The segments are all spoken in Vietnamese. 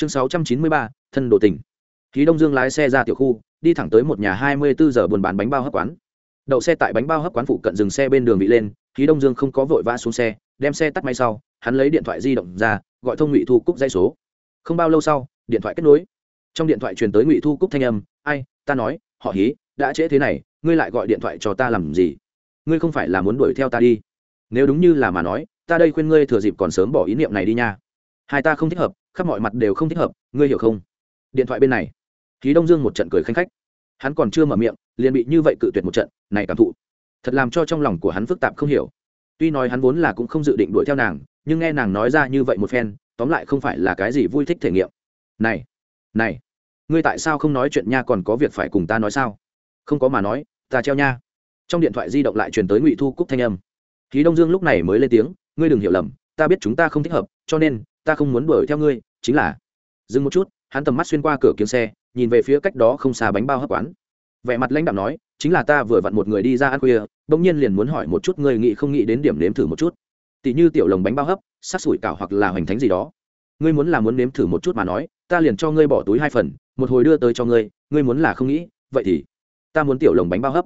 chương sáu trăm chín mươi ba, thân đồ tỉnh. Khí đông dương lái xe ra tiểu khu, đi thẳng tới một nhà hai mươi bốn giờ buôn bán bánh bao hấp quán. Đậu xe tại bánh bao hấp quán phụ cận dừng xe bên đường bị lên, khí đông dương không có vội vã xuống xe, đem xe tắt máy sau, hắn lấy điện thoại di động ra, gọi thông ngụy thu cúc dây số. Không bao lâu sau, điện thoại kết nối. Trong điện thoại truyền tới ngụy thu cúc thanh âm, ai, ta nói, họ hí, đã trễ thế này, ngươi lại gọi điện thoại cho ta làm gì? Ngươi không phải là muốn đuổi theo ta đi. Nếu đúng như là mà nói, ta đây khuyên ngươi thừa dịp còn sớm bỏ ý niệm này đi nha. Hai ta không thích hợp khắp mọi mặt đều không thích hợp, ngươi hiểu không? Điện thoại bên này. Khí đông dương một trận cười khanh khách. Hắn còn chưa mở miệng, liền bị như vậy cự tuyệt một trận, này cảm thụ. Thật làm cho trong lòng của hắn phức tạp không hiểu. Tuy nói hắn vốn là cũng không dự định đuổi theo nàng, nhưng nghe nàng nói ra như vậy một phen, tóm lại không phải là cái gì vui thích thể nghiệm. Này này, ngươi tại sao không nói chuyện nha, còn có việc phải cùng ta nói sao? Không có mà nói, ta treo nha. Trong điện thoại di động lại truyền tới ngụy thu cúc thanh âm. Khí đông dương lúc này mới lên tiếng, ngươi đừng hiểu lầm, ta biết chúng ta không thích hợp, cho nên, ta không muốn đuổi theo ngươi chính là, dừng một chút, hắn tầm mắt xuyên qua cửa kiếm xe, nhìn về phía cách đó không xa bánh bao hấp quán. Vẻ mặt lãnh đạo nói, chính là ta vừa vặn một người đi ra ăn khuya, bỗng nhiên liền muốn hỏi một chút ngươi nghĩ không nghĩ đến điểm nếm thử một chút. Tỷ như tiểu lồng bánh bao hấp sắt sủi cảo hoặc là hoành thánh gì đó. Ngươi muốn là muốn nếm thử một chút mà nói, ta liền cho ngươi bỏ túi hai phần, một hồi đưa tới cho ngươi ngươi muốn là không nghĩ, vậy thì, ta muốn tiểu lồng bánh bao hấp.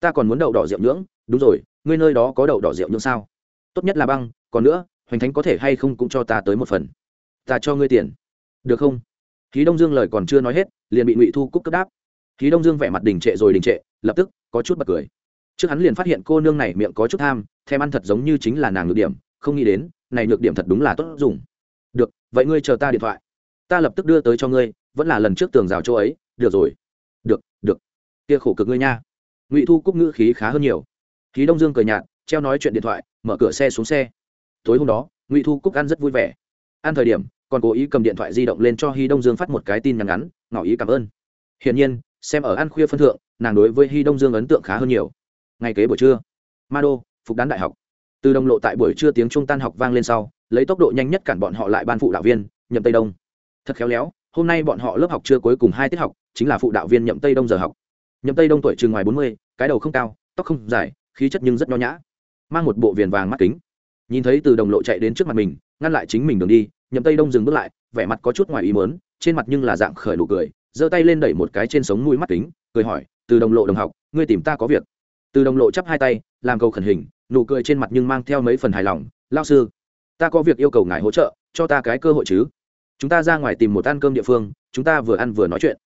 Ta còn muốn đậu đỏ rượu nhưỡng, đúng rồi, ngươi nơi đó có đậu đỏ rượu nhưỡng sao? Tốt nhất là băng, còn nữa, hoành thánh có thể hay không cũng cho ta tới một phần ta cho ngươi tiền. Được không? Khí đông dương lời còn chưa nói hết, liền bị ngụy thu cúc cấp đáp. Khí đông dương vẻ mặt đình trệ rồi đình trệ, lập tức, có chút bật cười. Trước hắn liền phát hiện cô nương này miệng có chút tham, thèm ăn thật giống như chính là nàng nhược điểm, không nghĩ đến, này nhược điểm thật đúng là tốt dùng. Được, vậy ngươi chờ ta điện thoại. Ta lập tức đưa tới cho ngươi, vẫn là lần trước tường rào chỗ ấy, được rồi. Được được. Kia khổ cực ngươi nha. Ngụy thu cúc ngữ khí khá hơn nhiều. Khí đông dương cười nhạt, treo nói chuyện điện thoại, mở cửa xe xuống xe. Tối hôm đó, ngụy thu cúc ăn rất vui vẻ ăn thời điểm, còn cố ý cầm điện thoại di động lên cho Hi đông dương phát một cái tin nhắn ngắn, ngỏ ý cảm ơn. Hiển nhiên, xem ở ăn khuya phân thượng, nàng đối với Hi đông dương ấn tượng khá hơn nhiều. Ngay kế buổi trưa, ma đô, phục đán đại học. Từ đồng lộ tại buổi trưa tiếng trung tan học vang lên sau, lấy tốc độ nhanh nhất cản bọn họ lại ban phụ đạo viên, nhậm tây đông. Thật khéo léo, hôm nay bọn họ lớp học chưa cuối cùng hai tiết học, chính là phụ đạo viên nhậm tây đông giờ học. Nhậm tây đông tuổi chừng ngoài bốn mươi, cái đầu không cao, tóc không dài, khí chất nhưng rất nho nhã. Mang một bộ viền vàng mắt kính nhìn thấy từ đồng lộ chạy đến trước mặt mình, ngăn lại chính mình đường đi, nhậm tây đông dừng bước lại, vẻ mặt có chút ngoài ý mớn trên mặt nhưng là dạng khởi nụ cười, giơ tay lên đẩy một cái trên sống mũi mắt kính, cười hỏi, từ đồng lộ đồng học, ngươi tìm ta có việc? Từ đồng lộ chắp hai tay, làm cầu khẩn hình, nụ cười trên mặt nhưng mang theo mấy phần hài lòng lao sư, ta có việc yêu cầu ngài hỗ trợ, cho ta cái cơ hội chứ. Chúng ta ra ngoài tìm một ăn cơm địa phương, chúng ta vừa ăn vừa nói chuyện.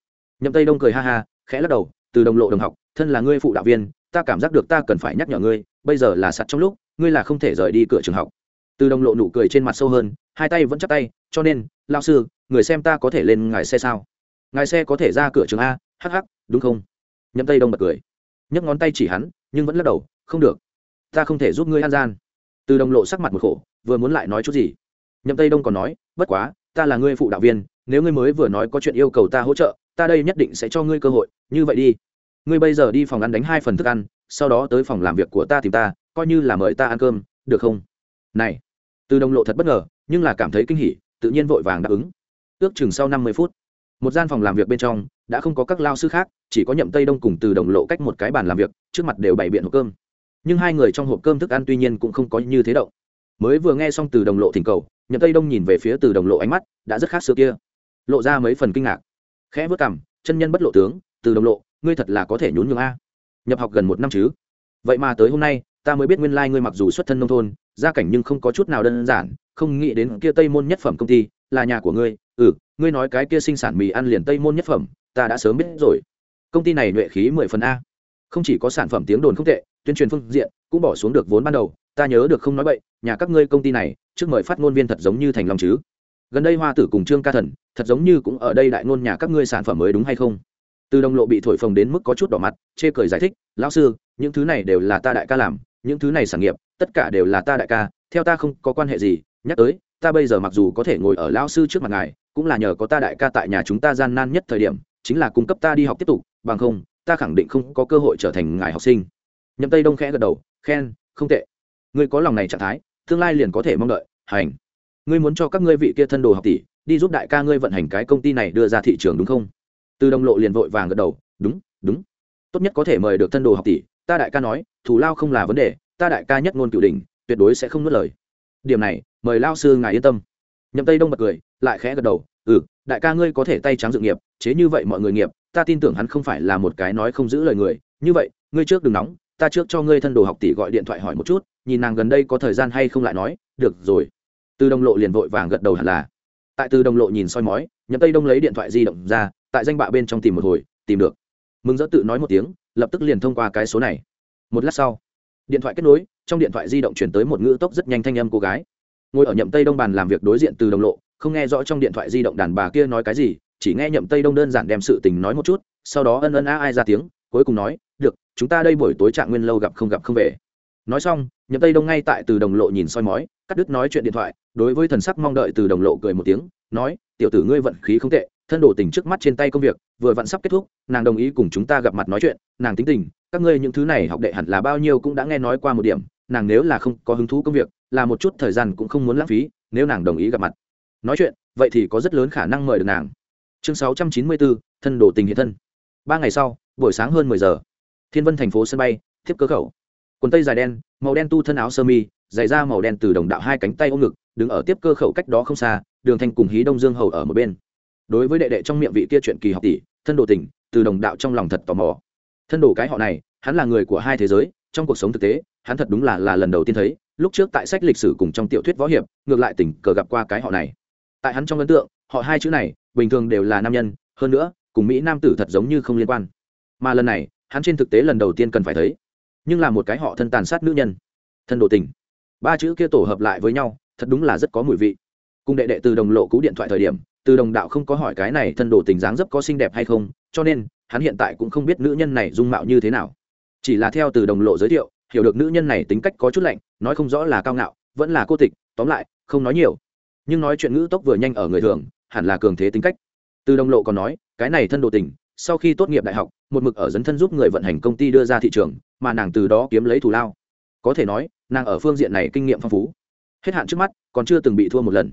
Nhậm tây đông cười ha ha, khẽ lắc đầu, từ đồng lộ đồng học, thân là ngươi phụ đạo viên, ta cảm giác được ta cần phải nhắc nhở ngươi bây giờ là sặt trong lúc, ngươi là không thể rời đi cửa trường học. Từ đồng lộ nụ cười trên mặt sâu hơn, hai tay vẫn chắp tay, cho nên lao sư, người xem ta có thể lên ngài xe sao? Ngài xe có thể ra cửa trường a hh đúng không? Nhậm tây đông bật cười. Nhấc ngón tay chỉ hắn, nhưng vẫn lắc đầu, không được. Ta không thể giúp ngươi an gian. Từ đồng lộ sắc mặt một khổ, vừa muốn lại nói chút gì? Nhậm tây đông còn nói, bất quá, ta là ngươi phụ đạo viên, nếu ngươi mới vừa nói có chuyện yêu cầu ta hỗ trợ, ta đây nhất định sẽ cho ngươi cơ hội, như vậy đi ngươi bây giờ đi phòng ăn đánh hai phần thức ăn, sau đó tới phòng làm việc của ta tìm ta, coi như là mời ta ăn cơm, được không? Này, từ đồng lộ thật bất ngờ, nhưng là cảm thấy kinh hỉ, tự nhiên vội vàng đáp ứng. Ước chừng sau năm mươi phút, một gian phòng làm việc bên trong, đã không có các lao sư khác, chỉ có nhậm tây đông cùng từ đồng lộ cách một cái bàn làm việc, trước mặt đều bày biện hộp cơm. Nhưng hai người trong hộp cơm thức ăn tuy nhiên cũng không có như thế động mới vừa nghe xong từ đồng lộ thỉnh cầu, nhậm tây đông nhìn về phía từ đồng lộ ánh mắt đã rất khác xưa kia, lộ ra mấy phần kinh ngạc. Khẽ vớt cảm chân nhân bất lộ tướng, từ đồng lộ ngươi thật là có thể nhún nhường a. Nhập học gần một năm chứ? Vậy mà tới hôm nay, ta mới biết nguyên lai ngươi mặc dù xuất thân nông thôn, gia cảnh nhưng không có chút nào đơn giản, không nghĩ đến kia tây môn nhất phẩm công ty, là nhà của ngươi. Ừ ngươi nói cái kia sinh sản mì ăn liền tây môn nhất phẩm, ta đã sớm biết rồi. Công ty này nhuệ khí mười phần a. Không chỉ có sản phẩm tiếng đồn không tệ, tuyên truyền phương diện cũng bỏ xuống được vốn ban đầu, ta nhớ được không nói bậy, nhà các ngươi công ty này, trước mời phát ngôn viên thật giống như thành lòng chứ. Gần đây hoa tử cùng trương ca thần, thật giống như cũng ở đây đại ngôn nhà các ngươi sản phẩm mới đúng hay không? Từ đồng lộ bị thổi phồng đến mức có chút đỏ mặt, chê cười giải thích, lão sư, những thứ này đều là ta đại ca làm, những thứ này sản nghiệp, tất cả đều là ta đại ca, theo ta không có quan hệ gì, nhắc tới, ta bây giờ mặc dù có thể ngồi ở lão sư trước mặt ngài, cũng là nhờ có ta đại ca tại nhà chúng ta gian nan nhất thời điểm, chính là cung cấp ta đi học tiếp tục, bằng không, ta khẳng định không có cơ hội trở thành ngài học sinh. Nhậm tây đông khẽ gật đầu, khen, không tệ. Ngươi có lòng này trạng thái, tương lai liền có thể mong đợi, hành. Ngươi muốn cho các ngươi vị kia thân đồ học tỷ, đi giúp đại ca ngươi vận hành cái công ty này đưa ra thị trường đúng không? Từ đồng lộ liền vội vàng gật đầu, đúng đúng. Tốt nhất có thể mời được thân đồ học tỷ. Ta đại ca nói thủ lao không là vấn đề, ta đại ca nhất ngôn cửu đình tuyệt đối sẽ không nuốt lời. Điểm này, mời lao sư ngài yên tâm. Nhậm tây đông bật cười, lại khẽ gật đầu ừ đại ca ngươi có thể tay trắng dự nghiệp, chế như vậy mọi người nghiệp, ta tin tưởng hắn không phải là một cái nói không giữ lời người. Như vậy, ngươi trước đừng nóng, ta trước cho ngươi thân đồ học tỷ gọi điện thoại hỏi một chút, nhìn nàng gần đây có thời gian hay không lại nói, được rồi. Từ đồng lộ liền vội vàng gật đầu hẳn là. Tại từ đồng lộ nhìn soi mói, nhậm tây đông lấy điện thoại di động ra tại danh bạ bên trong tìm một hồi, tìm được. Mừng dỡ tự nói một tiếng, lập tức liền thông qua cái số này. Một lát sau, điện thoại kết nối, trong điện thoại di động chuyển tới một ngữ tốc rất nhanh thanh âm cô gái. Ngồi ở nhậm tây đông bàn làm việc đối diện từ đồng lộ, không nghe rõ trong điện thoại di động đàn bà kia nói cái gì, chỉ nghe nhậm tây đông đơn giản đem sự tình nói một chút, sau đó ân ân a ai ra tiếng, cuối cùng nói, được, chúng ta đây buổi tối trạng nguyên lâu gặp không gặp không về. Nói xong, nhậm tây đông ngay tại từ đồng lộ nhìn soi mói, cắt đứt nói chuyện điện thoại, đối với thần sắc mong đợi từ đồng lộ cười một tiếng, nói, tiểu tử ngươi vận khí không tệ thân đồ tình trước mắt trên tay công việc, vừa vặn sắp kết thúc, nàng đồng ý cùng chúng ta gặp mặt nói chuyện, nàng tính tình, các ngươi những thứ này học đệ hẳn là bao nhiêu cũng đã nghe nói qua một điểm, nàng nếu là không có hứng thú công việc, là một chút thời gian cũng không muốn lãng phí, nếu nàng đồng ý gặp mặt. Nói chuyện, vậy thì có rất lớn khả năng mời được nàng. Chương sáu trăm chín mươi bốn, thân đồ tình hiện thân. Ba ngày sau, buổi sáng hơn mười giờ, thiên vân thành phố sân bay, tiếp cơ khẩu. Quần tây dài đen, màu đen tu thân áo sơ mi giày da màu đen từ đồng đạo hai cánh tay ôm ngực, đứng ở tiếp cơ khẩu cách đó không xa, đường thanh cùng hí đông dương hầu ở một bên đối với đệ đệ trong miệng vị kia chuyện kỳ học tỷ, thân đồ tình, từ đồng đạo trong lòng thật tò mò. Thân đồ cái họ này, hắn là người của hai thế giới, trong cuộc sống thực tế, hắn thật đúng là là lần đầu tiên thấy, lúc trước tại sách lịch sử cùng trong tiểu thuyết võ hiệp, ngược lại tình cờ gặp qua cái họ này. Tại hắn trong ấn tượng, họ hai chữ này, bình thường đều là nam nhân, hơn nữa, cùng mỹ nam tử thật giống như không liên quan. Mà lần này, hắn trên thực tế lần đầu tiên cần phải thấy. Nhưng là một cái họ thân tàn sát nữ nhân. Thân đồ tình. Ba chữ kia tổ hợp lại với nhau, thật đúng là rất có mùi vị. Cùng đệ đệ từ đồng lộ cú điện thoại thời điểm từ đồng đạo không có hỏi cái này thân đồ tình dáng dấp có xinh đẹp hay không, cho nên, hắn hiện tại cũng không biết nữ nhân này dung mạo như thế nào. Chỉ là theo từ đồng lộ giới thiệu, hiểu được nữ nhân này tính cách có chút lạnh, nói không rõ là cao ngạo, vẫn là cô tịch, tóm lại, không nói nhiều. Nhưng nói chuyện ngữ tốc vừa nhanh ở người thường, hẳn là cường thế tính cách. Từ đồng lộ còn nói, cái này thân đồ tình, sau khi tốt nghiệp đại học, một mực ở dấn thân giúp người vận hành công ty đưa ra thị trường, mà nàng từ đó kiếm lấy thù lao. Có thể nói, nàng ở phương diện này kinh nghiệm phong phú. Hết hạn trước mắt, còn chưa từng bị thua một lần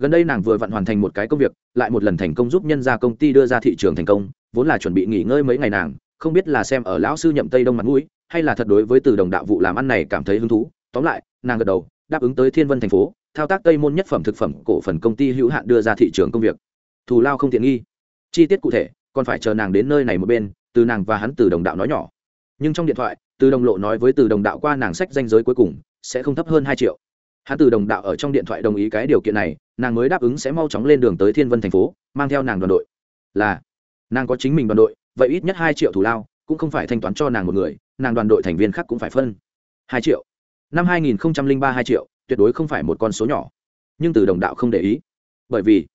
gần đây nàng vừa vặn hoàn thành một cái công việc, lại một lần thành công giúp nhân ra công ty đưa ra thị trường thành công, vốn là chuẩn bị nghỉ ngơi mấy ngày nàng, không biết là xem ở lão sư nhậm tây đông mặt mũi, hay là thật đối với từ đồng đạo vụ làm ăn này cảm thấy hứng thú. Tóm lại, nàng gật đầu, đáp ứng tới thiên vân thành phố, thao tác tây môn nhất phẩm thực phẩm cổ phần công ty hữu hạn đưa ra thị trường công việc. Thù lao không tiện nghi. Chi tiết cụ thể, còn phải chờ nàng đến nơi này một bên, từ nàng và hắn từ đồng đạo nói nhỏ. Nhưng trong điện thoại, từ đồng lộ nói với từ đồng đạo qua nàng sách danh giới cuối cùng, sẽ không thấp hơn hai triệu. Hắn từ đồng đạo ở trong điện thoại đồng ý cái điều kiện này nàng mới đáp ứng sẽ mau chóng lên đường tới thiên vân thành phố, mang theo nàng đoàn đội. Là, nàng có chính mình đoàn đội, vậy ít nhất hai triệu thù lao, cũng không phải thanh toán cho nàng một người, nàng đoàn đội thành viên khác cũng phải phân. Hai triệu. Năm hai nghìn ba hai triệu, tuyệt đối không phải một con số nhỏ. Nhưng từ đồng đạo không để ý. Bởi vì,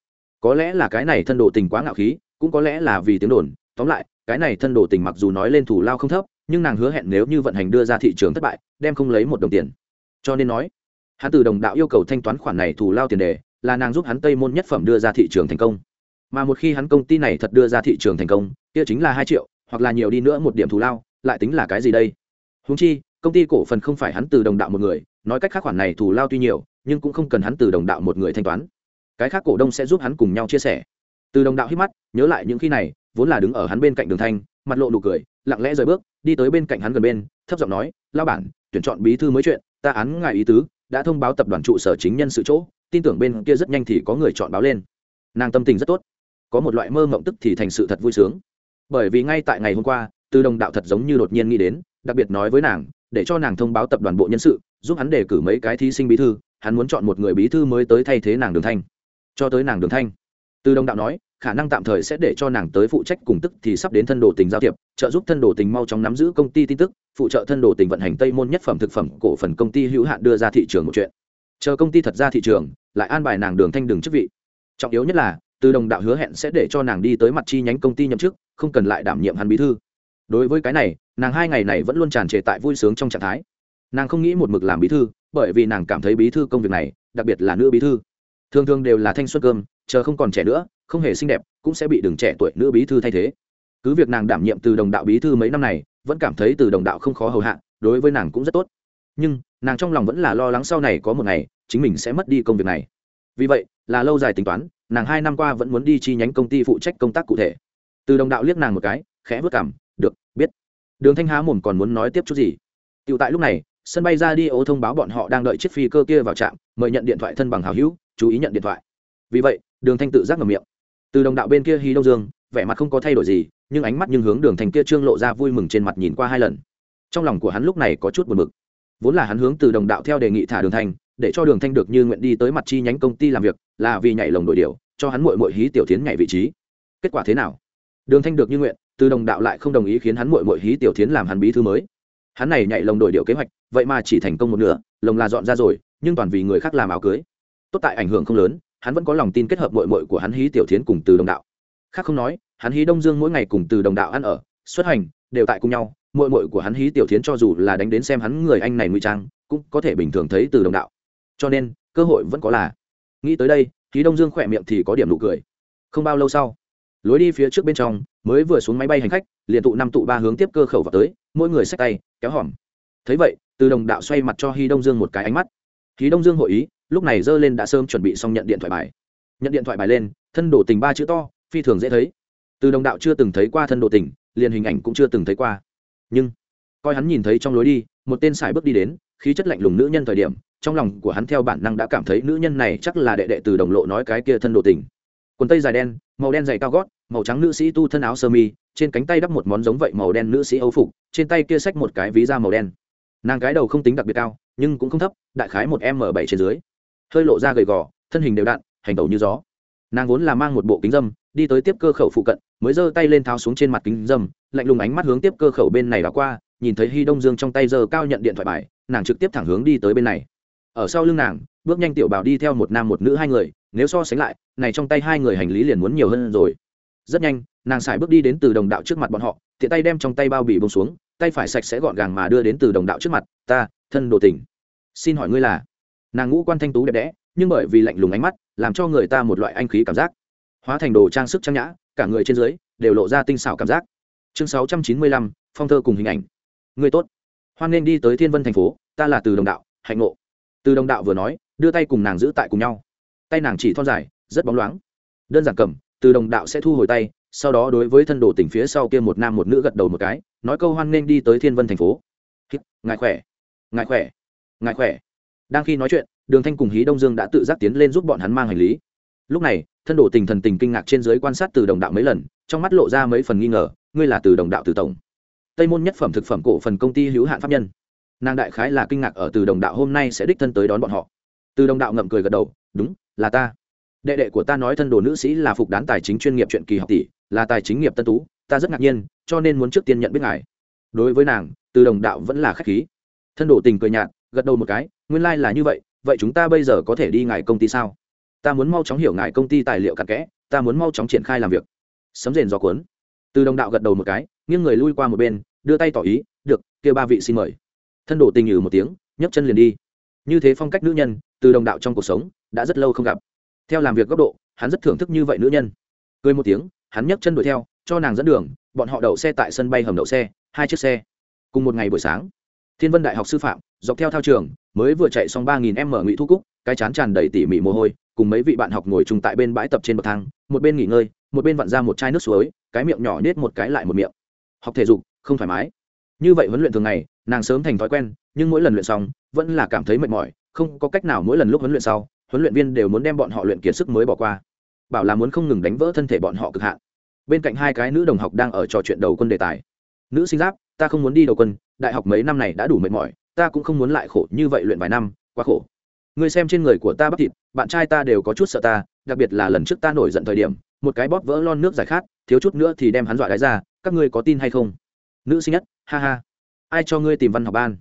có lẽ là cái này thân đồ tình quá ngạo khí, cũng có lẽ là vì tiếng đồn. Tóm lại, cái này thân đồ tình mặc dù nói lên thủ lao không thấp, nhưng nàng hứa hẹn nếu như vận hành đưa ra thị trường thất bại, đem không lấy một đồng tiền. Cho nên nói hắn từ đồng đạo yêu cầu thanh toán khoản này thủ lao tiền đề là nàng giúp hắn tây môn nhất phẩm đưa ra thị trường thành công. Mà một khi hắn công ty này thật đưa ra thị trường thành công, kia chính là hai triệu, hoặc là nhiều đi nữa một điểm thù lao, lại tính là cái gì đây? Húng chi, công ty cổ phần không phải hắn từ đồng đạo một người, nói cách khác khoản này thù lao tuy nhiều, nhưng cũng không cần hắn từ đồng đạo một người thanh toán. Cái khác cổ đông sẽ giúp hắn cùng nhau chia sẻ. Từ đồng đạo hít mắt, nhớ lại những khi này, vốn là đứng ở hắn bên cạnh đường thanh, mặt lộ nụ cười, lặng lẽ rời bước, đi tới bên cạnh hắn gần bên, thấp giọng nói lao bản, tuyển chọn bí thư mới chuyện, ta án ngại ý tứ, đã thông báo tập đoàn trụ sở chính nhân sự chỗ tin tưởng bên kia rất nhanh thì có người chọn báo lên. Nàng tâm tình rất tốt. Có một loại mơ mộng tức thì thành sự thật vui sướng. Bởi vì ngay tại ngày hôm qua, từ đồng đạo thật giống như đột nhiên nghĩ đến, đặc biệt nói với nàng, để cho nàng thông báo tập đoàn bộ nhân sự, giúp hắn đề cử mấy cái thí sinh bí thư, hắn muốn chọn một người bí thư mới tới thay thế nàng đường thanh. Cho tới nàng đường thanh. Từ đồng đạo nói, khả năng tạm thời sẽ để cho nàng tới phụ trách cùng tức thì sắp đến thân đồ tình giao thiệp, trợ giúp thân đồ tình mau chóng nắm giữ công ty tin tức, phụ trợ thân đồ tình vận hành tây môn nhất phẩm thực phẩm cổ phần công ty hữu hạn đưa ra thị trường một chuyện chờ công ty thật ra thị trường, lại an bài nàng đường thanh đường chức vị. Trọng yếu nhất là, từ đồng đạo hứa hẹn sẽ để cho nàng đi tới mặt chi nhánh công ty nhậm chức, không cần lại đảm nhiệm hắn bí thư. Đối với cái này, nàng hai ngày này vẫn luôn tràn trề tại vui sướng trong trạng thái. Nàng không nghĩ một mực làm bí thư, bởi vì nàng cảm thấy bí thư công việc này, đặc biệt là nữ bí thư. Thường thường đều là thanh xuân cơm, chờ không còn trẻ nữa, không hề xinh đẹp, cũng sẽ bị đường trẻ tuổi nữ bí thư thay thế. Cứ việc nàng đảm nhiệm từ đồng đạo bí thư mấy năm này, vẫn cảm thấy từ đồng đạo không khó hầu hạ, đối với nàng cũng rất tốt nhưng nàng trong lòng vẫn là lo lắng sau này có một ngày chính mình sẽ mất đi công việc này. Vì vậy, là lâu dài tính toán, nàng hai năm qua vẫn muốn đi chi nhánh công ty phụ trách công tác cụ thể. Từ đồng đạo liếc nàng một cái, khẽ vất cảm, được, biết. Đường thanh há mồm còn muốn nói tiếp chút gì? Tựu tại lúc này, sân bay ra đi ô thông báo bọn họ đang đợi chiếc phi cơ kia vào trạm, mời nhận điện thoại thân bằng hào hữu, chú ý nhận điện thoại. Vì vậy, đường thanh tự giác ngầm miệng. Từ đồng đạo bên kia hí đông dương, vẻ mặt không có thay đổi gì, nhưng ánh mắt nhưng hướng đường thành kia trương lộ ra vui mừng trên mặt nhìn qua hai lần. Trong lòng của hắn lúc này có chút buồn bực vốn là hắn hướng từ đồng đạo theo đề nghị thả đường Thanh, để cho đường thanh được như nguyện đi tới mặt chi nhánh công ty làm việc là vì nhảy lồng đổi điều cho hắn muội muội hí tiểu tiến nhảy vị trí. Kết quả thế nào? Đường thanh được như nguyện từ đồng đạo lại không đồng ý khiến hắn muội muội hí tiểu tiến làm hắn bí thư mới. Hắn này nhảy lồng đổi điều kế hoạch vậy mà chỉ thành công một nửa lồng là dọn ra rồi nhưng toàn vì người khác làm áo cưới. Tốt tại ảnh hưởng không lớn hắn vẫn có lòng tin kết hợp muội muội của hắn hí tiểu tiến cùng từ đồng đạo. Khác không nói hắn hí đông dương mỗi ngày cùng từ đồng đạo ăn ở xuất hành đều tại cùng nhau muội muội của hắn hí tiểu tiến cho dù là đánh đến xem hắn người anh này ngụy trang, cũng có thể bình thường thấy từ đồng đạo. Cho nên, cơ hội vẫn có là. Nghĩ tới đây, hí đông dương khỏe miệng thì có điểm nụ cười. Không bao lâu sau, lối đi phía trước bên trong, mới vừa xuống máy bay hành khách, liền tụ năm tụ ba hướng tiếp cơ khẩu vào tới, mỗi người xách tay, kéo hỏm thấy vậy, từ đồng đạo xoay mặt cho hy đông dương một cái ánh mắt. Hí đông dương hội ý, lúc này dơ lên đã sớm chuẩn bị xong nhận điện thoại bài. Nhận điện thoại bài lên, thân đồ tình ba chữ to, phi thường dễ thấy. Từ đồng đạo chưa từng thấy qua thân đồ tình, liền hình ảnh cũng chưa từng thấy qua nhưng, coi hắn nhìn thấy trong lối đi, một tên xài bước đi đến, khí chất lạnh lùng nữ nhân thời điểm, trong lòng của hắn theo bản năng đã cảm thấy nữ nhân này chắc là đệ đệ từ đồng lộ nói cái kia thân đồ tình. Quần tây dài đen, màu đen dày cao gót, màu trắng nữ sĩ tu thân áo sơ mi, trên cánh tay đắp một món giống vậy màu đen nữ sĩ âu phục, trên tay kia xách một cái ví da màu đen. Nàng cái đầu không tính đặc biệt cao, nhưng cũng không thấp, đại khái một m bảy trên dưới. Hơi lộ ra gầy gò, thân hình đều đặn, hành tẩu như gió. Nàng vốn là mang một bộ kính dâm, đi tới tiếp cơ khẩu phụ cận mới giơ tay lên tháo xuống trên mặt kính dâm, lạnh lùng ánh mắt hướng tiếp cơ khẩu bên này đã qua, nhìn thấy hy đông dương trong tay giơ cao nhận điện thoại bài, nàng trực tiếp thẳng hướng đi tới bên này. Ở sau lưng nàng, bước nhanh tiểu bảo đi theo một nam một nữ hai người, nếu so sánh lại, này trong tay hai người hành lý liền muốn nhiều hơn rồi. Rất nhanh, nàng xài bước đi đến từ đồng đạo trước mặt bọn họ, tiện tay đem trong tay bao bì bông xuống, tay phải sạch sẽ gọn gàng mà đưa đến từ đồng đạo trước mặt, ta, thân đồ tình xin hỏi ngươi là? Nàng ngũ quan thanh tú đẹp đẽ, nhưng bởi vì lạnh lùng ánh mắt, làm cho người ta một loại anh khí cảm giác. Hóa thành đồ trang sức trang nhã cả người trên dưới đều lộ ra tinh xảo cảm giác. Chương sáu trăm chín mươi lăm, phong thơ cùng hình ảnh. Người tốt. Hoan nên đi tới thiên vân thành phố, ta là từ đồng đạo, hạnh ngộ. Từ đồng đạo vừa nói, đưa tay cùng nàng giữ tại cùng nhau. Tay nàng chỉ thon dài, rất bóng loáng. Đơn giản cầm, từ đồng đạo sẽ thu hồi tay, sau đó đối với thân đồ tỉnh phía sau kia một nam một nữ gật đầu một cái, nói câu hoan nên đi tới thiên vân thành phố. Ngài khỏe. Ngài khỏe. Ngài khỏe. Đang khi nói chuyện, đường thanh cùng hí đông dương đã tự giác tiến lên giúp bọn hắn mang hành lý lúc này, thân đồ tình thần tình kinh ngạc trên dưới quan sát từ đồng đạo mấy lần, trong mắt lộ ra mấy phần nghi ngờ, ngươi là từ đồng đạo từ tổng. Tây môn nhất phẩm thực phẩm cổ phần công ty hữu hạn pháp nhân. Nàng đại khái là kinh ngạc ở từ đồng đạo hôm nay sẽ đích thân tới đón bọn họ. Từ đồng đạo ngậm cười gật đầu, đúng, là ta. Đệ đệ của ta nói thân đồ nữ sĩ là phục đán tài chính chuyên nghiệp chuyện kỳ học tỷ, là tài chính nghiệp tân tú, ta rất ngạc nhiên, cho nên muốn trước tiên nhận biết ngài. Đối với nàng, từ đồng đạo vẫn là khách khí. Thân đồ tình cười nhạt, gật đầu một cái, nguyên lai、like、là như vậy vậy chúng ta bây giờ có thể đi ngài công ty sao? Ta muốn mau chóng hiểu ngài công ty tài liệu cặn kẽ, ta muốn mau chóng triển khai làm việc. Sấm rền gió cuốn. Từ đồng đạo gật đầu một cái, nghiêng người lui qua một bên, đưa tay tỏ ý, được, kia ba vị xin mời. Thân đổ tình nhử một tiếng, nhấc chân liền đi. Như thế phong cách nữ nhân, từ đồng đạo trong cuộc sống, đã rất lâu không gặp. Theo làm việc góc độ, hắn rất thưởng thức như vậy nữ nhân. Cười một tiếng, hắn nhấc chân đuổi theo, cho nàng dẫn đường, bọn họ đậu xe tại sân bay hầm đậu xe, hai chiếc xe. Cùng một ngày buổi sáng, thiên vân đại học sư phạm dọc theo thao trường, mới vừa chạy xong ba nghìn m ngụy thu cúc, cái chán tràn đầy tỉ mỉ mồ hôi cùng mấy vị bạn học ngồi chung tại bên bãi tập trên bậc thang, một bên nghỉ ngơi, một bên vặn ra một chai nước suối, cái miệng nhỏ nết một cái lại một miệng. Học thể dục, không thoải mái. Như vậy huấn luyện thường ngày, nàng sớm thành thói quen, nhưng mỗi lần luyện xong, vẫn là cảm thấy mệt mỏi, không có cách nào mỗi lần lúc huấn luyện sau, huấn luyện viên đều muốn đem bọn họ luyện kiệt sức mới bỏ qua. Bảo là muốn không ngừng đánh vỡ thân thể bọn họ cực hạn. Bên cạnh hai cái nữ đồng học đang ở trò chuyện đầu quân đề tài. Nữ sinh giáp, ta không muốn đi đầu quân, đại học mấy năm này đã đủ mệt mỏi, ta cũng không muốn lại khổ như vậy luyện vài năm, quá khổ. Ngươi xem trên người của ta bắp thịt, bạn trai ta đều có chút sợ ta, đặc biệt là lần trước ta nổi giận thời điểm, một cái bóp vỡ lon nước giải khát, thiếu chút nữa thì đem hắn dọa gái ra, các ngươi có tin hay không? Nữ sinh nhất, ha ha. Ai cho ngươi tìm văn học ban?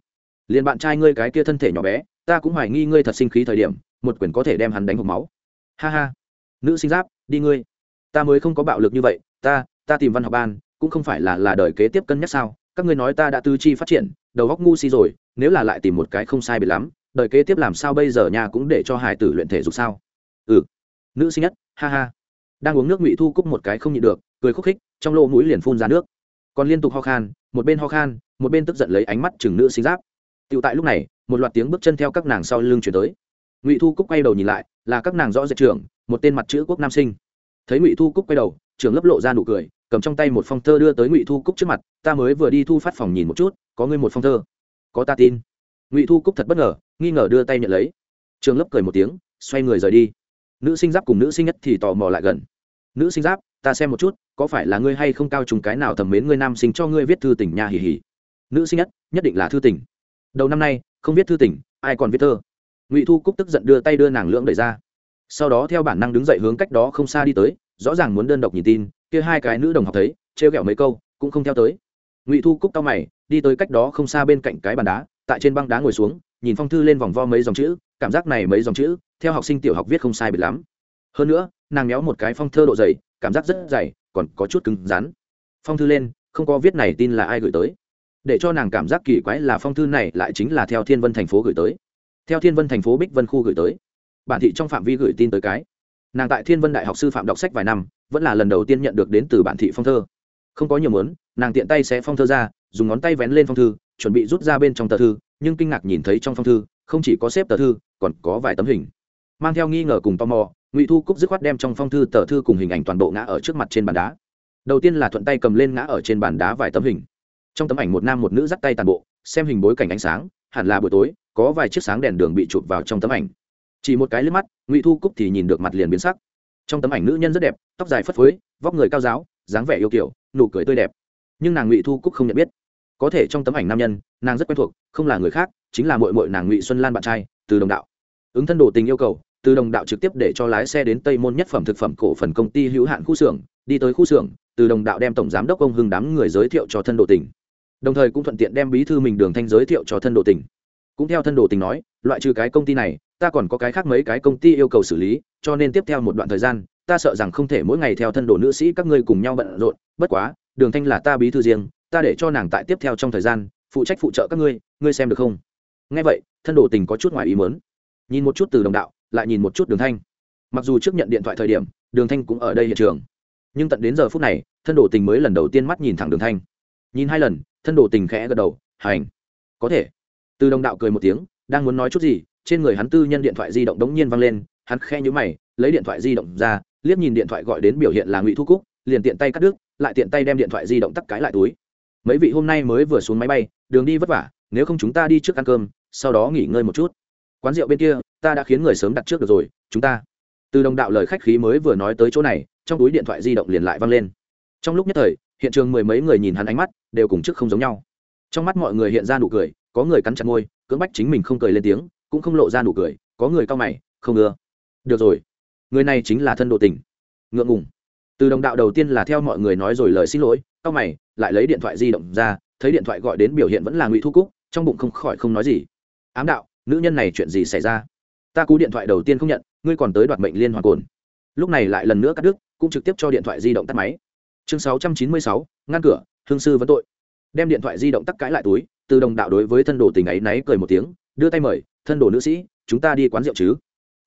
Liền bạn trai ngươi cái kia thân thể nhỏ bé, ta cũng hoài nghi ngươi thật sinh khí thời điểm, một quyền có thể đem hắn đánh hộp máu. Ha ha. Nữ sinh giáp, đi ngươi. Ta mới không có bạo lực như vậy, ta ta tìm văn học ban, cũng không phải là là đời kế tiếp cân nhắc sao? Các ngươi nói ta đã tư chi phát triển, đầu góc ngu si rồi, nếu là lại tìm một cái không sai biệt lắm đời kế tiếp làm sao bây giờ nhà cũng để cho hải tử luyện thể dục sao? Ừ. Nữ sinh nhất, ha ha. Đang uống nước ngụy thu cúc một cái không nhịn được, cười khúc khích, trong lỗ mũi liền phun ra nước. Còn liên tục ho khan, một bên ho khan, một bên tức giận lấy ánh mắt chừng nữ sinh giáp. Tựu tại lúc này, một loạt tiếng bước chân theo các nàng sau lưng chuyển tới. Ngụy thu cúc quay đầu nhìn lại, là các nàng rõ rệt trưởng, một tên mặt chữ quốc nam sinh. Thấy ngụy thu cúc quay đầu, trưởng lấp lộ ra nụ cười, cầm trong tay một phong thơ đưa tới ngụy thu cúc trước mặt, ta mới vừa đi thu phát phòng nhìn một chút, có ngươi một phong thơ. Có ta tin. Ngụy thu cúc thật bất ngờ nghi ngờ đưa tay nhận lấy. Trường lớp cười một tiếng, xoay người rời đi. Nữ sinh giáp cùng nữ sinh nhất thì tò mò lại gần. Nữ sinh giáp, ta xem một chút, có phải là ngươi hay không cao trùng cái nào thầm mến ngươi nam sinh cho ngươi viết thư tình nhà hỉ hỉ nữ sinh nhất nhất định là thư tình. Đầu năm nay, không viết thư tình, ai còn viết thơ? Ngụy thu cúc tức giận đưa tay đưa nàng lưỡng đẩy ra. Sau đó theo bản năng đứng dậy hướng cách đó không xa đi tới, rõ ràng muốn đơn độc nhìn tin, kia hai cái nữ đồng học thấy, trêu ghẹo mấy câu, cũng không theo tới. Ngụy thu cúc cao mày, đi tới cách đó không xa bên cạnh cái bàn đá, tại trên băng đá ngồi xuống nhìn phong thư lên vòng vo mấy dòng chữ, cảm giác này mấy dòng chữ, theo học sinh tiểu học viết không sai biệt lắm. Hơn nữa, nàng méo một cái phong thơ độ dày, cảm giác rất dày, còn có chút cứng rắn. Phong thư lên, không có viết này tin là ai gửi tới. Để cho nàng cảm giác kỳ quái là phong thư này lại chính là theo thiên vân thành phố gửi tới. Theo thiên vân thành phố bích vân khu gửi tới. Bản thị trong phạm vi gửi tin tới cái. Nàng tại thiên vân đại học sư phạm đọc sách vài năm, vẫn là lần đầu tiên nhận được đến từ bản thị phong thơ. Không có nhiều mớn nàng tiện tay sẽ phong thơ ra, dùng ngón tay vén lên phong thư, chuẩn bị rút ra bên trong tờ thư nhưng kinh ngạc nhìn thấy trong phong thư, không chỉ có xếp tờ thư, còn có vài tấm hình. Mang theo nghi ngờ cùng tò mò, ngụy thu cúc dứt khoát đem trong phong thư tờ thư cùng hình ảnh toàn bộ ngã ở trước mặt trên bàn đá. Đầu tiên là thuận tay cầm lên ngã ở trên bàn đá vài tấm hình. Trong tấm ảnh một nam một nữ dắt tay toàn bộ, xem hình bối cảnh ánh sáng, hẳn là buổi tối, có vài chiếc sáng đèn đường bị chụp vào trong tấm ảnh. Chỉ một cái liếc mắt, ngụy thu cúc thì nhìn được mặt liền biến sắc. Trong tấm ảnh nữ nhân rất đẹp, tóc dài phất phới, vóc người cao giáo, dáng vẻ yêu kiểu, nụ cười tươi đẹp. Nhưng nàng ngụy thu cúc không nhận biết có thể trong tấm ảnh nam nhân, nàng rất quen thuộc, không là người khác, chính là mội mội nàng ngụy xuân lan bạn trai, từ đồng đạo. Ứng thân đồ tình yêu cầu, từ đồng đạo trực tiếp để cho lái xe đến tây môn nhất phẩm thực phẩm cổ phần công ty hữu hạn khu xưởng, đi tới khu xưởng, từ đồng đạo đem tổng giám đốc ông hưng đám người giới thiệu cho thân đồ tình. Đồng thời cũng thuận tiện đem bí thư mình đường thanh giới thiệu cho thân đồ tình. Cũng theo thân đồ tình nói, loại trừ cái công ty này, ta còn có cái khác mấy cái công ty yêu cầu xử lý, cho nên tiếp theo một đoạn thời gian, ta sợ rằng không thể mỗi ngày theo thân đồ nữ sĩ các ngươi cùng nhau bận rộn, bất quá, đường thanh là ta bí thư riêng ta để cho nàng tại tiếp theo trong thời gian, phụ trách phụ trợ các ngươi ngươi xem được không? Nghe vậy, thân đồ tình có chút ngoài ý mớn nhìn một chút từ đồng đạo, lại nhìn một chút đường thanh. Mặc dù trước nhận điện thoại thời điểm, đường thanh cũng ở đây hiện trường. Nhưng tận đến giờ phút này, thân đồ tình mới lần đầu tiên mắt nhìn thẳng đường thanh. Nhìn hai lần, thân đồ tình khẽ gật đầu, hành. Có thể. Từ đồng đạo cười một tiếng, đang muốn nói chút gì? Trên người hắn tư nhân điện thoại di động đống nhiên văng lên, hắn khe nhũ mày, lấy điện thoại di động ra, liếc nhìn điện thoại gọi đến biểu hiện là ngụy thu cúc, liền tiện tay cắt đứt, lại tiện tay đem điện thoại di động tắt cái lại túi mấy vị hôm nay mới vừa xuống máy bay, đường đi vất vả, nếu không chúng ta đi trước ăn cơm, sau đó nghỉ ngơi một chút. Quán rượu bên kia, ta đã khiến người sớm đặt trước được rồi, chúng ta. Từ đồng đạo lời khách khí mới vừa nói tới chỗ này, trong túi điện thoại di động liền lại văng lên. Trong lúc nhất thời, hiện trường mười mấy người nhìn hắn ánh mắt, đều cùng trước không giống nhau. Trong mắt mọi người hiện ra nụ cười, có người cắn chặt môi, cưỡng bách chính mình không cười lên tiếng, cũng không lộ ra nụ cười, có người cao mày, không ưa. Được rồi. Người này chính là thân độ tình. Ngượng ngùng từ đồng đạo đầu tiên là theo mọi người nói rồi lời xin lỗi, cao mày, lại lấy điện thoại di động ra, thấy điện thoại gọi đến biểu hiện vẫn là ngụy thu cúc, trong bụng không khỏi không nói gì. Ám đạo, nữ nhân này chuyện gì xảy ra? Ta cú điện thoại đầu tiên không nhận, ngươi còn tới đoạt mệnh liên hoàn cồn. Lúc này lại lần nữa cắt đứt, cũng trực tiếp cho điện thoại di động tắt máy. Chương sáu trăm chín mươi sáu, ngăn cửa, hương sư vẫn tội. Đem điện thoại di động tắt cãi lại túi, từ đồng đạo đối với thân đồ tình ấy náy cười một tiếng, đưa tay mời, thân đồ nữ sĩ, chúng ta đi quán rượu chứ?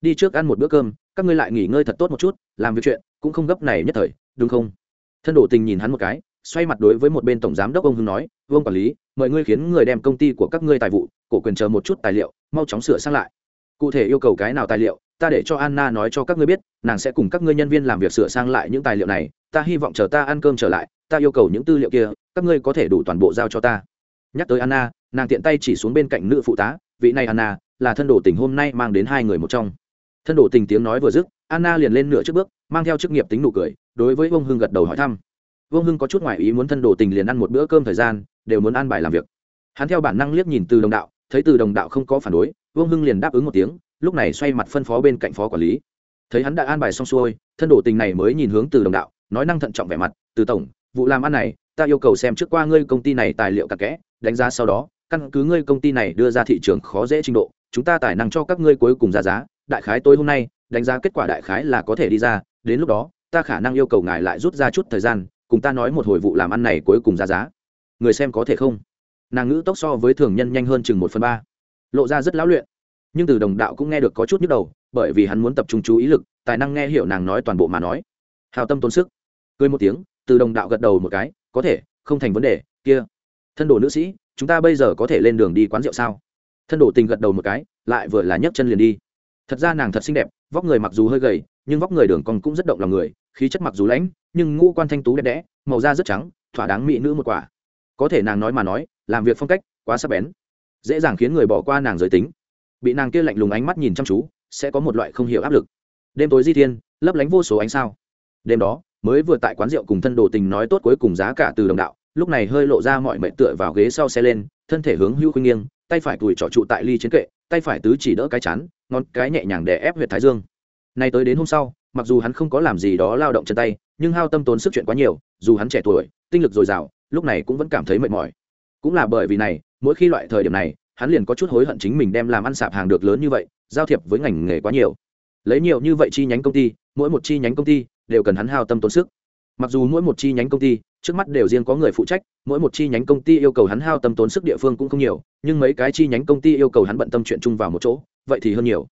Đi trước ăn một bữa cơm các ngươi lại nghỉ ngơi thật tốt một chút, làm việc chuyện, cũng không gấp này nhất thời, đúng không? Thân đồ tình nhìn hắn một cái, xoay mặt đối với một bên tổng giám đốc ông hưng nói, vương quản lý, mời ngươi khiến người đem công ty của các ngươi tài vụ, cổ quyền chờ một chút tài liệu, mau chóng sửa sang lại. Cụ thể yêu cầu cái nào tài liệu, ta để cho anna nói cho các ngươi biết, nàng sẽ cùng các ngươi nhân viên làm việc sửa sang lại những tài liệu này, ta hy vọng chờ ta ăn cơm trở lại, ta yêu cầu những tư liệu kia, các ngươi có thể đủ toàn bộ giao cho ta. Nhắc tới anna, nàng tiện tay chỉ xuống bên cạnh nữ phụ tá, vị này anna, là thân đồ tình hôm nay mang đến hai người một trong thân đổ tình tiếng nói vừa dứt, anna liền lên nửa trước bước, mang theo chức nghiệp tính nụ cười, đối với vương hưng gật đầu hỏi thăm. Vương hưng có chút ngoại ý muốn thân đổ tình liền ăn một bữa cơm thời gian, đều muốn ăn bài làm việc. Hắn theo bản năng liếc nhìn từ đồng đạo, thấy từ đồng đạo không có phản đối, vương hưng liền đáp ứng một tiếng, lúc này xoay mặt phân phó bên cạnh phó quản lý. Thấy hắn đã an bài xong xuôi, thân đổ tình này mới nhìn hướng từ đồng đạo, nói năng thận trọng vẻ mặt, từ tổng, vụ làm ăn này, ta yêu cầu xem trước qua ngươi công ty này tài liệu cặn kẽ, đánh giá sau đó, căn cứ ngươi công ty này đưa ra thị trường khó dễ trình độ, chúng ta tài năng cho các ngươi cuối cùng ra giá đại khái tối hôm nay, đánh giá kết quả đại khái là có thể đi ra, đến lúc đó, ta khả năng yêu cầu ngài lại rút ra chút thời gian, cùng ta nói một hồi vụ làm ăn này cuối cùng ra giá. Người xem có thể không? Nàng ngữ tốc so với thường nhân nhanh hơn chừng một phần ba. Lộ ra rất lão luyện. Nhưng từ đồng đạo cũng nghe được có chút nhức đầu, bởi vì hắn muốn tập trung chú ý lực, tài năng nghe hiểu nàng nói toàn bộ mà nói. Hào tâm tốn sức. Cười một tiếng, từ đồng đạo gật đầu một cái, có thể, không thành vấn đề, kia. Thân đồ nữ sĩ, chúng ta bây giờ có thể lên đường đi quán rượu sao? Thân đồ tình gật đầu một cái, lại vừa là nhấc chân liền đi thật ra nàng thật xinh đẹp, vóc người mặc dù hơi gầy, nhưng vóc người đường còn cũng rất động lòng người, khí chất mặc dù lãnh, nhưng ngũ quan thanh tú đẹp đẽ, màu da rất trắng, thỏa đáng mỹ nữ một quả. Có thể nàng nói mà nói, làm việc phong cách quá sắc bén, dễ dàng khiến người bỏ qua nàng giới tính. Bị nàng kia lạnh lùng ánh mắt nhìn chăm chú, sẽ có một loại không hiểu áp lực. Đêm tối di thiên, lấp lánh vô số ánh sao. Đêm đó, mới vừa tại quán rượu cùng thân đồ tình nói tốt cuối cùng giá cả từ đồng đạo lúc này hơi lộ ra mọi mệnh tựa vào ghế sau xe lên, thân thể hướng hữu khuynh nghiêng, tay phải tùi trỏ trụ tại ly chiến kệ, tay phải tứ chỉ đỡ cái chán, ngón cái nhẹ nhàng để ép huyệt thái dương. Nay tới đến hôm sau, mặc dù hắn không có làm gì đó lao động chân tay, nhưng hao tâm tốn sức chuyện quá nhiều, dù hắn trẻ tuổi, tinh lực dồi dào, lúc này cũng vẫn cảm thấy mệt mỏi. Cũng là bởi vì này, mỗi khi loại thời điểm này, hắn liền có chút hối hận chính mình đem làm ăn sạp hàng được lớn như vậy, giao thiệp với ngành nghề quá nhiều. Lấy nhiều như vậy chi nhánh công ty, mỗi một chi nhánh công ty đều cần hắn hao tâm tốn sức. Mặc dù mỗi một chi nhánh công ty trước mắt đều riêng có người phụ trách, mỗi một chi nhánh công ty yêu cầu hắn hao tâm tốn sức địa phương cũng không nhiều, nhưng mấy cái chi nhánh công ty yêu cầu hắn bận tâm chuyện chung vào một chỗ, vậy thì hơn nhiều.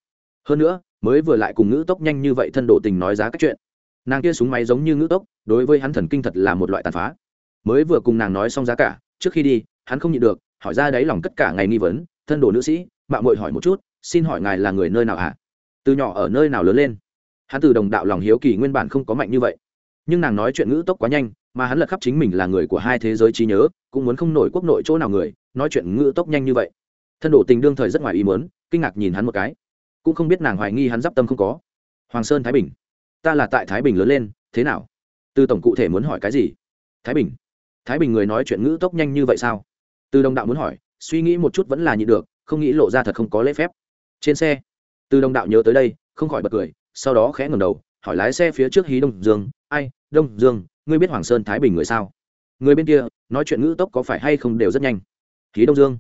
Hơn nữa, mới vừa lại cùng ngữ tốc nhanh như vậy thân độ tình nói giá các chuyện. Nàng kia súng máy giống như ngữ tốc, đối với hắn thần kinh thật là một loại tàn phá. Mới vừa cùng nàng nói xong giá cả, trước khi đi, hắn không nhịn được, hỏi ra đáy lòng tất cả ngày nghi vấn, thân đồ nữ sĩ mạng mội hỏi một chút, xin hỏi ngài là người nơi nào à từ nhỏ ở nơi nào lớn lên? Hắn từ đồng đạo lòng hiếu kỳ nguyên bản không có mạnh như vậy. Nhưng nàng nói chuyện ngữ tốc quá nhanh mà hắn lật khắp chính mình là người của hai thế giới trí nhớ, cũng muốn không nổi quốc nội chỗ nào người, nói chuyện ngữ tốc nhanh như vậy. Thân đổ tình đương thời rất ngoài ý mớn kinh ngạc nhìn hắn một cái. Cũng không biết nàng hoài nghi hắn d i p tâm không có. Hoàng sơn thái bình, ta là tại thái bình lớn lên, thế nào? Từ tổng cụ thể muốn hỏi cái gì? Thái bình thái bình người nói chuyện ngữ tốc nhanh như vậy sao? Từ đồng đạo muốn hỏi, suy nghĩ một chút vẫn là nhịn được, không nghĩ lộ ra thật không có lễ phép. Trên xe, từ đồng đạo nhớ tới đây, không khỏi bật cười, sau đó khẽ ngầm đầu, hỏi lái xe phía trước hí đông dương, ai, đông dương ngươi biết hoàng sơn thái bình người sao? Người bên kia, nói chuyện ngữ tốc có phải hay không đều rất nhanh. Khí đông dương.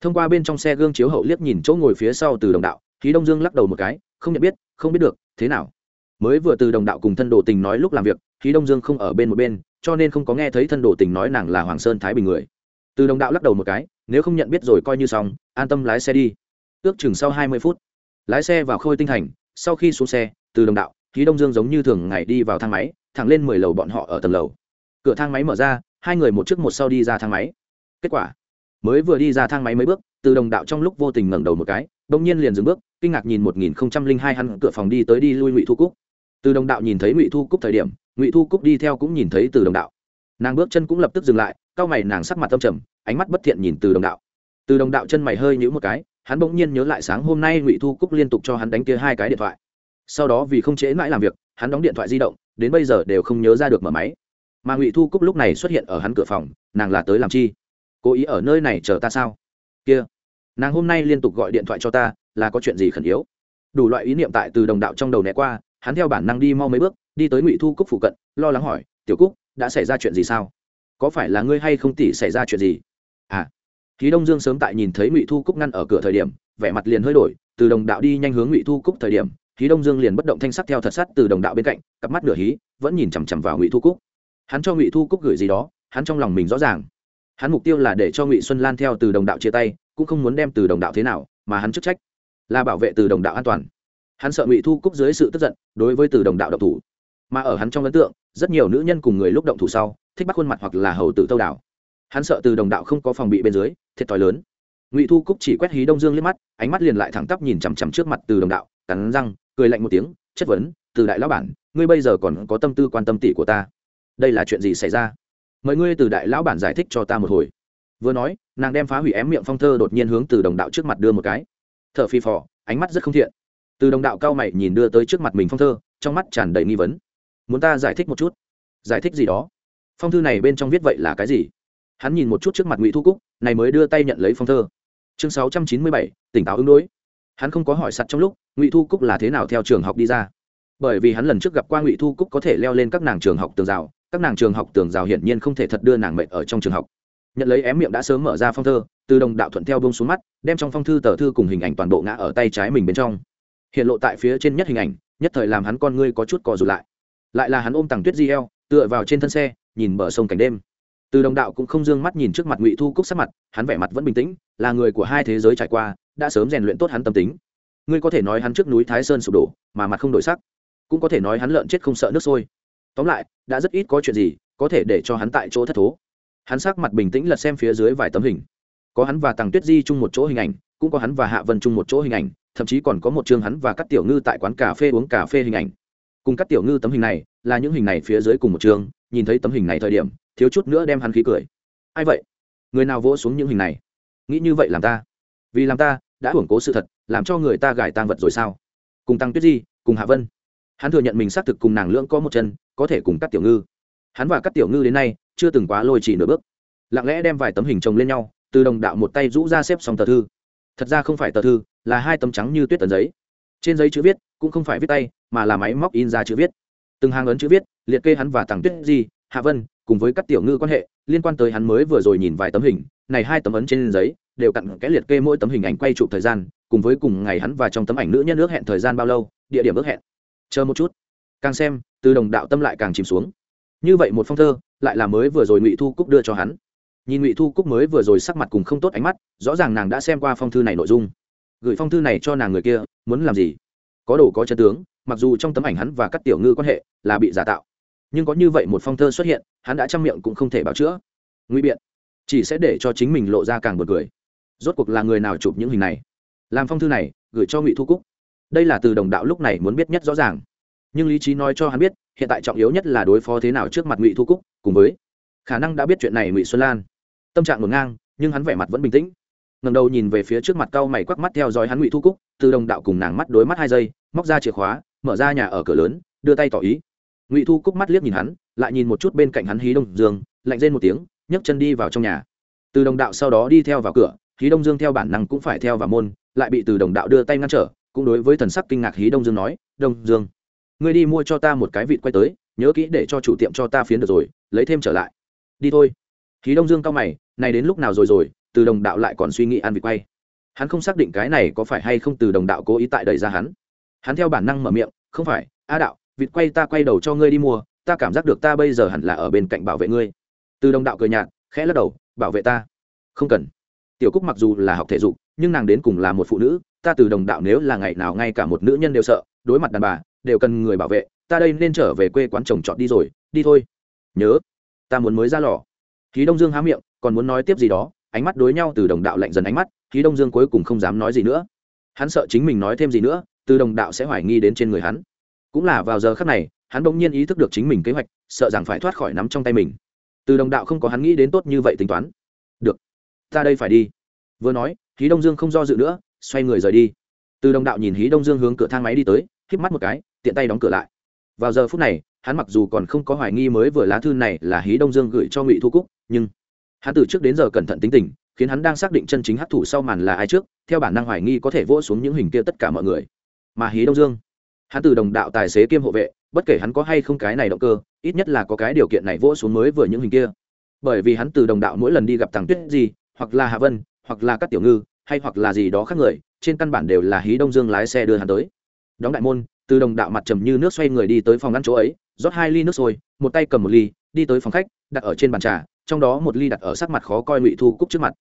Thông qua bên trong xe gương chiếu hậu liếc nhìn chỗ ngồi phía sau từ đồng đạo, Khí đông dương lắc đầu một cái, không nhận biết, không biết được, thế nào? Mới vừa từ đồng đạo cùng thân đồ tình nói lúc làm việc, Khí đông dương không ở bên một bên, cho nên không có nghe thấy thân đồ tình nói nàng là hoàng sơn thái bình người. Từ đồng đạo lắc đầu một cái, nếu không nhận biết rồi coi như xong, an tâm lái xe đi. Ước chừng sau hai mươi phút, lái xe vào khôi tinh thành, sau khi xuống xe, từ đồng đạo, khí đông dương giống như thường ngày đi vào thang máy thẳng lên mười lầu bọn họ ở tầng lầu. Cửa thang máy mở ra, hai người một trước một sau đi ra thang máy. Kết quả, mới vừa đi ra thang máy mấy bước, từ đồng đạo trong lúc vô tình ngẩng đầu một cái, bỗng nhiên liền dừng bước, kinh ngạc nhìn một nghìn không trăm linh hai hắn cửa phòng đi tới đi lui ngụy thu cúc. Từ đồng đạo nhìn thấy ngụy thu cúc thời điểm, ngụy thu cúc đi theo cũng nhìn thấy từ đồng đạo. Nàng bước chân cũng lập tức dừng lại, cao mày nàng sắc mặt tâm trầm, ánh mắt bất thiện nhìn từ đồng đạo. Từ đồng đạo chân mày hơi nhũ một cái, hắn bỗng nhiên nhớ lại sáng hôm nay ngụy thu cúc liên tục cho hắn đánh kia hai cái điện thoại. Sau đó vì không chế mãi làm việc, hắn đóng điện thoại di động đến bây giờ đều không nhớ ra được mở máy. Mà ngụy thu cúc lúc này xuất hiện ở hắn cửa phòng, nàng là tới làm chi? Cố ý ở nơi này chờ ta sao? Kia, nàng hôm nay liên tục gọi điện thoại cho ta, là có chuyện gì khẩn yếu? Đủ loại ý niệm tại từ đồng đạo trong đầu né qua, hắn theo bản năng đi mau mấy bước, đi tới ngụy thu cúc phụ cận, lo lắng hỏi, tiểu cúc, đã xảy ra chuyện gì sao? Có phải là ngươi hay không tỉ xảy ra chuyện gì? À khí đông dương sớm tại nhìn thấy ngụy thu cúc ngăn ở cửa thời điểm, vẻ mặt liền hơi đổi, từ đồng đạo đi nhanh hướng ngụy thu cúc thời điểm Hí đông dương liền bất động thanh sắc theo thật sắt từ đồng đạo bên cạnh, cặp mắt nửa hí, vẫn nhìn chằm chằm vào ngụy thu cúc. Hắn cho ngụy thu cúc gửi gì đó, hắn trong lòng mình rõ ràng. Hắn mục tiêu là để cho ngụy xuân lan theo từ đồng đạo chia tay, cũng không muốn đem từ đồng đạo thế nào, mà hắn chức trách là bảo vệ từ đồng đạo an toàn. Hắn sợ ngụy thu cúc dưới sự tức giận, đối với từ đồng đạo độc thủ. Mà ở hắn trong ấn tượng, rất nhiều nữ nhân cùng người lúc động thủ sau, thích bắt khuôn mặt hoặc là hầu tử tâu đảo. Hắn sợ từ đồng đạo không có phòng bị bên dưới, thiệt thòi lớn. Ngụy thu cúc chỉ quét hí đông dương liếc mắt, ánh mắt liền lại thẳng tắp nhìn chằm chằm trước mặt từ đồng đạo, cắn răng cười lạnh một tiếng, chất vấn, từ đại lão bản, ngươi bây giờ còn có tâm tư quan tâm tỷ của ta. Đây là chuyện gì xảy ra? Mời ngươi từ đại lão bản giải thích cho ta một hồi. Vừa nói, nàng đem phá hủy ém miệng phong thơ đột nhiên hướng từ đồng đạo trước mặt đưa một cái. T h ở phi phò, ánh mắt rất không thiện. Từ đồng đạo cao mày nhìn đưa tới trước mặt mình phong thơ, trong mắt tràn đầy nghi vấn. Muốn ta giải thích một chút? Giải thích gì đó? Phong thư này bên trong viết vậy là cái gì? Hắn nhìn một chút trước mặt ngụy thu cúc, này mới đưa tay nhận lấy phong thơ. Chương sáu trăm chín mươi bảy, tỉnh táo ứng đối hắn không có hỏi sặt trong lúc, ngụy thu cúc là thế nào theo trường học đi ra. Bởi vì hắn lần trước gặp qua ngụy thu cúc có thể leo lên các nàng trường học tường rào, các nàng trường học tường rào hiển nhiên không thể thật đưa nàng mệnh ở trong trường học. Nhận lấy ém miệng đã sớm mở ra phong thơ, từ đồng đạo thuận theo bông xuống mắt, đem trong phong thư tờ thư cùng hình ảnh toàn bộ ngã ở tay trái mình bên trong. Hiện lộ tại phía trên nhất hình ảnh, nhất thời làm hắn con ngươi có chút cò rụt lại. Lại là hắn ôm tàng tuyết di eo tựa vào trên thân xe, nhìn bờ sông cảnh đêm từ đồng đạo cũng không d ư ơ n g mắt nhìn trước mặt ngụy thu cúc sắc mặt, hắn vẻ mặt vẫn bình tĩnh, là người của hai thế giới trải qua, đã sớm rèn luyện tốt hắn tâm tính. Ngươi có thể nói hắn trước núi thái sơn sụp đổ, mà mặt không đổi sắc. Cũng có thể nói hắn lợn chết không sợ nước sôi. Tóm lại, đã rất ít có chuyện gì có thể để cho hắn tại chỗ thất thố. Hắn sắc mặt bình tĩnh lật xem phía dưới vài tấm hình. Có hắn và tàng tuyết di chung một chỗ hình ảnh, cũng có hắn và hạ vân chung một chỗ hình ảnh, thậm chí còn có một chương hắn và các tiểu ngư tại quán cà phê uống cà phê hình ảnh. Cùng các tiểu ngư tấm hình này, là những hình này phía dưới cùng một chương, nhìn thấy tấm hình này thời điểm thiếu chút nữa đem hắn khí cười. Ai vậy? Người nào vỗ xuống những hình này? Nghĩ như vậy làm ta. Vì làm ta, đã hưởng cố sự thật, làm cho người ta gài tang vật rồi sao? Cùng tăng tuyết di, cùng hạ vân. Hắn thừa nhận mình xác thực cùng nàng lưỡng có một chân, có thể cùng các tiểu ngư. Hắn và các tiểu ngư đến nay, chưa từng quá lôi chỉ nửa bước. Lặng lẽ đem vài tấm hình chồng lên nhau, từ đồng đạo một tay rũ ra xếp xong tờ thư. Thật ra không phải tờ thư, là hai tấm trắng như tuyết tấn giấy. Trên giấy chữ viết, cũng không phải viết tay, mà là máy móc in ra chữ viết. Từng hàng ấn chữ viết, liệt kê hắn và tặng tuyết di, hạ vân cùng với các tiểu ngư quan hệ, liên quan tới hắn mới vừa rồi nhìn vài tấm hình, này hai tấm ấn trên giấy, đều cặn kẽ liệt kê mỗi tấm hình ảnh quay chụp thời gian, cùng với cùng ngày hắn và trong tấm ảnh nữ nhân ước hẹn thời gian bao lâu, địa điểm ước hẹn. Chờ một chút. Càng xem, từ đồng đạo tâm lại càng chìm xuống. Như vậy một phong thơ, lại là mới vừa rồi ngụy thu cúc đưa cho hắn. Nhìn ngụy thu cúc mới vừa rồi sắc mặt cùng không tốt ánh mắt, rõ ràng nàng đã xem qua phong thư này nội dung. Gửi phong thư này cho nàng người kia, muốn làm gì? Có đồ có chân tướng, mặc dù trong tấm ảnh hắn và các tiểu ngư quan hệ là bị giả tạo, nhưng có như vậy một phong thơ xuất hiện hắn đã chăm miệng cũng không thể bảo chữa. Nguy biện, chỉ sẽ để cho chính mình lộ ra càng bật cười. Rốt cuộc là người nào chụp những hình này? Làm phong thư này, gửi cho ngụy thu cúc. Đây là từ đồng đạo lúc này muốn biết nhất rõ ràng. Nhưng lý trí nói cho hắn biết, hiện tại trọng yếu nhất là đối phó thế nào trước mặt ngụy thu cúc, cùng với khả năng đã biết chuyện này ngụy xuân lan. Tâm trạng ngổn ngang, nhưng hắn vẻ mặt vẫn bình tĩnh. Ngầm đầu nhìn về phía trước mặt cau mày quắc mắt theo dõi hắn ngụy thu cúc, từ đồng đạo cùng nàng mắt đối mắt hai giây, móc ra chìa khóa, mở ra nhà ở cửa lớn, đưa tay tỏ ý. Ngụy thu cúc mắt liếc nhìn hắn lại nhìn một chút bên cạnh hắn hí đông dương, lạnh rên một tiếng, nhấc chân đi vào trong nhà. Từ đồng đạo sau đó đi theo vào cửa, hí đông dương theo bản năng cũng phải theo vào môn, lại bị từ đồng đạo đưa tay ngăn trở, cũng đối với thần sắc kinh ngạc hí đông dương nói, đông dương, ngươi đi mua cho ta một cái vịt quay tới, nhớ kỹ để cho chủ tiệm cho ta phiến được rồi, lấy thêm trở lại. Đi thôi. Hí đông dương cao mày, này đến lúc nào rồi rồi, từ đồng đạo lại còn suy nghĩ ăn vịt quay. Hắn không xác định cái này có phải hay không từ đồng đạo cố ý tại đẩy ra hắn. Hắn theo bản năng mở miệng, không phải, a đạo, vịt quay ta quay đầu cho ngươi đi mua ta cảm giác được ta bây giờ hẳn là ở bên cạnh bảo vệ ngươi. Từ đồng đạo cười nhạt, khẽ lắc đầu, bảo vệ ta? Không cần. Tiểu cúc mặc dù là học thể dục, nhưng nàng đến cùng là một phụ nữ, ta từ đồng đạo nếu là ngày nào ngay cả một nữ nhân đều sợ, đối mặt đàn bà, đều cần người bảo vệ, ta đây nên trở về quê quán chồng chọn đi rồi, đi thôi. Nhớ, ta muốn mới ra lò. Khí đông dương há miệng, còn muốn nói tiếp gì đó, ánh mắt đối nhau từ đồng đạo lạnh dần ánh mắt khí đông dương cuối cùng không dám nói gì nữa. Hắn sợ chính mình nói thêm gì nữa, từ đồng đạo sẽ hoài nghi đến trên người hắn. Cũng là vào giờ khắc này hắn bỗng nhiên ý thức được chính mình kế hoạch, sợ rằng phải thoát khỏi nắm trong tay mình. Từ đồng đạo không có hắn nghĩ đến tốt như vậy tính toán. Được, ta đây phải đi. Vừa nói, hí đông dương không do dự nữa, xoay người rời đi. Từ đồng đạo nhìn hí đông dương hướng cửa thang máy đi tới híp mắt một cái, tiện tay đóng cửa lại. Vào giờ phút này, hắn mặc dù còn không có hoài nghi mới vừa lá thư này là hí đông dương gửi cho ngụy thu cúc, nhưng hắn từ trước đến giờ cẩn thận tính tình, khiến hắn đang xác định chân chính hắc thủ sau màn là ai trước, theo bản năng hoài nghi có thể vỗ xuống những hình kia tất cả mọi người. Mà hí đông dương, hắn từ đồng đạo tài xế kiêm hộ vệ bất kể hắn có hay không cái này động cơ, ít nhất là có cái điều kiện này vỗ xuống mới vừa những hình kia. Bởi vì hắn từ đồng đạo mỗi lần đi gặp thằng tuyết gì hoặc là hạ vân, hoặc là các tiểu ngư, hay hoặc là gì đó khác người, trên căn bản đều là hí đông dương lái xe đưa hắn tới. Đóng đại môn, từ đồng đạo mặt trầm như nước xoay người đi tới phòng ngăn chỗ ấy, rót hai ly nước sôi, một tay cầm một ly, đi tới phòng khách, đặt ở trên bàn trà, trong đó một ly đặt ở sắc mặt khó coi ngụy thu cúc trước mặt.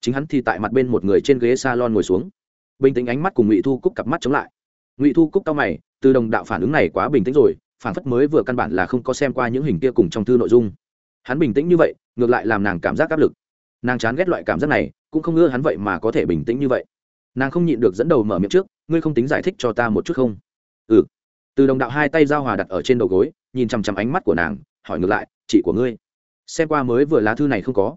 Chính hắn thì tại mặt bên một người trên ghế s a lon ngồi xuống. Bình tĩnh ánh mắt cùng ngụy thu cúc cặp mắt chống lại. Ngụy thu cúc tao mày từ đồng đạo phản ứng này quá bình tĩnh rồi phản phất mới vừa căn bản là không có xem qua những hình kia cùng trong thư nội dung. Hắn bình tĩnh như vậy, ngược lại làm nàng cảm giác áp lực. Nàng chán ghét loại cảm giác này, cũng không ưa hắn vậy mà có thể bình tĩnh như vậy. Nàng không nhịn được dẫn đầu mở miệng trước, ngươi không tính giải thích cho ta một chút không? Ừ. Từ đồng đạo hai tay giao hòa đặt ở trên đầu gối, nhìn chằm chằm ánh mắt của nàng, hỏi ngược lại, chị của ngươi, xem qua mới vừa lá thư này không có?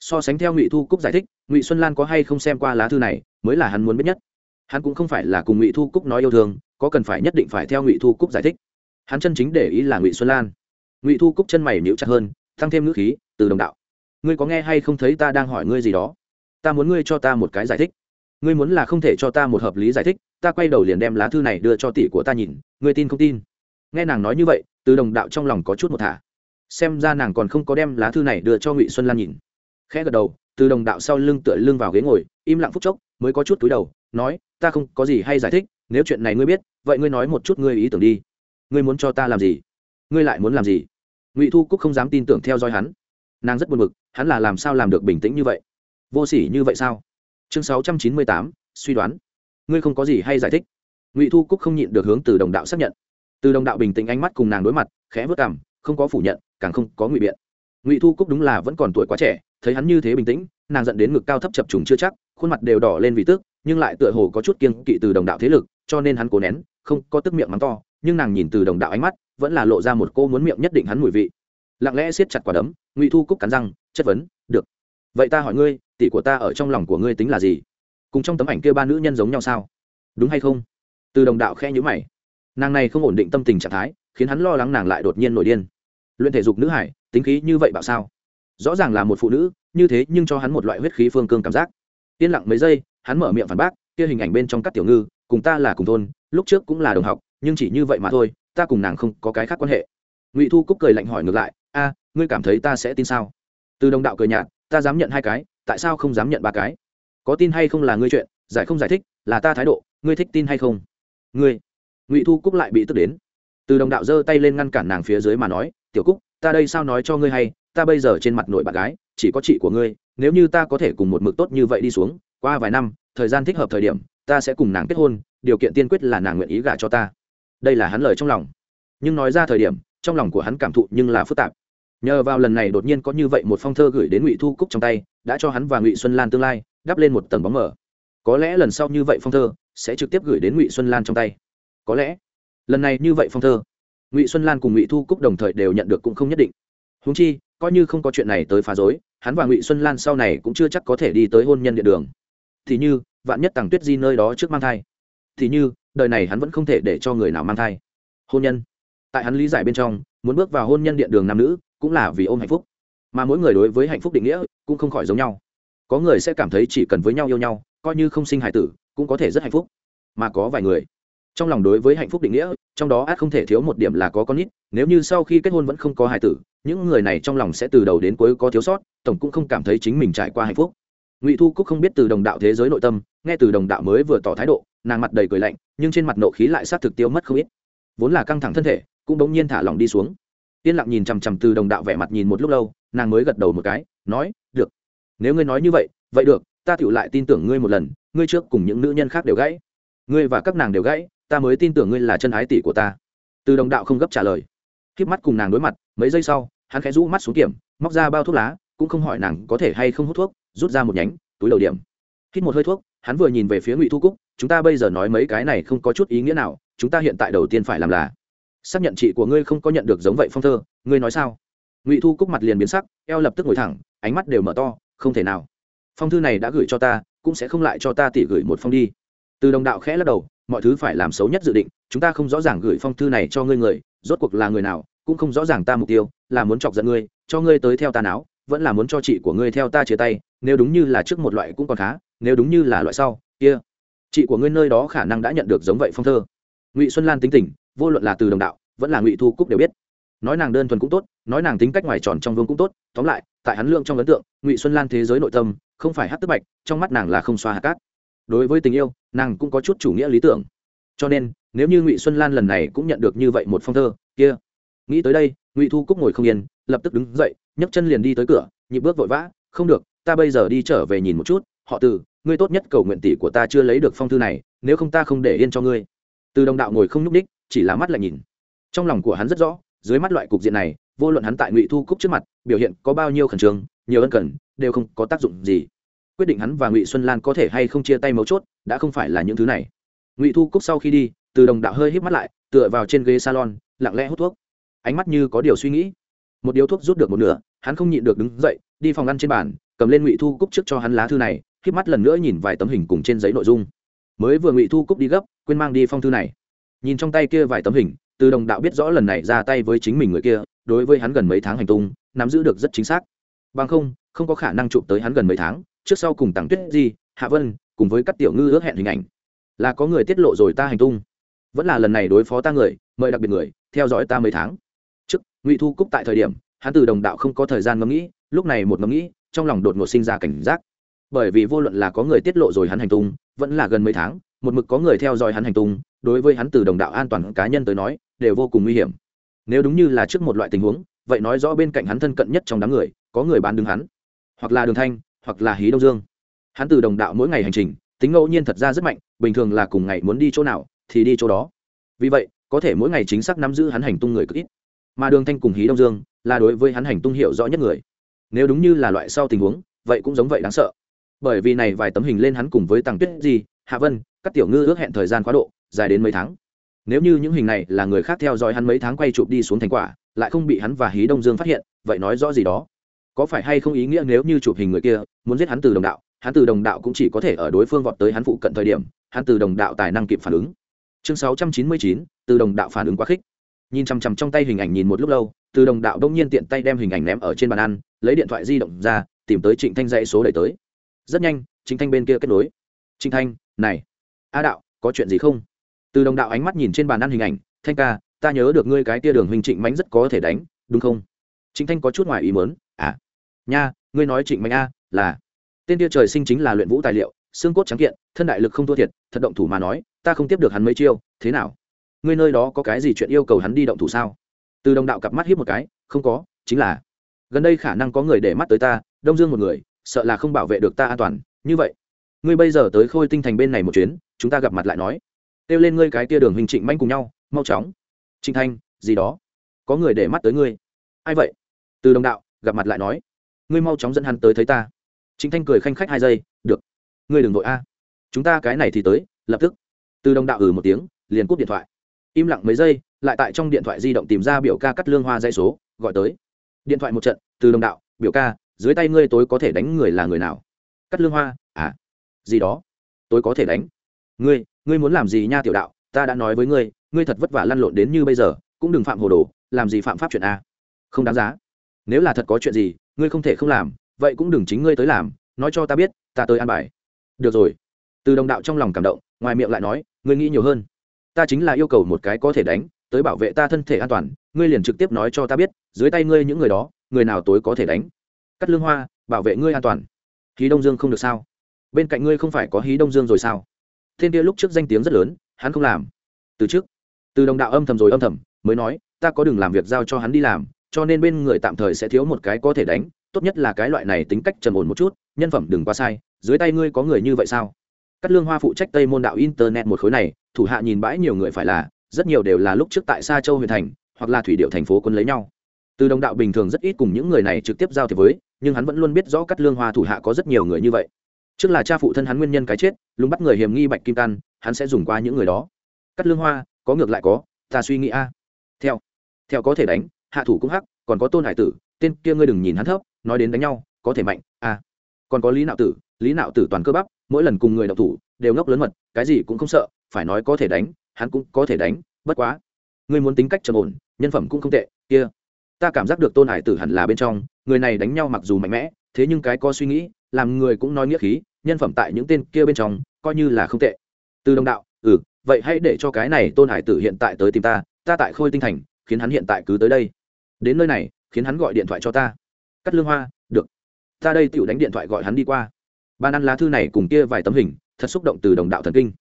So sánh theo ngụy thu cúc giải thích, ngụy xuân lan có hay không xem qua lá thư này, mới là hắn muốn biết nhất. Hắn cũng không phải là cùng ngụy thu cúc nói yêu thương có cần phải nhất định phải theo ngụy thu cúc giải thích hắn chân chính để ý là ngụy xuân lan ngụy thu cúc chân mày níu chặt hơn tăng thêm ngữ khí từ đồng đạo ngươi có nghe hay không thấy ta đang hỏi ngươi gì đó ta muốn ngươi cho ta một cái giải thích ngươi muốn là không thể cho ta một hợp lý giải thích ta quay đầu liền đem lá thư này đưa cho tỷ của ta nhìn ngươi tin không tin nghe nàng nói như vậy từ đồng đạo trong lòng có chút một thả xem ra nàng còn không có đem lá thư này đưa cho ngụy xuân lan nhìn khẽ gật đầu từ đồng đạo sau lưng tựa lưng vào ghế ngồi im lặng phúc chốc mới có chút túi đầu nói ta không có gì hay giải thích nếu chuyện này ngươi biết, vậy ngươi nói một chút ngươi ý tưởng đi. Ngươi muốn cho ta làm gì? Ngươi lại muốn làm gì? Ngụy thu cúc không dám tin tưởng theo dõi hắn. Nàng rất buồn bực, hắn là làm sao làm được bình tĩnh như vậy? Vô s ỉ như vậy sao? Chương sáu trăm chín mươi tám, suy đoán. Ngươi không có gì hay giải thích. Ngụy thu cúc không nhịn được hướng từ đồng đạo xác nhận. Từ đồng đạo bình tĩnh ánh mắt cùng nàng đối mặt, khẽ vớt cảm không có phủ nhận, càng không có ngụy biện. Ngụy thu cúc đúng là vẫn còn tuổi quá trẻ, thấy hắn như thế bình tĩnh, nàng dẫn đến ngực cao thấp chập trùng chưa chắc, khuôn mặt đều đỏ lên vì tước nhưng lại tựa hồ có chút kiêng kỵ từ đồng đạo thế lực cho nên hắn cố nén, không có tức miệng mắng to, nhưng nàng nhìn từ đồng đạo ánh mắt, vẫn là lộ ra một cô muốn miệng nhất định hắn mùi vị. Lặng lẽ siết chặt quả đấm, ngụy thu cúc cắn răng, chất vấn, được. Vậy ta hỏi ngươi, tỷ của ta ở trong lòng của ngươi tính là gì? Cùng trong tấm ảnh kia ba nữ nhân giống nhau sao? Đúng hay không? Từ đồng đạo khe nhữ mày. Nàng này không ổn định tâm tình trạng thái, khiến hắn lo lắng nàng lại đột nhiên nổi điên. Luyện thể dục nữ hải, tính khí như vậy bảo sao? Rõ ràng là một phụ nữ, như thế nhưng cho hắn một loại huyết khí phương cương cảm giác. Yên lặng mấy giây, hắn mở miệng phản bác, kia hình ảnh bên trong các tiểu ngư cùng ta là cùng thôn, lúc trước cũng là đồng học, nhưng chỉ như vậy mà thôi, ta cùng nàng không có cái khác quan hệ. Ngụy thu cúc cười lạnh hỏi ngược lại, a, ngươi cảm thấy ta sẽ tin sao? Từ đồng đạo cười nhạt, ta dám nhận hai cái, tại sao không dám nhận ba cái? Có tin hay không là ngươi chuyện, giải không giải thích, là ta thái độ, ngươi thích tin hay không? Ngươi? Ngụy thu cúc lại bị tức đến. Từ đồng đạo giơ tay lên ngăn cản nàng phía dưới mà nói, tiểu cúc, ta đây sao nói cho ngươi hay, ta bây giờ trên mặt nội bạn gái, chỉ có chị của ngươi, nếu như ta có thể cùng một mực tốt như vậy đi xuống, qua vài năm, thời gian thích hợp thời điểm ta sẽ cùng nàng kết hôn, điều kiện tiên quyết là nàng nguyện ý gả cho ta. Đây là hắn lời trong lòng. Nhưng nói ra thời điểm, trong lòng của hắn cảm thụ nhưng là phức tạp. Nhờ vào lần này đột nhiên có như vậy một phong thơ gửi đến ngụy thu cúc trong tay, đã cho hắn và ngụy xuân lan tương lai, đắp lên một tầng bóng mờ. Có lẽ lần sau như vậy phong thơ sẽ trực tiếp gửi đến ngụy xuân lan trong tay. Có lẽ lần này như vậy phong thơ, ngụy xuân lan cùng ngụy thu cúc đồng thời đều nhận được cũng không nhất định. Húng chi, coi như không có chuyện này tới phá dối hắn và ngụy xuân lan sau này cũng chưa chắc có thể đi tới hôn nhân địa đường. Thì như vạn nhất tàng tuyết di nơi đó trước mang thai. Thì như, đời này hắn vẫn không thể để cho người nào mang thai. Hôn nhân. Tại hắn lý giải bên trong, muốn bước vào hôn nhân điện đường nam nữ, cũng là vì ôm hạnh phúc. Mà mỗi người đối với hạnh phúc định nghĩa, cũng không khỏi giống nhau. Có người sẽ cảm thấy chỉ cần với nhau yêu nhau, coi như không sinh hài tử, cũng có thể rất hạnh phúc. Mà có vài người, trong lòng đối với hạnh phúc định nghĩa, trong đó át không thể thiếu một điểm là có con nít, nếu như sau khi kết hôn vẫn không có hài tử, những người này trong lòng sẽ từ đầu đến cuối có thiếu sót, tổng cũng không cảm thấy chính mình trải qua hạnh phúc ngụy thu cúc không biết từ đồng đạo thế giới nội tâm nghe từ đồng đạo mới vừa tỏ thái độ nàng mặt đầy cười lạnh nhưng trên mặt nộ khí lại sát thực tiêu mất không ít vốn là căng thẳng thân thể cũng bỗng nhiên thả lỏng đi xuống yên lặng nhìn chằm chằm từ đồng đạo vẻ mặt nhìn một lúc lâu nàng mới gật đầu một cái nói được nếu ngươi nói như vậy vậy được ta tựu lại tin tưởng ngươi một lần ngươi trước cùng những nữ nhân khác đều gãy ngươi và các nàng đều gãy ta mới tin tưởng ngươi là chân ái tỷ của ta từ đồng đạo không gấp trả lời k mắt cùng nàng đối mặt mấy giây sau hắn khẽ rũ mắt xuống kiểm móc ra bao thuốc lá cũng không hỏi nàng có thể hay không hút thuốc rút ra một nhánh, túi đầu điểm. Hít một hơi thuốc, hắn vừa nhìn về phía ngụy thu cúc, chúng ta bây giờ nói mấy cái này không có chút ý nghĩa nào, chúng ta hiện tại đầu tiên phải làm là xác nhận chị của ngươi không có nhận được giống vậy phong thơ, ngươi nói sao? Ngụy thu cúc mặt liền biến sắc, eo lập tức ngồi thẳng, ánh mắt đều mở to, không thể nào. Phong thư này đã gửi cho ta, cũng sẽ không lại cho ta tỉ gửi một phong đi. Từ đồng đạo khẽ lắc đầu, mọi thứ phải làm xấu nhất dự định, chúng ta không rõ ràng gửi phong thư này cho ngươi người, rốt cuộc là người nào, cũng không rõ ràng ta mục tiêu, là muốn chọc giận ngươi, cho ngươi tới theo ta não vẫn là muốn cho chị của ngươi theo ta chia tay, nếu đúng như là trước một loại cũng còn khá, nếu đúng như là loại sau, kia. Chị của ngươi nơi đó khả năng đã nhận được giống vậy phong thơ. Ngụy xuân lan tính tình, vô luận là từ đồng đạo, vẫn là ngụy thu cúc đều biết. Nói nàng đơn thuần cũng tốt, nói nàng tính cách ngoài tròn trong vương cũng tốt, tóm lại, tại hắn lượng trong ấn tượng, ngụy xuân lan thế giới nội tâm, không phải hát tức bạch, trong mắt nàng là không xoa hạt cát. Đối với tình yêu, nàng cũng có chút chủ nghĩa lý tưởng. Cho nên, nếu như ngụy xuân lan lần này cũng nhận được như vậy một phong thơ, kia. Nghĩ tới đây, ngụy thu cúc ngồi không yên, lập tức đứng dậy nhấc chân liền đi tới cửa, nhịp bước vội vã, không được, ta bây giờ đi trở về nhìn một chút, họ từ, ngươi tốt nhất cầu nguyện tỷ của ta chưa lấy được phong thư này, nếu không ta không để yên cho ngươi. Từ đồng đạo ngồi không nhúc ních chỉ là mắt lại nhìn. Trong lòng của hắn rất rõ, dưới mắt loại cục diện này, vô luận hắn tại ngụy thu cúc trước mặt, biểu hiện có bao nhiêu khẩn trương, nhiều ân cần, đều không có tác dụng gì. Quyết định hắn và ngụy xuân lan có thể hay không chia tay mấu chốt, đã không phải là những thứ này. Ngụy thu cúc sau khi đi, từ đồng đạo hơi hít mắt lại, tựa vào trên ghế salon, lặng lẽ hút thuốc. Ánh mắt như có điều suy nghĩ một điếu thuốc rút được một nửa, hắn không nhịn được đứng dậy, đi phòng ăn trên bàn, cầm lên ngụy thu cúc trước cho hắn lá thư này híp mắt lần nữa nhìn vài tấm hình cùng trên giấy nội dung. Mới vừa ngụy thu cúc đi gấp, quên mang đi phong thư này. Nhìn trong tay kia vài tấm hình, từ đồng đạo biết rõ lần này ra tay với chính mình người kia, đối với hắn gần mấy tháng hành tung, nắm giữ được rất chính xác. Bằng không không có khả năng chụp tới hắn gần mấy tháng, trước sau cùng tặng tuyết di, hạ vân, cùng với các tiểu ngư ước hẹn hình ảnh. Là có người tiết lộ rồi ta hành tung. Vẫn là lần này đối phó ta người, mời đặc biệt người, theo dõi ta mấy tháng ngụy thu cúc tại thời điểm, hắn từ đồng đạo không có thời gian ngẫm nghĩ, lúc này một ngẫm nghĩ, trong lòng đột ngột sinh ra cảnh giác. Bởi vì vô luận là có người tiết lộ rồi hắn hành tung, vẫn là gần mấy tháng, một mực có người theo dõi hắn hành tung, đối với hắn từ đồng đạo an toàn cá nhân tới nói, đều vô cùng nguy hiểm. Nếu đúng như là trước một loại tình huống, vậy nói rõ bên cạnh hắn thân cận nhất trong đám người, có người bán đứng hắn. Hoặc là đường thanh, hoặc là hí đông dương. Hắn từ đồng đạo mỗi ngày hành trình, tính ngẫu nhiên thật ra rất mạnh, bình thường là cùng ngày muốn đi chỗ nào, thì đi chỗ đó. Vì vậy, có thể mỗi ngày chính xác nắm giữ hắn hành tung người cực ít mà đường thanh cùng hí đông dương là đối với hắn hành tung hiệu rõ nhất người. Nếu đúng như là loại sau tình huống, vậy cũng giống vậy đáng sợ. Bởi vì này vài tấm hình lên hắn cùng với tàng tuyết gì hạ vân, các tiểu ngư ước hẹn thời gian quá độ, dài đến mấy tháng. Nếu như những hình này là người khác theo dõi hắn mấy tháng quay chụp đi xuống thành quả, lại không bị hắn và hí đông dương phát hiện, vậy nói rõ gì đó? Có phải hay không ý nghĩa nếu như chụp hình người kia, muốn giết hắn từ đồng đạo, hắn từ đồng đạo cũng chỉ có thể ở đối phương vọt tới hắn phụ cận thời điểm, hắn từ đồng đạo tài năng kịp phản ứng. Chương sáu trăm chín mươi chín, từ đồng đạo phản ứng quá khích nhìn chằm chằm trong tay hình ảnh nhìn một lúc lâu, từ đồng đạo đông nhiên tiện tay đem hình ảnh ném ở trên bàn ăn, lấy điện thoại di động ra, tìm tới trịnh thanh dãy số đẩy tới. Rất nhanh, trịnh thanh bên kia kết nối. Trịnh thanh, này, a đạo, có chuyện gì không? Từ đồng đạo ánh mắt nhìn trên bàn ăn hình ảnh, thanh ca, ta nhớ được ngươi cái tia đường hình trịnh mánh rất có thể đánh, đúng không? Trịnh thanh có chút ngoài ý mớn à nha, ngươi nói trịnh mánh a, là, tên tia trời sinh chính là luyện vũ tài liệu, xương cốt trắng kiện, thân đại lực không thua thiệt, thật động thủ mà nói, ta không tiếp được hắn mấy chiêu, thế nào? Ngươi nơi đó có cái gì chuyện yêu cầu hắn đi động thủ sao? Từ đồng đạo cặp mắt hiếp một cái, không có, chính là, gần đây khả năng có người để mắt tới ta, đông dương một người, sợ là không bảo vệ được ta an toàn, như vậy. Ngươi bây giờ tới khôi tinh thành bên này một chuyến, chúng ta gặp mặt lại nói. Kêu lên ngươi cái tia đường hình trịnh manh cùng nhau, mau chóng. Trịnh thanh, gì đó? Có người để mắt tới ngươi. Ai vậy? Từ đồng đạo, gặp mặt lại nói. Ngươi mau chóng dẫn hắn tới thấy ta. Trịnh thanh cười khanh khách hai giây, được. Ngươi đừng vội a. Chúng ta cái này thì tới, lập tức. Từ đồng đạo ừ một tiếng, liền cúp điện thoại im lặng mấy giây, lại tại trong điện thoại di động tìm ra biểu ca cắt lương hoa dây số, gọi tới. Điện thoại một trận, từ đồng đạo, biểu ca, dưới tay ngươi tối có thể đánh người là người nào? Cắt lương hoa à gì đó. Tôi có thể đánh. Ngươi ngươi muốn làm gì nha tiểu đạo? Ta đã nói với ngươi ngươi thật vất vả lăn lộn đến như bây giờ, cũng đừng phạm hồ đồ, làm gì phạm pháp chuyện a? Không đáng giá. Nếu là thật có chuyện gì, ngươi không thể không làm, vậy cũng đừng chính ngươi tới làm, nói cho ta biết, ta tới an bài. Được rồi. Từ đồng đạo trong lòng cảm động, ngoài miệng lại nói, ngươi nghĩ nhiều hơn ta chính là yêu cầu một cái có thể đánh, tới bảo vệ ta thân thể an toàn, ngươi liền trực tiếp nói cho ta biết, dưới tay ngươi những người đó, người nào tối có thể đánh. Cắt lương hoa, bảo vệ ngươi an toàn. Hí đông dương không được sao? Bên cạnh ngươi không phải có hí đông dương rồi sao? Thiên kia lúc trước danh tiếng rất lớn, hắn không làm. Từ trước, từ đồng đạo âm thầm rồi âm thầm, mới nói, ta có đừng làm việc giao cho hắn đi làm, cho nên bên người tạm thời sẽ thiếu một cái có thể đánh, tốt nhất là cái loại này tính cách trầm ổn một chút, nhân phẩm đừng quá sai, dưới tay ngươi có người như vậy sao? Cắt lương hoa phụ trách tây môn đạo internet một khối này thủ hạ nhìn bãi nhiều người phải là rất nhiều đều là lúc trước tại Sa Châu huyện thành, hoặc là thủy điệu thành phố quân lấy nhau. Từ đồng đạo bình thường rất ít cùng những người này trực tiếp giao thiệp với, nhưng hắn vẫn luôn biết rõ Cát Lương Hoa thủ hạ có rất nhiều người như vậy. Trước là cha phụ thân hắn nguyên nhân cái chết, lúng bắt người hiểm nghi Bạch Kim Căn, hắn sẽ dùng qua những người đó. Cát Lương Hoa, có ngược lại có, ta suy nghĩ a. Theo, theo có thể đánh, hạ thủ cũng hắc, còn có Tôn Hải Tử, tên kia ngươi đừng nhìn hắn thấp, nói đến đánh nhau, có thể mạnh, a. Còn có Lý Nạo Tử, Lý Nạo Tử toàn cơ bắp, mỗi lần cùng người đọc thủ, đều ngốc lớn mật, cái gì cũng không sợ, phải nói có thể đánh, hắn cũng có thể đánh bất quá. Ngươi muốn tính cách trầm ổn nhân phẩm cũng không tệ kia. Ta cảm giác được tôn hải tử hẳn là bên trong người này đánh nhau mặc dù mạnh mẽ thế nhưng cái có suy nghĩ làm người cũng nói nghĩa khí nhân phẩm tại những tên kia bên trong coi như là không tệ. Từ đồng đạo ừ vậy hãy để cho cái này tôn hải tử hiện tại tới tìm ta ta tại khôi tinh thành khiến hắn hiện tại cứ tới đây. Đến nơi này khiến hắn gọi điện thoại cho ta. Cắt lương hoa được. Ta đây tựu đánh điện thoại gọi hắn đi qua ban ăn lá thư này cùng kia vài tấm hình, thật xúc động từ đồng đạo thần kinh.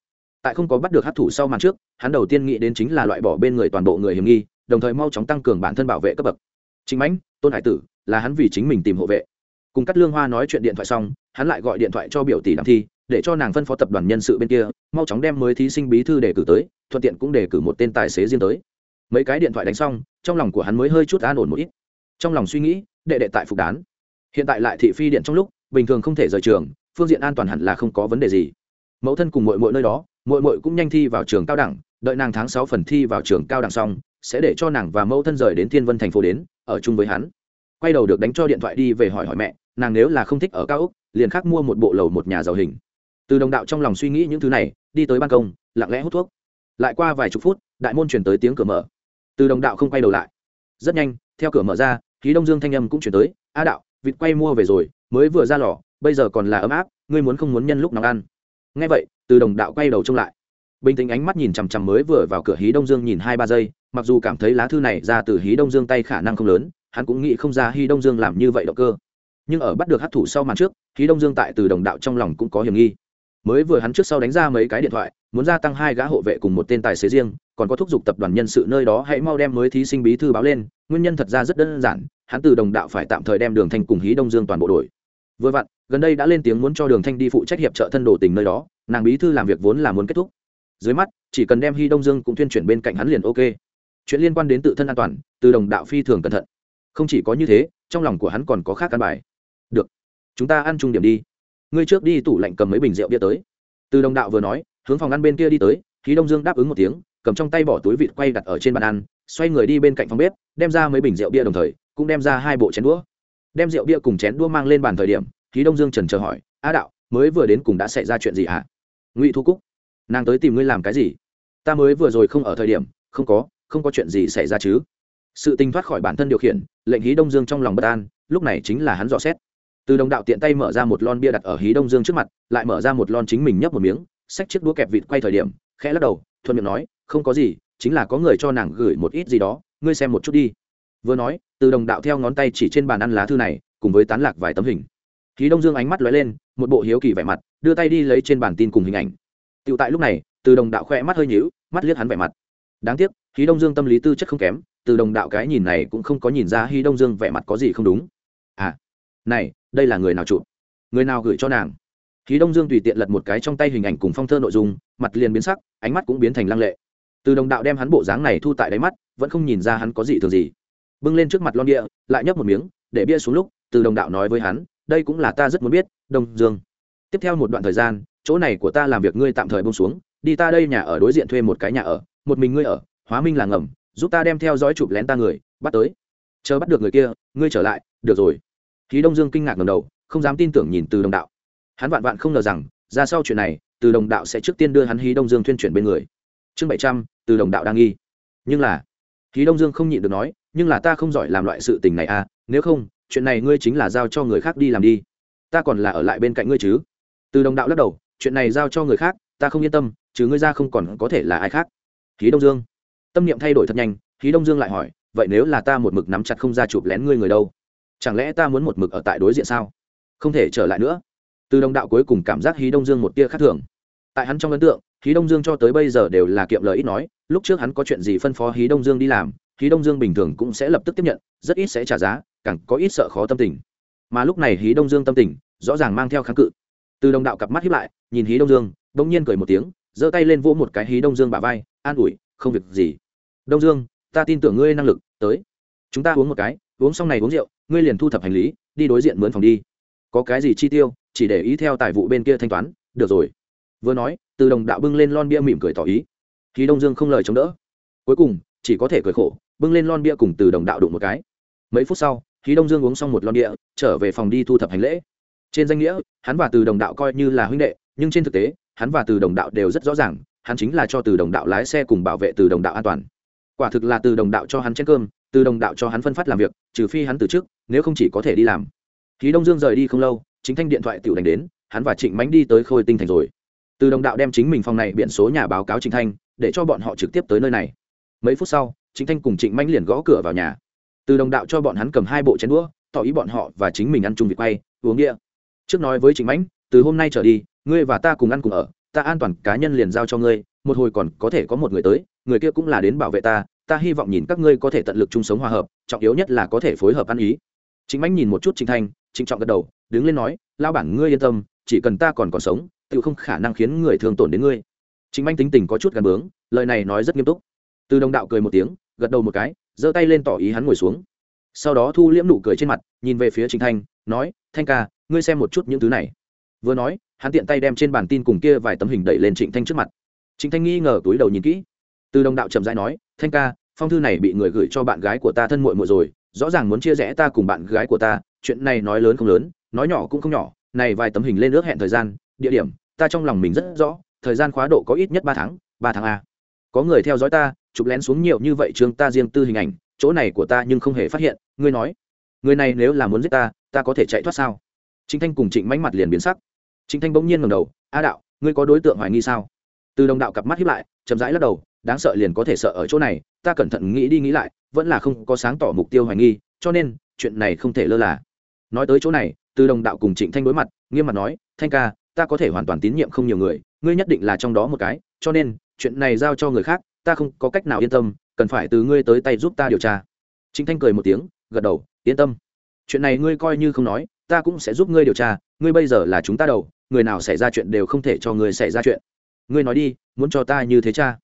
Tại không có bắt được hát thủ sau màn trước, hắn đầu tiên nghĩ đến chính là loại bỏ bên người toàn bộ người hiểm nghi, đồng thời mau chóng tăng cường bản thân bảo vệ cấp bậc. Chính mãnh, tôn hải tử, là hắn vì chính mình tìm hộ vệ. Cùng cắt lương hoa nói chuyện điện thoại xong, hắn lại gọi điện thoại cho biểu tỷ đặng thi, để cho nàng phân phó tập đoàn nhân sự bên kia, mau chóng đem mới thí sinh bí thư đề cử tới, thuận tiện cũng đề cử một tên tài xế riêng tới. Mấy cái điện thoại đánh xong, trong lòng của hắn mới hơi chút an ổn một ít. Trong lòng suy nghĩ, đệ đệ tại phục đán. Hiện tại lại thị phi điện trong lúc, bình thường không thể rời trường phương diện an toàn hẳn là không có vấn đề gì. Mẫu thân cùng mội mội nơi đó mội mội cũng nhanh thi vào trường cao đẳng, đợi nàng tháng sáu phần thi vào trường cao đẳng xong, sẽ để cho nàng và mẫu thân rời đến thiên vân thành phố đến, ở chung với hắn. Quay đầu được đánh cho điện thoại đi về hỏi hỏi mẹ, nàng nếu là không thích ở cao úc liền khác mua một bộ lầu một nhà giàu hình. Từ đồng đạo trong lòng suy nghĩ những thứ này, đi tới ban công, lặng lẽ hút thuốc. Lại qua vài chục phút, đại môn chuyển tới tiếng cửa mở. Từ đồng đạo không quay đầu lại. Rất nhanh, theo cửa mở ra, khí đông dương thanh âm cũng chuyển tới, a đạo, vịt quay mua về rồi, mới vừa ra lò bây giờ còn là ấm áp, ngươi muốn không muốn nhân lúc nóng ăn. Ngay vậy, từ đồng đạo quay đầu trông lại. Bình tĩnh ánh mắt nhìn chằm chằm mới vừa vào cửa hí đông dương nhìn hai ba giây, mặc dù cảm thấy lá thư này ra từ hí đông dương tay khả năng không lớn, hắn cũng nghĩ không ra hí đông dương làm như vậy động cơ. Nhưng ở bắt được hát thủ sau màn trước, hí đông dương tại từ đồng đạo trong lòng cũng có hiểm nghi. Mới vừa hắn trước sau đánh ra mấy cái điện thoại, muốn gia tăng hai gã hộ vệ cùng một tên tài xế riêng, còn có thúc giục tập đoàn nhân sự nơi đó hãy mau đem mới thí sinh bí thư báo lên, nguyên nhân thật ra rất đơn giản, hắn từ đồng đạo phải tạm thời đem đường thành cùng hí đông dương toàn bộ đội vừa vặn, gần đây đã lên tiếng muốn cho đường thanh đi phụ trách hiệp trợ thân đồ tình nơi đó, nàng bí thư làm việc vốn là muốn kết thúc. Dưới mắt, chỉ cần đem hy đông dương cũng tuyên chuyển bên cạnh hắn liền ok. Chuyện liên quan đến tự thân an toàn, từ đồng đạo phi thường cẩn thận. Không chỉ có như thế, trong lòng của hắn còn có khác căn bài. Được, chúng ta ăn chung điểm đi. Ngươi trước đi tủ lạnh cầm mấy bình rượu bia tới. Từ đồng đạo vừa nói, hướng phòng ăn bên kia đi tới khí đông dương đáp ứng một tiếng, cầm trong tay bỏ túi vịt quay đặt ở trên bàn ăn, xoay người đi bên cạnh phòng bếp, đem ra mấy bình rượu bia đồng thời, cũng đem ra hai bộ chén đũa đem rượu bia cùng chén đũa mang lên bàn thời điểm khí đông dương trần chờ hỏi, a đạo, mới vừa đến cùng đã xảy ra chuyện gì hả? Ngụy thu cúc, nàng tới tìm ngươi làm cái gì? Ta mới vừa rồi không ở thời điểm, không có không có chuyện gì xảy ra chứ. Sự tình thoát khỏi bản thân điều khiển, lệnh hí đông dương trong lòng bất an, lúc này chính là hắn dò xét. Từ đồng đạo tiện tay mở ra một lon bia đặt ở hí đông dương trước mặt, lại mở ra một lon chính mình nhấp một miếng, xách chiếc đũa kẹp vịt quay thời điểm, khẽ lắc đầu, thuận miệng nói, không có gì, chính là có người cho nàng gửi một ít gì đó, ngươi xem một chút đi vừa nói, từ đồng đạo theo ngón tay chỉ trên bàn ăn lá thư này, cùng với tán lạc vài tấm hình. Khí đông dương ánh mắt lóe lên, một bộ hiếu kỳ vẻ mặt, đưa tay đi lấy trên bản tin cùng hình ảnh. Tựu tại lúc này, từ đồng đạo khoe mắt hơi nhíu, mắt liếc hắn vẻ mặt. Đáng tiếc, khí đông dương tâm lý tư chất không kém, từ đồng đạo cái nhìn này cũng không có nhìn ra hi đông dương vẻ mặt có gì không đúng. À này, đây là người nào chụp? Người nào gửi cho nàng? Khí đông dương tùy tiện lật một cái trong tay hình ảnh cùng phong thơ nội dung, mặt liền biến sắc, ánh mắt cũng biến thành lăng lệ. Từ đồng đạo đem hắn bộ dáng này thu tại đáy mắt, vẫn không nhìn ra hắn có gì thường gì bưng lên trước mặt lon địa lại nhấp một miếng, để bia xuống lúc, từ đồng đạo nói với hắn, đây cũng là ta rất muốn biết, đông dương. Tiếp theo một đoạn thời gian, chỗ này của ta làm việc ngươi tạm thời bông xuống, đi ta đây nhà ở đối diện thuê một cái nhà ở, một mình ngươi ở, hóa minh là ngầm, giúp ta đem theo dõi chụp lén ta người, bắt tới. Chờ bắt được người kia, ngươi trở lại, được rồi. Khí đông dương kinh ngạc ngầm đầu, không dám tin tưởng nhìn từ đồng đạo. Hắn vạn vạn không ngờ rằng, ra sau chuyện này, từ đồng đạo sẽ trước tiên đưa hắn hí đông dương tuyên chuyển bên người. Chương bảy trăm, từ đồng đạo đang nghi. Nhưng là hí đông dương không nhịn được nói, nhưng là ta không giỏi làm loại sự tình này à nếu không, chuyện này ngươi chính là giao cho người khác đi làm đi. Ta còn là ở lại bên cạnh ngươi chứ. Từ đồng đạo lắc đầu, chuyện này giao cho người khác, ta không yên tâm, chứ ngươi ra không còn có thể là ai khác. Khí đông dương, tâm niệm thay đổi thật nhanh khí đông dương lại hỏi, vậy nếu là ta một mực nắm chặt không ra chụp lén ngươi người đâu? Chẳng lẽ ta muốn một mực ở tại đối diện sao? Không thể trở lại nữa. Từ đồng đạo cuối cùng cảm giác hí đông dương một tia khác thường tại hắn trong ấn tượng, hí đông dương cho tới bây giờ đều là kiệm lời ít nói, lúc trước hắn có chuyện gì phân phó hí đông dương đi làm, hí đông dương bình thường cũng sẽ lập tức tiếp nhận, rất ít sẽ trả giá, càng có ít sợ khó tâm tình. Mà lúc này hí đông dương tâm tình, rõ ràng mang theo kháng cự. Từ đồng đạo cặp mắt hiếp lại, nhìn hí đông dương đ ỗ n g nhiên cười một tiếng, giơ tay lên vỗ một cái hí đông dương bà vai, an ủi, không việc gì. Đông dương, ta tin tưởng ngươi năng lực, tới. Chúng ta uống một cái, uống xong này uống rượu, ngươi liền thu thập hành lý, đi đối diện mướn phòng đi. Có cái gì chi tiêu, chỉ để ý theo tài vụ bên kia thanh toán, được rồi vừa nói, từ đồng đạo bưng lên lon bia mỉm cười tỏ ý. Khi đông dương không lời chống đỡ, cuối cùng, chỉ có thể cười khổ, bưng lên lon bia cùng từ đồng đạo đụng một cái. Mấy phút sau khí đông dương uống xong một lon địa trở về phòng đi thu thập hành lễ. Trên danh nghĩa, hắn và từ đồng đạo coi như là huynh đệ, nhưng trên thực tế, hắn và từ đồng đạo đều rất rõ ràng, hắn chính là cho từ đồng đạo lái xe cùng bảo vệ từ đồng đạo an toàn. Quả thực là từ đồng đạo cho hắn chén cơm, từ đồng đạo cho hắn phân phát làm việc, trừ phi hắn từ trước nếu không chỉ có thể đi làm. Khí đông dương rời đi không lâu, chính thanh điện thoại tự đánh đến, hắn và trịnh mánh đi tới khôi tinh thành rồi từ đồng đạo đem chính mình phòng này biển số nhà báo cáo trịnh thanh, để cho bọn họ trực tiếp tới nơi này. Mấy phút sau chính thanh cùng trịnh mánh liền gõ cửa vào nhà. Từ đồng đạo cho bọn hắn cầm hai bộ chén đũa, tỏ ý bọn họ và chính mình ăn chung việc quay, uống địa. Trước nói với trịnh mãnh, từ hôm nay trở đi, ngươi và ta cùng ăn cùng ở, ta an toàn cá nhân liền giao cho ngươi, một hồi còn có thể có một người tới, người kia cũng là đến bảo vệ ta ta hy vọng nhìn các ngươi có thể tận lực chung sống hòa hợp, trọng yếu nhất là có thể phối hợp ăn ý. Chính mãnh nhìn một chút trịnh thanh, trịnh trọng gật đầu, đứng lên nói lao bản ngươi yên tâm, chỉ cần ta còn còn sống tự không khả năng khiến người thường tổn đến ngươi. Chính mãnh tính tình có chút gắn bướng, lời này nói rất nghiêm túc. Từ đồng đạo cười một tiếng, gật đầu một cái, giơ tay lên tỏ ý hắn ngồi xuống. Sau đó thu liễm nụ cười trên mặt, nhìn về phía trịnh thanh, nói, thanh ca, ngươi xem một chút những thứ này. Vừa nói, hắn tiện tay đem trên bản tin cùng kia vài tấm hình đẩy lên trịnh thanh trước mặt. Trịnh thanh nghi ngờ túi đầu nhìn kỹ. Từ đồng đạo chậm rãi nói, thanh ca, phong thư này bị người gửi cho bạn gái của ta thân muội muội rồi, rõ ràng muốn chia rẽ ta cùng bạn gái của ta, chuyện này nói lớn không lớn, nói nhỏ cũng không nhỏ, này vài tấm hình lên ước hẹn thời gian địa điểm, ta trong lòng mình rất rõ, thời gian khóa độ có ít nhất ba tháng ba tháng a. Có người theo dõi ta, chụp lén xuống nhiều như vậy chương ta riêng tư hình ảnh, chỗ này của ta nhưng không hề phát hiện, ngươi nói. Người này nếu là muốn giết ta ta có thể chạy thoát sao? Chính thanh cùng trịnh mánh mặt liền biến sắc. Chính thanh bỗng nhiên ngầm đầu, a đạo, ngươi có đối tượng hoài nghi sao? Từ đồng đạo cặp mắt hiếp lại, chậm rãi lắc đầu, đáng sợ liền có thể sợ ở chỗ này, ta cẩn thận nghĩ đi nghĩ lại, vẫn là không có sáng tỏ mục tiêu hoài nghi, cho nên, chuyện này không thể lơ là. Nói tới chỗ này, từ đồng đạo cùng trịnh thanh đối mặt, nghiêm mặt nói, thanh ca ta có thể hoàn toàn tín nhiệm không nhiều người, ngươi nhất định là trong đó một cái, cho nên, chuyện này giao cho người khác, ta không có cách nào yên tâm, cần phải từ ngươi tới tay giúp ta điều tra. Chính thanh cười một tiếng, gật đầu, yên tâm. Chuyện này ngươi coi như không nói, ta cũng sẽ giúp ngươi điều tra, ngươi bây giờ là chúng ta đầu, người nào xảy ra chuyện đều không thể cho ngươi xảy ra chuyện. Ngươi nói đi, muốn cho ta như thế cha?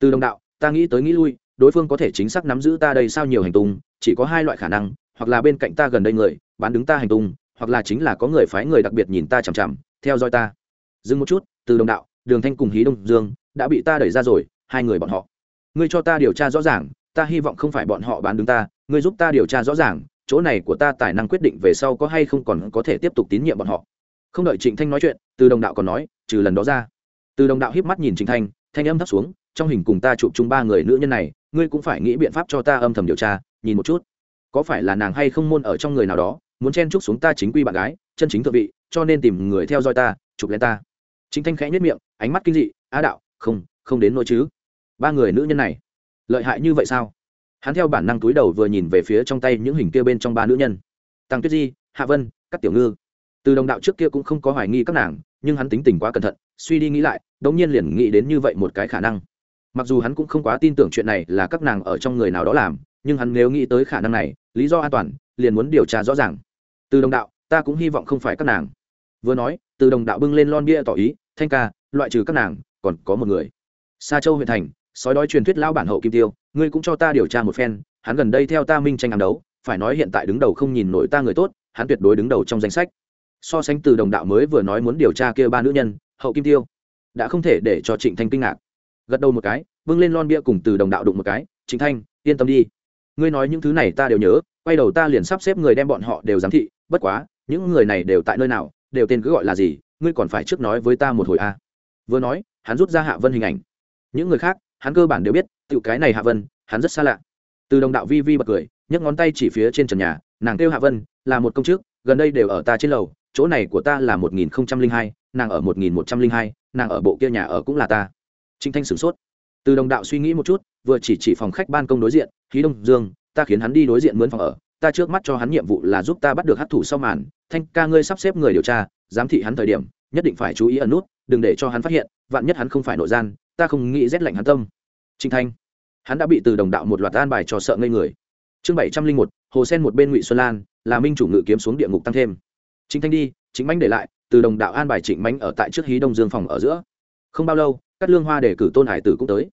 Từ đồng đạo, ta nghĩ tới nghĩ lui, đối phương có thể chính xác nắm giữ ta đây sao nhiều hành tung, chỉ có hai loại khả năng, hoặc là bên cạnh ta gần đây người, bán đứng ta hành tung, hoặc là chính là có người phái người đặc biệt nhìn ta chằm chằm theo dõi ta. Dừng một chút, từ đồng đạo, đường thanh cùng hí đông dương, đã bị ta đẩy ra rồi, hai người bọn họ. Ngươi cho ta điều tra rõ ràng, ta hy vọng không phải bọn họ bán đứng ta, ngươi giúp ta điều tra rõ ràng, chỗ này của ta tài năng quyết định về sau có hay không còn có thể tiếp tục tín nhiệm bọn họ. Không đợi trịnh thanh nói chuyện, từ đồng đạo còn nói, trừ lần đó ra. Từ đồng đạo hiếp mắt nhìn trịnh thanh thanh âm thấp xuống, trong hình cùng ta chụp chung ba người nữ nhân này, ngươi cũng phải nghĩ biện pháp cho ta âm thầm điều tra, nhìn một chút. Có phải là nàng hay không môn ở trong người nào đó, muốn chen chúc xuống ta chính quy bạn gái, chân chính thượng vị cho nên tìm người theo dõi ta, chụp lên ta. Chính thanh khẽ nhất miệng, ánh mắt kinh dị á đạo, không không đến nỗi chứ? Ba người nữ nhân này, lợi hại như vậy sao? Hắn theo bản năng túi đầu vừa nhìn về phía trong tay những hình kia bên trong ba nữ nhân. Tăng tuyết di, hạ vân, các tiểu ngư. Từ đồng đạo trước kia cũng không có hoài nghi các nàng, nhưng hắn tính tình quá cẩn thận, suy đi nghĩ lại, đống nhiên liền nghĩ đến như vậy một cái khả năng. Mặc dù hắn cũng không quá tin tưởng chuyện này là các nàng ở trong người nào đó làm, nhưng hắn nếu nghĩ tới khả năng này, lý do an toàn, liền muốn điều tra rõ ràng. Từ đồng đạo, ta cũng hy vọng không phải các nàng vừa nói, từ đồng đạo bưng lên lon bia tỏ ý, thanh ca, loại trừ các nàng, còn có một người. Xa châu huyện thành, sói đói truyền thuyết lao bản hậu kim tiêu, ngươi cũng cho ta điều tra một phen, hắn gần đây theo ta minh tranh ám đấu, phải nói hiện tại đứng đầu không nhìn nổi ta người tốt, hắn tuyệt đối đứng đầu trong danh sách. So sánh từ đồng đạo mới vừa nói muốn điều tra kia ba nữ nhân, hậu kim tiêu đã không thể để cho trịnh thanh kinh ngạc. Gật đầu một cái vâng lên lon bia cùng từ đồng đạo đụng một cái, trịnh thanh, yên tâm đi. Ngươi nói những thứ này ta đều nhớ, quay đầu ta liền sắp xếp người đem bọn họ đều giám thị, bất quá, những người này đều tại nơi nào đều tên cứ gọi là gì, ngươi còn phải trước nói với ta một hồi a. À. vừa nói, hắn rút ra hạ vân hình ảnh. Những người khác, hắn cơ bản đều biết tự cái này hạ vân, hắn rất xa lạ. Từ đồng đạo vi vi bật cười, nhấc ngón tay chỉ phía trên trần nhà, nàng kêu hạ vân, là một công chức, gần đây đều ở ta trên lầu, chỗ này của ta là một nghìn không trăm linh hai, nàng ở một nghìn một trăm linh hai, nàng ở bộ kia nhà ở cũng là ta. Trinh thanh sửng sốt. Từ đồng đạo suy nghĩ một chút, vừa chỉ chỉ phòng khách ban công đối diện khí đông dương, ta khiến hắn đi đối diện mướn phòng ở ta trước mắt cho hắn nhiệm vụ là giúp ta bắt được hát thủ sau màn, thanh ca ngươi sắp xếp người điều tra, giám thị hắn thời điểm, nhất định phải chú ý ẩn nút, đừng để cho hắn phát hiện, vạn nhất hắn không phải nội gian, ta không nghĩ rét lạnh hắn tâm. Trinh thanh, hắn đã bị từ đồng đạo một loạt an bài cho sợ ngây người. Chương bảy trăm linh một, hồ sen một bên ngụy xuân lan, là minh chủ ngự kiếm xuống địa ngục tăng thêm. Trinh thanh đi chính mánh để lại, từ đồng đạo an bài trịnh mánh ở tại trước hí đông dương phòng ở giữa. Không bao lâu cắt lương hoa để cử tôn hải tử cũng tới.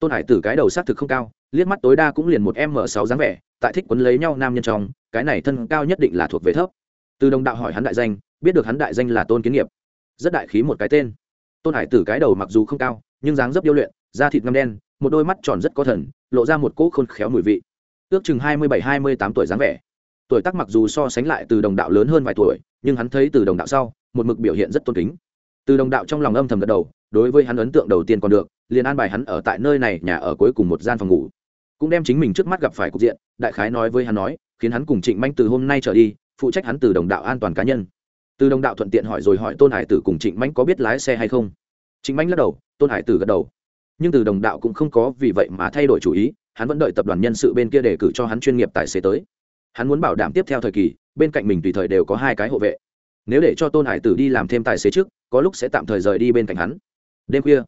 Tôn hải tử cái đầu xác thực không cao, liếc mắt tối đa cũng liền một m sáu dáng vẻ tại thích quấn lấy nhau nam nhân trong, cái này thân cao nhất định là thuộc về thấp. Từ đồng đạo hỏi hắn đại danh, biết được hắn đại danh là tôn kiến nghiệp. Rất đại khí một cái tên. Tôn hải tử cái đầu mặc dù không cao, nhưng dáng dấp điêu luyện, da thịt ngâm đen, một đôi mắt tròn rất có thần, lộ ra một cỗ khôn khéo mùi vị. Ước chừng hai mươi bảy, hai mươi tám tuổi dáng vẻ. Tuổi tác mặc dù so sánh lại từ đồng đạo lớn hơn vài tuổi, nhưng hắn thấy từ đồng đạo sau, một mực biểu hiện rất tôn kính. Từ đồng đạo trong lòng âm thầm gật đầu, đối với hắn ấn tượng đầu tiên còn được, liền an bài hắn ở tại nơi này, nhà ở cuối cùng một gian phòng ngủ cũng đem chính mình trước mắt gặp phải cục diện, đại khái nói với hắn nói, khiến hắn cùng trịnh manh từ hôm nay trở đi, phụ trách hắn từ đồng đạo an toàn cá nhân. Từ đồng đạo thuận tiện hỏi rồi hỏi tôn hải tử cùng trịnh manh có biết lái xe hay không? Trịnh manh lắc đầu, tôn hải tử gật đầu. Nhưng từ đồng đạo cũng không có vì vậy mà thay đổi chủ ý, hắn vẫn đợi tập đoàn nhân sự bên kia để cử cho hắn chuyên nghiệp tài xế tới. Hắn muốn bảo đảm tiếp theo thời kỳ, bên cạnh mình tùy thời đều có hai cái hộ vệ. Nếu để cho tôn hải tử đi làm thêm tài xế trước, có lúc sẽ tạm thời rời đi bên cạnh hắn. Đêm khuya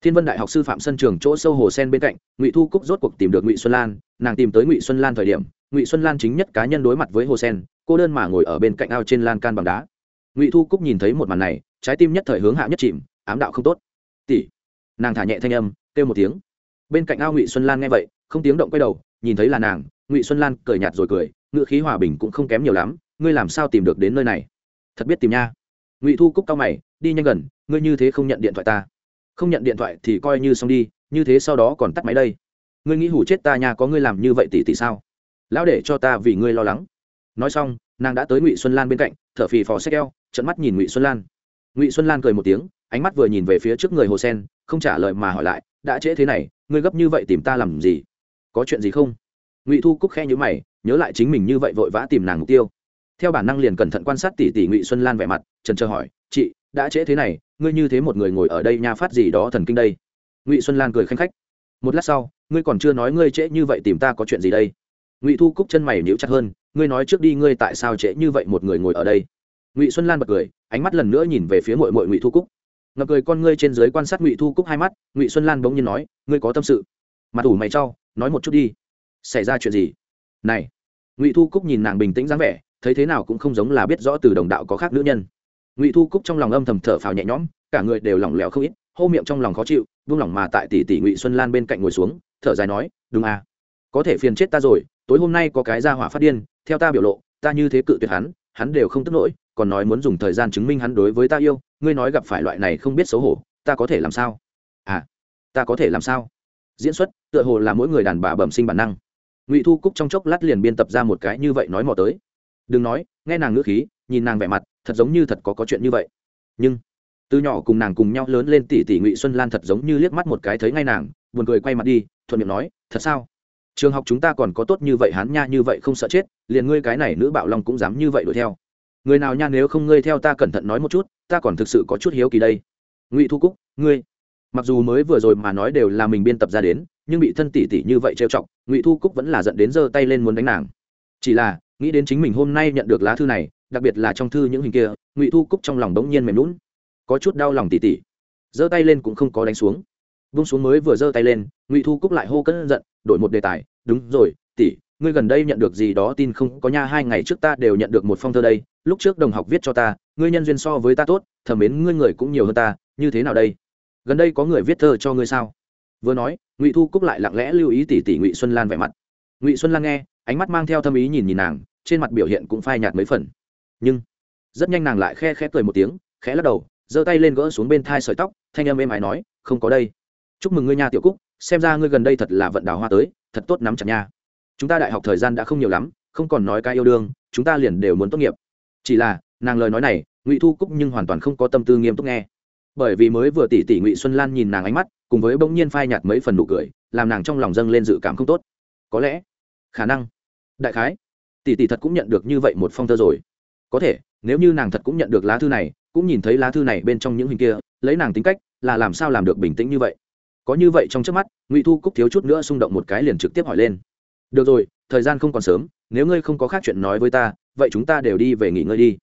thiên vân đại học sư phạm sân trường chỗ sâu hồ sen bên cạnh, ngụy thu cúc rốt cuộc tìm được ngụy xuân lan, nàng tìm tới ngụy xuân lan thời điểm, ngụy xuân lan chính nhất cá nhân đối mặt với hồ sen, cô đơn mà ngồi ở bên cạnh ao trên lan can bằng đá. Ngụy thu cúc nhìn thấy một màn này, trái tim nhất thời hướng hạ nhất chìm, ám đạo không tốt. Tỷ. Nàng thả nhẹ thanh âm, kêu một tiếng. Bên cạnh ao ngụy xuân lan nghe vậy, không tiếng động quay đầu, nhìn thấy là nàng, ngụy xuân lan cười nhạt rồi cười, ngựa khí hòa bình cũng không kém nhiều lắm, ngươi làm sao tìm được đến nơi này? Thật biết tìm nha. Ngụy thu cúc cao mày, đi nhanh gần, ngươi như thế không nhận điện thoại ta không nhận điện thoại thì coi như xong đi, như thế sau đó còn tắt máy đây. Ngươi nghĩ hủ chết ta nha, có ngươi làm như vậy tỷ tỷ sao? Lão để cho ta vì ngươi lo lắng. Nói xong, nàng đã tới ngụy xuân lan bên cạnh, thở phì phò xét eo trận mắt nhìn ngụy xuân lan. Ngụy xuân lan cười một tiếng, ánh mắt vừa nhìn về phía trước người hồ sen, không trả lời mà hỏi lại, đã trễ thế này, ngươi gấp như vậy tìm ta làm gì? Có chuyện gì không? Ngụy thu cúc khe nhữ mày, nhớ lại chính mình như vậy vội vã tìm nàng mục tiêu. Theo bản năng liền cẩn thận quan sát tỷ tỷ ngụy xuân lan vẻ mặt, trần trờ hỏi, chị, đã trễ thế này ngươi như thế một người ngồi ở đây nha phát gì đó thần kinh đây. Ngụy xuân lan cười khanh khách. Một lát sau, ngươi còn chưa nói ngươi trễ như vậy tìm ta có chuyện gì đây? Ngụy thu cúc chân mày níu chặt hơn, ngươi nói trước đi ngươi tại sao trễ như vậy một người ngồi ở đây? Ngụy xuân lan bật cười, ánh mắt lần nữa nhìn về phía mội mội ngụy thu cúc. Ngập cười con ngươi trên dưới quan sát ngụy thu cúc hai mắt, ngụy xuân lan bỗng nhiên nói, ngươi có tâm sự. Mặt ủ mày trau nói một chút đi. Xảy ra chuyện gì? Này. Ngụy thu cúc nhìn nàng bình tĩnh dáng vẻ, thấy thế nào cũng không giống là biết rõ từ đồng đạo có khác nữ nhân ngụy thu cúc trong lòng âm thầm thở phào nhẹ nhõm cả người đều lỏng lẻo không ít hô miệng trong lòng khó chịu buông lỏng mà tại tỷ tỷ ngụy xuân lan bên cạnh ngồi xuống thở dài nói đúng à có thể phiền chết ta rồi tối hôm nay có cái ra hỏa phát điên theo ta biểu lộ ta như thế cự tuyệt hắn hắn đều không tức nổi còn nói muốn dùng thời gian chứng minh hắn đối với ta yêu ngươi nói gặp phải loại này không biết xấu hổ ta có thể làm sao à ta có thể làm sao diễn xuất tựa hồ là mỗi người đàn bà bẩm sinh bản năng ngụy thu cúc trong chốc lát liền biên tập ra một cái như vậy nói mò tới đừng nói nghe nàng ngữ khí nhìn nàng vẻ mặt thật giống như thật có có chuyện như vậy. Nhưng, từ nhỏ cùng nàng cùng nhau lớn lên tỷ tỷ ngụy xuân lan thật giống như liếc mắt một cái thấy ngay nàng, buồn cười quay mặt đi, thuận miệng nói, thật sao? Trường học chúng ta còn có tốt như vậy hán nha như vậy không sợ chết, liền ngươi cái này nữ bạo long cũng dám như vậy đuổi theo. Người nào nha nếu không ngươi theo ta cẩn thận nói một chút, ta còn thực sự có chút hiếu kỳ đây. Ngụy thu cúc, ngươi. Mặc dù mới vừa rồi mà nói đều là mình biên tập ra đến, nhưng bị thân tỷ tỷ như vậy trêu chọc, ngụy thu cúc vẫn là dẫn đến giơ tay lên muốn đánh nàng. Chỉ là, nghĩ đến chính mình hôm nay nhận được lá thư này đặc biệt là trong thư những hình kia, ngụy thu cúc trong lòng bỗng nhiên mềm lún có chút đau lòng tỉ tỉ. Giơ tay lên cũng không có đánh xuống. Vung xuống mới vừa giơ tay lên, ngụy thu cúc lại hô cân giận, đổi một đề tài, đúng rồi, tỉ, ngươi gần đây nhận được gì đó tin không? Có nha, hai ngày trước ta đều nhận được một phong thơ đây, lúc trước đồng học viết cho ta, ngươi nhân duyên so với ta tốt, thầm mến ngươi người cũng nhiều hơn ta, như thế nào đây? Gần đây có người viết thơ cho ngươi sao? Vừa nói, ngụy thu cúc lại lặng lẽ lưu ý tỉ tỉ ngụy xuân lan vẻ mặt. Ngụy xuân lan nghe, ánh mắt mang theo thâm ý nhìn nhìn nàng, trên mặt biểu hiện cũng phai nhạt mấy phần nhưng rất nhanh nàng lại khe khẽ cười một tiếng, khẽ lắc đầu, giơ tay lên gỡ xuống bên thai sợi tóc, thanh âm êm ái nói, không có đây. Chúc mừng ngươi nha tiểu cúc, xem ra ngươi gần đây thật là vận đào hoa tới, thật tốt nắm chặt nha. Chúng ta đại học thời gian đã không nhiều lắm, không còn nói cái yêu đương, chúng ta liền đều muốn tốt nghiệp. Chỉ là, nàng lời nói này, ngụy thu cúc nhưng hoàn toàn không có tâm tư nghiêm túc nghe. Bởi vì mới vừa tỉ tỉ ngụy xuân lan nhìn nàng ánh mắt, cùng với bỗng nhiên phai nhạt mấy phần nụ cười, làm nàng trong lòng dâng lên dự cảm không tốt. Có lẽ, khả năng. Đại khái tỷ tỷ thật cũng nhận được như vậy một phong thơ rồi có thể, nếu như nàng thật cũng nhận được lá thư này, cũng nhìn thấy lá thư này bên trong những hình kia, lấy nàng tính cách, là làm sao làm được bình tĩnh như vậy? Có như vậy trong trước mắt, ngụy thu cúc thiếu chút nữa xung động một cái liền trực tiếp hỏi lên. Được rồi, thời gian không còn sớm, nếu ngươi không có khác chuyện nói với ta, vậy chúng ta đều đi về nghỉ ngơi đi.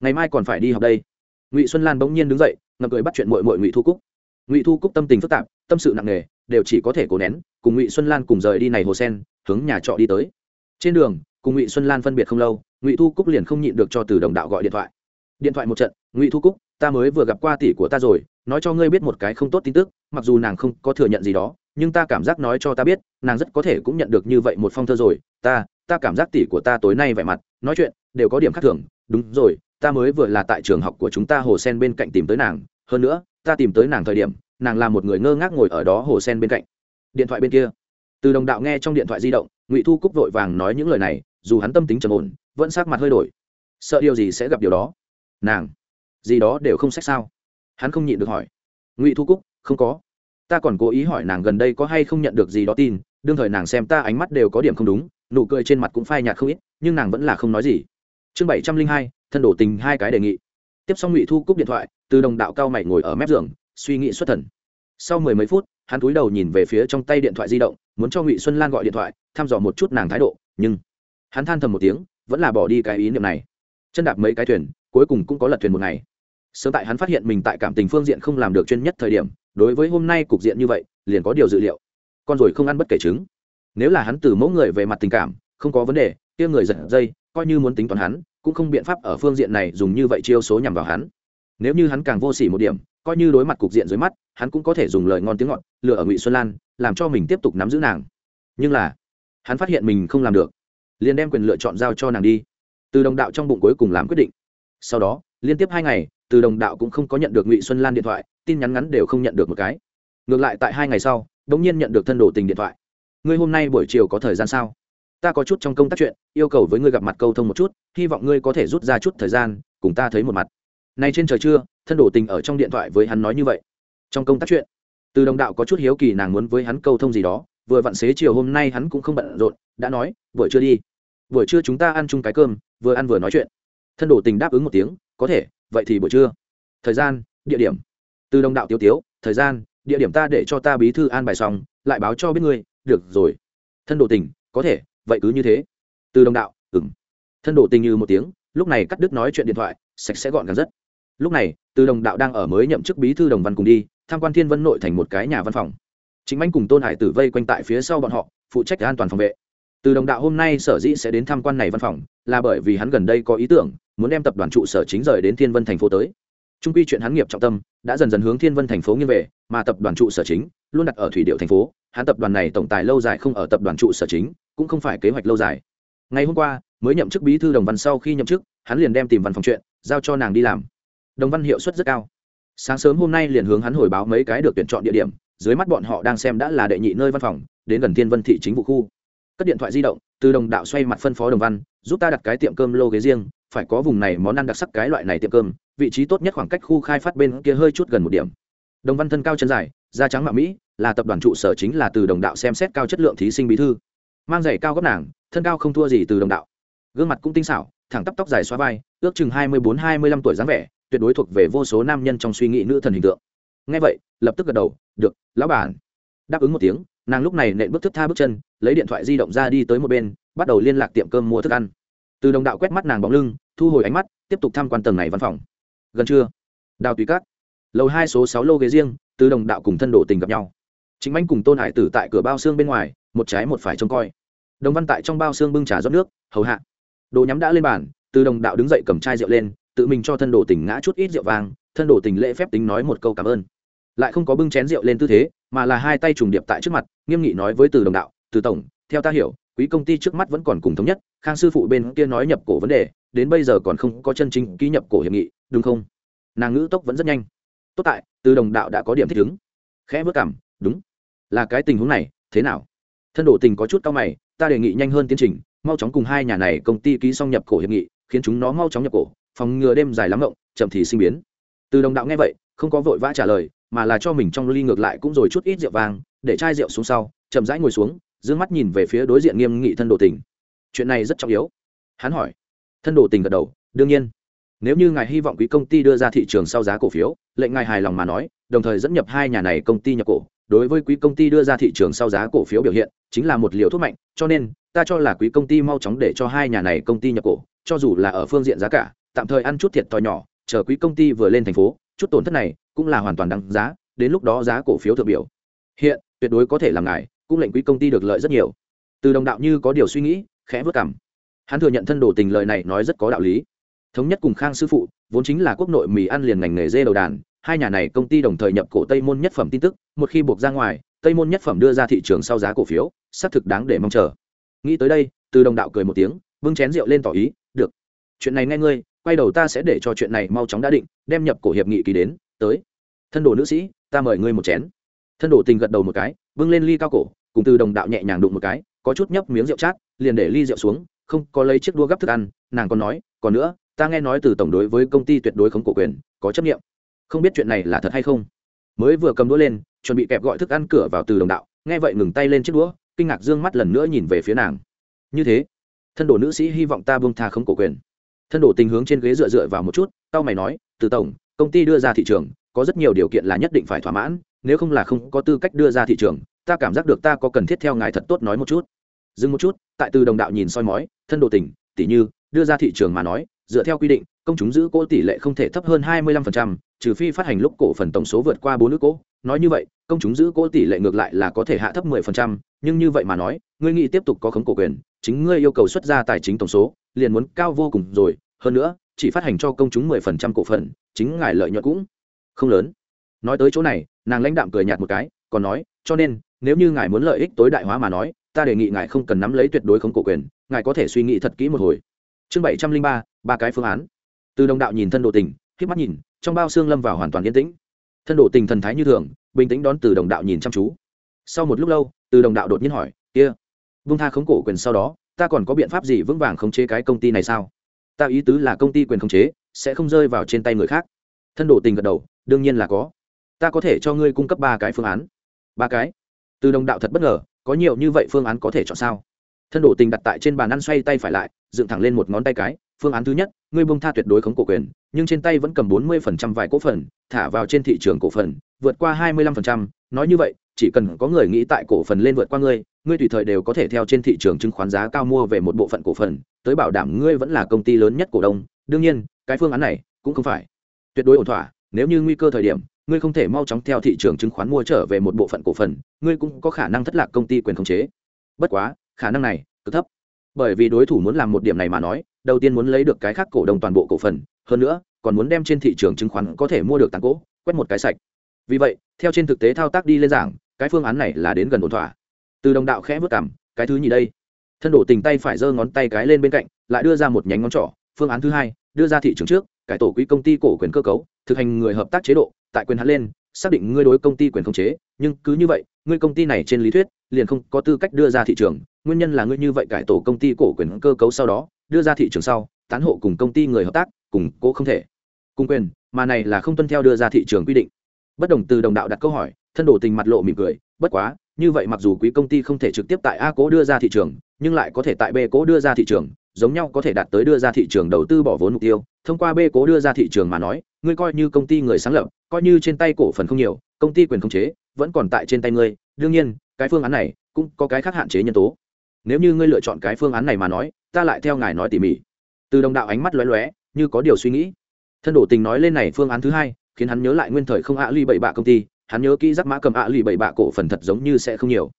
Ngày mai còn phải đi học đây. Ngụy xuân lan bỗng nhiên đứng dậy ngập cười bắt chuyện mội mội ngụy thu cúc. Ngụy thu cúc tâm tình phức tạp, tâm sự nặng nề, đều chỉ có thể cố nén, cùng ngụy xuân lan cùng rời đi này hồ sen, hướng nhà trọ đi tới. Trên đường, cùng ngụy xuân lan phân biệt không lâu ngụy thu cúc liền không nhịn được cho từ đồng đạo gọi điện thoại điện thoại một trận ngụy thu cúc ta mới vừa gặp qua tỷ của ta rồi nói cho ngươi biết một cái không tốt tin tức mặc dù nàng không có thừa nhận gì đó nhưng ta cảm giác nói cho ta biết nàng rất có thể cũng nhận được như vậy một phong thơ rồi ta ta cảm giác tỷ của ta tối nay vẻ mặt nói chuyện đều có điểm khác thường đúng rồi ta mới vừa là tại trường học của chúng ta hồ sen bên cạnh tìm tới nàng hơn nữa ta tìm tới nàng thời điểm nàng là một người ngơ ngác ngồi ở đó hồ sen bên cạnh điện thoại bên kia từ đồng đạo nghe trong điện thoại di động ngụy thu cúc vội vàng nói những lời này dù hắn tâm tính trầm ổn vẫn sắc mặt hơi đổi. Sợ điều gì sẽ gặp điều đó? Nàng, gì đó đều không sách sao? Hắn không nhịn được hỏi. Ngụy thu cúc, không có. Ta còn cố ý hỏi nàng gần đây có hay không nhận được gì đó tin, đương thời nàng xem ta ánh mắt đều có điểm không đúng, nụ cười trên mặt cũng phai nhạt không ít, nhưng nàng vẫn là không nói gì. Chương bảy trăm linh hai, thân đổ tình hai cái đề nghị. Tiếp xong ngụy thu cúc điện thoại, từ đồng đạo cao mày ngồi ở mép giường, suy nghĩ xuất thần. Sau mười mấy phút, hắn cúi đầu nhìn về phía trong tay điện thoại di động, muốn cho ngụy xuân lan gọi điện thoại, thăm dò một chút nàng thái độ, nhưng hắn than thầm một tiếng vẫn là bỏ đi cái ý niệm này. Chân đạp mấy cái thuyền, cuối cùng cũng có lật thuyền một ngày. Sớm tại hắn phát hiện mình tại cảm tình phương diện không làm được chuyên nhất thời điểm, đối với hôm nay cục diện như vậy, liền có điều dự liệu. Con rồi không ăn bất kể trứng. Nếu là hắn từ mẫu người về mặt tình cảm, không có vấn đề, kia người giật dây, coi như muốn tính toán hắn, cũng không biện pháp ở phương diện này dùng như vậy chiêu số nhằm vào hắn. Nếu như hắn càng vô s ỉ một điểm, coi như đối mặt cục diện dưới mắt, hắn cũng có thể dùng lời ngon tiếng ngọt, lừa ở ngụy xuân lan, làm cho mình tiếp tục nắm giữ nàng. Nhưng là, hắn phát hiện mình không làm được liền đem quyền lựa chọn giao cho nàng đi. Từ đồng đạo trong bụng cuối cùng làm quyết định. Sau đó, liên tiếp hai ngày, từ đồng đạo cũng không có nhận được ngụy xuân lan điện thoại, tin nhắn ngắn đều không nhận được một cái. Ngược lại tại hai ngày sau đ ỗ n g nhiên nhận được thân đồ tình điện thoại. Ngươi hôm nay buổi chiều có thời gian sao? Ta có chút trong công tác chuyện, yêu cầu với ngươi gặp mặt câu thông một chút, hy vọng ngươi có thể rút ra chút thời gian, cùng ta thấy một mặt. Nay trên trời trưa, thân đồ tình ở trong điện thoại với hắn nói như vậy. Trong công tác chuyện, từ đồng đạo có chút hiếu kỳ nàng muốn với hắn câu thông gì đó, vừa vặn xế chiều hôm nay hắn cũng không bận rộn, đã nói, buổi trưa đi buổi trưa chúng ta ăn chung cái cơm, vừa ăn vừa nói chuyện. Thân đồ tình đáp ứng một tiếng, có thể, vậy thì buổi trưa. Thời gian, địa điểm. Từ đồng đạo tiêu tiếu, thời gian, địa điểm ta để cho ta bí thư an bài xong, lại báo cho biết ngươi, được rồi. Thân đồ tình, có thể, vậy cứ như thế. Từ đồng đạo ừng thân đồ tình như một tiếng, lúc này cắt đứt nói chuyện điện thoại, sạch sẽ gọn gàng rất. Lúc này, từ đồng đạo đang ở mới nhậm chức bí thư đồng văn cùng đi, tham quan thiên vân nội thành một cái nhà văn phòng. Chính anh cùng tôn hải tử vây quanh tại phía sau bọn họ, phụ trách an toàn phòng vệ từ đồng đạo hôm nay sở dĩ sẽ đến tham quan này văn phòng, là bởi vì hắn gần đây có ý tưởng, muốn đem tập đoàn trụ sở chính rời đến thiên vân thành phố tới. Trung quy chuyện hắn nghiệp trọng tâm, đã dần dần hướng thiên vân thành phố nghiêng về, mà tập đoàn trụ sở chính luôn đặt ở thủy điệu thành phố. Hắn tập đoàn này tổng tài lâu dài không ở tập đoàn trụ sở chính, cũng không phải kế hoạch lâu dài. Ngày hôm qua, mới nhậm chức bí thư đồng văn sau khi nhậm chức, hắn liền đem tìm văn phòng chuyện, giao cho nàng đi làm. Đồng văn hiệu suất rất cao. Sáng sớm hôm nay liền hướng hắn hồi báo mấy cái được tuyển chọn địa điểm, dưới mắt bọn họ đang xem đã là đệ nhị nơi văn phòng, đến gần thiên vân thị chính vụ khu cất điện thoại di động, từ đồng đạo xoay mặt phân phó đồng văn, giúp ta đặt cái tiệm cơm lô ghế riêng, phải có vùng này món ăn đặc sắc cái loại này tiệm cơm, vị trí tốt nhất khoảng cách khu khai phát bên kia hơi chút gần một điểm. Đồng văn thân cao chân dài, da trắng mạ mỹ, là tập đoàn trụ sở chính là từ đồng đạo xem xét cao chất lượng thí sinh bí thư. Mang giày cao gấp nàng, thân cao không thua gì từ đồng đạo. Gương mặt cũng tinh xảo, thẳng tắp tóc dài xóa vai, ước chừng hai mươi bốn, hai mươi lăm tuổi dáng vẻ, tuyệt đối thuộc về vô số nam nhân trong suy nghĩ nữ thần hình tượng. Ngay vậy, lập tức gật đầu, được, lão bản. Đáp ứng một tiếng nàng lúc này nện bước thức tha bước chân, lấy điện thoại di động ra đi tới một bên, bắt đầu liên lạc tiệm cơm mua thức ăn. Từ đồng đạo quét mắt nàng bóng lưng, thu hồi ánh mắt, tiếp tục tham quan tầng này văn phòng. Gần trưa, đào tùy cát lầu hai số sáu lô ghế riêng, từ đồng đạo cùng thân đồ tình gặp nhau. Chính anh cùng tôn hải tử tại cửa bao xương bên ngoài, một trái một phải trông coi. Đồng văn tại trong bao xương bưng trà rót nước, hầu hạ. Đồ nhắm đã lên bàn, từ đồng đạo đứng dậy cầm chai rượu lên, tự mình cho thân đồ tình ngã chút ít rượu vàng thân đồ tình lễ phép tính nói một câu cảm ơn lại không có bưng chén rượu lên tư thế, mà là hai tay trùng điệp tại trước mặt, nghiêm nghị nói với từ đồng đạo, từ tổng, theo ta hiểu, quý công ty trước mắt vẫn còn cùng thống nhất, khang sư phụ bên kia nói nhập cổ vấn đề, đến bây giờ còn không có chân chính ký nhập cổ hiệp nghị, đúng không? Nàng ngữ tốc vẫn rất nhanh. Tốt tại, từ đồng đạo đã có điểm thích ứng. Khẽ vất cảm đúng. Là cái tình huống này, thế nào? Thân độ tình có chút cao mày, ta đề nghị nhanh hơn tiến trình, mau chóng cùng hai nhà này công ty ký xong nhập cổ hiệp nghị, khiến chúng nó mau chóng nhập cổ, phòng ngừa đêm dài lắm rộng chậm thì sinh biến. Từ đồng đạo nghe vậy, không có vội vã trả lời mà là cho mình trong ly ngược lại cũng rồi chút ít rượu vàng để chai rượu xuống sau, chậm rãi ngồi xuống d mắt nhìn về phía đối diện nghiêm nghị thân đồ tình. Chuyện này rất trọng yếu. Hắn hỏi. Thân đồ tình gật đầu, đương nhiên. Nếu như ngài hy vọng quý công ty đưa ra thị trường sau giá cổ phiếu, lệnh ngài hài lòng mà nói, đồng thời dẫn nhập hai nhà này công ty nhập cổ. Đối với quý công ty đưa ra thị trường sau giá cổ phiếu biểu hiện, chính là một liều thuốc mạnh, cho nên, ta cho là quý công ty mau chóng để cho hai nhà này công ty nhập cổ, cho dù là ở phương diện giá cả, tạm thời ăn chút thiệt thòi nhỏ, chờ quý công ty vừa lên thành phố chút tổn thất này cũng là hoàn toàn đáng giá, đến lúc đó giá cổ phiếu thượng biểu. Hiện, tuyệt đối có thể làm ngài, cũng lệnh quý công ty được lợi rất nhiều. Từ đồng đạo như có điều suy nghĩ, khẽ vất cảm hắn thừa nhận thân đồ tình lợi này nói rất có đạo lý. Thống nhất cùng khang sư phụ, vốn chính là quốc nội mì ăn liền ngành nghề dê đầu đàn, hai nhà này công ty đồng thời nhập cổ tây môn nhất phẩm tin tức, một khi buộc ra ngoài, tây môn nhất phẩm đưa ra thị trường sau giá cổ phiếu, xác thực đáng để mong chờ. Nghĩ tới đây, từ đồng đạo cười một tiếng bưng chén rượu lên tỏ ý, được. Chuyện này nghe ngươi quay đầu ta sẽ để cho chuyện này mau chóng đã định, đem nhập cổ hiệp nghị ký đến, tới. Thân đồ nữ sĩ, ta mời ngươi một chén. Thân đồ tình gật đầu một cái, bưng lên ly cao cổ, cùng từ đồng đạo nhẹ nhàng đụng một cái, có chút nhấp miếng rượu chát, liền để ly rượu xuống, không có lấy chiếc đua gấp thức ăn, nàng còn nói, còn nữa, ta nghe nói từ tổng đối với công ty tuyệt đối không cổ quyền, có chấp nghiệm không biết chuyện này là thật hay không? Mới vừa cầm đũa lên, chuẩn bị kẹp gọi thức ăn cửa vào từ đồng đạo, nghe vậy ngừng tay lên chiếc đũa, kinh ngạc d ư ơ n g mắt lần nữa nhìn về phía nàng. Như thế, thân đồ nữ sĩ hy vọng ta buông tha không cổ quyền thân đổ tình hướng trên ghế dựa dựa vào một chút tao mày nói từ tổng công ty đưa ra thị trường có rất nhiều điều kiện là nhất định phải thỏa mãn nếu không là không có tư cách đưa ra thị trường ta cảm giác được ta có cần thiết theo ngài thật tốt nói một chút dừng một chút tại từ đồng đạo nhìn soi mói thân đồ tình tỉ như đưa ra thị trường mà nói dựa theo quy định công chúng giữ cổ tỷ lệ không thể thấp hơn hai mươi 25%, trừ phi phát hành lúc cổ phần tổng số vượt qua bốn nước cổ. nói như vậy công chúng giữ cổ tỷ lệ ngược lại là có thể hạ thấp 10%, nhưng như vậy mà nói ngươi nghĩ tiếp tục có khống cổ quyền chính ngươi yêu cầu xuất ra tài chính tổng số liền muốn cao vô cùng rồi hơn nữa, chỉ phát hành cho công chúng 10% cổ phần, chính ngài lợi nhuận cũng không lớn. Nói tới chỗ này, nàng lãnh đạm cười nhạt một cái, còn nói, cho nên, nếu như ngài muốn lợi ích tối đại hóa mà nói, ta đề nghị ngài không cần nắm lấy tuyệt đối khống cổ quyền, ngài có thể suy nghĩ thật kỹ một hồi. Chương bảy trăm linh ba ba cái phương án. Từ đồng đạo nhìn thân đồ tình k mắt nhìn, trong bao xương lâm vào hoàn toàn yên tĩnh. Thân đồ tình thần thái như thường, bình tĩnh đón từ đồng đạo nhìn chăm chú. Sau một lúc lâu, từ đồng đạo đột nhiên hỏi, kia, vung tha khống cổ quyền sau đó, ta còn có biện pháp gì vững vàng khống chế cái công ty này sao? Ta ý tứ là công ty quyền khống chế, sẽ không rơi vào trên tay người khác. Thân đổ tình gật đầu, đương nhiên là có. Ta có thể cho ngươi cung cấp ba cái phương án. Ba cái? Từ đồng đạo thật bất ngờ, có nhiều như vậy phương án có thể chọn sao? Thân đổ tình đặt tại trên bàn ăn xoay tay phải lại, dựng thẳng lên một ngón tay cái, phương án thứ nhất, ngươi bông tha tuyệt đối khống cổ quyền, nhưng trên tay vẫn cầm bốn mươi phần trăm vài cổ phần, thả vào trên thị trường cổ phần, vượt qua hai mươi lăm phần trăm, nói như vậy, chỉ cần có người nghĩ tại cổ phần lên vượt qua ngươi ngươi tùy thời đều có thể theo trên thị trường chứng khoán giá cao mua về một bộ phận cổ phần, tới bảo đảm ngươi vẫn là công ty lớn nhất cổ đông. Đương nhiên, cái phương án này cũng không phải tuyệt đối ổn thỏa. Nếu như nguy cơ thời điểm, ngươi không thể mau chóng theo thị trường chứng khoán mua trở về một bộ phận cổ phần, ngươi cũng có khả năng thất lạc công ty quyền khống chế. Bất quá, khả năng này cực thấp. Bởi vì đối thủ muốn làm một điểm này mà nói, đầu tiên muốn lấy được cái khác cổ đông toàn bộ cổ phần, hơn nữa, còn muốn đem trên thị trường chứng khoán có thể mua được tàn cỗ, quét một cái sạch. Vì vậy, theo trên thực tế thao tác đi lên giảng, cái phương án này là đến gần ổn thỏa từ đồng đạo khẽ vất cảm, cái thứ nhì đây. Thân đổ tình tay phải giơ ngón tay cái lên bên cạnh, lại đưa ra một nhánh ngón trỏ. Phương án thứ hai, đưa ra thị trường trước, cải tổ quỹ công ty cổ quyền cơ cấu, thực hành người hợp tác chế độ, tại quyền hắn lên, xác định ngươi đối công ty quyền khống chế. Nhưng cứ như vậy, ngươi công ty này trên lý thuyết, liền không có tư cách đưa ra thị trường. Nguyên nhân là ngươi như vậy cải tổ công ty cổ quyền cơ cấu sau đó, đưa ra thị trường sau, tán hộ cùng công ty người hợp tác, cùng cố không thể. Cùng quyền, mà này là không tuân theo đưa ra thị trường quy định. Bất đồng từ đồng đạo đặt câu hỏi, thân đổ tình mặt lộ mỉm cười, bất quá như vậy mặc dù quý công ty không thể trực tiếp tại a cố đưa ra thị trường, nhưng lại có thể tại b cố đưa ra thị trường, giống nhau có thể đạt tới đưa ra thị trường đầu tư bỏ vốn mục tiêu. Thông qua b cố đưa ra thị trường mà nói, ngươi coi như công ty người sáng lập, coi như trên tay cổ phần không nhiều, công ty quyền khống chế, vẫn còn tại trên tay ngươi. Đương nhiên, cái phương án này cũng có cái khác hạn chế nhân tố. Nếu như ngươi lựa chọn cái phương án này mà nói, ta lại theo ngài nói tỉ mỉ. Từ đồng đạo ánh mắt lóe lóe, như có điều suy nghĩ. Thân đổ tình nói lên này phương án thứ hai, khiến hắn nhớ lại nguyên thời không ạ ly bảy bạ công ty hắn nhớ kỹ giác mã cầm ạ lì bảy bạ cổ phần thật giống như sẽ không nhiều.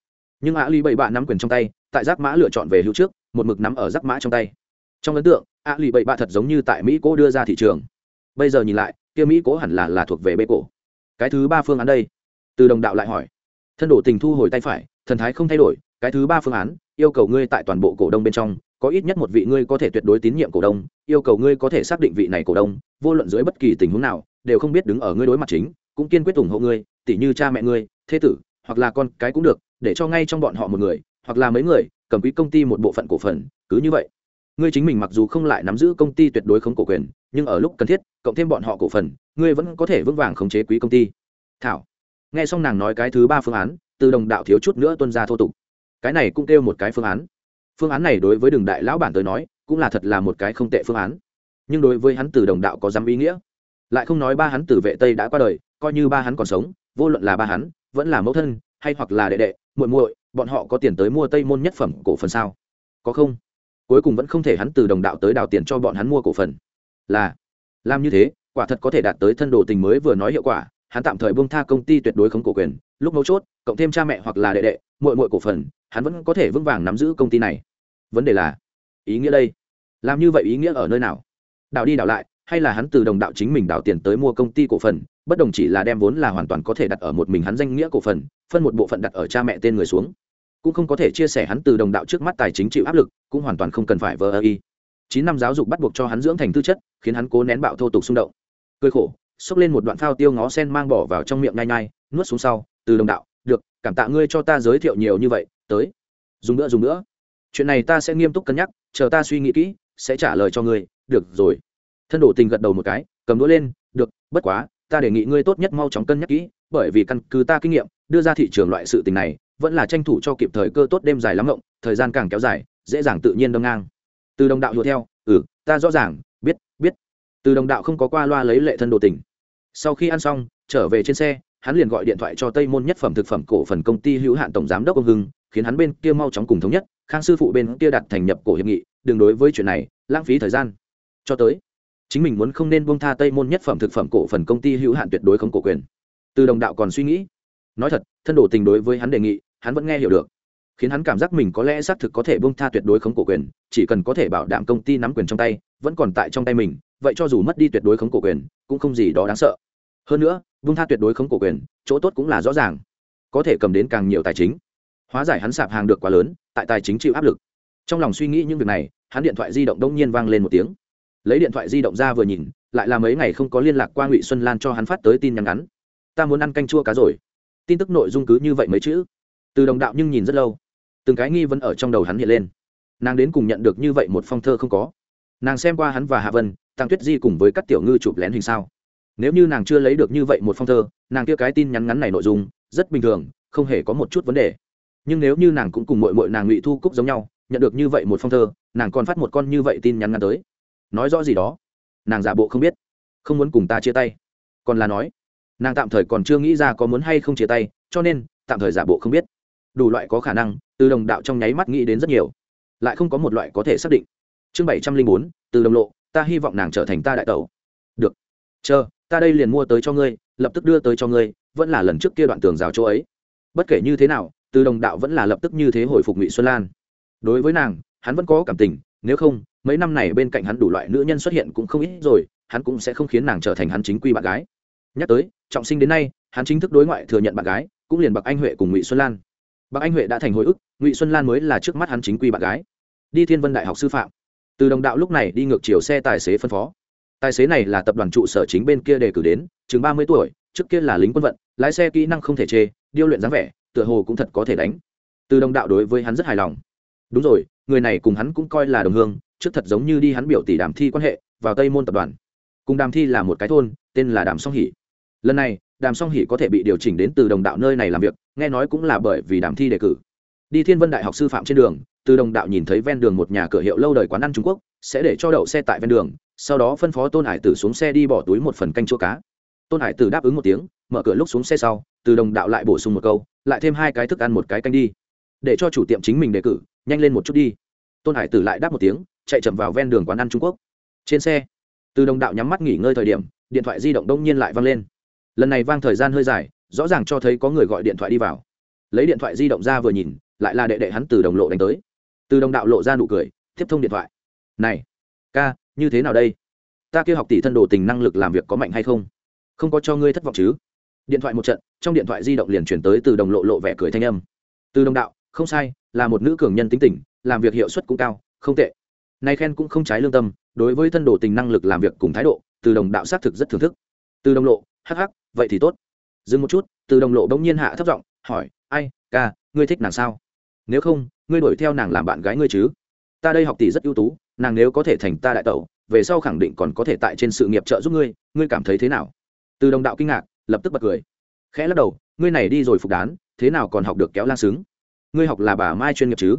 Nhưng ạ lì bảy bạ nắm quyền trong tay, tại giác mã lựa chọn về hữu trước, một mực nắm ở giác mã trong tay. Trong ấn tượng, ạ lì bảy bạ thật giống như tại mỹ cố đưa ra thị trường. Bây giờ nhìn lại, kia mỹ cố hẳn là là thuộc về bê cổ. Cái thứ ba phương án đây. Từ đồng đạo lại hỏi. Thân đổ tình thu hồi tay phải, thần thái không thay đổi, cái thứ ba phương án, yêu cầu ngươi tại toàn bộ cổ đông bên trong, có ít nhất một vị ngươi có thể tuyệt đối tín nhiệm cổ đông, yêu cầu ngươi có thể xác định vị này cổ đông, vô luận dưới bất kỳ tình huống nào, đều không biết đứng ở ngươi đối mặt chính, cũng kiên quyết ủng hộ ngươi tỉ như cha mẹ ngươi, thế tử, hoặc là con cái cũng được, để cho ngay trong bọn họ một người, hoặc là mấy người, cầm quý công ty một bộ phận cổ phần, cứ như vậy. Ngươi chính mình mặc dù không lại nắm giữ công ty tuyệt đối không cổ quyền, nhưng ở lúc cần thiết, cộng thêm bọn họ cổ phần, ngươi vẫn có thể vững vàng khống chế quý công ty. Thảo. Nghe xong nàng nói cái thứ ba phương án, từ đồng đạo thiếu chút nữa tuân ra thô tục. Cái này cũng kêu một cái phương án. Phương án này đối với đường đại lão bản tới nói, cũng là thật là một cái không tệ phương án. Nhưng đối với hắn từ đồng đạo có dám ý nghĩa. Lại không nói ba hắn từ vệ tây đã qua đời, coi như ba hắn còn sống vô luận là ba hắn, vẫn là mẫu thân, hay hoặc là đệ đệ, muội muội, bọn họ có tiền tới mua tây môn nhất phẩm cổ phần sao? Có không? Cuối cùng vẫn không thể hắn từ đồng đạo tới đào tiền cho bọn hắn mua cổ phần. Là, làm như thế, quả thật có thể đạt tới thân đồ tình mới vừa nói hiệu quả, hắn tạm thời buông tha công ty tuyệt đối không cổ quyền, lúc mấu chốt, cộng thêm cha mẹ hoặc là đệ đệ, muội muội cổ phần, hắn vẫn có thể vững vàng nắm giữ công ty này. Vấn đề là, ý nghĩa đây, làm như vậy ý nghĩa ở nơi nào? Đào đi đào lại, hay là hắn từ đồng đạo chính mình đào tiền tới mua công ty cổ phần bất đồng chỉ là đem vốn là hoàn toàn có thể đặt ở một mình hắn danh nghĩa cổ phần, phân một bộ phận đặt ở cha mẹ tên người xuống. Cũng không có thể chia sẻ hắn từ đồng đạo trước mắt tài chính chịu áp lực, cũng hoàn toàn không cần phải vờ ơ y. Chín năm giáo dục bắt buộc cho hắn dưỡng thành tư chất, khiến hắn cố nén bạo thô tục xung động. Cười khổ, xốc lên một đoạn phao tiêu ngó sen mang bỏ vào trong miệng nhai nhai, nuốt xuống sau, từ đồng đạo, được, cảm tạ ngươi cho ta giới thiệu nhiều như vậy, tới. Dùng nữa dùng nữa. Chuyện này ta sẽ nghiêm túc cân nhắc, chờ ta suy nghĩ kỹ, sẽ trả lời cho ngươi. Được rồi. Thân đổ tình gật đầu một cái, cầm đũa lên, được, bất quá ta đề nghị ngươi tốt nhất mau chóng cân nhắc kỹ, bởi vì căn cứ ta kinh nghiệm, đưa ra thị trường loại sự tình này, vẫn là tranh thủ cho kịp thời cơ tốt đêm dài lắm rộng thời gian càng kéo dài, dễ dàng tự nhiên đâm ngang. Từ đồng đạo hùa theo ừ ta rõ ràng, biết biết. Từ đồng đạo không có qua loa lấy lệ thân đồ tình. Sau khi ăn xong, trở về trên xe, hắn liền gọi điện thoại cho tây môn nhất phẩm thực phẩm cổ phần công ty hữu hạn tổng giám đốc ông hưng, khiến hắn bên kia mau chóng cùng thống nhất, khang sư phụ bên kia đặt thành nhập cổ hiệp nghị, đừng đối với chuyện này, lãng phí thời gian. Cho tới chính mình muốn không nên buông tha tây môn nhất phẩm thực phẩm cổ phần công ty hữu hạn tuyệt đối không cổ quyền. Từ đồng đạo còn suy nghĩ. Nói thật, thân đồ tình đối với hắn đề nghị, hắn vẫn nghe hiểu được. Khiến hắn cảm giác mình có lẽ xác thực có thể buông tha tuyệt đối không cổ quyền, chỉ cần có thể bảo đảm công ty nắm quyền trong tay, vẫn còn tại trong tay mình, vậy cho dù mất đi tuyệt đối không cổ quyền, cũng không gì đó đáng sợ. Hơn nữa, buông tha tuyệt đối không cổ quyền, chỗ tốt cũng là rõ ràng. Có thể cầm đến càng nhiều tài chính. Hóa giải hắn sạp hàng được quá lớn, tại tài chính chịu áp lực. Trong lòng suy nghĩ những việc này, hắn điện thoại di động đông nhiên vang lên một tiếng lấy điện thoại di động ra vừa nhìn, lại là mấy ngày không có liên lạc qua ngụy xuân lan cho hắn phát tới tin nhắn ngắn. Ta muốn ăn canh chua cá rồi. Tin tức nội dung cứ như vậy mấy chữ. Từ đồng đạo nhưng nhìn rất lâu. Từng cái nghi vẫn ở trong đầu hắn hiện lên. Nàng đến cùng nhận được như vậy một phong thơ không có. Nàng xem qua hắn và hạ vân tăng tuyết di cùng với các tiểu ngư chụp lén hình sao. Nếu như nàng chưa lấy được như vậy một phong thơ, nàng kia cái tin nhắn ngắn này nội dung, rất bình thường, không hề có một chút vấn đề. Nhưng nếu như nàng cũng cùng mội mội nàng ngụy thu cúc giống nhau, nhận được như vậy một phong thơ, nàng còn phát một con như vậy tin nhắn ngắn tới nói rõ gì đó. Nàng giả bộ không biết, không muốn cùng ta chia tay. Còn là nói, nàng tạm thời còn chưa nghĩ ra có muốn hay không chia tay, cho nên tạm thời giả bộ không biết. Đủ loại có khả năng, từ đồng đạo trong nháy mắt nghĩ đến rất nhiều. Lại không có một loại có thể xác định. Chương bảy trăm linh bốn, từ đồng lộ, ta hy vọng nàng trở thành ta đại tẩu. Được. Chờ, ta đây liền mua tới cho ngươi, lập tức đưa tới cho ngươi, vẫn là lần trước kia đoạn tường rào chỗ ấy. Bất kể như thế nào, từ đồng đạo vẫn là lập tức như thế hồi phục ngụy xuân lan. Đối với nàng, hắn vẫn có cảm tình, nếu không mấy năm này bên cạnh hắn đủ loại nữ nhân xuất hiện cũng không ít rồi, hắn cũng sẽ không khiến nàng trở thành hắn chính quy bạn gái. Nhắc tới, trọng sinh đến nay, hắn chính thức đối ngoại thừa nhận bạn gái, cũng liền bạc anh huệ cùng ngụy xuân lan. Bạc anh huệ đã thành hồi ức, ngụy xuân lan mới là trước mắt hắn chính quy bạn gái. Đi thiên vân đại học sư phạm. Từ đồng đạo lúc này đi ngược chiều xe tài xế phân phó. Tài xế này là tập đoàn trụ sở chính bên kia đề cử đến, chừng ba mươi tuổi, trước kia là lính quân vận, lái xe kỹ năng không thể chê, điêu luyện dáng vẻ, tựa hồ cũng thật có thể đánh. Từ đồng đạo đối với hắn rất hài lòng. Đúng rồi, người này cùng hắn cũng coi là đồng hương trước thật giống như đi hắn biểu tỷ đàm thi quan hệ, vào tây môn tập đoàn. Cùng đàm thi là một cái thôn, tên là đàm song hỷ. Lần này, đàm song hỷ có thể bị điều chỉnh đến từ đồng đạo nơi này làm việc, nghe nói cũng là bởi vì đàm thi đề cử. Đi thiên vân đại học sư phạm trên đường, từ đồng đạo nhìn thấy ven đường một nhà cửa hiệu lâu đời quán ăn trung quốc, sẽ để cho đậu xe tại ven đường, sau đó phân phó tôn hải tử xuống xe đi bỏ túi một phần canh chua cá. Tôn hải tử đáp ứng một tiếng, mở cửa lúc xuống xe sau, từ đồng đạo lại bổ sung một câu, lại thêm hai cái thức ăn một cái canh đi. Để cho chủ tiệm chính mình đề cử, nhanh lên một chút đi. Tôn hải tử lại đáp một tiếng chạy chậm vào ven đường quán ăn trung quốc. Trên xe, từ đồng đạo nhắm mắt nghỉ ngơi thời điểm, điện thoại di động đông nhiên lại vang lên. Lần này vang thời gian hơi dài, rõ ràng cho thấy có người gọi điện thoại đi vào. Lấy điện thoại di động ra vừa nhìn, lại là đệ đệ hắn từ đồng lộ đánh tới. Từ đồng đạo lộ ra nụ cười, tiếp thông điện thoại. Này, ca, như thế nào đây? Ta kêu học tỷ thân đồ tình năng lực làm việc có mạnh hay không? Không có cho ngươi thất vọng chứ? Điện thoại một trận, trong điện thoại di động liền chuyển tới từ đồng lộ lộ vẻ cười thanh âm. Từ đồng đạo, không sai, là một nữ cường nhân tính tình, làm việc hiệu suất cũng cao, không tệ nay khen cũng không trái lương tâm, đối với thân đồ tình năng lực làm việc cùng thái độ, từ đồng đạo xác thực rất thưởng thức. Từ đồng lộ, hắc hắc, vậy thì tốt. Dừng một chút, từ đồng lộ bỗng nhiên hạ thấp giọng, hỏi, ai, ca, ngươi thích nàng sao? Nếu không, ngươi đuổi theo nàng làm bạn gái ngươi chứ? Ta đây học tỷ rất ưu tú, nàng nếu có thể thành ta đại tẩu, về sau khẳng định còn có thể tại trên sự nghiệp trợ giúp ngươi ngươi cảm thấy thế nào? Từ đồng đạo kinh ngạc, lập tức bật cười. Khẽ lắc đầu, ngươi này đi rồi phục đán, thế nào còn học được kéo lan xứng? Ngươi học là bà mai chuyên nghiệp chứ?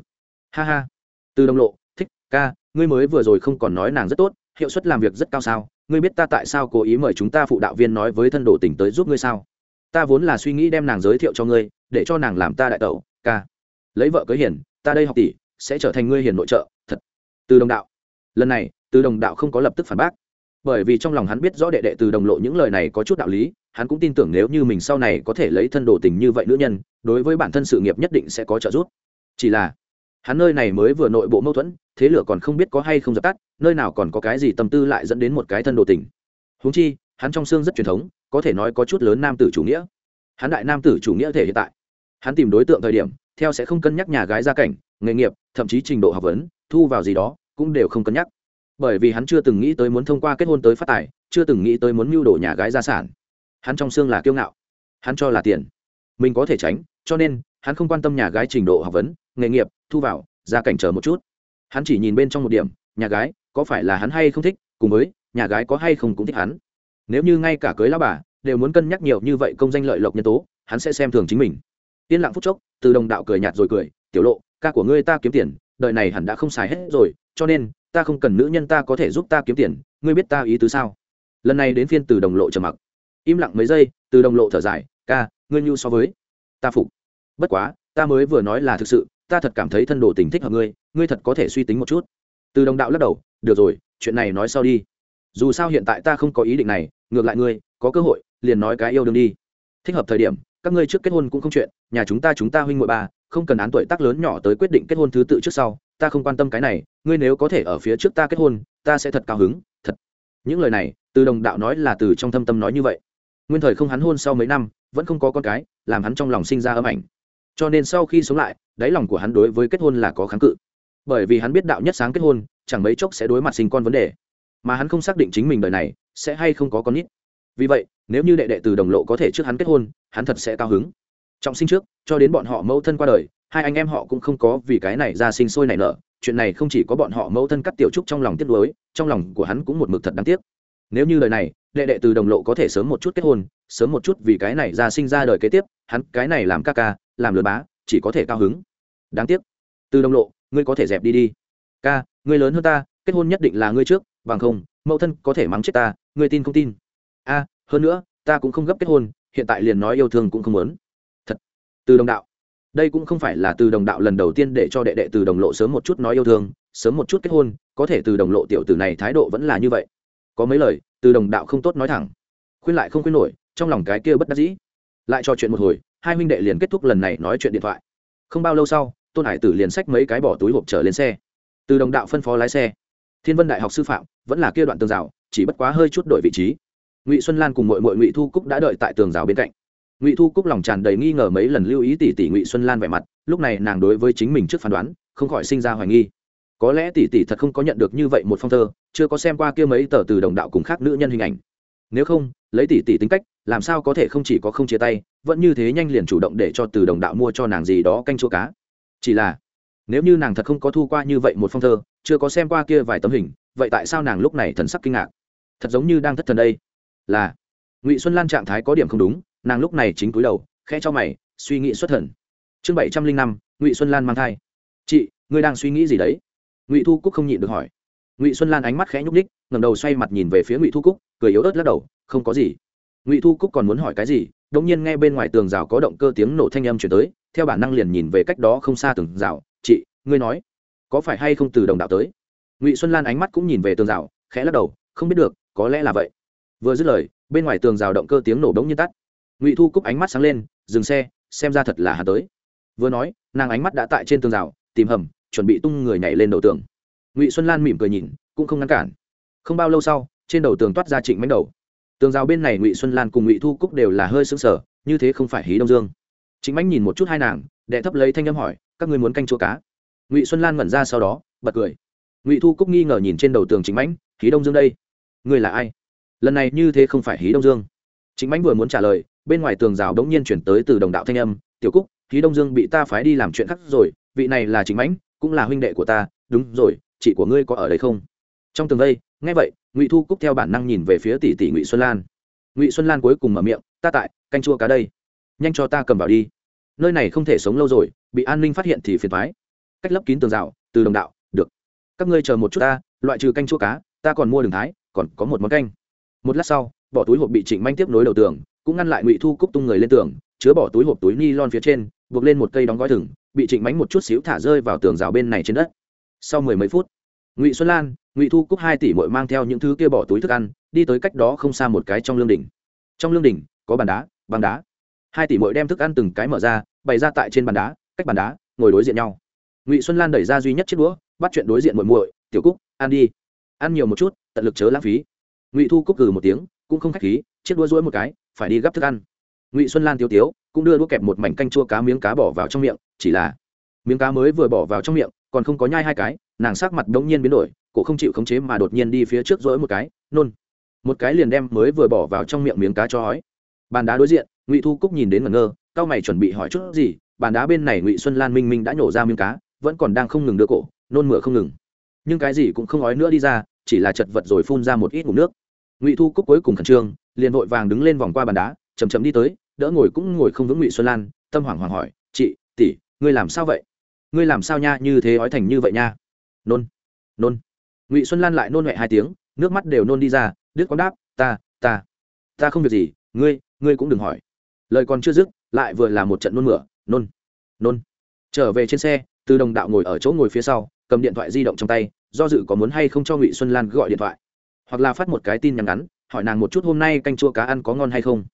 Ha ha. Từ đồng lộ, thích, ca ngươi mới vừa rồi không còn nói nàng rất tốt, hiệu suất làm việc rất cao sao? Ngươi biết ta tại sao cố ý mời chúng ta phụ đạo viên nói với thân đồ tỉnh tới giúp ngươi sao? Ta vốn là suy nghĩ đem nàng giới thiệu cho ngươi, để cho nàng làm ta đại tẩu, ca. Lấy vợ cưới hiền, ta đây học tỷ, sẽ trở thành ngươi hiền nội trợ, thật. Từ đồng đạo. Lần này, từ đồng đạo không có lập tức phản bác. Bởi vì trong lòng hắn biết rõ đệ đệ từ đồng lộ những lời này có chút đạo lý, hắn cũng tin tưởng nếu như mình sau này có thể lấy thân đồ tình như vậy nữ nhân, đối với bản thân sự nghiệp nhất định sẽ có trợ giúp. Chỉ là hắn nơi này mới vừa nội bộ mâu thuẫn, thế lửa còn không biết có hay không dập tắt, nơi nào còn có cái gì tâm tư lại dẫn đến một cái thân đồ tình. Húng chi, hắn trong xương rất truyền thống, có thể nói có chút lớn nam tử chủ nghĩa. Hắn đại nam tử chủ nghĩa thể hiện tại. Hắn tìm đối tượng thời điểm, theo sẽ không cân nhắc nhà gái gia cảnh, nghề nghiệp, thậm chí trình độ học vấn, thu vào gì đó, cũng đều không cân nhắc. Bởi vì hắn chưa từng nghĩ tới muốn thông qua kết hôn tới phát tài, chưa từng nghĩ tới muốn mưu đồ nhà gái gia sản. Hắn trong xương là kiêu ngạo. Hắn cho là tiền. Mình có thể tránh, cho nên, hắn không quan tâm nhà gái trình độ học vấn nghề nghiệp, thu vào, gia cảnh chờ một chút. Hắn chỉ nhìn bên trong một điểm, nhà gái, có phải là hắn hay không thích, cùng với, nhà gái có hay không cũng thích hắn. Nếu như ngay cả cưới lao bà, đều muốn cân nhắc nhiều như vậy công danh lợi lộc nhân tố, hắn sẽ xem thường chính mình. Yên lặng phút chốc, từ đồng đạo cười nhạt rồi cười, tiểu lộ, ca của ngươi ta kiếm tiền đợi này hẳn đã không xài hết rồi, cho nên, ta không cần nữ nhân ta có thể giúp ta kiếm tiền, ngươi biết ta ý tứ sao? Lần này đến phiên từ đồng lộ trầm mặc. Im lặng mấy giây, từ đồng lộ thở dài, ca, ngươi nhu so với ta phục. Bất quá, ta mới vừa nói là thực sự ta thật cảm thấy thân đồ tình thích hợp ngươi ngươi thật có thể suy tính một chút. Từ đồng đạo lắc đầu, được rồi, chuyện này nói sau đi. Dù sao hiện tại ta không có ý định này, ngược lại ngươi, có cơ hội, liền nói cái yêu đương đi. Thích hợp thời điểm, các ngươi trước kết hôn cũng không chuyện, nhà chúng ta chúng ta huynh ngội ba, không cần án tuổi tác lớn nhỏ tới quyết định kết hôn thứ tự trước sau, ta không quan tâm cái này, ngươi nếu có thể ở phía trước ta kết hôn, ta sẽ thật cao hứng, thật. Những lời này, từ đồng đạo nói là từ trong thâm tâm nói như vậy. Nguyên thời không hắn hôn sau mấy năm, vẫn không có con cái, làm hắn trong lòng sinh ra âm ảnh. Cho nên sau khi sống lại đáy lòng của hắn đối với kết hôn là có kháng cự. Bởi vì hắn biết đạo nhất sáng kết hôn, chẳng mấy chốc sẽ đối mặt sinh con vấn đề. Mà hắn không xác định chính mình đời này sẽ hay không có con nít. Vì vậy, nếu như đệ đệ từ đồng lộ có thể trước hắn kết hôn, hắn thật sẽ cao hứng. Trọng sinh trước, cho đến bọn họ mẫu thân qua đời, hai anh em họ cũng không có vì cái này ra sinh sôi nảy nở. Chuyện này không chỉ có bọn họ mẫu thân cắt tiểu trúc trong lòng tiếc nuối, trong lòng của hắn cũng một mực thật đáng tiếc. Nếu như lời này, đệ đệ từ đồng lộ có thể sớm một chút kết hôn, sớm một chút vì cái này ra sinh ra đời kế tiếp, hắn cái này làm ca ca, làm lừa bá chỉ có thể cao hứng. Đáng tiếc. Từ đồng lộ, ngươi có thể dẹp đi đi. Ca, ngươi lớn hơn ta, kết hôn nhất định là ngươi trước, bằng không, mẫu thân có thể mắng chết ta, ngươi tin không tin? A, hơn nữa, ta cũng không gấp kết hôn, hiện tại liền nói yêu thương cũng không muốn. Thật. Từ đồng đạo. Đây cũng không phải là từ đồng đạo lần đầu tiên để cho đệ đệ từ đồng lộ sớm một chút nói yêu thương, sớm một chút kết hôn, có thể từ đồng lộ tiểu tử này thái độ vẫn là như vậy. Có mấy lời, từ đồng đạo không tốt nói thẳng. Khuyên lại không khuyên nổi, trong lòng cái kia bất đắc dĩ. Lại trò chuyện một hồi hai huynh đệ liền kết thúc lần này nói chuyện điện thoại. Không bao lâu sau, tôn hải tử liền xách mấy cái bỏ túi hộp trở lên xe. Từ đồng đạo phân phó lái xe. Thiên vân đại học sư phạm, vẫn là kia đoạn tường rào, chỉ bất quá hơi chút đổi vị trí. Ngụy xuân lan cùng mội mội ngụy thu cúc đã đợi tại tường rào bên cạnh. Ngụy thu cúc lòng tràn đầy nghi ngờ mấy lần lưu ý tỷ tỷ ngụy xuân lan vẻ mặt, lúc này nàng đối với chính mình trước phán đoán, không khỏi sinh ra hoài nghi. Có lẽ tỷ tỷ thật không có nhận được như vậy một phong thơ, chưa có xem qua kia mấy tờ từ đồng đạo cùng khác nữ nhân hình ảnh. Nếu không, lấy tỷ tỷ tính cách, làm sao có thể không chỉ có không chia tay vẫn như thế nhanh liền chủ động để cho từ đồng đạo mua cho nàng gì đó canh chua cá. Chỉ là, nếu như nàng thật không có thu qua như vậy một phong thơ, chưa có xem qua kia vài tấm hình, vậy tại sao nàng lúc này thần sắc kinh ngạc? Thật giống như đang thất thần đây. Là, ngụy xuân lan trạng thái có điểm không đúng, nàng lúc này chính cúi đầu, khẽ cho mày, suy nghĩ xuất thần. Chương bảy trăm linh năm, ngụy xuân lan mang thai. Chị, ngươi đang suy nghĩ gì đấy? Ngụy thu cúc không nhịn được hỏi. Ngụy xuân lan ánh mắt khẽ nhúc ních ngầm đầu xoay mặt nhìn về phía ngụy thu cúc, cười yếu ớt lắc đầu, không có gì. Ngụy thu cúc còn muốn hỏi cái gì đ nhiên nghe bên ngoài tường rào có động cơ tiếng nổ thanh âm chuyển tới, theo bản năng liền nhìn về cách đó không xa tường rào. Chị, ngươi nói, có phải hay không từ đồng đạo tới? Ngụy xuân lan ánh mắt cũng nhìn về tường rào, khẽ lắc đầu, không biết được, có lẽ là vậy. Vừa dứt lời, bên ngoài tường rào động cơ tiếng nổ đống như tắt. Ngụy thu cúc ánh mắt sáng lên, dừng xe, xem ra thật là hà tới. Vừa nói, nàng ánh mắt đã tại trên tường rào, tìm hầm, chuẩn bị tung người nhảy lên đầu tường. Ngụy xuân lan mỉm cười nhìn, cũng không ngăn cản. Không bao lâu sau, trên đầu tường toát ra trịnh mánh đầu tường rào bên này ngụy xuân lan cùng ngụy thu cúc đều là hơi xứng sở như thế không phải hí đông dương. Chính mánh nhìn một chút hai nàng, đệ thấp lấy thanh âm hỏi, các ngươi muốn canh chua cá? Ngụy xuân lan ngẩn ra sau đó, bật cười. Ngụy thu cúc nghi ngờ nhìn trên đầu tường chính mánh hí đông dương đây? Ngươi là ai? Lần này như thế không phải hí đông dương. Chính mánh vừa muốn trả lời, bên ngoài tường rào đống nhiên chuyển tới từ đồng đạo thanh âm, tiểu cúc, hí đông dương bị ta phái đi làm chuyện khác rồi, vị này là chính mãnh, cũng là huynh đệ của ta, đúng rồi, chị của ngươi có ở đây không? Trong tường đây nghe vậy, ngụy thu cúc theo bản năng nhìn về phía tỷ tỷ ngụy xuân lan. Ngụy xuân lan cuối cùng mở miệng, ta tại, canh chua cá đây. Nhanh cho ta cầm vào đi. Nơi này không thể sống lâu rồi, bị an ninh phát hiện thì phiền thoái cách lấp kín tường rào, từ đồng đạo, được. Các ngươi chờ một chút ta, loại trừ canh chua cá, ta còn mua đường thái, còn có một món canh. Một lát sau, bỏ túi hộp bị trịnh manh tiếp nối đầu tường, cũng ngăn lại ngụy thu cúc tung người lên tường, chứa bỏ túi hộp túi ni lon phía trên, buộc lên một cây đóng gói thừng, bị trịnh mánh một chút xíu thả rơi vào tường rào bên này trên đất. Sau mười mấy phút ngụy xuân lan, ngụy thu cúc hai tỷ mội mang theo những thứ kia bỏ túi thức ăn, đi tới cách đó không xa một cái trong lương đỉnh. Trong lương đỉnh, có bàn đá, băng đá. Hai tỷ mội đem thức ăn từng cái mở ra, bày ra tại trên bàn đá, cách bàn đá, ngồi đối diện nhau. Ngụy xuân lan đẩy ra duy nhất chiếc đũa, bắt chuyện đối diện muội muội, tiểu cúc, ăn đi. Ăn nhiều một chút, tận lực chớ lãng phí. Ngụy thu cúc cừ một tiếng, cũng không k h á c h khí, chiếc đũa rỗi một cái, phải đi gắp thức ăn. Ngụy xuân lan tiêu tiếu, cũng đưa đũa kẹp một mảnh canh chua cá miếng cá bỏ vào trong miệng, chỉ là miếng cá mới vừa bỏ vào trong miệng, còn không có nhai hai cái nàng sắc mặt đống nhiên biến đổi, cổ không chịu khống chế mà đột nhiên đi phía trước rỗi một cái, nôn. Một cái liền đem mới vừa bỏ vào trong miệng miếng cá cho hói bàn đá đối diện, ngụy thu cúc nhìn đến ngẩn ngơ cao mày chuẩn bị hỏi chút gì, bàn đá bên này ngụy xuân lan minh minh đã nhổ ra miếng cá, vẫn còn đang không ngừng đưa cổ, nôn mửa không ngừng. Nhưng cái gì cũng không ói nữa đi ra, chỉ là chật vật rồi phun ra một ít ngụm nước. Ngụy thu cúc cuối cùng khẩn trương, liền vội vàng đứng lên vòng qua bàn đá chầm chầm đi tới, đỡ ngồi cũng ngồi không vững ngụy xuân lan, tâm hoảng hoảng hỏi, chị, tỷ, ngươi làm sao vậy? Ngươi làm sao nha, như thế ói thành như vậy nha? Nôn nôn. Ngụy xuân lan lại nôn mẹ hai tiếng, nước mắt đều nôn đi ra đứt quán đáp, ta ta ta không việc gì, ngươi ngươi cũng đừng hỏi. Lời còn chưa dứt, lại vừa là một trận nôn mửa, nôn nôn. Trở về trên xe, từ đồng đạo ngồi ở chỗ ngồi phía sau, cầm điện thoại di động trong tay, do dự có muốn hay không cho ngụy xuân lan gọi điện thoại. Hoặc là phát một cái tin nhắn ngắn, hỏi nàng một chút hôm nay canh chua cá ăn có ngon hay không.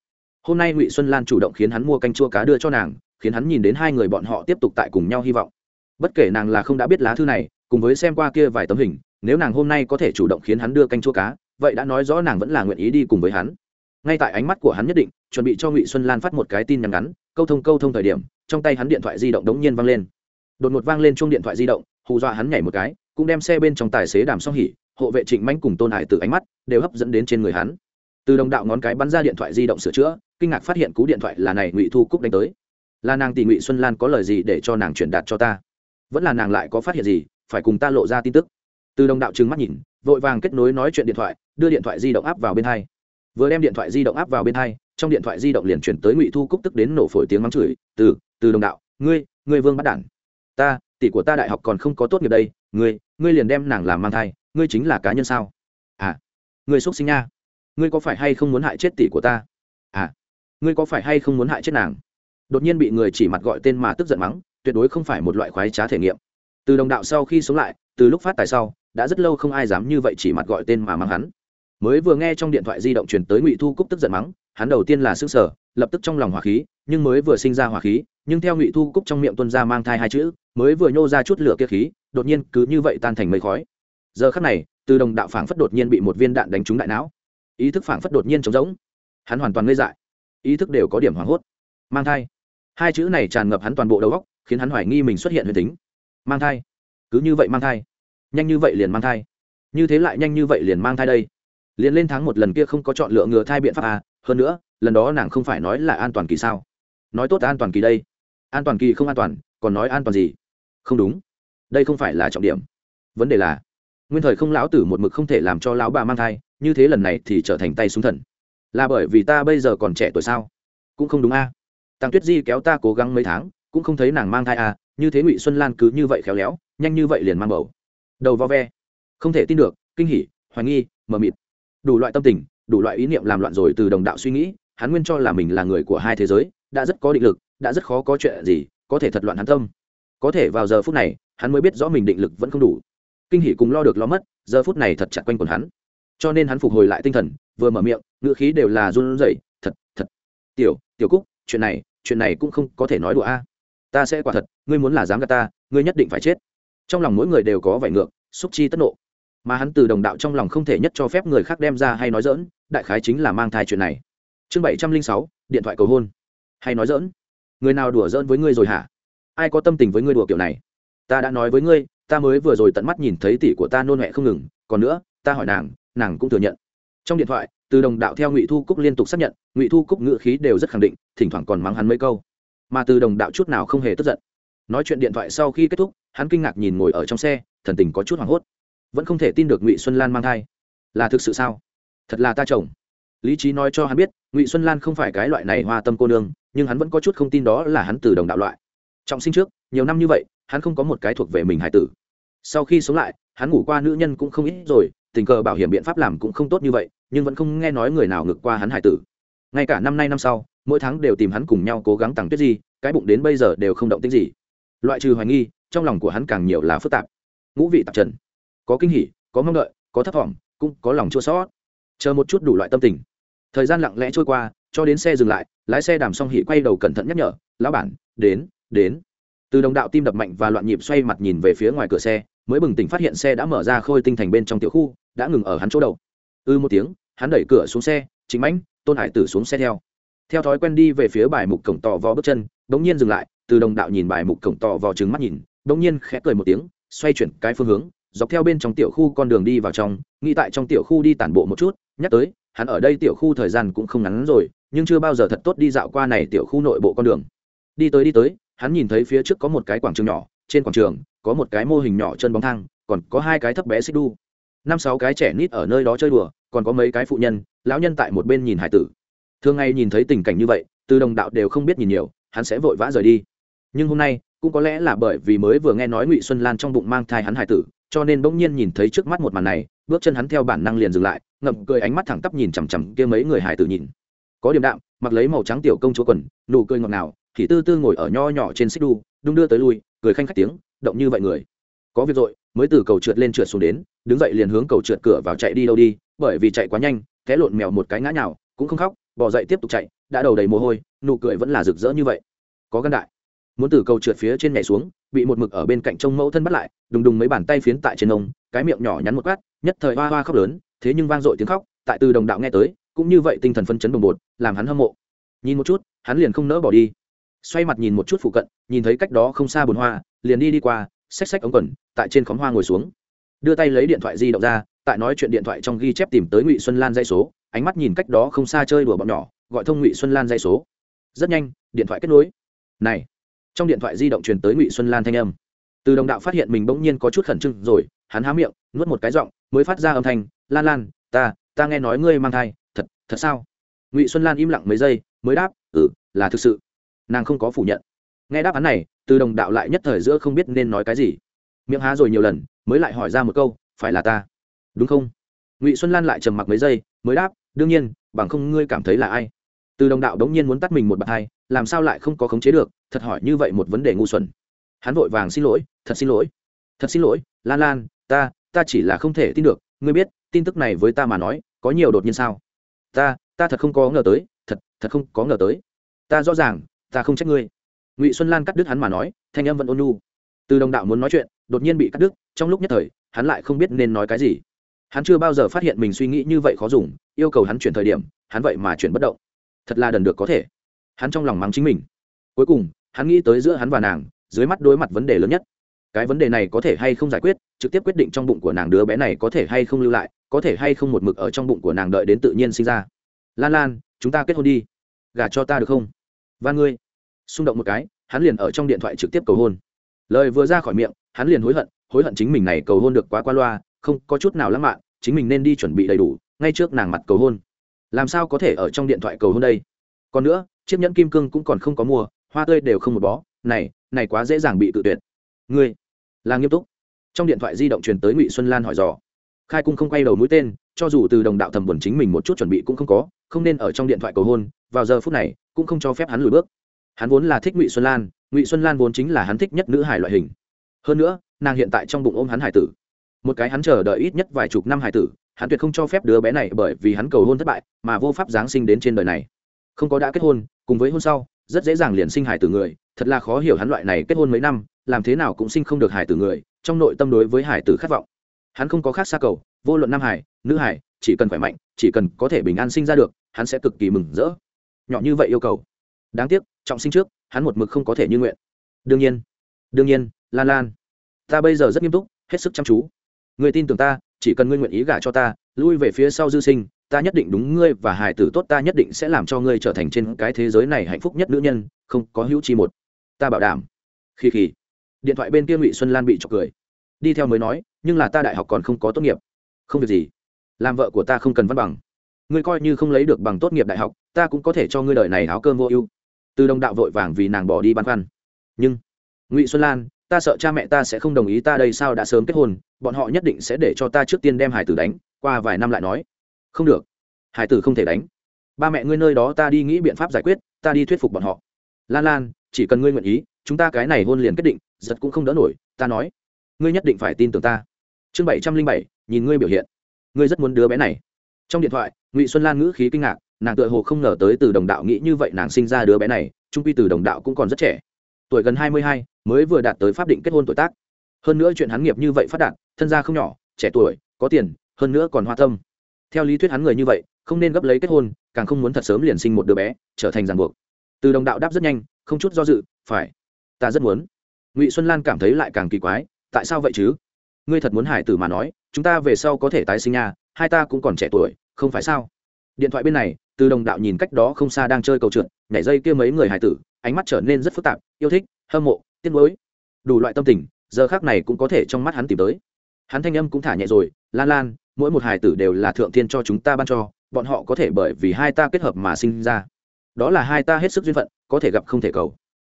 Hôm nay ngụy xuân lan chủ động khiến hắn mua canh chua cá đưa cho nàng, khiến hắn nhìn đến hai người bọn họ tiếp tục tại cùng nhau hy vọng. Bất kể nàng là không đã biết lá thư này cùng với xem qua kia vài tấm hình, nếu nàng hôm nay có thể chủ động khiến hắn đưa canh chua cá, vậy đã nói rõ nàng vẫn là nguyện ý đi cùng với hắn. Ngay tại ánh mắt của hắn nhất định, chuẩn bị cho ngụy xuân lan phát một cái tin nhắn ngắn, câu thông câu thông thời điểm, trong tay hắn điện thoại di động đống nhiên vang lên. Đột ngột vang lên chuông điện thoại di động, hù dọa hắn nhảy một cái, cũng đem xe bên trong tài xế đàm song hỉ, hộ vệ trịnh mãnh cùng tôn hải từ ánh mắt đều hấp dẫn đến trên người hắn. Từ đồng đạo ngón cái bắn ra điện thoại di động sửa chữa, kinh ngạc phát hiện cú điện thoại là này ngụy thu cúc đánh tới. Là nàng tỷ ngụy xuân lan có lời gì để cho nàng truyền đạt cho ta? Vẫn là nàng lại có phát hiện gì phải cùng ta lộ ra tin tức. Từ đồng đạo trừng mắt nhìn, vội vàng kết nối nói chuyện điện thoại, đưa điện thoại di động áp vào bên hai. Vừa đem điện thoại di động áp vào bên hai, trong điện thoại di động liền chuyển tới ngụy thu cúc tức đến nổ phổi tiếng mắng chửi, từ từ đồng đạo, ngươi ngươi vương bắt đản. Ta, tỷ của ta đại học còn không có tốt nghiệp đây, ngươi ngươi liền đem nàng làm mang thai, ngươi chính là cá nhân sao? À ngươi xúc sinh nha. Ngươi có phải hay không muốn hại chết tỷ của ta? À ngươi có phải hay không muốn hại chết nàng? Đột nhiên bị người chỉ mặt gọi tên mà tức giận mắng, tuyệt đối không phải một loại khoái trá thể nghiệm từ đồng đạo sau khi sống lại, từ lúc phát tài sau, đã rất lâu không ai dám như vậy chỉ mặt gọi tên mà mắng hắn. Mới vừa nghe trong điện thoại di động truyền tới ngụy thu cúc tức giận mắng, hắn đầu tiên là s ư sở lập tức trong lòng hỏa khí, nhưng mới vừa sinh ra hỏa khí, nhưng theo ngụy thu cúc trong miệng tuân ra mang thai hai chữ, mới vừa nhô ra chút lửa kia khí, đột nhiên cứ như vậy tan thành mây khói. Giờ khắc này, từ đồng đạo phảng phất đột nhiên bị một viên đạn đánh trúng đại não. Ý thức phảng phất đột nhiên trống rỗng. Hắn hoàn toàn ngây dại. Ý thức đều có điểm hoảng hốt. Mang thai. Hai chữ này tràn ngập hắn toàn bộ đầu óc, khiến hắn hoài nghi mình xuất hiện huyền tính mang thai. Cứ như vậy mang thai. Nhanh như vậy liền mang thai. Như thế lại nhanh như vậy liền mang thai đây. Liền lên tháng một lần kia không có chọn lựa ngừa thai biện pháp à? Hơn nữa, lần đó nàng không phải nói là an toàn kỳ sao? Nói tốt an toàn kỳ đây. An toàn kỳ không an toàn, còn nói an toàn gì? Không đúng. Đây không phải là trọng điểm. Vấn đề là, nguyên thời không lão tử một mực không thể làm cho lão bà mang thai, như thế lần này thì trở thành tay súng thần. Là bởi vì ta bây giờ còn trẻ tuổi sao? Cũng không đúng a à. tăng tuyết di kéo ta cố gắng mấy tháng, cũng không thấy nàng mang thai à như thế ngụy xuân lan cứ như vậy khéo léo, nhanh như vậy liền mang bầu. Đầu vo ve. Không thể tin được, kinh hỉ, hoài nghi, mờ mịt. Đủ loại tâm tình, đủ loại ý niệm làm loạn rồi từ đồng đạo suy nghĩ, hắn nguyên cho là mình là người của hai thế giới, đã rất có định lực, đã rất khó có chuyện gì, có thể thật loạn hắn tâm. Có thể vào giờ phút này, hắn mới biết rõ mình định lực vẫn không đủ. Kinh hỉ cùng lo được lo mất, giờ phút này thật chặt quanh quần hắn. Cho nên hắn phục hồi lại tinh thần, vừa mở miệng ngựa khí đều là run rẩy, thật thật. Tiểu tiểu cúc, chuyện này chuyện này cũng không có thể nói đùa a ta sẽ quả thật, ngươi muốn là dám gạt ta, ngươi nhất định phải chết. Trong lòng mỗi người đều có vải ngược, xúc chi tất nộ. Mà hắn từ đồng đạo trong lòng không thể nhất cho phép người khác đem ra hay nói dỡn đại khái chính là mang thai chuyện này. Chương bảy trăm linh sáu, điện thoại cầu hôn. Hay nói dỡn người nào đùa dỡn với ngươi rồi hả? Ai có tâm tình với ngươi đùa kiểu này? Ta đã nói với ngươi, ta mới vừa rồi tận mắt nhìn thấy tỷ của ta nôn mẹ không ngừng, còn nữa, ta hỏi nàng nàng cũng thừa nhận. Trong điện thoại, từ đồng đạo theo ngụy thu cúc liên tục xác nhận, ngụy thu cúc ngữ khí đều rất khẳng định, thỉnh thoảng còn mắng hắn mấy câu mà từ đồng đạo chút nào không hề tức giận. Nói chuyện điện thoại sau khi kết thúc, hắn kinh ngạc nhìn ngồi ở trong xe, thần tình có chút hoảng hốt. Vẫn không thể tin được ngụy xuân lan mang thai. Là thực sự sao? Thật là ta chồng. Lý trí nói cho hắn biết, ngụy xuân lan không phải cái loại này hoa tâm cô nương, nhưng hắn vẫn có chút không tin đó là hắn từ đồng đạo loại. Trọng sinh trước, nhiều năm như vậy, hắn không có một cái thuộc về mình hải tử. Sau khi sống lại, hắn ngủ qua nữ nhân cũng không ít rồi, tình cờ bảo hiểm biện pháp làm cũng không tốt như vậy, nhưng vẫn không nghe nói người nào ngược qua hắn hải tử ngay cả năm nay năm sau, mỗi tháng đều tìm hắn cùng nhau cố gắng tặng tuyết gì cái bụng đến bây giờ đều không động tích gì. Loại trừ hoài nghi, trong lòng của hắn càng nhiều là phức tạp. Ngũ vị tạp trần, có kinh hỉ, có mong đợi, có thấp thỏm cũng có lòng chua sót chờ một chút đủ loại tâm tình. Thời gian lặng lẽ trôi qua, cho đến xe dừng lại, lái xe đàm xong hỉ quay đầu cẩn thận nhắc nhở, lão bản, đến đến. Từ đồng đạo tim đập mạnh và loạn nhịp xoay mặt nhìn về phía ngoài cửa xe, mới bừng tỉnh phát hiện xe đã mở ra khôi tinh thành bên trong tiểu khu, đã ngừng ở hắn chỗ đầu. Ư ừ một tiếng, hắn đẩy cửa xuống xe chính mãnh, tôn hải tử xuống xe theo. Theo thói quen đi về phía bài mục cổng tò vò bước chân đ ỗ n g nhiên dừng lại, từ đồng đạo nhìn bài mục cổng tò vò trừng mắt nhìn đ ỗ n g nhiên khẽ cười một tiếng, xoay chuyển cái phương hướng, dọc theo bên trong tiểu khu con đường đi vào trong, nghĩ tại trong tiểu khu đi tản bộ một chút, nhắc tới, hắn ở đây tiểu khu thời gian cũng không ngắn rồi, nhưng chưa bao giờ thật tốt đi dạo qua này tiểu khu nội bộ con đường. Đi tới đi tới, hắn nhìn thấy phía trước có một cái quảng trường nhỏ, trên quảng trường có một cái mô hình nhỏ chân bóng thang, còn có hai cái thấp bé xích đu. Năm sáu cái trẻ nít ở nơi đó chơi đùa còn có mấy cái phụ nhân, lão nhân tại một bên nhìn hải tử. Thường ngày nhìn thấy tình cảnh như vậy, từ đồng đạo đều không biết nhìn nhiều, hắn sẽ vội vã rời đi. Nhưng hôm nay, cũng có lẽ là bởi vì mới vừa nghe nói ngụy xuân lan trong bụng mang thai hắn hải tử, cho nên bỗng nhiên nhìn thấy trước mắt một màn này, bước chân hắn theo bản năng liền dừng lại, ngậm cười ánh mắt thẳng tắp nhìn chằm chằm kia mấy người hải tử nhìn. Có điểm đạm, mặc lấy màu trắng tiểu công chúa quần, nụ cười ngọt ngào, thì tư tư ngồi ở nho nhỏ trên xích đu, đung đưa tới lui, cười khanh khách tiếng, động như vậy người. Có việc rồi, mới từ cầu trượt lên trượt xuống đến, đứng dậy liền hướng cầu trượt cửa vào chạy đi đâu đi bởi vì chạy quá nhanh té lộn mèo một cái ngã nhào, cũng không khóc bỏ dậy tiếp tục chạy, đã đầu đầy mồ hôi, nụ cười vẫn là rực rỡ như vậy. Có gân đại. Muốn từ cầu trượt phía trên nhảy xuống, bị một mực ở bên cạnh trông mẫu thân bắt lại, đùng đùng mấy bàn tay phiến tại trên ông, cái miệng nhỏ nhắn một quát, nhất thời hoa hoa khóc lớn, thế nhưng vang dội tiếng khóc, tại từ đồng đạo nghe tới, cũng như vậy tinh thần phân chấn đồng bột, làm hắn hâm mộ. Nhìn một chút, hắn liền không nỡ bỏ đi. Xoay mặt nhìn một chút phụ cận, nhìn thấy cách đó không xa bồn hoa, liền đi đi qua, xách xách ống quần, tại trên khóm hoa ngồi xuống. Đưa tay lấy điện thoại di động ra tại nói chuyện điện thoại trong ghi chép tìm tới ngụy xuân lan dây số, ánh mắt nhìn cách đó không xa chơi đùa bọn nhỏ, gọi thông ngụy xuân lan dây số. Rất nhanh, điện thoại kết nối. Này, trong điện thoại di động truyền tới ngụy xuân lan thanh âm. Từ đồng đạo phát hiện mình bỗng nhiên có chút khẩn trương rồi, hắn há miệng, nuốt một cái giọng, mới phát ra âm thanh, lan lan, ta ta nghe nói ngươi mang thai, thật thật sao? Ngụy xuân lan im lặng mấy giây, mới đáp ừ là thực sự. Nàng không có phủ nhận. Nghe đáp án này, từ đồng đạo lại nhất thời giữa không biết nên nói cái gì. Miệng há rồi nhiều lần, mới lại hỏi ra một câu, phải là ta? Đúng không? Ngụy xuân lan lại trầm mặc mấy giây, mới đáp, đương nhiên, bằng không ngươi cảm thấy là ai? Từ đồng đạo đống nhiên muốn tắt mình một bạt hai, làm sao lại không có khống chế được, thật hỏi như vậy một vấn đề ngu xuẩn. Hắn vội vàng xin lỗi, thật xin lỗi, thật xin lỗi, lan lan, ta ta chỉ là không thể tin được, ngươi biết, tin tức này với ta mà nói, có nhiều đột nhiên sao? Ta ta thật không có ngờ tới, thật thật không có ngờ tới. Ta rõ ràng, ta không trách ngươi. Ngụy xuân lan cắt đứt hắn mà nói, thanh âm vẫn ôn nhu. Từ đồng đạo muốn nói chuyện, đột nhiên bị cắt đứt, trong lúc nhất thời, hắn lại không biết nên nói cái gì hắn chưa bao giờ phát hiện mình suy nghĩ như vậy khó dùng, yêu cầu hắn chuyển thời điểm, hắn vậy mà chuyển bất động. Thật là đần được có thể. Hắn trong lòng mắng chính mình. Cuối cùng, hắn nghĩ tới giữa hắn và nàng, dưới mắt đối mặt vấn đề lớn nhất. Cái vấn đề này có thể hay không giải quyết, trực tiếp quyết định trong bụng của nàng đứa bé này có thể hay không lưu lại, có thể hay không một mực ở trong bụng của nàng đợi đến tự nhiên sinh ra. Lan lan, chúng ta kết hôn đi. Gả cho ta được không? Van ngươi. Xung động một cái, hắn liền ở trong điện thoại trực tiếp cầu hôn. Lời vừa ra khỏi miệng, hắn liền hối hận hối hận chính mình này cầu hôn được quá qua loa không có chút nào lãng mạn, chính mình nên đi chuẩn bị đầy đủ, ngay trước nàng mặt cầu hôn. Làm sao có thể ở trong điện thoại cầu hôn đây? Còn nữa, chiếc nhẫn kim cương cũng còn không có mua, hoa tươi đều không một bó. Này này quá dễ dàng bị tự tuyệt. Ngươi, là nghiêm túc. Trong điện thoại di động truyền tới ngụy xuân lan hỏi dò. Khai cung không quay đầu mũi tên, cho dù từ đồng đạo thầm buồn chính mình một chút chuẩn bị cũng không có, không nên ở trong điện thoại cầu hôn, vào giờ phút này, cũng không cho phép hắn lùi bước. Hắn vốn là thích ngụy xuân lan, ngụy xuân lan vốn chính là hắn thích nhất nữ hải loại hình. Hơn nữa, nàng hiện tại trong bụng ôm hắn hải tử một cái hắn chờ đợi ít nhất vài chục năm hải tử, hắn tuyệt không cho phép đứa bé này bởi vì hắn cầu hôn thất bại mà vô pháp giáng sinh đến trên đời này. Không có đã kết hôn, cùng với hôn sau, rất dễ dàng liền sinh hải tử người, thật là khó hiểu hắn loại này kết hôn mấy năm, làm thế nào cũng sinh không được hải tử người, trong nội tâm đối với hải tử khát vọng. Hắn không có khác xa cầu, vô luận nam hải, nữ hải, chỉ cần khỏe mạnh, chỉ cần có thể bình an sinh ra được, hắn sẽ cực kỳ mừng rỡ. Nhỏ như vậy yêu cầu. Đáng tiếc, trọng sinh trước, hắn một mực không có thể như nguyện. Đương nhiên đương nhiên, lan lan, ta bây giờ rất nghiêm túc, hết sức chăm chú người tin tưởng ta, chỉ cần ngươi nguyện ý gả cho ta, lui về phía sau dư sinh, ta nhất định đúng ngươi và hài tử tốt ta nhất định sẽ làm cho ngươi trở thành trên cái thế giới này hạnh phúc nhất nữ nhân, không có hữu chi một. Ta bảo đảm. Khi khi điện thoại bên kia ngụy xuân lan bị chọc cười. Đi theo mới nói, nhưng là ta đại học còn không có tốt nghiệp. Không việc gì. Làm vợ của ta không cần văn bằng. Ngươi coi như không lấy được bằng tốt nghiệp đại học, ta cũng có thể cho ngươi đời này áo cơm vô ưu. Từ đồng đạo vội vàng vì nàng bỏ đi băn khoăn. Nhưng, ngụy xuân lan ta sợ cha mẹ ta sẽ không đồng ý ta đây sao đã sớm kết hôn, bọn họ nhất định sẽ để cho ta trước tiên đem hải tử đánh, qua vài năm lại nói. Không được. Hải tử không thể đánh. Ba mẹ ngươi nơi đó ta đi nghĩ biện pháp giải quyết, ta đi thuyết phục bọn họ. Lan lan, chỉ cần ngươi nguyện ý, chúng ta cái này hôn liền kết định, giật cũng không đỡ nổi, ta nói. Ngươi nhất định phải tin tưởng ta. Chương bảy trăm linh bảy, nhìn ngươi biểu hiện. Ngươi rất muốn đứa bé này. Trong điện thoại, ngụy xuân lan ngữ khí kinh ngạc, nàng tựa hồ không ngờ tới từ đồng đạo nghĩ như vậy nàng sinh ra đứa bé này trung quy từ đồng đạo cũng còn rất trẻ tuổi gần hai mươi hai, mới vừa đạt tới pháp định kết hôn tuổi tác. Hơn nữa chuyện hắn nghiệp như vậy phát đạt, thân gia không nhỏ, trẻ tuổi, có tiền, hơn nữa còn hoa tâm. Theo lý thuyết hắn người như vậy, không nên gấp lấy kết hôn, càng không muốn thật sớm liền sinh một đứa bé, trở thành ràng buộc. Từ đồng đạo đáp rất nhanh, không chút do dự, phải, ta rất muốn. Ngụy xuân lan cảm thấy lại càng kỳ quái, tại sao vậy chứ? Ngươi thật muốn hải tử mà nói, chúng ta về sau có thể tái sinh nha, hai ta cũng còn trẻ tuổi, không phải sao? Điện thoại bên này từ đồng đạo nhìn cách đó không xa đang chơi cầu trượt, nhảy dây kia mấy người hài tử, ánh mắt trở nên rất phức tạp, yêu thích, hâm mộ, tiếc nuối. Đủ loại tâm tình, giờ khác này cũng có thể trong mắt hắn tìm tới. Hắn thanh âm cũng thả nhẹ rồi, lan lan, mỗi một hài tử đều là thượng thiên cho chúng ta ban cho, bọn họ có thể bởi vì hai ta kết hợp mà sinh ra. Đó là hai ta hết sức duyên phận, có thể gặp không thể cầu.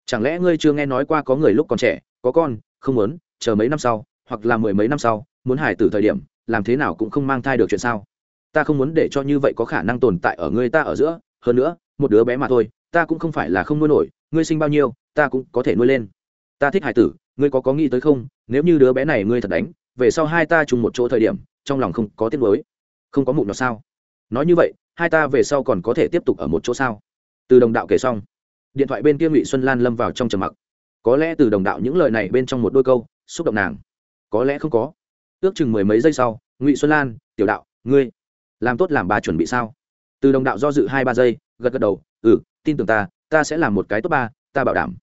Chẳng lẽ ngươi chưa nghe nói qua có người lúc còn trẻ, có con, không muốn, chờ mấy năm sau, hoặc là mười mấy năm sau, muốn hài tử thời điểm, làm thế nào cũng không mang thai được chuyện sao? Ta không muốn để cho như vậy có khả năng tồn tại ở ngươi ta ở giữa. Hơn nữa, một đứa bé mà thôi, ta cũng không phải là không nuôi nổi. Ngươi sinh bao nhiêu, ta cũng có thể nuôi lên. Ta thích hải tử, ngươi có có nghĩ tới không? Nếu như đứa bé này ngươi thật đánh, về sau hai ta chung một chỗ thời điểm, trong lòng không có tiếc nuối. Không có mụn nào sao? Nói như vậy, hai ta về sau còn có thể tiếp tục ở một chỗ sao? Từ đồng đạo kể xong, điện thoại bên kia ngụy xuân lan lâm vào trong trầm mặc. Có lẽ từ đồng đạo những lời này bên trong một đôi câu, xúc động nàng. Có lẽ không có. Ước chừng mười mấy giây sau, ngụy xuân lan, tiểu đạo, ngươi làm tốt làm ba chuẩn bị sao? Từ đồng đạo do dự hai ba giây, gật gật đầu ừ tin tưởng ta ta sẽ làm một cái tốt ba, ta bảo đảm.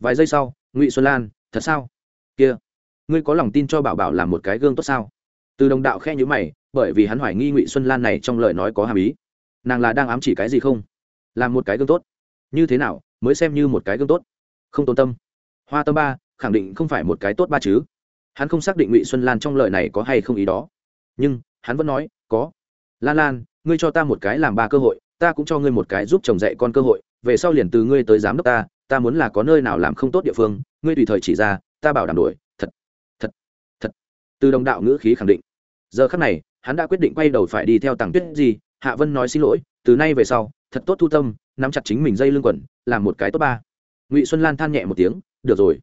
Vài giây sau, ngụy xuân lan, thật sao? Kia, ngươi có lòng tin cho bảo bảo làm một cái gương tốt sao? Từ đồng đạo khe nhữ mày, bởi vì hắn hoài nghi ngụy xuân lan này trong lời nói có hàm ý. Nàng là đang ám chỉ cái gì không? Làm một cái gương tốt. Như thế nào, mới xem như một cái gương tốt? Không tôn tâm. Hoa tâm ba, khẳng định không phải một cái tốt ba chứ. Hắn không xác định ngụy xuân lan trong lời này có hay không ý đó. Nhưng, hắn vẫn nói, có lan lan, ngươi cho ta một cái làm ba cơ hội, ta cũng cho ngươi một cái giúp chồng dạy con cơ hội, về sau liền từ ngươi tới giám đốc ta ta muốn là có nơi nào làm không tốt địa phương, ngươi tùy thời chỉ ra, ta bảo đảm đổi thật thật thật. Từ đồng đạo ngữ khí khẳng định. Giờ khắc này, hắn đã quyết định quay đầu phải đi theo tàng tuyết gì hạ vân nói xin lỗi, từ nay về sau, thật tốt thu tâm, nắm chặt chính mình dây lưng quẩn làm một cái tốt ba. Ngụy xuân lan than nhẹ một tiếng, được rồi,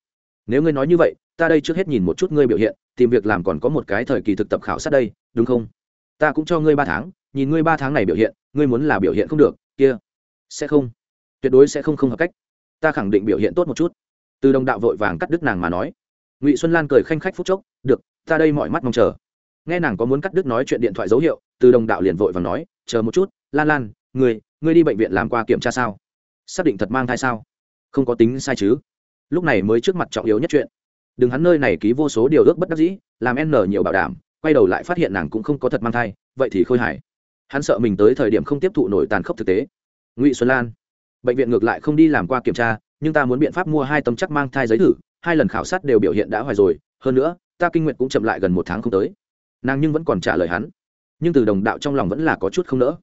nếu ngươi nói như vậy, ta đây trước hết nhìn một chút ngươi biểu hiện, tìm việc làm còn có một cái thời kỳ thực tập khảo sát đây, đúng không? Ta cũng cho ngươi ba tháng, nhìn ngươi ba tháng này biểu hiện, ngươi muốn là biểu hiện không được, kia sẽ không, tuyệt đối sẽ không không hợp cách. Ta khẳng định biểu hiện tốt một chút. Từ đồng đạo vội vàng cắt đứt nàng mà nói. Ngụy xuân lan cười khanh khách phúc chốc, được, ta đây mọi mắt mong chờ. Nghe nàng có muốn cắt đứt nói chuyện điện thoại dấu hiệu, từ đồng đạo liền vội và nói, chờ một chút, lan lan, ngươi ngươi đi bệnh viện làm qua kiểm tra sao? Xác định thật mang thai sao? Không có tính sai chứ? Lúc này mới trước mặt trọng yếu nhất chuyện. Đừng hắn nơi này ký vô số điều ước bất đắc dĩ, làm n nhiều bảo đảm quay đầu lại phát hiện nàng cũng không có thật mang thai, vậy thì khôi hài. Hắn sợ mình tới thời điểm không tiếp thụ nổi tàn khốc thực tế. Ngụy xuân lan, bệnh viện ngược lại không đi làm qua kiểm tra, nhưng ta muốn biện pháp mua hai tấm chắc mang thai giấy thử, hai lần khảo sát đều biểu hiện đã hoài rồi, hơn nữa, ta kinh nguyện cũng chậm lại gần một tháng không tới. Nàng nhưng vẫn còn trả lời hắn. Nhưng từ đồng đạo trong lòng vẫn là có chút không nỡ.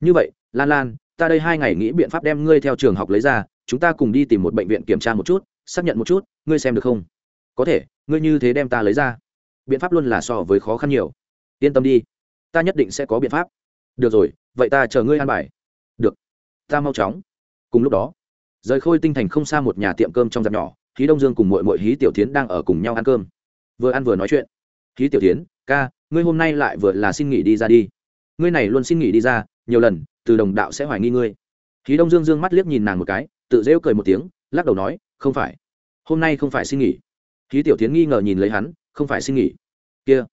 Như vậy, lan lan, ta đây hai ngày nghĩ biện pháp đem ngươi theo trường học lấy ra, chúng ta cùng đi tìm một bệnh viện kiểm tra một chút, xác nhận một chút, ngươi xem được không? Có thể, ngươi như thế đem ta lấy ra biện pháp luôn là so với khó khăn nhiều. Yên tâm đi, ta nhất định sẽ có biện pháp. Được rồi, vậy ta chờ ngươi an bài. Được, ta mau chóng. Cùng lúc đó, rời khôi tinh thành không xa một nhà tiệm cơm trong dạp nhỏ khí đông dương cùng mội mội hí tiểu tiến đang ở cùng nhau ăn cơm. Vừa ăn vừa nói chuyện. Khí tiểu tiến ca, ngươi hôm nay lại vừa là xin nghỉ đi ra đi. Ngươi này luôn xin nghỉ đi ra, nhiều lần, từ đồng đạo sẽ hoài nghi ngươi. Khí đông dương dương mắt liếc nhìn nàng một cái, tự rêu cười một tiếng, lắc đầu nói, không phải, hôm nay không phải xin nghỉ. Khí tiểu tiến nghi ngờ nhìn lấy hắn không phải xin nghỉ. Kia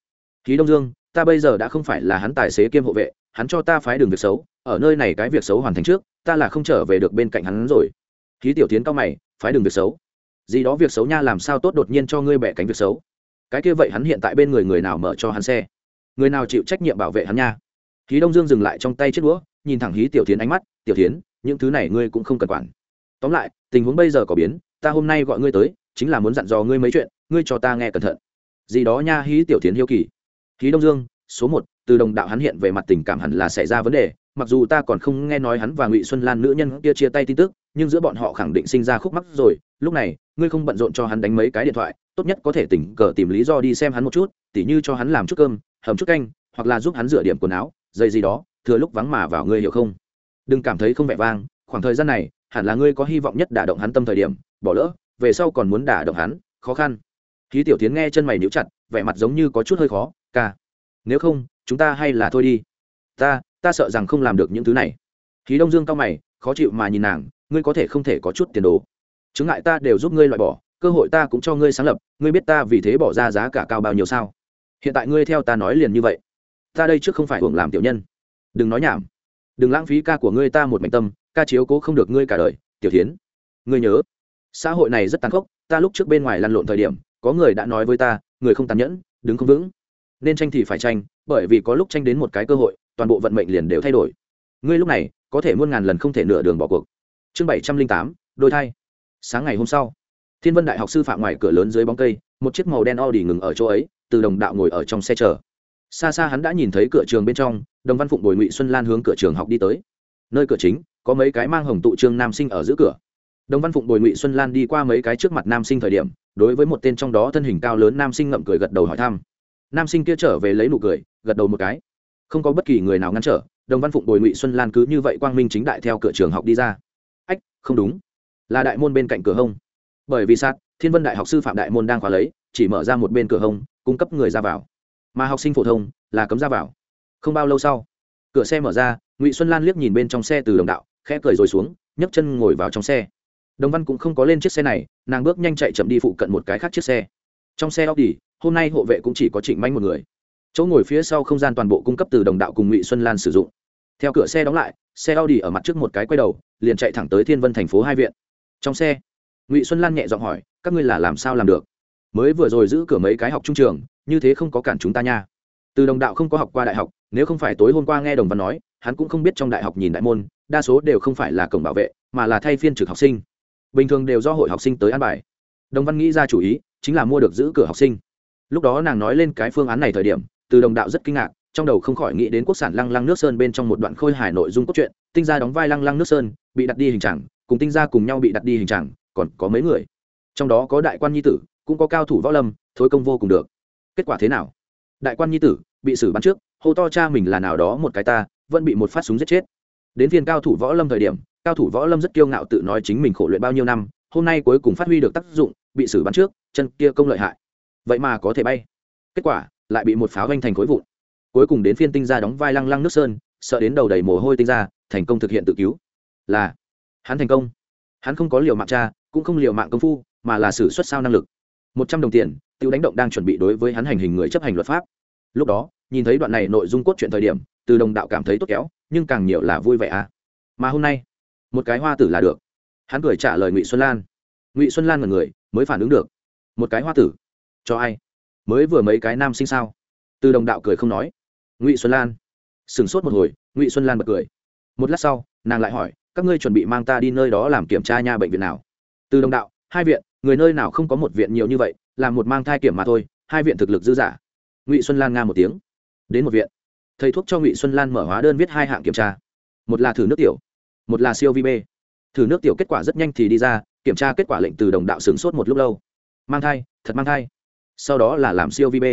khí đông dương, ta bây giờ đã không phải là hắn tài xế kiêm hộ vệ, hắn cho ta phái đường việc xấu, ở nơi này cái việc xấu hoàn thành trước, ta là không trở về được bên cạnh hắn rồi. Khí tiểu tiến cao mày, phái đường việc xấu? Gì đó việc xấu nha, làm sao tốt đột nhiên cho ngươi bẻ cánh việc xấu? Cái kia vậy hắn hiện tại bên người người nào mở cho hắn xe? Người nào chịu trách nhiệm bảo vệ hắn nha? Khí đông dương dừng lại trong tay chiếc đũa, nhìn thẳng hí tiểu tiến ánh mắt, tiểu tiến những thứ này ngươi cũng không cần quản. Tóm lại, tình huống bây giờ có biến, ta hôm nay gọi ngươi tới, chính là muốn dặn dò ngươi mấy chuyện, ngươi cho ta nghe cẩn thận gì đó nha hí tiểu tiến hiếu kỳ. Hí đông dương, số một, từ đồng đạo hắn hiện về mặt tình cảm hẳn là xảy ra vấn đề, mặc dù ta còn không nghe nói hắn và ngụy xuân lan nữ nhân kia chia tay tin tức, nhưng giữa bọn họ khẳng định sinh ra khúc mắc rồi, lúc này, ngươi không bận rộn cho hắn đánh mấy cái điện thoại, tốt nhất có thể tỉnh cờ tìm lý do đi xem hắn một chút, tỉ như cho hắn làm chút cơm, hầm chút canh, hoặc là giúp hắn rửa điểm quần áo dây gì đó, thừa lúc vắng mà vào ngươi hiểu không? Đừng cảm thấy không vẻ vang, khoảng thời gian này, hẳn là ngươi có hy vọng nhất đả động hắn tâm thời điểm, bỏ lỡ, về sau còn muốn đả động hắn, khó khăn khí tiểu tiến nghe chân mày níu chặt, vẻ mặt giống như có chút hơi khó, ca, nếu không, chúng ta hay là thôi đi. Ta ta sợ rằng không làm được những thứ này. Khí đông dương cao mày, khó chịu mà nhìn nàng, ngươi có thể không thể có chút tiền đồ. Chứng ngại ta đều giúp ngươi loại bỏ, cơ hội ta cũng cho ngươi sáng lập, ngươi biết ta vì thế bỏ ra giá cả cao bao nhiêu sao? Hiện tại ngươi theo ta nói liền như vậy. Ta đây trước không phải hưởng làm tiểu nhân. Đừng nói nhảm. Đừng lãng phí ca của ngươi ta một mảnh tâm, ca chiếu cố không được ngươi cả đời, tiểu tiến ngươi nhớ, xã hội này rất tàn khốc, ta lúc trước bên ngoài lăn lộn thời điểm có người đã nói với ta, người không tàn nhẫn, đứng không vững. Nên tranh thì phải tranh, bởi vì có lúc tranh đến một cái cơ hội, toàn bộ vận mệnh liền đều thay đổi. Ngươi lúc này, có thể muôn ngàn lần không thể nửa đường bỏ cuộc. Chương bảy trăm linh tám, đôi thay sáng ngày hôm sau, thiên vân đại học sư phạm ngoài cửa lớn dưới bóng cây, một chiếc màu đen o đi ngừng ở chỗ ấy, từ đồng đạo ngồi ở trong xe chờ. Xa xa hắn đã nhìn thấy cửa trường bên trong, đồng văn phụng bồi ngụy xuân lan hướng cửa trường học đi tới. Nơi cửa chính, có mấy cái mang hồng tụ trương nam sinh ở giữa cửa. Đồng văn phụng bồi ngụy xuân lan đi qua mấy cái trước mặt nam sinh thời điểm đối với một tên trong đó thân hình cao lớn nam sinh ngậm cười gật đầu hỏi thăm. Nam sinh kia trở về lấy nụ cười, gật đầu một cái. Không có bất kỳ người nào ngăn trở, đồng văn phụng bồi ngụy xuân lan cứ như vậy quang minh chính đại theo cửa trường học đi ra. Ách, không đúng. Là đại môn bên cạnh cửa hông. Bởi vì sát, thiên vân đại học sư phạm đại môn đang khóa lấy, chỉ mở ra một bên cửa hông, cung cấp người ra vào. Mà học sinh phổ thông, là cấm ra vào. Không bao lâu sau, cửa xe mở ra, ngụy xuân lan liếc nhìn bên trong xe từ đồng đạo, khẽ cười rồi xuống, nhấc chân ngồi vào trong xe đồng văn cũng không có lên chiếc xe này nàng bước nhanh chạy chậm đi phụ cận một cái khác chiếc xe. Trong xe Audi, hôm nay hộ vệ cũng chỉ có trịnh manh một người. Chỗ ngồi phía sau không gian toàn bộ cung cấp từ đồng đạo cùng ngụy xuân lan sử dụng. Theo cửa xe đóng lại xe Audi ở mặt trước một cái quay đầu liền chạy thẳng tới thiên vân thành phố hai viện. Trong xe ngụy xuân lan nhẹ giọng hỏi các ngươi là làm sao làm được? Mới vừa rồi giữ cửa mấy cái học trung trường như thế không có cản chúng ta nha. Từ đồng đạo không có học qua đại học nếu không phải tối hôm qua nghe đồng văn nói hắn cũng không biết trong đại học nhìn đại môn đa số đều không phải là cổng bảo vệ mà là thay phiên trực học sinh bình thường đều do hội học sinh tới an bài. Đồng văn nghĩ ra chủ ý, chính là mua được giữ cửa học sinh. Lúc đó nàng nói lên cái phương án này thời điểm, từ đồng đạo rất kinh ngạc, trong đầu không khỏi nghĩ đến quốc sản lăng lăng nước sơn bên trong một đoạn khôi hài nội dung cốt truyện, tinh gia đóng vai lăng lăng nước sơn, bị đặt đi hình trạng cùng tinh gia cùng nhau bị đặt đi hình trạng còn có mấy người. Trong đó có đại quan nhi tử, cũng có cao thủ võ lâm, thối công vô cùng được. Kết quả thế nào? Đại quan nhi tử, bị xử bắn trước, hô to cha mình là nào đó một cái ta, vẫn bị một phát súng giết chết. Đến viên cao thủ võ lâm thời điểm cao thủ võ lâm rất kiêu ngạo tự nói chính mình khổ luyện bao nhiêu năm, hôm nay cuối cùng phát huy được tác dụng, bị xử bắn trước, chân kia công lợi hại. Vậy mà có thể bay. Kết quả, lại bị một pháo vanh thành khối vụn. Cuối cùng đến phiên tinh gia đóng vai lăng lăng nước sơn, sợ đến đầu đầy mồ hôi tinh gia, thành công thực hiện tự cứu. Là, hắn thành công. Hắn không có liều mạng cha, cũng không liều mạng công phu, mà là xử xuất sao năng lực. Một trăm đồng tiền, tiêu đánh động đang chuẩn bị đối với hắn hành hình người chấp hành luật pháp. Lúc đó, nhìn thấy đoạn này nội dung cốt truyện thời điểm, từ đồng đạo cảm thấy tốt kéo, nhưng càng nhiều là vui vẻ à. Mà hôm nay một cái hoa tử là được. Hắn cười trả lời ngụy xuân lan. Ngụy xuân lan là người, mới phản ứng được. Một cái hoa tử. Cho ai? Mới vừa mấy cái nam sinh sao? Từ đồng đạo cười không nói. Ngụy xuân lan. Sửng sốt một hồi, ngụy xuân lan bật cười. Một lát sau, nàng lại hỏi, các ngươi chuẩn bị mang ta đi nơi đó làm kiểm tra nha bệnh viện nào? Từ đồng đạo, hai viện, người nơi nào không có một viện nhiều như vậy là một mang thai kiểm mà thôi, hai viện thực lực dư giả ngụy xuân lan nga một tiếng. Đến một viện. Thầy thuốc cho ngụy xuân lan mở hóa đơn viết hai hạng kiểm tra. Một là thử nước tiểu một là siêu vi b. Thử nước tiểu kết quả rất nhanh thì đi ra, kiểm tra kết quả lệnh từ đồng đạo sửng sốt một lúc lâu. Mang thai, thật mang thai. Sau đó là làm siêu vi b.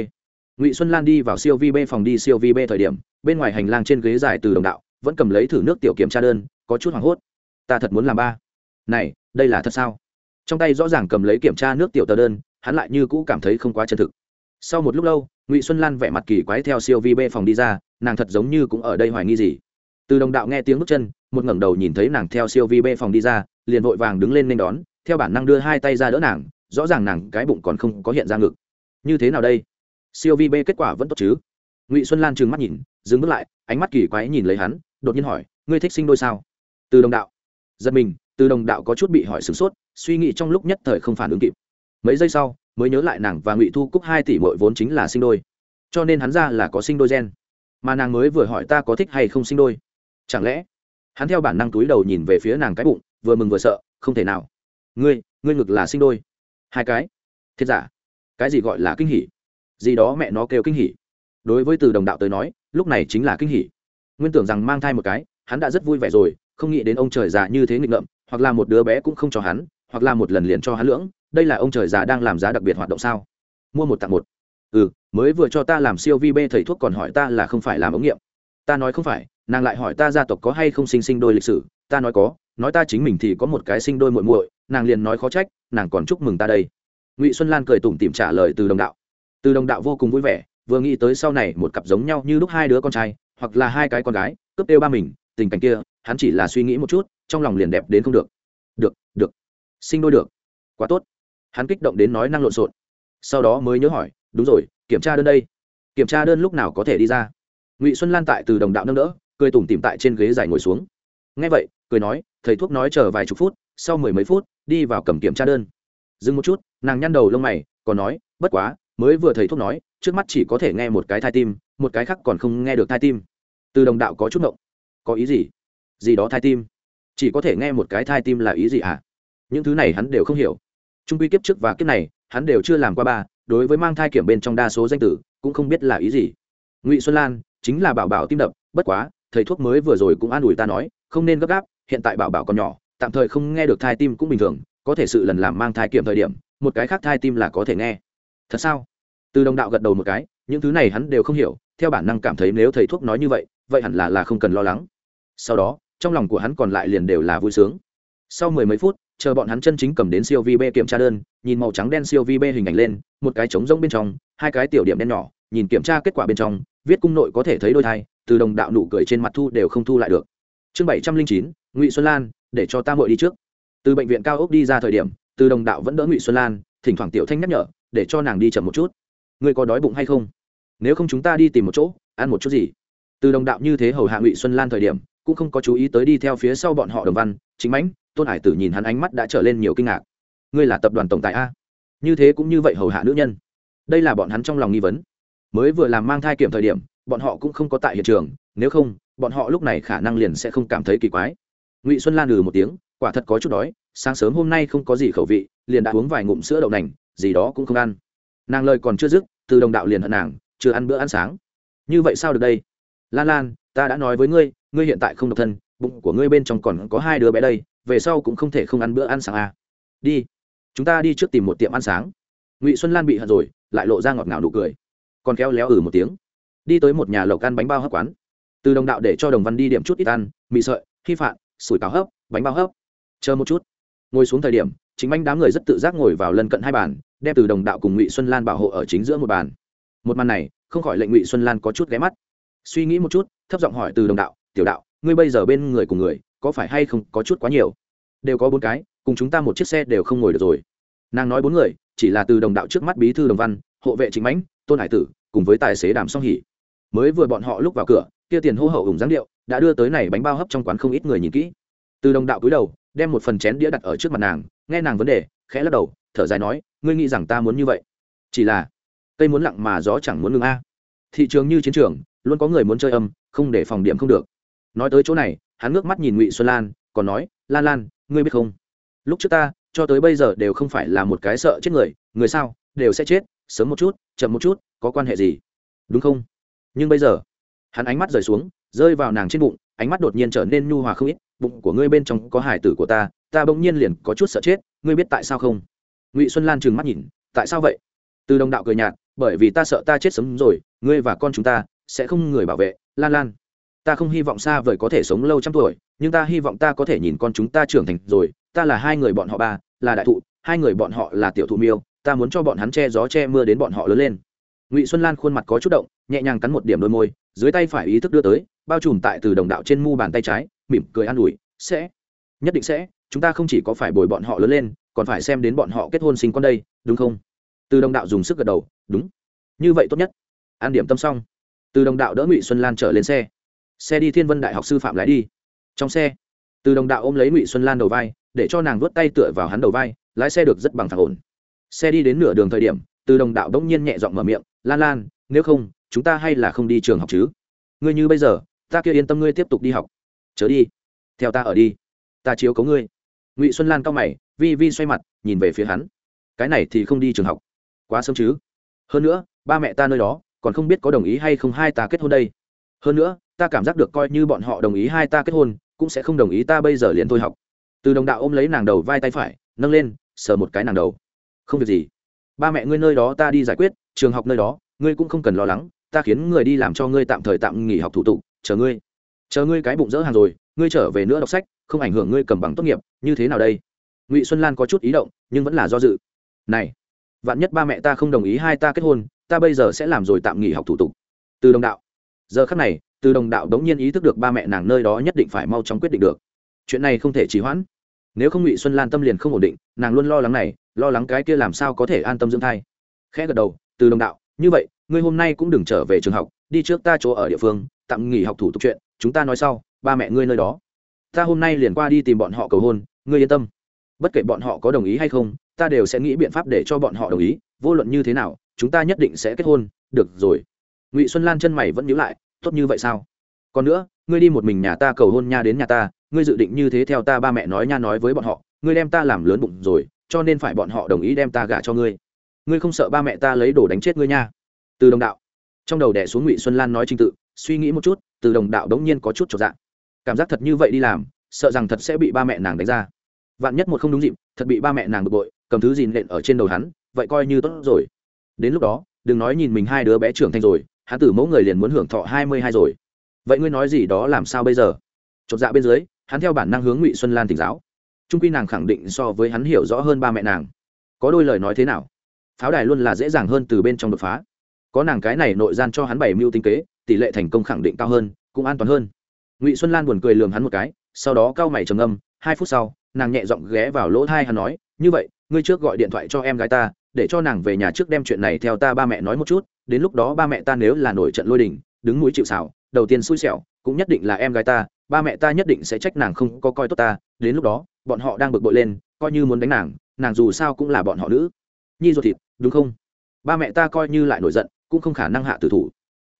Ngụy xuân lan đi vào siêu vi b phòng đi siêu vi b thời điểm, bên ngoài hành lang trên ghế dài từ đồng đạo, vẫn cầm lấy thử nước tiểu kiểm tra đơn, có chút hoảng hốt. Ta thật muốn làm ba. Này, đây là thật sao? Trong tay rõ ràng cầm lấy kiểm tra nước tiểu tờ đơn, hắn lại như cũ cảm thấy không quá chân thực. Sau một lúc lâu, ngụy xuân lan vẻ mặt kỳ quái theo siêu vi b phòng đi ra, nàng thật giống như cũng ở đây hoài nghi gì. Từ đồng đạo nghe tiếng bước chân một ngẩng đầu nhìn thấy nàng theo siêu vi bê phòng đi ra, liền vội vàng đứng lên nên đón, theo bản năng đưa hai tay ra đỡ nàng, rõ ràng nàng cái bụng còn không có hiện ra ngực. Như thế nào đây? Siêu vi bê kết quả vẫn tốt chứ? Ngụy xuân lan trừng mắt nhìn, dừng bước lại, ánh mắt kỳ quái nhìn lấy hắn, đột nhiên hỏi, ngươi thích sinh đôi sao? Từ đồng đạo. Giật mình, từ đồng đạo có chút bị hỏi sửng sốt, suy nghĩ trong lúc nhất thời không phản ứng kịp. Mấy giây sau, mới nhớ lại nàng và ngụy thu cúc hai tỷ mội vốn chính là sinh đôi. Cho nên hắn ra là có sinh đôi gen. Mà nàng mới vừa hỏi ta có thích hay không sinh đôi. Chẳng lẽ hắn theo bản năng túi đầu nhìn về phía nàng cái bụng, vừa mừng vừa sợ, không thể nào. Ngươi ngươi ngực là sinh đôi. Hai cái. Thiệt giả. Cái gì gọi là kinh hỉ? Gì đó mẹ nó kêu kinh hỉ. Đối với từ đồng đạo tới nói, lúc này chính là kinh hỉ. Nguyên tưởng rằng mang thai một cái, hắn đã rất vui vẻ rồi, không nghĩ đến ông trời già như thế nghịch ngợm, hoặc là một đứa bé cũng không cho hắn, hoặc là một lần liền cho hắn lưỡng, đây là ông trời già đang làm giá đặc biệt hoạt động sao? Mua một tặng một. Ừ mới vừa cho ta làm siêu vi b thầy thuốc còn hỏi ta là không phải làm ống nghiệm. Ta nói không phải nàng lại hỏi ta gia tộc có hay không sinh sinh đôi lịch sử? Ta nói có, nói ta chính mình thì có một cái sinh đôi muội muội, nàng liền nói khó trách, nàng còn chúc mừng ta đây. Ngụy xuân lan cười tủm tìm trả lời từ đồng đạo. Từ đồng đạo vô cùng vui vẻ, vừa nghĩ tới sau này một cặp giống nhau như lúc hai đứa con trai, hoặc là hai cái con gái, cướp đeo ba mình, tình cảnh kia, hắn chỉ là suy nghĩ một chút, trong lòng liền đẹp đến không được. Được được. Sinh đôi được. Quá tốt. Hắn kích động đến nói năng lộn xộn. Sau đó mới nhớ hỏi, đúng rồi, kiểm tra đơn đây. Kiểm tra đơn lúc nào có thể đi ra? Ngụy xuân lan tại từ đồng đạo nâng đỡ cười tủm tìm tại trên ghế dài ngồi xuống. Ngay vậy, cười nói, thầy thuốc nói chờ vài chục phút, sau mười mấy phút, đi vào cầm kiểm tra đơn. Dừng một chút, nàng nhăn đầu lông mày, còn nói, bất quá, mới vừa thầy thuốc nói, trước mắt chỉ có thể nghe một cái thai tim, một cái khác còn không nghe được thai tim. Từ đồng đạo có chút ngộng. Có ý gì? Gì đó thai tim? Chỉ có thể nghe một cái thai tim là ý gì ạ à? những thứ này hắn đều không hiểu. Trung quy kiếp trước và kiếp này, hắn đều chưa làm qua ba, đối với mang thai kiểm bên trong đa số danh tử, cũng không biết là ý gì. Ngụy xuân lan, chính là bảo bảo tim đập, bất quá thầy thuốc mới vừa rồi cũng an ủi ta nói, không nên gấp gáp, hiện tại bảo bảo còn nhỏ, tạm thời không nghe được thai tim cũng bình thường, có thể sự lần làm mang thai kiểm thời điểm, một cái khác thai tim là có thể nghe. Thật sao? Từ đồng đạo gật đầu một cái, những thứ này hắn đều không hiểu, theo bản năng cảm thấy nếu thầy thuốc nói như vậy vậy hẳn là là không cần lo lắng. Sau đó, trong lòng của hắn còn lại liền đều là vui sướng. Sau mười mấy phút, chờ bọn hắn chân chính cầm đến siêu vi b kiểm tra đơn, nhìn màu trắng đen siêu vi b hình ảnh lên, một cái trống rông bên trong, hai cái tiểu điểm đen nhỏ, nhìn kiểm tra kết quả bên trong, viết cung nội có thể thấy đôi thai từ đồng đạo nụ cười trên mặt thu đều không thu lại được. Chương bảy trăm linh chín, ngụy xuân lan, để cho ta mội đi trước. Từ bệnh viện cao ốc đi ra thời điểm, từ đồng đạo vẫn đỡ ngụy xuân lan, thỉnh thoảng tiểu thanh nhắc nhở, để cho nàng đi chậm một chút. Ngươi có đói bụng hay không? Nếu không chúng ta đi tìm một chỗ, ăn một chút gì? Từ đồng đạo như thế hầu hạ ngụy xuân lan thời điểm, cũng không có chú ý tới đi theo phía sau bọn họ đồng văn chính mãnh, tôn hải tử nhìn hắn ánh mắt đã trở lên nhiều kinh ngạc. Ngươi là tập đoàn tổng tài a? Như thế cũng như vậy hầu hạ nữ nhân. Đây là bọn hắn trong lòng nghi vấn. Mới vừa làm mang thai kiểm thời điểm bọn họ cũng không có tại hiện trường, nếu không, bọn họ lúc này khả năng liền sẽ không cảm thấy kỳ quái. Ngụy xuân lan lừ một tiếng, quả thật có chút đói, sáng sớm hôm nay không có gì khẩu vị, liền đã uống vài ngụm sữa đậu nành, gì đó cũng không ăn. Nàng lời còn chưa dứt, từ đồng đạo liền hận nàng, chưa ăn bữa ăn sáng. Như vậy sao được đây? Lan lan, ta đã nói với ngươi ngươi hiện tại không độc thân, bụng của ngươi bên trong còn có hai đứa bé đây, về sau cũng không thể không ăn bữa ăn sáng à. đi, chúng ta đi trước tìm một tiệm ăn sáng. Ngụy xuân lan bị hận rồi, lại lộ ra ngọt ngào nụ cười. Còn kéo léo ử một tiếng đi tới một nhà lộc ăn bánh bao hấp quán. Từ đồng đạo để cho đồng văn đi điểm chút ít ăn, mì sợi, hy phạn, sủi cáo hấp, bánh bao hấp. Chờ một chút. Ngồi xuống thời điểm, chính anh đám người rất tự giác ngồi vào lân cận hai bàn, đem từ đồng đạo cùng ngụy xuân lan bảo hộ ở chính giữa một bàn. Một màn này, không khỏi lệnh ngụy xuân lan có chút ghé mắt. Suy nghĩ một chút, thấp giọng hỏi từ đồng đạo, tiểu đạo, ngươi bây giờ bên người cùng người, có phải hay không có chút quá nhiều? Đều có bốn cái, cùng chúng ta một chiếc xe đều không ngồi được rồi. Nàng nói bốn người, chỉ là từ đồng đạo trước mắt bí thư đồng văn, hộ vệ chính mãnh tôn hải tử, cùng với tài xế đàm song hỉ mới vừa bọn họ lúc vào cửa, kia tiền hô hậu ủng giáng điệu, đã đưa tới này bánh bao hấp trong quán không ít người nhìn kỹ. Từ đồng đạo cúi đầu, đem một phần chén đĩa đặt ở trước mặt nàng, nghe nàng vấn đề, khẽ lắc đầu, thở dài nói, ngươi nghĩ rằng ta muốn như vậy? Chỉ là, cây muốn lặng mà gió chẳng muốn ngừng a. Thị trường như chiến trường, luôn có người muốn chơi âm, không để phòng điểm không được. Nói tới chỗ này, hắn ngước mắt nhìn ngụy xuân lan, còn nói, lan lan, ngươi biết không? Lúc trước ta, cho tới bây giờ đều không phải là một cái sợ chết người người sao, đều sẽ chết, sớm một chút, chậm một chút, có quan hệ gì? Đúng không? Nhưng bây giờ, hắn ánh mắt rời xuống, rơi vào nàng trên bụng, ánh mắt đột nhiên trở nên nhu hòa không ít. Bụng của ngươi bên trong có hải tử của ta ta bỗng nhiên liền có chút sợ chết, ngươi biết tại sao không? Ngụy xuân lan trừng mắt nhìn, tại sao vậy? Từ đồng đạo cười nhạt, bởi vì ta sợ ta chết sớm rồi, ngươi và con chúng ta sẽ không người bảo vệ, lan lan. Ta không hy vọng xa vời có thể sống lâu trăm tuổi, nhưng ta hy vọng ta có thể nhìn con chúng ta trưởng thành rồi. Ta là hai người bọn họ ba, là đại thụ, hai người bọn họ là tiểu thụ miêu, ta muốn cho bọn hắn che gió che mưa đến bọn họ lớn lên ngụy xuân lan khuôn mặt có chút động nhẹ nhàng cắn một điểm đôi môi dưới tay phải ý thức đưa tới bao trùm tại từ đồng đạo trên mu bàn tay trái mỉm cười an ủi sẽ nhất định sẽ chúng ta không chỉ có phải bồi bọn họ lớn lên còn phải xem đến bọn họ kết hôn sinh con đây đúng không từ đồng đạo dùng sức gật đầu đúng như vậy tốt nhất an điểm tâm xong từ đồng đạo đỡ ngụy xuân lan trở lên xe xe đi thiên vân đại học sư phạm lái đi trong xe từ đồng đạo ôm lấy ngụy xuân lan đầu vai để cho nàng vớt tay tựa vào hắn đầu vai lái xe được rất bằng thẳng ổn xe đi đến nửa đường thời điểm từ đồng đạo đống nhiên nhẹ giọng mở miệng lan lan, nếu không, chúng ta hay là không đi trường học chứ? Ngươi như bây giờ, ta kia yên tâm ngươi tiếp tục đi học. Chớ đi. Theo ta ở đi. Ta chiếu cấu ngươi. Ngụy xuân lan cao mày, vi vi xoay mặt, nhìn về phía hắn. Cái này thì không đi trường học. Quá sớm chứ. Hơn nữa, ba mẹ ta nơi đó, còn không biết có đồng ý hay không hai ta kết hôn đây. Hơn nữa, ta cảm giác được coi như bọn họ đồng ý hai ta kết hôn, cũng sẽ không đồng ý ta bây giờ liền thôi học. Từ đồng đạo ôm lấy nàng đầu vai tay phải, nâng lên, sờ một cái nàng đầu. Không việc gì. Ba mẹ ngươi nơi đó ta đi giải quyết trường học nơi đó, ngươi cũng không cần lo lắng, ta khiến người đi làm cho ngươi tạm thời tạm nghỉ học thủ tục, chờ ngươi. Chờ ngươi cái bụng dỡ hàng rồi, ngươi trở về nữa đọc sách, không ảnh hưởng ngươi cầm bằng tốt nghiệp, như thế nào đây? Ngụy xuân lan có chút ý động, nhưng vẫn là do dự. Này, vạn nhất ba mẹ ta không đồng ý hai ta kết hôn, ta bây giờ sẽ làm rồi tạm nghỉ học thủ tục. Từ đồng đạo. Giờ khắc này, từ đồng đạo đống nhiên ý thức được ba mẹ nàng nơi đó nhất định phải mau chóng quyết định được. Chuyện này không thể trì hoãn. Nếu không ngụy xuân lan tâm liền không ổn định, nàng luôn lo lắng này, lo lắng cái kia làm sao có thể an tâm dưỡng thai. Khẽ gật đầu từ đồng đạo, như vậy, ngươi hôm nay cũng đừng trở về trường học, đi trước ta chỗ ở địa phương, tạm nghỉ học thủ tục chuyện, chúng ta nói sau, ba mẹ ngươi nơi đó. Ta hôm nay liền qua đi tìm bọn họ cầu hôn, ngươi yên tâm. Bất kể bọn họ có đồng ý hay không, ta đều sẽ nghĩ biện pháp để cho bọn họ đồng ý, vô luận như thế nào, chúng ta nhất định sẽ kết hôn, được rồi. Ngụy xuân lan chân mày vẫn nhíu lại, tốt như vậy sao? Còn nữa, ngươi đi một mình nhà ta cầu hôn nha đến nhà ta, ngươi dự định như thế theo ta ba mẹ nói nha nói với bọn họ, ngươi đem ta làm lớn bụng rồi, cho nên phải bọn họ đồng ý đem ta gả cho ngươi ngươi không sợ ba mẹ ta lấy đồ đánh chết ngươi nha? Từ đồng đạo. Trong đầu đẻ xuống ngụy xuân lan nói trình tự, suy nghĩ một chút, từ đồng đạo đống nhiên có chút trọn dạng cảm giác thật như vậy đi làm, sợ rằng thật sẽ bị ba mẹ nàng đánh ra. Vạn nhất một không đúng dịp, thật bị ba mẹ nàng bực bội, cầm thứ gì nện ở trên đầu hắn, vậy coi như tốt rồi. Đến lúc đó, đừng nói nhìn mình hai đứa bé trưởng thành rồi, hắn tử mẫu người liền muốn hưởng thọ hai mươi hai rồi. Vậy ngươi nói gì đó làm sao bây giờ? Chột dạ bên dưới, hắn theo bản năng hướng ngụy xuân lan tỉnh giáo. Trung quy nàng khẳng định so với hắn hiểu rõ hơn ba mẹ nàng. Có đôi lời nói thế nào? Pháo đài luôn là dễ dàng hơn từ bên trong đột phá. Có nàng cái này nội gian cho hắn bảy mưu tinh kế, tỷ lệ thành công khẳng định cao hơn, cũng an toàn hơn. Ngụy xuân lan buồn cười lườm hắn một cái, sau đó cao mày trầm âm hai phút sau, nàng nhẹ giọng ghé vào lỗ thai hắn nói, như vậy, ngươi trước gọi điện thoại cho em gái ta, để cho nàng về nhà trước đem chuyện này theo ta ba mẹ nói một chút, đến lúc đó ba mẹ ta nếu là nổi trận lôi đình, đứng mũi chịu xảo đầu tiên xui xẻo, cũng nhất định là em gái ta, ba mẹ ta nhất định sẽ trách nàng không có coi tốt ta, đến lúc đó, bọn họ đang bực bội lên, coi như muốn đánh nàng nàng dù sao cũng là bọn họ nữ. Nhi ruột thịt đúng không? Ba mẹ ta coi như lại nổi giận, cũng không khả năng hạ tử thủ.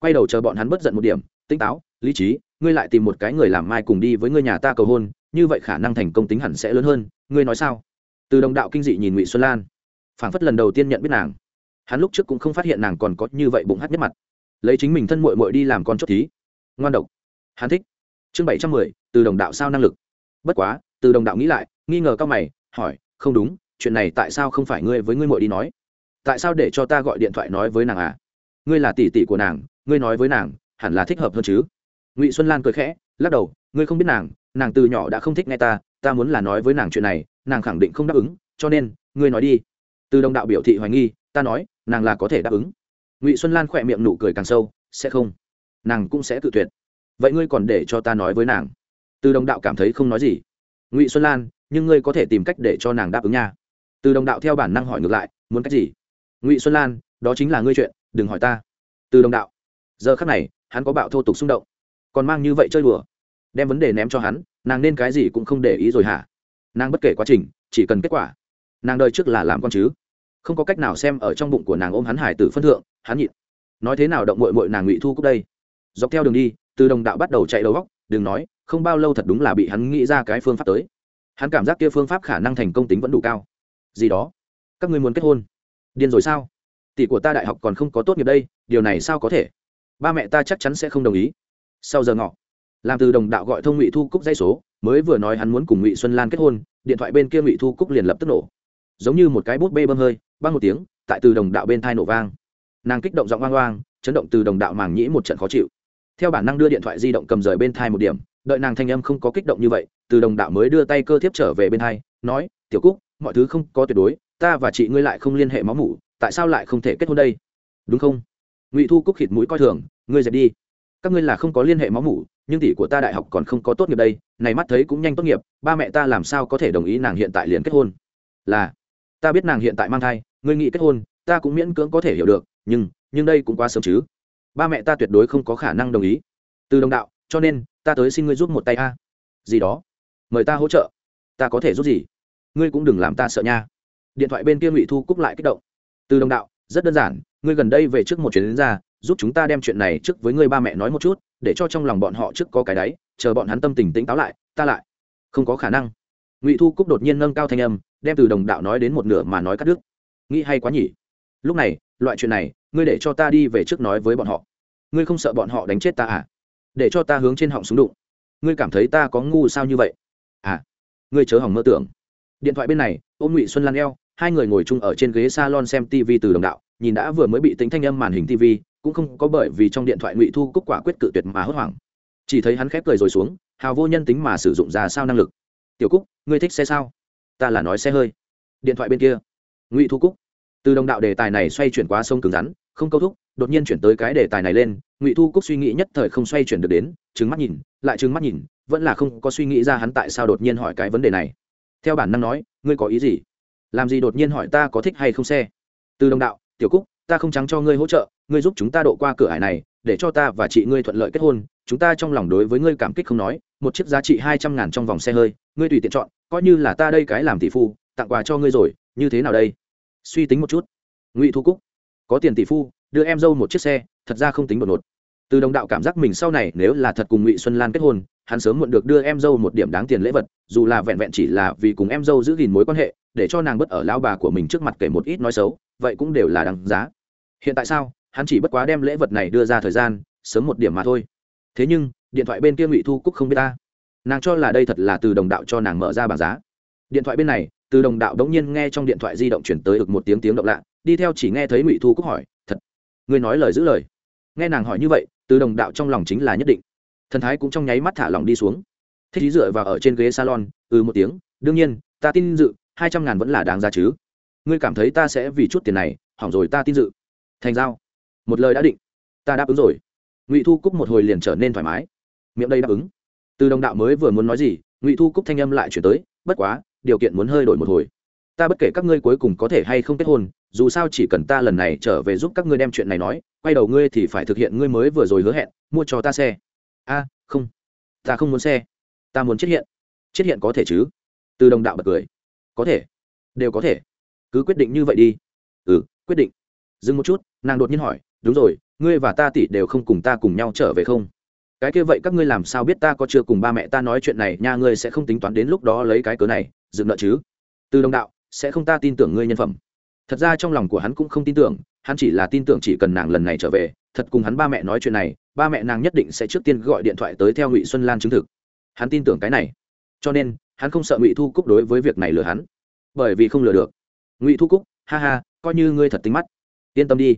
Quay đầu chờ bọn hắn bất giận một điểm, tỉnh táo, lý trí, ngươi lại tìm một cái người làm mai cùng đi với ngươi nhà ta cầu hôn, như vậy khả năng thành công tính hẳn sẽ lớn hơn, ngươi nói sao? Từ đồng đạo kinh dị nhìn ngụy xuân lan, phảng phất lần đầu tiên nhận biết nàng. Hắn lúc trước cũng không phát hiện nàng còn có như vậy bụng hát nhất mặt. Lấy chính mình thân mội mội đi làm con chốt thí. Ngoan độc. Hắn thích. Chương bảy trăm mười, từ đồng đạo sao năng lực. Bất quá, từ đồng đạo nghĩ lại, nghi ngờ cao mày, hỏi, không đúng, chuyện này tại sao không phải ngươi với ngươi mội đi nói? Tại sao để cho ta gọi điện thoại nói với nàng à? Ngươi là tỷ tỷ của nàng, ngươi nói với nàng, hẳn là thích hợp hơn chứ. Ngụy xuân lan cười khẽ, lắc đầu, ngươi không biết nàng nàng từ nhỏ đã không thích nghe ta ta muốn là nói với nàng chuyện này, nàng khẳng định không đáp ứng, cho nên, ngươi nói đi. Từ đồng đạo biểu thị hoài nghi, ta nói, nàng là có thể đáp ứng. Ngụy xuân lan khỏe miệng nụ cười càng sâu, sẽ không. Nàng cũng sẽ tự tuyệt. Vậy ngươi còn để cho ta nói với nàng? Từ đồng đạo cảm thấy không nói gì. Ngụy xuân lan, nhưng ngươi có thể tìm cách để cho nàng đáp ứng nha. Từ đồng đạo theo bản năng hỏi ngược lại, muốn cách gì? Ngụy xuân lan, đó chính là ngươi chuyện, đừng hỏi ta. Từ đồng đạo. Giờ khắc này, hắn có bạo thô tục xung động. Còn mang như vậy chơi đùa. Đem vấn đề ném cho hắn, nàng nên cái gì cũng không để ý rồi hả? Nàng bất kể quá trình, chỉ cần kết quả. Nàng đời trước là làm con chứ. Không có cách nào xem ở trong bụng của nàng ôm hắn hải tử phân thượng, hắn nhịn. Nói thế nào động mội mội nàng ngụy thu cúc đây? Dọc theo đường đi, từ đồng đạo bắt đầu chạy đầu góc, đừng nói, không bao lâu thật đúng là bị hắn nghĩ ra cái phương pháp tới. Hắn cảm giác kia phương pháp khả năng thành công tính vẫn đủ cao. Gì đó? Các ngươi muốn kết hôn? Điên rồi sao? Tỷ của ta đại học còn không có tốt nghiệp đây, điều này sao có thể? Ba mẹ ta chắc chắn sẽ không đồng ý. Sau giờ ngọ, làm từ đồng đạo gọi thông ngụy thu cúc dây số, mới vừa nói hắn muốn cùng ngụy xuân lan kết hôn, điện thoại bên kia ngụy thu cúc liền lập tức nổ. Giống như một cái bút bê bơm hơi, băng một tiếng, tại từ đồng đạo bên thai nổ vang. Nàng kích động giọng oang oang, chấn động từ đồng đạo màng nhĩ một trận khó chịu. Theo bản năng đưa điện thoại di động cầm rời bên thai một điểm, đợi nàng thanh âm không có kích động như vậy, từ đồng đạo mới đưa tay cơ thiếp trở về bên thai, nói, tiểu cúc, mọi thứ không có tuyệt đối ta và chị ngươi lại không liên hệ máu mủ, tại sao lại không thể kết hôn đây? Đúng không? Ngụy thu cúc khịt mũi coi thường, ngươi dẹp đi. Các ngươi là không có liên hệ máu mủ, nhưng tỷ của ta đại học còn không có tốt nghiệp đây, này mắt thấy cũng nhanh tốt nghiệp, ba mẹ ta làm sao có thể đồng ý nàng hiện tại liền kết hôn? Là, ta biết nàng hiện tại mang thai, ngươi nghĩ kết hôn, ta cũng miễn cưỡng có thể hiểu được, nhưng nhưng đây cũng quá sớm chứ. Ba mẹ ta tuyệt đối không có khả năng đồng ý. Từ đồng đạo, cho nên, ta tới xin ngươi giúp một tay a. Gì đó. Mời ta hỗ trợ. Ta có thể giúp gì? Ngươi cũng đừng làm ta sợ nha điện thoại bên kia ngụy thu cúc lại kích động. Từ đồng đạo, rất đơn giản, ngươi gần đây về trước một chuyến đến ra, giúp chúng ta đem chuyện này trước với ngươi ba mẹ nói một chút, để cho trong lòng bọn họ trước có cái đáy, chờ bọn hắn tâm tình tỉnh táo lại, ta lại. Không có khả năng. Ngụy thu cúc đột nhiên nâng cao thanh âm, đem từ đồng đạo nói đến một nửa mà nói cắt đứt. Nghĩ hay quá nhỉ. Lúc này, loại chuyện này, ngươi để cho ta đi về trước nói với bọn họ. Ngươi không sợ bọn họ đánh chết ta à? Để cho ta hướng trên họng súng đụng. Ngươi cảm thấy ta có ngu sao như vậy? À ngươi chớ hỏng mơ tưởng. Điện thoại bên này, ôm ngụy xuân lan eo hai người ngồi chung ở trên ghế salon xem tv từ đồng đạo, nhìn đã vừa mới bị tính thanh âm màn hình tv cũng không có bởi vì trong điện thoại ngụy thu cúc quả quyết cự tuyệt mà hốt hoảng. Chỉ thấy hắn khép cười rồi xuống, hào vô nhân tính mà sử dụng ra sao năng lực. Tiểu cúc, ngươi thích xe sao? Ta là nói xe hơi. Điện thoại bên kia. Ngụy thu cúc. Từ đồng đạo đề tài này xoay chuyển qua sông cứng rắn, không câu thúc, đột nhiên chuyển tới cái đề tài này lên, ngụy thu cúc suy nghĩ nhất thời không xoay chuyển được đến trứng mắt nhìn, lại trứng mắt nhìn, vẫn là không có suy nghĩ ra hắn tại sao đột nhiên hỏi cái vấn đề này. Theo bản năng nói, ngươi có ý gì? Làm gì đột nhiên hỏi ta có thích hay không xe? Từ đồng đạo, tiểu cúc, ta không trắng cho ngươi hỗ trợ, ngươi giúp chúng ta độ qua cửa hải này, để cho ta và chị ngươi thuận lợi kết hôn. Chúng ta trong lòng đối với ngươi cảm kích không nói, một chiếc giá trị hai trăm ngàn trong vòng xe hơi, ngươi tùy tiện chọn, coi như là ta đây cái làm tỷ phu, tặng quà cho ngươi rồi, như thế nào đây? Suy tính một chút. Ngụy thu cúc, có tiền tỷ phu, đưa em dâu một chiếc xe, thật ra không tính đột ngột từ đồng đạo cảm giác mình sau này nếu là thật cùng ngụy xuân lan kết hôn, hắn sớm muộn được đưa em dâu một điểm đáng tiền lễ vật, dù là vẹn vẹn chỉ là vì cùng em dâu giữ gìn mối quan hệ, để cho nàng bất ở lao bà của mình trước mặt kể một ít nói xấu, vậy cũng đều là đáng giá. Hiện tại sao, hắn chỉ bất quá đem lễ vật này đưa ra thời gian, sớm một điểm mà thôi. Thế nhưng, điện thoại bên kia ngụy thu cúc không biết ta. Nàng cho là đây thật là từ đồng đạo cho nàng mở ra bảng giá. Điện thoại bên này, từ đồng đạo đống nhiên nghe trong điện thoại di động chuyển tới được một tiếng tiếng động lạ, đi theo chỉ nghe thấy ngụy thu cúc hỏi, thật, ngươi nói lời giữ lời. Nghe nàng hỏi như vậy từ đồng đạo trong lòng chính là nhất định. Thần thái cũng trong nháy mắt thả lòng đi xuống. Thích ý dựa vào ở trên ghế salon ừ một tiếng, đương nhiên, ta tin dự, hai trăm ngàn vẫn là đáng giá chứ. Ngươi cảm thấy ta sẽ vì chút tiền này, hỏng rồi ta tin dự. Thành giao. Một lời đã định. Ta đáp ứng rồi. Ngụy thu cúc một hồi liền trở nên thoải mái. Miệng đây đáp ứng. Từ đồng đạo mới vừa muốn nói gì, ngụy thu cúc thanh âm lại chuyển tới, bất quá, điều kiện muốn hơi đổi một hồi ta bất kể các ngươi cuối cùng có thể hay không kết hôn, dù sao chỉ cần ta lần này trở về giúp các ngươi đem chuyện này nói, quay đầu ngươi thì phải thực hiện ngươi mới vừa rồi hứa hẹn, mua cho ta xe. A, không. Ta không muốn xe. Ta muốn chết hiện. Chết hiện có thể chứ? Từ đồng đạo bật cười. Có thể. Đều có thể. Cứ quyết định như vậy đi. Ừ quyết định. Dừng một chút, nàng đột nhiên hỏi, đúng rồi, ngươi và ta tỷ đều không cùng ta cùng nhau trở về không? Cái kia vậy các ngươi làm sao biết ta có chưa cùng ba mẹ ta nói chuyện này nha ngươi sẽ không tính toán đến lúc đó lấy cái cớ này, dừng nợ chứ? Từ đồng đạo sẽ không ta tin tưởng ngươi nhân phẩm. Thật ra trong lòng của hắn cũng không tin tưởng, hắn chỉ là tin tưởng chỉ cần nàng lần này trở về, thật cùng hắn ba mẹ nói chuyện này, ba mẹ nàng nhất định sẽ trước tiên gọi điện thoại tới theo ngụy xuân lan chứng thực. Hắn tin tưởng cái này. Cho nên, hắn không sợ ngụy thu cúc đối với việc này lừa hắn. Bởi vì không lừa được. Ngụy thu cúc, ha ha, coi như ngươi thật tính mắt. Yên tâm đi.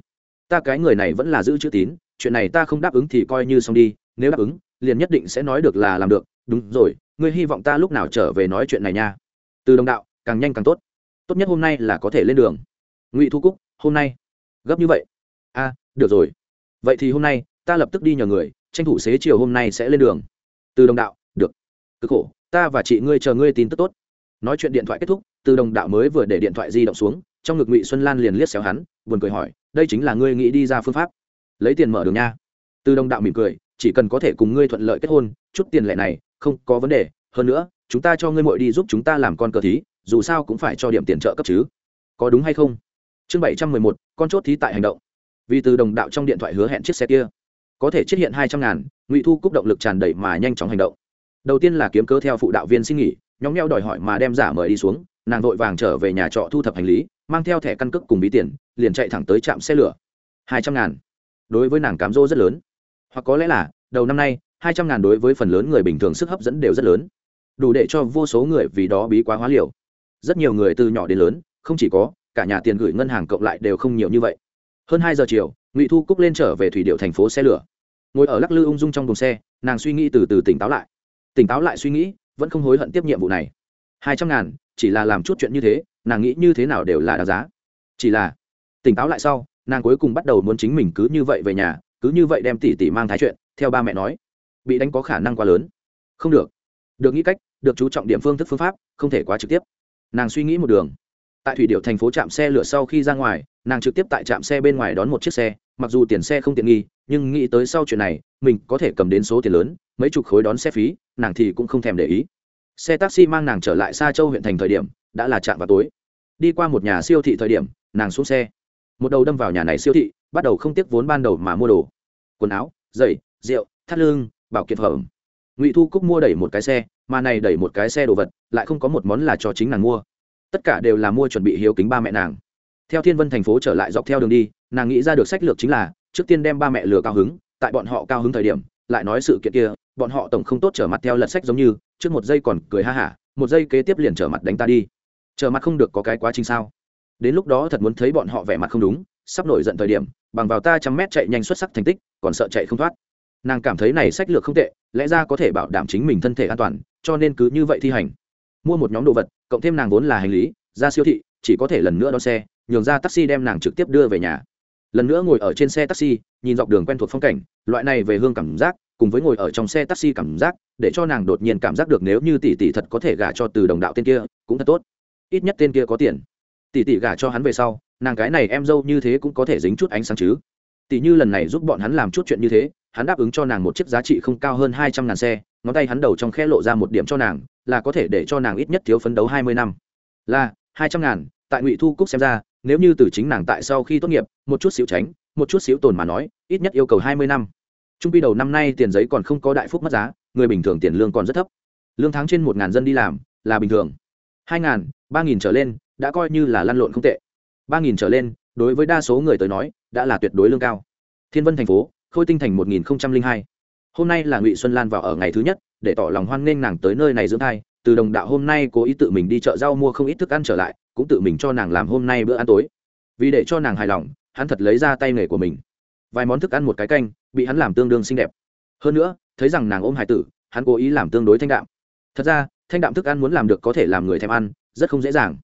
Ta cái người này vẫn là giữ chữ tín, chuyện này ta không đáp ứng thì coi như xong đi, nếu đáp ứng, liền nhất định sẽ nói được là làm được. Đúng rồi, ngươi hy vọng ta lúc nào trở về nói chuyện này nha. Từ đồng đạo, càng nhanh càng tốt tốt nhất hôm nay là có thể lên đường. Ngụy thu cúc, hôm nay. Gấp như vậy. A được rồi. Vậy thì hôm nay, ta lập tức đi nhờ người, tranh thủ xế chiều hôm nay sẽ lên đường. Từ đồng đạo, được. Cực khổ, ta và chị ngươi chờ ngươi tin tức tốt. Nói chuyện điện thoại kết thúc, từ đồng đạo mới vừa để điện thoại di động xuống, trong ngực ngụy xuân lan liền liếc xéo hắn, buồn cười hỏi, đây chính là ngươi nghĩ đi ra phương pháp. Lấy tiền mở đường nha. Từ đồng đạo mỉm cười, chỉ cần có thể cùng ngươi thuận lợi kết hôn, chút tiền lệ này, không có vấn đề. Hơn nữa, chúng ta cho ngươi mội đi giúp chúng ta làm con cờ thí dù sao cũng phải cho điểm tiền trợ cấp chứ. Có đúng hay không? Chương bảy trăm mười một, con chốt thí tại hành động. Vì từ đồng đạo trong điện thoại hứa hẹn chiếc xe kia, có thể chiết hiện hai trăm ngàn, ngụy thu cúc động lực tràn đầy mà nhanh chóng hành động. Đầu tiên là kiếm cớ theo phụ đạo viên xin nghỉ nhóm neo đòi hỏi mà đem giả mời đi xuống, nàng vội vàng trở về nhà trọ thu thập hành lý, mang theo thẻ căn cước cùng ví tiền, liền chạy thẳng tới trạm xe lửa. hai trăm ngàn. Đối với nàng cám dỗ rất lớn. Hoặc có lẽ là, đầu năm nay, hai trăm ngàn đối với phần lớn người bình thường sức hấp dẫn đều rất lớn. Đủ để cho vô số người vì đó bí quá hóa liều rất nhiều người từ nhỏ đến lớn, không chỉ có, cả nhà tiền gửi ngân hàng cộng lại đều không nhiều như vậy. Hơn hai giờ chiều, ngụy thu cúc lên trở về thủy điệu thành phố xe lửa. Ngồi ở lắc lư ung dung trong đồn xe, nàng suy nghĩ từ từ tỉnh táo lại. Tỉnh táo lại suy nghĩ, vẫn không hối hận tiếp nhiệm vụ này. Hai trăm ngàn, chỉ là làm chút chuyện như thế, nàng nghĩ như thế nào đều là đáng giá. Chỉ là, tỉnh táo lại sau, nàng cuối cùng bắt đầu muốn chính mình cứ như vậy về nhà, cứ như vậy đem tỷ tỷ mang thái chuyện, theo ba mẹ nói. Bị đánh có khả năng quá lớn. Không được. Được nghĩ cách, được chú trọng điểm phương thức phương pháp, không thể quá trực tiếp nàng suy nghĩ một đường. Tại thủy điệu thành phố trạm xe lửa sau khi ra ngoài, nàng trực tiếp tại trạm xe bên ngoài đón một chiếc xe, mặc dù tiền xe không tiện nghi, nhưng nghĩ tới sau chuyện này, mình có thể cầm đến số tiền lớn, mấy chục khối đón xe phí, nàng thì cũng không thèm để ý. Xe taxi mang nàng trở lại xa châu huyện thành thời điểm, đã là chạm vào tối. Đi qua một nhà siêu thị thời điểm, nàng xuống xe. Một đầu đâm vào nhà này siêu thị, bắt đầu không tiếc vốn ban đầu mà mua đồ. Quần áo, giày, rượu, thắt lưng, bảo kiệt phẩm. Ngụy thu cúc mua đẩy một cái xe mà này đẩy một cái xe đồ vật, lại không có một món là cho chính nàng mua. Tất cả đều là mua chuẩn bị hiếu kính ba mẹ nàng. Theo thiên vân thành phố trở lại dọc theo đường đi, nàng nghĩ ra được sách lược chính là, trước tiên đem ba mẹ lừa cao hứng, tại bọn họ cao hứng thời điểm, lại nói sự kiện kia, bọn họ tổng không tốt trở mặt theo lật sách giống như, trước một giây còn cười ha hả, một giây kế tiếp liền trở mặt đánh ta đi. Trở mặt không được có cái quá trình sao? Đến lúc đó thật muốn thấy bọn họ vẻ mặt không đúng, sắp nổi giận thời điểm, bằng vào ta trăm mét chạy nhanh xuất sắc thành tích, còn sợ chạy không thoát. Nàng cảm thấy này sách lược không tệ, lẽ ra có thể bảo đảm chính mình thân thể an toàn cho nên cứ như vậy thi hành. Mua một nhóm đồ vật, cộng thêm nàng vốn là hành lý, ra siêu thị, chỉ có thể lần nữa đón xe, nhường ra taxi đem nàng trực tiếp đưa về nhà. Lần nữa ngồi ở trên xe taxi, nhìn dọc đường quen thuộc phong cảnh, loại này về hương cảm giác, cùng với ngồi ở trong xe taxi cảm giác, để cho nàng đột nhiên cảm giác được nếu như tỷ tỷ thật có thể gả cho từ đồng đạo tên kia, cũng thật tốt. Ít nhất tên kia có tiền. Tỷ tỷ gả cho hắn về sau, nàng cái này em dâu như thế cũng có thể dính chút ánh sáng chứ. Tỷ như lần này giúp bọn hắn làm chút chuyện như thế hắn đáp ứng cho nàng một chiếc giá trị không cao hơn hai trăm ngàn xe, ngón tay hắn đầu trong khe lộ ra một điểm cho nàng, là có thể để cho nàng ít nhất thiếu phấn đấu hai mươi năm. Là, hai trăm ngàn, tại ngụy thu cúc xem ra, nếu như từ chính nàng tại sau khi tốt nghiệp, một chút xíu tránh, một chút xíu tồn mà nói, ít nhất yêu cầu hai mươi năm. Trung pi đầu năm nay tiền giấy còn không có đại phúc mất giá, người bình thường tiền lương còn rất thấp. Lương tháng trên một ngàn dân đi làm, là bình thường. Hai ngàn, ba nghìn trở lên, đã coi như là lăn lộn không tệ. Ba nghìn trở lên, đối với đa số người tới nói, đã là tuyệt đối lương cao. Thiên vân thành phố khôi tinh thành một nghìn hai. Hôm nay là ngụy xuân lan vào ở ngày thứ nhất, để tỏ lòng hoan nghênh nàng tới nơi này dưỡng thai. Từ đồng đạo hôm nay cố ý tự mình đi chợ rau mua không ít thức ăn trở lại, cũng tự mình cho nàng làm hôm nay bữa ăn tối. Vì để cho nàng hài lòng, hắn thật lấy ra tay nghề của mình. Vài món thức ăn một cái canh, bị hắn làm tương đương xinh đẹp. Hơn nữa, thấy rằng nàng ôm hài tử, hắn cố ý làm tương đối thanh đạm. Thật ra, thanh đạm thức ăn muốn làm được có thể làm người thèm ăn, rất không dễ dàng.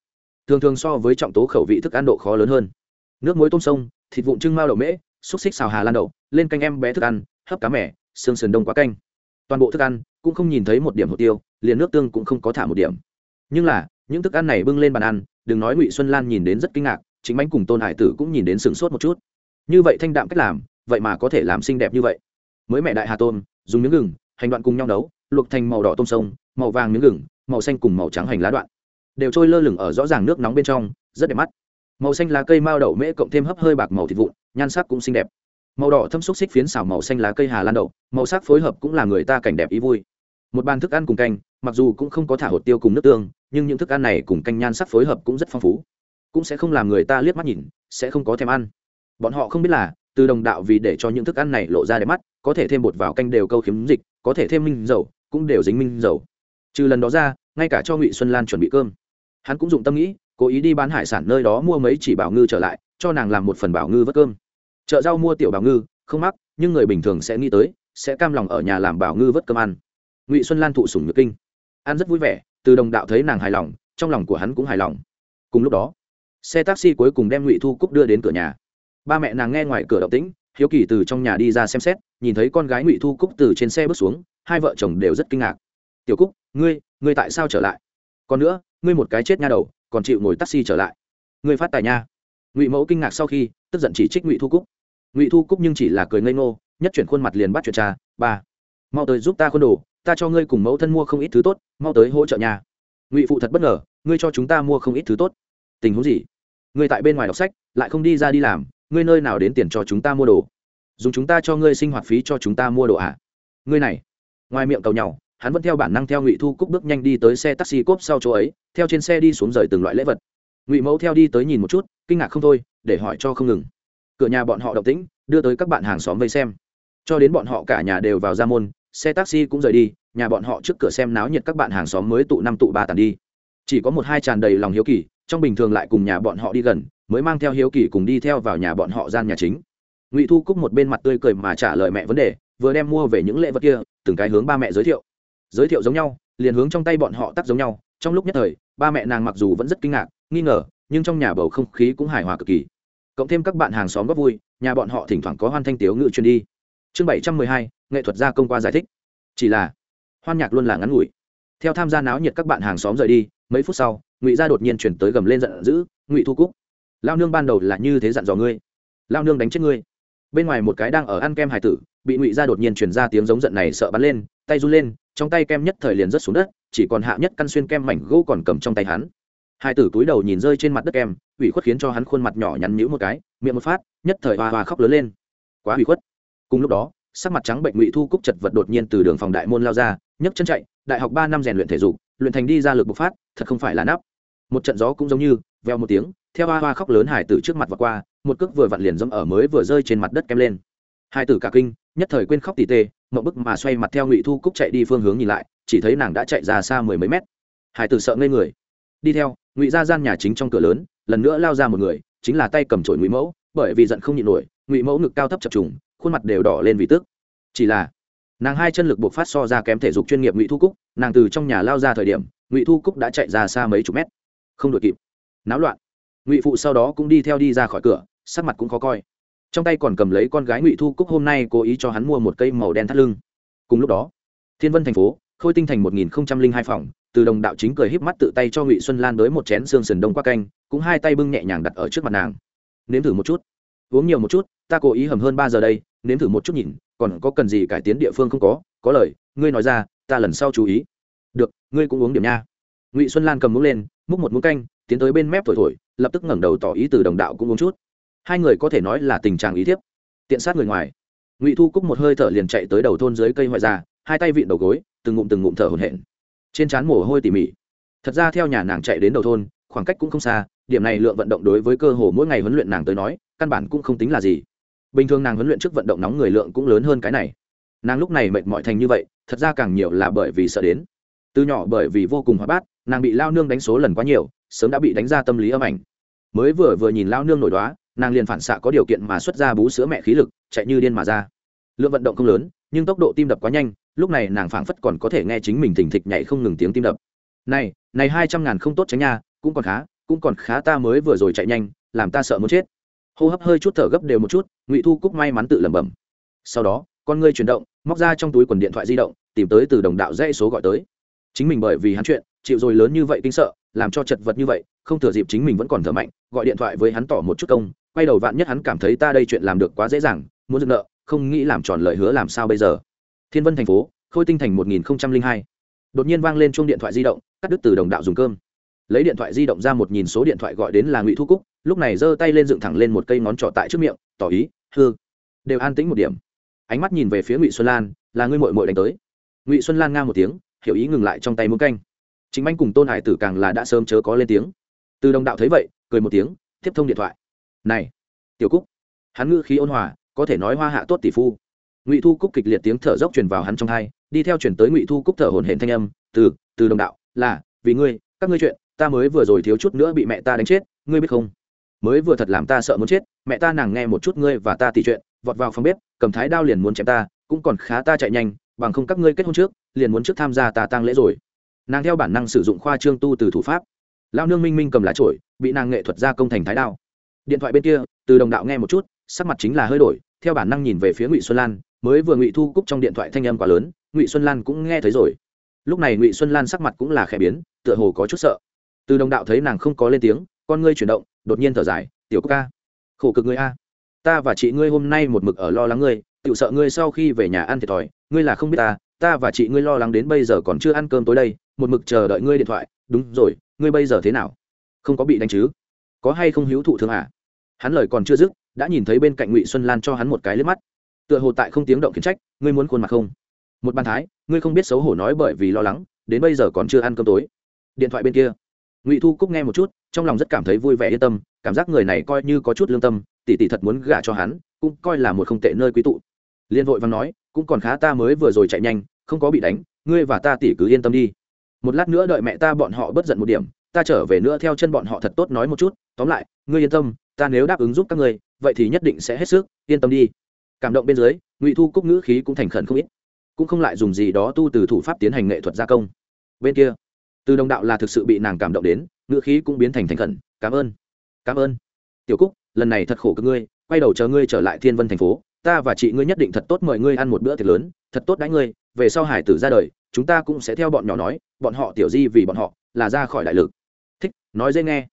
Thường thường so với trọng tố khẩu vị thức ăn độ khó lớn hơn. Nước muối tôm sông, thịt vụn trưng mao đậu mễ xúc xích xào hà lan đậu, lên canh em bé thức ăn, hấp cá mẻ xương sườn đông quá canh. Toàn bộ thức ăn cũng không nhìn thấy một điểm hột tiêu, liền nước tương cũng không có thả một điểm. Nhưng là, những thức ăn này bưng lên bàn ăn, đừng nói ngụy xuân lan nhìn đến rất kinh ngạc, chính bánh cùng tôn hải tử cũng nhìn đến sửng sốt một chút. Như vậy thanh đạm cách làm, vậy mà có thể làm xinh đẹp như vậy. Mới mẹ đại hà tôm, dùng miếng gừng, hành đoạn cùng nhau nấu, luộc thành màu đỏ tôm sông, màu vàng miếng gừng, màu xanh cùng màu trắng hành lá đoạn. Đều trôi lơ lửng ở rõ ràng nước nóng bên trong, rất đẹp mắt màu xanh lá cây mao đậu mễ cộng thêm hấp hơi bạc màu thịt vụn, nhan sắc cũng xinh đẹp. Màu đỏ thâm xúc xích phiến xào màu xanh lá cây hà lan đậu, màu sắc phối hợp cũng là người ta cảnh đẹp ý vui. Một bàn thức ăn cùng canh, mặc dù cũng không có thả hột tiêu cùng nước tương, nhưng những thức ăn này cùng canh nhan sắc phối hợp cũng rất phong phú. Cũng sẽ không làm người ta liếc mắt nhìn, sẽ không có thèm ăn. Bọn họ không biết là, từ đồng đạo vì để cho những thức ăn này lộ ra đẹp mắt, có thể thêm bột vào canh đều câu khiếm dịch, có thể thêm minh dầu, cũng đều dính minh dầu. Trừ lần đó ra, ngay cả cho ngụy xuân lan chuẩn bị cơm. Hắn cũng dùng tâm nghĩ cố ý đi bán hải sản nơi đó mua mấy chỉ bảo ngư trở lại, cho nàng làm một phần bảo ngư vớt cơm. Chợ rau mua tiểu bảo ngư, không mắc, nhưng người bình thường sẽ nghĩ tới, sẽ cam lòng ở nhà làm bảo ngư vớt cơm ăn. Ngụy xuân lan thụ sủng nhược kinh. Ăn rất vui vẻ, từ đồng đạo thấy nàng hài lòng, trong lòng của hắn cũng hài lòng. Cùng lúc đó, xe taxi cuối cùng đem ngụy thu cúc đưa đến cửa nhà. Ba mẹ nàng nghe ngoài cửa động tĩnh, hiếu kỳ từ trong nhà đi ra xem xét, nhìn thấy con gái ngụy thu cúc từ trên xe bước xuống, hai vợ chồng đều rất kinh ngạc. Tiểu cúc, ngươi ngươi tại sao trở lại? Còn nữa, ngươi một cái chết nha đầu còn chịu ngồi taxi trở lại. Người phát tài nha. Ngụy mẫu kinh ngạc sau khi, tức giận chỉ trích ngụy thu cúc. Ngụy thu cúc nhưng chỉ là cười ngây ngô, nhất chuyển khuôn mặt liền bắt chuyện trà. ba, mau tới giúp ta khuôn đồ, ta cho ngươi cùng mẫu thân mua không ít thứ tốt, mau tới hỗ trợ nhà ngụy phụ thật bất ngờ, ngươi cho chúng ta mua không ít thứ tốt? Tình huống gì? Ngươi tại bên ngoài đọc sách, lại không đi ra đi làm, ngươi nơi nào đến tiền cho chúng ta mua đồ? Dùng chúng ta cho ngươi sinh hoạt phí cho chúng ta mua đồ ạ à? ngươi này, ngoài miệng cầu nhau hắn vẫn theo bản năng theo ngụy thu cúc bước nhanh đi tới xe taxi cốp sau chỗ ấy, theo trên xe đi xuống rời từng loại lễ vật. Ngụy mẫu theo đi tới nhìn một chút, kinh ngạc không thôi, để hỏi cho không ngừng. Cửa nhà bọn họ động tĩnh, đưa tới các bạn hàng xóm vây xem. Cho đến bọn họ cả nhà đều vào ra môn, xe taxi cũng rời đi, nhà bọn họ trước cửa xem náo nhiệt các bạn hàng xóm mới tụ năm tụ ba tàn đi. Chỉ có một hai tràn đầy lòng hiếu kỳ, trong bình thường lại cùng nhà bọn họ đi gần, mới mang theo hiếu kỳ cùng đi theo vào nhà bọn họ gian nhà chính. Ngụy thu cúc một bên mặt tươi cười mà trả lời mẹ vấn đề, vừa đem mua về những lễ vật kia, từng cái hướng ba mẹ giới thiệu giới thiệu giống nhau, liền hướng trong tay bọn họ tắt giống nhau. Trong lúc nhất thời, ba mẹ nàng mặc dù vẫn rất kinh ngạc, nghi ngờ, nhưng trong nhà bầu không khí cũng hài hòa cực kỳ. Cộng thêm các bạn hàng xóm góp vui, nhà bọn họ thỉnh thoảng có hoan thanh tiếu ngự truyền đi. Chương bảy trăm mười hai, nghệ thuật gia công qua giải thích. Chỉ là, hoan nhạc luôn là ngắn ngủi. Theo tham gia náo nhiệt các bạn hàng xóm rời đi, mấy phút sau, ngụy gia đột nhiên chuyển tới gầm lên giận dữ, ngụy thu cúc, lao nương ban đầu là như thế dặn dò ngươi. Lao nương đánh chết ngươi. Bên ngoài một cái đang ở ăn kem hải tử, bị ngụy gia đột nhiên chuyển ra tiếng giống giận này sợ bắn lên, tay run lên trong tay kem nhất thời liền rớt xuống đất, chỉ còn hạ nhất căn xuyên kem mảnh gỗ còn cầm trong tay hắn. Hai tử túi đầu nhìn rơi trên mặt đất kem, ủy khuất khiến cho hắn khuôn mặt nhỏ nhắn nhữ một cái, miệng một phát, nhất thời hoa hoa khóc lớn lên. Quá ủy khuất. Cùng lúc đó, sắc mặt trắng bệnh ngụy thu cúc chật vật đột nhiên từ đường phòng đại môn lao ra, nhấc chân chạy, đại học ba năm rèn luyện thể dục, luyện thành đi ra lực bộc phát, thật không phải là nắp. Một trận gió cũng giống như, veo một tiếng, theo hoa hoa khóc lớn hải tử trước mặt và qua, một cước vừa vặn liền dẫm ở mới vừa rơi trên mặt đất kem lên. Hai tử cả kinh, nhất thời quên khóc tỉ tê mộng bức mà xoay mặt theo ngụy thu cúc chạy đi phương hướng nhìn lại, chỉ thấy nàng đã chạy ra xa mười mấy mét. Hải tử sợ ngây người. Đi theo, ngụy ra gian nhà chính trong cửa lớn, lần nữa lao ra một người, chính là tay cầm chổi ngụy mẫu, bởi vì giận không nhịn nổi, ngụy mẫu ngực cao thấp chập trùng, khuôn mặt đều đỏ lên vì tức. Chỉ là, nàng hai chân lực buộc phát so ra kém thể dục chuyên nghiệp ngụy thu cúc, nàng từ trong nhà lao ra thời điểm, ngụy thu cúc đã chạy ra xa mấy chục mét. Không đội kịp. Náo loạn. Ngụy phụ sau đó cũng đi theo đi ra khỏi cửa, sắc mặt cũng khó coi trong tay còn cầm lấy con gái ngụy thu cúc hôm nay cố ý cho hắn mua một cây màu đen thắt lưng cùng lúc đó thiên vân thành phố khôi tinh thành một nghìn hai phòng từ đồng đạo chính cười híp mắt tự tay cho ngụy xuân lan đới một chén xương sườn đông qua canh cũng hai tay bưng nhẹ nhàng đặt ở trước mặt nàng nếm thử một chút uống nhiều một chút ta cố ý hầm hơn ba giờ đây nếm thử một chút nhìn còn có cần gì cải tiến địa phương không có có lời ngươi nói ra ta lần sau chú ý được ngươi cũng uống điểm nha ngụy xuân lan cầm muỗng lên múc một muỗng canh tiến tới bên mép thổi thổi lập tức ngẩng đầu tỏ ý từ đồng đạo cũng uống chút hai người có thể nói là tình trạng ý thiếp. Tiện sát người ngoài. Ngụy thu cúc một hơi thở liền chạy tới đầu thôn dưới cây ngoại già, hai tay vịn đầu gối, từng ngụm từng ngụm thở hổn hển. Trên trán mồ hôi tỉ mỉ. Thật ra theo nhà nàng chạy đến đầu thôn, khoảng cách cũng không xa, điểm này lượng vận động đối với cơ hồ mỗi ngày huấn luyện nàng tới nói, căn bản cũng không tính là gì. Bình thường nàng huấn luyện trước vận động nóng người lượng cũng lớn hơn cái này. Nàng lúc này mệt mỏi thành như vậy, thật ra càng nhiều là bởi vì sợ đến. Từ nhỏ bởi vì vô cùng hoa bát, nàng bị lao nương đánh số lần quá nhiều, sớm đã bị đánh ra tâm lý âm ảnh. Mới vừa vừa nhìn lao nương nổi đoá nàng liền phản xạ có điều kiện mà xuất ra bú sữa mẹ khí lực, chạy như điên mà ra. Lượng vận động không lớn, nhưng tốc độ tim đập quá nhanh, lúc này nàng phảng phất còn có thể nghe chính mình thình thịch nhảy không ngừng tiếng tim đập. Này này hai trăm ngàn không tốt tránh nha, cũng còn khá, cũng còn khá ta mới vừa rồi chạy nhanh, làm ta sợ muốn chết. Hô hấp hơi chút thở gấp đều một chút, ngụy thu cúc may mắn tự lẩm bẩm. Sau đó, con ngươi chuyển động, móc ra trong túi quần điện thoại di động, tìm tới từ đồng đạo dãy số gọi tới. Chính mình bởi vì hắn chuyện, chịu rồi lớn như vậy kinh sợ, làm cho chật vật như vậy, không thừa dịp chính mình vẫn còn thở mạnh, gọi điện thoại với hắn tỏ một chút công quay đầu vạn nhất hắn cảm thấy ta đây chuyện làm được quá dễ dàng, muốn dựng nợ, không nghĩ làm tròn lời hứa làm sao bây giờ. Thiên vân thành phố, khôi tinh thành một nghìn hai. Đột nhiên vang lên chuông điện thoại di động, cắt đứt từ đồng đạo dùng cơm. Lấy điện thoại di động ra một nhìn số điện thoại gọi đến là ngụy thu cúc, lúc này giơ tay lên dựng thẳng lên một cây ngón trỏ tại trước miệng, tỏ ý hư đều an tĩnh một điểm. Ánh mắt nhìn về phía ngụy xuân lan, là ngươi mội mội đánh tới. Ngụy xuân lan nga một tiếng, hiểu ý ngừng lại trong tay muỗng canh. Chính anh cùng tôn hải tử càng là đã sớm chớ có lên tiếng. Từ đồng đạo thấy vậy, cười một tiếng, tiếp thông điện thoại này, tiểu cúc, hắn ngữ khí ôn hòa, có thể nói hoa hạ tốt tỷ phu. Ngụy thu cúc kịch liệt tiếng thở dốc truyền vào hắn trong hai, đi theo chuyển tới ngụy thu cúc thở hồn hển thanh âm, từ từ đồng đạo, là, vì ngươi, các ngươi chuyện, ta mới vừa rồi thiếu chút nữa bị mẹ ta đánh chết, ngươi biết không? Mới vừa thật làm ta sợ muốn chết, mẹ ta nàng nghe một chút ngươi và ta tỉ chuyện, vọt vào phòng bếp, cầm thái đao liền muốn chém ta, cũng còn khá ta chạy nhanh, bằng không các ngươi kết hôn trước, liền muốn trước tham gia ta tang lễ rồi. Nàng theo bản năng sử dụng khoa trương tu từ thủ pháp. Lao nương minh minh cầm lá trổi bị nàng nghệ thuật gia công thành thái đao điện thoại bên kia, từ đồng đạo nghe một chút, sắc mặt chính là hơi đổi, theo bản năng nhìn về phía ngụy xuân lan, mới vừa ngụy thu cúc trong điện thoại thanh âm quá lớn, ngụy xuân lan cũng nghe thấy rồi. Lúc này ngụy xuân lan sắc mặt cũng là khẽ biến, tựa hồ có chút sợ. Từ đồng đạo thấy nàng không có lên tiếng, con ngươi chuyển động, đột nhiên thở dài, tiểu cúc ca, khổ cực ngươi a. Ta và chị ngươi hôm nay một mực ở lo lắng ngươi tự sợ ngươi sau khi về nhà ăn thiệt thòi, ngươi là không biết ta ta và chị ngươi lo lắng đến bây giờ còn chưa ăn cơm tối đây, một mực chờ đợi ngươi điện thoại, đúng rồi, ngươi bây giờ thế nào? Không có bị đánh chứ? Có hay không hiếu thụ thương à? Hắn lời còn chưa dứt, đã nhìn thấy bên cạnh ngụy xuân lan cho hắn một cái liếc mắt. Tựa hồ tại không tiếng động khiển trách, ngươi muốn khuôn mặt không? Một bàn thái, ngươi không biết xấu hổ nói bởi vì lo lắng, đến bây giờ còn chưa ăn cơm tối. Điện thoại bên kia. Ngụy thu cúc nghe một chút, trong lòng rất cảm thấy vui vẻ yên tâm, cảm giác người này coi như có chút lương tâm, tỷ tỷ thật muốn gả cho hắn, cũng coi là một không tệ nơi quý tụ. Liên vội văn nói, cũng còn khá ta mới vừa rồi chạy nhanh, không có bị đánh, ngươi và ta tỷ cứ yên tâm đi. Một lát nữa đợi mẹ ta bọn họ bất giận một điểm, ta trở về nữa theo chân bọn họ thật tốt nói một chút, tóm lại, ngươi yên tâm ta nếu đáp ứng giúp các ngươi, vậy thì nhất định sẽ hết sức, yên tâm đi. Cảm động bên dưới, ngụy thu cúc ngữ khí cũng thành khẩn không ít. Cũng không lại dùng gì đó tu từ thủ pháp tiến hành nghệ thuật gia công. Bên kia, từ đồng đạo là thực sự bị nàng cảm động đến, ngữ khí cũng biến thành thành khẩn, cảm ơn cảm ơn. Tiểu cúc, lần này thật khổ cực ngươi, quay đầu chờ ngươi trở lại thiên vân thành phố, ta và chị ngươi nhất định thật tốt mời ngươi ăn một bữa tiệc lớn, thật tốt đánh ngươi, về sau hải tử ra đời, chúng ta cũng sẽ theo bọn nhỏ nói, bọn họ tiểu di vì bọn họ là ra khỏi đại lực. Thích, nói dễ nghe.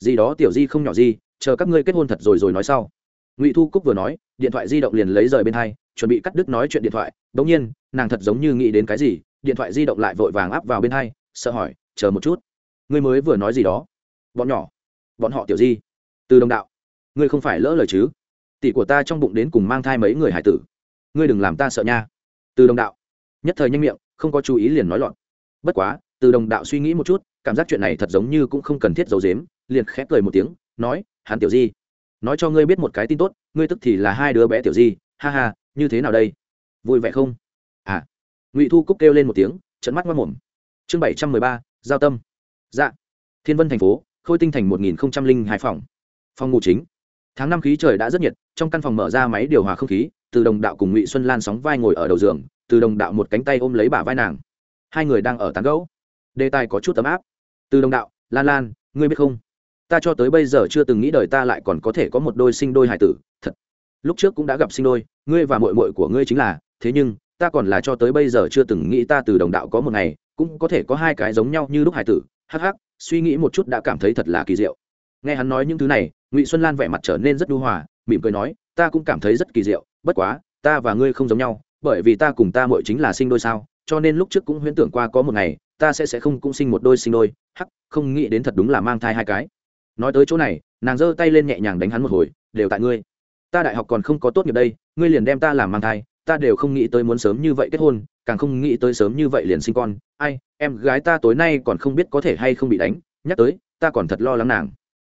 Gì đó tiểu di không nhỏ gì chờ các ngươi kết hôn thật rồi rồi nói sau. Ngụy thu cúc vừa nói, điện thoại di động liền lấy rời bên hai, chuẩn bị cắt đứt nói chuyện điện thoại. Đ ỗ n g nhiên, nàng thật giống như nghĩ đến cái gì, điện thoại di động lại vội vàng áp vào bên hai, sợ hỏi, chờ một chút, ngươi mới vừa nói gì đó? Bọn nhỏ, bọn họ tiểu di, từ đồng đạo, ngươi không phải lỡ lời chứ? Tỷ của ta trong bụng đến cùng mang thai mấy người hải tử, ngươi đừng làm ta sợ nha. Từ đồng đạo, nhất thời nhanh miệng, không có chú ý liền nói lọt bất quá, từ đồng đạo suy nghĩ một chút, cảm giác chuyện này thật giống như cũng không cần thiết giấu dếm liền khép cười một tiếng, nói hắn tiểu di. Nói cho ngươi biết một cái tin tốt, ngươi tức thì là hai đứa bé tiểu di. Ha ha, như thế nào đây? Vui vẻ không? À. Ngụy thu cúc kêu lên một tiếng trận mắt mất mồm. Chương bảy trăm mười ba, giao tâm. Dạ. Thiên vân thành phố, khôi tinh thành một nghìn hai phòng. Phòng ngủ chính. Tháng năm khí trời đã rất nhiệt, trong căn phòng mở ra máy điều hòa không khí, từ đồng đạo cùng ngụy xuân lan sóng vai ngồi ở đầu giường, từ đồng đạo một cánh tay ôm lấy bả vai nàng. Hai người đang ở tán gấu đề tài có chút ấm áp. Từ đồng đạo, lan lan, ngươi biết không? Ta cho tới bây giờ chưa từng nghĩ đời ta lại còn có thể có một đôi sinh đôi hài tử, thật. Lúc trước cũng đã gặp sinh đôi, ngươi và mội mội của ngươi chính là, thế nhưng, ta còn là cho tới bây giờ chưa từng nghĩ ta từ đồng đạo có một ngày, cũng có thể có hai cái giống nhau như lúc hài tử, hắc hắc, suy nghĩ một chút đã cảm thấy thật là kỳ diệu. Nghe hắn nói những thứ này, ngụy xuân lan vẻ mặt trở nên rất đu hòa, mỉm cười nói, ta cũng cảm thấy rất kỳ diệu, bất quá, ta và ngươi không giống nhau, bởi vì ta cùng ta mội chính là sinh đôi sao, cho nên lúc trước cũng huyễn tưởng qua có một ngày, ta sẽ sẽ không cũng sinh một đôi sinh đôi, hắc, không nghĩ đến thật đúng là mang thai hai cái nói tới chỗ này, nàng giơ tay lên nhẹ nhàng đánh hắn một hồi, đều tại ngươi. Ta đại học còn không có tốt nghiệp đây, ngươi liền đem ta làm mang thai, ta đều không nghĩ tới muốn sớm như vậy kết hôn, càng không nghĩ tới sớm như vậy liền sinh con. Ai, em gái ta tối nay còn không biết có thể hay không bị đánh, nhắc tới, ta còn thật lo lắng nàng.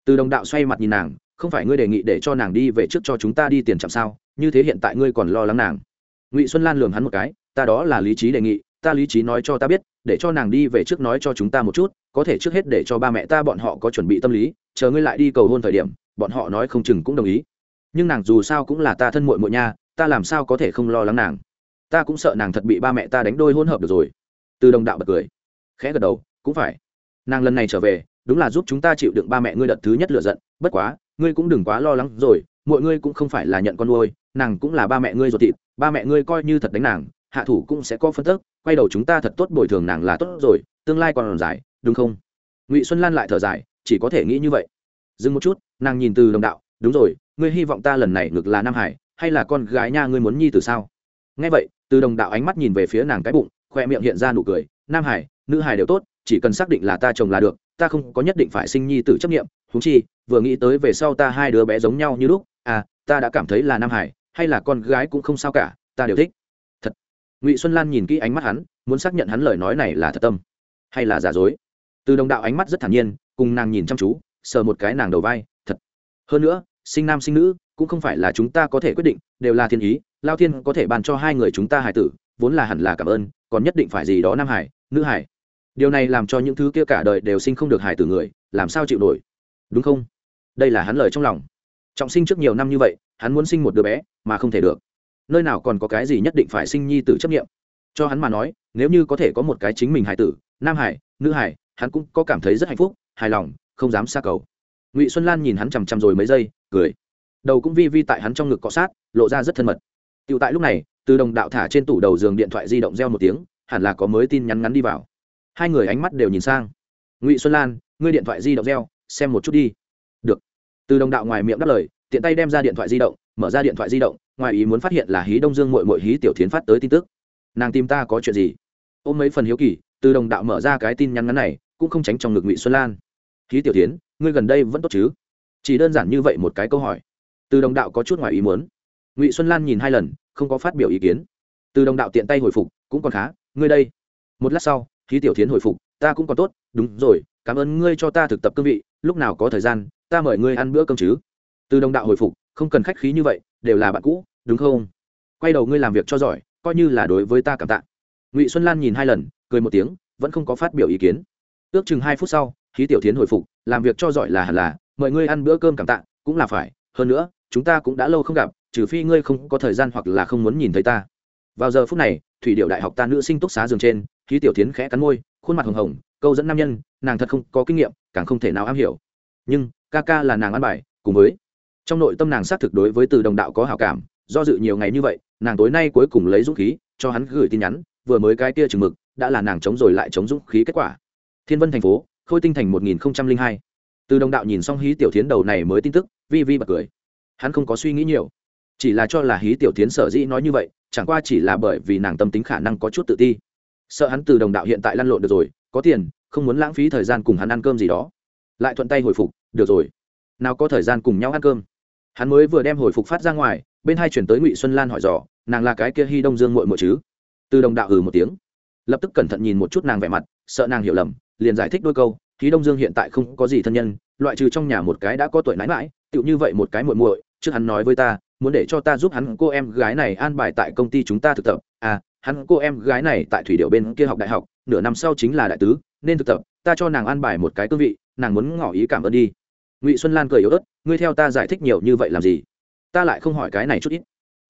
Từ đồng đạo xoay mặt nhìn nàng, không phải ngươi đề nghị để cho nàng đi về trước cho chúng ta đi tiền chậm sao? Như thế hiện tại ngươi còn lo lắng nàng. Ngụy xuân lan lường hắn một cái, ta đó là lý trí đề nghị ta lý trí nói cho ta biết, để cho nàng đi về trước nói cho chúng ta một chút, có thể trước hết để cho ba mẹ ta bọn họ có chuẩn bị tâm lý, chờ ngươi lại đi cầu hôn thời điểm, bọn họ nói không chừng cũng đồng ý. Nhưng nàng dù sao cũng là ta thân muội muội nha, ta làm sao có thể không lo lắng nàng? Ta cũng sợ nàng thật bị ba mẹ ta đánh đôi hôn hợp được rồi. Từ đồng đạo bật cười, khẽ gật đầu, cũng phải. Nàng lần này trở về, đúng là giúp chúng ta chịu đựng ba mẹ ngươi đợt thứ nhất lựa giận, bất quá, ngươi cũng đừng quá lo lắng rồi mọi ngươi cũng không phải là nhận con nuôi, nàng cũng là ba mẹ ngươi ruột thịt, ba mẹ ngươi coi như thật đánh nàng, hạ thủ cũng sẽ có phân tức quay đầu chúng ta thật tốt bồi thường nàng là tốt rồi, tương lai còn dài, đúng không? Ngụy xuân lan lại thở dài, chỉ có thể nghĩ như vậy. Dừng một chút, nàng nhìn từ đồng đạo, đúng rồi, ngươi hy vọng ta lần này ngược là nam hải, hay là con gái nha ngươi muốn nhi từ sao? Nghe vậy, từ đồng đạo ánh mắt nhìn về phía nàng cái bụng khoe miệng hiện ra nụ cười, nam hải, nữ hải đều tốt, chỉ cần xác định là ta chồng là được, ta không có nhất định phải sinh nhi tử chấp nghiệm húng chi, vừa nghĩ tới về sau ta hai đứa bé giống nhau như lúc à ta đã cảm thấy là nam hải, hay là con gái cũng không sao cả, ta đều thích ngụy xuân lan nhìn kỹ ánh mắt hắn muốn xác nhận hắn lời nói này là thật tâm hay là giả dối từ đồng đạo ánh mắt rất thản nhiên cùng nàng nhìn chăm chú sờ một cái nàng đầu vai thật hơn nữa sinh nam sinh nữ cũng không phải là chúng ta có thể quyết định đều là thiên ý lao thiên có thể bàn cho hai người chúng ta hải tử vốn là hẳn là cảm ơn còn nhất định phải gì đó nam hải nữ hải điều này làm cho những thứ kia cả đời đều sinh không được hải tử người làm sao chịu nổi đúng không đây là hắn lời trong lòng trọng sinh trước nhiều năm như vậy hắn muốn sinh một đứa bé mà không thể được nơi nào còn có cái gì nhất định phải sinh nhi tử chấp nghiệm cho hắn mà nói, nếu như có thể có một cái chính mình hải tử, nam hải nữ hải hắn cũng có cảm thấy rất hạnh phúc, hài lòng, không dám xa cầu. Ngụy xuân lan nhìn hắn chằm chằm rồi mấy giây, cười. Đầu cũng vi vi tại hắn trong ngực cọ sát, lộ ra rất thân mật. Tựu tại lúc này, từ đồng đạo thả trên tủ đầu giường điện thoại di động reo một tiếng, hẳn là có mới tin nhắn ngắn đi vào. Hai người ánh mắt đều nhìn sang. Ngụy xuân lan, ngươi điện thoại di động reo, xem một chút đi. Được. Từ đồng đạo ngoài miệng đáp lời, tiện tay đem ra điện thoại di động, mở ra điện thoại di động ngoài ý muốn phát hiện là hí đông dương mội mội hí tiểu tiến phát tới tin tức. Nàng tìm ta có chuyện gì? Ôm mấy phần hiếu kỳ, từ đồng đạo mở ra cái tin nhắn ngắn này, cũng không tránh trong ngực ngụy xuân lan. Hí tiểu tiến ngươi gần đây vẫn tốt chứ? Chỉ đơn giản như vậy một cái câu hỏi. Từ đồng đạo có chút ngoài ý muốn. Ngụy xuân lan nhìn hai lần, không có phát biểu ý kiến. Từ đồng đạo tiện tay hồi phục, cũng còn khá, ngươi đây. Một lát sau, hí tiểu tiến hồi phục, ta cũng còn tốt, đúng rồi, cảm ơn ngươi cho ta thực tập cương vị, lúc nào có thời gian, ta mời ngươi ăn bữa cơm chứ. Từ đồng đạo hồi phục, không cần khách khí như vậy đều là bạn cũ, đúng không? Quay đầu ngươi làm việc cho giỏi, coi như là đối với ta cảm tạ. Ngụy xuân lan nhìn hai lần, cười một tiếng, vẫn không có phát biểu ý kiến. Ước chừng hai phút sau khí tiểu tiến hồi phục, làm việc cho giỏi là hẳn là, mời ngươi ăn bữa cơm cảm tạ, cũng là phải, hơn nữa, chúng ta cũng đã lâu không gặp, trừ phi ngươi không có thời gian hoặc là không muốn nhìn thấy ta. Vào giờ phút này, thủy điệu đại học ta nữ sinh túc xá giường trên khí tiểu tiến khẽ cắn môi, khuôn mặt hồng hồng, câu dẫn nam nhân, nàng thật không có kinh nghiệm, càng không thể nào am hiểu. Nhưng, ca ca là nàng ăn bài, cùng với trong nội tâm nàng xác thực đối với từ đồng đạo có hảo cảm, do dự nhiều ngày như vậy, nàng tối nay cuối cùng lấy dũng khí, cho hắn gửi tin nhắn, vừa mới cái kia chừng mực, đã là nàng chống rồi lại chống dũng khí kết quả. Thiên vân thành phố, khôi tinh thành một nghìn hai. Từ đồng đạo nhìn xong hí tiểu tiến đầu này mới tin tức, vi vi bật cười. Hắn không có suy nghĩ nhiều, chỉ là cho là hí tiểu tiến sở dĩ nói như vậy, chẳng qua chỉ là bởi vì nàng tâm tính khả năng có chút tự ti. Sợ hắn từ đồng đạo hiện tại lăn lộn được rồi, có tiền, không muốn lãng phí thời gian cùng hắn ăn cơm gì đó. Lại thuận tay hồi phục, được rồi, nào có thời gian cùng nhau ăn cơm hắn mới vừa đem hồi phục phát ra ngoài, bên hai chuyển tới ngụy xuân lan hỏi dò, nàng là cái kia hy đông dương mội mội chứ? Từ đồng đạo ừ một tiếng, lập tức cẩn thận nhìn một chút nàng vẻ mặt, sợ nàng hiểu lầm, liền giải thích đôi câu khí đông dương hiện tại không có gì thân nhân, loại trừ trong nhà một cái đã có tuổi nãi mãi tựu như vậy một cái muội muội, trước hắn nói với ta, muốn để cho ta giúp hắn, cô em gái này an bài tại công ty chúng ta thực tập. À hắn, cô em gái này tại thủy điệu bên kia học đại học, nửa năm sau chính là đại tứ, nên thực tập, ta cho nàng an bài một cái cương vị, nàng muốn ngỏ ý cảm ơn đi ngụy xuân lan cười yếu ớt ngươi theo ta giải thích nhiều như vậy làm gì ta lại không hỏi cái này chút ít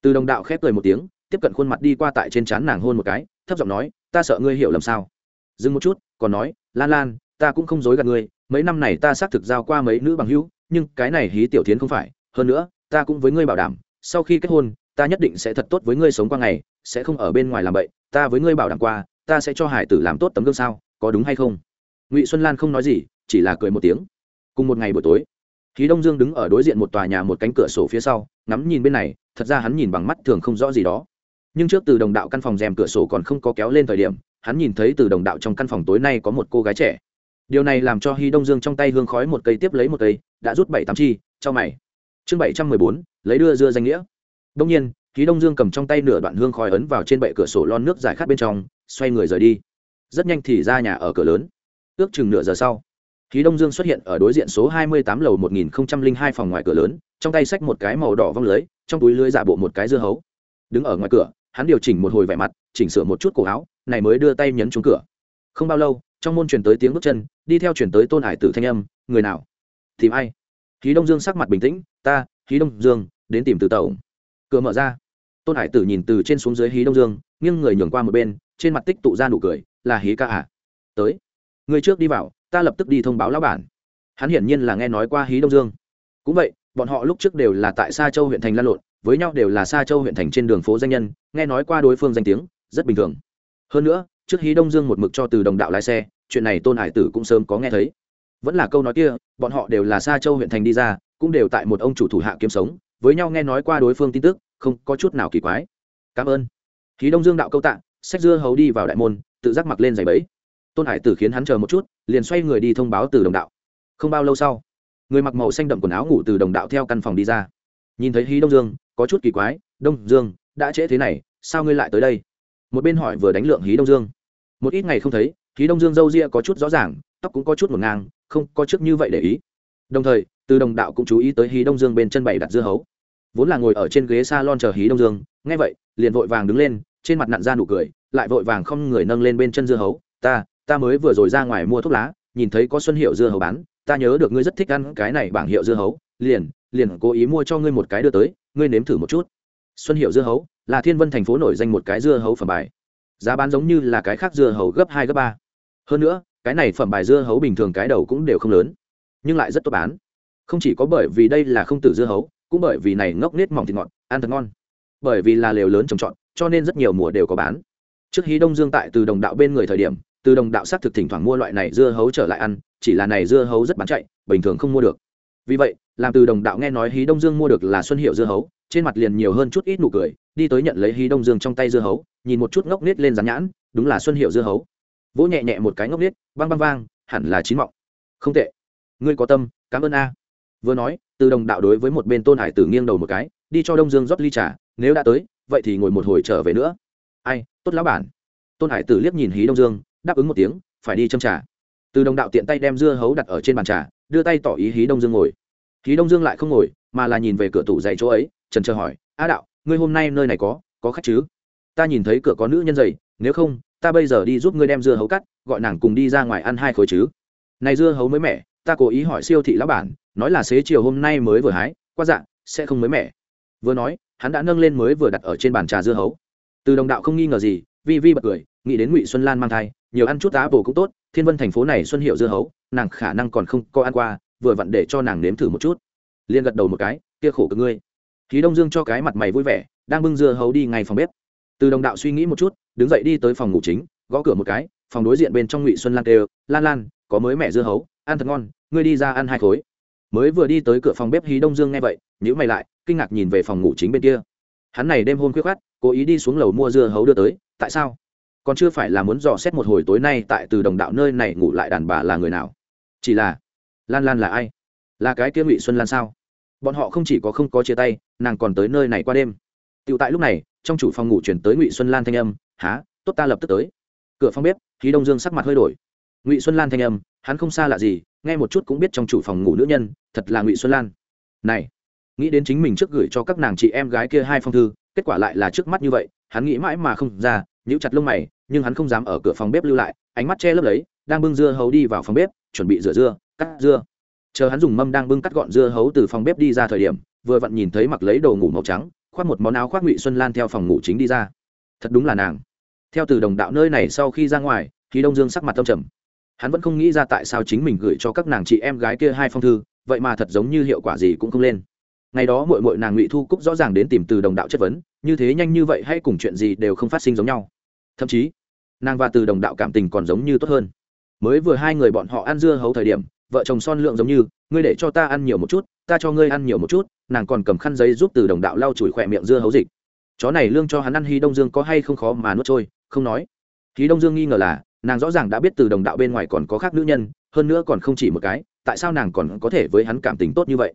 từ đồng đạo khép cười một tiếng tiếp cận khuôn mặt đi qua tại trên trán nàng hôn một cái thấp giọng nói ta sợ ngươi hiểu lầm sao dừng một chút còn nói lan lan ta cũng không dối gạt ngươi mấy năm này ta xác thực giao qua mấy nữ bằng hữu nhưng cái này hí tiểu tiến không phải hơn nữa ta cũng với ngươi bảo đảm sau khi kết hôn ta nhất định sẽ thật tốt với ngươi sống qua ngày sẽ không ở bên ngoài làm bậy ta với ngươi bảo đảm qua ta sẽ cho hải tử làm tốt tấm gương sao có đúng hay không ngụy xuân lan không nói gì chỉ là cười một tiếng cùng một ngày buổi tối khí đông dương đứng ở đối diện một tòa nhà một cánh cửa sổ phía sau, ngắm nhìn bên này, thật ra hắn nhìn bằng mắt thường không rõ gì đó. Nhưng trước từ đồng đạo căn phòng rèm cửa sổ còn không có kéo lên thời điểm, hắn nhìn thấy từ đồng đạo trong căn phòng tối nay có một cô gái trẻ. Điều này làm cho hy đông dương trong tay hương khói một cây tiếp lấy một cây, đã rút bảy tám chi, cho mày. Chương bảy trăm mười bốn, lấy đưa dưa danh nghĩa. Đông nhiên khí đông dương cầm trong tay nửa đoạn hương khói ấn vào trên bệ cửa sổ lon nước giải khát bên trong, xoay người rời đi. Rất nhanh thì ra nhà ở cửa lớn. Ước chừng nửa giờ sau khí đông dương xuất hiện ở đối diện số hai mươi tám lầu một nghìn hai phòng ngoài cửa lớn, trong tay xách một cái màu đỏ vong lưới, trong túi lưới giả bộ một cái dưa hấu. Đứng ở ngoài cửa, hắn điều chỉnh một hồi vẻ mặt, chỉnh sửa một chút cổ áo, này mới đưa tay nhấn trúng cửa. Không bao lâu, trong môn truyền tới tiếng bước chân, đi theo truyền tới tôn hải tử thanh âm, người nào? Tìm ai? Khí đông dương sắc mặt bình tĩnh, ta, khí đông dương, đến tìm từ tàu cửa mở ra. Tôn hải tử nhìn từ trên xuống dưới hí đông dương, nghiêng người nhường qua một bên, trên mặt tích tụ ra nụ cười, là hí ca à. tới. Người trước đi vào ta lập tức đi thông báo lão bản. Hắn hiển nhiên là nghe nói qua hí đông dương. Cũng vậy, bọn họ lúc trước đều là tại sa châu huyện thành lan lộn, với nhau đều là sa châu huyện thành trên đường phố danh nhân, nghe nói qua đối phương danh tiếng, rất bình thường. Hơn nữa, trước hí đông dương một mực cho từ đồng đạo lái xe, chuyện này tôn hải tử cũng sớm có nghe thấy. Vẫn là câu nói kia, bọn họ đều là sa châu huyện thành đi ra, cũng đều tại một ông chủ thủ hạ kiếm sống, với nhau nghe nói qua đối phương tin tức, không có chút nào kỳ quái. Cảm ơn. Hí đông dương đạo câu tạ sách dưa hấu đi vào đại môn, tự giác mặc lên giày bẫy tôn hải tử khiến hắn chờ một chút, liền xoay người đi thông báo từ đồng đạo. Không bao lâu sau, người mặc màu xanh đậm quần áo ngủ từ đồng đạo theo căn phòng đi ra. Nhìn thấy hí đông dương, có chút kỳ quái, đông dương, đã trễ thế này, sao ngươi lại tới đây? Một bên hỏi vừa đánh lượng hí đông dương. Một ít ngày không thấy, hí đông dương râu ria có chút rõ ràng, tóc cũng có chút một ngang, không có trước như vậy để ý. Đồng thời, từ đồng đạo cũng chú ý tới hí đông dương bên chân bày đặt dưa hấu. Vốn là ngồi ở trên ghế s a lon chờ hí đông dương, nghe vậy, liền vội vàng đứng lên, trên mặt nặn ra nụ cười, lại vội vàng không người nâng lên bên chân dưa hấu, ta ta mới vừa rồi ra ngoài mua thuốc lá, nhìn thấy có xuân hiệu dưa hấu bán, ta nhớ được ngươi rất thích ăn cái này bảng hiệu dưa hấu, liền liền cố ý mua cho ngươi một cái đưa tới, ngươi nếm thử một chút. Xuân hiệu dưa hấu, là thiên vân thành phố nổi danh một cái dưa hấu phẩm bài. Giá bán giống như là cái khác dưa hấu gấp hai, gấp ba. Hơn nữa, cái này phẩm bài dưa hấu bình thường cái đầu cũng đều không lớn, nhưng lại rất tốt bán. Không chỉ có bởi vì đây là không tử dưa hấu, cũng bởi vì này ngốc nết mỏng thịt ngọt, ăn thật ngon. Bởi vì là lều lớn trồng trọt, cho nên rất nhiều mùa đều có bán. Trước hí đông dương tại từ đồng đạo bên người thời điểm từ đồng đạo xác thực thỉnh thoảng mua loại này dưa hấu trở lại ăn, chỉ là này dưa hấu rất bán chạy, bình thường không mua được. Vì vậy, làm từ đồng đạo nghe nói hí đông dương mua được là xuân hiệu dưa hấu, trên mặt liền nhiều hơn chút ít nụ cười, đi tới nhận lấy hí đông dương trong tay dưa hấu, nhìn một chút ngốc nết lên rán nhãn, đúng là xuân hiệu dưa hấu. Vỗ nhẹ nhẹ một cái ngốc nết băng băng vang hẳn là chín mọng. Không tệ. Ngươi có tâm, cảm ơn a. Vừa nói, từ đồng đạo đối với một bên tôn hải tử nghiêng đầu một cái, đi cho đông dương rót ly trà, nếu đã tới, vậy thì ngồi một hồi trở về nữa. Ai, tốt lão bản. Tôn hải tử liếc nhìn hí đông dương đáp ứng một tiếng, phải đi châm trà. Từ đồng đạo tiện tay đem dưa hấu đặt ở trên bàn trà, đưa tay tỏ ý hí đông dương ngồi. Hí đông dương lại không ngồi, mà là nhìn về cửa tủ dạy chỗ ấy, trần chờ hỏi, a đạo, ngươi hôm nay nơi này có có khách chứ? Ta nhìn thấy cửa có nữ nhân dày nếu không, ta bây giờ đi giúp ngươi đem dưa hấu cắt, gọi nàng cùng đi ra ngoài ăn hai khối chứ. Này dưa hấu mới mẻ, ta cố ý hỏi siêu thị lão bản, nói là xế chiều hôm nay mới vừa hái, qua dạng sẽ không mới mẻ. Vừa nói, hắn đã nâng lên mới vừa đặt ở trên bàn trà dưa hấu. Từ đồng đạo không nghi ngờ gì, vi vi bật cười, nghĩ đến ngụy xuân lan mang thai nhiều ăn chút á bồ cũng tốt, thiên vân thành phố này xuân hiệu dưa hấu, nàng khả năng còn không có ăn qua, vừa vặn để cho nàng nếm thử một chút. Liên gật đầu một cái, kia khổ cực ngươi. Khí đông dương cho cái mặt mày vui vẻ, đang bưng dưa hấu đi ngay phòng bếp. Từ đồng đạo suy nghĩ một chút, đứng dậy đi tới phòng ngủ chính, gõ cửa một cái, phòng đối diện bên trong ngụy xuân lan kêu, lan lan, có mới mẹ dưa hấu, ăn thật ngon, ngươi đi ra ăn hai khối. Mới vừa đi tới cửa phòng bếp, hí đông dương nghe vậy nhữ mày lại, kinh ngạc nhìn về phòng ngủ chính bên kia. Hắn này đêm hôm khuya khát cố ý đi xuống lầu mua dưa hấu đưa tới, tại sao? Còn chưa phải là muốn dò xét một hồi tối nay tại từ đồng đạo nơi này ngủ lại đàn bà là người nào. Chỉ là, lan lan là ai? Là cái kia ngụy xuân lan sao? Bọn họ không chỉ có không có chia tay, nàng còn tới nơi này qua đêm. Tựu tại lúc này, trong chủ phòng ngủ chuyển tới ngụy xuân lan thanh âm há tốt ta lập tức tới. Cửa phòng bếp, khí đông dương sắc mặt hơi đổi. Ngụy xuân lan thanh âm, hắn không xa lạ gì, nghe một chút cũng biết trong chủ phòng ngủ nữ nhân, thật là ngụy xuân lan. Này, nghĩ đến chính mình trước gửi cho các nàng chị em gái kia hai phong thư, kết quả lại là trước mắt như vậy, hắn nghĩ mãi mà không ra, nhíu chặt lông mày nhưng hắn không dám ở cửa phòng bếp lưu lại, ánh mắt che lấp lấy, đang bưng dưa hấu đi vào phòng bếp, chuẩn bị rửa dưa, cắt dưa. Chờ hắn dùng mâm đang bưng cắt gọn dưa hấu từ phòng bếp đi ra thời điểm, vừa vặn nhìn thấy mặc lấy đồ ngủ màu trắng, khoác một món áo khoác ngụy xuân lan theo phòng ngủ chính đi ra. Thật đúng là nàng. Theo từ đồng đạo nơi này sau khi ra ngoài thì đông dương sắc mặt tâm trầm. Hắn vẫn không nghĩ ra tại sao chính mình gửi cho các nàng chị em gái kia hai phong thư, vậy mà thật giống như hiệu quả gì cũng không lên. Ngày đó mội mội nàng ngụy thu cúc rõ ràng đến tìm từ đồng đạo chất vấn, như thế nhanh như vậy hay cùng chuyện gì đều không phát sinh giống nhau. Thậm chí nàng và từ đồng đạo cảm tình còn giống như tốt hơn. Mới vừa hai người bọn họ ăn dưa hấu thời điểm, vợ chồng son lượng giống như, ngươi để cho ta ăn nhiều một chút, ta cho ngươi ăn nhiều một chút. Nàng còn cầm khăn giấy giúp từ đồng đạo lau chùi khỏe miệng dưa hấu dịch. Chó này lương cho hắn ăn hy đông dương có hay không khó mà nuốt trôi, không nói. Hí đông dương nghi ngờ là, nàng rõ ràng đã biết từ đồng đạo bên ngoài còn có khác nữ nhân, hơn nữa còn không chỉ một cái, tại sao nàng còn có thể với hắn cảm tình tốt như vậy?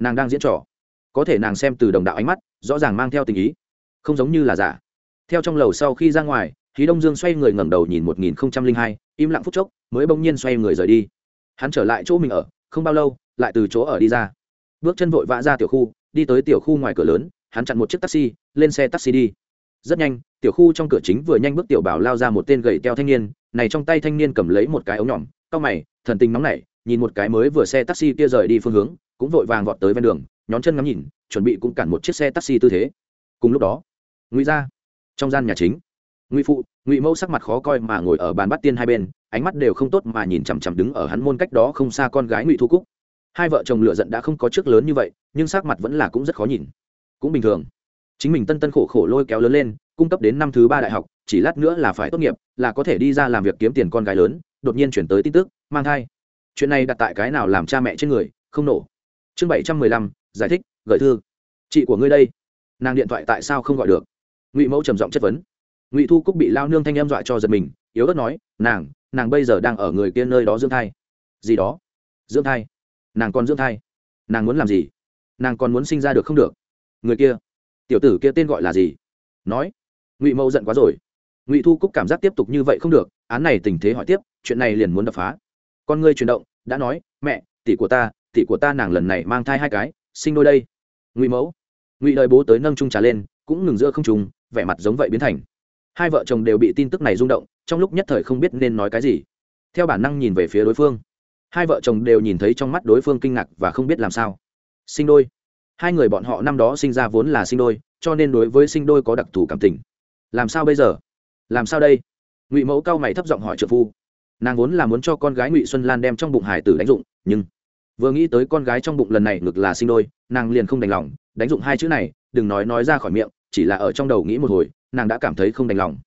Nàng đang diễn trò. Có thể nàng xem từ đồng đạo ánh mắt, rõ ràng mang theo tình ý. Không giống như là giả. Theo trong lầu sau khi ra ngoài khí đông dương xoay người ngẩng đầu nhìn một nghìn hai, im lặng phút chốc, mới bỗng nhiên xoay người rời đi. Hắn trở lại chỗ mình ở, không bao lâu, lại từ chỗ ở đi ra. Bước chân vội vã ra tiểu khu, đi tới tiểu khu ngoài cửa lớn, hắn chặn một chiếc taxi, lên xe taxi đi. Rất nhanh, tiểu khu trong cửa chính vừa nhanh bước tiểu bảo lao ra một tên gậy teo thanh niên, này trong tay thanh niên cầm lấy một cái ống nhỏm cau mày, thần tình nóng nảy, nhìn một cái mới vừa xe taxi kia rời đi phương hướng, cũng vội vàng vọt tới ven đường, nhón chân ngắm nhìn, chuẩn bị cũng cản một chiếc xe taxi tư thế. Cùng lúc đó nguy ra, trong gian nhà chính ngụy phụ, ngụy mẫu sắc mặt khó coi mà ngồi ở bàn bắt tiên hai bên, ánh mắt đều không tốt mà nhìn chằm chằm đứng ở hắn môn cách đó không xa con gái ngụy thu cúc. Hai vợ chồng lựa giận đã không có trước lớn như vậy, nhưng sắc mặt vẫn là cũng rất khó nhìn. Cũng bình thường. Chính mình tân tân khổ khổ lôi kéo lớn lên, cung cấp đến năm thứ ba đại học, chỉ lát nữa là phải tốt nghiệp, là có thể đi ra làm việc kiếm tiền con gái lớn, đột nhiên chuyển tới tin tức, mang thai. Chuyện này đặt tại cái nào làm cha mẹ trên người, không nổ. Chương bảy trăm mười lăm, giải thích gợi thư. Chị của ngươi đây. Nàng điện thoại tại sao không gọi được? Ngụy mẫu trầm giọng chất vấn ngụy thu cúc bị lao nương thanh em dọa cho giật mình, yếu ớt nói, nàng nàng bây giờ đang ở người kia nơi đó dưỡng thai. Gì đó? Dưỡng thai. Nàng còn dưỡng thai. Nàng muốn làm gì? Nàng còn muốn sinh ra được không được? Người kia. Tiểu tử kia tên gọi là gì? Nói. Ngụy mẫu giận quá rồi. Ngụy thu cúc cảm giác tiếp tục như vậy không được, án này tình thế hỏi tiếp, chuyện này liền muốn đập phá. Con ngươi chuyển động, đã nói, mẹ, tỷ của ta, tỷ của ta nàng lần này mang thai hai cái, sinh đôi đây. Ngụy mẫu ngụy đời bố tới nâng trung trà lên, cũng ngừng giữa không trùng vẻ mặt giống vậy biến thành hai vợ chồng đều bị tin tức này rung động, trong lúc nhất thời không biết nên nói cái gì. Theo bản năng nhìn về phía đối phương. Hai vợ chồng đều nhìn thấy trong mắt đối phương kinh ngạc và không biết làm sao. Sinh đôi. Hai người bọn họ năm đó sinh ra vốn là sinh đôi, cho nên đối với sinh đôi có đặc thù cảm tình. Làm sao bây giờ? Làm sao đây? Ngụy mẫu cao mày thấp giọng hỏi trợ phu. Nàng vốn là muốn cho con gái ngụy xuân lan đem trong bụng hải tử đánh dụng, nhưng vừa nghĩ tới con gái trong bụng lần này ngực là sinh đôi, nàng liền không đành lòng, đánh dụng hai chữ này, đừng nói nói ra khỏi miệng, chỉ là ở trong đầu nghĩ một hồi nàng đã cảm thấy không đành lòng.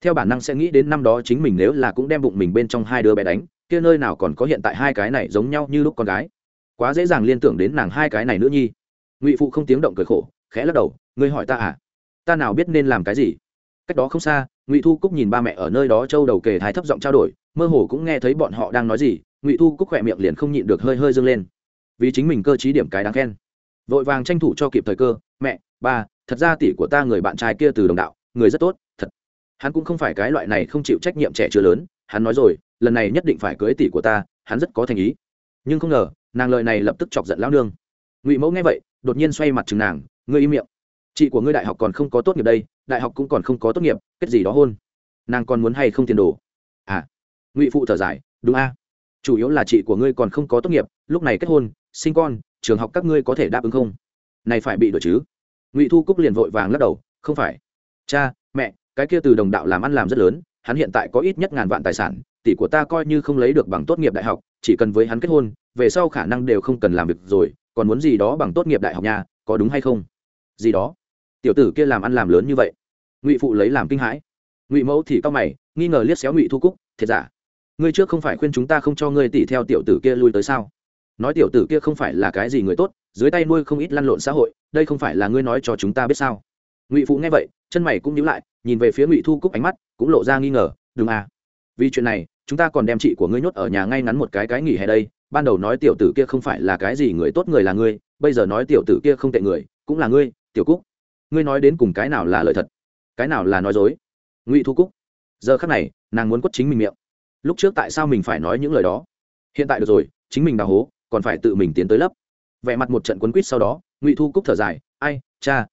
Theo bản năng sẽ nghĩ đến năm đó chính mình nếu là cũng đem bụng mình bên trong hai đứa bé đánh, kia nơi nào còn có hiện tại hai cái này giống nhau như lúc con gái. Quá dễ dàng liên tưởng đến nàng hai cái này nữa nhi. Ngụy phụ không tiếng động cười khổ, khẽ lắc đầu, ngươi hỏi ta à? Ta nào biết nên làm cái gì? Cách đó không xa, ngụy thu cúc nhìn ba mẹ ở nơi đó trâu đầu kề thái thấp giọng trao đổi, mơ hồ cũng nghe thấy bọn họ đang nói gì, ngụy thu cúc khỏe miệng liền không nhịn được hơi hơi dâng lên. Vì chính mình cơ t điểm cái đáng khen. Vội vàng tranh thủ cho kịp thời cơ, mẹ, ba, thật ra tỷ của ta người bạn trai kia từ đồng đạo người rất tốt, thật. Hắn cũng không phải cái loại này không chịu trách nhiệm trẻ chưa lớn, hắn nói rồi, lần này nhất định phải cưới tỷ của ta, hắn rất có thành ý. Nhưng không ngờ, nàng lời này lập tức chọc giận lão nương. Ngụy mẫu nghe vậy, đột nhiên xoay mặt chừng nàng, ngươi im miệng. Chị của ngươi đại học còn không có tốt nghiệp đây, đại học cũng còn không có tốt nghiệp, kết gì đó hôn. Nàng còn muốn hay không tiền đồ? À. Ngụy phụ thở dài, đúng a. Chủ yếu là chị của ngươi còn không có tốt nghiệp, lúc này kết hôn, sinh con, trường học các ngươi có thể đáp ứng không? Này phải bị đổi chứ? Ngụy thu cúc liền vội vàng lắc đầu, không phải cha, mẹ, cái kia từ đồng đạo làm ăn làm rất lớn, hắn hiện tại có ít nhất ngàn vạn tài sản, tỷ của ta coi như không lấy được bằng tốt nghiệp đại học, chỉ cần với hắn kết hôn, về sau khả năng đều không cần làm việc rồi, còn muốn gì đó bằng tốt nghiệp đại học nhà có đúng hay không? Gì đó. Tiểu tử kia làm ăn làm lớn như vậy. Ngụy phụ lấy làm kinh hãi. Ngụy mẫu thì cao mày, nghi ngờ liếc xéo ngụy thu cúc, thiệt giả, ngươi trước không phải khuyên chúng ta không cho ngươi tỷ theo tiểu tử kia lui tới sao? Nói tiểu tử kia không phải là cái gì người tốt, dưới tay nuôi không ít lăn lộn xã hội, đây không phải là ngươi nói cho chúng ta biết sao? Ngụy phụ nghe vậy chân mày cũng nhíu lại nhìn về phía ngụy thu cúc ánh mắt cũng lộ ra nghi ngờ đúng à. vì chuyện này chúng ta còn đem chị của ngươi nhốt ở nhà ngay ngắn một cái cái nghỉ hè đây ban đầu nói tiểu tử kia không phải là cái gì người tốt người là ngươi bây giờ nói tiểu tử kia không tệ người cũng là ngươi tiểu cúc ngươi nói đến cùng cái nào là lời thật cái nào là nói dối ngụy thu cúc giờ khắc này nàng muốn quất chính mình miệng lúc trước tại sao mình phải nói những lời đó hiện tại được rồi chính mình đào hố còn phải tự mình tiến tới lấp vẻ mặt một trận quấn quýt sau đó ngụy thu cúc thở dài ai cha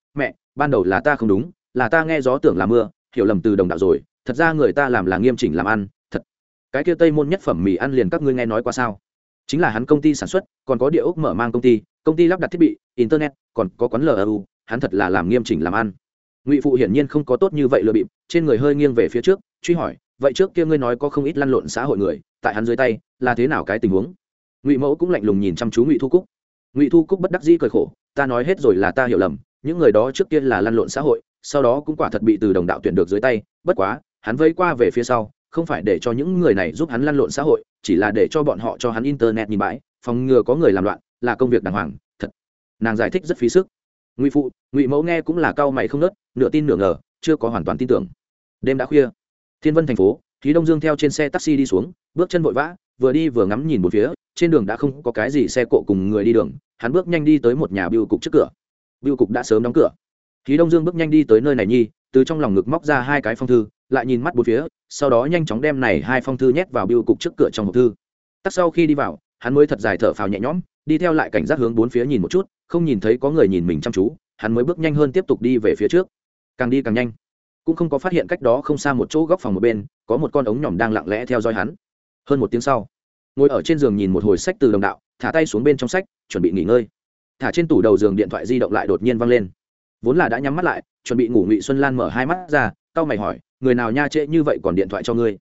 ban đầu là ta không đúng, là ta nghe gió tưởng là mưa, hiểu lầm từ đồng đạo rồi, thật ra người ta làm là nghiêm chỉnh làm ăn, thật. Cái kia tây môn nhất phẩm mì ăn liền các ngươi nghe nói qua sao? Chính là hắn công ty sản xuất, còn có địa ốc mở mang công ty công ty lắp đặt thiết bị, internet, còn có quán lu hắn thật là làm nghiêm chỉnh làm ăn. Ngụy phụ hiển nhiên không có tốt như vậy lừa bịp, trên người hơi nghiêng về phía trước, truy hỏi, vậy trước kia ngươi nói có không ít lăn lộn xã hội người, tại hắn dưới tay, là thế nào cái tình huống? Ngụy mẫu cũng lạnh lùng nhìn chăm chú ngụy thu cúc. Ngụy thu cúc bất đắc dĩ cười khổ, ta nói hết rồi là ta hiểu lầm những người đó trước tiên là lăn lộn xã hội, sau đó cũng quả thật bị từ đồng đạo tuyển được dưới tay, bất quá, hắn vây qua về phía sau, không phải để cho những người này giúp hắn lăn lộn xã hội, chỉ là để cho bọn họ cho hắn internet nhìn bãi, phòng ngừa có người làm loạn, là công việc đàng hoàng, thật. Nàng giải thích rất phí sức. Ngụy phụ, ngụy mẫu nghe cũng là cao mày không nớt, nửa tin nửa ngờ, chưa có hoàn toàn tin tưởng. Đêm đã khuya. Thiên vân thành phố khí đông dương theo trên xe taxi đi xuống, bước chân vội vã, vừa đi vừa ngắm nhìn một phía, trên đường đã không có cái gì xe cộ cùng người đi đường, hắn bước nhanh đi tới một nhà biêu cục trước cửa biêu cục đã sớm đóng cửa. Khí đông dương bước nhanh đi tới nơi này nhi, từ trong lòng ngực móc ra hai cái phong thư, lại nhìn mắt bốn phía, sau đó nhanh chóng đem này hai phong thư nhét vào biêu cục trước cửa trong hộp thư. Tắt sau khi đi vào, hắn mới thật dài thở phào nhẹ nhõm, đi theo lại cảnh giác hướng bốn phía nhìn một chút, không nhìn thấy có người nhìn mình chăm chú, hắn mới bước nhanh hơn tiếp tục đi về phía trước. Càng đi càng nhanh. Cũng không có phát hiện cách đó không xa một chỗ góc phòng một bên, có một con ống nhỏm đang lặng lẽ theo dõi hắn. Hơn một tiếng sau, ngồi ở trên giường nhìn một hồi sách từ đồng đạo, thả tay xuống bên trong sách, chuẩn bị nghỉ ngơi thả trên tủ đầu giường điện thoại di động lại đột nhiên văng lên. Vốn là đã nhắm mắt lại, chuẩn bị ngủ ngụy xuân lan mở hai mắt ra, cau mày hỏi, người nào nha trễ như vậy còn điện thoại cho ngươi?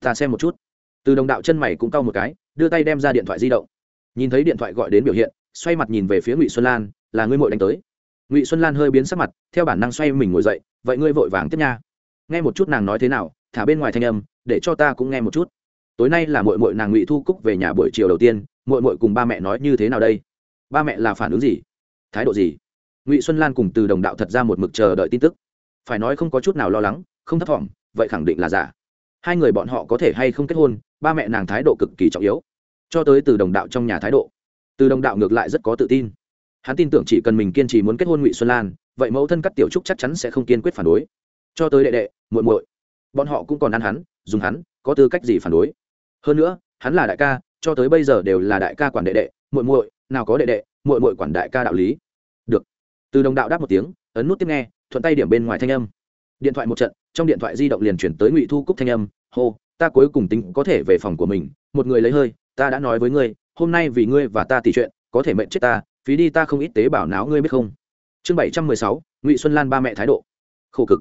Ta xem một chút. Từ đồng đạo chân mày cũng cau một cái, đưa tay đem ra điện thoại di động. Nhìn thấy điện thoại gọi đến biểu hiện, xoay mặt nhìn về phía ngụy xuân lan, là ngươi mội đánh tới. Ngụy xuân lan hơi biến sắc mặt, theo bản năng xoay mình ngồi dậy, vậy ngươi vội vàng tiếp nha. Nghe một chút nàng nói thế nào, thả bên ngoài thanh âm, để cho ta cũng nghe một chút. Tối nay là mội mội nàng ngụy thu cúc về nhà buổi chiều đầu tiên mội mội cùng ba mẹ nói như thế nào đây? Ba mẹ là phản ứng gì? Thái độ gì? Ngụy xuân lan cùng từ đồng đạo thật ra một mực chờ đợi tin tức. Phải nói không có chút nào lo lắng, không thấp thỏm, vậy khẳng định là giả. Hai người bọn họ có thể hay không kết hôn, ba mẹ nàng thái độ cực kỳ trọng yếu. Cho tới từ đồng đạo trong nhà thái độ. Từ đồng đạo ngược lại rất có tự tin. Hắn tin tưởng chỉ cần mình kiên trì muốn kết hôn ngụy xuân lan, vậy mẫu thân cắt tiểu trúc chắc chắn sẽ không kiên quyết phản đối. Cho tới đệ đệ, muội muội. Bọn họ cũng còn ăn hắn, dùng hắn, có tư cách gì phản đối? Hơn nữa, hắn là đại ca cho tới bây giờ đều là đại ca quản đệ đệ, muội muội, nào có đệ đệ, muội muội quản đại ca đạo lý. Được. Từ đồng đạo đáp một tiếng, ấn nút tiếp nghe, thuận tay điểm bên ngoài thanh âm. Điện thoại một trận, trong điện thoại di động liền chuyển tới ngụy thu cúc thanh âm, hô, ta cuối cùng tính có thể về phòng của mình, một người lấy hơi, ta đã nói với ngươi, hôm nay vì ngươi và ta tỉ chuyện, có thể mệnh chết ta, phí đi ta không ít tế bảo não ngươi biết không? Chương bảy trăm mười sáu, ngụy xuân lan ba mẹ thái độ. Khổ cực.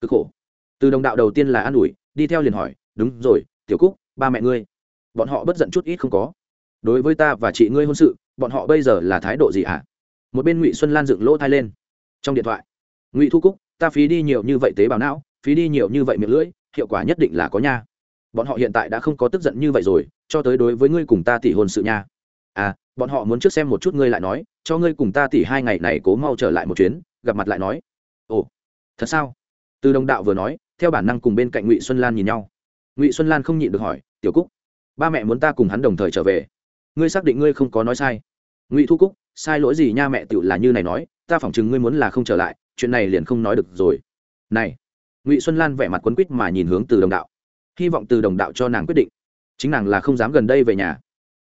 Cực khổ. Từ đồng đạo đầu tiên là an ủi, đi theo liền hỏi, đúng rồi, tiểu cúc, ba mẹ ngươi? Bọn họ bất giận chút ít không có. Đối với ta và chị ngươi hôn sự, bọn họ bây giờ là thái độ gì ạ? À? một bên ngụy xuân lan dựng lỗ thai lên. Trong điện thoại, ngụy thu cúc, ta phí đi nhiều như vậy tế bào não, phí đi nhiều như vậy miệng lưỡi, hiệu quả nhất định là có nha. Bọn họ hiện tại đã không có tức giận như vậy rồi, cho tới đối với ngươi cùng ta tỷ hôn sự nha. À bọn họ muốn trước xem một chút ngươi lại nói, cho ngươi cùng ta tỷ hai ngày này cố mau trở lại một chuyến, gặp mặt lại nói. Ồ, thật sao? Từ đồng đạo vừa nói, theo bản năng cùng bên cạnh ngụy xuân lan nhìn nhau. Ngụy xuân lan không nhịn được hỏi, tiểu cúc ba mẹ muốn ta cùng hắn đồng thời trở về. Ngươi xác định ngươi không có nói sai. Ngụy thu cúc, sai lỗi gì nha mẹ tựu là như này nói, ta phỏng chừng ngươi muốn là không trở lại, chuyện này liền không nói được rồi. Này, ngụy xuân lan vẻ mặt quấn quýt mà nhìn hướng từ đồng đạo. Hy vọng từ đồng đạo cho nàng quyết định. Chính nàng là không dám gần đây về nhà.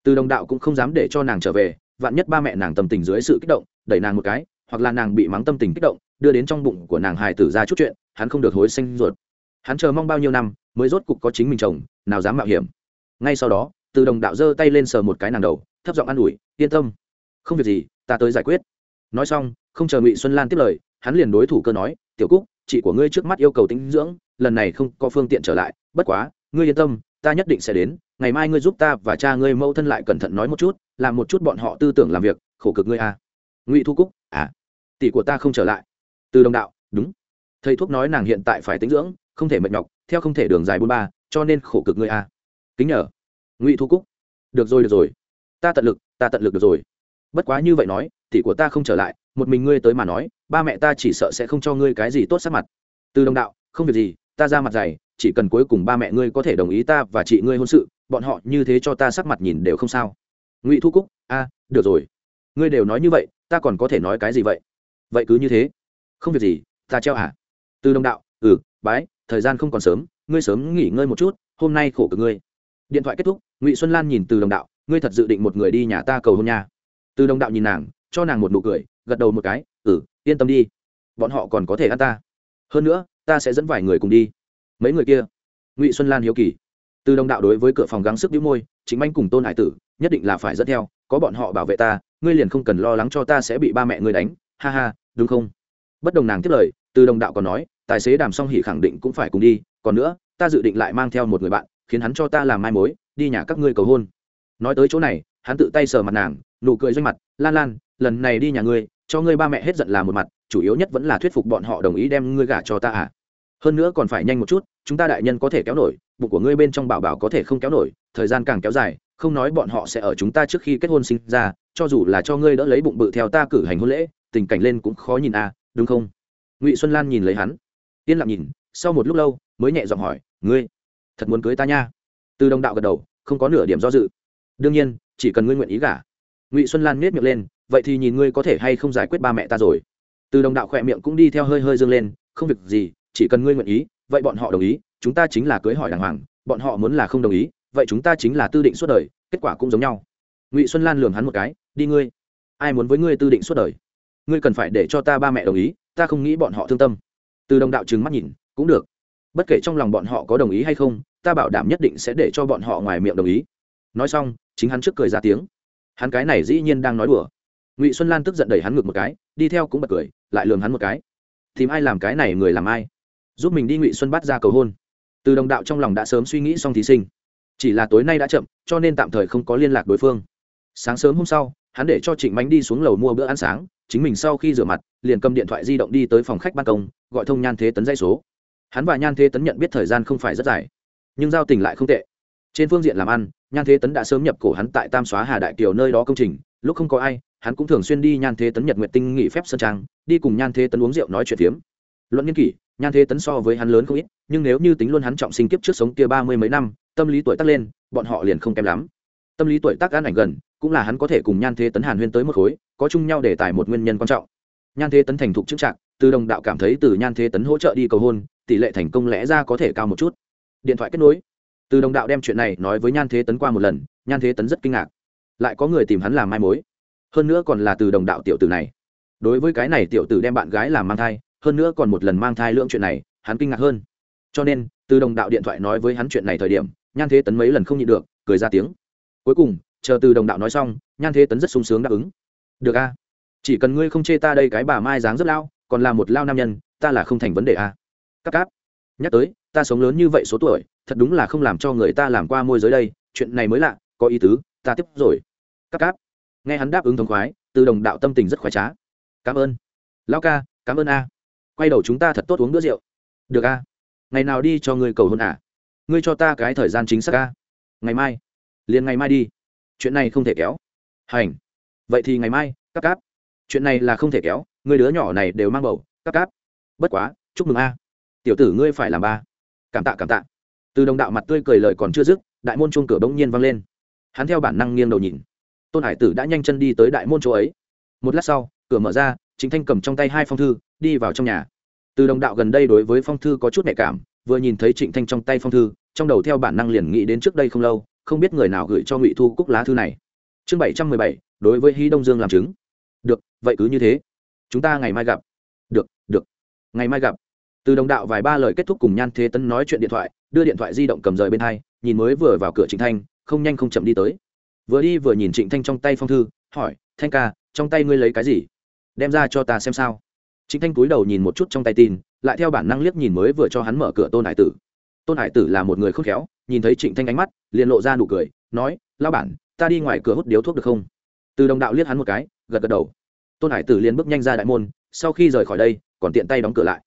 Từ đồng đạo cũng không dám để cho nàng trở về, vạn nhất ba mẹ nàng tâm tình dưới sự kích động, đẩy nàng một cái, hoặc là nàng bị mắng tâm tình kích động, đưa đến trong bụng của nàng hài tử ra chút chuyện, hắn không được hối xanh ruột. Hắn chờ mong bao nhiêu năm, mới rốt cục có chính mình chồng, nào dám mạo hiểm ngay sau đó, từ đồng đạo giơ tay lên sờ một cái nàng đầu, thấp giọng an ủi, yên tâm, không việc gì, ta tới giải quyết nói xong, không chờ ngụy xuân lan tiếp lời, hắn liền đối thủ cơ nói, tiểu cúc, chị của ngươi trước mắt yêu cầu tính dưỡng, lần này không có phương tiện trở lại, bất quá, ngươi yên tâm, ta nhất định sẽ đến, ngày mai ngươi giúp ta và cha ngươi mâu thân lại cẩn thận nói một chút, làm một chút bọn họ tư tưởng làm việc, khổ cực ngươi à. ngụy thu cúc à tỷ của ta không trở lại từ đồng đạo, đúng thầy thuốc nói nàng hiện tại phải tính dưỡng, không thể mệt nhọc, theo không thể đường dài bôn ba, cho nên khổ cực ngươi à kính nhờ. Ngụy thu cúc. Được rồi được rồi. Ta tận lực, ta tận lực được rồi. Bất quá như vậy nói, tỷ của ta không trở lại, một mình ngươi tới mà nói, ba mẹ ta chỉ sợ sẽ không cho ngươi cái gì tốt sắc mặt. Từ đồng đạo, không việc gì, ta ra mặt dày, chỉ cần cuối cùng ba mẹ ngươi có thể đồng ý ta và chị ngươi hôn sự, bọn họ như thế cho ta sắc mặt nhìn đều không sao. Ngụy thu cúc, a, được rồi. Ngươi đều nói như vậy, ta còn có thể nói cái gì vậy? Vậy cứ như thế. Không việc gì, ta treo hả từ đồng đạo ừ bái, thời gian không còn sớm, ngươi sớm nghỉ ngơi một chút, hôm nay khổ cực ngươi điện thoại kết thúc, ngụy xuân lan nhìn từ đồng đạo, ngươi thật dự định một người đi nhà ta cầu hôn nha? Từ đồng đạo nhìn nàng, cho nàng một nụ cười, gật đầu một cái ừ yên tâm đi. Bọn họ còn có thể ăn ta. Hơn nữa, ta sẽ dẫn vài người cùng đi. Mấy người kia? Ngụy xuân lan hiếu kỳ. Từ đồng đạo đối với cửa phòng gắng sức đĩu môi chính anh cùng tôn hải tử, nhất định là phải dẫn theo, có bọn họ bảo vệ ta, ngươi liền không cần lo lắng cho ta sẽ bị ba mẹ ngươi đánh. Ha ha, đúng không? Bất đồng nàng tiếp lời, từ đồng đạo còn nói, tài xế đàm song hỉ khẳng định cũng phải cùng đi, còn nữa, ta dự định lại mang theo một người bạn khiến hắn cho ta làm mai mối, đi nhà các ngươi cầu hôn. Nói tới chỗ này, hắn tự tay sờ mặt nàng, nụ cười doanh mặt, lan lan, lần này đi nhà ngươi, cho ngươi ba mẹ hết giận là một mặt, chủ yếu nhất vẫn là thuyết phục bọn họ đồng ý đem ngươi gả cho ta à. Hơn nữa còn phải nhanh một chút, chúng ta đại nhân có thể kéo nổi, bụng của ngươi bên trong bảo bảo có thể không kéo nổi, thời gian càng kéo dài, không nói bọn họ sẽ ở chúng ta trước khi kết hôn sinh ra, cho dù là cho ngươi đỡ lấy bụng bự theo ta cử hành hôn lễ, tình cảnh lên cũng khó nhìn à đúng không? Ngụy xuân lan nhìn lấy hắn, yên lặng nhìn, sau một lúc lâu, mới nhẹ giọng hỏi, ngươi thật muốn cưới ta nha. Từ đồng đạo gật đầu, không có nửa điểm do dự. Đương nhiên, chỉ cần ngươi nguyện ý gả. Ngụy xuân lan miết miệng lên, vậy thì nhìn ngươi có thể hay không giải quyết ba mẹ ta rồi. Từ đồng đạo khỏe miệng cũng đi theo hơi hơi dâng lên, không việc gì, chỉ cần ngươi nguyện ý, vậy bọn họ đồng ý, chúng ta chính là cưới hỏi đàng hoàng, bọn họ muốn là không đồng ý, vậy chúng ta chính là tư định suốt đời, kết quả cũng giống nhau. Ngụy xuân lan lường hắn một cái, đi ngươi. Ai muốn với ngươi tư định suốt đời? Ngươi cần phải để cho ta ba mẹ đồng ý, ta không nghĩ bọn họ thương tâm. Từ đồng đạo trừng mắt nhìn, cũng được bất kể trong lòng bọn họ có đồng ý hay không, ta bảo đảm nhất định sẽ để cho bọn họ ngoài miệng đồng ý. Nói xong, chính hắn trước cười ra tiếng. Hắn cái này dĩ nhiên đang nói đùa. Ngụy xuân lan tức giận đẩy hắn ngược một cái, đi theo cũng bật cười, lại lường hắn một cái. Tìm ai làm cái này người làm ai? Giúp mình đi ngụy xuân bắt ra cầu hôn. Từ đồng đạo trong lòng đã sớm suy nghĩ xong thí sinh. Chỉ là tối nay đã chậm, cho nên tạm thời không có liên lạc đối phương. Sáng sớm hôm sau, hắn để cho trịnh mánh đi xuống lầu mua bữa ăn sáng, chính mình sau khi rửa mặt, liền cầm điện thoại di động đi tới phòng khách ban công, gọi thông nhan thế tấn dây số hắn và nhan thế tấn nhận biết thời gian không phải rất dài, nhưng giao tình lại không tệ. Trên phương diện làm ăn, nhan thế tấn đã sớm nhập cổ hắn tại tam xóa hà đại kiều nơi đó công trình. Lúc không có ai, hắn cũng thường xuyên đi nhan thế tấn nhật nguyện tinh nghỉ phép sân trang, đi cùng nhan thế tấn uống rượu nói chuyện phiếm. Luận nghiên kỷ, nhan thế tấn so với hắn lớn không ít, nhưng nếu như tính luôn hắn trọng sinh kiếp trước sống kia ba mươi mấy năm, tâm lý tuổi tác lên, bọn họ liền không kém lắm. Tâm lý tuổi tác ăn ảnh gần, cũng là hắn có thể cùng nhan thế tấn hàn huyên tới một khối, có chung nhau để tài một nguyên nhân quan trọng. Nhan thế tấn thành thục chức trạng từ đồng đạo cảm thấy từ nhan thế tấn hỗ trợ đi cầu hôn tỷ lệ thành công lẽ ra có thể cao một chút. Điện thoại kết nối. Từ đồng đạo đem chuyện này nói với nhan thế tấn qua một lần, nhan thế tấn rất kinh ngạc. Lại có người tìm hắn làm mai mối. Hơn nữa còn là từ đồng đạo tiểu tử này. Đối với cái này tiểu tử đem bạn gái làm mang thai, hơn nữa còn một lần mang thai lưỡng chuyện này, hắn kinh ngạc hơn. Cho nên, từ đồng đạo điện thoại nói với hắn chuyện này thời điểm, nhan thế tấn mấy lần không nhịn được, cười ra tiếng. Cuối cùng, chờ từ đồng đạo nói xong, nhan thế tấn rất sung sướng đáp ứng. Được a. Chỉ cần ngươi không chê ta đây cái bà mai dáng rất lao, còn là một lao nam nhân, ta là không thành vấn đề a cắp cáp. Nhắc tới, ta sống lớn như vậy số tuổi, thật đúng là không làm cho người ta làm qua môi giới đây, chuyện này mới lạ, có ý tứ, ta tiếp rồi. Cắp cáp. Nghe hắn đáp ứng thống khoái, từ đồng đạo tâm tình rất khoái trá. Cảm ơn. Lao ca, cảm ơn a. Quay đầu chúng ta thật tốt uống bữa rượu. Được a. Ngày nào đi cho người cầu hôn à? Ngươi cho ta cái thời gian chính xác a. Ngày mai. Liền ngày mai đi. Chuyện này không thể kéo. Hành. Vậy thì ngày mai cắp cáp. Chuyện này là không thể kéo, người đứa nhỏ này đều mang bầu cắp cáp. Bất quá, chúc mừng a tiểu tử ngươi phải làm ba. Cảm tạ cảm tạ. Từ đồng đạo mặt tươi cười lời còn chưa dứt, đại môn chuông cửa bỗng nhiên vang lên. Hắn theo bản năng nghiêng đầu nhìn. Tôn hải tử đã nhanh chân đi tới đại môn chỗ ấy. Một lát sau, cửa mở ra chính thanh cầm trong tay hai phong thư, đi vào trong nhà. Từ đồng đạo gần đây đối với phong thư có chút nhạy cảm, vừa nhìn thấy trịnh thanh trong tay phong thư, trong đầu theo bản năng liền nghĩ đến trước đây không lâu, không biết người nào gửi cho ngụy thu cúc lá thư này. Chương bảy trăm mười bảy, đối với hy đông dương làm chứng. Được, vậy cứ như thế. Chúng ta ngày mai gặp. Được được. Ngày mai gặp từ đồng đạo vài ba lời kết thúc cùng nhan thế tấn nói chuyện điện thoại, đưa điện thoại di động cầm rời bên hai, nhìn mới vừa vào cửa trịnh thanh, không nhanh không chậm đi tới. Vừa đi vừa nhìn trịnh thanh trong tay phong thư, hỏi, thanh ca, trong tay ngươi lấy cái gì? Đem ra cho ta xem sao. Trịnh thanh cúi đầu nhìn một chút trong tay tin, lại theo bản năng liếc nhìn mới vừa cho hắn mở cửa tôn hải tử. Tôn hải tử là một người khôn khéo, nhìn thấy trịnh thanh ánh mắt, liền lộ ra nụ cười, nói lao bản, ta đi ngoài cửa hút điếu thuốc được không? Từ đồng đạo liếc hắn một cái, gật gật đầu. Tôn hải tử liền bước nhanh ra đại môn, sau khi rời khỏi đây, còn tiện tay đóng cửa lại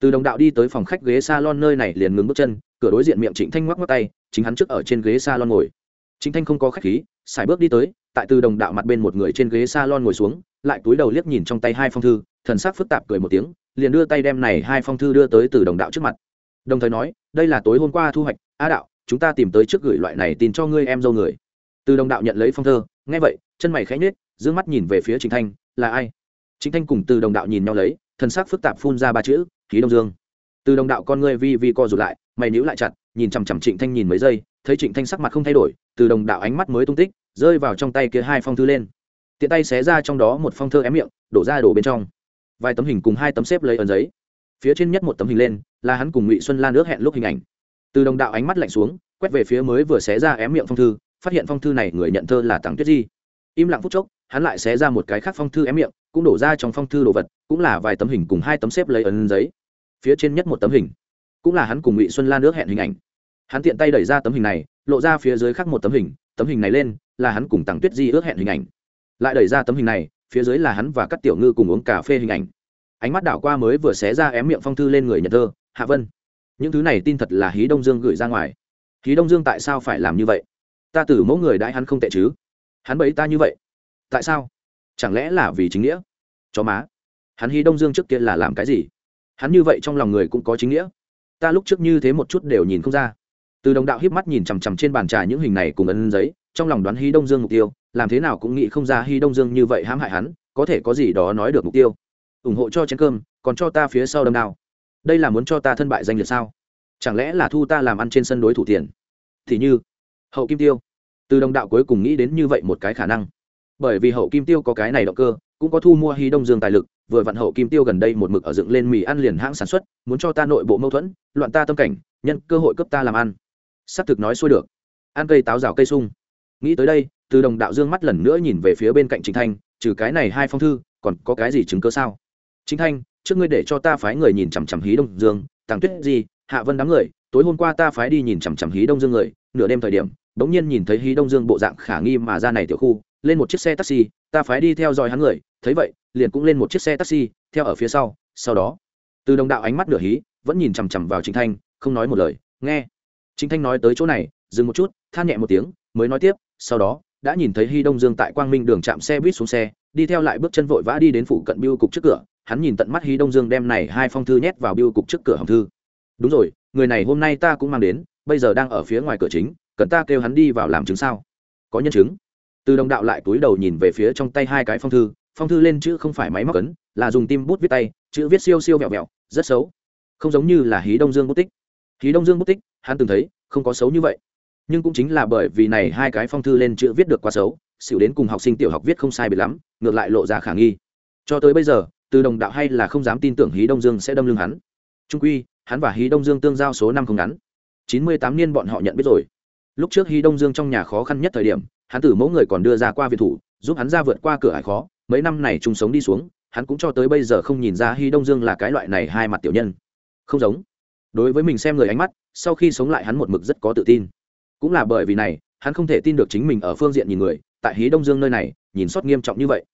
từ đồng đạo đi tới phòng khách ghế s a lon nơi này liền ngừng bước chân, cửa đối diện miệng trịnh thanh ngoắc ngoắc tay, chính hắn trước ở trên ghế s a lon ngồi. Trịnh thanh không có khách khí xài bước đi tới, tại từ đồng đạo mặt bên một người trên ghế s a lon ngồi xuống, lại túi đầu liếc nhìn trong tay hai phong thư, thần sắc phức tạp cười một tiếng, liền đưa tay đem này hai phong thư đưa tới từ đồng đạo trước mặt. Đồng thời nói, đây là tối hôm qua thu hoạch, a đạo, chúng ta tìm tới trước gửi loại này tin cho ngươi em dâu người. Từ đồng đạo nhận lấy phong thơ nghe vậy, chân mày khẽ nhếch giữ mắt nhìn về phía trịnh thanh, là ai? Trịnh thanh cùng từ đồng đạo nhìn nhau lấy, thần sắc phức tạp phun ra ba chữ khí đông dương. Từ đồng đạo con ngươi vi vi co rụt lại, mày níu lại chặt, nhìn chằm chằm trịnh thanh nhìn mấy giây, thấy trịnh thanh sắc mặt không thay đổi, từ đồng đạo ánh mắt mới tung tích, rơi vào trong tay kia hai phong thư lên. Tiện tay xé ra trong đó một phong thơ ém miệng, đổ ra đổ bên trong. Vài tấm hình cùng hai tấm xếp lấy ấn giấy. Phía trên nhất một tấm hình lên, là hắn cùng ngụy xuân lan ước hẹn lúc hình ảnh. Từ đồng đạo ánh mắt lạnh xuống, quét về phía mới vừa xé ra ém miệng phong thư, phát hiện phong thư này người nhận thơ là tặng tuyết di. Im lặng phút chốc, hắn lại xé ra một cái khác phong thư ém miệng, cũng đổ ra trong phong thư đồ vật, cũng là vài tấm hình cùng hai tấm xếp lấy ấn giấy phía trên nhất một tấm hình. Cũng là hắn cùng ngụy xuân lan ước hẹn hình ảnh. Hắn tiện tay đẩy ra tấm hình này, lộ ra phía dưới khác một tấm hình tấm hình này lên, là hắn cùng tặng tuyết di ước hẹn hình ảnh. Lại đẩy ra tấm hình này, phía dưới là hắn và các tiểu ngư cùng uống cà phê hình ảnh. Ánh mắt đảo qua mới vừa xé ra ém miệng phong thư lên người nhật thơ, hạ vân, những thứ này tin thật là hí đông dương gửi ra ngoài. Hí đông dương tại sao phải làm như vậy? Ta từ mẫu người đãi hắn không tệ chứ. Hắn bẫy ta như vậy. Tại sao? Chẳng lẽ là vì chính nghĩa? Chó má, hắn hí đông dương trước kia là làm cái gì? Hắn như vậy trong lòng người cũng có chính nghĩa. Ta lúc trước như thế một chút đều nhìn không ra. Từ đồng đạo hiếp mắt nhìn chằm chằm trên bàn trà những hình này cùng ấn giấy, trong lòng đoán hy đông dương mục tiêu, làm thế nào cũng nghĩ không ra hy đông dương như vậy hãm hại hắn, có thể có gì đó nói được mục tiêu. Ủng hộ cho chén cơm, còn cho ta phía sau đâm đao. Đây là muốn cho ta thân bại danh liệt sao? Chẳng lẽ là thu ta làm ăn trên sân đối thủ tiền? Thì như, hậu kim tiêu. Từ đồng đạo cuối cùng nghĩ đến như vậy một cái khả năng. Bởi vì hậu kim tiêu có cái này động cơ, cũng có thu mua hy đông dương tài lực vừa vặn hậu kim tiêu gần đây một mực ở dựng lên mì ăn liền hãng sản xuất, muốn cho ta nội bộ mâu thuẫn, loạn ta tâm cảnh, nhân cơ hội cấp ta làm ăn. S ắ c thực nói xuôi được. Ăn cây táo rào cây sung. Nghĩ tới đây, từ đồng đạo dương mắt lần nữa nhìn về phía bên cạnh chính thanh, trừ cái này hai phong thư, còn có cái gì chứng cơ sao? Chính thanh, trước ngươi để cho ta phái người nhìn chằm chằm hí đông dương, tàng tuyết gì hạ vân đám người, tối hôm qua ta phái đi nhìn chằm chằm hí đông dương người, nửa đêm thời điểm bỗng nhiên nhìn thấy hí đông dương bộ dạng khả nghi mà ra này tiểu khu, lên một chiếc xe taxi, ta phái đi theo dõi hắn người, thấy vậy, liền cũng lên một chiếc xe taxi, theo ở phía sau sau đó. Từ đồng đạo ánh mắt nửa hí, vẫn nhìn chằm chằm vào chính thanh, không nói một lời, nghe. Chính thanh nói tới chỗ này, dừng một chút, than nhẹ một tiếng, mới nói tiếp, sau đó, đã nhìn thấy hy đông dương tại quang minh đường chạm xe buýt xuống xe, đi theo lại bước chân vội vã đi đến phụ cận biêu cục trước cửa, hắn nhìn tận mắt hy đông dương đem này hai phong thư nhét vào biêu cục trước cửa hòm thư. Đúng rồi, người này hôm nay ta cũng mang đến, bây giờ đang ở phía ngoài cửa chính cần ta kêu hắn đi vào làm chứng sao? Có nhân chứng. Từ đồng đạo lại túi đầu nhìn về phía trong tay hai cái phong thư phong thư lên chữ không phải máy móc ấn, là dùng tim bút viết tay, chữ viết siêu siêu vẹo vẹo, rất xấu. Không giống như là hí đông dương bút tích. Hí đông dương bút tích, hắn từng thấy, không có xấu như vậy. Nhưng cũng chính là bởi vì này hai cái phong thư lên chữ viết được quá xấu, xỉu đến cùng học sinh tiểu học viết không sai biệt lắm, ngược lại lộ ra khả nghi. Cho tới bây giờ, từ đồng đạo hay là không dám tin tưởng hí đông dương sẽ đâm lưng hắn. Trung quy, hắn và hí đông dương tương giao số năm không ngắn. Chín mươi tám niên bọn họ nhận biết rồi lúc trước hy đông dương trong nhà khó khăn nhất thời điểm, hắn tử mẫu người còn đưa ra qua việt thủ, giúp hắn ra vượt qua cửa hải khó, mấy năm này chung sống đi xuống, hắn cũng cho tới bây giờ không nhìn ra hy đông dương là cái loại này hai mặt tiểu nhân. Không giống. Đối với mình xem người ánh mắt, sau khi sống lại hắn một mực rất có tự tin. Cũng là bởi vì này, hắn không thể tin được chính mình ở phương diện nhìn người, tại hí đông dương nơi này, nhìn sót nghiêm trọng như vậy.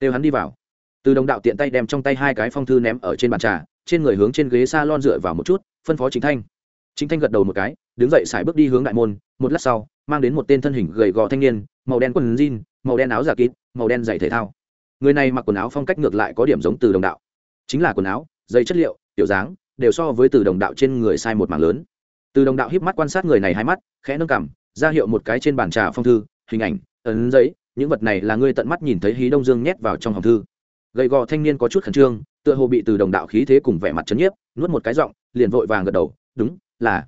Kêu hắn đi vào. Từ đồng đạo tiện tay đem trong tay hai cái phong thư ném ở trên bàn trà, trên người hướng trên ghế s a lon dựa vào một chút, phân phó chính thanh. Chính thanh gật đầu một cái đứng dậy xài bước đi hướng đại môn, một lát sau, mang đến một tên thân hình gầy gò thanh niên, màu đen quần jean, màu đen áo giả kín màu đen giày thể thao. Người này mặc quần áo phong cách ngược lại có điểm giống từ đồng đạo. Chính là quần áo dây chất liệu, kiểu dáng, đều so với từ đồng đạo trên người sai một mảng lớn. Từ đồng đạo híp mắt quan sát người này hai mắt, khẽ nâng cảm ra hiệu một cái trên bàn trà phong thư, hình ảnh, ấn giấy, những vật này là ngươi tận mắt nhìn thấy hí đông dương nhét vào trong hòm thư. Gầy gò thanh niên có chút khẩn trương, tựa hồ bị từ đồng đạo khí thế cùng vẻ mặt chấn nhiếp, nuốt một cái giọng, liền vội vàng gật đầu, đúng, là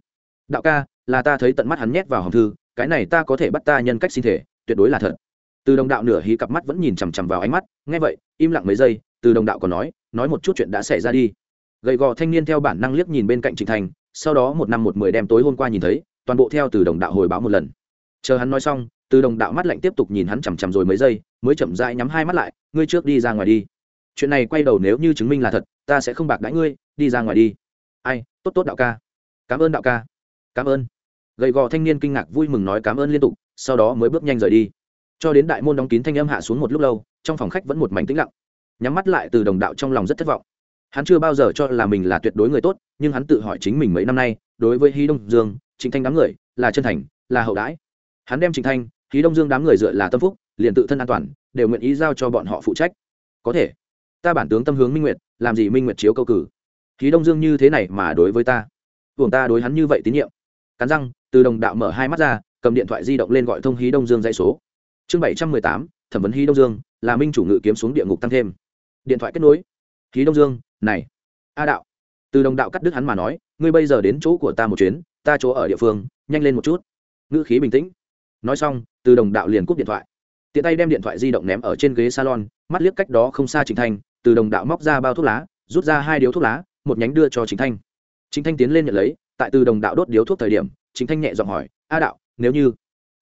đạo ca, là ta thấy tận mắt hắn nhét vào hòm thư, cái này ta có thể bắt ta nhân cách sinh thể, tuyệt đối là thật. Từ đồng đạo nửa hí cặp mắt vẫn nhìn chằm chằm vào ánh mắt, nghe vậy, im lặng mấy giây, từ đồng đạo còn nói nói một chút chuyện đã xảy ra đi. Gầy gò thanh niên theo bản năng liếc nhìn bên cạnh trịnh thành, sau đó một năm một mười đêm tối hôm qua nhìn thấy, toàn bộ theo từ đồng đạo hồi báo một lần. Chờ hắn nói xong, từ đồng đạo mắt lạnh tiếp tục nhìn hắn chằm chằm rồi mấy giây, mới chậm rãi nhắm hai mắt lại, ngươi trước đi ra ngoài đi. Chuyện này quay đầu nếu như chứng minh là thật, ta sẽ không bạc đãi ngươi, đi ra ngoài đi. Ai, tốt tốt đạo ca. Cảm ơn đạo ca cảm ơn. Gầy gò thanh niên kinh ngạc vui mừng nói cảm ơn liên tục, sau đó mới bước nhanh rời đi. Cho đến đại môn đóng kín thanh âm hạ xuống một lúc lâu, trong phòng khách vẫn một mảnh tĩnh lặng. Nhắm mắt lại từ đồng đạo trong lòng rất thất vọng. Hắn chưa bao giờ cho là mình là tuyệt đối người tốt, nhưng hắn tự hỏi chính mình mấy năm nay, đối với hí đông dương, trịnh thanh đám người, là chân thành, là hậu đãi. Hắn đem trịnh thanh, hí đông dương đám người dựa là tâm phúc, liền tự thân an toàn, đều nguyện ý giao cho bọn họ phụ trách. Có thể, ta bản tướng tâm hướng minh nguyệt, làm gì minh nguyệt chiếu câu cử? Hí đông dương như thế này mà đối với ta? Buồng ta đối hắn như vậy tín nhiệm cắn răng, từ đồng đạo mở hai mắt ra, cầm điện thoại di động lên gọi thông hí đông dương dãy số. Chương bảy trăm mười tám, thẩm vấn hí đông dương, là minh chủ ngự kiếm xuống địa ngục tăng thêm. Điện thoại kết nối. Hí đông dương, này. A đạo. Từ đồng đạo cắt đứt hắn mà nói, ngươi bây giờ đến chỗ của ta một chuyến, ta chỗ ở địa phương, nhanh lên một chút. Ngữ khí bình tĩnh. Nói xong, từ đồng đạo liền cúp điện thoại. Tiện tay đem điện thoại di động ném ở trên ghế salon, mắt liếc cách đó không xa trịnh thanh, từ đồng đạo móc ra bao thuốc lá, rút ra hai điếu thuốc lá, một nhánh đưa cho chính thanh. Chính thanh tiến lên nhận lấy tại từ đồng đạo đốt điếu thuốc thời điểm, chính thanh nhẹ giọng hỏi, a đạo, nếu như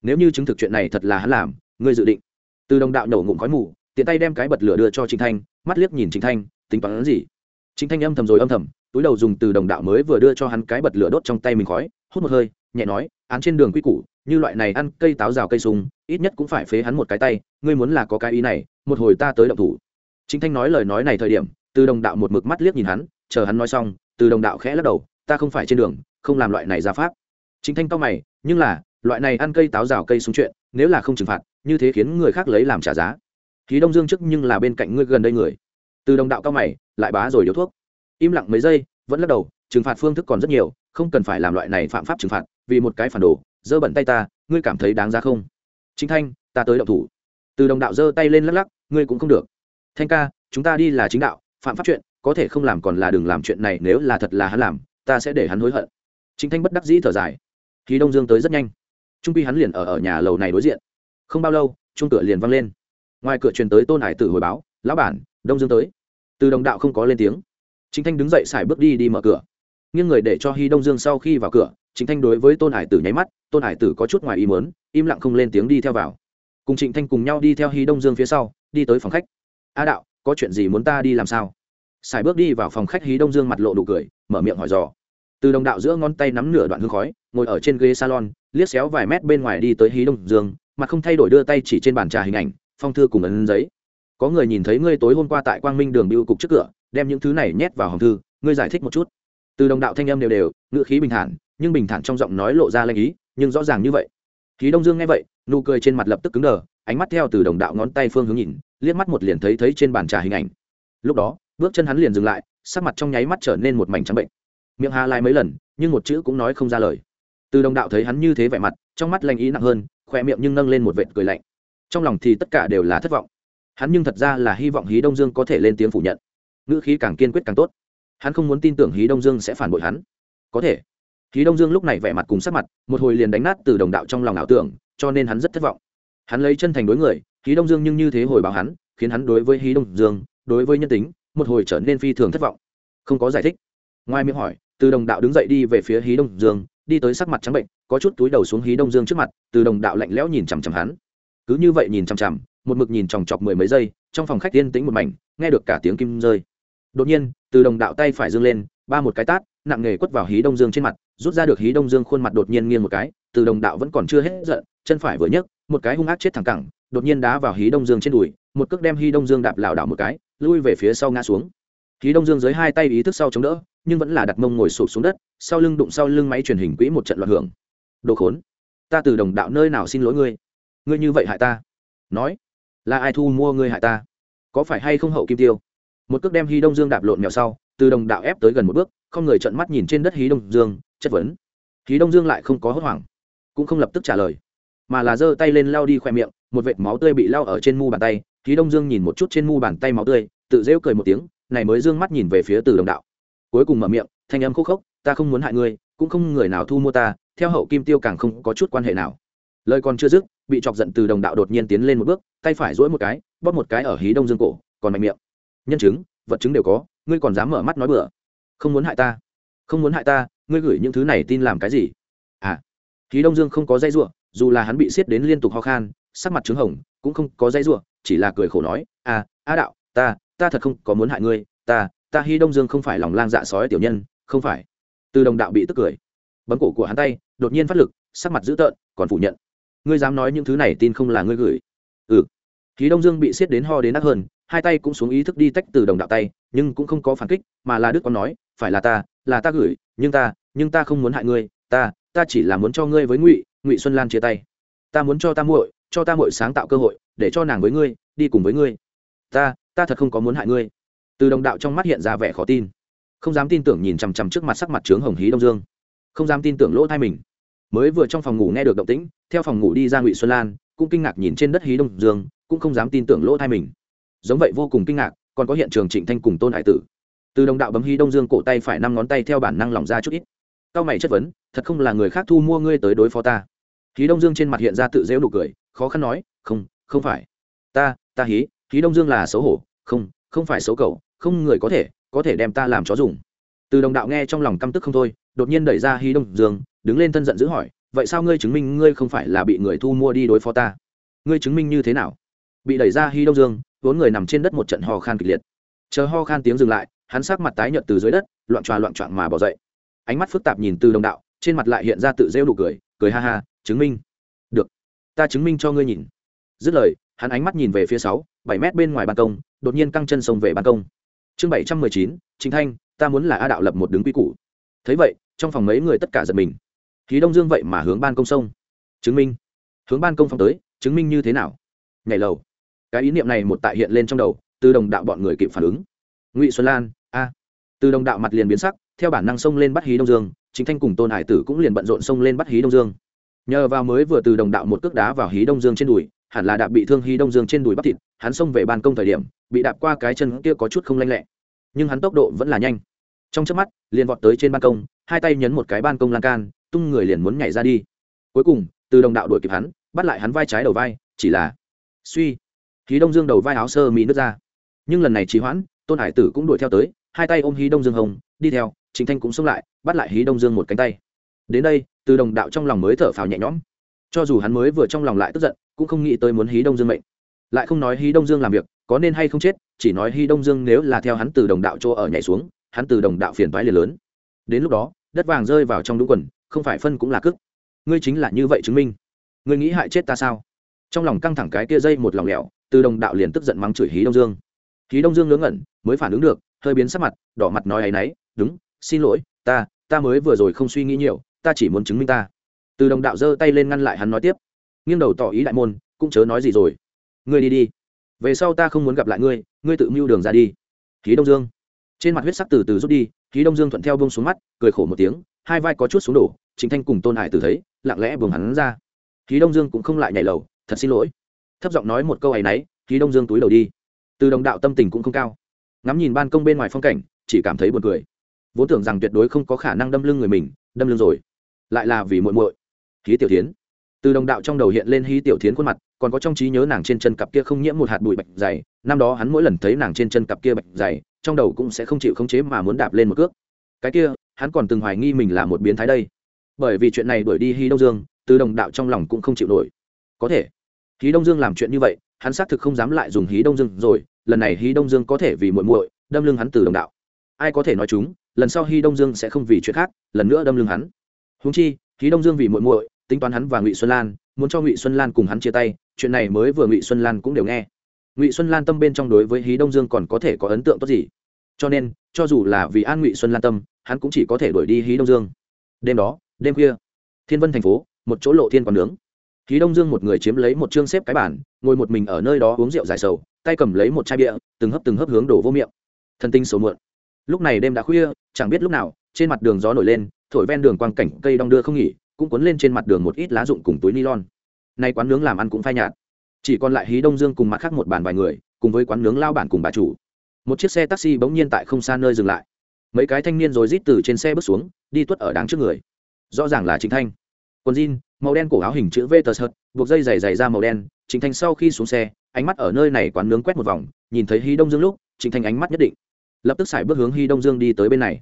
nếu như chứng thực chuyện này thật là hắn làm, ngươi dự định? Từ đồng đạo nổ ngụm khói mù, tiện tay đem cái bật lửa đưa cho chính thanh, mắt liếc nhìn chính thanh, tính toán gì? Chính thanh âm thầm rồi âm thầm, túi đầu dùng từ đồng đạo mới vừa đưa cho hắn cái bật lửa đốt trong tay mình khói, hút một hơi, nhẹ nói, án trên đường quy củ, như loại này ăn cây táo rào cây sung, ít nhất cũng phải phế hắn một cái tay, ngươi muốn là có cái ý này, một hồi ta tới động thủ. Chính thanh nói lời nói này thời điểm, từ đồng đạo một mực mắt liếc nhìn hắn, chờ hắn nói xong, từ đồng đạo khẽ lắc đầu ta không phải trên đường, không làm loại này ra pháp. Chính thanh cao mày, nhưng là, loại này ăn cây táo rào cây xuống chuyện, nếu là không trừng phạt, như thế khiến người khác lấy làm trả giá. Khí đông dương trước nhưng là bên cạnh ngươi gần đây người. Từ đồng đạo cao mày, lại bá rồi điếu thuốc. Im lặng mấy giây, vẫn lắc đầu, trừng phạt phương thức còn rất nhiều, không cần phải làm loại này phạm pháp trừng phạt, vì một cái phản đồ, giơ bẩn tay ta, ngươi cảm thấy đáng ra không? Chính thanh, ta tới động thủ. Từ đồng đạo giơ tay lên lắc lắc, ngươi cũng không được. Thanh ca, chúng ta đi là chính đạo, phạm pháp chuyện, có thể không làm còn là đừng làm chuyện này, nếu là thật là hắn làm ta sẽ để hắn hối hận. Chính thanh bất đắc dĩ thở dài. Khi đông dương tới rất nhanh. Trung pi hắn liền ở ở nhà lầu này đối diện. Không bao lâu trung cửa liền văng lên. Ngoài cửa truyền tới tôn hải tử hồi báo, lão bản, đông dương tới. Từ đồng đạo không có lên tiếng. Chính thanh đứng dậy xài bước đi đi mở cửa. Nghiêng người để cho hy đông dương sau khi vào cửa chính thanh đối với tôn hải tử nháy mắt, tôn hải tử có chút ngoài ý mớn im lặng không lên tiếng đi theo vào. Cùng trịnh thanh cùng nhau đi theo hy đông dương phía sau, đi tới phòng khách. A đạo, có chuyện gì muốn ta đi làm sao? Xài bước đi vào phòng khách hí đông dương mặt lộ đủ cười, mở miệng hỏi dò. Từ đồng đạo giữa ngón tay nắm nửa đoạn hương khói, ngồi ở trên ghế salon, liếc xéo vài mét bên ngoài đi tới hí đông dương, mặt không thay đổi đưa tay chỉ trên bàn trà hình ảnh, phong thư cùng ấn giấy. Có người nhìn thấy ngươi tối hôm qua tại quang minh đường biêu cục trước cửa, đem những thứ này nhét vào hòm thư, ngươi giải thích một chút. Từ đồng đạo thanh âm đều đều, ngữ khí bình thản, nhưng bình thản trong giọng nói lộ ra lanh ý, nhưng rõ ràng như vậy. Khí đông dương nghe vậy, nụ cười trên mặt lập tức cứng đờ, ánh mắt theo từ đồng đạo ngón tay phương hướng nhìn, liếc mắt một liền thấy thấy trên bàn trà hình ảnh. Lúc đó bước chân hắn liền dừng lại, sắc mặt trong nháy mắt trở nên một mảnh trắng bệnh. Miệng hà lai mấy lần, nhưng một chữ cũng nói không ra lời. Từ đồng đạo thấy hắn như thế vẻ mặt, trong mắt lanh ý nặng hơn khoe miệng nhưng nâng lên một vệt cười lạnh. Trong lòng thì tất cả đều là thất vọng. Hắn nhưng thật ra là hy vọng hí đông dương có thể lên tiếng phủ nhận. Ngữ khí càng kiên quyết càng tốt. Hắn không muốn tin tưởng hí đông dương sẽ phản bội hắn. Có thể. Hí đông dương lúc này vẻ mặt cùng sắc mặt, một hồi liền đánh nát từ đồng đạo trong lòng ảo tưởng, cho nên hắn rất thất vọng. Hắn lấy chân thành đối người, hí đông dương nhưng như thế hồi báo hắn, khiến hắn đối với hí đông dương, đối với nhân tính một hồi trở nên phi thường thất vọng. Không có giải thích. Ngoài miệng hỏi, từ đồng đạo đứng dậy đi về phía hí đông dương, đi tới sắc mặt trắng bệnh, có chút túi đầu xuống hí đông dương trước mặt, từ đồng đạo lạnh lẽo nhìn chằm chằm hắn. Cứ như vậy nhìn chằm chằm, một mực nhìn chòng chọc mười mấy giây, trong phòng khách yên tĩnh một mảnh, nghe được cả tiếng kim rơi. Đột nhiên, từ đồng đạo tay phải dương lên, ba một cái tát, nặng nề quất vào hí đông dương trên mặt, rút ra được hí đông dương khuôn mặt đột nhiên nghiêng một cái, từ đồng đạo vẫn còn chưa hết giận, chân phải vừa nhấc, một cái hung ác chết thẳng cẳng, đột nhiên đá vào hí đông dương trên đùi, một cước đem hí đông dương đạp lảo đảo một cái lui về phía sau ngã xuống. Hí đông dương dưới hai tay ý thức sau chống đỡ, nhưng vẫn là đặt mông ngồi sụp xuống đất, sau lưng đụng sau lưng máy truyền hình quỹ một trận loạn hưởng. Đồ khốn, ta từ đồng đạo nơi nào xin lỗi ngươi? Ngươi như vậy hại ta. Nói, là ai thu mua ngươi hại ta? Có phải hay không hậu kim tiêu? Một cước đem hí đông dương đạp lộn mèo sau, từ đồng đạo ép tới gần một bước, không người trợn mắt nhìn trên đất hí đông dương, chất vấn. Hí đông dương lại không có hốt hoảng, cũng không lập tức trả lời, mà là giơ tay lên lao đi khoe miệng, một vệt máu tươi bị lao ở trên mu bàn tay. Hí đông dương nhìn một chút trên mu bàn tay máu tươi tự rêu cười một tiếng, này mới dương mắt nhìn về phía từ đồng đạo. Cuối cùng mở miệng, thanh âm khúc khốc, ta không muốn hại ngươi, cũng không người nào thu mua ta, theo hậu kim tiêu càng không có chút quan hệ nào. Lời còn chưa dứt, bị chọc giận từ đồng đạo đột nhiên tiến lên một bước, tay phải dỗi một cái, bóp một cái ở hí đông dương cổ, còn mạnh miệng. Nhân chứng, vật chứng đều có, ngươi còn dám mở mắt nói bừa? Không muốn hại ta, không muốn hại ta, ngươi gửi những thứ này tin làm cái gì? À. Hí đông dương không có dây ruộng dù là hắn bị xiết đến liên tục ho khan, sắc mặt trứng hồng, cũng không có dây ruộng chỉ là cười khổ nói à a đạo, ta ta thật không có muốn hại ngươi, ta ta hy đông dương không phải lòng lang dạ sói tiểu nhân, không phải. Từ đồng đạo bị tức cười. Bấm cổ của hắn tay, đột nhiên phát lực, sắc mặt dữ tợn, còn phủ nhận. Ngươi dám nói những thứ này tin không là ngươi gửi. Ừ. Khí đông dương bị siết đến ho đến nát hơn, hai tay cũng xuống ý thức đi tách từ đồng đạo tay, nhưng cũng không có phản kích, mà là đức còn nói, phải là ta là ta gửi, nhưng ta nhưng ta không muốn hại ngươi, ta ta chỉ là muốn cho ngươi với ngụy ngụy xuân lan chia tay. Ta muốn cho ta muội, cho ta muội sáng tạo cơ hội, để cho nàng với ngươi, đi cùng với ngươi ta ta thật không có muốn hại ngươi. Từ đồng đạo trong mắt hiện ra vẻ khó tin. Không dám tin tưởng nhìn chằm chằm trước mặt sắc mặt trướng hồng hí đông dương. Không dám tin tưởng lỗ thai mình. Mới vừa trong phòng ngủ nghe được động tĩnh, theo phòng ngủ đi ra ngụy xuân lan, cũng kinh ngạc nhìn trên đất hí đông dương, cũng không dám tin tưởng lỗ thai mình. Giống vậy vô cùng kinh ngạc, còn có hiện trường trịnh thanh cùng tôn hải tử. Từ đồng đạo bấm hí đông dương cổ tay phải năm ngón tay theo bản năng lỏng ra chút ít. Cao mày chất vấn, thật không là người khác thu mua ngươi tới đối phó ta? Hí đông dương trên mặt hiện ra tự dễu nụ cười, khó khăn nói, không không phải. Ta ta hí hí đông dương là xấu hổ, không không phải xấu cầu không người có thể có thể đem ta làm chó dùng. Từ đồng đạo nghe trong lòng căm tức không thôi, đột nhiên đẩy ra hí đông dương, đứng lên thân giận dữ hỏi, vậy sao ngươi chứng minh ngươi không phải là bị người thu mua đi đối phó ta? Ngươi chứng minh như thế nào? Bị đẩy ra hí đông dương, vốn người nằm trên đất một trận ho khan kịch liệt. Chờ ho khan tiếng dừng lại, hắn sắc mặt tái nhợt từ dưới đất, loạn tròa loạn trọn mà bỏ dậy. Ánh mắt phức tạp nhìn từ đồng đạo, trên mặt lại hiện ra tự rêu đủ cười cười ha ha, chứng minh. Được, ta chứng minh cho ngươi nhìn. Dứt lời hắn ánh mắt nhìn về phía sáu, bảy mét bên ngoài ban công, đột nhiên căng chân sông về ban công. Chương bảy trăm mười chín chính thanh, ta muốn là a đạo lập một đứng quy củ. Thấy vậy, trong phòng mấy người tất cả giật mình. Khí đông dương vậy mà hướng ban công sông chứng minh. Hướng ban công phong tới, chứng minh như thế nào? Nhảy lầu. Cái ý niệm này một tại hiện lên trong đầu, từ đồng đạo bọn người kịp phản ứng. Ngụy xuân lan, a. Từ đồng đạo mặt liền biến sắc, theo bản năng xông lên bắt hí đông dương chính thanh cùng tôn hải tử cũng liền bận rộn xông lên bắt hí đông dương. Nhờ vào mới vừa từ đồng đạo một cước đá vào hí đông dương trên đùi hẳn là đạp bị thương hí đông dương trên đùi bắp thịt, hắn xông về ban công thời điểm, bị đạp qua cái chân kia có chút không lanh lẹ. Nhưng hắn tốc độ vẫn là nhanh. Trong chớp mắt, liền vọt tới trên ban công, hai tay nhấn một cái ban công lan can, tung người liền muốn nhảy ra đi. Cuối cùng, từ đồng đạo đuổi kịp hắn, bắt lại hắn vai trái đầu vai, chỉ là suy. Hí đông dương đầu vai áo sơ mỹ nước ra. Nhưng lần này trì hoãn, tôn hải tử cũng đuổi theo tới, hai tay ôm hí đông dương hồng, đi theo chính thanh cũng xông lại, bắt lại hí đông dương một cánh tay. Đến đây, từ đồng đạo trong lòng mới thở phào nhẹ nhõm cho dù hắn mới vừa trong lòng lại tức giận, cũng không nghĩ tới muốn hí đông dương mệnh. Lại không nói hí đông dương làm việc, có nên hay không chết, chỉ nói hí đông dương nếu là theo hắn từ đồng đạo chỗ ở nhảy xuống, hắn từ đồng đạo phiền toái liền lớn. Đến lúc đó, đất vàng rơi vào trong đúng quần, không phải phân cũng là cức ngươi chính là như vậy chứng minh. Ngươi nghĩ hại chết ta sao? Trong lòng căng thẳng cái kia dây một lòng lẻo, từ đồng đạo liền tức giận mắng chửi hí đông dương. Hí đông dương ngớ ngẩn, mới phản ứng được, hơi biến sắc mặt, đỏ mặt nói ấ y n đúng, xin lỗi, ta ta mới vừa rồi không suy nghĩ nhiều, ta chỉ muốn chứng minh ta từ đồng đạo giơ tay lên ngăn lại hắn nói tiếp. Nghiêng đầu tỏ ý đại môn, cũng chớ nói gì rồi. Ngươi đi đi. Về sau ta không muốn gặp lại ngươi ngươi tự mưu đường ra đi. Khí đông dương. Trên mặt huyết sắc từ từ rút đi, khí đông dương thuận theo bông xuống mắt, cười khổ một tiếng, hai vai có chút xuống đổ chính thanh cùng tôn hải từ thấy, lặng lẽ buồng hắn ra. Khí đông dương cũng không lại nhảy lầu, thật xin lỗi. Thấp giọng nói một câu ấy nấy, khí đông dương túi đầu đi. Từ đồng đạo tâm tình cũng không cao. Ngắm nhìn ban công bên ngoài phong cảnh, chỉ cảm thấy buồn cười. Vốn tưởng rằng tuyệt đối không có khả năng đâm lưng người mình, đâm lưng rồi. Lại là vì muội muội hí tiểu thiến. Từ đồng đạo trong đầu hiện lên hí tiểu thiến khuôn mặt, còn có trong trí nhớ nàng trên chân cặp kia không nhiễm một hạt bụi bạch dày. Năm đó hắn mỗi lần thấy nàng trên chân cặp kia bạch dày, trong đầu cũng sẽ không chịu khống chế mà muốn đạp lên một cước. Cái kia, hắn còn từng hoài nghi mình là một biến thái đây. Bởi vì chuyện này đuổi đi hí đông dương, từ đồng đạo trong lòng cũng không chịu nổi. Có thể, hí đông dương làm chuyện như vậy, hắn xác thực không dám lại dùng hí đông dương rồi. Lần này hí đông dương có thể vì muội muội đâm lưng hắn từ đồng đạo. Ai có thể nói chúng, lần sau hí đông dương sẽ không vì chuyện khác, lần nữa đâm lưng hắn. Húng chi, hí đông dương vì muội muội tính toán hắn và ngụy xuân lan, muốn cho ngụy xuân lan cùng hắn chia tay, chuyện này mới vừa ngụy xuân lan cũng đều nghe. Ngụy xuân lan tâm bên trong đối với hí đông dương còn có thể có ấn tượng tốt gì? Cho nên, cho dù là vì an ngụy xuân lan tâm, hắn cũng chỉ có thể đuổi đi hí đông dương. Đêm đó, đêm khuya, thiên vân thành phố, một chỗ lộ thiên còn nướng. Hí đông dương một người chiếm lấy một chương xếp cái bản ngồi một mình ở nơi đó uống rượu dài sầu, tay cầm lấy một chai bia, từng hấp từng hấp hướng đổ vô miệng. Thân tinh sầu muộn. Lúc này đêm đã khuya, chẳng biết lúc nào, trên mặt đường gió nổi lên, thổi ven đường quang cảnh, cây đong đưa không nghỉ cũng cuốn lên trên mặt đường một ít lá rụng cùng túi nylon. Nay quán nướng làm ăn cũng phai nhạt. Chỉ còn lại hí đông dương cùng mặt khác một bàn vài người, cùng với quán nướng lao bản cùng bà chủ. Một chiếc xe taxi bỗng nhiên tại không xa nơi dừng lại. Mấy cái thanh niên rồi rít từ trên xe bước xuống, đi tuất ở đáng trước người. Rõ ràng là chính thanh. Quần jean, màu đen cổ áo hình chữ v tờ sợt, buộc dây dày dày ra màu đen. Trịnh thành sau khi xuống xe, ánh mắt ở nơi này quán nướng quét một vòng, nhìn thấy hí đông dương lúc, trịnh thành ánh mắt nhất định. Lập tức xài bước hướng hí đông dương đi tới bên này.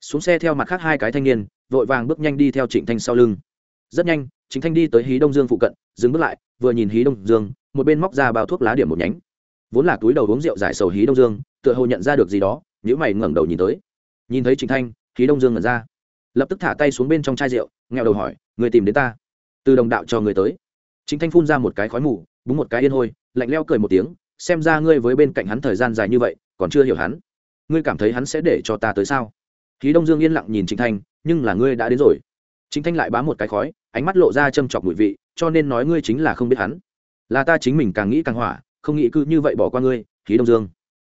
Xuống xe theo mặt khác hai cái thanh niên vội vàng bước nhanh đi theo trịnh thanh sau lưng. Rất nhanh chính thanh đi tới hí đông dương phụ cận, dừng bước lại, vừa nhìn hí đông dương, một bên móc ra bao thuốc lá điểm một nhánh. Vốn là túi đầu uống rượu giải sầu hí đông dương, tựa hồ nhận ra được gì đó nhữ mày ngẩng đầu nhìn tới. Nhìn thấy trịnh thanh, hí đông dương ngẩn ra. Lập tức thả tay xuống bên trong chai rượu nghèo đầu hỏi, người tìm đến ta? Từ đồng đạo cho người tới. Chính thanh phun ra một cái khói mù, búng một cái yên hôi, lạnh leo cười một tiếng, xem ra ngươi với bên cạnh hắn thời gian dài như vậy, còn chưa hiểu hắn. Ngươi cảm thấy hắn sẽ để cho ta tới sao? Khí đông dương yên lặng nhìn trịnh thanh, nhưng là ngươi đã đến rồi. Trịnh thanh lại bám một cái khói, ánh mắt lộ ra châm chọc mùi vị, cho nên nói ngươi chính là không biết hắn. Là ta chính mình càng nghĩ càng hỏa, không nghĩ cứ như vậy bỏ qua ngươi khí đông dương.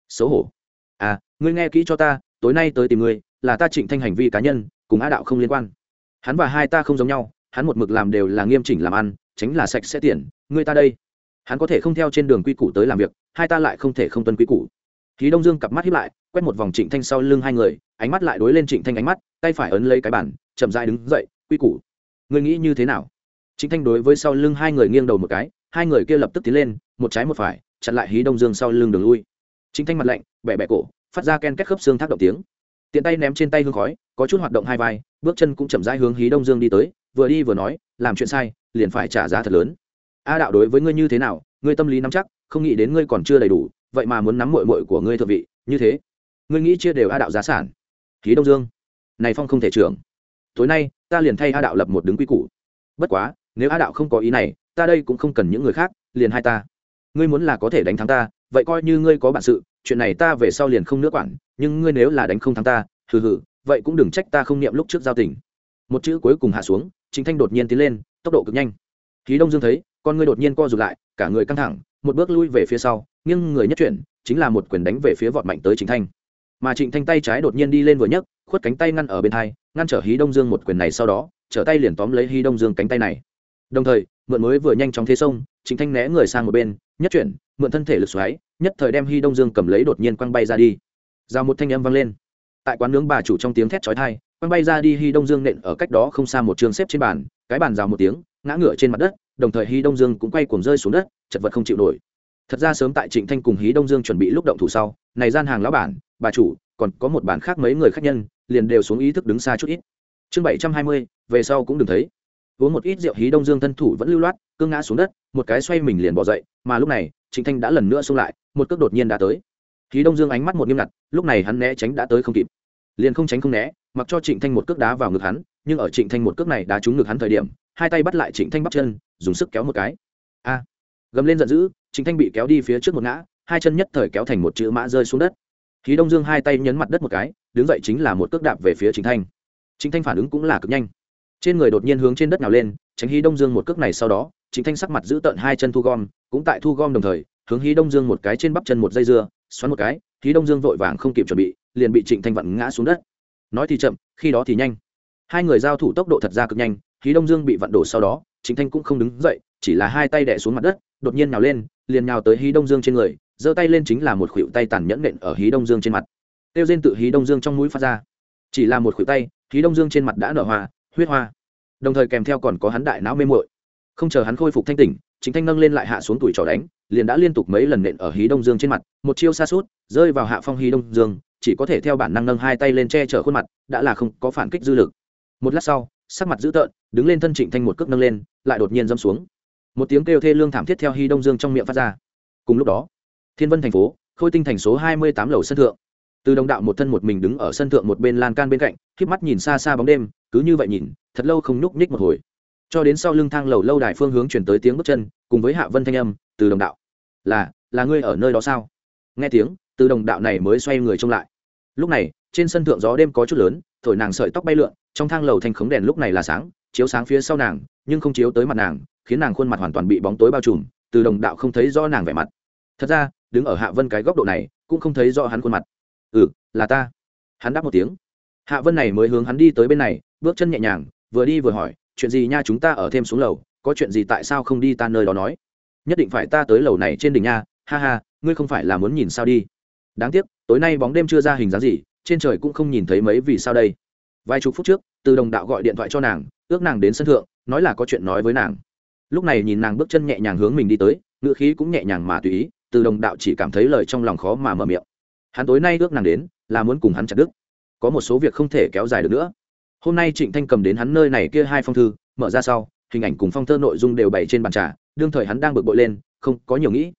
Xấu hổ. À ngươi nghe kỹ cho ta, tối nay tới tìm ngươi, là ta trịnh thanh hành vi cá nhân, cùng á đạo không liên quan. Hắn và hai ta không giống nhau, hắn một mực làm đều là nghiêm chỉnh làm ăn, tránh là sạch sẽ tiền, ngươi ta đây. Hắn có thể không theo trên đường quy củ tới làm việc, hai ta lại không thể không tuân quy củ. Khí đông dương cặp mắt hiếp lại, quét một vòng trịnh thanh sau lưng hai người ánh mắt lại đối lên trịnh thanh ánh mắt, tay phải ấn lấy cái bản chậm dại đứng dậy, quy củ, ngươi nghĩ như thế nào? Trịnh thanh đối với sau lưng hai người nghiêng đầu một cái, hai người kia lập tức tiến lên, một trái một phải, chặn lại hí đông dương sau lưng đường lui. Trịnh thanh mặt lạnh, bẻ bẻ cổ, phát ra ken két khớp xương thác động tiếng. Tiện tay ném trên tay hương khói, có chút hoạt động hai vai, bước chân cũng chậm rãi hướng hí đông dương đi tới, vừa đi vừa nói, làm chuyện sai, liền phải trả giá thật lớn. A đạo đối với ngươi như thế nào, ngươi tâm lý nắm chắc, không nghĩ đến ngươi còn chưa đầy đủ, vậy mà muốn nắm mội mội của ngươi thừa vị, như thế. Ngươi nghĩ chia đều a đạo giá sản khí đông dương. Này phong không thể trưởng. Tối nay, ta liền thay a đạo lập một đứng quy củ. Bất quá, nếu a đạo không có ý này, ta đây cũng không cần những người khác, liền hai ta. Ngươi muốn là có thể đánh thắng ta, vậy coi như ngươi có bản sự, chuyện này ta về sau liền không nữa quản, nhưng ngươi nếu là đánh không thắng ta, hừ hừ, vậy cũng đừng trách ta không niệm lúc trước giao tình. Một chữ cuối cùng hạ xuống chính thanh đột nhiên tiến lên, tốc độ cực nhanh. Khí đông dương thấy, con ngươi đột nhiên co rụt lại, cả người căng thẳng, một bước lui về phía sau nghiêng người nhất chuyển, chính là một quyền đánh về phía vọt mạnh tới chính thanh mà trịnh thanh tay trái đột nhiên đi lên vừa nhấc, khuất cánh tay ngăn ở bên hai, ngăn trở hí đông dương một quyền này sau đó, trở tay liền tóm lấy hí đông dương cánh tay này. Đồng thời, mượn mới vừa nhanh chóng thế sông trịnh thanh né người sang một bên, nhất chuyển, mượn thân thể lực xoáy, nhất thời đem hí đông dương cầm lấy đột nhiên quăng bay ra đi. Giao một thanh âm vang lên. Tại quán nướng bà chủ trong tiếng thét chói tai, quăng bay ra đi hí đông dương nện ở cách đó không xa một trường xếp trên bàn, cái bàn rào một tiếng, ngã ngửa trên mặt đất, đồng thời hí đông dương cũng quay cuồng rơi xuống đất, chật vật không chịu nổi thật ra sớm tại trịnh thanh cùng hí đông dương chuẩn bị lúc động thủ sau, này gian hàng lão bản, bà chủ, còn có một bản khác mấy người khách nhân, liền đều xuống ý thức đứng xa chút ít. Chương bảy trăm hai mươi, về sau cũng đừng thấy. Uống một ít rượu hí đông dương thân thủ vẫn lưu loát cương ngã xuống đất, một cái xoay mình liền bỏ dậy, mà lúc này, trịnh thanh đã lần nữa xông lại, một cước đột nhiên đã tới. Hí đông dương ánh mắt một nghiêm ngặt, lúc này hắn né tránh đã tới không kịp. Liền không tránh không né, mặc cho trịnh thanh một cước đá vào ngực hắn, nhưng ở trịnh thanh một cước này đá trúng ngực hắn thời điểm, hai tay bắt lại trịnh thanh bắt chân, dùng sức kéo một cái. A! Gầm lên giận dữ trịnh thanh bị kéo đi phía trước một ngã, hai chân nhất thời kéo thành một chữ mã rơi xuống đất. Khí đông dương hai tay nhấn mặt đất một cái, đứng dậy chính là một cước đạp về phía chính thanh. Chính thanh phản ứng cũng là cực nhanh. Trên người đột nhiên hướng trên đất nào lên, tránh hí đông dương một cước này sau đó chính thanh sắc mặt giữ tận hai chân thu gom, cũng tại thu gom đồng thời, hướng hí đông dương một cái trên bắp chân một dây dưa, xoắn một cái hí đông dương vội vàng không kịp chuẩn bị, liền bị trịnh thanh vặn ngã xuống đất. Nói thì chậm, khi đó thì nhanh. Hai người giao thủ tốc độ thật ra cực nhanh hí đông dương bị vặn đổ sau đó trịnh thanh cũng không đứng dậy chỉ là hai tay đẻ xuống mặt đất, đột nhiên nhào lên, liền nhào tới hí đông dương trên người, giơ tay lên chính là một khuỷu tay tàn nhẫn nện ở hí đông dương trên mặt. Tiêu rên tự hí đông dương trong mũi phát ra. Chỉ là một khuỷu tay, hí đông dương trên mặt đã nở hoa, huyết hoa. Đồng thời kèm theo còn có hắn đại não mê muội. Không chờ hắn khôi phục thanh tỉnh, chính thanh nâng lên lại hạ xuống tuổi trò đánh, liền đã liên tục mấy lần nện ở hí đông dương trên mặt, một chiêu xa suốt, rơi vào hạ phong hí đông dương, chỉ có thể theo bản năng nâng hai tay lên che chở khuôn mặt, đã là không có phản kích dư lực. Một lát sau, sắc mặt dữ tợn, đứng lên thân trịnh thanh một cước nâng lên, lại đột nhiên dâm xuống một tiếng kêu thê lương thảm thiết theo hy đông dương trong miệng phát ra. Cùng lúc đó, thiên vân thành phố, khôi tinh thành số hai mươi tám lầu sân thượng. Từ đồng đạo một thân một mình đứng ở sân thượng một bên lan can bên cạnh k mắt nhìn xa xa bóng đêm, cứ như vậy nhìn, thật lâu không nhúc nhích một hồi. Cho đến sau lưng thang lầu lâu đài phương hướng chuyển tới tiếng bước chân, cùng với hạ vân thanh âm, từ đồng đạo, là là ngươi ở nơi đó sao? Nghe tiếng, từ đồng đạo này mới xoay người trông lại. Lúc này, trên sân thượng gió đêm có chút lớn, thổi nàng sợi tóc bay lượn, trong thang lầu thành khống đèn lúc này là sáng chiếu sáng phía sau nàng, nhưng không chiếu tới mặt nàng, khiến nàng khuôn mặt hoàn toàn bị bóng tối bao trùm, từ đồng đạo không thấy rõ nàng vẻ mặt. Thật ra, đứng ở hạ vân cái góc độ này, cũng không thấy rõ hắn khuôn mặt. Ừ là ta. Hắn đáp một tiếng. Hạ vân này mới hướng hắn đi tới bên này, bước chân nhẹ nhàng, vừa đi vừa hỏi, chuyện gì nha, chúng ta ở thêm xuống lầu, có chuyện gì tại sao không đi ta nơi đó nói? Nhất định phải ta tới lầu này trên đỉnh nha, ha ha, ngươi không phải là muốn nhìn sao đi. Đáng tiếc, tối nay bóng đêm chưa ra hình dáng gì, trên trời cũng không nhìn thấy mấy vì sao đây vài chục phút trước, từ đồng đạo gọi điện thoại cho nàng, ước nàng đến sân thượng, nói là có chuyện nói với nàng. Lúc này nhìn nàng bước chân nhẹ nhàng hướng mình đi tới ngựa khí cũng nhẹ nhàng mà tùy ý, từ đồng đạo chỉ cảm thấy lời trong lòng khó mà mở miệng. Hắn tối nay ước nàng đến, là muốn cùng hắn chặt đức có một số việc không thể kéo dài được nữa. Hôm nay trịnh thanh cầm đến hắn nơi này kia hai phong thư, mở ra sau, hình ảnh cùng phong thơ nội dung đều bày trên bàn trà, đương thời hắn đang bực bội lên, không có nhiều nghĩ.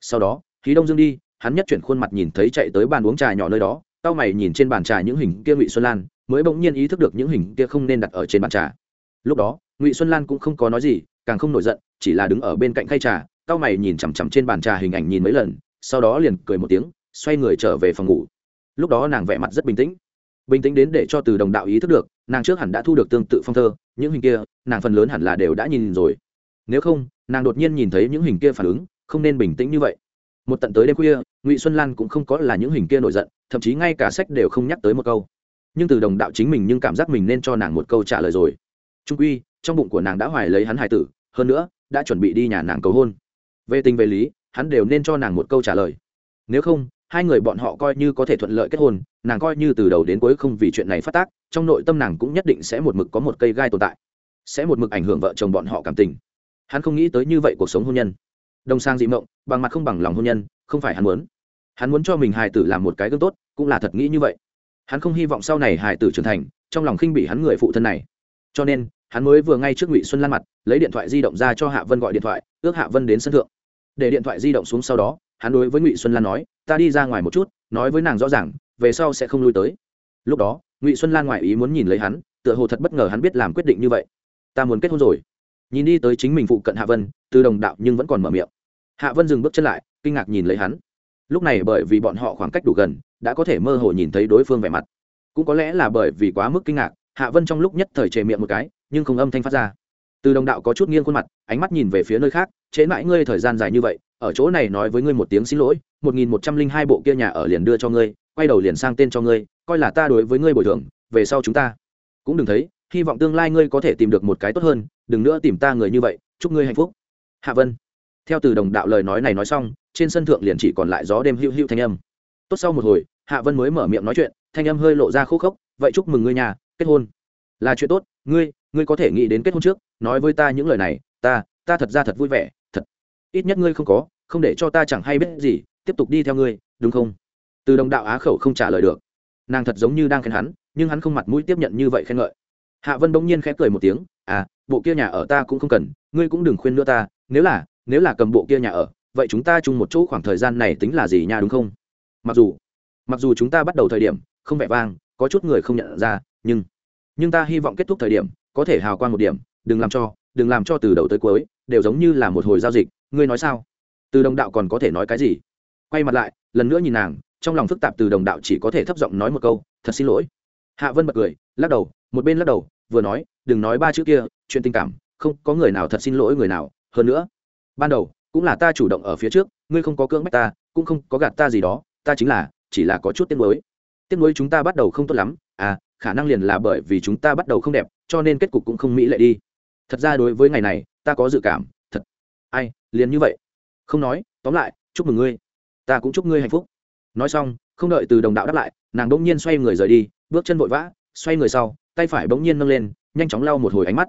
Sau đó khí đông dương đi, hắn nhất chuyển khuôn mặt nhìn thấy chạy tới bàn uống trà nhỏ nơi đó tao mày nhìn trên bàn trà những hình kia ngụy xuân lan mới bỗng nhiên ý thức được những hình kia không nên đặt ở trên bàn trà. Lúc đó, ngụy xuân lan cũng không có nói gì, càng không nổi giận, chỉ là đứng ở bên cạnh khay trà, cau mày nhìn chằm chằm trên bàn trà hình ảnh nhìn mấy lần, sau đó liền cười một tiếng, xoay người trở về phòng ngủ. Lúc đó nàng vẻ mặt rất bình tĩnh. Bình tĩnh đến để cho từ đồng đạo ý thức được, nàng trước hẳn đã thu được tương tự phong thơ, những hình kia, nàng phần lớn hẳn là đều đã nhìn rồi. Nếu không, nàng đột nhiên nhìn thấy những hình kia phản ứng, không nên bình tĩnh như vậy. Một tận tới đêm khuya, ngụy xuân lan cũng không có là những hình kia nổi giận, thậm chí ngay cả sách đều không nhắc tới một câu nhưng từ đồng đạo chính mình nhưng cảm giác mình nên cho nàng một câu trả lời rồi. Trung quy, trong bụng của nàng đã hoài lấy hắn hài tử, hơn nữa, đã chuẩn bị đi nhà nàng cầu hôn. Về tình về lý, hắn đều nên cho nàng một câu trả lời. Nếu không, hai người bọn họ coi như có thể thuận lợi kết hôn, nàng coi như từ đầu đến cuối không vì chuyện này phát tác, trong nội tâm nàng cũng nhất định sẽ một mực có một cây gai tồn tại, sẽ một mực ảnh hưởng vợ chồng bọn họ cảm tình. Hắn không nghĩ tới như vậy cuộc sống hôn nhân. Đồng sang dị mộng, bằng mặt không bằng lòng hôn nhân, không phải hắn muốn. Hắn muốn cho mình hài tử làm một cái gương tốt, cũng là thật nghĩ như vậy hắn không hy vọng sau này hải tử trưởng thành, trong lòng khinh bị hắn người phụ thân này. Cho nên, hắn mới vừa ngay trước ngụy xuân lan mặt, lấy điện thoại di động ra cho hạ vân gọi điện thoại, ước hạ vân đến sân thượng. Để điện thoại di động xuống sau đó, hắn đối với ngụy xuân lan nói, ta đi ra ngoài một chút, nói với nàng rõ ràng, về sau sẽ không lui tới. Lúc đó, ngụy xuân lan ngoại ý muốn nhìn lấy hắn, tựa hồ thật bất ngờ hắn biết làm quyết định như vậy. Ta muốn kết hôn rồi. Nhìn đi tới chính mình phụ cận hạ vân, từ đồng đạo nhưng vẫn còn mở miệng. Hạ vân dừng bước chân lại, kinh ngạc nhìn lấy hắn. Lúc này bởi vì bọn họ khoảng cách đủ gần đã có thể mơ hồ nhìn thấy đối phương vẻ mặt. Cũng có lẽ là bởi vì quá mức kinh ngạc, hạ vân trong lúc nhất thời trề miệng một cái, nhưng không âm thanh phát ra. Từ đồng đạo có chút nghiêng khuôn mặt, ánh mắt nhìn về phía nơi khác chế mãi ngươi thời gian dài như vậy, ở chỗ này nói với ngươi một tiếng xin lỗi, một nghìn một trăm linh hai bộ kia nhà ở liền đưa cho ngươi, quay đầu liền sang tên cho ngươi, coi là ta đối với ngươi bồi thường, về sau chúng ta cũng đừng thấy, hy vọng tương lai ngươi có thể tìm được một cái tốt hơn, đừng nữa tìm ta người như vậy, chúc ngươi hạnh phúc. Hạ vân. Theo từ đồng đạo lời nói này nói xong, trên sân thượng liền chỉ còn lại gió đêm hữu hữu thanh âm tốt sau một hồi, hạ vân mới mở miệng nói chuyện, thanh âm hơi lộ ra khô khốc, vậy chúc mừng ngươi nhà, kết hôn. Là chuyện tốt, ngươi ngươi có thể nghĩ đến kết hôn trước, nói với ta những lời này, ta ta thật ra thật vui vẻ, thật. Ít nhất ngươi không có, không để cho ta chẳng hay biết gì, tiếp tục đi theo ngươi, đúng không? Từ đồng đạo á khẩu không trả lời được. Nàng thật giống như đang khen hắn, nhưng hắn không mặt mũi tiếp nhận như vậy khen ngợi. Hạ vân bỗng nhiên khẽ cười một tiếng à bộ kia nhà ở ta cũng không cần, ngươi cũng đừng khuyên nữa ta, nếu là nếu là cầm bộ kia nhà ở, vậy chúng ta chung một chỗ khoảng thời gian này tính là gì nha, đúng không? Mặc dù mặc dù chúng ta bắt đầu thời điểm không vẻ vang, có chút người không nhận ra, nhưng nhưng ta hy vọng kết thúc thời điểm có thể hào quang một điểm, đừng làm cho, đừng làm cho từ đầu tới cuối đều giống như là một hồi giao dịch. Ngươi nói sao? Từ đồng đạo còn có thể nói cái gì? Quay mặt lại, lần nữa nhìn nàng, trong lòng phức tạp từ đồng đạo chỉ có thể thấp giọng nói một câu, thật xin lỗi. Hạ vân bật cười, lắc đầu, một bên lắc đầu, vừa nói, đừng nói ba chữ kia, chuyện tình cảm, không có người nào thật xin lỗi người nào. Hơn nữa, ban đầu cũng là ta chủ động ở phía trước, ngươi không có cưỡng bách ta, cũng không có gạt ta gì đó ta chính là, chỉ là có chút tiếc nuối. Tiếc nuối chúng ta bắt đầu không tốt lắm à khả năng liền là bởi vì chúng ta bắt đầu không đẹp, cho nên kết cục cũng không mỹ lệ đi. Thật ra đối với ngày này, ta có dự cảm, thật. Ai, liền như vậy. Không nói, tóm lại, chúc mừng ngươi. Ta cũng chúc ngươi hạnh phúc. Nói xong, không đợi từ đồng đạo đáp lại, nàng bỗng nhiên xoay người rời đi, bước chân vội vã, xoay người sau, tay phải bỗng nhiên nâng lên, nhanh chóng lau một hồi ánh mắt.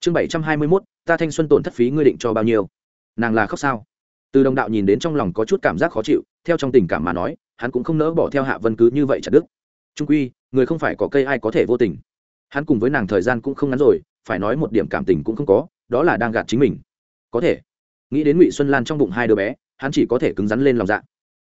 Chương bảy trăm hai mươi mốt, ta thanh xuân tổn thất phí ngươi định cho bao nhiêu? Nàng là khóc sao? Từ đồng đạo nhìn đến trong lòng có chút cảm giác khó chịu, theo trong tình cảm mà nói, hắn cũng không nỡ bỏ theo hạ vân cứ như vậy chặt đức trung quy, người không phải có cây ai có thể vô tình. Hắn cùng với nàng thời gian cũng không ngắn rồi, phải nói một điểm cảm tình cũng không có, đó là đang gạt chính mình. Có thể. Nghĩ đến ngụy xuân lan trong bụng hai đứa bé, hắn chỉ có thể cứng rắn lên lòng dạ.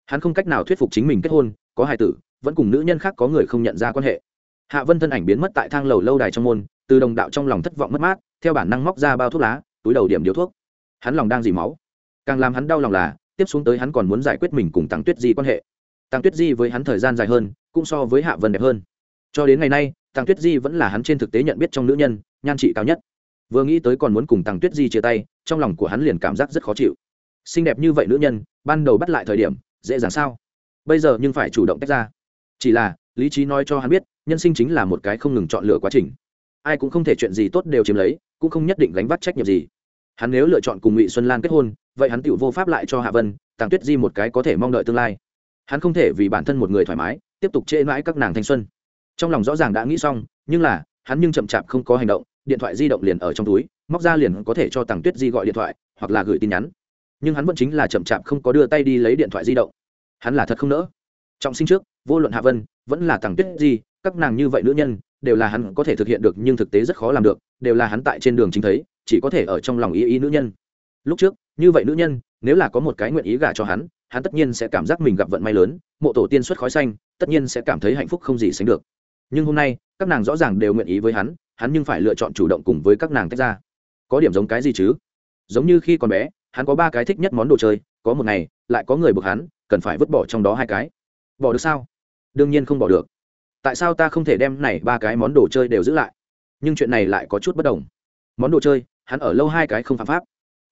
Hắn không cách nào thuyết phục chính mình kết hôn, có hai tử, vẫn cùng nữ nhân khác có người không nhận ra quan hệ. Hạ vân thân ảnh biến mất tại thang lầu lâu đài trong môn, từ đồng đạo trong lòng thất vọng mất mát, theo bản năng móc ra bao thuốc lá, túi đầu điểm điếu thuốc. Hắn lòng đang dì máu càng làm hắn đau lòng là, tiếp xuống tới hắn còn muốn giải quyết mình cùng tăng tuyết di quan hệ. Tăng tuyết di với hắn thời gian dài hơn, cũng so với hạ vân đẹp hơn. Cho đến ngày nay tăng tuyết di vẫn là hắn trên thực tế nhận biết trong nữ nhân, nhan trị cao nhất. Vừa nghĩ tới còn muốn cùng tăng tuyết di chia tay, trong lòng của hắn liền cảm giác rất khó chịu. Xinh đẹp như vậy nữ nhân, ban đầu bắt lại thời điểm, dễ dàng sao? Bây giờ nhưng phải chủ động tách ra. Chỉ là, lý trí nói cho hắn biết, nhân sinh chính là một cái không ngừng chọn lựa quá trình. Ai cũng không thể chuyện gì tốt đều chiếm lấy, cũng không nhất định gánh vác trách nhiệm gì hắn nếu lựa chọn cùng ngụy xuân lan kết hôn, vậy hắn tự vô pháp lại cho hạ vân, tàng tuyết di một cái có thể mong đợi tương lai. Hắn không thể vì bản thân một người thoải mái, tiếp tục trễ mãi các nàng thanh xuân. Trong lòng rõ ràng đã nghĩ xong, nhưng là, hắn nhưng chậm chạp không có hành động, điện thoại di động liền ở trong túi, móc ra liền có thể cho tàng tuyết di gọi điện thoại, hoặc là gửi tin nhắn. Nhưng hắn vẫn chính là chậm chạp không có đưa tay đi lấy điện thoại di động. Hắn là thật không nỡ. Trọng sinh trước, vô luận hạ vân, vẫn là tàng tuyết di, các nàng như vậy nữ nhân, đều là hắn có thể thực hiện được nhưng thực tế rất khó làm được, đều là hắn tại trên đường chính thấy chỉ có thể ở trong lòng ý ý nữ nhân. Lúc trước, như vậy nữ nhân, nếu là có một cái nguyện ý gả cho hắn hắn tất nhiên sẽ cảm giác mình gặp vận may lớn, mộ tổ tiên xuất khói xanh, tất nhiên sẽ cảm thấy hạnh phúc không gì sánh được. Nhưng hôm nay, các nàng rõ ràng đều nguyện ý với hắn hắn nhưng phải lựa chọn chủ động cùng với các nàng tách ra. Có điểm giống cái gì chứ? Giống như khi còn bé, hắn có ba cái thích nhất món đồ chơi, có một ngày, lại có người buộc hắn, cần phải vứt bỏ trong đó hai cái. Bỏ được sao? Đương nhiên không bỏ được. Tại sao ta không thể đem này ba cái món đồ chơi đều giữ lại? Nhưng chuyện này lại có chút bất đồng món đồ chơi, hắn ở lâu hai cái không phạm pháp.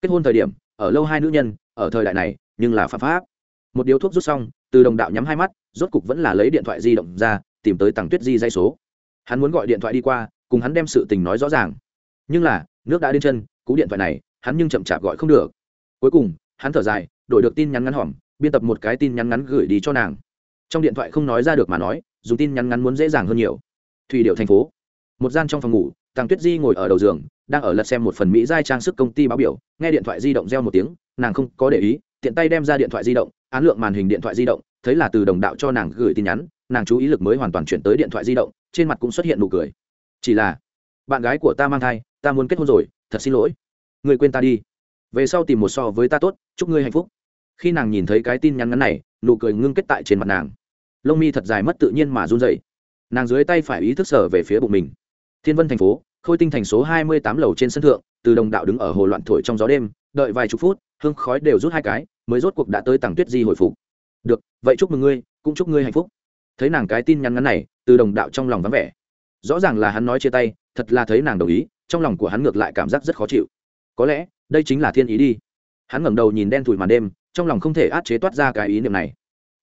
Kết hôn thời điểm, ở lâu hai nữ nhân, ở thời đại này, nhưng là phạm pháp. Một điếu thuốc rút xong, từ đồng đạo nhắm hai mắt, rốt cục vẫn là lấy điện thoại di động ra, tìm tới tàng tuyết di dây số. Hắn muốn gọi điện thoại đi qua, cùng hắn đem sự tình nói rõ ràng. Nhưng là, nước đã đến chân, cú điện thoại này, hắn nhưng chậm chạp gọi không được. Cuối cùng, hắn thở dài, đổi được tin nhắn ngắn hỏng, biên tập một cái tin nhắn ngắn gửi đi cho nàng. Trong điện thoại không nói ra được mà nói, dùng tin nhắn ngắn muốn dễ dàng hơn nhiều. Thủy điệu thành phố. Một gian trong phòng ngủ tàng tuyết di ngồi ở đầu giường, đang ở lật xem một phần mỹ giai trang sức công ty báo biểu, nghe điện thoại di động reo một tiếng, nàng không có để ý, tiện tay đem ra điện thoại di động, án lượng màn hình điện thoại di động, thấy là từ đồng đạo cho nàng gửi tin nhắn, nàng chú ý lực mới hoàn toàn chuyển tới điện thoại di động, trên mặt cũng xuất hiện nụ cười. Chỉ là, bạn gái của ta mang thai, ta muốn kết hôn rồi, thật xin lỗi. Người quên ta đi. Về sau tìm một so với ta tốt, chúc ngươi hạnh phúc. Khi nàng nhìn thấy cái tin nhắn ngắn này, nụ cười ngưng kết tại trên mặt nàng. Lông mi thật dài mất tự nhiên mà run dậy nàng dưới tay phải ý thức sở về phía bụng mình. Thiên vân thành phố khôi tinh thành số hai mươi tám lầu trên sân thượng, từ đồng đạo đứng ở hồ loạn thổi trong gió đêm, đợi vài chục phút, hương khói đều rút hai cái, mới rốt cuộc đã tới tàng tuyết di hồi phục. Được, vậy chúc mừng ngươi, cũng chúc ngươi hạnh phúc. Thấy nàng cái tin nhắn ngắn này, từ đồng đạo trong lòng vắng vẻ. Rõ ràng là hắn nói chia tay, thật là thấy nàng đồng ý, trong lòng của hắn ngược lại cảm giác rất khó chịu. Có lẽ, đây chính là thiên ý đi. Hắn ngẩng đầu nhìn đen thùi màn đêm, trong lòng không thể át chế toát ra cái ý niệm này.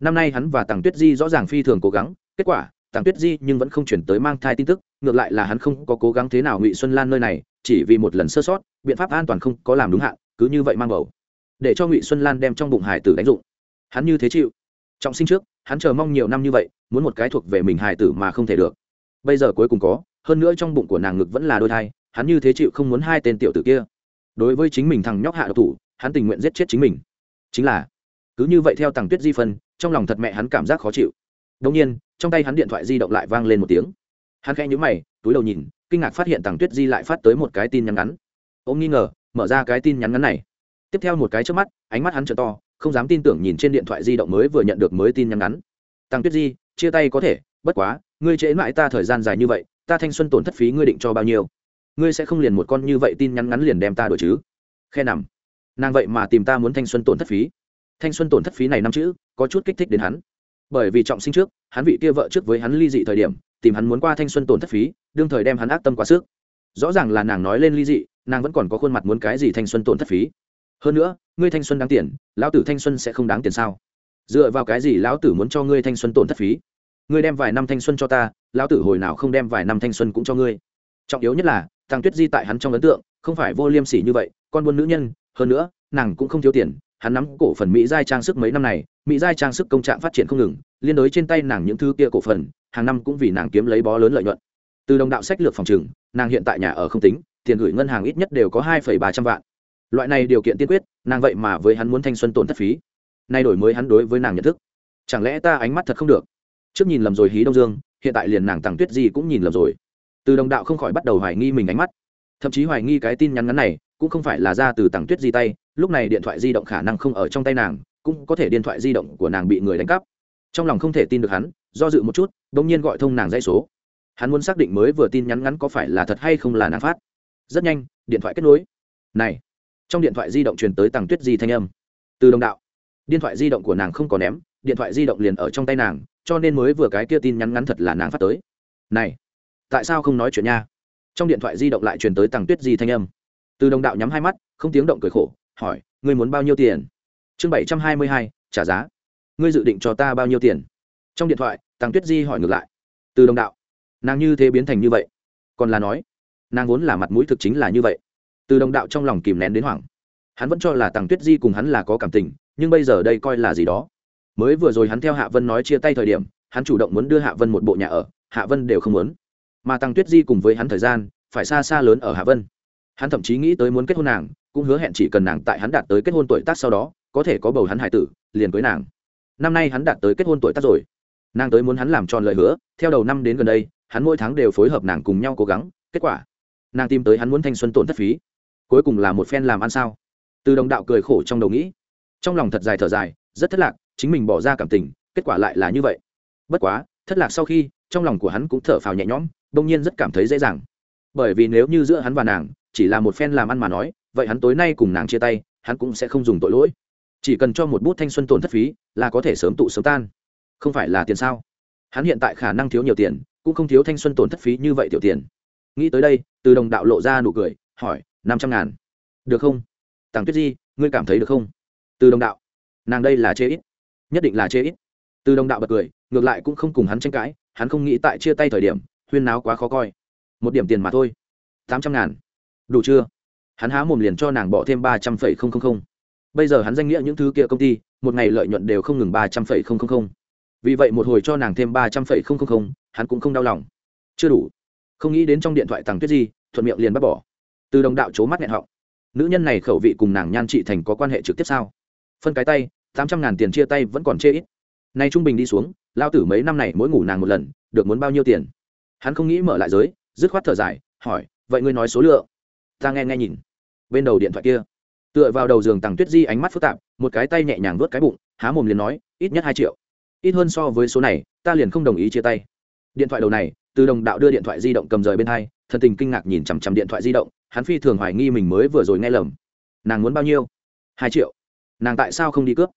Năm nay hắn và tàng tuyết di rõ ràng phi thường cố gắng, kết quả tàng tuyết di nhưng vẫn không chuyển tới mang thai tin tức, ngược lại là hắn không có cố gắng thế nào ngụy xuân lan nơi này, chỉ vì một lần sơ sót, biện pháp an toàn không có làm đúng hạn, cứ như vậy mang bầu. Để cho ngụy xuân lan đem trong bụng hải tử đánh dụng. Hắn như thế chịu. Trọng sinh trước, hắn chờ mong nhiều năm như vậy, muốn một cái thuộc về mình hải tử mà không thể được. Bây giờ cuối cùng có, hơn nữa trong bụng của nàng ngực vẫn là đôi thai, hắn như thế chịu không muốn hai tên tiểu tử kia. Đối với chính mình thằng nhóc hạ độc thủ, hắn tình nguyện giết chết chính mình. Chính là, cứ như vậy theo tàng tuyết di phân, trong lòng thật mẹ hắn cảm giác khó chịu. Đông nhiên trong tay hắn điện thoại di động lại vang lên một tiếng. Hắn khẽ nhíu mày, túi đầu nhìn, kinh ngạc phát hiện tàng tuyết di lại phát tới một cái tin nhắn ngắn. Ông nghi ngờ, mở ra cái tin nhắn ngắn này. Tiếp theo một cái trước mắt, ánh mắt hắn trở to, không dám tin tưởng nhìn trên điện thoại di động mới vừa nhận được mới tin nhắn ngắn. Tăng tuyết di, chia tay có thể, bất quá, ngươi trễ mãi ta thời gian dài như vậy, ta thanh xuân tổn thất phí ngươi định cho bao nhiêu? Ngươi sẽ không liền một con như vậy tin nhắn ngắn liền đem ta đổi chứ? Khe nằm. Nàng vậy mà tìm ta muốn thanh xuân tổn thất phí. Thanh xuân tổn thất phí này năm chữ, có chút kích thích đến hắn bởi vì trọng sinh trước, hắn vị kia vợ trước với hắn ly dị thời điểm, tìm hắn muốn qua thanh xuân tổn thất phí, đương thời đem hắn ác tâm quá sức. Rõ ràng là nàng nói lên ly dị, nàng vẫn còn có khuôn mặt muốn cái gì thanh xuân tổn thất phí. Hơn nữa, ngươi thanh xuân đáng tiền, lão tử thanh xuân sẽ không đáng tiền sao? Dựa vào cái gì lão tử muốn cho ngươi thanh xuân tổn thất phí? Ngươi đem vài năm thanh xuân cho ta, lão tử hồi nào không đem vài năm thanh xuân cũng cho ngươi. Trọng yếu nhất là thằng tuyết di tại hắn trong ấn tượng, không phải vô liêm sỉ như vậy, con buôn nữ nhân, hơn nữa, nàng cũng không thiếu tiền, hắn nắm cổ phần mỹ giai trang sức mấy năm này mỹ giai trang sức công trạng phát triển không ngừng, liên đối trên tay nàng những thứ kia cổ phần, hàng năm cũng vì nàng kiếm lấy bó lớn lợi nhuận. Từ đồng đạo sách lược phòng trừng nàng hiện tại nhà ở không tính, tiền gửi ngân hàng ít nhất đều có hai ba trăm vạn. Loại này điều kiện tiên quyết, nàng vậy mà với hắn muốn thanh xuân tổn thất phí. Nay đổi mới hắn đối với nàng nhận thức. Chẳng lẽ ta ánh mắt thật không được? Trước nhìn lầm rồi hí đông dương, hiện tại liền nàng tặng tuyết gì cũng nhìn lầm rồi. Từ đồng đạo không khỏi bắt đầu hoài nghi mình ánh mắt. Thậm chí hoài nghi cái tin nhắn ngắn này, cũng không phải là ra từ tặng tuyết di tay, lúc này điện thoại di động khả năng không ở trong tay nàng cũng có thể điện thoại di động của nàng bị người đánh cắp. Trong lòng không thể tin được hắn, do dự một chút đ ỗ n g nhiên gọi thông nàng dây số. Hắn muốn xác định mới vừa tin nhắn ngắn có phải là thật hay không là nàng phát. Rất nhanh, điện thoại kết nối. Này, trong điện thoại di động truyền tới tàng tuyết di thanh âm. Từ đồng đạo. Điện thoại di động của nàng không có ném, điện thoại di động liền ở trong tay nàng, cho nên mới vừa cái kia tin nhắn ngắn thật là nàng phát tới. Này, tại sao không nói chuyện nha? Trong điện thoại di động lại truyền tới tàng tuyết di thanh âm. Từ đồng đạo nhắm hai mắt, không tiếng động cười khổ, hỏi, ngươi muốn bao nhiêu tiền? Chương bảy trăm hai mươi hai, trả giá. Ngươi dự định cho ta bao nhiêu tiền? Trong điện thoại tàng tuyết di hỏi ngược lại. Từ đồng đạo. Nàng như thế biến thành như vậy. Còn là nói, nàng vốn là mặt mũi thực chính là như vậy. Từ đồng đạo trong lòng kìm nén đến hoảng. Hắn vẫn cho là tàng tuyết di cùng hắn là có cảm tình, nhưng bây giờ đây coi là gì đó. Mới vừa rồi hắn theo hạ vân nói chia tay thời điểm, hắn chủ động muốn đưa hạ vân một bộ nhà ở, hạ vân đều không muốn. Mà tàng tuyết di cùng với hắn thời gian, phải xa xa lớn ở hạ vân. Hắn thậm chí nghĩ tới muốn kết hôn nàng, cũng hứa hẹn chỉ cần nàng tại hắn đạt tới kết hôn tuổi tác sau đó có thể có bầu hắn hải tử, liền cưới nàng. Năm nay hắn đạt tới kết hôn tuổi tác rồi. Nàng tới muốn hắn làm tròn lời hứa, theo đầu năm đến gần đây, hắn mỗi tháng đều phối hợp nàng cùng nhau cố gắng, kết quả, nàng tìm tới hắn muốn thanh xuân tổn thất phí. Cuối cùng là một phen làm ăn sao? Từ đồng đạo cười khổ trong đầu nghĩ. Trong lòng thật dài thở dài, rất thất lạc, chính mình bỏ ra cảm tình, kết quả lại là như vậy. Bất quá, thất lạc sau khi, trong lòng của hắn cũng thở phào nhẹ nhõm, đông nhiên rất cảm thấy dễ dàng. Bởi vì nếu như giữa hắn và nàng chỉ là một phen làm ăn mà nói, vậy hắn tối nay cùng nàng chia tay, hắn cũng sẽ không dùng tội lỗi chỉ cần cho một bút thanh xuân tổn thất phí, là có thể sớm tụ sớm tan. Không phải là tiền sao? Hắn hiện tại khả năng thiếu nhiều tiền, cũng không thiếu thanh xuân tổn thất phí như vậy tiểu tiền. Nghĩ tới đây, từ đồng đạo lộ ra nụ cười, hỏi, năm trăm ngàn. Được không? Tàng tuyết di, ngươi cảm thấy được không? Từ đồng đạo. Nàng đây là chê ít. Nhất định là chê ít. Từ đồng đạo bật cười, ngược lại cũng không cùng hắn tranh cãi, hắn không nghĩ tại chia tay thời điểm, huyên náo quá khó coi. Một điểm tiền mà thôi. Tám trăm ngàn. Đủ chưa? Hắn há mồm liền cho nàng bỏ thêm ba trăm phẩy không không không bây giờ hắn danh nghĩa những thứ kia công ty, một ngày lợi nhuận đều không ngừng ba trăm phẩy không không không. Vì vậy một hồi cho nàng thêm ba trăm phẩy không không không, hắn cũng không đau lòng. Chưa đủ. Không nghĩ đến trong điện thoại tàng tuyết di, thuận miệng liền bắt bỏ. Từ đồng đạo c h ố mắt nghẹn họng. Nữ nhân này khẩu vị cùng nàng nhan trị thành có quan hệ trực tiếp sao? Phân cái tay, tám trăm ngàn tiền chia tay vẫn còn chê ít. Nay trung bình đi xuống, lao tử mấy năm này mỗi ngủ nàng một lần, được muốn bao nhiêu tiền? Hắn không nghĩ mở lại giới, dứt khoát thở dài, hỏi, vậy ngươi nói số lượng? Ta nghe nghe nhìn. Bên đầu điện thoại kia tựa vào đầu giường tằng tuyết di ánh mắt phức tạp, một cái tay nhẹ nhàng vớt cái bụng, há mồm liền nói, ít nhất hai triệu. Ít hơn so với số này, ta liền không đồng ý chia tay. Điện thoại đầu này, từ đồng đạo đưa điện thoại di động cầm rời bên hai thần tình kinh ngạc nhìn chằm chằm điện thoại di động, hắn phi thường hoài nghi mình mới vừa rồi nghe lầm. Nàng muốn bao nhiêu? Hai triệu. Nàng tại sao không đi cướp?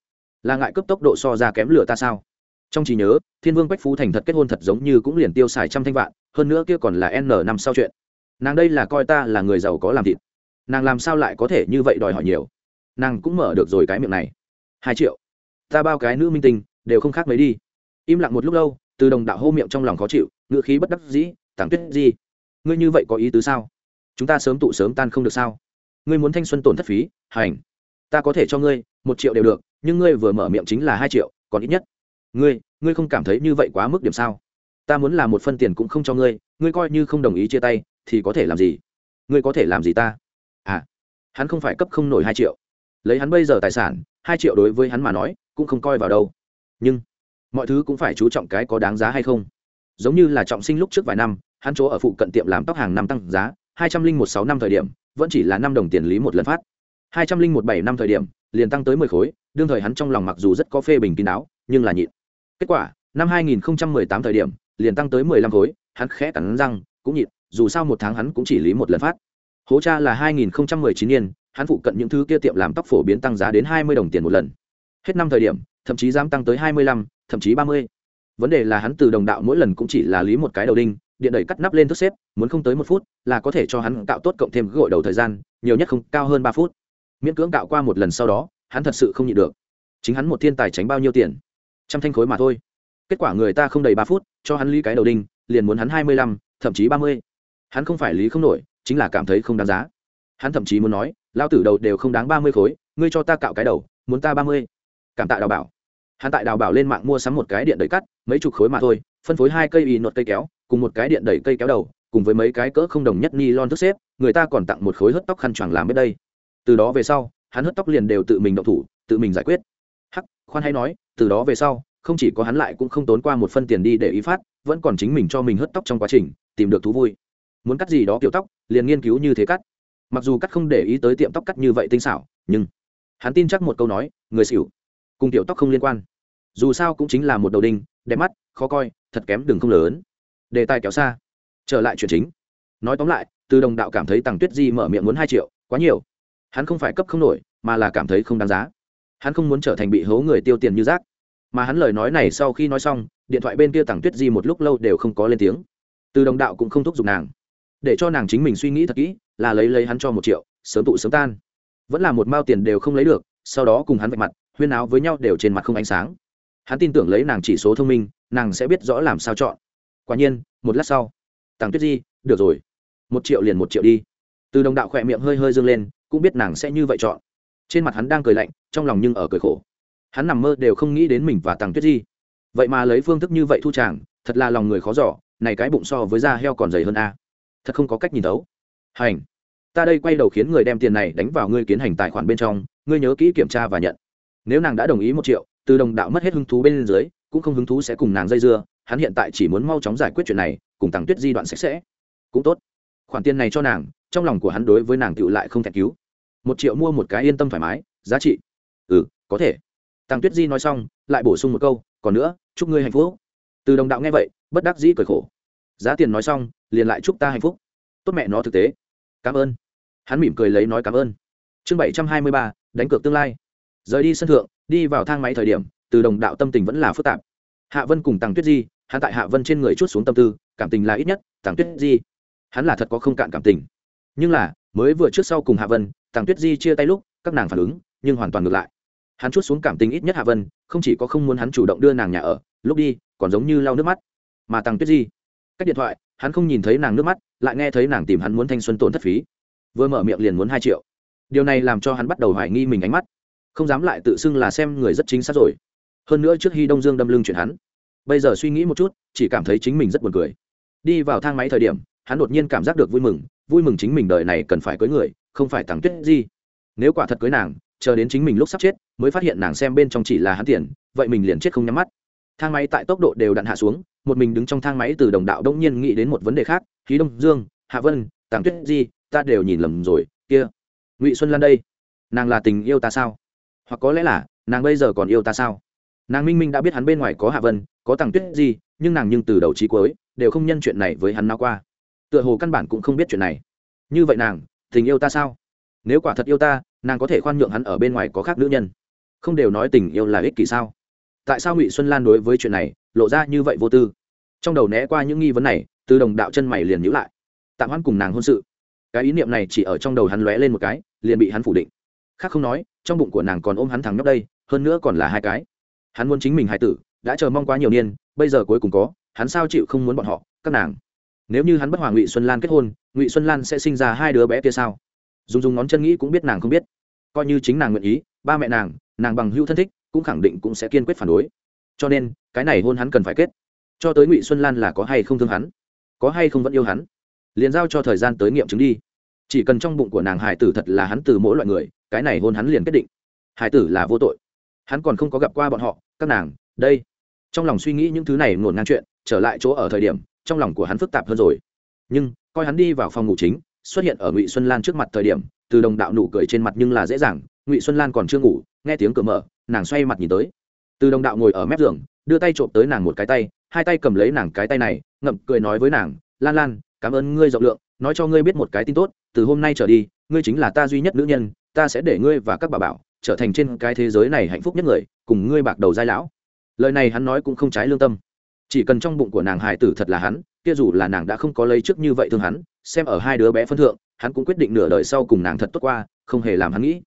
Là ngại cướp tốc độ so ra kém lửa ta sao? Trong trí nhớ, thiên vương quách phú thành thật kết hôn thật giống như cũng liền tiêu xài trăm thanh vạn, hơn nữa kia còn là n năm sau chuyện. Nàng đây là coi ta là người giàu có làm thịt nàng làm sao lại có thể như vậy đòi hỏi nhiều? Nàng cũng mở được rồi cái miệng này. Hai triệu. Ta bao cái nữ minh tinh, đều không khác mấy đi. Im lặng một lúc lâu, từ đồng đạo hô miệng trong lòng khó chịu ngựa khí bất đắc dĩ, tàng tuyết gì ngươi như vậy có ý tứ sao? Chúng ta sớm tụ sớm tan không được sao? Ngươi muốn thanh xuân tổn thất phí, hành. Ta có thể cho ngươi, một triệu đều được, nhưng ngươi vừa mở miệng chính là hai triệu, còn ít nhất. Ngươi ngươi không cảm thấy như vậy quá mức điểm sao? Ta muốn làm một phân tiền cũng không cho ngươi ngươi coi như không đồng ý chia tay, thì có thể làm gì? Ngươi có thể làm gì ta? Hắn không phải cấp không nổi hai triệu. Lấy hắn bây giờ tài sản, hai triệu đối với hắn mà nói, cũng không coi vào đâu. Nhưng, mọi thứ cũng phải chú trọng cái có đáng giá hay không. Giống như là trọng sinh lúc trước vài năm, hắn chỗ ở phụ cận tiệm làm tóc hàng năm tăng giá, hai trăm linh một sáu năm thời điểm, vẫn chỉ là năm đồng tiền lý một lần phát. Hai trăm linh một bảy năm thời điểm, liền tăng tới mười khối, đương thời hắn trong lòng mặc dù rất có phê bình kín đáo, nhưng là nhịn. Kết quả, năm hai nghìn tám thời điểm, liền tăng tới mười lăm khối, hắn khẽ cắn răng, cũng nhịn, dù sao một tháng hắn cũng chỉ lý một lần phát hố cha là hai nghìn chín niên hắn phụ cận những thứ kia tiệm làm tóc phổ biến tăng giá đến hai mươi đồng tiền một lần. Hết năm thời điểm, thậm chí dám tăng tới hai mươi lăm, thậm chí ba mươi. Vấn đề là hắn từ đồng đạo mỗi lần cũng chỉ là lý một cái đầu đinh, điện đẩy cắt nắp lên thức xếp, muốn không tới một phút là có thể cho hắn cạo tốt cộng thêm gội đầu thời gian, nhiều nhất không cao hơn ba phút. Miễn cưỡng cạo qua một lần sau đó, hắn thật sự không nhịn được. Chính hắn một thiên tài tránh bao nhiêu tiền? Trăm thanh khối mà thôi. Kết quả người ta không đầy ba phút, cho hắn lý cái đầu đinh, liền muốn hắn hai mươi lăm, thậm chí ba mươi. Hắn không phải lý không nổi chính là cảm thấy không đáng giá. Hắn thậm chí muốn nói lao tử đầu đều không đáng ba mươi khối, ngươi cho ta cạo cái đầu, muốn ta ba mươi. Cảm tạ đào bảo. Hắn tại đào bảo lên mạng mua sắm một cái điện đẩy cắt, mấy chục khối mà thôi, phân phối hai cây y nột cây kéo, cùng một cái điện đẩy cây kéo đầu, cùng với mấy cái cỡ không đồng nhất ni lon thức xếp, người ta còn tặng một khối hớt tóc khăn choàng làm biết đây. Từ đó về sau, hắn hớt tóc liền đều tự mình động thủ, tự mình giải quyết. Hắc, khoan hay nói, từ đó về sau, không chỉ có hắn lại cũng không tốn qua một phân tiền đi để ý phát, vẫn còn chính mình cho mình hớt tóc trong quá trình, tìm được thú vui muốn cắt gì đó kiểu tóc, liền nghiên cứu như thế cắt. Mặc dù cắt không để ý tới tiệm tóc cắt như vậy tinh xảo, nhưng hắn tin chắc một câu nói, người xỉu cùng tiểu tóc không liên quan. Dù sao cũng chính là một đầu đinh, đẹp mắt, khó coi, thật kém đừng không lớn. Đề tài kéo xa. Trở lại chuyện chính. Nói tóm lại, từ đồng đạo cảm thấy tằng tuyết di mở miệng muốn hai triệu, quá nhiều. Hắn không phải cấp không nổi, mà là cảm thấy không đáng giá. Hắn không muốn trở thành bị hố người tiêu tiền như rác. Mà hắn lời nói này sau khi nói xong, điện thoại bên kia tằng tuyết di một lúc lâu đều không có lên tiếng. Từ đồng đạo cũng không thúc giục nàng để cho nàng chính mình suy nghĩ thật kỹ, là lấy lấy hắn cho một triệu, sớm tụ sớm tan. Vẫn là một mao tiền đều không lấy được, sau đó cùng hắn vạch mặt, huyên áo với nhau đều trên mặt không ánh sáng. Hắn tin tưởng lấy nàng chỉ số thông minh, nàng sẽ biết rõ làm sao chọn. Quả nhiên, một lát sau, tàng tuyết di, được rồi. Một triệu liền một triệu đi. Từ đồng đạo khỏe miệng hơi hơi dâng lên, cũng biết nàng sẽ như vậy chọn. Trên mặt hắn đang cười lạnh, trong lòng nhưng ở cười khổ. Hắn nằm mơ đều không nghĩ đến mình và tàng tuyết di. Vậy mà lấy phương thức như vậy thu chàng, thật là lòng người khó giỏ này cái bụng so với da heo còn dày hơn a thật không có cách nhìn thấu, hành. Ta đây quay đầu khiến người đem tiền này đánh vào ngươi kiến hành tài khoản bên trong ngươi nhớ kỹ kiểm tra và nhận. Nếu nàng đã đồng ý một triệu từ đồng đạo mất hết hứng thú bên dưới cũng không hứng thú sẽ cùng nàng dây dưa hắn hiện tại chỉ muốn mau chóng giải quyết chuyện này cùng tàng tuyết di đoạn sạch sẽ. Cũng tốt. Khoản tiền này cho nàng trong lòng của hắn đối với nàng tựu lại không thể cứu. Một triệu mua một cái yên tâm thoải mái giá trị. Ừ có thể. Tàng tuyết di nói xong lại bổ sung một câu còn nữa chúc ngươi hạnh phúc. Từ đồng đạo nghe vậy bất đắc dĩ cười khổ giá tiền nói xong, liền lại chúc ta hạnh phúc. Tốt mẹ nó thực tế. Cảm ơn. Hắn mỉm cười lấy nói cảm ơn. Chương bảy trăm hai mươi ba, đánh cược tương lai. Rời đi sân thượng, đi vào thang máy thời điểm, từ đồng đạo tâm tình vẫn là phức tạp. Hạ vân cùng tàng tuyết di, hắn tại hạ vân trên người chút xuống tâm tư, cảm tình là ít nhất tàng tuyết di. Hắn là thật có không cạn cảm tình. Nhưng là, mới vừa trước sau cùng hạ vân tàng tuyết di chia tay lúc, các nàng phản ứng, nhưng hoàn toàn ngược lại. Hắn chút xuống cảm tình ít nhất hạ vân, không chỉ có không muốn hắn chủ động đưa nàng nhà ở, lúc đi, còn giống như lau nước mắt. Mà tàng tuyết di cách điện thoại, hắn không nhìn thấy nàng nước mắt, lại nghe thấy nàng tìm hắn muốn thanh xuân tổn thất phí. Vừa mở miệng liền muốn hai triệu. Điều này làm cho hắn bắt đầu hoài nghi mình ánh mắt. Không dám lại tự xưng là xem người rất chính xác rồi. Hơn nữa trước khi đông dương đâm lưng chuyện hắn, bây giờ suy nghĩ một chút, chỉ cảm thấy chính mình rất buồn cười. Đi vào thang máy thời điểm, hắn đột nhiên cảm giác được vui mừng vui mừng chính mình đời này cần phải cưới người, không phải tặng tuyết gì. Nếu quả thật cưới nàng, chờ đến chính mình lúc sắp chết, mới phát hiện nàng xem bên trong chỉ là hắn tiền, vậy mình liền chết không nhắm mắt thang máy tại tốc độ đều đặn hạ xuống một mình đứng trong thang máy từ đồng đạo đông nhiên nghĩ đến một vấn đề khác khí đông dương hạ vân tàng tuyết di ta đều nhìn lầm rồi kia ngụy xuân lan đây nàng là tình yêu ta sao? Hoặc có lẽ là nàng bây giờ còn yêu ta sao? Nàng minh minh đã biết hắn bên ngoài có hạ vân có tàng tuyết Di, nhưng nàng nhưng từ đầu trí cuối đều không nhân chuyện này với hắn nào qua. Tựa hồ căn bản cũng không biết chuyện này. Như vậy nàng tình yêu ta sao? Nếu quả thật yêu ta nàng có thể khoan nhượng hắn ở bên ngoài có khác nữ nhân. Không đều nói tình yêu là ích kỷ sao? Tại sao ngụy xuân lan đối với chuyện này lộ ra như vậy vô tư trong đầu né qua những nghi vấn này từ đồng đạo chân mày liền nhữ lại tạm hoãn cùng nàng hôn sự cái ý niệm này chỉ ở trong đầu hắn lóe lên một cái liền bị hắn phủ định khác không nói trong bụng của nàng còn ôm hắn thằng nhóc đây hơn nữa còn là hai cái hắn muốn chính mình hài tử đã chờ mong quá nhiều niên bây giờ cuối cùng có hắn sao chịu không muốn bọn họ các nàng nếu như hắn bất hòa ngụy xuân lan kết hôn ngụy xuân lan sẽ sinh ra hai đứa bé kia sao dùng dùng ngón chân nghĩ cũng biết nàng không biết coi như chính nàng nguyện ý ba mẹ nàng nàng bằng hữu thân thích cũng khẳng định cũng sẽ kiên quyết phản đối. Cho nên, cái này hôn hắn cần phải kết. Cho tới ngụy xuân lan là có hay không thương hắn, có hay không vẫn yêu hắn, liền giao cho thời gian tới nghiệm chứng đi. Chỉ cần trong bụng của nàng hải tử thật là hắn từ mỗi loại người, cái này hôn hắn liền kết định. Hải tử là vô tội. Hắn còn không có gặp qua bọn họ, các nàng, đây. Trong lòng suy nghĩ những thứ này ngổn ngang chuyện, trở lại chỗ ở thời điểm, trong lòng của hắn phức tạp hơn rồi. Nhưng, coi hắn đi vào phòng ngủ chính, xuất hiện ở ngụy xuân lan trước mặt thời điểm, từ đồng đạo nụ cười trên mặt nhưng là dễ dàng, ngụy xuân lan còn chưa ngủ, nghe tiếng cửa mở nàng xoay mặt nhìn tới. Từ đồng đạo ngồi ở mép giường, đưa tay trộm tới nàng một cái tay, hai tay cầm lấy nàng cái tay này, ngậm cười nói với nàng, lan lan, cảm ơn ngươi rộng lượng, nói cho ngươi biết một cái tin tốt, từ hôm nay trở đi, ngươi chính là ta duy nhất nữ nhân, ta sẽ để ngươi và các bà bảo, trở thành trên cái thế giới này hạnh phúc nhất người, cùng ngươi bạc đầu giai lão. Lời này hắn nói cũng không trái lương tâm. Chỉ cần trong bụng của nàng hải tử thật là hắn, kia dù là nàng đã không có lấy trước như vậy thương hắn, xem ở hai đứa bé phân thượng, hắn cũng quyết định nửa đời sau cùng nàng thật tốt qua, không hề làm hắn nghĩ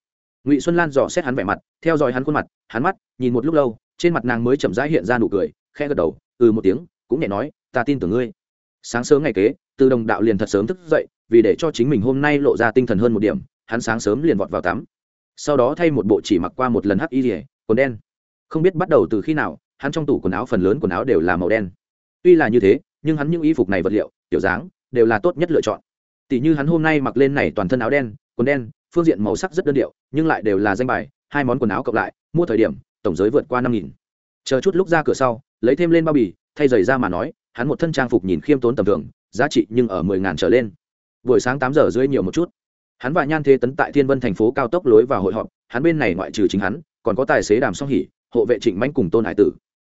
ngụy xuân lan dò xét hắn vẻ mặt theo dõi hắn khuôn mặt hắn mắt nhìn một lúc lâu trên mặt nàng mới chậm rãi hiện ra nụ cười khẽ gật đầu ừ một tiếng cũng nhẹ nói ta tin tưởng ngươi sáng sớm ngày kế từ đồng đạo liền thật sớm thức dậy vì để cho chính mình hôm nay lộ ra tinh thần hơn một điểm hắn sáng sớm liền vọt vào tắm sau đó thay một bộ chỉ mặc qua một lần hắc y rỉa quần đen không biết bắt đầu từ khi nào hắn trong tủ quần áo phần lớn quần áo đều là màu đen tuy là như thế nhưng hắn những y phục này vật liệu kiểu dáng đều là tốt nhất lựa chọn tỷ như hắn hôm nay mặc lên này toàn thân áo đen quần đen phương diện màu sắc rất đơn điệu, nhưng lại đều là danh bài, hai món quần áo cộng lại, mua thời điểm, tổng giới vượt qua năm nghìn. Chờ chút lúc ra cửa sau, lấy thêm lên bao bì, thay giày ra mà nói, hắn một thân trang phục nhìn khiêm tốn tầm thường, giá trị nhưng ở mười ngàn trở lên. Buổi sáng tám giờ rưỡi nhiều một chút. Hắn và nhan thế tấn tại thiên vân thành phố cao tốc lối vào hội họp, hắn bên này ngoại trừ chính hắn, còn có tài xế đàm song hỉ, hộ vệ trịnh manh cùng tôn hải tử.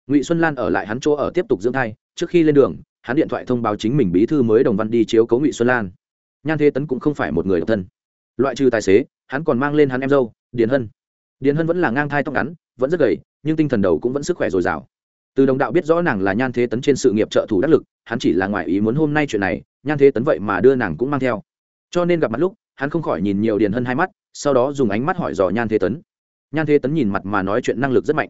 Ngụy xuân lan ở lại hắn chỗ ở tiếp tục dưỡng thai, trước khi lên đường, hắn điện thoại thông báo chính mình bí thư mới đồng văn đi chiếu cấu ngụy xuân lan. Nhan thế tấn cũng không phải một người độc thân loại trừ tài xế, hắn còn mang lên hắn em dâu, điền hân. Điền hân vẫn là ngang thai tóc ngắn, vẫn rất gầy, nhưng tinh thần đầu cũng vẫn sức khỏe dồi dào. Từ đồng đạo biết rõ nàng là nhan thế tấn trên sự nghiệp trợ thủ đắc lực, hắn chỉ là ngoài ý muốn hôm nay chuyện này, nhan thế tấn vậy mà đưa nàng cũng mang theo. Cho nên gặp mặt lúc, hắn không khỏi nhìn nhiều điền Hân hai mắt, sau đó dùng ánh mắt hỏi dò nhan thế tấn. Nhan thế tấn nhìn mặt mà nói chuyện năng lực rất mạnh.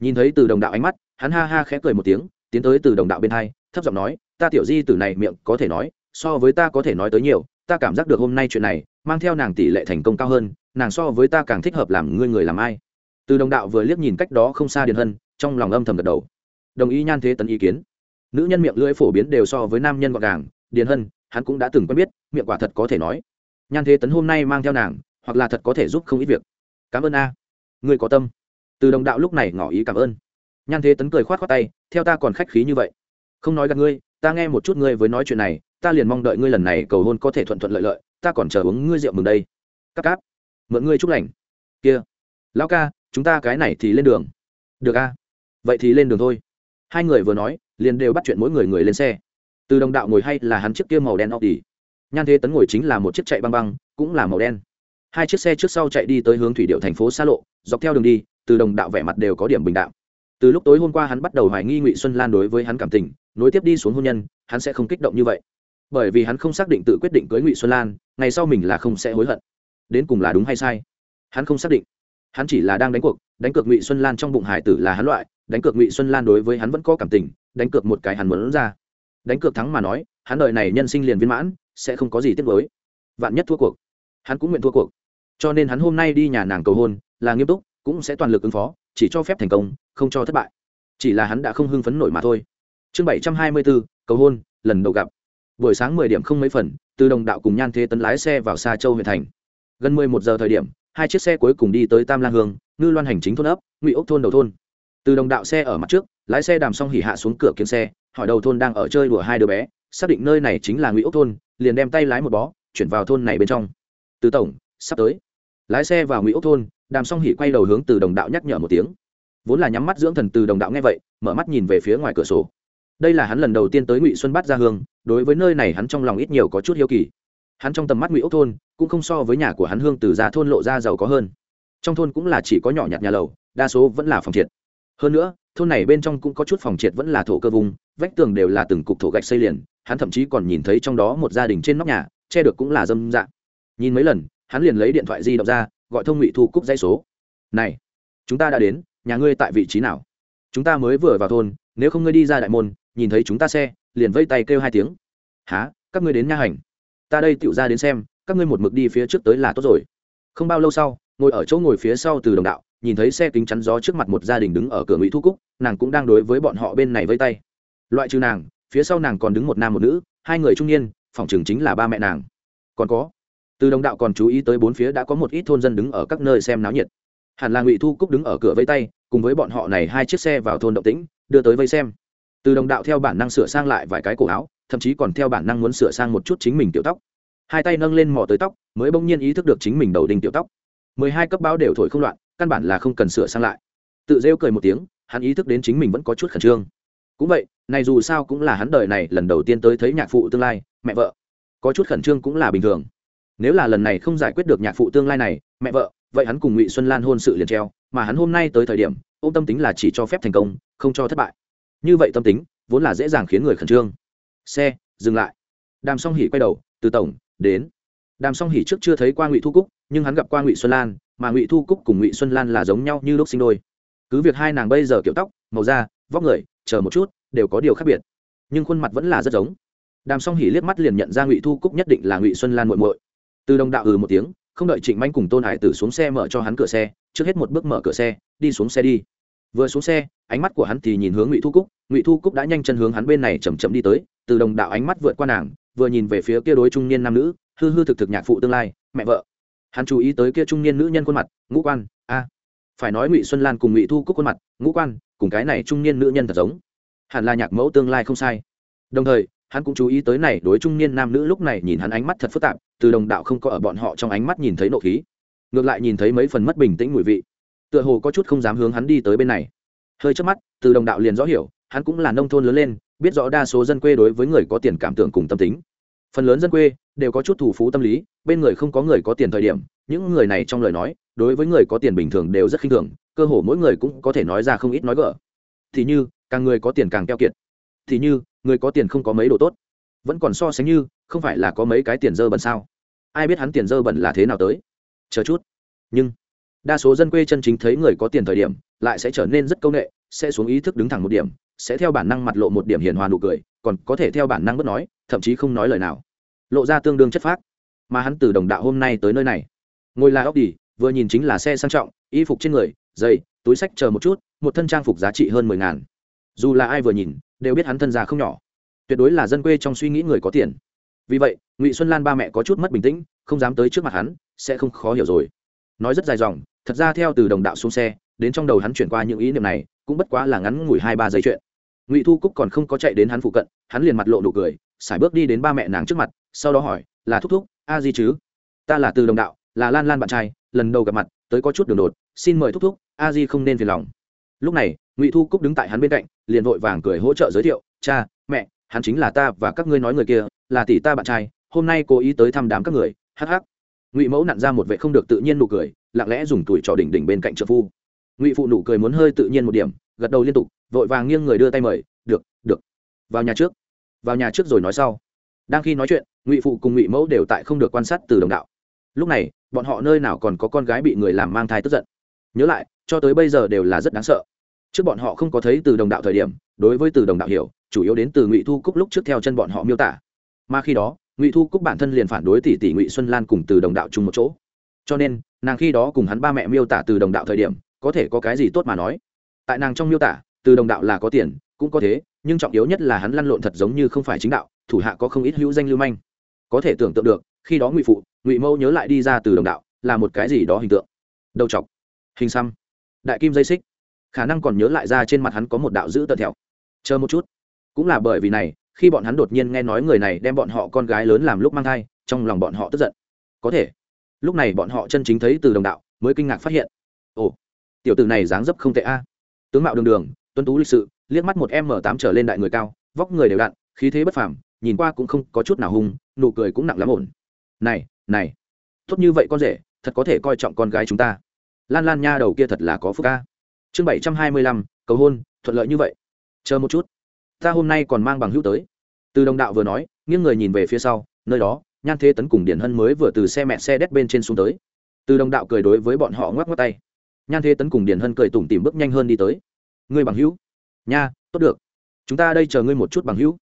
Nhìn thấy từ đồng đạo ánh mắt, hắn ha ha khẽ cười một tiếng, tiến tới từ đồng đạo bên hai, thấp giọng nói, ta tiểu di từ này miệng có thể nói, so với ta có thể nói tới nhiều, ta cảm giác được hôm nay chuyện này mang theo nàng tỷ lệ thành công cao hơn, nàng so với ta càng thích hợp làm ngươi người làm ai. Từ đồng đạo vừa liếc nhìn cách đó không xa điền hân, trong lòng âm thầm gật đầu. Đồng ý nhan thế tấn ý kiến. Nữ nhân miệng lưỡi phổ biến đều so với nam nhân gọn gàng, điền hân, hắn cũng đã từng quen biết, miệng quả thật có thể nói. Nhan thế tấn hôm nay mang theo nàng, hoặc là thật có thể giúp không ít việc. Cảm ơn a. Người có tâm. Từ đồng đạo lúc này ngỏ ý cảm ơn. Nhan thế tấn cười khoát khoát tay, theo ta còn khách khí như vậy. Không nói gặp ngươi, ta nghe một chút ngươi với nói chuyện này, ta liền mong đợi ngươi lần này cầu hôn có thể thuận thuận lợi lợi ta còn chờ uống ngươi rượu mừng đây. Cáp cáp, mượn ngươi chúc lành. Kia, lão ca, chúng ta cái này thì lên đường. Được a vậy thì lên đường thôi. Hai người vừa nói, liền đều bắt chuyện mỗi người người lên xe. Từ đồng đạo ngồi hay là hắn chiếc kia màu đen audi. Nhan thế tấn ngồi chính là một chiếc chạy băng băng, cũng là màu đen. Hai chiếc xe trước sau chạy đi tới hướng thủy điệu thành phố xa lộ, dọc theo đường đi, từ đồng đạo vẻ mặt đều có điểm bình đạo từ lúc tối hôm qua hắn bắt đầu hoài nghi ngụy xuân lan đối với hắn cảm tình, nối tiếp đi xuống hôn nhân, hắn sẽ không kích động như vậy bởi vì hắn không xác định tự quyết định cưới ngụy xuân lan, ngày sau mình là không sẽ hối hận. Đến cùng là đúng hay sai? Hắn không xác định. Hắn chỉ là đang đánh cuộc, đánh cược ngụy xuân lan trong bụng hải tử là hắn loại, đánh cược ngụy xuân lan đối với hắn vẫn có cảm tình, đánh cược một cái hắn muốn ra. Đánh cược thắng mà nói, hắn đời này nhân sinh liền viên mãn, sẽ không có gì tiếc với vạn nhất thua cuộc. Hắn cũng nguyện thua cuộc. Cho nên hắn hôm nay đi nhà nàng cầu hôn, là nghiêm túc, cũng sẽ toàn lực ứng phó, chỉ cho phép thành công, không cho thất bại. Chỉ là hắn đã không hưng phấn nổi mà thôi. Chương bảy trăm hai mươi bốn, cầu hôn, lần đầu gặp buổi sáng mười điểm không mấy phần, từ đồng đạo cùng nhan thế tấn lái xe vào xa châu huyện thành. Gần mười một giờ thời điểm, hai chiếc xe cuối cùng đi tới tam la hương, ngư loan hành chính thôn ấp, ngụy ốc thôn đầu thôn. Từ đồng đạo xe ở mặt trước, lái xe đàm xong hỉ hạ xuống cửa kiếm xe, hỏi đầu thôn đang ở chơi đùa hai đứa bé, xác định nơi này chính là ngụy ốc thôn, liền đem tay lái một bó, chuyển vào thôn này bên trong. Từ tổng, sắp tới. Lái xe vào ngụy ốc thôn, đàm xong hỉ quay đầu hướng từ đồng đạo nhắc nhở một tiếng. Vốn là nhắm mắt dưỡng thần, từ đồng đạo nghe vậy, mở mắt nhìn về phía ngoài cửa sổ đây là hắn lần đầu tiên tới ngụy xuân bát ra hương, đối với nơi này hắn trong lòng ít nhiều có chút hiếu kỳ. Hắn trong tầm mắt ngụy ốc thôn, cũng không so với nhà của hắn hương từ ra thôn lộ ra giàu có hơn. Trong thôn cũng là chỉ có nhỏ nhặt nhà lầu, đa số vẫn là phòng triệt. Hơn nữa, thôn này bên trong cũng có chút phòng triệt vẫn là thổ cơ vùng, vách tường đều là từng cục thổ gạch xây liền, hắn thậm chí còn nhìn thấy trong đó một gia đình trên nóc nhà, che được cũng là dâm dạng. Nhìn mấy lần, hắn liền lấy điện thoại di động ra, gọi thông ngụy thu cúc dãy số. Này, chúng ta đã đến, nhà ngươi tại vị trí nào? Chúng ta mới vừa vào thôn, nếu không ngươi đi ra đại môn nhìn thấy chúng ta xe, liền vây tay kêu hai tiếng. Há các ngươi đến nha hành. Ta đây tựu ra đến xem, các ngươi một mực đi phía trước tới là tốt rồi. Không bao lâu sau, ngồi ở chỗ ngồi phía sau từ đồng đạo, nhìn thấy xe kính chắn gió trước mặt một gia đình đứng ở cửa ngụy thu cúc, nàng cũng đang đối với bọn họ bên này vây tay. Loại trừ nàng, phía sau nàng còn đứng một nam một nữ, hai người trung niên, phòng trường chính là ba mẹ nàng. Còn có, từ đồng đạo còn chú ý tới bốn phía đã có một ít thôn dân đứng ở các nơi xem náo nhiệt. Hẳn là ngụy thu cúc đứng ở cửa vây tay, cùng với bọn họ này hai chiếc xe vào thôn động tĩnh, đưa tới vây xem từ đồng đạo theo bản năng sửa sang lại vài cái cổ áo, thậm chí còn theo bản năng muốn sửa sang một chút chính mình tiểu tóc. Hai tay nâng lên mò tới tóc, mới bỗng nhiên ý thức được chính mình đầu đinh tiểu tóc. Mười hai cấp báo đều thổi không loạn, căn bản là không cần sửa sang lại. Tự rêu cười một tiếng, hắn ý thức đến chính mình vẫn có chút khẩn trương. Cũng vậy, này dù sao cũng là hắn đời này lần đầu tiên tới thấy nhạc phụ tương lai, mẹ vợ. Có chút khẩn trương cũng là bình thường. Nếu là lần này không giải quyết được nhạc phụ tương lai này, mẹ vợ, vậy hắn cùng ngụy xuân lan hôn sự liền treo, mà hắn hôm nay tới thời điểm ô tâm tính là chỉ cho phép thành công, không cho thất bại như vậy tâm tính, vốn là dễ dàng khiến người khẩn trương. Xe, dừng lại. Đàm song hỉ quay đầu, từ tổng, đến. Đàm song hỉ trước chưa thấy qua ngụy thu cúc, nhưng hắn gặp qua ngụy xuân lan, mà ngụy thu cúc cùng ngụy xuân lan là giống nhau như lúc sinh đôi. Cứ việc hai nàng bây giờ kiểu tóc, màu da, vóc người, chờ một chút, đều có điều khác biệt, nhưng khuôn mặt vẫn là rất giống. Đàm song hỉ liếc mắt liền nhận ra ngụy thu cúc nhất định là ngụy xuân lan muội muội. Từ đồng đạo ừ một tiếng, không đợi trịnh manh cùng tôn hải tử xuống xe mở cho hắn cửa xe, trước hết một bước mở cửa xe, đi xuống xe đi vừa xuống xe, ánh mắt của hắn thì nhìn hướng ngụy thu cúc. Ngụy thu cúc đã nhanh chân hướng hắn bên này chầm chậm đi tới, từ đồng đạo ánh mắt vượt qua nàng, vừa nhìn về phía kia đối trung niên nam nữ, hư hư thực thực nhạc phụ tương lai, mẹ vợ. Hắn chú ý tới kia trung niên nữ nhân khuôn mặt, ngũ quan, a. Phải nói ngụy xuân lan cùng ngụy thu cúc khuôn mặt, ngũ quan, cùng cái này trung niên nữ nhân thật giống. Hẳn là nhạc mẫu tương lai không sai. Đồng thời, hắn cũng chú ý tới này đối trung niên nam nữ lúc này nhìn hắn ánh mắt thật phức tạp, từ đồng đạo không có ở bọn họ trong ánh mắt nhìn thấy nộ khí. Ngược lại nhìn thấy mấy phần mất bình tĩnh mùi vị tựa hồ có chút không dám hướng hắn đi tới bên này. Hơi trước mắt, từ đồng đạo liền rõ hiểu, hắn cũng là nông thôn lớn lên, biết rõ đa số dân quê đối với người có tiền cảm tưởng cùng tâm tính. Phần lớn dân quê đều có chút thủ phú tâm lý, bên người không có người có tiền thời điểm, những người này trong lời nói, đối với người có tiền bình thường đều rất khinh thường, cơ hồ mỗi người cũng có thể nói ra không ít nói gỡ thì như, càng người có tiền càng keo kiệt. Thì như, người có tiền không có mấy đồ tốt. Vẫn còn so sánh như, không phải là có mấy cái tiền dơ bẩn sao? Ai biết hắn tiền dơ bẩn là thế nào tới? Chờ chút. Nhưng đa số dân quê chân chính thấy người có tiền thời điểm, lại sẽ trở nên rất c â u n ệ sẽ xuống ý thức đứng thẳng một điểm, sẽ theo bản năng mặt lộ một điểm hiền hòa nụ cười, còn có thể theo bản năng bất nói, thậm chí không nói lời nào. Lộ ra tương đương chất phác. Mà hắn từ đồng đạo hôm nay tới nơi này. Ngồi là ốc đi vừa nhìn chính là xe sang trọng, y phục trên người, giày, túi sách chờ một chút, một thân trang phục giá trị hơn mười ngàn. Dù là ai vừa nhìn, đều biết hắn thân già không nhỏ. Tuyệt đối là dân quê trong suy nghĩ người có tiền. Vì vậy, ngụy xuân lan ba mẹ có chút mất bình tĩnh, không dám tới trước mặt hắn, sẽ không khó hiểu rồi. Nói rất dài dòng thật ra theo từ đồng đạo xuống xe, đến trong đầu hắn chuyển qua những ý niệm này, cũng bất quá là ngắn ngủi hai ba giây chuyện. Ngụy thu cúc còn không có chạy đến hắn phụ cận, hắn liền mặt lộ nụ cười sải bước đi đến ba mẹ nàng trước mặt, sau đó hỏi, là thúc thúc, a di chứ? Ta là từ đồng đạo, là lan lan bạn trai, lần đầu gặp mặt, tới có chút đường đột, xin mời thúc thúc, a di không nên phiền lòng. Lúc này, ngụy thu cúc đứng tại hắn bên cạnh, liền vội vàng cười hỗ trợ giới thiệu, cha, mẹ, hắn chính là ta và các ngươi nói người kia, là tỷ ta bạn trai, hôm nay cố ý tới thăm đám các người, hắc ngụy mẫu nặn ra một vệ không được tự nhiên nụ cười lặng lẽ dùng tuổi trò đỉnh đỉnh bên cạnh trợ phu. Ngụy phụ nụ cười muốn hơi tự nhiên một điểm, gật đầu liên tục, vội vàng nghiêng người đưa tay mời, được được, vào nhà trước, vào nhà trước rồi nói sau. Đang khi nói chuyện, ngụy phụ cùng ngụy mẫu đều tại không được quan sát từ đồng đạo. Lúc này, bọn họ nơi nào còn có con gái bị người làm mang thai tức giận. Nhớ lại, cho tới bây giờ đều là rất đáng sợ. Trước bọn họ không có thấy từ đồng đạo thời điểm, đối với từ đồng đạo hiểu, chủ yếu đến từ ngụy thu cúc lúc trước theo chân bọn họ miêu tả. Mà khi đó, ngụy thu cúc bản thân liền phản đối tỷ tỷ ngụy xuân lan cùng từ đồng đạo chung một chỗ cho nên, nàng khi đó cùng hắn ba mẹ miêu tả từ đồng đạo thời điểm, có thể có cái gì tốt mà nói. Tại nàng trong miêu tả, từ đồng đạo là có tiền, cũng có thế, nhưng trọng yếu nhất là hắn lăn lộn thật giống như không phải chính đạo, thủ hạ có không ít hữu danh lưu manh. Có thể tưởng tượng được, khi đó ngụy phụ, ngụy mẫu nhớ lại đi ra từ đồng đạo, là một cái gì đó hình tượng. Đầu chọc hình xăm, đại kim dây xích. Khả năng còn nhớ lại ra trên mặt hắn có một đạo dữ tợn thẹo. Chờ một chút. Cũng là bởi vì này, khi bọn hắn đột nhiên nghe nói người này đem bọn họ con gái lớn làm lúc mang thai, trong lòng bọn họ tức giận. Có thể lúc này bọn họ chân chính thấy từ đồng đạo mới kinh ngạc phát hiện. Ồ, tiểu tử này dáng dấp không tệ a. Tướng mạo đường đường tuân tú lịch sự, liếc mắt một m tám trở lên đại người cao, vóc người đều đặn, khí thế bất phàm, nhìn qua cũng không có chút nào hung, nụ cười cũng nặng lắm ổn. Này này, tốt như vậy con rể, thật có thể coi trọng con gái chúng ta. Lan lan nha đầu kia thật là có phúc ca chương bảy trăm hai mươi lăm, cầu hôn, thuận lợi như vậy. Chờ một chút. Ta hôm nay còn mang bằng hữu tới. Từ đồng đạo vừa nói, nghiêng người nhìn về phía sau, nơi đó nhan thế tấn cùng điển hân mới vừa từ xe mẹ xe đét bên trên xuống tới. Từ đồng đạo cười đối với bọn họ ngoắc ngoắc tay. Nhan thế tấn cùng điển hân cười tủm tìm bước nhanh hơn đi tới. Ngươi bằng hữu. Nha, tốt được. Chúng ta đây chờ ngươi một chút bằng hữu.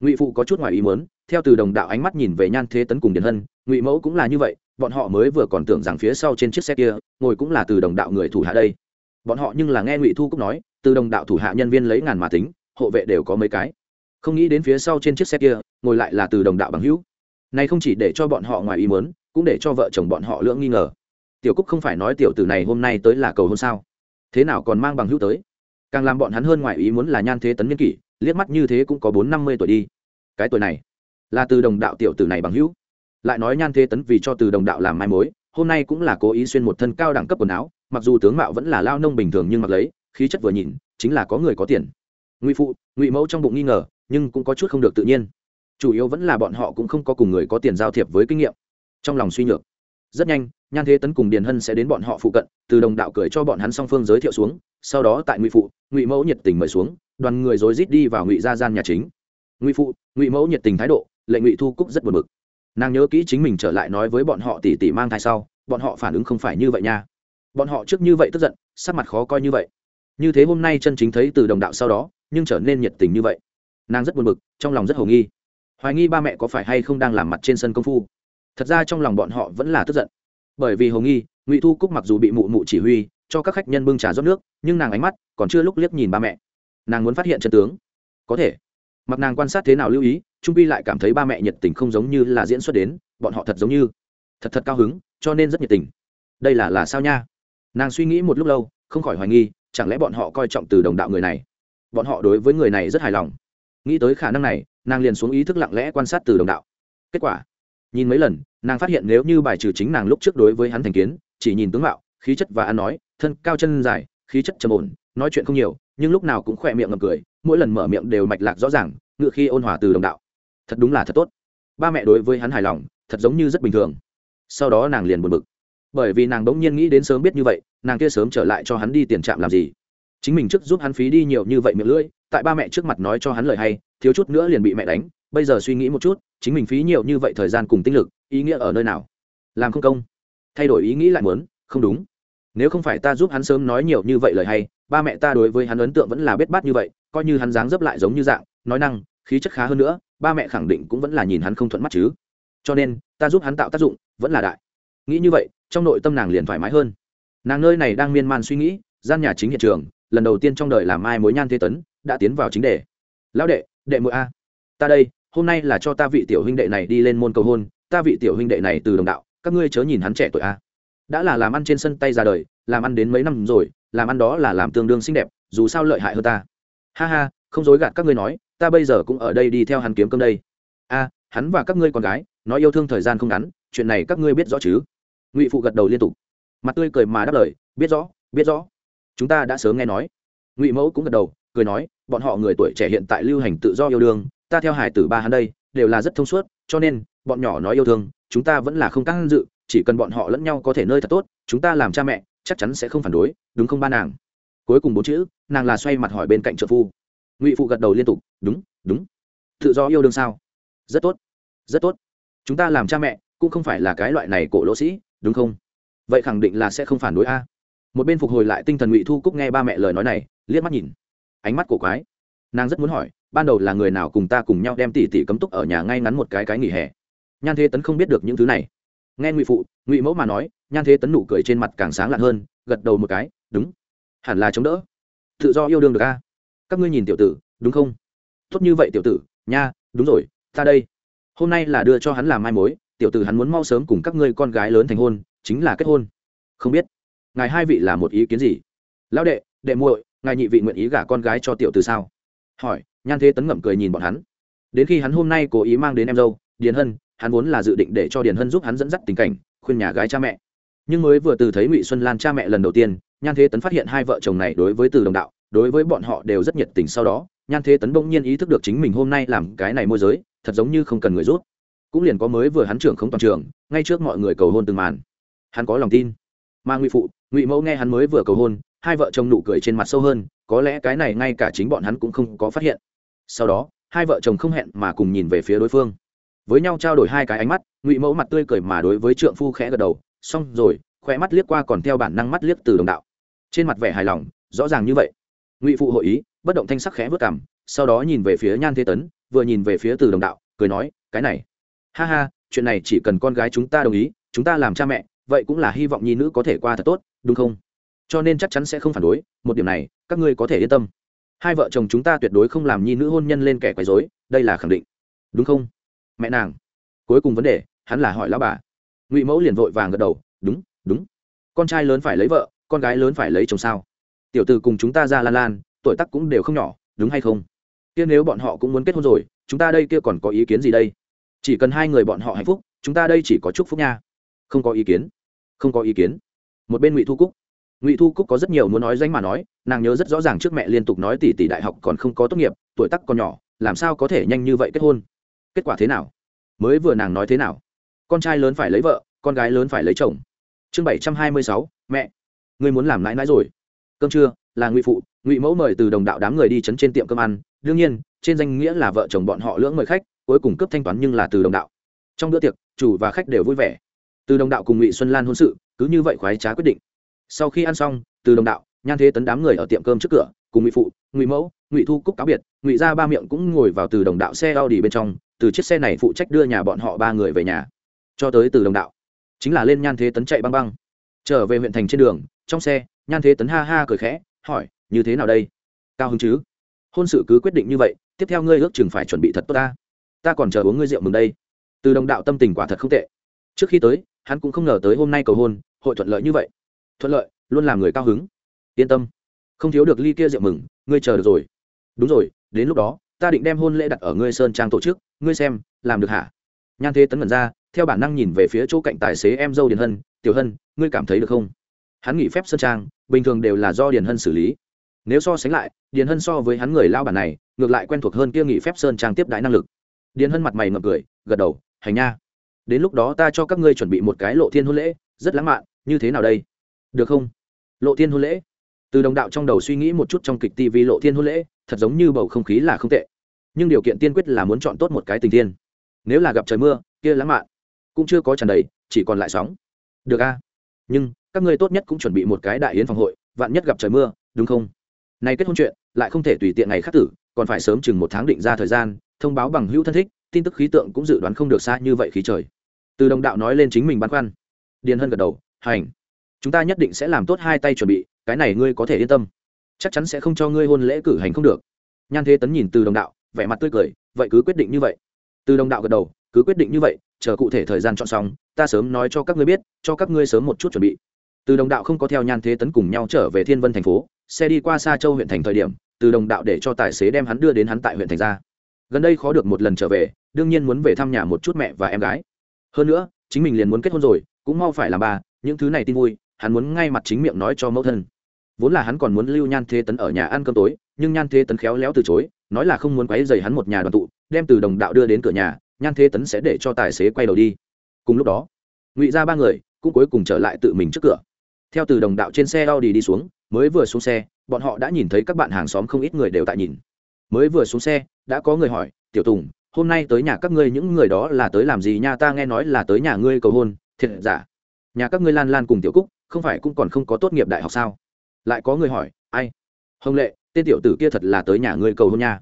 Ngụy phụ có chút ngoài ý muốn, theo từ đồng đạo ánh mắt nhìn về nhan thế tấn cùng điển hân, ngụy mẫu cũng là như vậy, bọn họ mới vừa còn tưởng rằng phía sau trên chiếc xe kia, ngồi cũng là từ đồng đạo người thủ hạ đây. Bọn họ nhưng là nghe ngụy thu cúc nói, từ đồng đạo thủ hạ nhân viên lấy ngàn mà tính, hộ vệ đều có mấy cái. Không nghĩ đến phía sau trên chiếc xe kia, ngồi lại là từ đồng đạo bằng hữu này không chỉ để cho bọn họ ngoài ý muốn, cũng để cho vợ chồng bọn họ lưỡng nghi ngờ. Tiểu cúc không phải nói tiểu tử này hôm nay tới là cầu hôn sao? Thế nào còn mang bằng hữu tới? Càng làm bọn hắn hơn ngoài ý muốn là nhan thế tấn nhân kỷ, liếc mắt như thế cũng có bốn năm mươi tuổi đi. Cái tuổi này, là từ đồng đạo tiểu tử này bằng hữu. Lại nói nhan thế tấn vì cho từ đồng đạo làm mai mối, hôm nay cũng là cố ý xuyên một thân cao đẳng cấp quần áo, mặc dù tướng mạo vẫn là lao nông bình thường nhưng mặc lấy, khí chất vừa nhìn, chính là có người có tiền. Ngụy phụ, ngụy mẫu trong bụng nghi ngờ, nhưng cũng có chút không được tự nhiên chủ yếu vẫn là bọn họ cũng không có cùng người có tiền giao thiệp với kinh nghiệm. Trong lòng suy nhược, rất nhanh, nhan thế tấn cùng điền hân sẽ đến bọn họ phụ cận, từ đồng đạo cười cho bọn hắn song phương giới thiệu xuống, sau đó tại ngụy phụ, ngụy mẫu nhiệt tình mời xuống, đoàn người rối rít đi vào ngụy gia gian nhà chính. Ngụy phụ, ngụy mẫu nhiệt tình thái độ lệ ngụy thu cúc rất buồn bực. Nàng nhớ kỹ chính mình trở lại nói với bọn họ tỉ tỉ mang thai sau, bọn họ phản ứng không phải như vậy nha. Bọn họ trước như vậy tức giận, sắc mặt khó coi như vậy. Như thế hôm nay chân chính thấy từ đồng đạo sau đó, nhưng trở nên nhiệt tình như vậy. Nàng rất buồn bực, trong lòng rất hồ nghi hoài nghi ba mẹ có phải hay không đang làm mặt trên sân công phu. Thật ra trong lòng bọn họ vẫn là tức giận. Bởi vì hồ nghi, ngụy thu cúc mặc dù bị mụ mụ chỉ huy, cho các khách nhân bưng trà rót nước, nhưng nàng ánh mắt còn chưa lúc liếc nhìn ba mẹ. Nàng muốn phát hiện chân tướng. Có thể. Mặc nàng quan sát thế nào lưu ý, trung pi lại cảm thấy ba mẹ nhiệt tình không giống như là diễn xuất đến, bọn họ thật giống như thật thật cao hứng, cho nên rất nhiệt tình. Đây là là sao nha? Nàng suy nghĩ một lúc lâu, không khỏi hoài nghi, chẳng lẽ bọn họ coi trọng từ đồng đạo người này? Bọn họ đối với người này rất hài lòng. Nghĩ tới khả năng này nàng liền xuống ý thức lặng lẽ quan sát từ đồng đạo. Kết quả, nhìn mấy lần, nàng phát hiện nếu như bài trừ chính nàng lúc trước đối với hắn thành kiến, chỉ nhìn tướng mạo, khí chất và ăn nói, thân cao chân dài, khí chất trầm ổn, nói chuyện không nhiều, nhưng lúc nào cũng khỏe miệng ngầm cười, mỗi lần mở miệng đều mạch lạc rõ ràng, ngựa khi ôn hòa từ đồng đạo. Thật đúng là thật tốt. Ba mẹ đối với hắn hài lòng, thật giống như rất bình thường. Sau đó nàng liền buồn bực. Bởi vì nàng đống nhiên nghĩ đến sớm biết như vậy, nàng kia sớm trở lại cho hắn đi tiền trạm làm gì? Chính mình trước giúp hắn phí đi nhiều như vậy miệng lưỡi tại ba mẹ trước mặt nói cho hắn lời hay, thiếu chút nữa liền bị mẹ đánh. Bây giờ suy nghĩ một chút, chính mình phí nhiều như vậy thời gian cùng tinh lực, ý nghĩa ở nơi nào? Làm không công. Thay đổi ý nghĩ lại muốn, không đúng. Nếu không phải ta giúp hắn sớm nói nhiều như vậy lời hay, ba mẹ ta đối với hắn ấn tượng vẫn là biết bát như vậy, coi như hắn dáng dấp lại giống như dạng, nói năng, khí chất khá hơn nữa, ba mẹ khẳng định cũng vẫn là nhìn hắn không thuận mắt chứ. Cho nên, ta giúp hắn tạo tác dụng, vẫn là đại. Nghĩ như vậy, trong nội tâm nàng liền thoải mái hơn. Nàng nơi này đang miên man suy nghĩ, gian nhà chính hiện trường, lần đầu tiên trong đời làm mai mối nhan thế tấn đã tiến vào chính đề. Lão đệ đệ mụi a, ta đây, hôm nay là cho ta vị tiểu huynh đệ này đi lên môn cầu hôn, ta vị tiểu huynh đệ này từ đồng đạo, các ngươi chớ nhìn hắn trẻ tuổi a. Đã là làm ăn trên sân tay ra đời, làm ăn đến mấy năm rồi, làm ăn đó là làm tương đương xinh đẹp, dù sao lợi hại hơn ta. Ha ha, không dối gạt các ngươi nói, ta bây giờ cũng ở đây đi theo hắn kiếm cơm đây. A, hắn và các ngươi con gái, nói yêu thương thời gian không ngắn, chuyện này các ngươi biết rõ chứ? Ngụy phụ gật đầu liên tục. Mặt tươi cười mà đáp lời, biết rõ biết rõ. Chúng ta đã sớm nghe nói. Ngụy mẫu cũng gật đầu, cười nói bọn họ người tuổi trẻ hiện tại lưu hành tự do yêu đương, ta theo hải tử ba hắn đây, đều là rất thông suốt, cho nên, bọn nhỏ nói yêu thương, chúng ta vẫn là không căng dự, chỉ cần bọn họ lẫn nhau có thể nơi thật tốt, chúng ta làm cha mẹ, chắc chắn sẽ không phản đối, đúng không ba nàng? Cuối cùng bốn chữ, nàng là xoay mặt hỏi bên cạnh trợ phu. Ngụy phụ gật đầu liên tục, đúng đúng. Tự do yêu đương sao? Rất tốt rất tốt. Chúng ta làm cha mẹ, cũng không phải là cái loại này cổ lỗ sĩ, đúng không? Vậy khẳng định là sẽ không phản đối a. Một bên phục hồi lại tinh thần ngụy thu cúc nghe ba mẹ lời nói này, liếc mắt nhìn ánh mắt cổ quái. Nàng rất muốn hỏi, ban đầu là người nào cùng ta cùng nhau đem tỷ tỷ cấm túc ở nhà ngay ngắn một cái cái nghỉ hè? Nhan thế tấn không biết được những thứ này. Nghe ngụy phụ, ngụy mẫu mà nói, nhan thế tấn nụ cười trên mặt càng sáng lạn hơn, gật đầu một cái, đúng. Hẳn là chống đỡ. Tự do yêu đương được a. Các ngươi nhìn tiểu tử, đúng không? Tốt như vậy tiểu tử, nha, đúng rồi, ta đây. Hôm nay là đưa cho hắn làm mai mối, tiểu tử hắn muốn mau sớm cùng các ngươi con gái lớn thành hôn, chính là kết hôn. Không biết. Ngài hai vị là một ý kiến gì? Lão đệ đệ muội ngài nhị vị nguyện ý gả con gái cho tiểu tử sao? Hỏi, nhan thế tấn ngậm cười nhìn bọn hắn. Đến khi hắn hôm nay cố ý mang đến em dâu, điền hân, hắn vốn là dự định để cho điền hân giúp hắn dẫn dắt tình cảnh, khuyên nhà gái cha mẹ. Nhưng mới vừa từ thấy ngụy xuân lan cha mẹ lần đầu tiên, nhan thế tấn phát hiện hai vợ chồng này đối với từ đồng đạo, đối với bọn họ đều rất nhiệt tình sau đó, nhan thế tấn bỗng nhiên ý thức được chính mình hôm nay làm cái này môi giới, thật giống như không cần người rút cũng liền có mới vừa hắn trưởng không toàn trường, ngay trước mọi người cầu hôn từng màn. Hắn có lòng tin. Mà ngụy phụ, ngụy mẫu nghe hắn mới vừa cầu hôn hai vợ chồng nụ cười trên mặt sâu hơn, có lẽ cái này ngay cả chính bọn hắn cũng không có phát hiện. Sau đó, hai vợ chồng không hẹn mà cùng nhìn về phía đối phương. Với nhau trao đổi hai cái ánh mắt, ngụy mẫu mặt tươi cười mà đối với trượng phu khẽ gật đầu, xong rồi khoe mắt liếc qua còn theo bản năng mắt liếc từ đồng đạo. Trên mặt vẻ hài lòng, rõ ràng như vậy. Ngụy phụ hội ý, bất động thanh sắc khẽ vớt cảm sau đó nhìn về phía nhan thế tấn, vừa nhìn về phía từ đồng đạo, cười nói, cái này, ha ha, chuyện này chỉ cần con gái chúng ta đồng ý, chúng ta làm cha mẹ, vậy cũng là hy vọng nhi nữ có thể qua thật tốt, đúng không? Cho nên chắc chắn sẽ không phản đối, một điểm này, các ngươi có thể yên tâm. Hai vợ chồng chúng ta tuyệt đối không làm nhi nữ hôn nhân lên kẻ quấy dối đây là khẳng định. Đúng không? Mẹ nàng. Cuối cùng vấn đề, hắn là hỏi lão bà. Ngụy mẫu liền vội vàng gật đầu, đúng đúng. Con trai lớn phải lấy vợ, con gái lớn phải lấy chồng sao? Tiểu từ cùng chúng ta ra lan lan, tuổi tắc cũng đều không nhỏ, đúng hay không? Kia nếu bọn họ cũng muốn kết hôn rồi, chúng ta đây kia còn có ý kiến gì đây? Chỉ cần hai người bọn họ hạnh phúc, chúng ta đây chỉ có chúc phúc nha. Không có ý kiến, không có ý kiến. Một bên ngụy thu cúc ngụy thu cúc có rất nhiều muốn nói danh mà nói, nàng nhớ rất rõ ràng trước mẹ liên tục nói tỷ tỷ đại học còn không có tốt nghiệp, tuổi tắc còn nhỏ, làm sao có thể nhanh như vậy kết hôn? Kết quả thế nào? Mới vừa nàng nói thế nào? Con trai lớn phải lấy vợ, con gái lớn phải lấy chồng. Chương bảy trăm hai mươi sáu, mẹ. Ngươi muốn làm nãi nãi rồi. Cơm trưa, là ngụy phụ, ngụy mẫu mời từ đồng đạo đám người đi chấn trên tiệm cơm ăn. Đương nhiên, trên danh nghĩa là vợ chồng bọn họ lưỡng mời khách, cuối cùng cấp thanh toán nhưng là từ đồng đạo. Trong bữa tiệc, chủ và khách đều vui vẻ. Từ đồng đạo cùng ngụy xuân lan hôn sự, cứ như vậy khoái trá quyết định sau khi ăn xong, từ đồng đạo, nhan thế tấn đám người ở tiệm cơm trước cửa, cùng ngụy phụ, ngụy mẫu, ngụy thu cúc cáo biệt, ngụy ra ba miệng cũng ngồi vào từ đồng đạo xe a u bên trong, từ chiếc xe này phụ trách đưa nhà bọn họ ba người về nhà. Cho tới từ đồng đạo, chính là lên nhan thế tấn chạy băng băng. Trở về huyện thành trên đường, trong xe, nhan thế tấn ha ha cười khẽ, hỏi, như thế nào đây? Cao hứng chứ? Hôn sự cứ quyết định như vậy, tiếp theo ngươi ước chừng phải chuẩn bị thật tốt ta. Ta còn chờ uống ngươi rượu mừng đây. Từ đồng đạo tâm tình quả thật không tệ. Trước khi tới, hắn cũng không ngờ tới hôm nay cầu hôn, hội thuận lợi như vậy thuận lợi, luôn làm người cao hứng. Yên tâm, không thiếu được ly kia rượu mừng, ngươi chờ được rồi. Đúng rồi, đến lúc đó, ta định đem hôn lễ đặt ở ngươi sơn trang tổ chức, ngươi xem, làm được hả? Nhan thế tấn mật ra, theo bản năng nhìn về phía chỗ cạnh tài xế em dâu điền hân, tiểu hân, ngươi cảm thấy được không? Hắn nghỉ phép sơn trang, bình thường đều là do điền hân xử lý. Nếu so sánh lại, điền hân so với hắn người lao bản này, ngược lại quen thuộc hơn kia nghỉ phép sơn trang tiếp đại năng lực. Điền hân mặt mày ngập cười, gật đầu, hành nha. Đến lúc đó ta cho các ngươi chuẩn bị một cái lộ thiên hôn lễ, rất lãng mạn, như thế nào đây? Được không? Lộ thiên hôn lễ. Từ đồng đạo trong đầu suy nghĩ một chút trong kịch tv lộ thiên hôn lễ, thật giống như bầu không khí là không tệ. Nhưng điều kiện tiên quyết là muốn chọn tốt một cái tình thiên nếu là gặp trời mưa, kia lãng mạn. Cũng chưa có tràn đầy, chỉ còn lại sóng. Được a. Nhưng, các ngươi tốt nhất cũng chuẩn bị một cái đại yến phòng hội, vạn nhất gặp trời mưa, đúng không? Này kết hôn chuyện, lại không thể tùy tiện ngày khắc tử, còn phải sớm chừng một tháng định ra thời gian, thông báo bằng hữu thân thích, tin tức khí tượng cũng dự đoán không được xa như vậy khí trời. Từ đồng đạo nói lên chính mình băn khoăn. Điền hân gật đầu, hành chúng ta nhất định sẽ làm tốt hai tay chuẩn bị, cái này ngươi có thể yên tâm. Chắc chắn sẽ không cho ngươi hôn lễ cử hành không được. Nhan thế tấn nhìn từ đồng đạo, vẻ mặt tươi cười, vậy cứ quyết định như vậy. Từ đồng đạo gật đầu, cứ quyết định như vậy, chờ cụ thể thời gian chọn xong, ta sớm nói cho các ngươi biết, cho các ngươi sớm một chút chuẩn bị. Từ đồng đạo không có theo nhan thế tấn cùng nhau trở về thiên vân thành phố, xe đi qua xa châu huyện thành thời điểm, từ đồng đạo để cho tài xế đem hắn đưa đến hắn tại huyện thành ra. Gần đây khó được một lần trở về, đương nhiên muốn về thăm nhà một chút mẹ và em gái. Hơn nữa, chính mình liền muốn kết hôn rồi, cũng mau phải làm bà, những thứ này tin vui hắn muốn ngay mặt chính miệng nói cho mẫu thân. Vốn là hắn còn muốn lưu nhan thế tấn ở nhà ăn cơm tối, nhưng nhan thế tấn khéo léo từ chối, nói là không muốn quấy dày hắn một nhà đoàn tụ, đem từ đồng đạo đưa đến cửa nhà, nhan thế tấn sẽ để cho tài xế quay đầu đi. Cùng lúc đó, ngụy ra ba người cũng cuối cùng trở lại tự mình trước cửa. Theo từ đồng đạo trên xe a u đi đi xuống, mới vừa xuống xe, bọn họ đã nhìn thấy các bạn hàng xóm không ít người đều tại nhìn. Mới vừa xuống xe, đã có người hỏi, tiểu tùng, hôm nay tới nhà các ngươi, những người đó là tới làm gì? Nha ta nghe nói là tới nhà ngươi cầu hôn. Thiệt giả nhà các ngươi lan lan cùng tiểu cúc, không phải cũng còn không có tốt nghiệp đại học sao? Lại có người hỏi, ai? Hồng lệ, tên tiểu tử kia thật là tới nhà ngươi cầu hôn nha.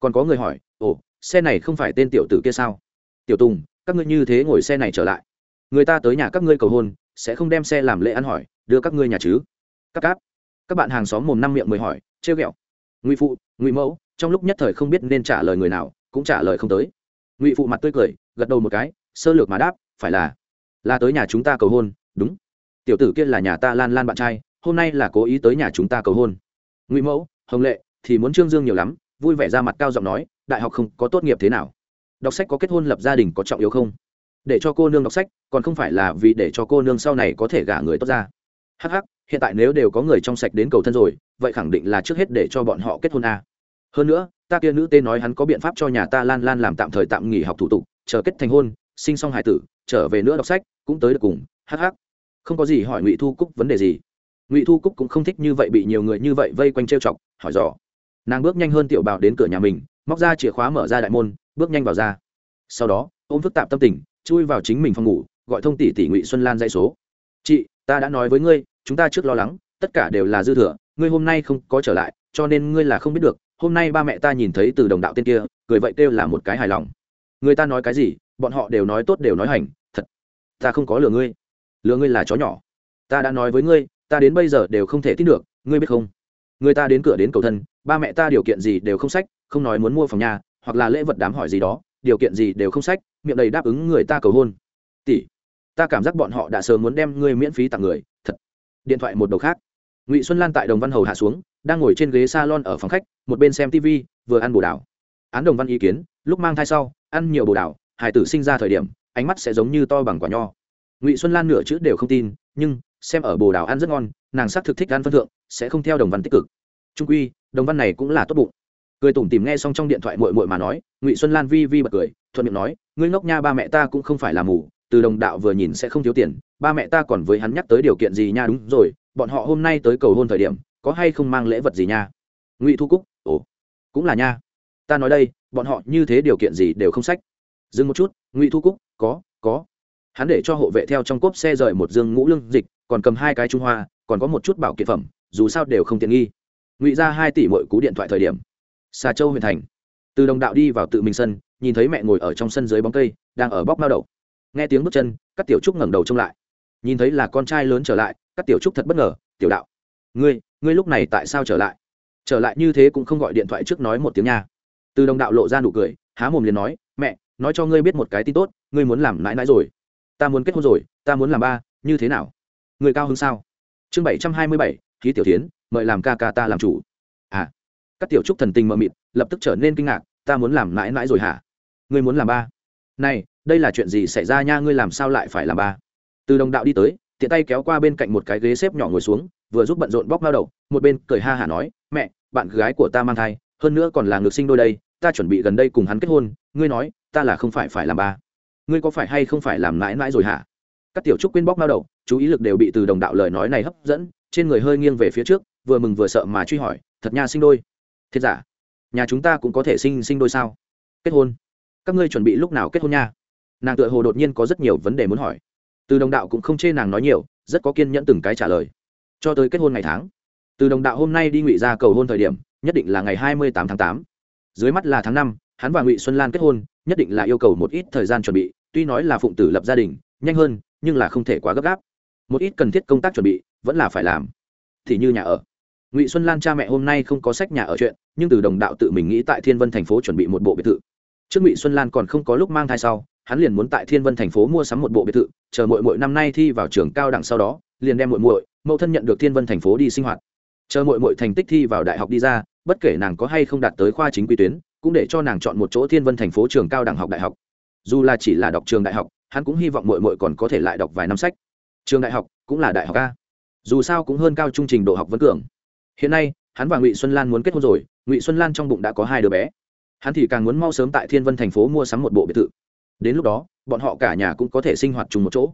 Còn có người hỏi, ồ, xe này không phải tên tiểu tử kia sao? Tiểu tùng, các ngươi như thế ngồi xe này trở lại. Người ta tới nhà các ngươi cầu hôn, sẽ không đem xe làm lễ ăn hỏi, đưa các ngươi nhà chứ? Các cáp, các bạn hàng xóm mồm năm miệng mười hỏi, trêu ghẹo, ngụy phụ, ngụy mẫu, trong lúc nhất thời không biết nên trả lời người nào, cũng trả lời không tới. Ngụy phụ mặt tươi cười, gật đầu một cái, sơ lược mà đáp, phải là là tới nhà chúng ta cầu hôn, đúng. Tiểu tử kia là nhà ta lan lan bạn trai, hôm nay là cố ý tới nhà chúng ta cầu hôn. Ngụy mẫu, hồng lệ, thì muốn trương dương nhiều lắm, vui vẻ ra mặt cao giọng nói, đại học không có tốt nghiệp thế nào? Đọc sách có kết hôn lập gia đình có trọng yếu không? Để cho cô nương đọc sách, còn không phải là vì để cho cô nương sau này có thể gả người tốt ra. Hh hiện tại nếu đều có người trong sạch đến cầu thân rồi, vậy khẳng định là trước hết để cho bọn họ kết hôn a. Hơn nữa, ta kia nữ tên nói hắn có biện pháp cho nhà ta lan lan làm tạm thời tạm nghỉ học thủ tục, chờ kết thành hôn, sinh xong hải tử trở về nữa đọc sách, cũng tới được cùng hh không có gì hỏi ngụy thu cúc vấn đề gì. Ngụy thu cúc cũng không thích như vậy bị nhiều người như vậy vây quanh trêu chọc, hỏi dò. Nàng bước nhanh hơn tiểu bảo đến cửa nhà mình, móc ra chìa khóa mở ra đại môn, bước nhanh vào ra. Sau đó, ôm phức tạp tâm tình, chui vào chính mình phòng ngủ, gọi thông tỷ tỷ ngụy xuân lan dãy số. Chị, ta đã nói với ngươi, chúng ta trước lo lắng, tất cả đều là dư thừa, ngươi hôm nay không có trở lại, cho nên ngươi là không biết được, hôm nay ba mẹ ta nhìn thấy từ đồng đạo tên kia, cười vậy kêu là một cái hài lòng. Người ta nói cái gì, bọn họ đều nói tốt đều nói hành ta không có lừa ngươi. Lừa ngươi là chó nhỏ. Ta đã nói với ngươi, ta đến bây giờ đều không thể tin được, ngươi biết không? Người ta đến cửa đến cầu thân, ba mẹ ta điều kiện gì đều không sách, không nói muốn mua phòng nhà, hoặc là lễ vật đám hỏi gì đó, điều kiện gì đều không sách, miệng đầy đáp ứng người ta cầu hôn. Tỷ, ta cảm giác bọn họ đã sớm muốn đem ngươi miễn phí tặng người, thật. Điện thoại một đầu khác. Ngụy xuân lan tại đồng văn hầu hạ xuống, đang ngồi trên ghế salon ở phòng khách, một bên xem tv vừa ăn bồ đào án đồng văn ý kiến, lúc mang thai sau, ăn nhiều bồ đào hải tử sinh ra thời điểm ánh mắt sẽ giống như to bằng quả nho. Ngụy xuân lan nửa chữ đều không tin, nhưng, xem ở bồ đào ăn rất ngon, nàng xác thực thích ăn phân thượng, sẽ không theo đồng văn tích cực. Trung quy, đồng văn này cũng là tốt bụng. Cười tủm tìm nghe xong trong điện thoại mội mội mà nói, ngụy xuân lan vi vi bật cười, thuận miệng nói, ngươi ngốc nha, ba mẹ ta cũng không phải là mù, từ đồng đạo vừa nhìn sẽ không thiếu tiền, ba mẹ ta còn với hắn nhắc tới điều kiện gì nha, đúng rồi, bọn họ hôm nay tới cầu hôn thời điểm, có hay không mang lễ vật gì nha? Ngụy thu cúc, ồ, cũng là nha. Ta nói đây, bọn họ như thế điều kiện gì đều không sách dừng một chút, ngụy thu cúc, có có. Hắn để cho hộ vệ theo trong cốp xe rời một dương ngũ lương dịch, còn cầm hai cái trung hoa, còn có một chút bảo kiện phẩm, dù sao đều không tiện nghi. Ngụy ra hai tỷ mỗi cú điện thoại thời điểm. Xà châu, huyện thành. Từ đồng đạo đi vào tự mình sân, nhìn thấy mẹ ngồi ở trong sân dưới bóng cây, đang ở bóc lao đầu. nghe tiếng bước chân, các tiểu trúc ngẩng đầu trông lại. Nhìn thấy là con trai lớn trở lại, các tiểu trúc thật bất ngờ, tiểu đạo, ngươi ngươi lúc này tại sao trở lại? Trở lại như thế cũng không gọi điện thoại trước nói một tiếng nha. Từ đồng đạo lộ ra nụ cười, há mồm liền nói nói cho ngươi biết một cái tin tốt, ngươi muốn làm nãi nãi rồi. Ta muốn kết hôn rồi, ta muốn làm ba, như thế nào? Người cao hơn sao? Chương bảy trăm hai mươi bảy, ký tiểu tiến mời làm ca ca ta làm chủ. À các tiểu trúc thần tình mờ mịt, lập tức trở nên kinh ngạc, ta muốn làm mãi mãi rồi hả? Ngươi muốn làm ba? Này, đây là chuyện gì xảy ra nha, ngươi làm sao lại phải làm ba? Từ đồng đạo đi tới, tiện tay kéo qua bên cạnh một cái ghế xếp nhỏ ngồi xuống, vừa giúp bận rộn bóc lao đầu, một bên cười ha hả nói, mẹ, bạn gái của ta mang thai, hơn nữa còn là ngược sinh đôi đây, ta chuẩn bị gần đây cùng hắn kết hôn, ngươi nói ta là không phải phải làm ba. Ngươi có phải hay không phải làm mãi mãi rồi hả? Các tiểu trúc quên bóc lao đầu, chú ý lực đều bị từ đồng đạo lời nói này hấp dẫn, trên người hơi nghiêng về phía trước, vừa mừng vừa sợ mà truy hỏi, thật nha sinh đôi. Thiệt giả, nhà chúng ta cũng có thể sinh sinh đôi sao? Kết hôn. Các ngươi chuẩn bị lúc nào kết hôn nha? Nàng tựa hồ đột nhiên có rất nhiều vấn đề muốn hỏi. Từ đồng đạo cũng không chê nàng nói nhiều, rất có kiên nhẫn từng cái trả lời. Cho tới kết hôn ngày tháng. Từ đồng đạo hôm nay đi ngụy ra cầu hôn thời điểm, nhất định là ngày hai mươi tám tháng tám. Dưới mắt là tháng năm, hắn và ngụy xuân lan kết hôn nhất định là yêu cầu một ít thời gian chuẩn bị, tuy nói là phụng tử lập gia đình, nhanh hơn, nhưng là không thể quá gấp gáp. Một ít cần thiết công tác chuẩn bị, vẫn là phải làm. Thì như nhà ở. Ngụy xuân lan cha mẹ hôm nay không có sách nhà ở chuyện, nhưng từ đồng đạo tự mình nghĩ tại thiên vân thành phố chuẩn bị một bộ biệt thự. Trước ngụy xuân lan còn không có lúc mang thai sau, hắn liền muốn tại thiên vân thành phố mua sắm một bộ biệt thự, chờ mội mội năm nay thi vào trường cao đẳng sau đó, liền đem mội mội mẫu thân nhận được thiên vân thành phố đi sinh hoạt. Chờ mội mội thành tích thi vào đại học đi ra, bất kể nàng có hay không đạt tới khoa chính quy tuyến cũng để cho nàng chọn một chỗ thiên vân thành phố trường cao đẳng học đại học. Dù là chỉ là đọc trường đại học, hắn cũng hy vọng mội mội còn có thể lại đọc vài năm sách. Trường đại học cũng là đại học a. Dù sao cũng hơn cao trung trình độ học vấn cường. Hiện nay, hắn và ngụy xuân lan muốn kết hôn rồi, ngụy xuân lan trong bụng đã có hai đứa bé. Hắn thì càng muốn mau sớm tại thiên vân thành phố mua sắm một bộ biệt thự. Đến lúc đó, bọn họ cả nhà cũng có thể sinh hoạt chung một chỗ.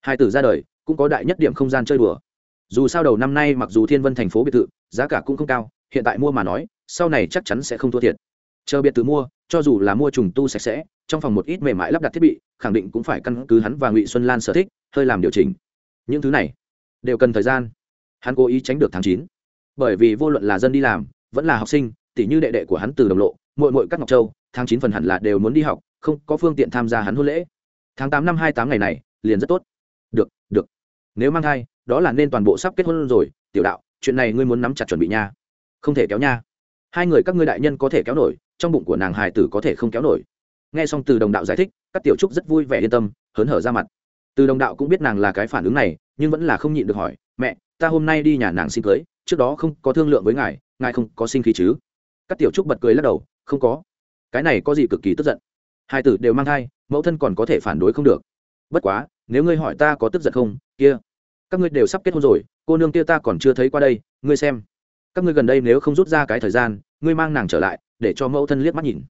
Hai tử ra đời, cũng có đại nhất điểm không gian chơi đùa. Dù sao đầu năm nay mặc dù thiên vân thành phố biệt thự, giá cả cũng không cao, hiện tại mua mà nói, sau này chắc chắn sẽ không thua thiệt chờ biệt từ mua, cho dù là mua trùng tu sạch sẽ, trong phòng một ít mềm mại lắp đặt thiết bị, khẳng định cũng phải căn cứ hắn và ngụy xuân lan sở thích, hơi làm điều chỉnh. Những thứ này đều cần thời gian. Hắn cố ý tránh được tháng chín. Bởi vì vô luận là dân đi làm, vẫn là học sinh tỷ như đệ đệ của hắn từ đồng lộ mội mội các ngọc châu, tháng chín phần hẳn là đều muốn đi học, không có phương tiện tham gia hắn hôn lễ. Tháng tám năm hai tám ngày này, liền rất tốt. Được được. Nếu mang thai, đó là nên toàn bộ sắp kết hôn rồi, tiểu đạo, chuyện này ngươi muốn nắm chặt chuẩn bị nha. Không thể kéo nha. Hai người các ngươi đại nhân có thể kéo nổi trong bụng của nàng hài tử có thể không kéo nổi. Nghe xong từ đồng đạo giải thích, các tiểu trúc rất vui vẻ yên tâm, hớn hở ra mặt. Từ đồng đạo cũng biết nàng là cái phản ứng này, nhưng vẫn là không nhịn được hỏi, mẹ, ta hôm nay đi nhà nàng xin cưới, trước đó không có thương lượng với ngài ngài không có sinh khí chứ? Các tiểu trúc bật cười lắc đầu, không có. Cái này có gì cực kỳ tức giận. Hai tử đều mang thai, mẫu thân còn có thể phản đối không được. Bất quá, nếu ngươi hỏi ta có tức giận không, kia, các ngươi đều sắp kết hôn rồi, cô nương kia ta còn chưa thấy qua đây, ngươi xem các ngươi gần đây nếu không rút ra cái thời gian, ngươi mang nàng trở lại, để cho mẫu thân liếc mắt nhìn.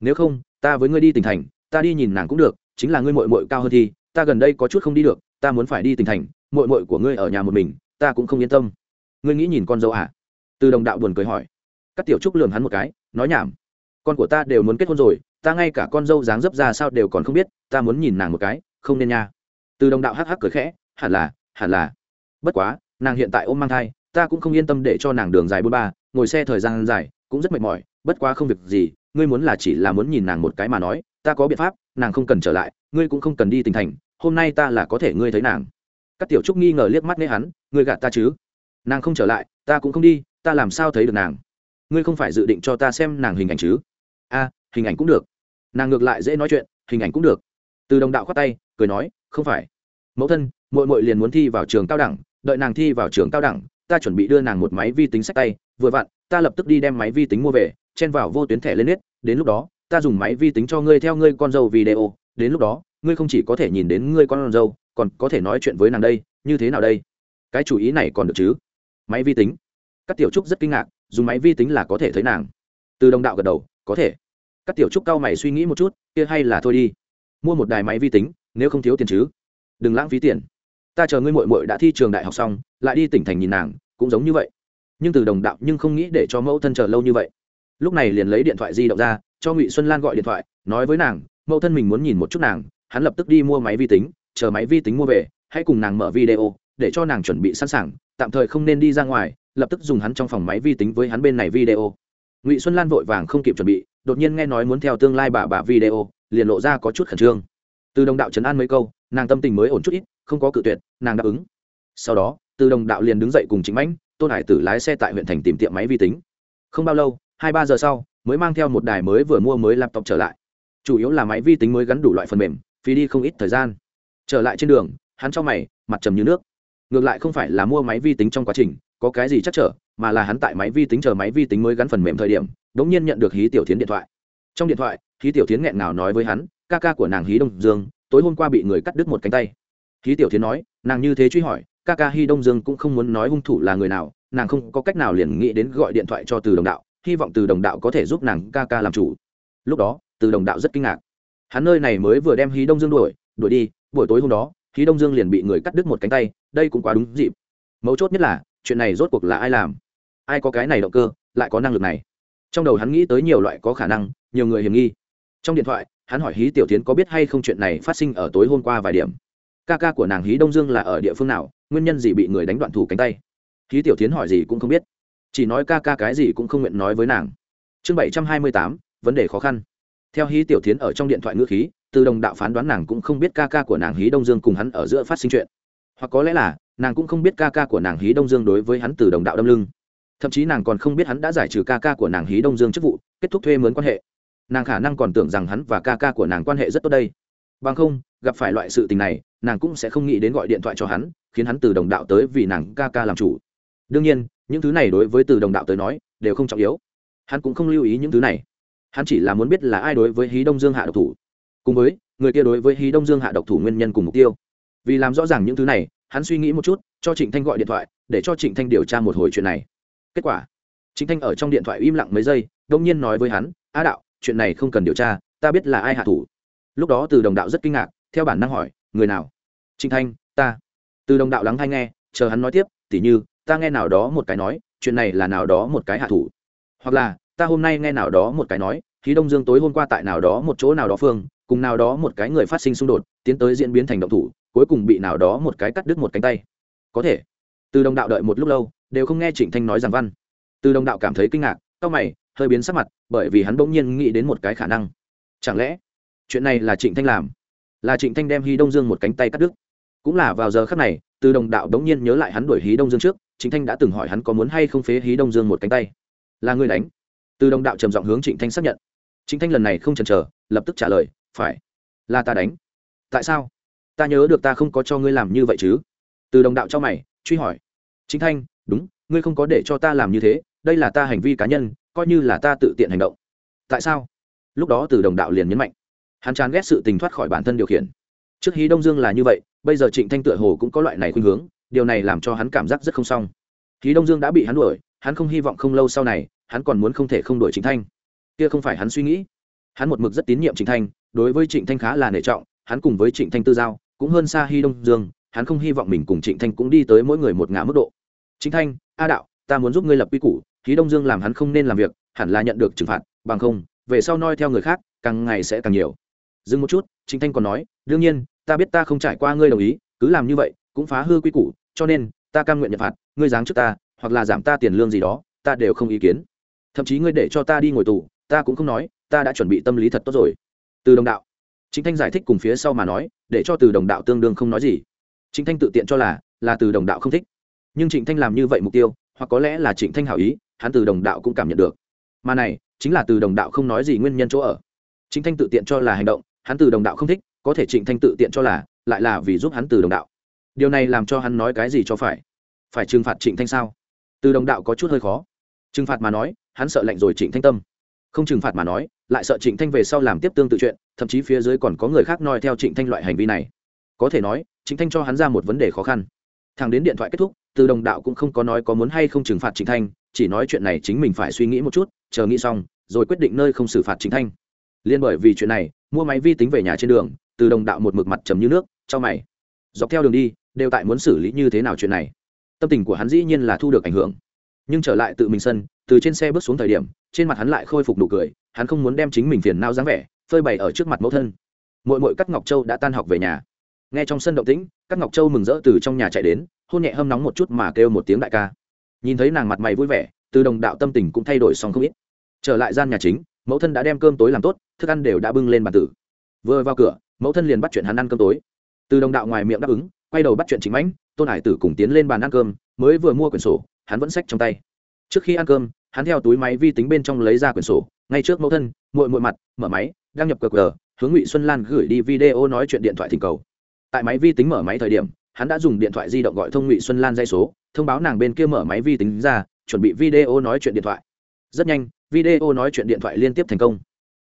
Nếu không, ta với ngươi đi tỉnh thành, ta đi nhìn nàng cũng được, chính là ngươi mội mội cao hơn thì, ta gần đây có chút không đi được, ta muốn phải đi tỉnh thành mội mội của ngươi ở nhà một mình, ta cũng không yên tâm. Ngươi nghĩ nhìn con dâu à? Từ đồng đạo buồn cười hỏi. Các tiểu trúc lường hắn một cái, nói nhảm. Con của ta đều muốn kết hôn rồi, ta ngay cả con dâu dáng dấp ra sao đều còn không biết, ta muốn nhìn nàng một cái, không nên nha. Từ đồng đạo hắc hắc cười khẽ, hẳn là hẳn là. Bất quá, nàng hiện tại ôm mang thai ta cũng không yên tâm để cho nàng đường dài bốn ba, ngồi xe thời gian dài, cũng rất mệt mỏi, bất quá không việc gì, ngươi muốn là chỉ là muốn nhìn nàng một cái mà nói, ta có biện pháp, nàng không cần trở lại, ngươi cũng không cần đi tỉnh thành, hôm nay ta là có thể ngươi thấy nàng. Các tiểu trúc nghi ngờ liếc mắt nghe hắn, ngươi gạt ta chứ? Nàng không trở lại, ta cũng không đi, ta làm sao thấy được nàng? Ngươi không phải dự định cho ta xem nàng hình ảnh chứ? A, hình ảnh cũng được. Nàng ngược lại dễ nói chuyện, hình ảnh cũng được. Từ đồng đạo khoát tay, cười nói, không phải. Mẫu thân mội mội liền muốn thi vào trường cao đẳng, đợi nàng thi vào trường cao đẳng ta chuẩn bị đưa nàng một máy vi tính sách tay, vừa vặn, ta lập tức đi đem máy vi tính mua về, chen vào vô tuyến thẻ lên nét đến lúc đó, ta dùng máy vi tính cho ngươi theo ngươi con dâu video, đến lúc đó, ngươi không chỉ có thể nhìn đến ngươi con dâu, còn có thể nói chuyện với nàng đây, như thế nào đây? Cái chủ ý này còn được chứ? Máy vi tính. Các tiểu trúc rất kinh ngạc, dùng máy vi tính là có thể thấy nàng. Từ đồng đạo gật đầu, có thể. Các tiểu trúc cao mày suy nghĩ một chút, kia hay là thôi đi. Mua một đài máy vi tính, nếu không thiếu tiền chứ? Đừng lãng phí tiền ta chờ ngươi muội muội đã thi trường đại học xong, lại đi tỉnh thành nhìn nàng, cũng giống như vậy. Nhưng từ đồng đạo nhưng không nghĩ để cho mẫu thân chờ lâu như vậy. Lúc này liền lấy điện thoại di động ra, cho ngụy xuân lan gọi điện thoại, nói với nàng, mẫu thân mình muốn nhìn một chút nàng, hắn lập tức đi mua máy vi tính, chờ máy vi tính mua về, hãy cùng nàng mở video, để cho nàng chuẩn bị sẵn sàng, tạm thời không nên đi ra ngoài, lập tức dùng hắn trong phòng máy vi tính với hắn bên này video. Ngụy xuân lan vội vàng không kịp chuẩn bị, đột nhiên nghe nói muốn theo tương lai bà bà video, liền lộ ra có chút khẩn trương. Từ đồng đạo trấn an mấy câu, nàng tâm tình mới ổn chút ít không có cự tuyệt, nàng đáp ứng. Sau đó, từ đồng đạo liền đứng dậy cùng chính mãnh, tôn hải tử lái xe tại huyện thành tìm tiệm máy vi tính. Không bao lâu, hai ba giờ sau, mới mang theo một đài mới vừa mua mới laptop trở lại. Chủ yếu là máy vi tính mới gắn đủ loại phần mềm, phí đi không ít thời gian. Trở lại trên đường, hắn cho mày, mặt trầm như nước. Ngược lại không phải là mua máy vi tính trong quá trình, có cái gì chắc trở, mà là hắn tại máy vi tính chờ máy vi tính mới gắn phần mềm thời điểm đ ỗ n g nhiên nhận được hí tiểu tiến điện thoại. Trong điện thoại, hí tiểu tiến nghẹn nào nói với hắn, ca ca của nàng hí đông dương, tối hôm qua bị người cắt đứt một cánh tay hí tiểu thiến nói, nàng như thế truy hỏi ca ca đông dương cũng không muốn nói hung thủ là người nào, nàng không có cách nào liền nghĩ đến gọi điện thoại cho từ đồng đạo, hy vọng từ đồng đạo có thể giúp nàng ca ca làm chủ. Lúc đó, từ đồng đạo rất kinh ngạc. Hắn nơi này mới vừa đem hí đông dương đuổi đuổi đi, buổi tối hôm đó, hí đông dương liền bị người cắt đứt một cánh tay, đây cũng quá đúng dịp. Mấu chốt nhất là, chuyện này rốt cuộc là ai làm? Ai có cái này động cơ, lại có năng lực này? Trong đầu hắn nghĩ tới nhiều loại có khả năng, nhiều người hiểm nghi. Trong điện thoại, hắn hỏi hí tiểu tiến có biết hay không chuyện này phát sinh ở tối hôm qua vài điểm ca ca của nàng hí đông dương là ở địa phương nào nguyên nhân gì bị người đánh đoạn thủ cánh tay hí tiểu tiến hỏi gì cũng không biết chỉ nói ca ca cái gì cũng không nguyện nói với nàng chương bảy trăm hai mươi tám vấn đề khó khăn theo hí tiểu tiến ở trong điện thoại ngữ khí từ đồng đạo phán đoán nàng cũng không biết ca ca của nàng hí đông dương cùng hắn ở giữa phát sinh chuyện hoặc có lẽ là nàng cũng không biết ca ca của nàng hí đông dương đối với hắn từ đồng đạo đâm lưng thậm chí nàng còn không biết hắn đã giải trừ ca ca của nàng hí đông dương chức vụ kết thúc thuê mướn quan hệ nàng khả năng còn tưởng rằng hắn và ca ca của nàng quan hệ rất tốt đây bằng không gặp phải loại sự tình này nàng cũng sẽ không nghĩ đến gọi điện thoại cho hắn, khiến hắn từ đồng đạo tới vì nàng ca ca làm chủ. Đương nhiên, những thứ này đối với từ đồng đạo tới nói, đều không trọng yếu. Hắn cũng không lưu ý những thứ này. Hắn chỉ là muốn biết là ai đối với hí đông dương hạ độc thủ. Cùng với, người kia đối với hí đông dương hạ độc thủ nguyên nhân cùng mục tiêu. Vì làm rõ ràng những thứ này, hắn suy nghĩ một chút, cho trịnh thanh gọi điện thoại, để cho trịnh thanh điều tra một hồi chuyện này. Kết quả, trịnh thanh ở trong điện thoại im lặng mấy giây, đông nhiên nói với hắn á đạo, chuyện này không cần điều tra, ta biết là ai hạ thủ. Lúc đó từ đồng đạo rất kinh ngạc, theo bản năng hỏi người nào? Trịnh thanh, ta. Từ đồng đạo lắng hay nghe, chờ hắn nói tiếp, tỉ như, ta nghe nào đó một cái nói, chuyện này là nào đó một cái hạ thủ. Hoặc là, ta hôm nay nghe nào đó một cái nói, khí đông dương tối hôm qua tại nào đó một chỗ nào đó phương, cùng nào đó một cái người phát sinh xung đột, tiến tới diễn biến thành động thủ, cuối cùng bị nào đó một cái cắt đứt một cánh tay. Có thể. Từ đồng đạo đợi một lúc lâu, đều không nghe trịnh thanh nói rằng văn. Từ đồng đạo cảm thấy kinh ngạc, cau mày, hơi biến sắc mặt, bởi vì hắn bỗng nhiên nghĩ đến một cái khả năng. Chẳng lẽ, chuyện này là trịnh thanh làm? Là trịnh thanh đem Hí đông dương một cánh tay cắt đứt. Cũng là vào giờ khắc này, từ đồng đạo đống nhiên nhớ lại hắn đuổi hí đông dương trước, trịnh thanh đã từng hỏi hắn có muốn hay không phế hí đông dương một cánh tay. Là người đánh. Từ đồng đạo trầm giọng hướng trịnh thanh xác nhận. Trịnh thanh lần này không chần chờ, lập tức trả lời, phải. Là ta đánh. Tại sao? Ta nhớ được ta không có cho ngươi làm như vậy chứ? Từ đồng đạo cho mày, truy hỏi. Chính thanh, đúng, ngươi không có để cho ta làm như thế, đây là ta hành vi cá nhân, coi như là ta tự tiện hành động. Tại sao? Lúc đó từ đồng đạo liền nhấn mạnh hắn chán ghét sự tình thoát khỏi bản thân điều khiển. Trước hí đông dương là như vậy, bây giờ trịnh thanh tựa hồ cũng có loại này khuynh hướng, điều này làm cho hắn cảm giác rất không xong. Hí đông dương đã bị hắn đuổi, hắn không hy vọng không lâu sau này, hắn còn muốn không thể không đuổi trịnh thanh. Kia không phải hắn suy nghĩ. Hắn một mực rất tín nhiệm trịnh thanh, đối với trịnh thanh khá là nể trọng, hắn cùng với trịnh thanh tư giao, cũng hơn xa hy đông dương, hắn không hy vọng mình cùng trịnh thanh cũng đi tới mỗi người một ngã mức độ. Trịnh thanh, a đạo, ta muốn giúp ngươi lập quy củ, hí đông dương làm hắn không nên làm việc, hẳn là nhận được trừng phạt, bằng không, về sau noi theo người khác, càng ngày sẽ càng nhiều dừng một chút trịnh thanh còn nói, đương nhiên, ta biết ta không trải qua ngươi đồng ý, cứ làm như vậy, cũng phá hư quy củ, cho nên, ta cam nguyện nhận phạt, ngươi giáng trước ta, hoặc là giảm ta tiền lương gì đó, ta đều không ý kiến. Thậm chí ngươi để cho ta đi ngồi tù, ta cũng không nói, ta đã chuẩn bị tâm lý thật tốt rồi. Từ đồng đạo. Chính thanh giải thích cùng phía sau mà nói, để cho từ đồng đạo tương đương không nói gì. Chính thanh tự tiện cho là là từ đồng đạo không thích. Nhưng trịnh thanh làm như vậy mục tiêu, hoặc có lẽ là trịnh thanh hảo ý, hắn từ đồng đạo cũng cảm nhận được. Mà này, chính là từ đồng đạo không nói gì nguyên nhân chỗ ở. Trịnh thanh tự tiện cho là hành động hắn từ đồng đạo không thích, có thể trịnh thanh tự tiện cho là, lại là vì giúp hắn từ đồng đạo. Điều này làm cho hắn nói cái gì cho phải? Phải trừng phạt trịnh thanh sao? Từ đồng đạo có chút hơi khó. Trừng phạt mà nói, hắn sợ lạnh rồi trịnh thanh tâm. Không trừng phạt mà nói, lại sợ trịnh thanh về sau làm tiếp tương tự chuyện, thậm chí phía dưới còn có người khác noi theo trịnh thanh loại hành vi này. Có thể nói, trịnh thanh cho hắn ra một vấn đề khó khăn. Thằng đến điện thoại kết thúc, từ đồng đạo cũng không có nói có muốn hay không trừng phạt trịnh thanh, chỉ nói chuyện này chính mình phải suy nghĩ một chút, chờ nghĩ xong, rồi quyết định nơi không xử phạt trịnh thanh liên bởi vì chuyện này, mua máy vi tính về nhà trên đường, từ đồng đạo một mực mặt trầm như nước cho mày. Dọc theo đường đi, đều tại muốn xử lý như thế nào chuyện này. Tâm tình của hắn dĩ nhiên là thu được ảnh hưởng. Nhưng trở lại tự mình sân, từ trên xe bước xuống thời điểm, trên mặt hắn lại khôi phục nụ cười, hắn không muốn đem chính mình phiền nao dáng vẻ, phơi bày ở trước mặt mẫu thân. Mỗi mỗi các ngọc châu đã tan học về nhà. Nghe trong sân động tĩnh các ngọc châu mừng rỡ từ trong nhà chạy đến, hôn nhẹ hâm nóng một chút mà kêu một tiếng đại ca. Nhìn thấy nàng mặt mày vui vẻ, từ đồng đạo tâm tình cũng thay đổi xong không ít. Trở lại gian nhà chính mẫu thân đã đem cơm tối làm tốt, thức ăn đều đã bưng lên bàn tử. Vừa vào cửa, mẫu thân liền bắt chuyện hắn ăn cơm tối. Từ đồng đạo ngoài miệng đáp ứng, quay đầu bắt chuyện chính mãnh, tôn hải tử cùng tiến lên bàn ăn cơm, mới vừa mua quyển sổ, hắn vẫn xách trong tay. Trước khi ăn cơm, hắn theo túi máy vi tính bên trong lấy ra quyển sổ, ngay trước mẫu thân, muội muội mặt, mở máy, đăng nhập cờ cờ hướng ngụy xuân lan gửi đi video nói chuyện điện thoại thỉnh cầu. Tại máy vi tính mở máy thời điểm, hắn đã dùng điện thoại di động gọi thông ngụy xuân lan dây số, thông báo nàng bên kia mở máy vi tính ra, chuẩn bị video nói chuyện điện thoại rất nhanh, video nói chuyện điện thoại liên tiếp thành công.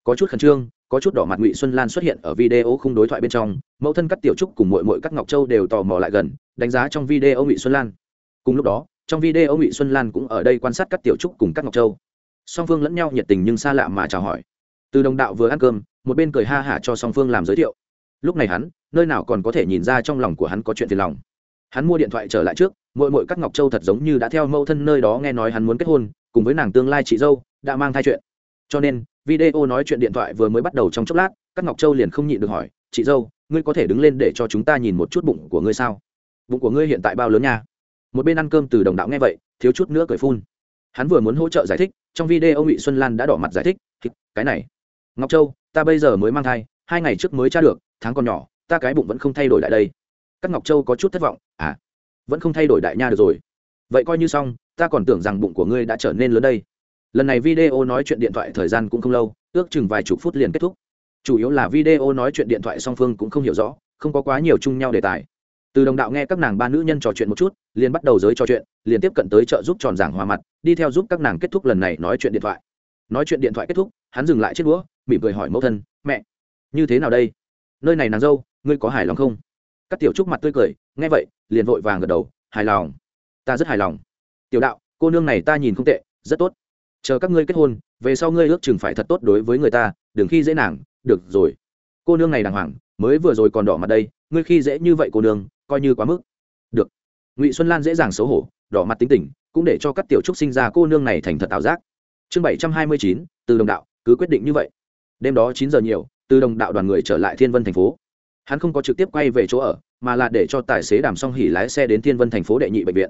Có chút khẩn trương, có chút đỏ mặt ngụy xuân lan xuất hiện ở video khung đối thoại bên trong, mẫu thân các tiểu trúc cùng mội mội các ngọc châu đều tò mò lại gần, đánh giá trong video ngụy xuân lan. Cùng lúc đó, trong video ngụy xuân lan cũng ở đây quan sát các tiểu trúc cùng các ngọc châu. Song phương lẫn nhau nhiệt tình nhưng xa lạ mà chào hỏi. Từ đồng đạo vừa ăn cơm, một bên cười ha hả cho song phương làm giới thiệu. Lúc này hắn, nơi nào còn có thể nhìn ra trong lòng của hắn có chuyện phiền lòng. Hắn mua điện thoại trở lại trước mỗi mỗi các ngọc châu thật giống như đã theo mẫu thân nơi đó nghe nói hắn muốn kết hôn cùng với nàng tương lai chị dâu, đã mang thai chuyện. Cho nên, video nói chuyện điện thoại vừa mới bắt đầu trong chốc lát các ngọc châu liền không nhịn được hỏi, chị dâu, ngươi có thể đứng lên để cho chúng ta nhìn một chút bụng của ngươi sao? Bụng của ngươi hiện tại bao lớn nha? Một bên ăn cơm từ đồng đạo nghe vậy, thiếu chút nữa cười phun. Hắn vừa muốn hỗ trợ giải thích, trong video ngụy xuân lan đã đỏ mặt giải thích cái này, ngọc châu, ta bây giờ mới mang thai, hai ngày trước mới tra được, tháng còn nhỏ, ta cái bụng vẫn không thay đổi lại đây. Các ngọc châu có chút thất vọng à vẫn không thay đổi đại nha được rồi. Vậy coi như xong ta còn tưởng rằng bụng của ngươi đã trở nên lớn đây. Lần này video nói chuyện điện thoại thời gian cũng không lâu, ước chừng vài chục phút liền kết thúc. Chủ yếu là video nói chuyện điện thoại song phương cũng không hiểu rõ, không có quá nhiều chung nhau đề tài. Từ đồng đạo nghe các nàng ba nữ nhân trò chuyện một chút, liền bắt đầu giới trò chuyện, liền tiếp cận tới trợ giúp tròn giảng hòa mặt, đi theo giúp các nàng kết thúc lần này nói chuyện điện thoại. Nói chuyện điện thoại kết thúc, hắn dừng lại chiếc đũa, mỉm cười hỏi mẫu thân, mẹ, như thế nào đây? Nơi này nàng dâu, ngươi có hài lòng không? Các tiểu trúc mặt tươi cười, nghe vậy, liền vội vàng gật đầu, hài lòng. Ta rất hài lòng tiểu đạo, cô nương này ta nhìn không tệ, rất tốt. Chờ các ngươi kết hôn, về sau ngươi ước chừng phải thật tốt đối với người ta, đừng khi dễ nàng, được rồi. Cô nương này đàng hoàng, mới vừa rồi còn đỏ mặt đây, ngươi khi dễ như vậy cô nương, coi như quá mức. Được. Ngụy xuân lan dễ dàng xấu hổ, đỏ mặt tính tình, cũng để cho các tiểu trúc sinh ra cô nương này thành thật ảo giác. Chương bảy trăm hai mươi chín, từ đồng đạo, cứ quyết định như vậy. Đêm đó chín giờ nhiều, từ đồng đạo đoàn người trở lại thiên vân thành phố. Hắn không có trực tiếp quay về chỗ ở, mà là để cho tài xế đàm song hỉ lái xe đến thiên vân thành phố đệ nhị bệnh viện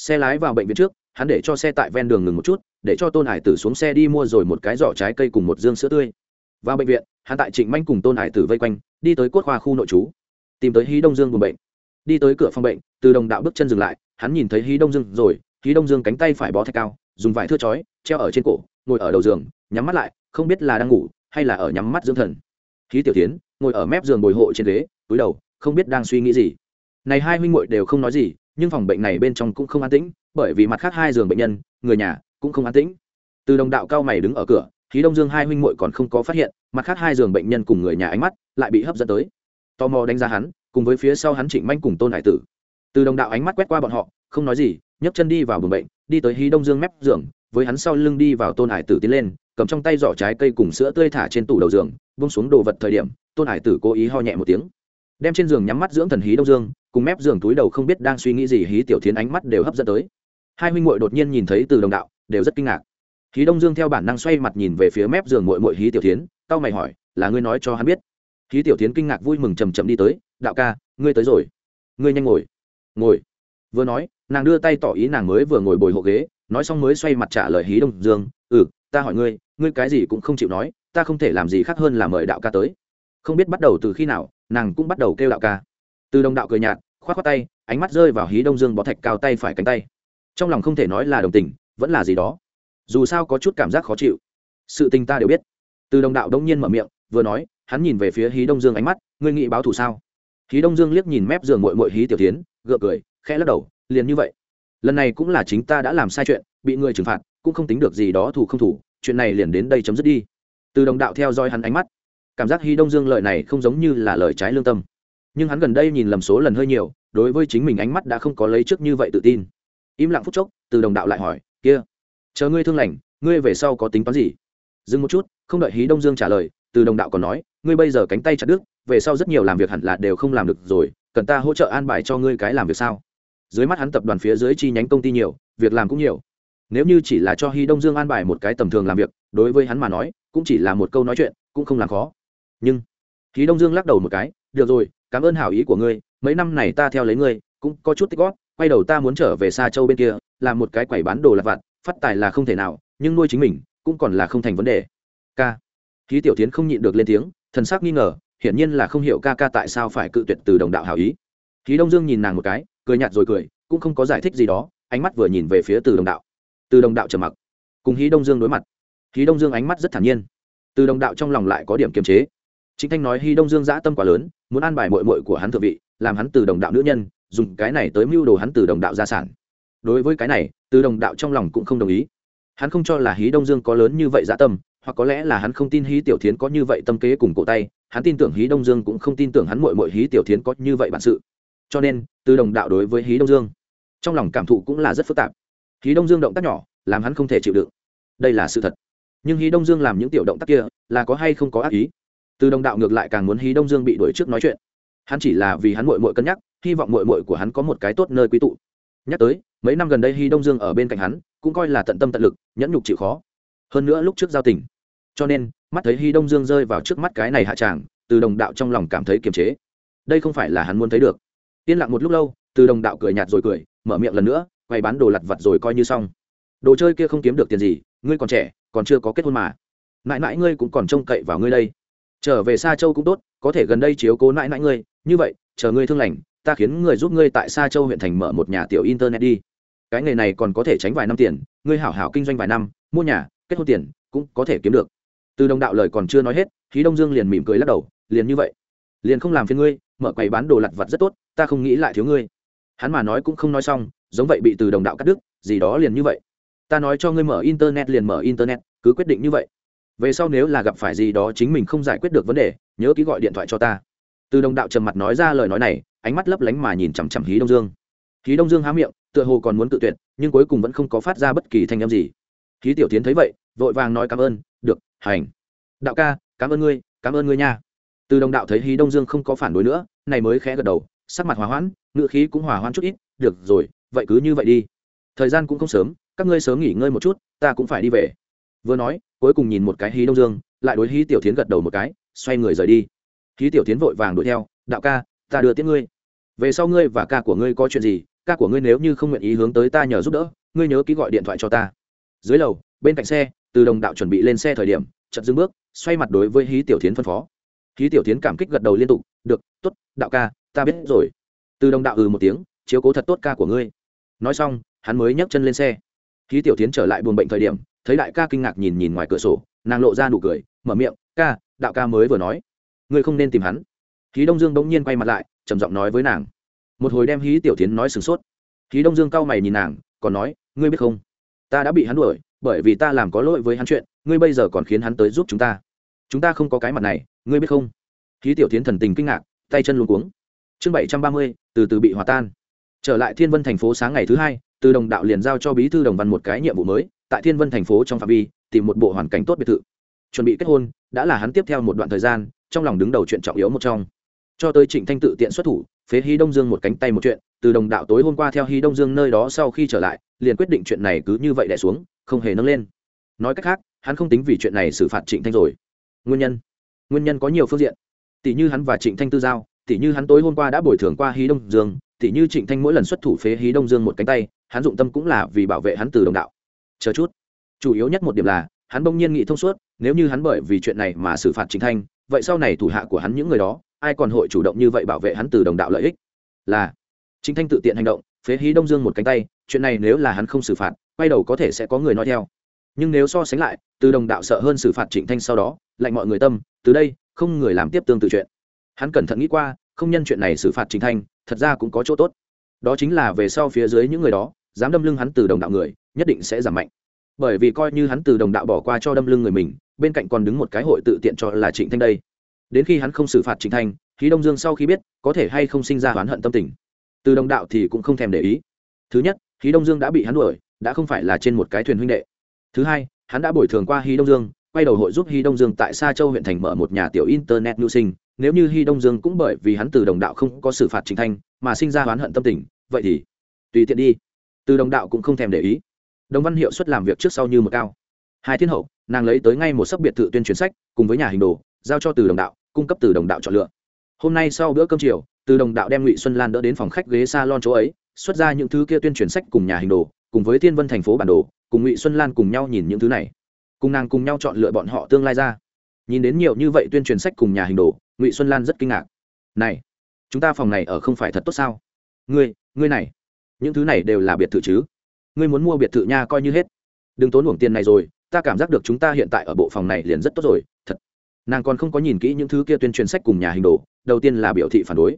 xe lái vào bệnh viện trước, hắn để cho xe tại ven đường ngừng một chút, để cho tôn hải tử xuống xe đi mua rồi một cái giỏ trái cây cùng một dương sữa tươi. Vào bệnh viện, hắn tại trịnh manh cùng tôn hải tử vây quanh, đi tới cốt khoa khu nội trú, tìm tới hí đông dương buồn bệnh. Đi tới cửa phòng bệnh, từ đồng đạo bước chân dừng lại, hắn nhìn thấy hí đông dương rồi, hí đông dương cánh tay phải bó thạch cao, dùng vải thưa chói, treo ở trên cổ, ngồi ở đầu giường, nhắm mắt lại, không biết là đang ngủ, hay là ở nhắm mắt dưỡng thần. Hí tiểu tiến, ngồi ở mép giường bồi hộ trên ghế, túi đầu, không biết đang suy nghĩ gì. Này hai huynh muội đều không nói gì nhưng phòng bệnh này bên trong cũng không an tĩnh, bởi vì mặt khác hai giường bệnh nhân, người nhà cũng không an tĩnh. Từ đồng đạo cao mày đứng ở cửa khí đông dương hai huynh muội còn không có phát hiện, mặt khác hai giường bệnh nhân cùng người nhà ánh mắt lại bị hấp dẫn tới. Tò mò đánh giá hắn, cùng với phía sau hắn trịnh manh cùng tôn hải tử. Từ đồng đạo ánh mắt quét qua bọn họ, không nói gì, nhấc chân đi vào buồng bệnh, đi tới hí đông dương mép giường, với hắn sau lưng đi vào tôn hải tử tiến lên, cầm trong tay giỏ trái cây cùng sữa tươi thả trên tủ đầu giường bông xuống đồ vật thời điểm, tôn hải tử cố ý ho nhẹ một tiếng đem trên giường nhắm mắt dưỡng thần hí đông dương, cùng mép giường túi đầu không biết đang suy nghĩ gì hí tiểu thiến ánh mắt đều hấp dẫn tới. Hai huynh muội đột nhiên nhìn thấy từ đồng đạo, đều rất kinh ngạc. Hí đông dương theo bản năng xoay mặt nhìn về phía mép giường muội muội hí tiểu thiến tao mày hỏi, là ngươi nói cho hắn biết? Hí tiểu thiến kinh ngạc vui mừng chầm chậm đi tới, đạo ca, ngươi tới rồi. Ngươi nhanh ngồi. Ngồi. Vừa nói, nàng đưa tay tỏ ý nàng mới vừa ngồi bồi hộ ghế, nói xong mới xoay mặt trả lời hí đông dương ừ ta hỏi ngươi ngươi cái gì cũng không chịu nói, ta không thể làm gì khác hơn là mời đạo ca tới không biết bắt đầu từ khi nào, nàng cũng bắt đầu kêu đạo ca. Từ đồng đạo cười nhạt k h o á t khoác tay, ánh mắt rơi vào hí đông dương bó thạch cao tay phải cánh tay. Trong lòng không thể nói là đồng tình, vẫn là gì đó. Dù sao có chút cảm giác khó chịu. Sự tình ta đều biết. Từ đồng đạo đông nhiên mở miệng, vừa nói, hắn nhìn về phía hí đông dương ánh mắt, ngươi nghĩ báo thù sao? Hí đông dương liếc nhìn mép giường mội mội hí tiểu tiến, gượng cười, khẽ lắc đầu, liền như vậy. Lần này cũng là chính ta đã làm sai chuyện, bị người trừng phạt, cũng không tính được gì đó thủ không thủ chuyện này liền đến đây chấm dứt đi. Từ đồng đạo theo dõi hắn ánh mắt cảm giác hy đông dương lợi này không giống như là lời trái lương tâm. Nhưng hắn gần đây nhìn lầm số lần hơi nhiều, đối với chính mình ánh mắt đã không có lấy trước như vậy tự tin. Im lặng phút chốc, từ đồng đạo lại hỏi, kia, chờ ngươi thương lành, ngươi về sau có tính toán gì? Dừng một chút, không đợi hí đông dương trả lời, từ đồng đạo còn nói, ngươi bây giờ cánh tay chặt đứt, về sau rất nhiều làm việc hẳn là đều không làm được rồi, cần ta hỗ trợ an bài cho ngươi cái làm việc sao? Dưới mắt hắn tập đoàn phía dưới chi nhánh công ty nhiều, việc làm cũng nhiều. Nếu như chỉ là cho hy đông dương an bài một cái tầm thường làm việc, đối với hắn mà nói, cũng chỉ là một câu nói chuyện, cũng không làm khó nhưng khí đông dương lắc đầu một cái, được rồi, cảm ơn hảo ý của ngươi, mấy năm này ta theo lấy ngươi, cũng có chút tích góp, quay đầu ta muốn trở về xa châu bên kia, làm một cái quầy bán đồ lặt vặt, phát tài là không thể nào, nhưng nuôi chính mình, cũng còn là không thành vấn đề. K khí tiểu tiến không nhịn được lên tiếng, thần sắc nghi ngờ, hiển nhiên là không hiểu ca ca tại sao phải cự tuyệt từ đồng đạo hảo ý. Khí đông dương nhìn nàng một cái, cười nhạt rồi cười, cũng không có giải thích gì đó, ánh mắt vừa nhìn về phía từ đồng đạo. Từ đồng đạo trầm mặc. Cùng khí đông dương đối mặt. Khí đông dương ánh mắt rất thản nhiên. Từ đồng đạo trong lòng lại có điểm kiềm chế chính thanh nói hy đông dương dã tâm quá lớn, muốn an bài mội mội của hắn thượng vị, làm hắn từ đồng đạo nữ nhân, dùng cái này tới mưu đồ hắn từ đồng đạo gia sản. Đối với cái này, từ đồng đạo trong lòng cũng không đồng ý. Hắn không cho là hí đông dương có lớn như vậy dã tâm, hoặc có lẽ là hắn không tin hí tiểu thiến có như vậy tâm kế cùng cổ tay, hắn tin tưởng hí đông dương cũng không tin tưởng hắn mội mội hí tiểu thiến có như vậy bản sự. Cho nên, từ đồng đạo đối với hí đông dương, trong lòng cảm thụ cũng là rất phức tạp. Hí đông dương động tác nhỏ, làm hắn không thể chịu đựng. Đây là sự thật. Nhưng hí đông dương làm những tiểu động tác kia, là có hay không có ác ý? Từ đồng đạo ngược lại càng muốn hí đông dương bị đuổi trước nói chuyện. Hắn chỉ là vì hắn mội mội cân nhắc, hy vọng mội mội của hắn có một cái tốt nơi quý tụ. Nhắc tới, mấy năm gần đây hí đông dương ở bên cạnh hắn, cũng coi là tận tâm tận lực, nhẫn nhục chịu khó. Hơn nữa lúc trước giao tình. Cho nên, mắt thấy hí đông dương rơi vào trước mắt cái này hạ tràng, từ đồng đạo trong lòng cảm thấy kiềm chế. Đây không phải là hắn muốn thấy được. Yên lặng một lúc lâu, từ đồng đạo cười nhạt rồi cười, mở miệng lần nữa, quay bán đồ lặt vặt rồi coi như xong. Đồ chơi kia không kiếm được tiền gì, ngươi còn trẻ, còn chưa có kết hôn mà. Mãi mãi ngươi cũng còn trông cậy vào ngươi đây trở về xa châu cũng tốt, có thể gần đây chiếu cố nãi nãi ngươi, như vậy, chờ ngươi thương lành, ta khiến người giúp ngươi tại xa châu huyện thành mở một nhà tiểu internet đi. Cái nghề này còn có thể tránh vài năm tiền, ngươi hảo hảo kinh doanh vài năm, mua nhà, kết hôn tiền, cũng có thể kiếm được. Từ đồng đạo lời còn chưa nói hết khí đông dương liền mỉm cười lắc đầu, liền như vậy. Liền không làm phiền ngươi, mở quầy bán đồ lặt vặt rất tốt, ta không nghĩ lại thiếu ngươi. Hắn mà nói cũng không nói xong, giống vậy bị từ đồng đạo cắt đứt, gì đó liền như vậy. Ta nói cho ngươi mở internet liền mở internet, cứ quyết định như vậy về sau nếu là gặp phải gì đó chính mình không giải quyết được vấn đề, nhớ ký gọi điện thoại cho ta. Từ đồng đạo trầm mặt nói ra lời nói này, ánh mắt lấp lánh mà nhìn chằm chằm hí đông dương. Hí đông dương há miệng, tựa hồ còn muốn tự tuyệt, nhưng cuối cùng vẫn không có phát ra bất kỳ thanh âm gì. Hí tiểu tiến thấy vậy, vội vàng nói cảm ơn, được, hành. Đạo ca, cảm ơn ngươi, cảm ơn ngươi nha. Từ đồng đạo thấy hí đông dương không có phản đối nữa, này mới khẽ gật đầu, sắc mặt hòa hoãn, ngựa khí cũng hòa hoãn chút ít, được rồi, vậy cứ như vậy đi. Thời gian cũng không sớm, các ngươi sớm nghỉ ngơi một chút, ta cũng phải đi về. Vừa nói cuối cùng nhìn một cái hí đông dương, lại đối hí tiểu tiến gật đầu một cái, xoay người rời đi. Hí tiểu tiến vội vàng đuổi theo, đạo ca, ta đưa tiễn ngươi. Về sau ngươi và ca của ngươi có chuyện gì, ca của ngươi nếu như không nguyện ý hướng tới ta nhờ giúp đỡ, ngươi nhớ ký gọi điện thoại cho ta. Dưới lầu, bên cạnh xe, từ đồng đạo chuẩn bị lên xe thời điểm chật dưng bước, xoay mặt đối với hí tiểu tiến phân phó. Hí tiểu tiến cảm kích gật đầu liên tục, được t ố t đạo ca, ta biết rồi. Từ đồng đạo ừ một tiếng, chiếu cố thật tốt ca của ngươi. Nói xong, hắn mới nhấc chân lên xe. Hí tiểu tiến trở lại buồng bệnh thời điểm thấy đại ca kinh ngạc nhìn nhìn ngoài cửa sổ, nàng lộ ra nụ cười, mở miệng, ca, đạo ca mới vừa nói, ngươi không nên tìm hắn. Hí đông dương bỗng nhiên quay mặt lại, trầm giọng nói với nàng. Một hồi đem hí tiểu tiến nói sửng sốt. Hí đông dương cau mày nhìn nàng, còn nói, ngươi biết không? Ta đã bị hắn đuổi, bởi vì ta làm có lỗi với hắn chuyện, ngươi bây giờ còn khiến hắn tới giúp chúng ta. Chúng ta không có cái mặt này, ngươi biết không? Hí tiểu tiến thần tình kinh ngạc, tay chân luống cuống. Chương bảy trăm ba mươi, từ từ bị hòa tan. Trở lại thiên vân thành phố sáng ngày thứ hai, từ đồng đạo liền giao cho bí thư đồng văn một cái nhiệm vụ mới tại thiên vân thành phố trong phạm vi, tìm một bộ hoàn cảnh tốt biệt thự. Chuẩn bị kết hôn, đã là hắn tiếp theo một đoạn thời gian, trong lòng đứng đầu chuyện trọng yếu một trong. Cho tới trịnh thanh tự tiện xuất thủ, phế hy đông dương một cánh tay một chuyện, từ đồng đạo tối hôm qua theo hy đông dương nơi đó sau khi trở lại, liền quyết định chuyện này cứ như vậy đẻ xuống, không hề nâng lên. Nói cách khác, hắn không tính vì chuyện này xử phạt trịnh thanh rồi. Nguyên nhân? Nguyên nhân có nhiều phương diện. Tỷ như hắn và trịnh thanh tư giao, tỷ như hắn tối hôm qua đã bồi thường qua hí đông dương, tỷ như trịnh thanh mỗi lần xuất thủ phế hí đông dương một cánh tay, hắn dụng tâm cũng là vì bảo vệ hắn từ đồng đạo chờ chút. Chủ yếu nhất một điểm là, hắn bỗng nhiên nghĩ thông suốt, nếu như hắn bởi vì chuyện này mà xử phạt chính thanh, vậy sau này thủ hạ của hắn những người đó, ai còn hội chủ động như vậy bảo vệ hắn từ đồng đạo lợi ích? Là chính thanh tự tiện hành động, phế hí đông dương một cánh tay, chuyện này nếu là hắn không xử phạt, quay đầu có thể sẽ có người nói theo. Nhưng nếu so sánh lại, từ đồng đạo sợ hơn xử phạt trịnh thanh sau đó, lạnh mọi người tâm, từ đây, không người làm tiếp tương tự chuyện. Hắn cẩn thận nghĩ qua, không nhân chuyện này xử phạt trịnh thanh, thật ra cũng có chỗ tốt. Đó chính là về sau phía dưới những người đó, dám đâm lưng hắn từ đồng đạo người nhất định sẽ giảm mạnh. Bởi vì coi như hắn từ đồng đạo bỏ qua cho đâm lưng người mình, bên cạnh còn đứng một cái hội tự tiện cho là trịnh thanh đây. Đến khi hắn không xử phạt trịnh thanh khí đông dương sau khi biết, có thể hay không sinh ra oán hận tâm tình. Từ đồng đạo thì cũng không thèm để ý. Thứ nhất khí đông dương đã bị hắn đuổi, đã không phải là trên một cái thuyền huynh đệ. Thứ hai, hắn đã bồi thường qua hy đông dương, quay đầu hội giúp hy đông dương tại sa châu huyện thành mở một nhà tiểu internet lưu sinh. Nếu như hy đông dương cũng bởi vì hắn từ đồng đạo không có xử phạt trịnh thanh, mà sinh ra oán hận tâm tình, vậy thì tùy tiện đi. Từ đồng đạo cũng không thèm để ý đồng văn hiệu suất làm việc trước sau như một cao. Hai thiên hậu, nàng lấy tới ngay một sấp biệt thự tuyên truyền sách, cùng với nhà hình đồ, giao cho từ đồng đạo, cung cấp từ đồng đạo chọn lựa. Hôm nay sau bữa cơm chiều, từ đồng đạo đem ngụy xuân lan đỡ đến phòng khách ghế s a lon chỗ ấy, xuất ra những thứ kia tuyên truyền sách cùng nhà hình đồ, cùng với thiên vân thành phố bản đồ, cùng ngụy xuân lan cùng nhau nhìn những thứ này. Cùng nàng cùng nhau chọn lựa bọn họ tương lai ra. Nhìn đến nhiều như vậy tuyên truyền sách cùng nhà hình đồ, ngụy xuân lan rất kinh ngạc. Này, chúng ta phòng này ở không phải thật tốt sao? Ngươi ngươi này, những thứ này đều là biệt thự chứ? Ngươi muốn mua biệt thự nha, coi như hết. Đừng tốn luồng tiền này rồi, ta cảm giác được chúng ta hiện tại ở bộ phòng này liền rất tốt rồi, thật. Nàng còn không có nhìn kỹ những thứ kia tuyên truyền sách cùng nhà hình đồ, đầu tiên là biểu thị phản đối.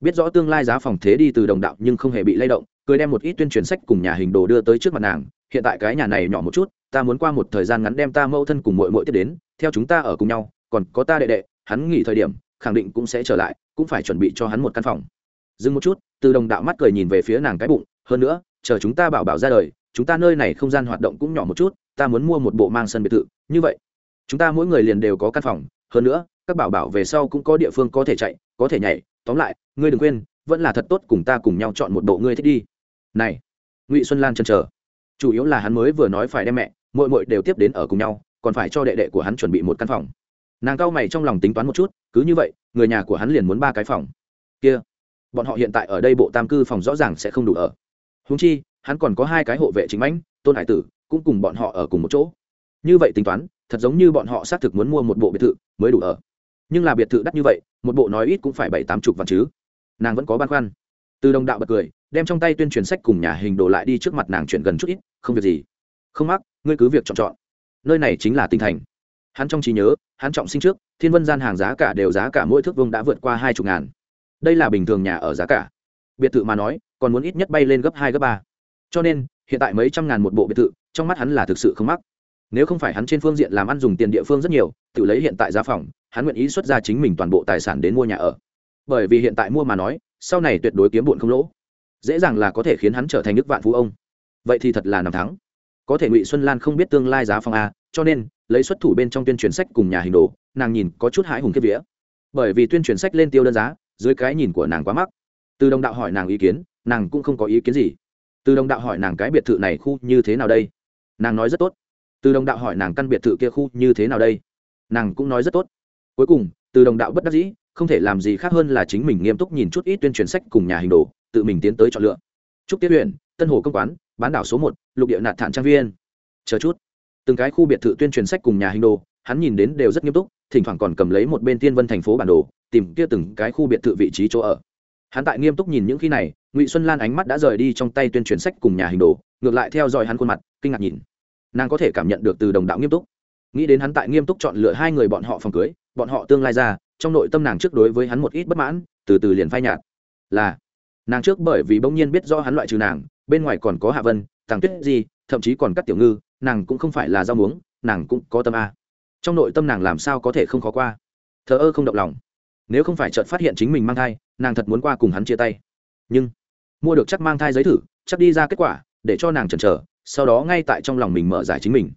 Biết rõ tương lai giá phòng thế đi từ đồng đạo nhưng không hề bị lay động, cười đem một ít tuyên truyền sách cùng nhà hình đồ đưa tới trước mặt nàng. Hiện tại cái nhà này nhỏ một chút, ta muốn qua một thời gian ngắn đem ta mẫu thân cùng mội mội tiếp đến, theo chúng ta ở cùng nhau, còn có ta đệ đệ, hắn nghỉ thời điểm, khẳng định cũng sẽ trở lại, cũng phải chuẩn bị cho hắn một căn phòng. Dừng một chút, từ đồng đạo mắt cười nhìn về phía nàng cái bụng, hơn nữa chờ chúng ta bảo bảo ra đời, chúng ta nơi này không gian hoạt động cũng nhỏ một chút, ta muốn mua một bộ mang sân biệt thự, như vậy. Chúng ta mỗi người liền đều có căn phòng, hơn nữa, các bảo bảo về sau cũng có địa phương có thể chạy, có thể nhảy. Tóm lại, ngươi đừng quên, vẫn là thật tốt cùng ta cùng nhau chọn một bộ ngươi thích đi. Này, ngụy xuân lan chần chờ. Chủ yếu là hắn mới vừa nói phải đem mẹ mội mội đều tiếp đến ở cùng nhau, còn phải cho đệ đệ của hắn chuẩn bị một căn phòng. Nàng cao mày trong lòng tính toán một chút, cứ như vậy, người nhà của hắn liền muốn ba cái phòng. Kia, bọn họ hiện tại ở đây bộ tam cư phòng rõ ràng sẽ không đủ ở húng chi, hắn còn có hai cái hộ vệ chính mãnh, tôn hải tử, cũng cùng bọn họ ở cùng một chỗ. Như vậy tính toán, thật giống như bọn họ xác thực muốn mua một bộ biệt thự mới đủ ở. Nhưng là biệt thự đắt như vậy, một bộ nói ít cũng phải bảy tám chục vạn chứ. Nàng vẫn có băn khoăn. Từ đồng đạo bật cười, đem trong tay tuyên truyền sách cùng nhà hình đồ lại đi trước mặt nàng chuyển gần chút ít, không việc gì. Không mắc, ngươi cứ việc chọn chọn. Nơi này chính là tinh thành. Hắn trong trí nhớ, hắn trọng sinh trước, thiên vân gian hàng giá cả đều giá cả mỗi thước vông đã vượt qua hai chục ngàn. Đây là bình thường nhà ở giá cả. Biệt thự mà nói còn muốn ít nhất bay lên gấp hai, gấp ba. Cho nên, hiện tại mấy trăm ngàn một bộ biệt thự, trong mắt hắn là thực sự không mắc. Nếu không phải hắn trên phương diện làm ăn dùng tiền địa phương rất nhiều, tự lấy hiện tại giá phòng, hắn nguyện ý xuất ra chính mình toàn bộ tài sản đến mua nhà ở. Bởi vì hiện tại mua mà nói, sau này tuyệt đối kiếm bụn không lỗ. Dễ dàng là có thể khiến hắn trở thành nước vạn phú ông. Vậy thì thật là nằm thắng. Có thể ngụy xuân lan không biết tương lai giá phòng a, cho nên, lấy xuất thủ bên trong tuyên truyền sách cùng nhà hình đồ, nàng nhìn có chút hãi hùng kiếp vía. Bởi vì tuyên truyền sách lên tiêu đơn giá, dưới cái nhìn của nàng quá mắc. Từ đồng đạo hỏi nàng ý kiến nàng cũng không có ý kiến gì. Từ đồng đạo hỏi nàng cái biệt thự này khu như thế nào đây? Nàng nói rất tốt. Từ đồng đạo hỏi nàng căn biệt thự kia khu như thế nào đây? Nàng cũng nói rất tốt. Cuối cùng, từ đồng đạo bất đắc dĩ, không thể làm gì khác hơn là chính mình nghiêm túc nhìn chút ít tuyên truyền sách cùng nhà hình đồ, tự mình tiến tới chọn lựa. Trúc tiết huyện tân hồ công quán, bán đảo số một, lục địa nạt thản trang viên. Chờ chút. Từng cái khu biệt thự tuyên truyền sách cùng nhà hình đồ, hắn nhìn đến đều rất nghiêm túc, thỉnh thoảng còn cầm lấy một bên tiên vân thành phố bản đồ, tìm kia từng cái khu biệt thự vị trí chỗ ở. Hắn tại nghiêm túc nhìn những khi này ngụy xuân lan ánh mắt đã rời đi trong tay tuyên truyền sách cùng nhà hình đồ ngược lại theo dõi hắn khuôn mặt kinh ngạc nhìn nàng có thể cảm nhận được từ đồng đạo nghiêm túc nghĩ đến hắn tại nghiêm túc chọn lựa hai người bọn họ phòng cưới bọn họ tương lai ra trong nội tâm nàng trước đối với hắn một ít bất mãn từ từ liền phai nhạt là nàng trước bởi vì bỗng nhiên biết do hắn loại trừ nàng bên ngoài còn có hạ vân tàng tuyết gì thậm chí còn các tiểu ngư nàng cũng không phải là rau muống nàng cũng có tâm a trong nội tâm nàng làm sao có thể không khó qua thờ ơ không động lòng nếu không phải chợt phát hiện chính mình mang thai nàng thật muốn qua cùng hắn chia tay nhưng mua được chắc mang thai giấy thử, chắc đi ra kết quả, để cho nàng chần chờ, sau đó ngay tại trong lòng mình mở giải chính mình.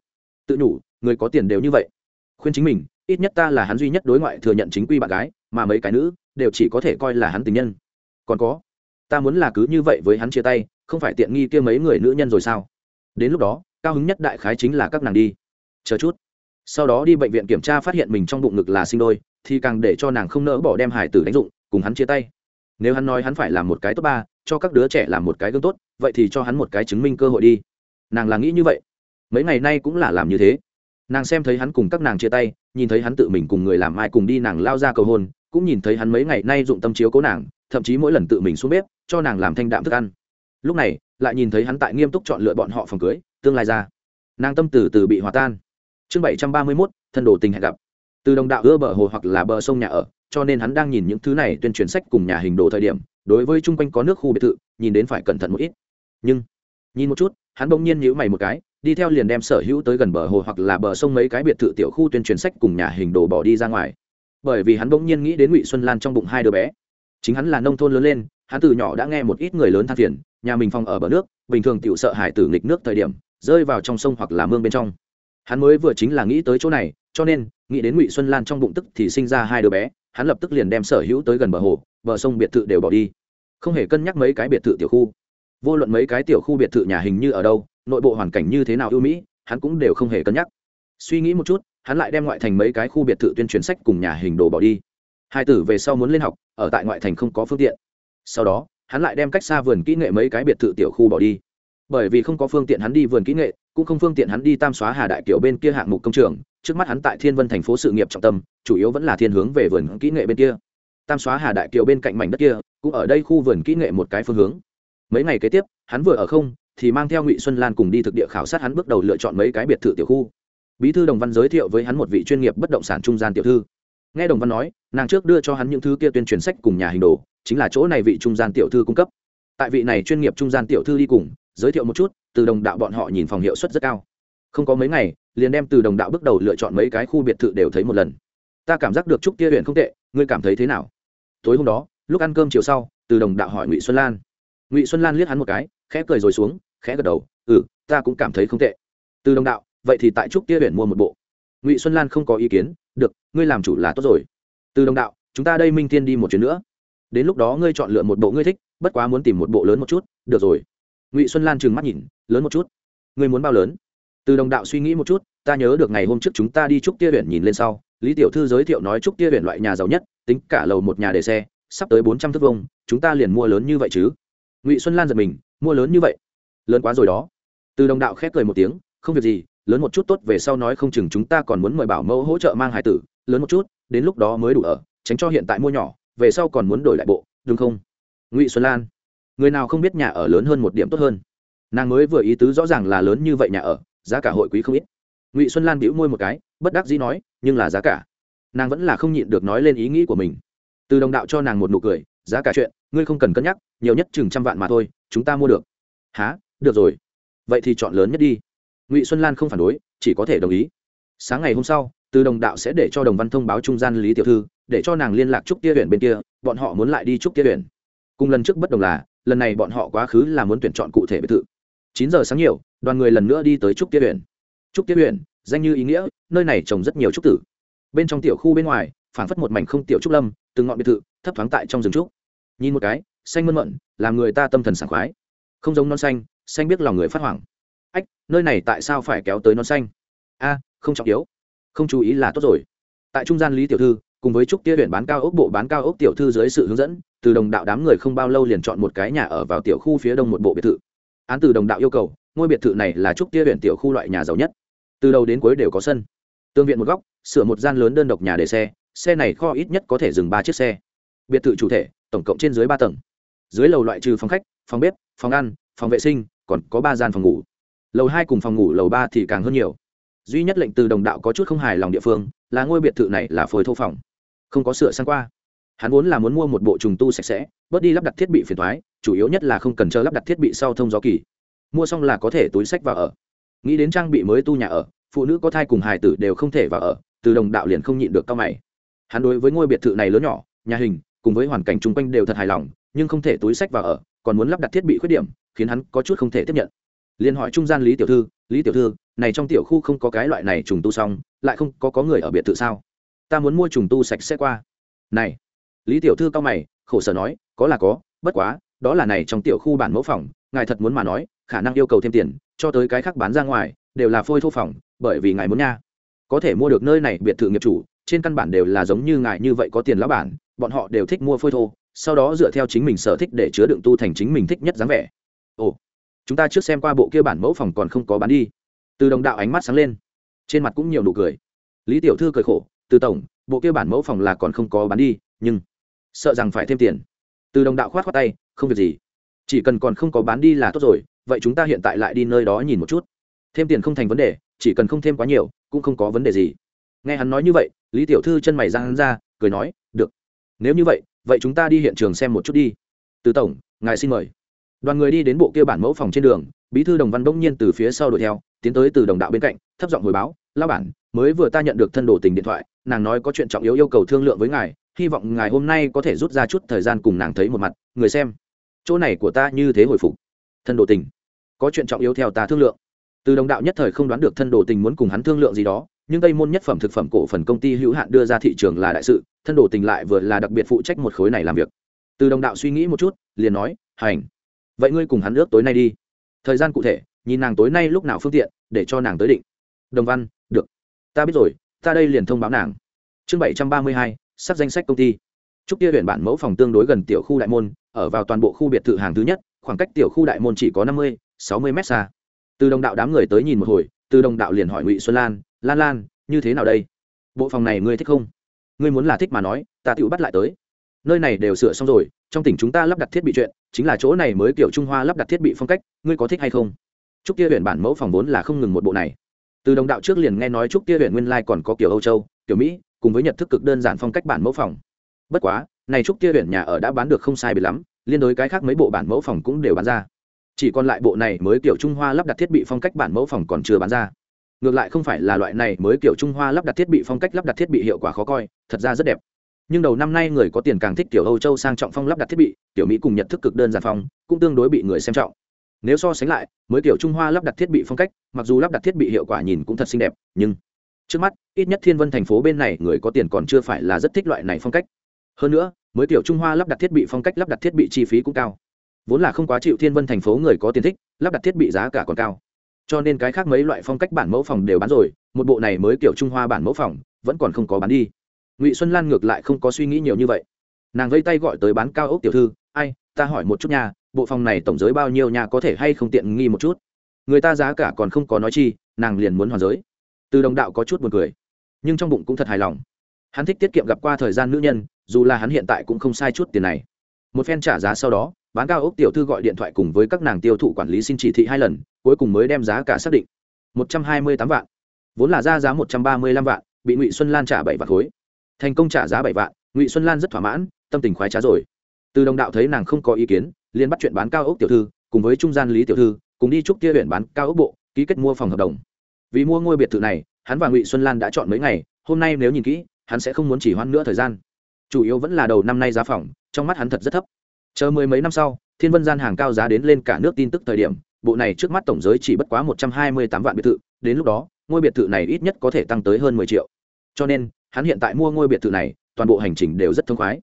Tự nhủ, người có tiền đều như vậy. Khuyên chính mình, ít nhất ta là hắn duy nhất đối ngoại thừa nhận chính quy bạn gái, mà mấy cái nữ, đều chỉ có thể coi là hắn tình nhân. Còn có, ta muốn là cứ như vậy với hắn chia tay, không phải tiện nghi kia mấy người nữ nhân rồi sao? Đến lúc đó, cao hứng nhất đại khái chính là các nàng đi. Chờ chút. Sau đó đi bệnh viện kiểm tra phát hiện mình trong bụng ngực là sinh đôi, thì càng để cho nàng không nỡ bỏ đem hải tử đánh dụng, cùng hắn chia tay nếu hắn nói hắn phải làm một cái tốt ba, cho các đứa trẻ làm một cái gương tốt, vậy thì cho hắn một cái chứng minh cơ hội đi. Nàng là nghĩ như vậy. Mấy ngày nay cũng là làm như thế. Nàng xem thấy hắn cùng các nàng chia tay, nhìn thấy hắn tự mình cùng người làm ai cùng đi nàng lao ra cầu hôn, cũng nhìn thấy hắn mấy ngày nay dụng tâm chiếu cố nàng, thậm chí mỗi lần tự mình xuống bếp, cho nàng làm thanh đạm thức ăn. Lúc này, lại nhìn thấy hắn tại nghiêm túc chọn lựa bọn họ phòng cưới, tương lai ra. Nàng tâm từ từ bị hòa tan. Chương bảy trăm ba mươi mốt, thân đồ tình hẹn gặp từ đồng đạo ưa bờ hồ hoặc là bờ sông nhà ở, cho nên hắn đang nhìn những thứ này tuyên truyền sách cùng nhà hình đồ thời điểm, đối với chung quanh có nước khu biệt thự, nhìn đến phải cẩn thận một ít. Nhưng, nhìn một chút, hắn bỗng nhiên nhíu mày một cái, đi theo liền đem sở hữu tới gần bờ hồ hoặc là bờ sông mấy cái biệt thự tiểu khu tuyên truyền sách cùng nhà hình đồ bỏ đi ra ngoài. Bởi vì hắn bỗng nhiên nghĩ đến ngụy xuân lan trong bụng hai đứa bé. Chính hắn là nông thôn lớn lên, hắn từ nhỏ đã nghe một ít người lớn than phiền, nhà mình phòng ở bờ nước, bình thường tiểu sợ hải tử nghịch nước thời điểm, rơi vào trong sông hoặc là mương bên trong. Hắn mới vừa chính là nghĩ tới chỗ này, cho nên nghĩ đến ngụy xuân lan trong bụng tức thì sinh ra hai đứa bé, hắn lập tức liền đem sở hữu tới gần bờ hồ, bờ sông biệt thự đều bỏ đi. Không hề cân nhắc mấy cái biệt thự tiểu khu. Vô luận mấy cái tiểu khu biệt thự nhà hình như ở đâu, nội bộ hoàn cảnh như thế nào ưu mỹ, hắn cũng đều không hề cân nhắc. Suy nghĩ một chút, hắn lại đem ngoại thành mấy cái khu biệt thự tuyên truyền sách cùng nhà hình đồ bỏ đi. Hai tử về sau muốn lên học, ở tại ngoại thành không có phương tiện. Sau đó, hắn lại đem cách xa vườn kỹ nghệ mấy cái biệt thự tiểu khu bỏ đi bởi vì không có phương tiện hắn đi vườn kỹ nghệ, cũng không phương tiện hắn đi tam xóa hà đại kiểu bên kia hạng mục công trường. Trước mắt hắn tại thiên vân thành phố sự nghiệp trọng tâm, chủ yếu vẫn là thiên hướng về vườn kỹ nghệ bên kia. Tam xóa hà đại kiểu bên cạnh mảnh đất kia, cũng ở đây khu vườn kỹ nghệ một cái phương hướng. Mấy ngày kế tiếp, hắn vừa ở không, thì mang theo ngụy xuân lan cùng đi thực địa khảo sát hắn bước đầu lựa chọn mấy cái biệt thự tiểu khu. Bí thư đồng văn giới thiệu với hắn một vị chuyên nghiệp bất động sản trung gian tiểu thư. Nghe đồng văn nói, nàng trước đưa cho hắn những thứ kia tuyên truyền sách cùng nhà hình đồ, chính là chỗ này vị trung gian tiểu thư cung cấp. Tại vị này chuyên nghiệp trung gian tiểu thư đi cùng giới thiệu một chút, từ đồng đạo bọn họ nhìn phòng hiệu suất rất cao. Không có mấy ngày, liền đem từ đồng đạo bước đầu lựa chọn mấy cái khu biệt thự đều thấy một lần. Ta cảm giác được trúc tia huyện không tệ, ngươi cảm thấy thế nào? Tối hôm đó, lúc ăn cơm chiều sau, từ đồng đạo hỏi ngụy xuân lan. Ngụy xuân lan liếc hắn một cái, khẽ cười rồi xuống, khẽ gật đầu ừ ta cũng cảm thấy không tệ. Từ đồng đạo, vậy thì tại trúc tia huyện mua một bộ. Ngụy xuân lan không có ý kiến, được, ngươi làm chủ là tốt rồi. Từ đồng đạo, chúng ta đây minh tiên đi một chuyến nữa. Đến lúc đó ngươi chọn lựa một bộ ngươi thích, bất quá muốn tìm một bộ lớn một chút, được rồi ngụy xuân lan trừng mắt nhìn lớn một chút ngươi muốn bao lớn từ đồng đạo suy nghĩ một chút ta nhớ được ngày hôm trước chúng ta đi trúc tia huyện nhìn lên sau lý tiểu thư giới thiệu nói trúc tia huyện loại nhà giàu nhất tính cả lầu một nhà để xe sắp tới bốn trăm thước vông chúng ta liền mua lớn như vậy chứ? Ngụy xuân lan giật mình, mua lớn như vậy? Lớn quá rồi đó. Từ đồng đạo khép cười một tiếng, không việc gì, lớn một chút tốt về sau nói không chừng chúng ta còn muốn mời bảo mẫu hỗ trợ mang hải tử, lớn một chút, đến lúc đó mới đủ ở, tránh cho hiện tại mua nhỏ, về sau còn muốn đổi lại bộ, đúng không? Ngụy xuân lan người nào không biết nhà ở lớn hơn một điểm tốt hơn. Nàng mới vừa ý tứ rõ ràng là lớn như vậy nhà ở, giá cả hội quý không ít. Ngụy xuân lan bĩu môi một cái, bất đắc dĩ nói, nhưng là giá cả. Nàng vẫn là không nhịn được nói lên ý nghĩ của mình. Từ đồng đạo cho nàng một nụ cười, giá cả chuyện, ngươi không cần cân nhắc, nhiều nhất chừng trăm vạn mà thôi, chúng ta mua được. Há được rồi. Vậy thì chọn lớn nhất đi. Ngụy xuân lan không phản đối, chỉ có thể đồng ý. Sáng ngày hôm sau, từ đồng đạo sẽ để cho đồng văn thông báo trung gian lý tiểu thư, để cho nàng liên lạc trúc tia huyện bên kia, bọn họ muốn lại đi trúc tia huyện cùng lần trước bất đồng là lần này bọn họ quá khứ là muốn tuyển chọn cụ thể biệt thự. Chín giờ sáng nhiều, đoàn người lần nữa đi tới trúc tiết huyện trúc tiết huyện danh như ý nghĩa, nơi này trồng rất nhiều trúc tử. Bên trong tiểu khu bên ngoài, phảng phất một mảnh không tiểu trúc lâm, từng ngọn biệt thự thấp thoáng tại trong rừng trúc. Nhìn một cái, xanh mơn mận, làm người ta tâm thần sảng khoái. Không giống non xanh xanh biết lòng người phát hoảng. Ách, nơi này tại sao phải kéo tới non xanh? A, không trọng yếu. Không chú ý là tốt rồi. Tại trung gian lý tiểu thư, cùng với trúc tia huyện bán cao ốc bộ bán cao ốc tiểu thư dưới sự hướng dẫn từ đồng đạo đám người không bao lâu liền chọn một cái nhà ở vào tiểu khu phía đông một bộ biệt thự. Án từ đồng đạo yêu cầu, ngôi biệt thự này là trúc tia huyện tiểu khu loại nhà giàu nhất. Từ đầu đến cuối đều có sân. Tương viện một góc, sửa một gian lớn đơn độc nhà để xe xe này kho ít nhất có thể dừng ba chiếc xe. Biệt thự chủ thể, tổng cộng trên dưới ba tầng. Dưới lầu loại trừ phòng khách, phòng bếp, phòng ăn, phòng vệ sinh, còn có ba gian phòng ngủ. Lầu hai cùng phòng ngủ lầu ba thì càng hơn nhiều. Duy nhất lệnh từ đồng đạo có chút không hài lòng địa phương là ngôi biệt thự này là phối thô phòng. Không có sửa sang qua hắn vốn là muốn mua một bộ trùng tu sạch sẽ, bớt đi lắp đặt thiết bị phiền thoái chủ yếu nhất là không cần chờ lắp đặt thiết bị sau thông gió kỳ. Mua xong là có thể túi sách vào ở. Nghĩ đến trang bị mới tu nhà ở, phụ nữ có thai cùng hài tử đều không thể vào ở, từ đồng đạo liền không nhịn được cao mày. Hắn đối với ngôi biệt thự này lớn nhỏ, nhà hình, cùng với hoàn cảnh chung quanh đều thật hài lòng, nhưng không thể túi sách vào ở, còn muốn lắp đặt thiết bị khuyết điểm, khiến hắn có chút không thể tiếp nhận. Liền hỏi trung gian lý tiểu thư, lý tiểu thư, này trong tiểu khu không có cái loại này trùng tu xong, lại không có có người ở biệt thự sao? Ta muốn mua trùng tu sạch sẽ qua. Này lý tiểu thư cao mày, khổ sở nói, có là có, bất quá, đó là này trong tiểu khu bản mẫu phòng, ngài thật muốn mà nói, khả năng yêu cầu thêm tiền, cho tới cái khác bán ra ngoài, đều là phôi thô phòng, bởi vì ngài muốn nha. Có thể mua được nơi này, biệt thự nghiệp chủ, trên căn bản đều là giống như ngài như vậy có tiền lão bản, bọn họ đều thích mua phôi thô, sau đó dựa theo chính mình sở thích để chứa đựng tu thành chính mình thích nhất dáng vẻ. Ồ, chúng ta trước xem qua bộ kia bản mẫu phòng còn không có bán đi. Từ đồng đạo ánh mắt sáng lên, trên mặt cũng nhiều nụ cười. Lý tiểu thư cười khổ, từ tổng, bộ kia bản mẫu phòng là còn không có bán đi, nhưng sợ rằng phải thêm tiền. Từ đồng đạo khoát khoát tay, không việc gì. Chỉ cần còn không có bán đi là tốt rồi, vậy chúng ta hiện tại lại đi nơi đó nhìn một chút. Thêm tiền không thành vấn đề, chỉ cần không thêm quá nhiều, cũng không có vấn đề gì. Nghe hắn nói như vậy, lý tiểu thư chân mày ra hắn ra, cười nói, được. Nếu như vậy vậy chúng ta đi hiện trường xem một chút đi. Từ tổng, ngài xin mời. Đoàn người đi đến bộ kia bản mẫu phòng trên đường, bí thư đồng văn bỗng nhiên từ phía sau đuổi theo, tiến tới từ đồng đạo bên cạnh, thấp giọng hồi báo lao bản, mới vừa ta nhận được thân đồ tình điện thoại, nàng nói có chuyện trọng yếu yêu cầu thương lượng với ngài hy vọng ngài hôm nay có thể rút ra chút thời gian cùng nàng thấy một mặt, người xem. Chỗ này của ta như thế hồi phục. Thân đồ tình. Có chuyện trọng yếu theo ta thương lượng. Từ đồng đạo nhất thời không đoán được thân đồ tình muốn cùng hắn thương lượng gì đó, nhưng tây môn nhất phẩm thực phẩm cổ phần công ty hữu hạn đưa ra thị trường là đại sự, thân đồ tình lại vừa là đặc biệt phụ trách một khối này làm việc. Từ đồng đạo suy nghĩ một chút, liền nói, hành. Vậy ngươi cùng hắn ước tối nay đi. Thời gian cụ thể, nhìn nàng tối nay lúc nào phương tiện, để cho nàng tới định. Đồng văn, được. Ta biết rồi, ta đây liền thông báo nàng. Chương bảy trăm ba mươi hai sắp danh sách công ty. Trúc tia huyện bản mẫu phòng tương đối gần tiểu khu đại môn, ở vào toàn bộ khu biệt thự hàng thứ nhất, khoảng cách tiểu khu đại môn chỉ có năm mươi, sáu mươi m xa. Từ đồng đạo đám người tới nhìn một hồi, từ đồng đạo liền hỏi ngụy xuân lan lan lan, như thế nào đây? Bộ phòng này ngươi thích không? Ngươi muốn là thích mà nói, ta tự bắt lại tới. Nơi này đều sửa xong rồi, trong tỉnh chúng ta lắp đặt thiết bị chuyện, chính là chỗ này mới kiểu trung hoa lắp đặt thiết bị phong cách, ngươi có thích hay không? Trúc kia huyện bản mẫu phòng vốn là không ngừng một bộ này. Từ đồng đạo trước liền nghe nói trúc kia huyện nguyên lai còn có kiểu âu châu, kiểu mỹ cùng với nhận thức cực đơn giản phong cách bản mẫu phòng. Bất quá, này trúc tia huyện nhà ở đã bán được không sai biệt lắm, liên đối cái khác mấy bộ bản mẫu phòng cũng đều bán ra. Chỉ còn lại bộ này mới kiểu trung hoa lắp đặt thiết bị phong cách bản mẫu phòng còn chưa bán ra. Ngược lại không phải là loại này mới kiểu trung hoa lắp đặt thiết bị phong cách lắp đặt thiết bị hiệu quả khó coi, thật ra rất đẹp. Nhưng đầu năm nay người có tiền càng thích kiểu âu châu sang trọng phong lắp đặt thiết bị, kiểu mỹ cùng nhận thức cực đơn giản phong, cũng tương đối bị người xem trọng. Nếu so sánh lại, mới kiểu trung hoa lắp đặt thiết bị phong cách, mặc dù lắp đặt thiết bị hiệu quả nhìn cũng thật xinh đẹp, nhưng trước mắt, ít nhất thiên vân thành phố bên này người có tiền còn chưa phải là rất thích loại này phong cách. Hơn nữa, mới kiểu trung hoa lắp đặt thiết bị phong cách, lắp đặt thiết bị chi phí cũng cao. Vốn là không quá chịu thiên vân thành phố người có tiền thích, lắp đặt thiết bị giá cả còn cao. Cho nên cái khác mấy loại phong cách bản mẫu phòng đều bán rồi, một bộ này mới kiểu trung hoa bản mẫu phòng, vẫn còn không có bán đi. Ngụy xuân lan ngược lại không có suy nghĩ nhiều như vậy. Nàng vây tay gọi tới bán cao ốc tiểu thư, ai, ta hỏi một chút nhà bộ phòng này tổng giới bao nhiêu nhà có thể hay không tiện nghi một chút? Người ta giá cả còn không có nói chi, nàng liền muốn hoàn giới từ đồng đạo có chút buồn cười, nhưng trong bụng cũng thật hài lòng. Hắn thích tiết kiệm gặp qua thời gian nữ nhân, dù là hắn hiện tại cũng không sai chút tiền này. Một phen trả giá sau đó, bán cao ốc tiểu thư gọi điện thoại cùng với các nàng tiêu thụ quản lý xin chỉ thị hai lần, cuối cùng mới đem giá cả xác định. Một trăm hai mươi tám vạn. Vốn là ra giá một trăm ba mươi lăm vạn, bị ngụy xuân lan trả bảy vạn khối. Thành công trả giá bảy vạn, ngụy xuân lan rất thỏa mãn, tâm tình khoái trá rồi. Từ đồng đạo thấy nàng không có ý kiến, liền bắt chuyện bán cao ốc tiểu thư, cùng với trung gian lý tiểu thư, cùng đi chúc kia huyện bán cao ốc bộ, ký kết mua phòng hợp đồng vì mua ngôi biệt thự này, hắn và ngụy xuân lan đã chọn mấy ngày, hôm nay nếu nhìn kỹ, hắn sẽ không muốn chỉ hoãn nữa thời gian. Chủ yếu vẫn là đầu năm nay giá phòng, trong mắt hắn thật rất thấp. Chờ mười mấy năm sau, thiên vân gian hàng cao giá đến lên cả nước tin tức thời điểm, bộ này trước mắt tổng giới chỉ bất quá một trăm hai mươi tám vạn biệt thự, đến lúc đó, ngôi biệt thự này ít nhất có thể tăng tới hơn mười triệu. Cho nên, hắn hiện tại mua ngôi biệt thự này, toàn bộ hành trình đều rất thông khoái.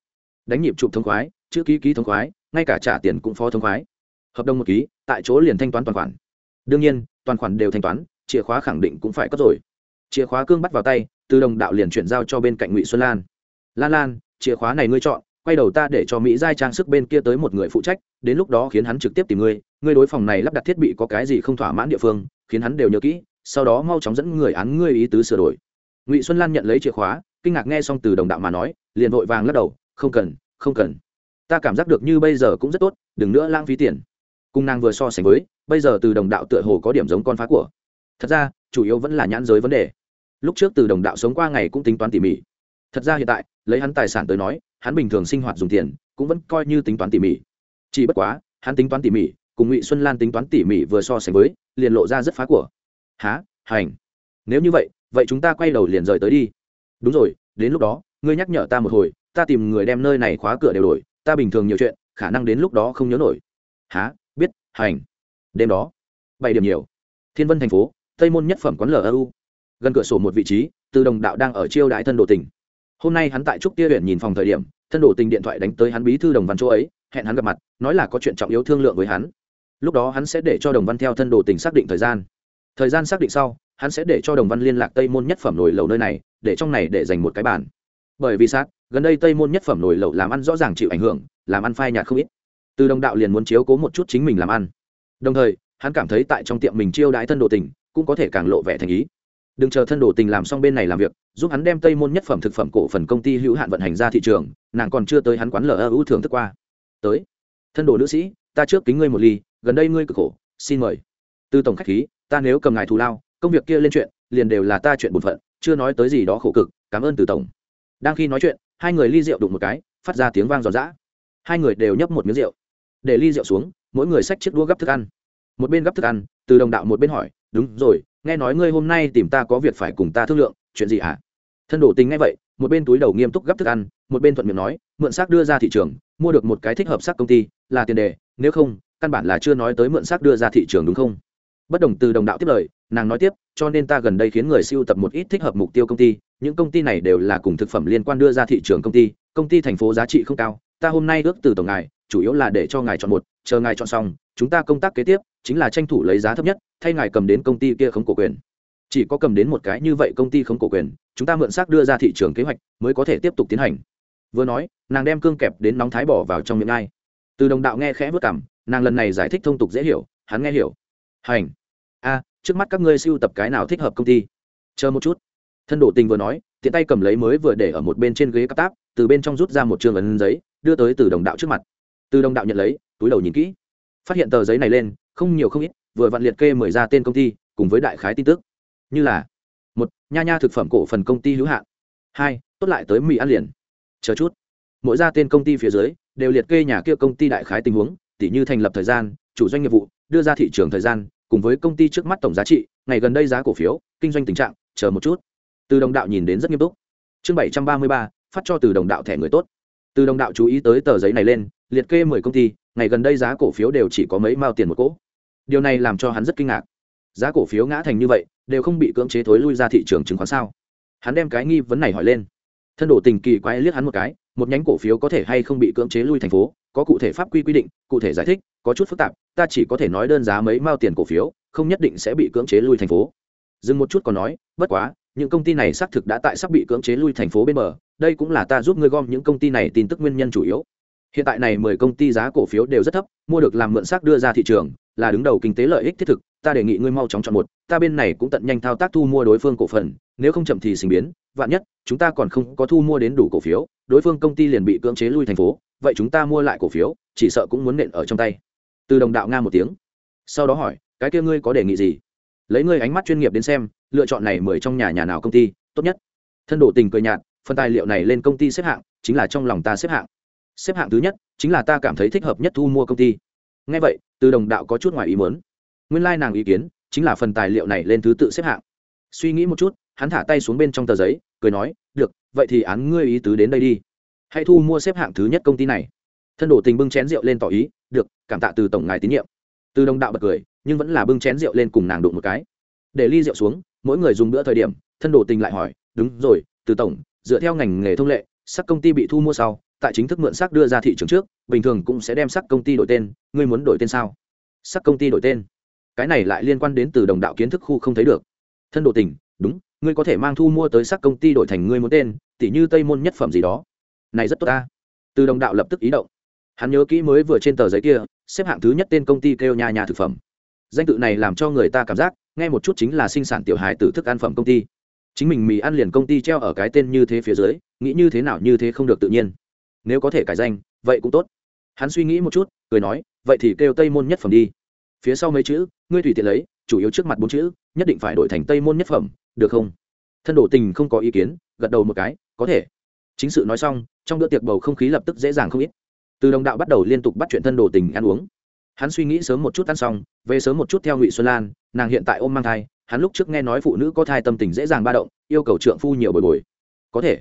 Đánh nhịp chụp thông khoái, chữ ký ký thông khoái, ngay cả trả tiền cũng phó thông khoái. Hợp đồng một ký, tại chỗ liền thanh toán toàn khoản. Đương nhiên, toàn khoản đều thanh toán chìa khóa khẳng định cũng phải cất rồi. Chìa khóa cương bắt vào tay, từ đồng đạo liền chuyển giao cho bên cạnh ngụy xuân lan. Lan lan, chìa khóa này ngươi chọn, quay đầu ta để cho mỹ giai trang sức bên kia tới một người phụ trách, đến lúc đó khiến hắn trực tiếp tìm ngươi ngươi đối phòng này lắp đặt thiết bị có cái gì không thỏa mãn địa phương, khiến hắn đều nhớ kỹ, sau đó mau chóng dẫn người án ngươi ý tứ sửa đổi. Ngụy xuân lan nhận lấy chìa khóa, kinh ngạc nghe xong từ đồng đạo mà nói, liền vội vàng lắc đầu, không cần không cần. Ta cảm giác được như bây giờ cũng rất tốt, đừng nữa lãng phí tiền. Cung nàng vừa so sánh với, bây giờ từ đồng đạo tựa hồ có điểm giống con phá của thật ra, chủ yếu vẫn là nhãn giới vấn đề. Lúc trước từ đồng đạo sống qua ngày cũng tính toán tỉ mỉ. Thật ra hiện tại, lấy hắn tài sản tới nói, hắn bình thường sinh hoạt dùng tiền, cũng vẫn coi như tính toán tỉ mỉ. Chỉ bất quá, hắn tính toán tỉ mỉ, cùng ngụy xuân lan tính toán tỉ mỉ vừa so sánh với, liền lộ ra rất phá của. Há hành. Nếu như vậy vậy chúng ta quay đầu liền rời tới đi. Đúng rồi, đến lúc đó, ngươi nhắc nhở ta một hồi, ta tìm người đem nơi này khóa cửa đều đổi, ta bình thường nhiều chuyện, khả năng đến lúc đó không nhớ nổi. Há biết, hành. Đêm đó, bảy điểm nhiều, thiên vân thành phố tây môn nhất phẩm quán lu gần cửa sổ một vị trí, từ đồng đạo đang ở chiêu đại thân đồ tình. Hôm nay hắn tại trúc tia huyện nhìn phòng thời điểm, thân đồ tình điện thoại đánh tới hắn bí thư đồng văn chỗ ấy, hẹn hắn gặp mặt, nói là có chuyện trọng yếu thương lượng với hắn. Lúc đó hắn sẽ để cho đồng văn theo thân đồ tình xác định thời gian. Thời gian xác định sau, hắn sẽ để cho đồng văn liên lạc tây môn nhất phẩm nổi lầu nơi này, để trong này để dành một cái bàn. Bởi vì sát gần đây tây môn nhất phẩm nổi lầu làm ăn rõ ràng chịu ảnh hưởng, làm ăn phai nhạt không ít. Từ đồng đạo liền muốn chiếu cố một chút chính mình làm ăn. Đồng thời, hắn cảm thấy tại trong tiệm mình chiêu đãi thân đồ tình cũng có thể càng lộ vẻ thành ý. Đừng chờ thân đồ tình làm xong bên này làm việc, giúp hắn đem tây môn nhất phẩm thực phẩm cổ phần công ty hữu hạn vận hành ra thị trường, nàng còn chưa tới hắn quán lờ ưu thường thức qua. Tới. Thân đồ nữ sĩ, ta trước kính ngươi một ly, gần đây ngươi cực khổ, xin mời. Từ tổng khách khí, ta nếu cầm ngài thù lao, công việc kia lên chuyện, liền đều là ta chuyện bổn phận, chưa nói tới gì đó khổ cực, cảm ơn từ tổng. Đang khi nói chuyện, hai người ly rượu đụng một cái, phát ra tiếng vang giòn giã. Hai người đều nhấp một miếng rượu. Để ly rượu xuống, mỗi người xách chiếc đũa gấp thức ăn một bên gấp thức ăn, từ đồng đạo một bên hỏi, đúng rồi, nghe nói ngươi hôm nay tìm ta có việc phải cùng ta thương lượng, chuyện gì hả? Thân đổ tình ngay vậy, một bên túi đầu nghiêm túc gấp thức ăn, một bên thuận miệng nói, mượn xác đưa ra thị trường, mua được một cái thích hợp xác công ty, là tiền đề, nếu không, căn bản là chưa nói tới mượn xác đưa ra thị trường đúng không? Bất đồng từ đồng đạo tiếp lời, nàng nói tiếp, cho nên ta gần đây khiến người siêu tập một ít thích hợp mục tiêu công ty, những công ty này đều là cùng thực phẩm liên quan đưa ra thị trường công ty công ty thành phố giá trị không cao, ta hôm nay ước từ tổng ngài, chủ yếu là để cho ngài chọn một, chờ ngài chọn xong chúng ta công tác kế tiếp chính là tranh thủ lấy giá thấp nhất, thay ngài cầm đến công ty kia không cổ quyền. Chỉ có cầm đến một cái như vậy công ty không cổ quyền, chúng ta mượn xác đưa ra thị trường kế hoạch mới có thể tiếp tục tiến hành. Vừa nói, nàng đem cương kẹp đến nóng thái bỏ vào trong miệng ai. Từ đồng đạo nghe khẽ vất cảm nàng lần này giải thích thông tục dễ hiểu, hắn nghe hiểu. Hành. A, trước mắt các ngươi siêu tập cái nào thích hợp công ty? Chờ một chút. Thân đổ tình vừa nói, tiện tay cầm lấy mới vừa để ở một bên trên ghế cắp táp, từ bên trong rút ra một trường ấn giấy, đưa tới từ đồng đạo trước mặt. Từ đồng đạo nhận lấy, túi đầu nhìn kỹ phát hiện tờ giấy này lên, không nhiều không ít, vừa vặn liệt kê mười ra tên công ty, cùng với đại khái tin tức. Như là, một, nha nha thực phẩm cổ phần công ty hữu hạn. Hai, tốt lại tới mì ăn liền. Chờ chút. Mỗi ra tên công ty phía dưới, đều liệt kê nhà kia công ty đại khái tình huống, tỉ như thành lập thời gian, chủ doanh nghiệp vụ, đưa ra thị trường thời gian, cùng với công ty trước mắt tổng giá trị, ngày gần đây giá cổ phiếu, kinh doanh tình trạng, chờ một chút. Từ đồng đạo nhìn đến rất nghiêm túc. Chương bảy trăm ba mươi ba, phát cho từ đồng đạo thẻ người tốt. Từ đồng đạo chú ý tới tờ giấy này lên, liệt kê mười công ty ngày gần đây giá cổ phiếu đều chỉ có mấy mao tiền một cỗ. Điều này làm cho hắn rất kinh ngạc. Giá cổ phiếu ngã thành như vậy, đều không bị cưỡng chế thối lui ra thị trường chứng khoán sao? Hắn đem cái nghi vấn này hỏi lên. Thân đổ tình kỳ quái liếc hắn một cái, một nhánh cổ phiếu có thể hay không bị cưỡng chế lui thành phố, có cụ thể pháp quy quy định, cụ thể giải thích, có chút phức tạp, ta chỉ có thể nói đơn giá mấy mao tiền cổ phiếu, không nhất định sẽ bị cưỡng chế lui thành phố. Dừng một chút còn nói, bất quá, những công ty này xác thực đã tại sắp bị cưỡng chế lui thành phố bên bờ, đây cũng là ta giúp ngươi gom những công ty này tin tức nguyên nhân chủ yếu hiện tại này mười công ty giá cổ phiếu đều rất thấp, mua được làm mượn xác đưa ra thị trường, là đứng đầu kinh tế lợi ích thiết thực, ta đề nghị ngươi mau chóng chọn một, ta bên này cũng tận nhanh thao tác thu mua đối phương cổ phần, nếu không chậm thì sinh biến, vạn nhất, chúng ta còn không có thu mua đến đủ cổ phiếu, đối phương công ty liền bị cưỡng chế lui thành phố, vậy chúng ta mua lại cổ phiếu, chỉ sợ cũng muốn nện ở trong tay. Từ đồng đạo nga một tiếng. Sau đó hỏi, cái kia ngươi có đề nghị gì? Lấy ngươi ánh mắt chuyên nghiệp đến xem, lựa chọn này mười trong nhà nhà nào công ty, tốt nhất. Thân đồ tình cười nhạt, phần tài liệu này lên công ty xếp hạng, chính là trong lòng ta xếp hạng xếp hạng thứ nhất chính là ta cảm thấy thích hợp nhất thu mua công ty. Ngay vậy, từ đồng đạo có chút ngoài ý muốn. Nguyên lai、like、nàng ý kiến chính là phần tài liệu này lên thứ tự xếp hạng. Suy nghĩ một chút, hắn thả tay xuống bên trong tờ giấy, cười nói, được, vậy thì án ngươi ý tứ đến đây đi. Hãy thu mua xếp hạng thứ nhất công ty này. Thân đổ tình bưng chén rượu lên tỏ ý, được, cảm tạ từ tổng ngài tín nhiệm. Từ đồng đạo bật cười, nhưng vẫn là bưng chén rượu lên cùng nàng đụng một cái. Để ly rượu xuống, mỗi người dùng bữa thời điểm, thân đổ tình lại hỏi, đúng rồi, từ tổng, dựa theo ngành nghề thông lệ sắc công ty bị thu mua sau tại chính thức mượn sắc đưa ra thị trường trước, bình thường cũng sẽ đem sắc công ty đổi tên, ngươi muốn đổi tên sao? Sắc công ty đổi tên? Cái này lại liên quan đến từ đồng đạo kiến thức khu không thấy được. Thân độ tình, đúng, ngươi có thể mang thu mua tới sắc công ty đổi thành ngươi muốn tên, tỉ như tây môn nhất phẩm gì đó. Này rất tốt ta. Từ đồng đạo lập tức ý động. Hắn nhớ kỹ mới vừa trên tờ giấy kia, xếp hạng thứ nhất tên công ty kêu nhà nhà thực phẩm. Danh tự này làm cho người ta cảm giác, nghe một chút chính là sinh sản tiểu hài từ thức ăn phẩm công ty. Chính mình mì ăn liền công ty treo ở cái tên như thế phía dưới, nghĩ như thế nào như thế không được tự nhiên nếu có thể cải danh, vậy cũng tốt. Hắn suy nghĩ một chút, cười nói, vậy thì kêu tây môn nhất phẩm đi. Phía sau mấy chữ, ngươi tùy tiện lấy, chủ yếu trước mặt bốn chữ, nhất định phải đổi thành tây môn nhất phẩm, được không? Thân đổ tình không có ý kiến, gật đầu một cái, có thể. Chính sự nói xong, trong bữa tiệc bầu không khí lập tức dễ dàng không ít. Từ đồng đạo bắt đầu liên tục bắt chuyện thân đồ tình ăn uống. Hắn suy nghĩ sớm một chút ăn xong, về sớm một chút theo ngụy xuân lan, nàng hiện tại ôm mang thai, hắn lúc trước nghe nói phụ nữ có thai tâm tình dễ dàng ba động, yêu cầu trượng phu nhiều bồi bồi. Có thể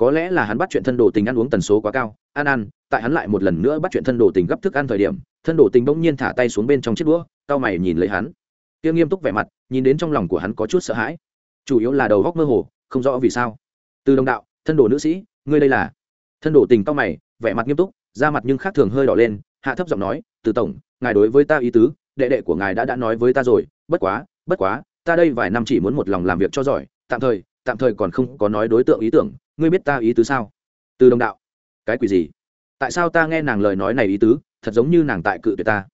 có lẽ là hắn bắt chuyện thân đồ tình ăn uống tần số quá cao. Ăn ăn tại hắn lại một lần nữa bắt chuyện thân đồ tình gấp thức ăn thời điểm, thân đồ tình bỗng nhiên thả tay xuống bên trong chiếc đũa tao mày nhìn lấy hắn. Tiêu nghiêm túc vẻ mặt, nhìn đến trong lòng của hắn có chút sợ hãi. Chủ yếu là đầu góc mơ hồ, không rõ vì sao. Từ đồng đạo, thân đồ nữ sĩ, ngươi đây là? Thân đồ tình tao mày, vẻ mặt nghiêm túc, da mặt nhưng khác thường hơi đỏ lên, hạ thấp giọng nói, từ tổng, ngài đối với ta ý tứ, đệ đệ của ngài đã đã nói với ta rồi, bất quá bất quá, ta đây vài năm chỉ muốn một lòng làm việc cho giỏi, tạm thời tạm thời còn không có nói đối tượng ý tưởng ngươi biết ta ý tứ sao? Từ đồng đạo. Cái quỷ gì? Tại sao ta nghe nàng lời nói này ý tứ, thật giống như nàng tại cự tuyệt ta?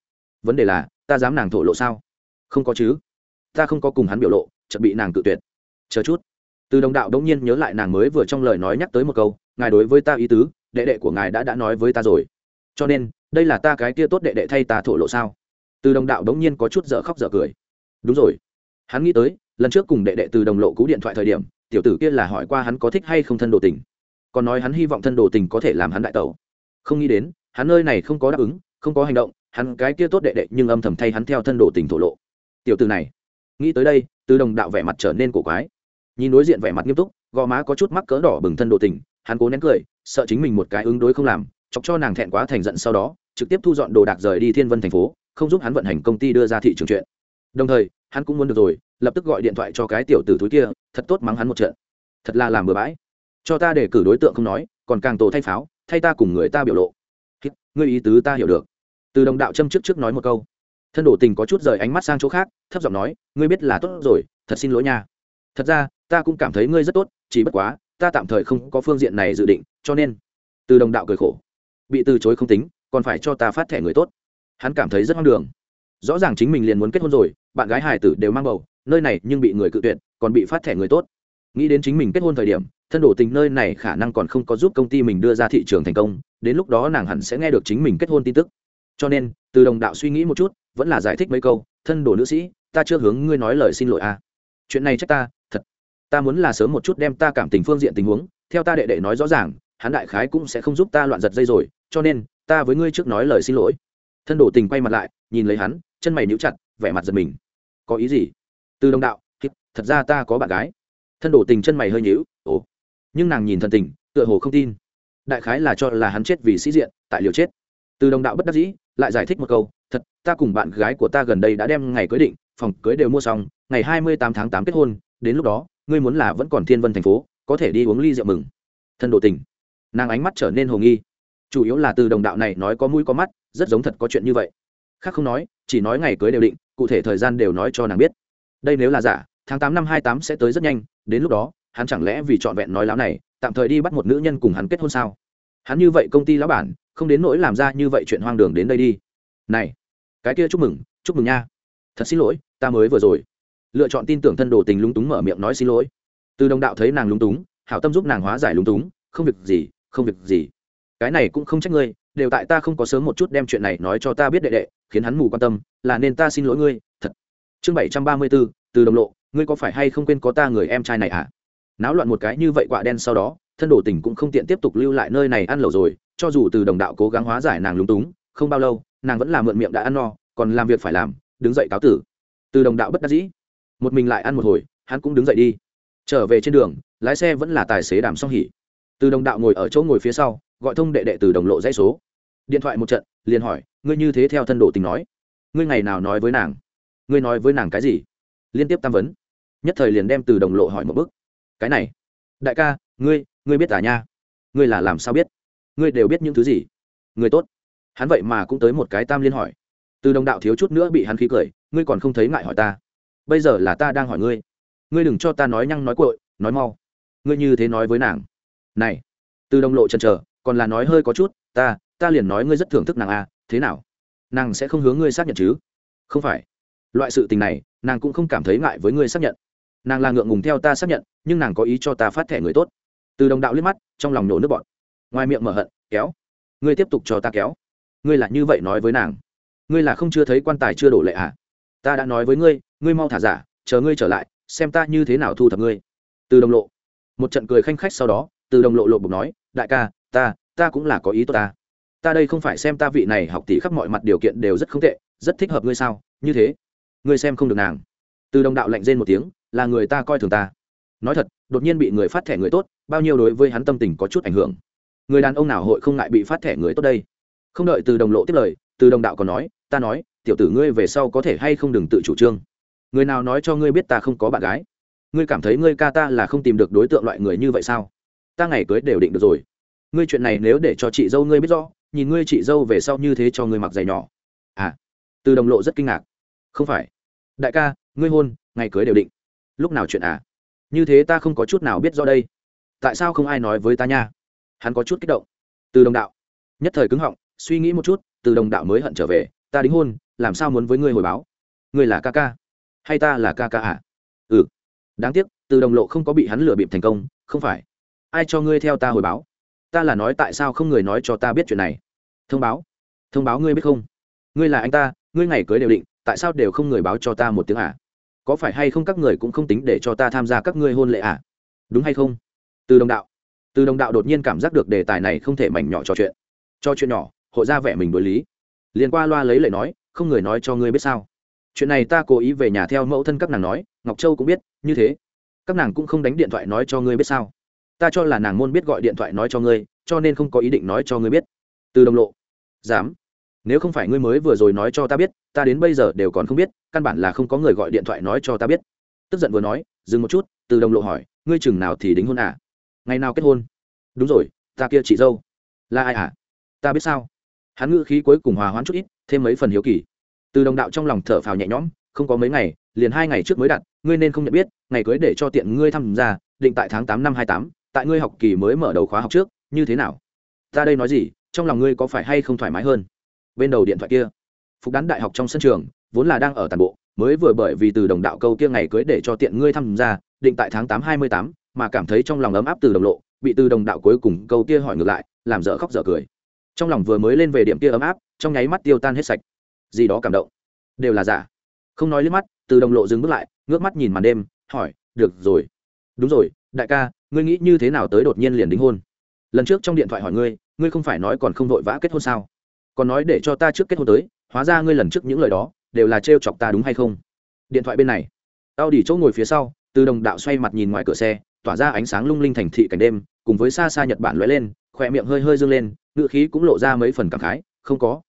Vấn đề là, ta dám nàng thổ lộ sao? Không có chứ. Ta không có cùng hắn biểu lộ, chợt bị nàng cự tuyệt. Chờ chút. Từ đồng đạo đống nhiên nhớ lại nàng mới vừa trong lời nói nhắc tới một câu, ngài đối với ta ý tứ, đệ đệ của ngài đã đã nói với ta rồi. Cho nên, đây là ta cái kia tốt đệ đệ thay ta thổ lộ sao? Từ đồng đạo đống nhiên có chút dở khóc dở cười. Đúng rồi. Hắn nghĩ tới, lần trước cùng đệ đệ từ đồng lộ cú điện thoại thời điểm tiểu tử kia là hỏi qua hắn có thích hay không thân đồ tình. Còn nói hắn hy vọng thân đồ tình có thể làm hắn đại tẩu. Không nghĩ đến, hắn nơi này không có đáp ứng, không có hành động, hắn cái kia tốt đệ đệ nhưng âm thầm thay hắn theo thân đồ tình thổ lộ. Tiểu tử này, nghĩ tới đây, từ đồng đạo vẻ mặt trở nên cổ quái. Nhìn đối diện vẻ mặt nghiêm túc, gò má có chút mắc cỡ đỏ bừng thân đồ tình, hắn cố nén cười, sợ chính mình một cái ứng đối không làm, chọc cho nàng thẹn quá thành giận sau đó, trực tiếp thu dọn đồ đạc rời đi thiên vân thành phố, không giúp hắn vận hành công ty đưa ra thị trường chuyện. Đồng thời, hắn cũng muốn được rồi lập tức gọi điện thoại cho cái tiểu tử thúi kia, thật tốt mắng hắn một trận. Thật là làm bừa bãi. Cho ta để cử đối tượng không nói, còn càng tổ thay pháo, thay ta cùng người ta biểu lộ. Ngươi ý tứ ta hiểu được. Từ đồng đạo châm trước trước nói một câu. Thân đổ tình có chút rời ánh mắt sang chỗ khác, thấp giọng nói, ngươi biết là tốt rồi, thật xin lỗi nha. Thật ra, ta cũng cảm thấy ngươi rất tốt, chỉ bất quá, ta tạm thời không có phương diện này dự định, cho nên. Từ đồng đạo cười khổ. Bị từ chối không tính, còn phải cho ta phát thẻ người tốt. Hắn cảm thấy rất hoang đường. Rõ ràng chính mình liền muốn kết hôn rồi, bạn gái hải tử đều mang bầu nơi này nhưng bị người cự tuyệt, còn bị phát thẻ người tốt. Nghĩ đến chính mình kết hôn thời điểm, thân đổ tình nơi này khả năng còn không có giúp công ty mình đưa ra thị trường thành công, đến lúc đó nàng hẳn sẽ nghe được chính mình kết hôn tin tức. Cho nên, từ đồng đạo suy nghĩ một chút, vẫn là giải thích mấy câu, thân đồ nữ sĩ, ta chưa hướng ngươi nói lời xin lỗi à. chuyện này trách ta, thật. Ta muốn là sớm một chút đem ta cảm tình phương diện tình huống, theo ta đệ đệ nói rõ ràng, hắn đại khái cũng sẽ không giúp ta loạn giật dây rồi, cho nên, ta với ngươi trước nói lời xin lỗi. Thân đồ tình quay mặt lại, nhìn lấy hắn, chân mày níu chặt, vẻ mặt giật mình. Có ý gì? Từ đồng đạo thật ra ta có bạn gái. Thân đổ tình chân mày hơi nhíu, ồ. Nhưng nàng nhìn thần tình, tựa hồ không tin. Đại khái là cho là hắn chết vì sĩ diện, tại liều chết. Từ đồng đạo bất đắc dĩ, lại giải thích một câu, thật, ta cùng bạn gái của ta gần đây đã đem ngày cưới định, phòng cưới đều mua xong, ngày hai mươi tám tháng tám kết hôn, đến lúc đó, ngươi muốn là vẫn còn thiên vân thành phố, có thể đi uống ly rượu mừng. Thân đồ tình. Nàng ánh mắt trở nên hồ nghi. Chủ yếu là từ đồng đạo này nói có mũi có mắt, rất giống thật có chuyện như vậy. Khác không nói, chỉ nói ngày cưới đều định, cụ thể thời gian đều nói cho nàng biết đây nếu là giả, tháng tám năm hai tám sẽ tới rất nhanh, đến lúc đó, hắn chẳng lẽ vì trọn vẹn nói láo này, tạm thời đi bắt một nữ nhân cùng hắn kết hôn sao? Hắn như vậy công ty lão bản, không đến nỗi làm ra như vậy chuyện hoang đường đến đây đi. Này, cái kia chúc mừng chúc mừng nha. Thật xin lỗi, ta mới vừa rồi. Lựa chọn tin tưởng thân đồ tình lúng túng mở miệng nói xin lỗi. Từ đồng đạo thấy nàng lúng túng, hảo tâm giúp nàng hóa giải lúng túng, không việc gì, không việc gì. Cái này cũng không trách ngươi, đều tại ta không có sớm một chút đem chuyện này nói cho ta biết đệ đệ, khiến hắn mù quan tâm, là nên ta xin lỗi ngươi, thật chương bảy trăm ba mươi bốn, từ đồng lộ, ngươi có phải hay không quên có ta người em trai này à? Náo loạn một cái như vậy quạ đen sau đó, thân đổ tình cũng không tiện tiếp tục lưu lại nơi này ăn lẩu rồi, cho dù từ đồng đạo cố gắng hóa giải nàng lúng túng, không bao lâu, nàng vẫn là mượn miệng đã ăn no, còn làm việc phải làm, đứng dậy cáo tử. Từ đồng đạo bất đắc dĩ, một mình lại ăn một hồi, hắn cũng đứng dậy đi. Trở về trên đường, lái xe vẫn là tài xế đàm song hỉ. Từ đồng đạo ngồi ở chỗ ngồi phía sau, gọi thông đệ đệ từ đồng lộ dãy số. Điện thoại một trận, liền hỏi, ngươi như thế theo thân độ tình nói, ngươi ngày nào nói với nàng? Ngươi nói với nàng cái gì? Liên tiếp tam vấn. Nhất thời liền đem từ đồng lộ hỏi một bức cái này, đại ca, ngươi ngươi biết tả nha? Ngươi là làm sao biết? Ngươi đều biết những thứ gì? Người tốt. Hắn vậy mà cũng tới một cái tam liên hỏi. Từ đồng đạo thiếu chút nữa bị hắn khí cười, ngươi còn không thấy ngại hỏi ta. Bây giờ là ta đang hỏi ngươi. Ngươi đừng cho ta nói nhăng nói cội nói mau. Ngươi như thế nói với nàng. Này, từ đồng lộ chần chờ, còn là nói hơi có chút, ta ta liền nói ngươi rất thưởng thức nàng à thế nào? Nàng sẽ không hướng ngươi xác nhận chứ? Không phải loại sự tình này, nàng cũng không cảm thấy ngại với ngươi xác nhận. Nàng là ngượng ngùng theo ta xác nhận, nhưng nàng có ý cho ta phát thẻ người tốt. Từ đồng đạo liếc mắt, trong lòng nổ nước bọn ngoài miệng mở hận, kéo. Ngươi tiếp tục cho ta kéo. Ngươi là như vậy nói với nàng. Ngươi là không chưa thấy quan tài chưa đổ lệ à? Ta đã nói với ngươi ngươi mau thả giả, chờ ngươi trở lại, xem ta như thế nào thu thập ngươi. Từ đồng lộ. Một trận cười khanh khách sau đó, từ đồng lộ lộ bục nói, đại ca, ta ta cũng là có ý tốt ta. Ta đây không phải xem ta vị này học tỷ khắp mọi mặt điều kiện đều rất không tệ, rất thích hợp ngươi sao? Như thế ngươi xem không được nàng. Từ đồng đạo lạnh rên một tiếng, là người ta coi thường ta. Nói thật, đột nhiên bị người phát thẻ người tốt, bao nhiêu đối với hắn tâm tình có chút ảnh hưởng. Người đàn ông nào hội không ngại bị phát thẻ người tốt đây? Không đợi từ đồng lộ tiếp lời, từ đồng đạo còn nói, ta nói, tiểu tử ngươi về sau có thể hay không đừng tự chủ trương. Người nào nói cho ngươi biết ta không có bạn gái? Ngươi cảm thấy ngươi ca ta là không tìm được đối tượng loại người như vậy sao? Ta ngày cưới đều định được rồi. Ngươi chuyện này nếu để cho chị dâu ngươi biết rõ, nhìn ngươi chị dâu về sau như thế cho ngươi mặc giày nhỏ. À từ đồng lộ rất kinh ngạc. Không phải đại ca, ngươi hôn, ngày cưới đều định. Lúc nào chuyện à? Như thế ta không có chút nào biết do đây. Tại sao không ai nói với ta nha? Hắn có chút kích động. Từ đồng đạo. Nhất thời cứng họng, suy nghĩ một chút, từ đồng đạo mới hận trở về. Ta đính hôn, làm sao muốn với ngươi hồi báo? Ngươi là ca ca. Hay ta là ca ca à? Ừ. Đáng tiếc, từ đồng lộ không có bị hắn lừa bịp thành công, không phải. Ai cho ngươi theo ta hồi báo? Ta là nói tại sao không người nói cho ta biết chuyện này? Thông báo. Thông báo ngươi biết không? Ngươi là anh ta, ngươi ngày cưới đều định tại sao đều không người báo cho ta một tiếng à? Có phải hay không các người cũng không tính để cho ta tham gia các ngươi hôn lễ à? Đúng hay không? Từ đồng đạo. Từ đồng đạo đột nhiên cảm giác được đề tài này không thể mảnh nhỏ trò chuyện. Cho chuyện nhỏ, hội ra vẻ mình đối lý. Liền qua loa lấy lệ nói, không người nói cho ngươi biết sao. Chuyện này ta cố ý về nhà theo mẫu thân các nàng nói, ngọc châu cũng biết, như thế. Các nàng cũng không đánh điện thoại nói cho ngươi biết sao. Ta cho là nàng môn biết gọi điện thoại nói cho ngươi, cho nên không có ý định nói cho ngươi biết. Từ đồng lộ. Dám nếu không phải ngươi mới vừa rồi nói cho ta biết, ta đến bây giờ đều còn không biết, căn bản là không có người gọi điện thoại nói cho ta biết. Tức giận vừa nói, dừng một chút, từ đồng lộ hỏi, ngươi chừng nào thì đính hôn à? Ngày nào kết hôn? Đúng rồi, ta kia chị dâu. Là ai à? Ta biết sao? Hắn ngữ khí cuối cùng hòa hoãn chút ít, thêm mấy phần hiếu kỳ. Từ đồng đạo trong lòng thở phào nhẹ nhõm, không có mấy ngày, liền hai ngày trước mới đặt, ngươi nên không nhận biết, ngày cưới để cho tiện ngươi tham gia, định tại tháng tám năm hai tám, tại ngươi học kỳ mới mở đầu khóa học trước, như thế nào? Ta đây nói gì, trong lòng ngươi có phải hay không thoải mái hơn? Bên đầu điện thoại kia. Phục đán đại học trong sân trường, vốn là đang ở tàn bộ, mới vừa bởi vì từ đồng đạo câu kia ngày cưới để cho tiện ngươi tham gia, định tại tháng tám hai mươi tám, mà cảm thấy trong lòng ấm áp từ đồng lộ, bị từ đồng đạo cuối cùng câu kia hỏi ngược lại, làm dở khóc dở cười. Trong lòng vừa mới lên về điểm kia ấm áp, trong nháy mắt tiêu tan hết sạch. Gì đó cảm động. Đều là giả. Không nói liếc mắt, từ đồng lộ dừng bước lại, ngước mắt nhìn màn đêm, hỏi, được rồi. Đúng rồi, đại ca, ngươi nghĩ như thế nào tới đột nhiên liền đính hôn? Lần trước trong điện thoại hỏi ngươi ngươi không phải nói còn không vội vã kết hôn sao? Còn nói để cho ta trước kết hôn tới, hóa ra ngươi lần trước những lời đó đều là trêu chọc ta đúng hay không? Điện thoại bên này tao đỉ chỗ ngồi phía sau, từ đồng đạo xoay mặt nhìn ngoài cửa xe, tỏa ra ánh sáng lung linh thành thị cảnh đêm, cùng với xa xa nhật bản lóe lên khỏe miệng hơi hơi dương lên ngự khí cũng lộ ra mấy phần cảm khái, không có.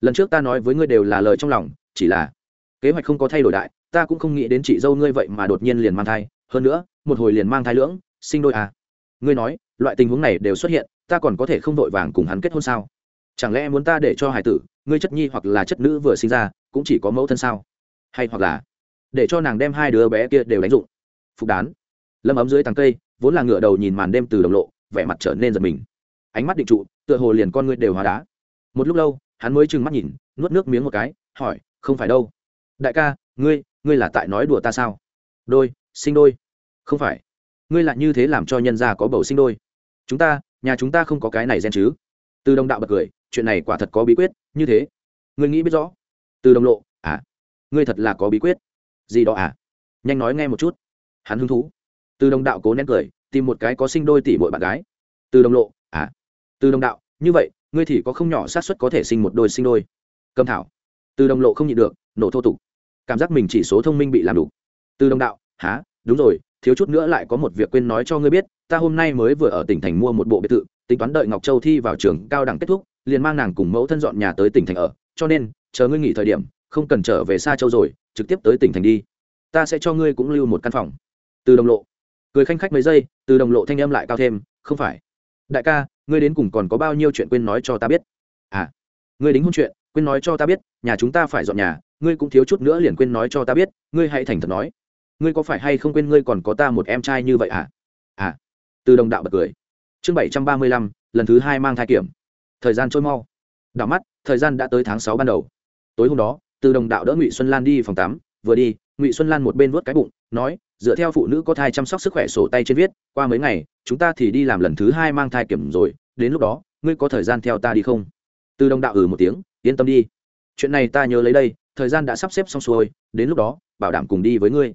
Lần trước ta nói với ngươi đều là lời trong lòng, chỉ là kế hoạch không có thay đổi đại, ta cũng không nghĩ đến chị dâu ngươi vậy mà đột nhiên liền mang thai. Hơn nữa, một hồi liền mang thai lưỡng, sinh đôi à. Ngươi nói, loại tình huống này đều xuất hiện, ta còn có thể không vội vàng cùng hắn kết hôn sao? Chẳng lẽ muốn ta để cho hải tử, ngươi chất nhi hoặc là chất nữ vừa sinh ra, cũng chỉ có mẫu thân sao? Hay hoặc là để cho nàng đem hai đứa bé kia đều đánh dụng? Phục đán. Lâm ấm dưới tàng cây, vốn là ngựa đầu nhìn màn đêm từ đồng lộ, vẻ mặt trở nên giật mình. Ánh mắt định trụ, tựa hồ liền con ngươi đều hóa đá. Một lúc lâu, hắn mới trừng mắt nhìn, nuốt nước miếng một cái, hỏi, không phải đâu. Đại ca, ngươi ngươi là tại nói đùa ta sao? Đôi, sinh đôi. Không phải. Ngươi lại như thế làm cho nhân gia có bầu sinh đôi. Chúng ta, nhà chúng ta không có cái này gen chứ. Từ đồng đạo bật cười chuyện này quả thật có bí quyết, như thế. Ngươi nghĩ biết rõ. Từ đồng lộ à? Ngươi thật là có bí quyết. Gì đó à? Nhanh nói nghe một chút. Hắn hứng thú. Từ đồng đạo cố nén cười, tìm một cái có sinh đôi tỷ bội bạn gái. Từ đồng lộ à? Từ đồng đạo, như vậy, ngươi thì có không nhỏ xác suất có thể sinh một đôi sinh đôi. Cầm thảo. Từ đồng lộ không nhịn được, nổ thô tục. Cảm giác mình chỉ số thông minh bị làm đủ từ đồng đạo há đúng rồi, thiếu chút nữa lại có một việc quên nói cho ngươi biết, ta hôm nay mới vừa ở tỉnh thành mua một bộ biệt thự, tính toán đợi ngọc châu thi vào trường cao đẳng kết thúc liền mang nàng cùng mẫu thân dọn nhà tới tỉnh thành ở, cho nên, chờ ngươi nghỉ thời điểm, không cần trở về xa châu rồi, trực tiếp tới tỉnh thành đi. Ta sẽ cho ngươi cũng lưu một căn phòng. Từ đồng lộ cười khanh khách mấy giây, từ đồng lộ thanh âm lại cao thêm, không phải. Đại ca, ngươi đến cùng còn có bao nhiêu chuyện quên nói cho ta biết? À ngươi đính hôn chuyện, quên nói cho ta biết, nhà chúng ta phải dọn nhà, ngươi cũng thiếu chút nữa liền quên nói cho ta biết, ngươi hãy thành thật nói. Ngươi có phải hay không quên ngươi còn có ta một em trai như vậy à? À. Từ đồng đạo bật cười. Chương bảy trăm ba mươi lăm, lần thứ hai mang thai kiểm thời gian trôi mau. Đảo mắt, thời gian đã tới tháng sáu ban đầu. Tối hôm đó, từ đồng đạo đỡ ngụy xuân lan đi phòng tắm, vừa đi, ngụy xuân lan một bên vớt cái bụng, nói, dựa theo phụ nữ có thai chăm sóc sức khỏe sổ tay trên viết, qua mấy ngày, chúng ta thì đi làm lần thứ hai mang thai kiểm rồi, đến lúc đó, ngươi có thời gian theo ta đi không? Từ đồng đạo ừ một tiếng, yên tâm đi. Chuyện này ta nhớ lấy đây, thời gian đã sắp xếp xong xuôi, đến lúc đó, bảo đảm cùng đi với ngươi.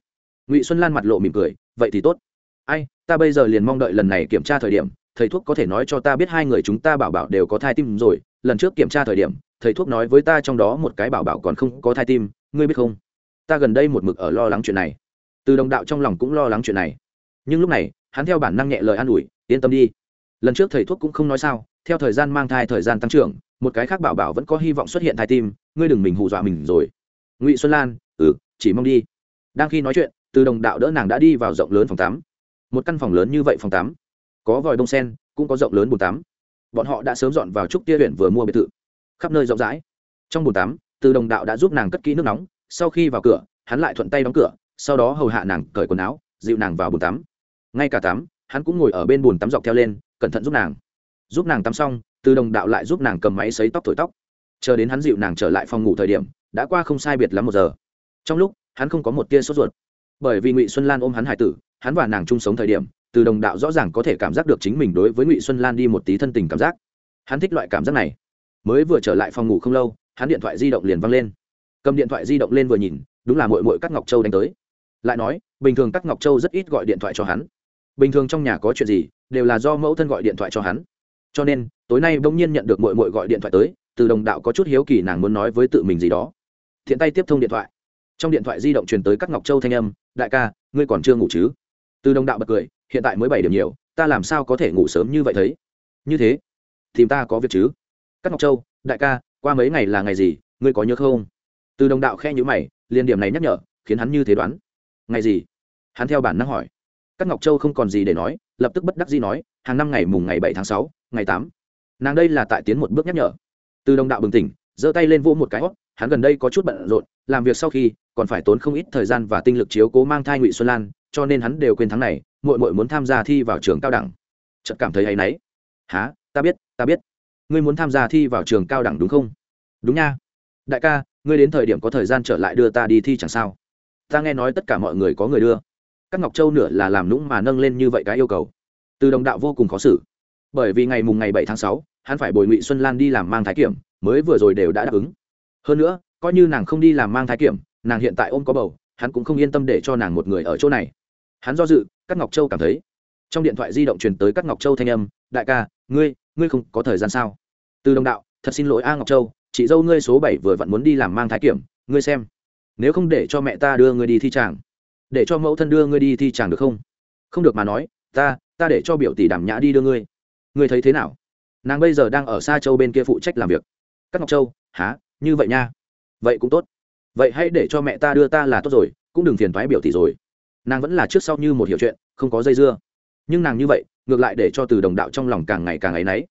Ngụy xuân lan mặt lộ mỉm cười, vậy thì tốt. Ai, ta bây giờ liền mong đợi lần này kiểm tra thời điểm thầy thuốc có thể nói cho ta biết hai người chúng ta bảo bảo đều có thai tim rồi, lần trước kiểm tra thời điểm, thầy thuốc nói với ta trong đó một cái bảo bảo còn không có thai tim, ngươi biết không? Ta gần đây một mực ở lo lắng chuyện này. Từ đồng đạo trong lòng cũng lo lắng chuyện này. Nhưng lúc này, hắn theo bản năng nhẹ lời an ủi, yên tâm đi. Lần trước thầy thuốc cũng không nói sao, theo thời gian mang thai thời gian tăng trưởng, một cái khác bảo bảo vẫn có hy vọng xuất hiện thai tim, ngươi đừng mình hù dọa mình rồi. Ngụy xuân lan ừ chỉ mong đi. Đang khi nói chuyện, từ đồng đạo đỡ nàng đã đi vào rộng lớn phòng tắm. Một căn phòng lớn như vậy phòng tắm có vòi đông sen, cũng có rộng lớn bồn tắm. Bọn họ đã sớm dọn vào trúc tia huyện vừa mua biệt thự. Khắp nơi rộng rãi. Trong bồn tắm, từ đồng đạo đã giúp nàng cất kỹ nước nóng, sau khi vào cửa, hắn lại thuận tay đóng cửa, sau đó hầu hạ nàng cởi quần áo, dịu nàng vào bồn tắm. Ngay cả tắm, hắn cũng ngồi ở bên bồn tắm dọc theo lên, cẩn thận giúp nàng. Giúp nàng tắm xong, từ đồng đạo lại giúp nàng cầm máy xấy tóc thổi tóc. Chờ đến hắn dịu nàng trở lại phòng ngủ thời điểm, đã qua không sai biệt lắm một giờ. Trong lúc, hắn không có một tia sốt ruột. Bởi vì ngụy xuân lan ôm hắn hải tử, hắn và nàng chung sống thời điểm từ đồng đạo rõ ràng có thể cảm giác được chính mình đối với ngụy xuân lan đi một tí thân tình cảm giác. Hắn thích loại cảm giác này. Mới vừa trở lại phòng ngủ không lâu, hắn điện thoại di động liền văng lên. Cầm điện thoại di động lên vừa nhìn, đúng là mội mội các ngọc châu đánh tới. Lại nói, bình thường các ngọc châu rất ít gọi điện thoại cho hắn. Bình thường trong nhà có chuyện gì, đều là do mẫu thân gọi điện thoại cho hắn. Cho nên, tối nay bỗng nhiên nhận được mội mội gọi điện thoại tới, từ đồng đạo có chút hiếu kỳ nàng muốn nói với tự mình gì đó. Thiện tay tiếp thông điện thoại. Trong điện thoại di động truyền tới các ngọc châu thanh âm, đại ca, ngươi còn chưa ngủ chứ? Từ đồng đạo bật cười hiện tại mới bảy điểm nhiều, ta làm sao có thể ngủ sớm như vậy thấy? Như thế, tìm ta có việc chứ? Các ngọc châu, đại ca, qua mấy ngày là ngày gì, ngươi có nhớ không? Từ đồng đạo khe nhữ mày liên điểm này nhắc nhở, khiến hắn như thế đoán. Ngày gì? Hắn theo bản năng hỏi. Các ngọc châu không còn gì để nói, lập tức bất đắc dĩ nói, hàng năm ngày mùng ngày bảy tháng sáu, ngày tám. Nàng đây là tại tiến một bước nhắc nhở. Từ đồng đạo bừng tỉnh, giơ tay lên vỗ một cái hót hắn gần đây có chút bận rộn, làm việc sau khi, còn phải tốn không ít thời gian và tinh lực chiếu cố mang thai ngụy xuân lan, cho nên hắn đều quên tháng này muội muội muốn tham gia thi vào trường cao đẳng. Chợt cảm thấy hay nấy há ta biết ta biết. Ngươi muốn tham gia thi vào trường cao đẳng đúng không? Đúng nha. Đại ca, ngươi đến thời điểm có thời gian trở lại đưa ta đi thi chẳng sao? Ta nghe nói tất cả mọi người có người đưa. Các ngọc châu nửa là làm nũng mà nâng lên như vậy cái yêu cầu. Từ đồng đạo vô cùng khó xử. Bởi vì ngày mùng ngày bảy tháng sáu, hắn phải bồi ngụy xuân lan đi làm mang thái kiểm, mới vừa rồi đều đã đáp ứng. Hơn nữa, coi như nàng không đi làm mang thái kiểm, nàng hiện tại ôm có bầu, hắn cũng không yên tâm để cho nàng một người ở chỗ này. Hắn do dự các ngọc châu cảm thấy. Trong điện thoại di động truyền tới các ngọc châu thanh âm, đại ca, ngươi ngươi không có thời gian sao? Từ đồng đạo, thật xin lỗi a ngọc châu, chị dâu ngươi số bảy vừa vặn muốn đi làm mang thái kiểm, ngươi xem. Nếu không để cho mẹ ta đưa ngươi đi thi tràng, để cho mẫu thân đưa ngươi đi thi tràng được không? Không được mà nói, ta ta để cho biểu tỷ đảm nhã đi đưa ngươi. Ngươi thấy thế nào? Nàng bây giờ đang ở xa châu bên kia phụ trách làm việc. Các ngọc châu há như vậy nha. Vậy cũng tốt. Vậy hãy để cho mẹ ta đưa ta là tốt rồi, cũng đừng phiền thoái biểu tỷ rồi. Nàng vẫn là trước sau như một hiểu chuyện không có dây dưa. Nhưng nàng như vậy, ngược lại để cho từ đồng đạo trong lòng càng ngày càng ấy náy.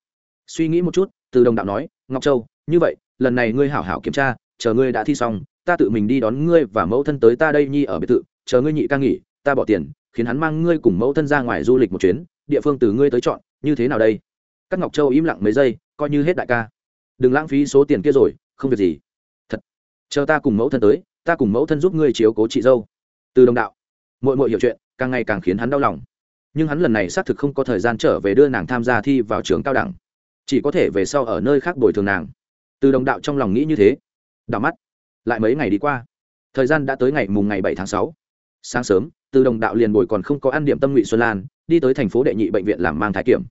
Suy nghĩ một chút, từ đồng đạo nói, ngọc châu, như vậy, lần này ngươi hảo hảo kiểm tra, chờ ngươi đã thi xong, ta tự mình đi đón ngươi và mẫu thân tới ta đây nhi ở biệt thự, chờ ngươi nhị ca nghỉ, ta bỏ tiền, khiến hắn mang ngươi cùng mẫu thân ra ngoài du lịch một chuyến, địa phương từ ngươi tới chọn, như thế nào đây? Các ngọc châu im lặng mấy giây, coi như hết đại ca. Đừng lãng phí số tiền kia rồi, không việc gì. Thật, chờ ta cùng mẫu thân tới, ta cùng mẫu thân giúp ngươi chiếu cố chị dâu. Từ đồng đạo mội mội hiểu chuyện càng ngày càng khiến hắn đau lòng. Nhưng hắn lần này xác thực không có thời gian trở về đưa nàng tham gia thi vào trường cao đẳng. Chỉ có thể về sau ở nơi khác bồi thường nàng. Từ đồng đạo trong lòng nghĩ như thế. Đảo mắt. Lại mấy ngày đi qua. Thời gian đã tới ngày mùng ngày bảy tháng sáu. Sáng sớm, từ đồng đạo liền bồi còn không có ăn điểm tâm ngụy xuân lan, đi tới thành phố đệ nhị bệnh viện làm mang thai kiểm.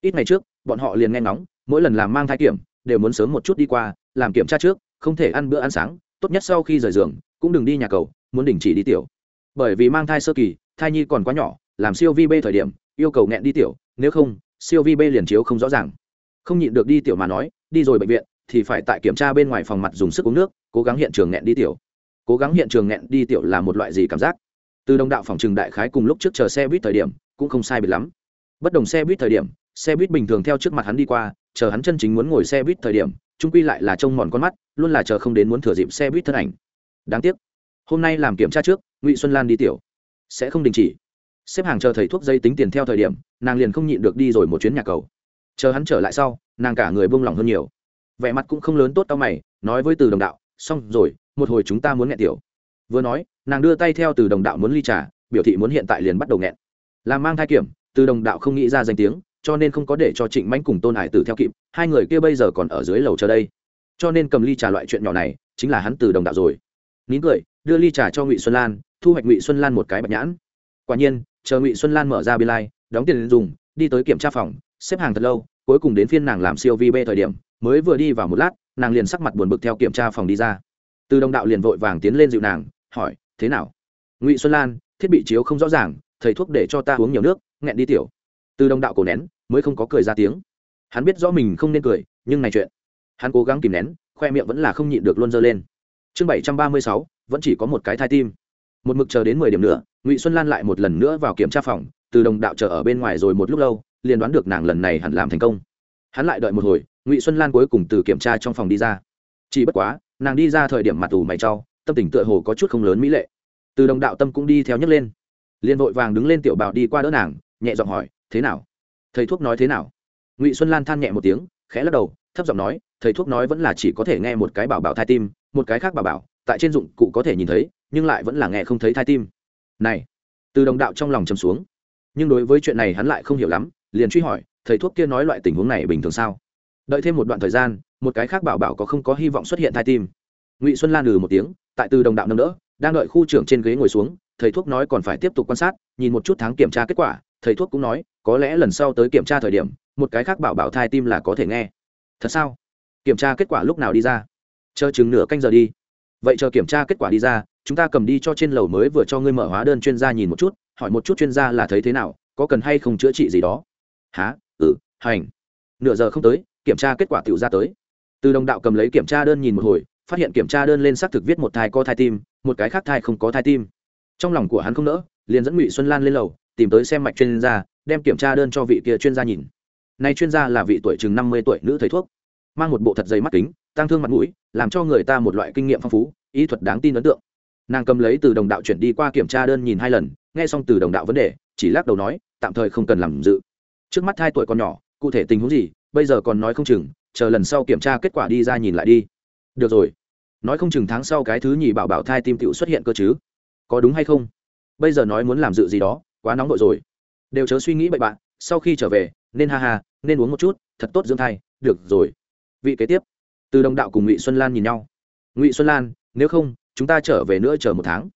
Ít ngày trước, bọn họ liền nghe ngóng, mỗi lần làm mang thai kiểm, đều muốn sớm một chút đi qua, làm kiểm tra trước, không thể ăn bữa ăn sáng, tốt nhất sau khi rời giường, cũng đừng đi nhà cầu, muốn đình chỉ đi tiểu. Bởi vì mang thai sơ kỳ thai nhi còn quá nhỏ, làm siêu vi b thời điểm, yêu cầu nghẹn đi tiểu, nếu không, siêu vi b liền chiếu không rõ ràng. Không nhịn được đi tiểu mà nói, đi rồi bệnh viện, thì phải tại kiểm tra bên ngoài phòng mặt dùng sức uống nước, cố gắng hiện trường nghẹn đi tiểu. Cố gắng hiện trường nghẹn đi tiểu là một loại gì cảm giác? Từ đồng đạo phòng trường đại khái cùng lúc trước chờ xe buýt thời điểm, cũng không sai biệt lắm. Bất đồng xe buýt thời điểm, xe buýt bình thường theo trước mặt hắn đi qua, chờ hắn chân chính muốn ngồi xe buýt thời điểm trung quy lại là trông mòn con mắt, luôn là chờ không đến muốn thừa dịp xe buýt thân ảnh. Đáng tiếc, hôm nay làm kiểm tra trước, ngụy xuân lan đi tiểu sẽ không đình chỉ. Xếp hàng chờ thầy thuốc dây tính tiền theo thời điểm, nàng liền không nhịn được đi rồi một chuyến nhà cầu. Chờ hắn trở lại sau, nàng cả người buông lỏng hơn nhiều. Vẻ mặt cũng không lớn tốt tao mày, nói với từ đồng đạo, xong rồi, một hồi chúng ta muốn nghẹn tiểu. Vừa nói, nàng đưa tay theo từ đồng đạo muốn ly trà, biểu thị muốn hiện tại liền bắt đầu nghẹn. Làm mang thai kiểm, từ đồng đạo không nghĩ ra danh tiếng, cho nên không có để cho trịnh mãnh cùng tôn hải tử theo kịp, hai người kia bây giờ còn ở dưới lầu chờ đây. Cho nên cầm ly trà loại chuyện nhỏ này, chính là hắn từ đồng đạo rồi. Nín cười, đưa ly trà cho ngụy xuân lan thu hoạch ngụy xuân lan một cái bạch nhãn quả nhiên chờ ngụy xuân lan mở ra biên lai đóng tiền dùng đi tới kiểm tra phòng xếp hàng thật lâu cuối cùng đến phiên nàng làm siêu vi bê thời điểm mới vừa đi vào một lát nàng liền sắc mặt buồn bực theo kiểm tra phòng đi ra từ đồng đạo liền vội vàng tiến lên dịu nàng hỏi thế nào ngụy xuân lan thiết bị chiếu không rõ ràng thầy thuốc để cho ta uống nhiều nước nghẹn đi tiểu từ đồng đạo cổ nén mới không có cười ra tiếng hắn biết rõ mình không nên cười nhưng này chuyện hắn cố gắng kìm nén khoe miệng vẫn là không nhịn được luôn dơ lên chương bảy trăm ba mươi sáu vẫn chỉ có một cái thai tim một mực chờ đến mười điểm nữa, ngụy xuân lan lại một lần nữa vào kiểm tra phòng, từ đồng đạo chờ ở bên ngoài rồi một lúc lâu, liền đoán được nàng lần này hẳn làm thành công. Hắn lại đợi một hồi, ngụy xuân lan cuối cùng từ kiểm tra trong phòng đi ra. Chỉ bất quá, nàng đi ra thời điểm mặt ủ mày trau tâm tình tựa hồ có chút không lớn mỹ lệ. Từ đồng đạo tâm cũng đi theo nhấc lên. Liền vội vàng đứng lên tiểu bảo đi qua đỡ nàng, nhẹ giọng hỏi, thế nào? Thầy thuốc nói thế nào? Ngụy xuân lan than nhẹ một tiếng, khẽ lắc đầu, thấp giọng nói, thầy thuốc nói vẫn là chỉ có thể nghe một cái bảo bảo thai tim, một cái khác bảo bảo, tại trên dụng cụ có thể nhìn thấy nhưng lại vẫn là nghe không thấy thai tim. Này, từ đồng đạo trong lòng chầm xuống. Nhưng đối với chuyện này hắn lại không hiểu lắm, liền truy hỏi, thầy thuốc kia nói loại tình huống này bình thường sao? Đợi thêm một đoạn thời gian, một cái khác bảo bảo có không có hy vọng xuất hiện thai tim. Ngụy xuân lan lừ một tiếng, tại từ đồng đạo nâng đỡ, đang đợi khu trưởng trên ghế ngồi xuống, thầy thuốc nói còn phải tiếp tục quan sát, nhìn một chút tháng kiểm tra kết quả, thầy thuốc cũng nói, có lẽ lần sau tới kiểm tra thời điểm, một cái khác bảo bảo thai tim là có thể nghe. Thật sao? Kiểm tra kết quả lúc nào đi ra? Chờ chừng nửa canh giờ đi. Vậy chờ kiểm tra kết quả đi ra chúng ta cầm đi cho trên lầu mới vừa cho ngươi mở hóa đơn chuyên gia nhìn một chút, hỏi một chút chuyên gia là thấy thế nào, có cần hay không chữa trị gì đó. Há ừ hành. Nửa giờ không tới, kiểm tra kết quả tự ra tới. Từ đồng đạo cầm lấy kiểm tra đơn nhìn một hồi, phát hiện kiểm tra đơn lên xác thực viết một thai có thai tim, một cái khác thai không có thai tim. Trong lòng của hắn không nỡ, liền dẫn ngụy xuân lan lên lầu, tìm tới xem mạch chuyên gia, đem kiểm tra đơn cho vị kia chuyên gia nhìn. Nay chuyên gia là vị tuổi chừng năm mươi tuổi nữ thầy thuốc. Mang một bộ thật dày mắt kính tăng thương mặt mũi, làm cho người ta một loại kinh nghiệm phong phú, ý thuật đáng tin ấn tượng nàng cầm lấy từ đồng đạo chuyển đi qua kiểm tra đơn nhìn hai lần, nghe xong từ đồng đạo vấn đề, chỉ lắc đầu nói, tạm thời không cần làm dự. Trước mắt hai tuổi còn nhỏ, cụ thể tình huống gì, bây giờ còn nói không chừng, chờ lần sau kiểm tra kết quả đi ra nhìn lại đi. Được rồi. Nói không chừng tháng sau cái thứ nhì bảo bảo thai tim tựu xuất hiện cơ chứ. Có đúng hay không? Bây giờ nói muốn làm dự gì đó, quá nóng vội rồi. Đều chớ suy nghĩ bậy bạn, sau khi trở về, nên ha ha, nên uống một chút, thật tốt dưỡng thai, được rồi. Vị kế tiếp. Từ đồng đạo cùng ngụy xuân lan nhìn nhau. Ngụy xuân lan, nếu không chúng ta trở về nữa chờ một tháng.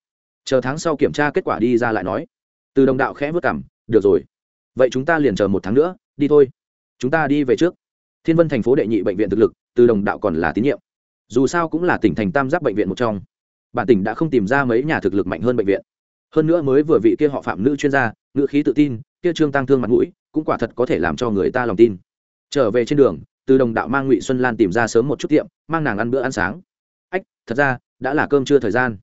Chờ tháng sau kiểm tra kết quả đi ra lại nói. Từ đồng đạo khẽ vất cảm được rồi. Vậy chúng ta liền chờ một tháng nữa, đi thôi. Chúng ta đi về trước. Thiên vân thành phố đệ nhị bệnh viện thực lực, từ đồng đạo còn là tín nhiệm. Dù sao cũng là tỉnh thành tam giác bệnh viện một trong. Bản tỉnh đã không tìm ra mấy nhà thực lực mạnh hơn bệnh viện. Hơn nữa mới vừa vị kia họ phạm nữ chuyên gia, ngữ khí tự tin, kia trương tăng thương mặt mũi, cũng quả thật có thể làm cho người ta lòng tin. Trở về trên đường, từ đồng đạo mang ngụy xuân lan tìm ra sớm một chút tiệm, mang nàng ăn bữa ăn sáng. Ách, thật ra đã là cơm trưa thời gian.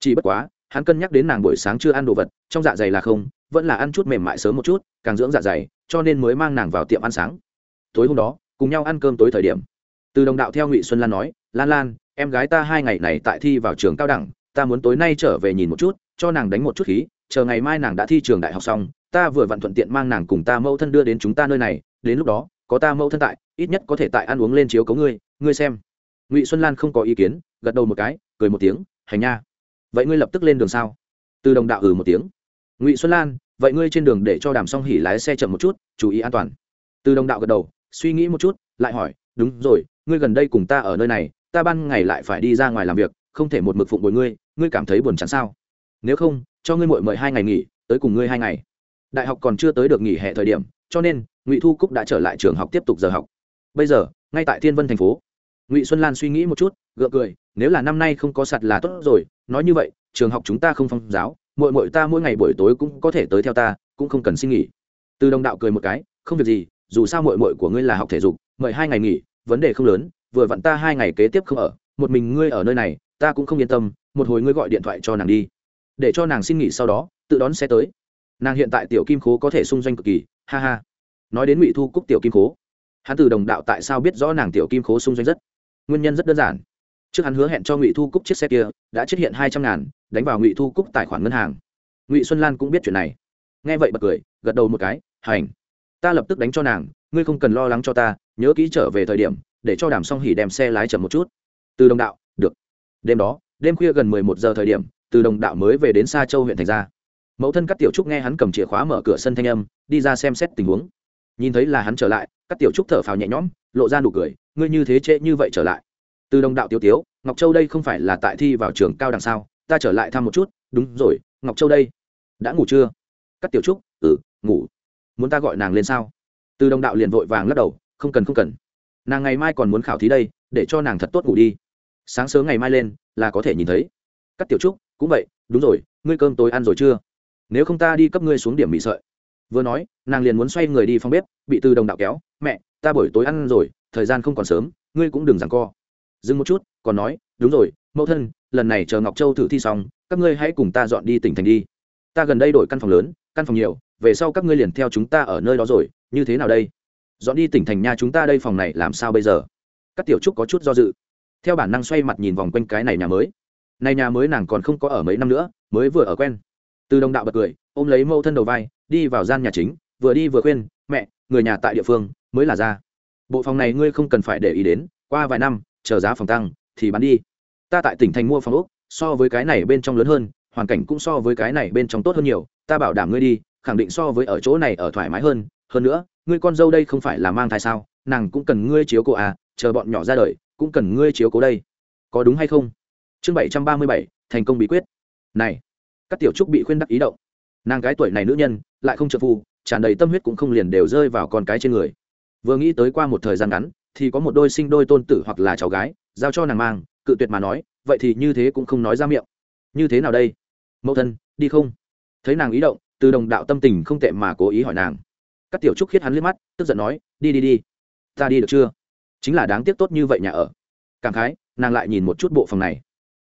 Chỉ bất quá, hắn cân nhắc đến nàng buổi sáng chưa ăn đồ vật, trong dạ dày là không, vẫn là ăn chút mềm mại sớm một chút, càng dưỡng dạ dày, cho nên mới mang nàng vào tiệm ăn sáng. Tối hôm đó, cùng nhau ăn cơm tối thời điểm, từ đồng đạo theo ngụy xuân lan nói, lan lan, em gái ta hai ngày này tại thi vào trường cao đẳng, ta muốn tối nay trở về nhìn một chút, cho nàng đánh một chút khí, chờ ngày mai nàng đã thi trường đại học xong, ta vừa vặn thuận tiện mang nàng cùng ta mẫu thân đưa đến chúng ta nơi này, đến lúc đó, có ta mẫu thân tại, ít nhất có thể tại ăn uống lên chiếu cấu ngươi ngươi xem ngụy xuân lan không có ý kiến, gật đầu một cái, cười một tiếng, hành nha. Vậy ngươi lập tức lên đường sao? Từ đồng đạo ừ một tiếng. Ngụy xuân lan, vậy ngươi trên đường để cho đàm song hỉ lái xe chậm một chút, chú ý an toàn. Từ đồng đạo gật đầu, suy nghĩ một chút, lại hỏi, đúng rồi, ngươi gần đây cùng ta ở nơi này, ta ban ngày lại phải đi ra ngoài làm việc, không thể một mực phụng bồi ngươi ngươi cảm thấy buồn chán sao? Nếu không, cho ngươi mội mời hai ngày nghỉ, tới cùng ngươi hai ngày. Đại học còn chưa tới được nghỉ hè thời điểm, cho nên ngụy thu cúc đã trở lại trường học tiếp tục giờ học. Bây giờ, ngay tại thiên vân thành phố ngụy xuân lan suy nghĩ một chút, gượng cười, nếu là năm nay không có sạt là tốt rồi, nói như vậy, trường học chúng ta không phong giáo, muội muội ta mỗi ngày buổi tối cũng có thể tới theo ta, cũng không cần xin nghỉ. Từ đồng đạo cười một cái, không việc gì, dù sao muội muội của ngươi là học thể dục, mời hai ngày nghỉ, vấn đề không lớn, vừa vặn ta hai ngày kế tiếp không ở, một mình ngươi ở nơi này, ta cũng không yên tâm, một hồi ngươi gọi điện thoại cho nàng đi. Để cho nàng xin nghỉ sau đó, tự đón xe tới. Nàng hiện tại tiểu kim khố có thể xung doanh cực kỳ, ha ha. Nói đến ngụy thu cúc tiểu kim khố, hắn từ đồng đạo tại sao biết rõ nàng tiểu kim khố xung doanh rất? Nguyên nhân rất đơn giản. Trước hắn hứa hẹn cho ngụy thu cúc chiếc xe kia, đã chết hiện hai trăm ngàn, đánh vào ngụy thu cúc tài khoản ngân hàng. Ngụy xuân lan cũng biết chuyện này. Nghe vậy bật cười, gật đầu một cái, hành, ta lập tức đánh cho nàng, ngươi không cần lo lắng cho ta, nhớ kỹ trở về thời điểm, để cho đàm song hỉ đem xe lái chậm một chút. Từ đồng đạo, được. Đêm đó, đêm khuya gần mười một giờ thời điểm, từ đồng đạo mới về đến xa châu huyện thành ra mẫu thân các tiểu trúc nghe hắn cầm chìa khóa mở cửa sân thanh âm, đi ra xem xét tình huống. Nhìn thấy là hắn trở lại các tiểu trúc thở phào nhẹ nhõm, lộ ra nụ cười, ngươi như thế trễ như vậy trở lại. Từ đồng đạo tiêu tiếu, ngọc châu đây không phải là tại thi vào trường cao đằng sau ta trở lại thăm một chút. Đúng rồi, ngọc châu đây. Đã ngủ chưa? Các tiểu trúc ừ ngủ. Muốn ta gọi nàng lên sao? Từ đồng đạo liền vội vàng lắc đầu, không cần không cần. Nàng ngày mai còn muốn khảo thí đây, để cho nàng thật tốt ngủ đi. Sáng sớm ngày mai lên, là có thể nhìn thấy. Các tiểu trúc, cũng vậy, đúng rồi, ngươi cơm tối ăn rồi chưa? Nếu không ta đi cấp ngươi xuống điểm bị sợi vừa nói, nàng liền muốn xoay người đi phòng bếp, bị từ đồng đạo kéo, mẹ, ta buổi tối ăn rồi, thời gian không còn sớm, ngươi cũng đừng rằng co. Dừng một chút, còn nói, đúng rồi, mẫu thân, lần này chờ ngọc châu thử thi xong, các ngươi hãy cùng ta dọn đi tỉnh thành đi. Ta gần đây đổi căn phòng lớn, căn phòng nhiều, về sau các ngươi liền theo chúng ta ở nơi đó rồi, như thế nào đây? Dọn đi tỉnh thành nha chúng ta đây phòng này làm sao bây giờ? Các tiểu trúc có chút do dự. Theo bản năng xoay mặt nhìn vòng quanh cái này nhà mới. Này nhà mới nàng còn không có ở mấy năm nữa, mới vừa ở quen từ đồng đạo bật cười, ôm lấy mẫu thân đầu vai, đi vào gian nhà chính, vừa đi vừa khuyên, mẹ, người nhà tại địa phương mới là ra. Bộ phòng này ngươi không cần phải để ý đến, qua vài năm, chờ giá phòng tăng, thì bán đi. Ta tại tỉnh thành mua phòng úc so với cái này bên trong lớn hơn, hoàn cảnh cũng so với cái này bên trong tốt hơn nhiều, ta bảo đảm ngươi đi, khẳng định so với ở chỗ này ở thoải mái hơn. Hơn nữa, ngươi con dâu đây không phải là mang thai sao, nàng cũng cần ngươi chiếu cố à chờ bọn nhỏ ra đời, cũng cần ngươi chiếu cố đây. Có đúng hay không? Chương bảy trăm ba mươi bảy, thành công bí quyết. Này các tiểu trúc bị khuyên đắc ý động. Nàng gái tuổi này nữ nhân, lại không trợ phu, tràn đầy tâm huyết cũng không liền đều rơi vào con cái trên người. Vừa nghĩ tới qua một thời gian ngắn, thì có một đôi sinh đôi tôn tử hoặc là cháu gái, giao cho nàng mang, cự tuyệt mà nói, vậy thì như thế cũng không nói ra miệng. Như thế nào đây? Mẫu thân, đi không? Thấy nàng ý động, từ đồng đạo tâm tình không tệ mà cố ý hỏi nàng. Các tiểu trúc khiết hắn liếc mắt, tức giận nói, đi đi đi. Ta đi được chưa? Chính là đáng tiếc tốt như vậy nhà ở. Cảm khái, nàng lại nhìn một chút bộ phòng này.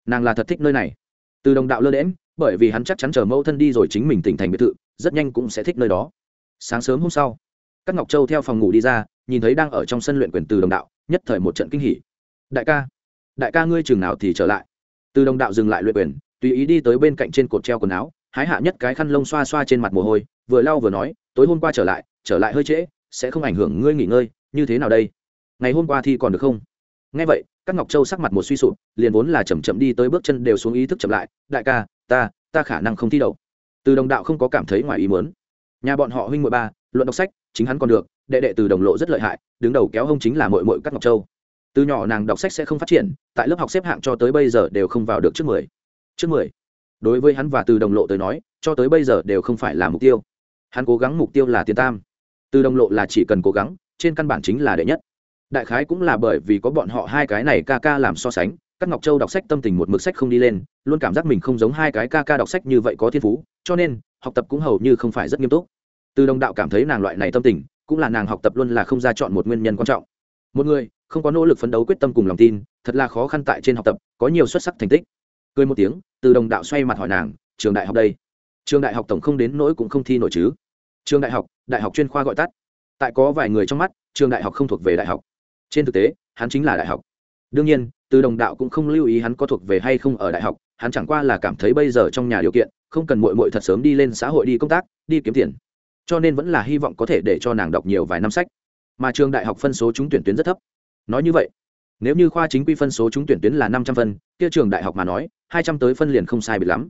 Nàng là thật thích nơi này từ đồng đạo lơ đễm bởi vì hắn chắc chắn chờ mẫu thân đi rồi chính mình tỉnh thành biệt thự, rất nhanh cũng sẽ thích nơi đó. Sáng sớm hôm sau các ngọc châu theo phòng ngủ đi ra, nhìn thấy đang ở trong sân luyện quyền từ đồng đạo, nhất thời một trận kinh hỉ. Đại ca đại ca ngươi chừng nào thì trở lại? Từ đồng đạo dừng lại luyện quyền, tùy ý đi tới bên cạnh trên cột treo quần áo, hái hạ nhất cái khăn lông xoa xoa trên mặt mồ hôi, vừa lau vừa nói, tối hôm qua trở lại trở lại hơi trễ, sẽ không ảnh hưởng ngươi nghỉ ngơi, như thế nào đây? Ngày hôm qua thì còn được không? Nghe vậy các ngọc châu sắc mặt một suy sụp, liền vốn là chầm chậm đi tới bước chân đều xuống ý thức chậm lại, đại ca, ta ta khả năng không thi đậu. Từ đồng đạo không có cảm thấy ngoài ý muốn. Nhà bọn họ huynh mội ba, luận đọc sách, chính hắn còn được, đệ đệ từ đồng lộ rất lợi hại, đứng đầu kéo hông chính là mội mội các ngọc châu. Từ nhỏ nàng đọc sách sẽ không phát triển, tại lớp học xếp hạng cho tới bây giờ đều không vào được trước mười. Trước mười. Đối với hắn và từ đồng lộ tới nói, cho tới bây giờ đều không phải là mục tiêu. Hắn cố gắng mục tiêu là tiền tam. Từ đồng lộ là chỉ cần cố gắng, trên căn bản chính là đệ nhất đại khái cũng là bởi vì có bọn họ hai cái này ca ca làm so sánh, các ngọc châu đọc sách tâm tình một mực sách không đi lên, luôn cảm giác mình không giống hai cái ca ca đọc sách như vậy có thiên phú, cho nên, học tập cũng hầu như không phải rất nghiêm túc. Từ đồng đạo cảm thấy nàng loại này tâm tình, cũng là nàng học tập luôn là không ra chọn một nguyên nhân quan trọng. Một người, không có nỗ lực phấn đấu quyết tâm cùng lòng tin, thật là khó khăn tại trên học tập, có nhiều xuất sắc thành tích. Cười một tiếng, từ đồng đạo xoay mặt hỏi nàng, trường đại học đây? Trường đại học tổng không đến nỗi cũng không thi nổi chứ. Trường đại học đại học chuyên khoa gọi tắt. Tại có vài người trong mắt, trường đại học không thuộc về đại học trên thực tế, hắn chính là đại học. Đương nhiên, từ đồng đạo cũng không lưu ý hắn có thuộc về hay không ở đại học, hắn chẳng qua là cảm thấy bây giờ trong nhà điều kiện, không cần mội mội thật sớm đi lên xã hội đi công tác, đi kiếm tiền. Cho nên vẫn là hy vọng có thể để cho nàng đọc nhiều vài năm sách. Mà trường đại học phân số trúng tuyển tuyến rất thấp. Nói như vậy, nếu như khoa chính quy phân số trúng tuyển tuyến là năm trăm phân, kia trường đại học mà nói, hai trăm tới phân liền không sai bị lắm.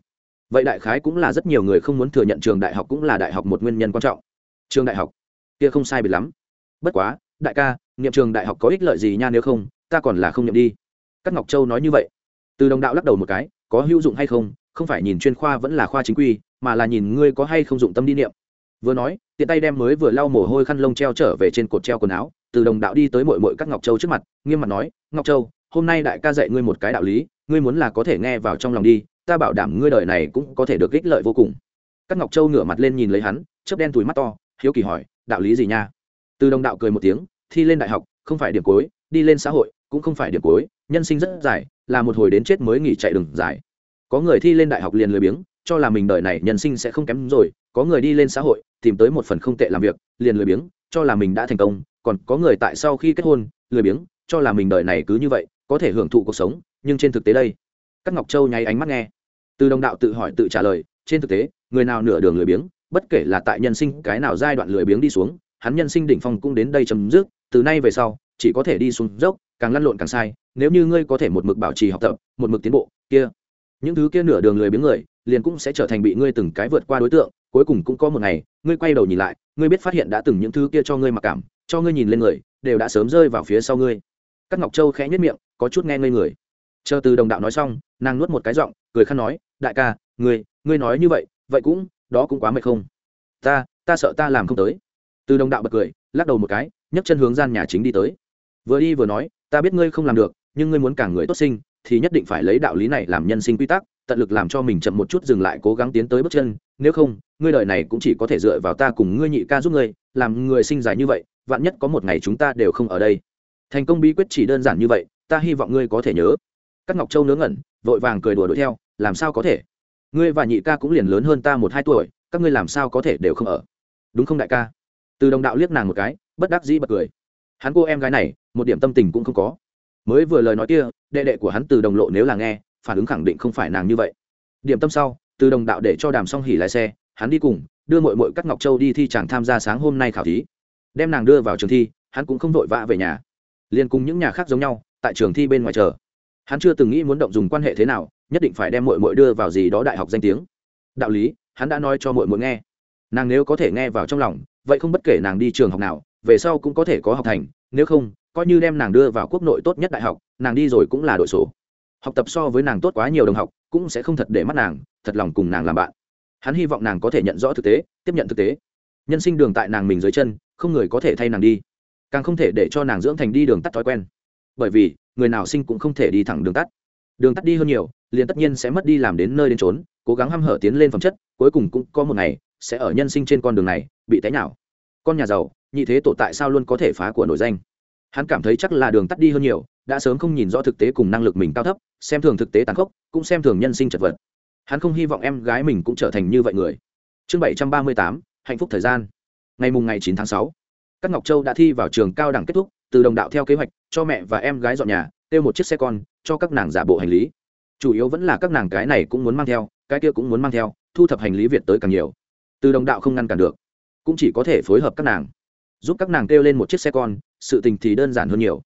Vậy đại khái cũng là rất nhiều người không muốn thừa nhận trường đại học cũng là đại học một nguyên nhân quan trọng. Trường đại học, kia không sai bị lắm. Bất quá đại ca, nghiệm trường đại học có ích lợi gì nha nếu không, ta còn là không nghiệm đi. Các ngọc châu nói như vậy. Từ đồng đạo lắc đầu một cái, có hữu dụng hay không không phải nhìn chuyên khoa vẫn là khoa chính quy, mà là nhìn ngươi có hay không dụng tâm đi niệm. Vừa nói, tiện tay đem mới vừa lau mồ hôi khăn lông treo trở về trên cột treo quần áo, từ đồng đạo đi tới mội mội các ngọc châu trước mặt, nghiêm mặt nói, ngọc châu, hôm nay đại ca dạy ngươi một cái đạo lý, ngươi muốn là có thể nghe vào trong lòng đi, ta bảo đảm ngươi đời này cũng có thể được ích lợi vô cùng. Các ngọc châu ngửa mặt lên nhìn lấy hắn, chớp đen túi mắt to, hiếu kỳ hỏi, đạo lý gì nha? Từ đồng đạo cười một tiếng, thi lên đại học, không phải điểm cuối, đi lên xã hội, cũng không phải điểm cuối, nhân sinh rất dài, là một hồi đến chết mới nghỉ chạy đường dài. Có người thi lên đại học liền lười biếng, cho là mình đời này nhân sinh sẽ không kém rồi, có người đi lên xã hội, tìm tới một phần không tệ làm việc, liền lười biếng, cho là mình đã thành công, còn có người tại sau khi kết hôn, lười biếng, cho là mình đời này cứ như vậy, có thể hưởng thụ cuộc sống, nhưng trên thực tế đây, các ngọc châu nháy ánh mắt nghe. Từ đồng đạo tự hỏi tự trả lời, trên thực tế, người nào nửa đường lười biếng, bất kể là tại nhân sinh cái nào giai đoạn lười biếng đi xuống hắn nhân sinh đỉnh phong cũng đến đây chấm dứt, từ nay về sau, chỉ có thể đi xuống dốc, càng lăn lộn càng sai, nếu như ngươi có thể một mực bảo trì học tập, một mực tiến bộ, kia, những thứ kia nửa đường lười biếng người, liền cũng sẽ trở thành bị ngươi từng cái vượt qua đối tượng, cuối cùng cũng có một ngày, ngươi quay đầu nhìn lại, ngươi biết phát hiện đã từng những thứ kia cho ngươi mặc cảm, cho ngươi nhìn lên người, đều đã sớm rơi vào phía sau ngươi. Các ngọc châu khẽ nhất miệng, có chút nghe ngây người. Chờ từ đồng đạo nói xong, nàng nuốt một cái giọng, cười khăn nói, đại ca, ngươi ngươi nói như vậy vậy cũng, đó cũng quá mệt không? Ta ta sợ ta làm không tới từ đồng đạo bật cười, lắc đầu một cái, nhấc chân hướng gian nhà chính đi tới. Vừa đi vừa nói, ta biết ngươi không làm được, nhưng ngươi muốn cả người tốt sinh, thì nhất định phải lấy đạo lý này làm nhân sinh quy tắc, tận lực làm cho mình chậm một chút dừng lại, cố gắng tiến tới bước chân. Nếu không, ngươi đời này cũng chỉ có thể dựa vào ta cùng ngươi nhị ca giúp ngươi, làm người sinh dài như vậy, vạn nhất có một ngày chúng ta đều không ở đây. Thành công bí quyết chỉ đơn giản như vậy, ta hy vọng ngươi có thể nhớ. Các ngọc châu ngớ ngẩn, vội vàng cười đùa đuổi theo, làm sao có thể? Ngươi và nhị ca cũng liền lớn hơn ta một hai tuổi, các ngươi làm sao có thể đều không ở? Đúng không đại ca? Từ đồng đạo liếc nàng một cái, bất đắc dĩ bật cười. Hắn cô em gái này, một điểm tâm tình cũng không có. Mới vừa lời nói kia, đệ đệ của hắn từ đồng lộ nếu là nghe, phản ứng khẳng định không phải nàng như vậy. Điểm tâm sau, từ đồng đạo để cho đàm song hỉ lái xe, hắn đi cùng, đưa mội mội các ngọc châu đi thi chàng tham gia sáng hôm nay khảo thí. Đem nàng đưa vào trường thi, hắn cũng không vội vã về nhà. Liền cùng những nhà khác giống nhau, tại trường thi bên ngoài chờ. Hắn chưa từng nghĩ muốn động dùng quan hệ thế nào, nhất định phải đem mội mội đưa vào gì đó đại học danh tiếng. Đạo lý, hắn đã nói cho mội mội nghe. Nàng nếu có thể nghe vào trong lòng vậy không bất kể nàng đi trường học nào, về sau cũng có thể có học thành, nếu không, coi như đem nàng đưa vào quốc nội tốt nhất đại học, nàng đi rồi cũng là đội số. Học tập so với nàng tốt quá nhiều đồng học, cũng sẽ không thật để mắt nàng, thật lòng cùng nàng làm bạn. Hắn hy vọng nàng có thể nhận rõ thực tế, tiếp nhận thực tế. Nhân sinh đường tại nàng mình dưới chân, không người có thể thay nàng đi. Càng không thể để cho nàng dưỡng thành đi đường tắt thói quen. Bởi vì, người nào sinh cũng không thể đi thẳng đường tắt. Đường tắt đi hơn nhiều, liền tất nhiên sẽ mất đi làm đến nơi đến trốn cố gắng hăm hở tiến lên phẩm chất, cuối cùng cũng có một ngày sẽ ở nhân sinh trên con đường này bị té nhào. Con nhà giàu, nhị thế tổ tại sao luôn có thể phá của nổi danh? Hắn cảm thấy chắc là đường tắt đi hơn nhiều, đã sớm không nhìn rõ thực tế cùng năng lực mình cao thấp, xem thường thực tế tàn khốc, cũng xem thường nhân sinh chật vật. Hắn không hy vọng em gái mình cũng trở thành như vậy người. Chương bảy trăm ba mươi tám, hạnh phúc thời gian. Ngày mùng ngày chín tháng sáu, các ngọc châu đã thi vào trường cao đẳng kết thúc, từ đồng đạo theo kế hoạch, cho mẹ và em gái dọn nhà tiêu một chiếc xe con, cho các nàng giả bộ hành lý. Chủ yếu vẫn là các nàng cái này cũng muốn mang theo, cái kia cũng muốn mang theo, thu thập hành lý việt tới càng nhiều từ đồng đạo không ngăn cản được, cũng chỉ có thể phối hợp các nàng, giúp các nàng kêu lên một chiếc xe con, sự tình thì đơn giản hơn nhiều.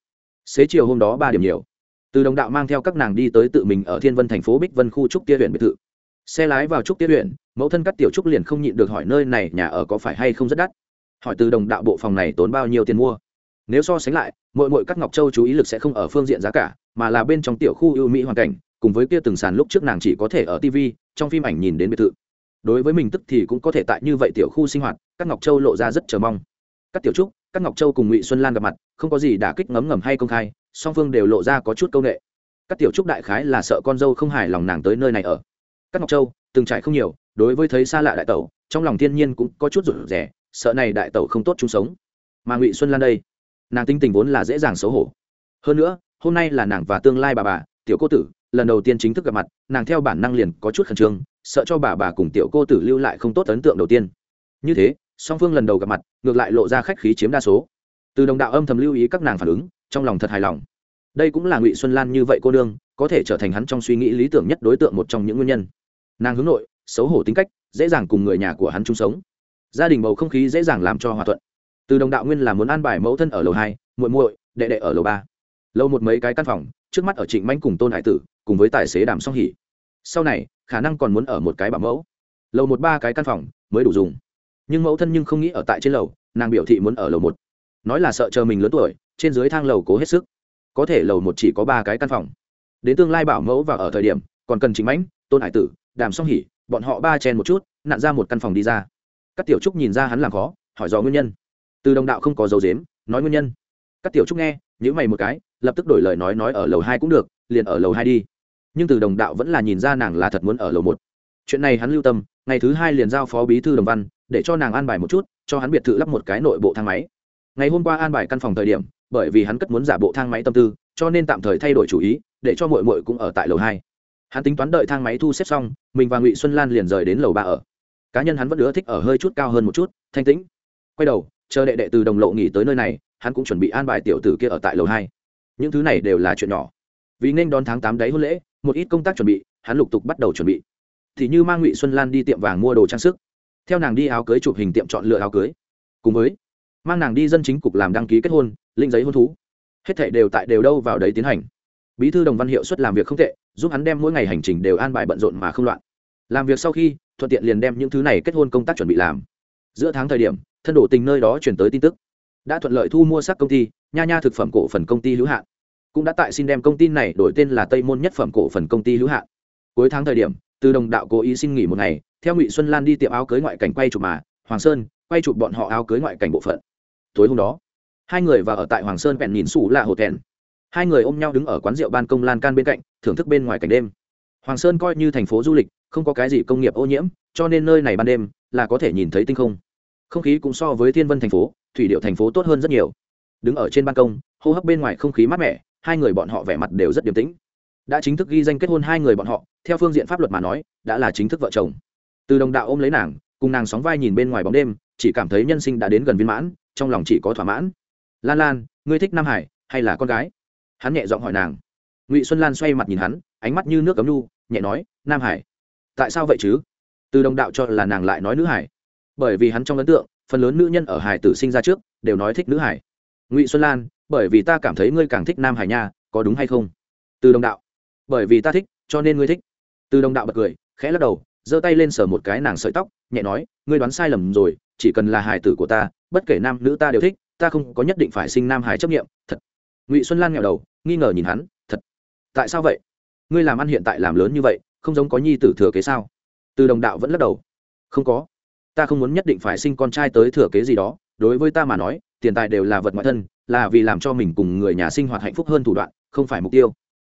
Xế chiều hôm đó ba điểm nhiều. Từ đồng đạo mang theo các nàng đi tới tự mình ở thiên vân thành phố bích vân khu trúc tia huyện biệt thự. Xe lái vào trúc tia huyện, mẫu thân cắt tiểu trúc liền không nhịn được hỏi nơi này nhà ở có phải hay không rất đắt. Hỏi từ đồng đạo bộ phòng này tốn bao nhiêu tiền mua. Nếu so sánh lại mỗi mỗi các ngọc châu chú ý lực sẽ không ở phương diện giá cả, mà là bên trong tiểu khu ưu mỹ hoàn cảnh, cùng với kia từng sàn lúc trước nàng chỉ có thể ở tv trong phim ảnh nhìn đến biệt thự đối với mình tức thì cũng có thể tại như vậy tiểu khu sinh hoạt, các ngọc châu lộ ra rất chờ mong. Các tiểu trúc, các ngọc châu cùng ngụy xuân lan gặp mặt, không có gì đả kích ngấm ngầm hay công khai, song phương đều lộ ra có chút công nghệ. Các tiểu trúc đại khái là sợ con dâu không hài lòng nàng tới nơi này ở. Các ngọc châu, từng trải không nhiều, đối với thấy xa lạ đại tẩu, trong lòng thiên nhiên cũng có chút rủi rẻ sợ này đại tẩu không tốt chung sống. Mà ngụy xuân lan đây, nàng tinh tình vốn là dễ dàng xấu hổ. Hơn nữa, hôm nay là nàng và tương lai bà bà, tiểu cô tử, lần đầu tiên chính thức gặp mặt, nàng theo bản năng liền có chút khẩn trương sợ cho bà bà cùng tiểu cô tử lưu lại không tốt ấn tượng đầu tiên. Như thế, song phương lần đầu gặp mặt, ngược lại lộ ra khách khí chiếm đa số. Từ đồng đạo âm thầm lưu ý các nàng phản ứng, trong lòng thật hài lòng. Đây cũng là ngụy xuân lan như vậy cô nương, có thể trở thành hắn trong suy nghĩ lý tưởng nhất đối tượng một trong những nguyên nhân. Nàng hướng nội, xấu hổ tính cách, dễ dàng cùng người nhà của hắn chung sống. Gia đình bầu không khí dễ dàng làm cho hòa thuận. Từ đồng đạo nguyên là muốn an bài mẫu thân ở lầu hai, muội muội, đệ đệ ở lầu ba. Lâu một mấy cái căn phòng, trước mắt ở trịnh manh cùng tôn hải tử, cùng với tài xế đàm song hỉ sau này, khả năng còn muốn ở một cái bảo mẫu. Lầu một ba cái căn phòng, mới đủ dùng. Nhưng mẫu thân nhưng không nghĩ ở tại trên lầu, nàng biểu thị muốn ở lầu một. Nói là sợ chờ mình lớn tuổi, trên dưới thang lầu cố hết sức. Có thể lầu một chỉ có ba cái căn phòng. Đến tương lai bảo mẫu và ở thời điểm, còn cần chính mãnh, tôn hải tử, đàm song hỉ bọn họ ba chen một chút nạn ra một căn phòng đi ra. Các tiểu trúc nhìn ra hắn làm khó, hỏi do nguyên nhân. Từ đồng đạo không có dấu dếm nói nguyên nhân. Các tiểu trúc nghe nhữ mày một cái, lập tức đổi lời nói nói ở lầu hai cũng được, liền ở lầu hai đi nhưng từ đồng đạo vẫn là nhìn ra nàng là thật muốn ở lầu một. Chuyện này hắn lưu tâm, ngày thứ hai liền giao phó bí thư đồng văn, để cho nàng an bài một chút, cho hắn biệt thự lắp một cái nội bộ thang máy. Ngày hôm qua an bài căn phòng thời điểm, bởi vì hắn cất muốn giả bộ thang máy tâm tư, cho nên tạm thời thay đổi chủ ý, để cho mội mội cũng ở tại lầu hai. Hắn tính toán đợi thang máy thu xếp xong, mình và ngụy xuân lan liền rời đến lầu ba ở. Cá nhân hắn vẫn ưa thích ở hơi chút cao hơn một chút, thanh tĩnh. Quay đầu, chờ đệ đệ từ đồng lộ nghỉ tới nơi này, hắn cũng chuẩn bị an bài tiểu tử kia ở tại lầu hai. Những thứ này đều là chuyện nhỏ. Vì nên đón tháng tám đấy hôn lễ một ít công tác chuẩn bị, hắn lục tục bắt đầu chuẩn bị. Thì như mang ngụy xuân lan đi tiệm vàng mua đồ trang sức, theo nàng đi áo cưới chụp hình tiệm chọn lựa áo cưới. Cùng với, mang nàng đi dân chính cục làm đăng ký kết hôn, linh giấy hôn thú. Hết thảy đều tại đều đâu vào đấy tiến hành. Bí thư đồng văn hiệu suất làm việc không tệ, giúp hắn đem mỗi ngày hành trình đều an bài bận rộn mà không loạn. Làm việc sau khi, thuận tiện liền đem những thứ này kết hôn công tác chuẩn bị làm. Giữa tháng thời điểm, thân đổ tình nơi đó chuyển tới tin tức. Đã thuận lợi thu mua sắc công ty, nha nha thực phẩm cổ phần công ty hữu hạn cũng đã tại xin đem công ty này đổi tên là tây môn nhất phẩm cổ phần công ty hữu hạn. Cuối tháng thời điểm, từ đồng đạo cố ý xin nghỉ một ngày, theo ngụy xuân lan đi tiệm áo cưới ngoại cảnh quay chụp mà, hoàng sơn, quay chụp bọn họ áo cưới ngoại cảnh bộ phận. Tối hôm đó, hai người và ở tại hoàng sơn vẹn nhìn xù là hồ thẹn. Hai người ôm nhau đứng ở quán rượu ban công lan can bên cạnh, thưởng thức bên ngoài cảnh đêm. Hoàng sơn coi như thành phố du lịch, không có cái gì công nghiệp ô nhiễm, cho nên nơi này ban đêm là có thể nhìn thấy tinh không. Không khí cũng so với thiên vân thành phố, thủy điệu thành phố tốt hơn rất nhiều. Đứng ở trên ban công, hô hấp bên ngoài không khí mát mẻ hai người bọn họ vẻ mặt đều rất điềm tĩnh. Đã chính thức ghi danh kết hôn hai người bọn họ, theo phương diện pháp luật mà nói, đã là chính thức vợ chồng. Từ đồng đạo ôm lấy nàng, cùng nàng sóng vai nhìn bên ngoài bóng đêm, chỉ cảm thấy nhân sinh đã đến gần viên mãn, trong lòng chỉ có thỏa mãn. Lan lan, ngươi thích nam hải hay là con gái? Hắn nhẹ giọng hỏi nàng. Ngụy xuân lan xoay mặt nhìn hắn, ánh mắt như nước cấm nhu nhẹ nói, nam hải, tại sao vậy chứ? Từ đồng đạo cho là nàng lại nói nữ hải. Bởi vì hắn trong ấn tượng, phần lớn nữ nhân ở hải tử sinh ra trước đều nói thích nữ hải. Ngụy xuân lan bởi vì ta cảm thấy ngươi càng thích nam hải nha, có đúng hay không? Từ đồng đạo. Bởi vì ta thích, cho nên ngươi thích. Từ đồng đạo bật cười, khẽ lắc đầu, giơ tay lên sờ một cái nàng sợi tóc, nhẹ nói, ngươi đoán sai lầm rồi, chỉ cần là hải tử của ta, bất kể nam nữ ta đều thích, ta không có nhất định phải sinh nam hải chấp nghiệm thật. Ngụy xuân lan nghèo đầu, nghi ngờ nhìn hắn, thật. Tại sao vậy? Ngươi làm ăn hiện tại làm lớn như vậy, không giống có nhi tử thừa kế sao? Từ đồng đạo vẫn lắc đầu. Không có. Ta không muốn nhất định phải sinh con trai tới thừa kế gì đó, đối với ta mà nói tiền tài đều là vật ngoại thân, là vì làm cho mình cùng người nhà sinh hoạt hạnh phúc hơn thủ đoạn, không phải mục tiêu.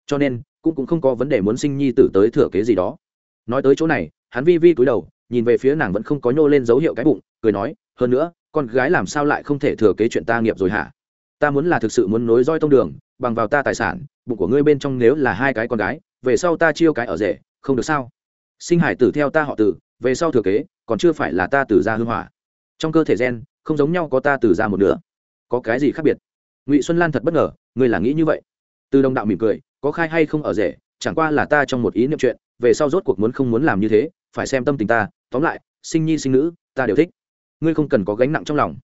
Cho nên, cũng cũng không có vấn đề muốn sinh nhi tử tới thừa kế gì đó. Nói tới chỗ này, hắn vi vi cúi đầu, nhìn về phía nàng vẫn không có nhô lên dấu hiệu cái bụng, cười nói, hơn nữa, con gái làm sao lại không thể thừa kế chuyện ta nghiệp rồi hả? Ta muốn là thực sự muốn nối roi tông đường, bằng vào ta tài sản, bụng của ngươi bên trong nếu là hai cái con gái, về sau ta chiêu cái ở rể, không được sao? Sinh hải tử theo ta họ tử, về sau thừa kế, còn chưa phải là ta tử ra hư hỏa. Trong cơ thể gen không giống nhau có ta từ ra một nửa. Có cái gì khác biệt? Ngụy xuân lan thật bất ngờ, ngươi là nghĩ như vậy? Từ đồng đạo mỉm cười, có khai hay không ở rể, chẳng qua là ta trong một ý niệm chuyện, về sau rốt cuộc muốn không muốn làm như thế, phải xem tâm tình ta, tóm lại, sinh nhi sinh nữ, ta đều thích. Ngươi không cần có gánh nặng trong lòng.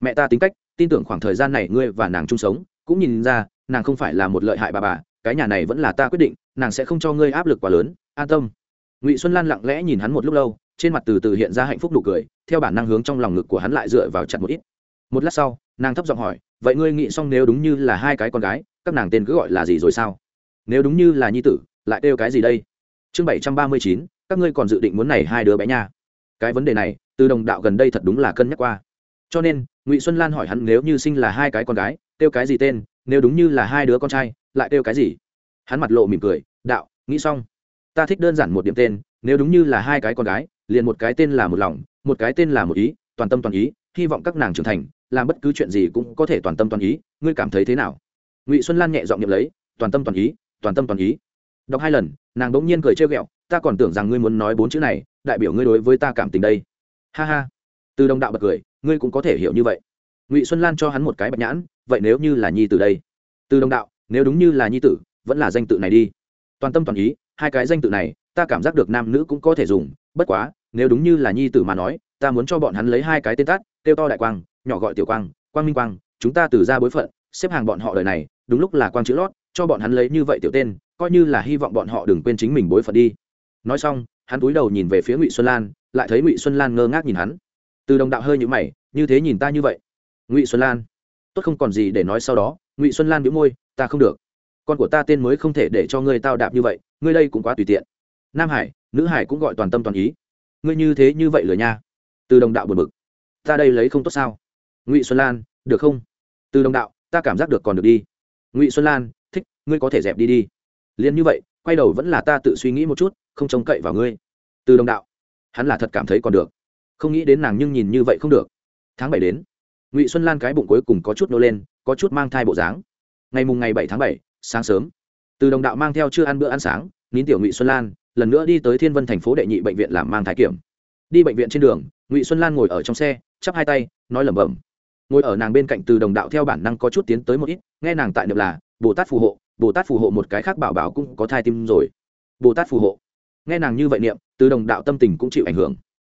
Mẹ ta tính cách, tin tưởng khoảng thời gian này ngươi và nàng chung sống, cũng nhìn ra, nàng không phải là một lợi hại bà bà, cái nhà này vẫn là ta quyết định, nàng sẽ không cho ngươi áp lực quá lớn, an tâm. Ngụy xuân lan lặng lẽ nhìn hắn một lúc lâu trên mặt từ từ hiện ra hạnh phúc nụ cười, theo bản năng hướng trong lòng ngực của hắn lại dựa vào chặt một ít. Một lát sau, nàng thấp giọng hỏi, vậy ngươi nghĩ xong nếu đúng như là hai cái con gái, các nàng tên cứ gọi là gì rồi sao? Nếu đúng như là nhi tử, lại kêu cái gì đây? Chương bảy trăm ba mươi chín, các ngươi còn dự định muốn này hai đứa bé nha? Cái vấn đề này, từ đồng đạo gần đây thật đúng là cân nhắc qua. Cho nên, ngụy xuân lan hỏi hắn nếu như sinh là hai cái con gái, kêu cái gì tên, nếu đúng như là hai đứa con trai, lại kêu cái gì? Hắn mặt lộ mỉm cười, đạo, nghĩ xong. Ta thích đơn giản một điểm tên, nếu đúng như là hai cái con gái liền một cái tên là một lòng, một cái tên là một ý, toàn tâm toàn ý, hy vọng các nàng trưởng thành, làm bất cứ chuyện gì cũng có thể toàn tâm toàn ý, ngươi cảm thấy thế nào? Ngụy xuân lan nhẹ giọng nhậm lấy, toàn tâm toàn ý, toàn tâm toàn ý. Đọc hai lần, nàng đ ỗ n g nhiên cười trêu ghẹo, ta còn tưởng rằng ngươi muốn nói bốn chữ này, đại biểu ngươi đối với ta cảm tình đây. Ha ha. Từ đồng đạo bật cười, ngươi cũng có thể hiểu như vậy. Ngụy xuân lan cho hắn một cái bạch nhãn, vậy nếu như là nhi tử đây? Từ đồng đạo, nếu đúng như là nhi tử, vẫn là danh tự này đi. Toàn tâm toàn ý, hai cái danh tự này, ta cảm giác được nam nữ cũng có thể dùng, bất quá nếu đúng như là nhi tử mà nói, ta muốn cho bọn hắn lấy hai cái tên tắt, kêu to đại quang, nhỏ gọi tiểu quang quang minh quang, chúng ta từ ra bối phận, xếp hàng bọn họ đời này, đúng lúc là quang chữ lót, cho bọn hắn lấy như vậy tiểu tên, coi như là hy vọng bọn họ đừng quên chính mình bối phận đi. Nói xong, hắn cúi đầu nhìn về phía ngụy xuân lan, lại thấy ngụy xuân lan ngơ ngác nhìn hắn. Từ đồng đạo hơi nhũ mày, như thế nhìn ta như vậy. Ngụy xuân lan, tốt không còn gì để nói sau đó, ngụy xuân lan bĩu môi, ta không được. Con của ta tên mới không thể để cho ngươi tao đạp như vậy, ngươi đây cũng quá tùy tiện. Nam hải, nữ hải cũng gọi toàn tâm toàn ý ngươi như thế như vậy lừa nha. Từ đồng đạo buồn bực. Ta đây lấy không tốt sao? Ngụy xuân lan, được không? Từ đồng đạo, ta cảm giác được còn được đi. Ngụy xuân lan, thích, ngươi có thể dẹp đi đi. Liền như vậy, quay đầu vẫn là ta tự suy nghĩ một chút, không trông cậy vào ngươi. Từ đồng đạo. Hắn là thật cảm thấy còn được. Không nghĩ đến nàng nhưng nhìn như vậy không được. Tháng bảy đến. Ngụy xuân lan cái bụng cuối cùng có chút nô lên, có chút mang thai bộ dáng. Ngày mùng ngày bảy tháng bảy, sáng sớm. Từ đồng đạo mang theo chưa ăn bữa ăn sáng, nín tiểu ngụy xuân lan lần nữa đi tới thiên vân thành phố đệ nhị bệnh viện làm mang thái kiểm. Đi bệnh viện trên đường, ngụy xuân lan ngồi ở trong xe, chắp hai tay, nói lẩm bẩm. Ngồi ở nàng bên cạnh từ đồng đạo theo bản năng có chút tiến tới một ít, nghe nàng tại niệm là, bồ tát phù hộ, bồ tát phù hộ một cái khác bảo bảo cũng có thai tim rồi. Bồ tát phù hộ. Nghe nàng như vậy niệm, từ đồng đạo tâm tình cũng chịu ảnh hưởng.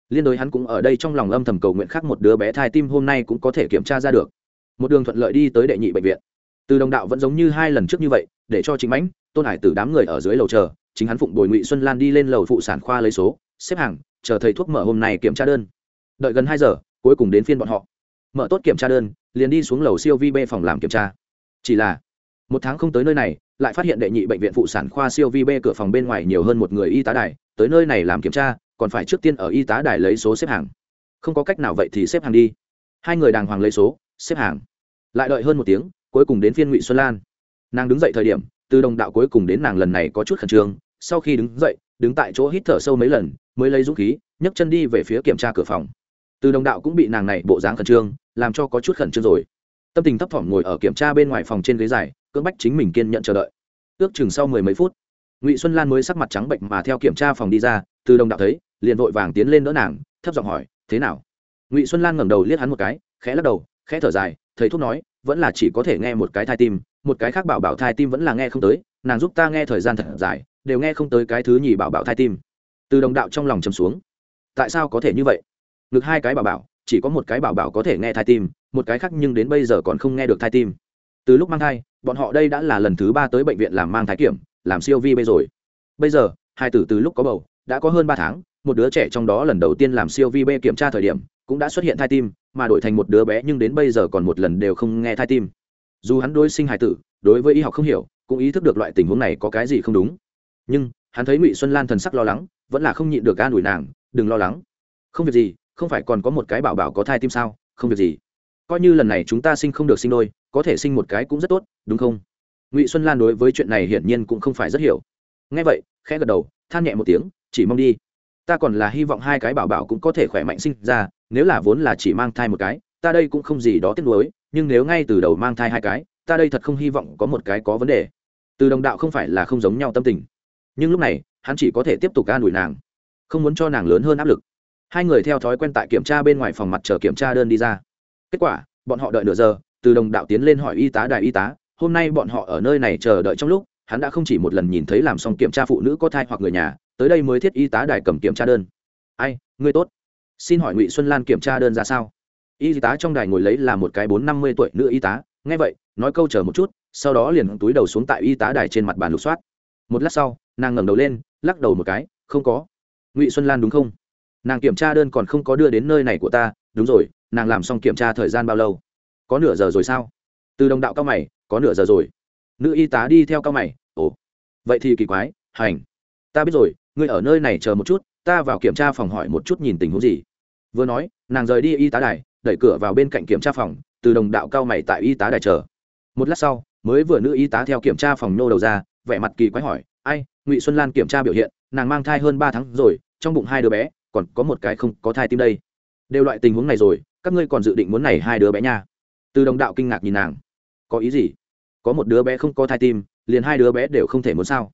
Liên đối hắn cũng ở đây trong lòng âm thầm cầu nguyện khác một đứa bé thai tim hôm nay cũng có thể kiểm tra ra được. Một đường thuận lợi đi tới đệ nhị bệnh viện. Từ đồng đạo vẫn giống như hai lần trước như vậy, để cho chính mãnh, tôn hải từ đám người ở dưới lầu chờ chính hắn phụng bồi ngụy xuân lan đi lên lầu phụ sản khoa lấy số, xếp hàng, chờ thầy thuốc mở hôm nay kiểm tra đơn. Đợi gần hai giờ, cuối cùng đến phiên bọn họ. Mở tốt kiểm tra đơn, liền đi xuống lầu siêu vi b phòng làm kiểm tra. Chỉ là, một tháng không tới nơi này, lại phát hiện đệ nhị bệnh viện phụ sản khoa siêu vi b cửa phòng bên ngoài nhiều hơn một người y tá đài, tới nơi này làm kiểm tra, còn phải trước tiên ở y tá đài lấy số xếp hàng. Không có cách nào vậy thì xếp hàng đi. Hai người đàng hoàng lấy số, xếp hàng. Lại đợi hơn một tiếng, cuối cùng đến phiên ngụy xuân lan. Nàng đứng dậy thời điểm, từ đồng đạo cuối cùng đến nàng lần này có chút khẩn trương sau khi đứng dậy, đứng tại chỗ hít thở sâu mấy lần, mới lấy dũng khí, nhấc chân đi về phía kiểm tra cửa phòng. Từ đồng đạo cũng bị nàng này bộ dáng khẩn trương, làm cho có chút khẩn trương rồi. Tâm tình thấp thỏm ngồi ở kiểm tra bên ngoài phòng trên ghế dài, cưỡng bách chính mình kiên nhận chờ đợi. Ước chừng sau mười mấy phút, ngụy xuân lan mới sắc mặt trắng bệnh mà theo kiểm tra phòng đi ra, từ đồng đạo thấy, liền vội vàng tiến lên đỡ nàng, thấp giọng hỏi, thế nào? Ngụy xuân lan ngẩng đầu liếc hắn một cái, khẽ lắc đầu, khẽ thở dài, thầy thuốc nói, vẫn là chỉ có thể nghe một cái thai tim, một cái khác bảo bảo thai tim vẫn là nghe không tới nàng giúp ta nghe thời gian thật dài, đều nghe không tới cái thứ nhì bảo bảo thai tim. Từ đồng đạo trong lòng chầm xuống. Tại sao có thể như vậy? Ngực hai cái bảo bảo, chỉ có một cái bảo bảo có thể nghe thai tim, một cái khác nhưng đến bây giờ còn không nghe được thai tim. Từ lúc mang thai, bọn họ đây đã là lần thứ ba tới bệnh viện làm mang thai kiểm, làm siêu vi bây rồi. Bây giờ, hai tử từ lúc có bầu, đã có hơn ba tháng, một đứa trẻ trong đó lần đầu tiên làm siêu vi b kiểm tra thời điểm, cũng đã xuất hiện thai tim, mà đổi thành một đứa bé nhưng đến bây giờ còn một lần đều không nghe thai tim. Dù hắn đối sinh hài tử, đối với y học không hiểu cũng ý thức được loại tình huống này có cái gì không đúng. Nhưng, hắn thấy ngụy xuân lan thần sắc lo lắng, vẫn là không nhịn được an ủi nàng, đừng lo lắng. Không việc gì, không phải còn có một cái bảo bảo có thai tim sao? Không việc gì. Coi như lần này chúng ta sinh không được sinh đôi, có thể sinh một cái cũng rất tốt, đúng không? Ngụy xuân lan đối với chuyện này hiển nhiên cũng không phải rất hiểu. Ngay vậy, khẽ gật đầu, than nhẹ một tiếng, chỉ mong đi. Ta còn là hy vọng hai cái bảo bảo cũng có thể khỏe mạnh sinh ra, nếu là vốn là chỉ mang thai một cái, ta đây cũng không gì đó tiếc nuối, nhưng nếu ngay từ đầu mang thai hai cái, ta đây thật không hy vọng có một cái có vấn đề từ đồng đạo không phải là không giống nhau tâm tình. Nhưng lúc này, hắn chỉ có thể tiếp tục ca đuổi nàng. Không muốn cho nàng lớn hơn áp lực. Hai người theo thói quen tại kiểm tra bên ngoài phòng mặt chờ kiểm tra đơn đi ra. Kết quả, bọn họ đợi nửa giờ, từ đồng đạo tiến lên hỏi y tá đại y tá, hôm nay bọn họ ở nơi này chờ đợi trong lúc? Hắn đã không chỉ một lần nhìn thấy làm xong kiểm tra phụ nữ có thai hoặc người nhà, tới đây mới thiết y tá đài cầm kiểm tra đơn. Ai, ngươi tốt. Xin hỏi ngụy xuân lan kiểm tra đơn ra sao? Y tá trong đài ngồi lấy là một cái bốn năm mươi tuổi nữ y tá. Nghe vậy, nói câu chờ một chút sau đó liền túi đầu xuống tại y tá đài trên mặt bàn lục soát. Một lát sau, nàng ngẩng đầu lên, lắc đầu một cái, không có. Ngụy xuân lan đúng không? Nàng kiểm tra đơn còn không có đưa đến nơi này của ta, đúng rồi, nàng làm xong kiểm tra thời gian bao lâu? Có nửa giờ rồi sao? Từ đồng đạo cao mày, có nửa giờ rồi. Nữ y tá đi theo cao mày, ồ, vậy thì kỳ quái, hành. Ta biết rồi, ngươi ở nơi này chờ một chút, ta vào kiểm tra phòng hỏi một chút nhìn tình huống gì. Vừa nói, nàng rời đi y tá đài, đẩy cửa vào bên cạnh kiểm tra phòng, từ đồng đạo cao mày tại y tá đài chờ. Một lát sau mới vừa nữ y tá theo kiểm tra phòng nô đầu ra, vẻ mặt kỳ quái hỏi, ai, ngụy xuân lan kiểm tra biểu hiện, nàng mang thai hơn ba tháng rồi, trong bụng hai đứa bé, còn có một cái không có thai tim đây. Đều loại tình huống này rồi, các ngươi còn dự định muốn này hai đứa bé nha. Từ đồng đạo kinh ngạc nhìn nàng. Có ý gì? Có một đứa bé không có thai tim, liền hai đứa bé đều không thể muốn sao?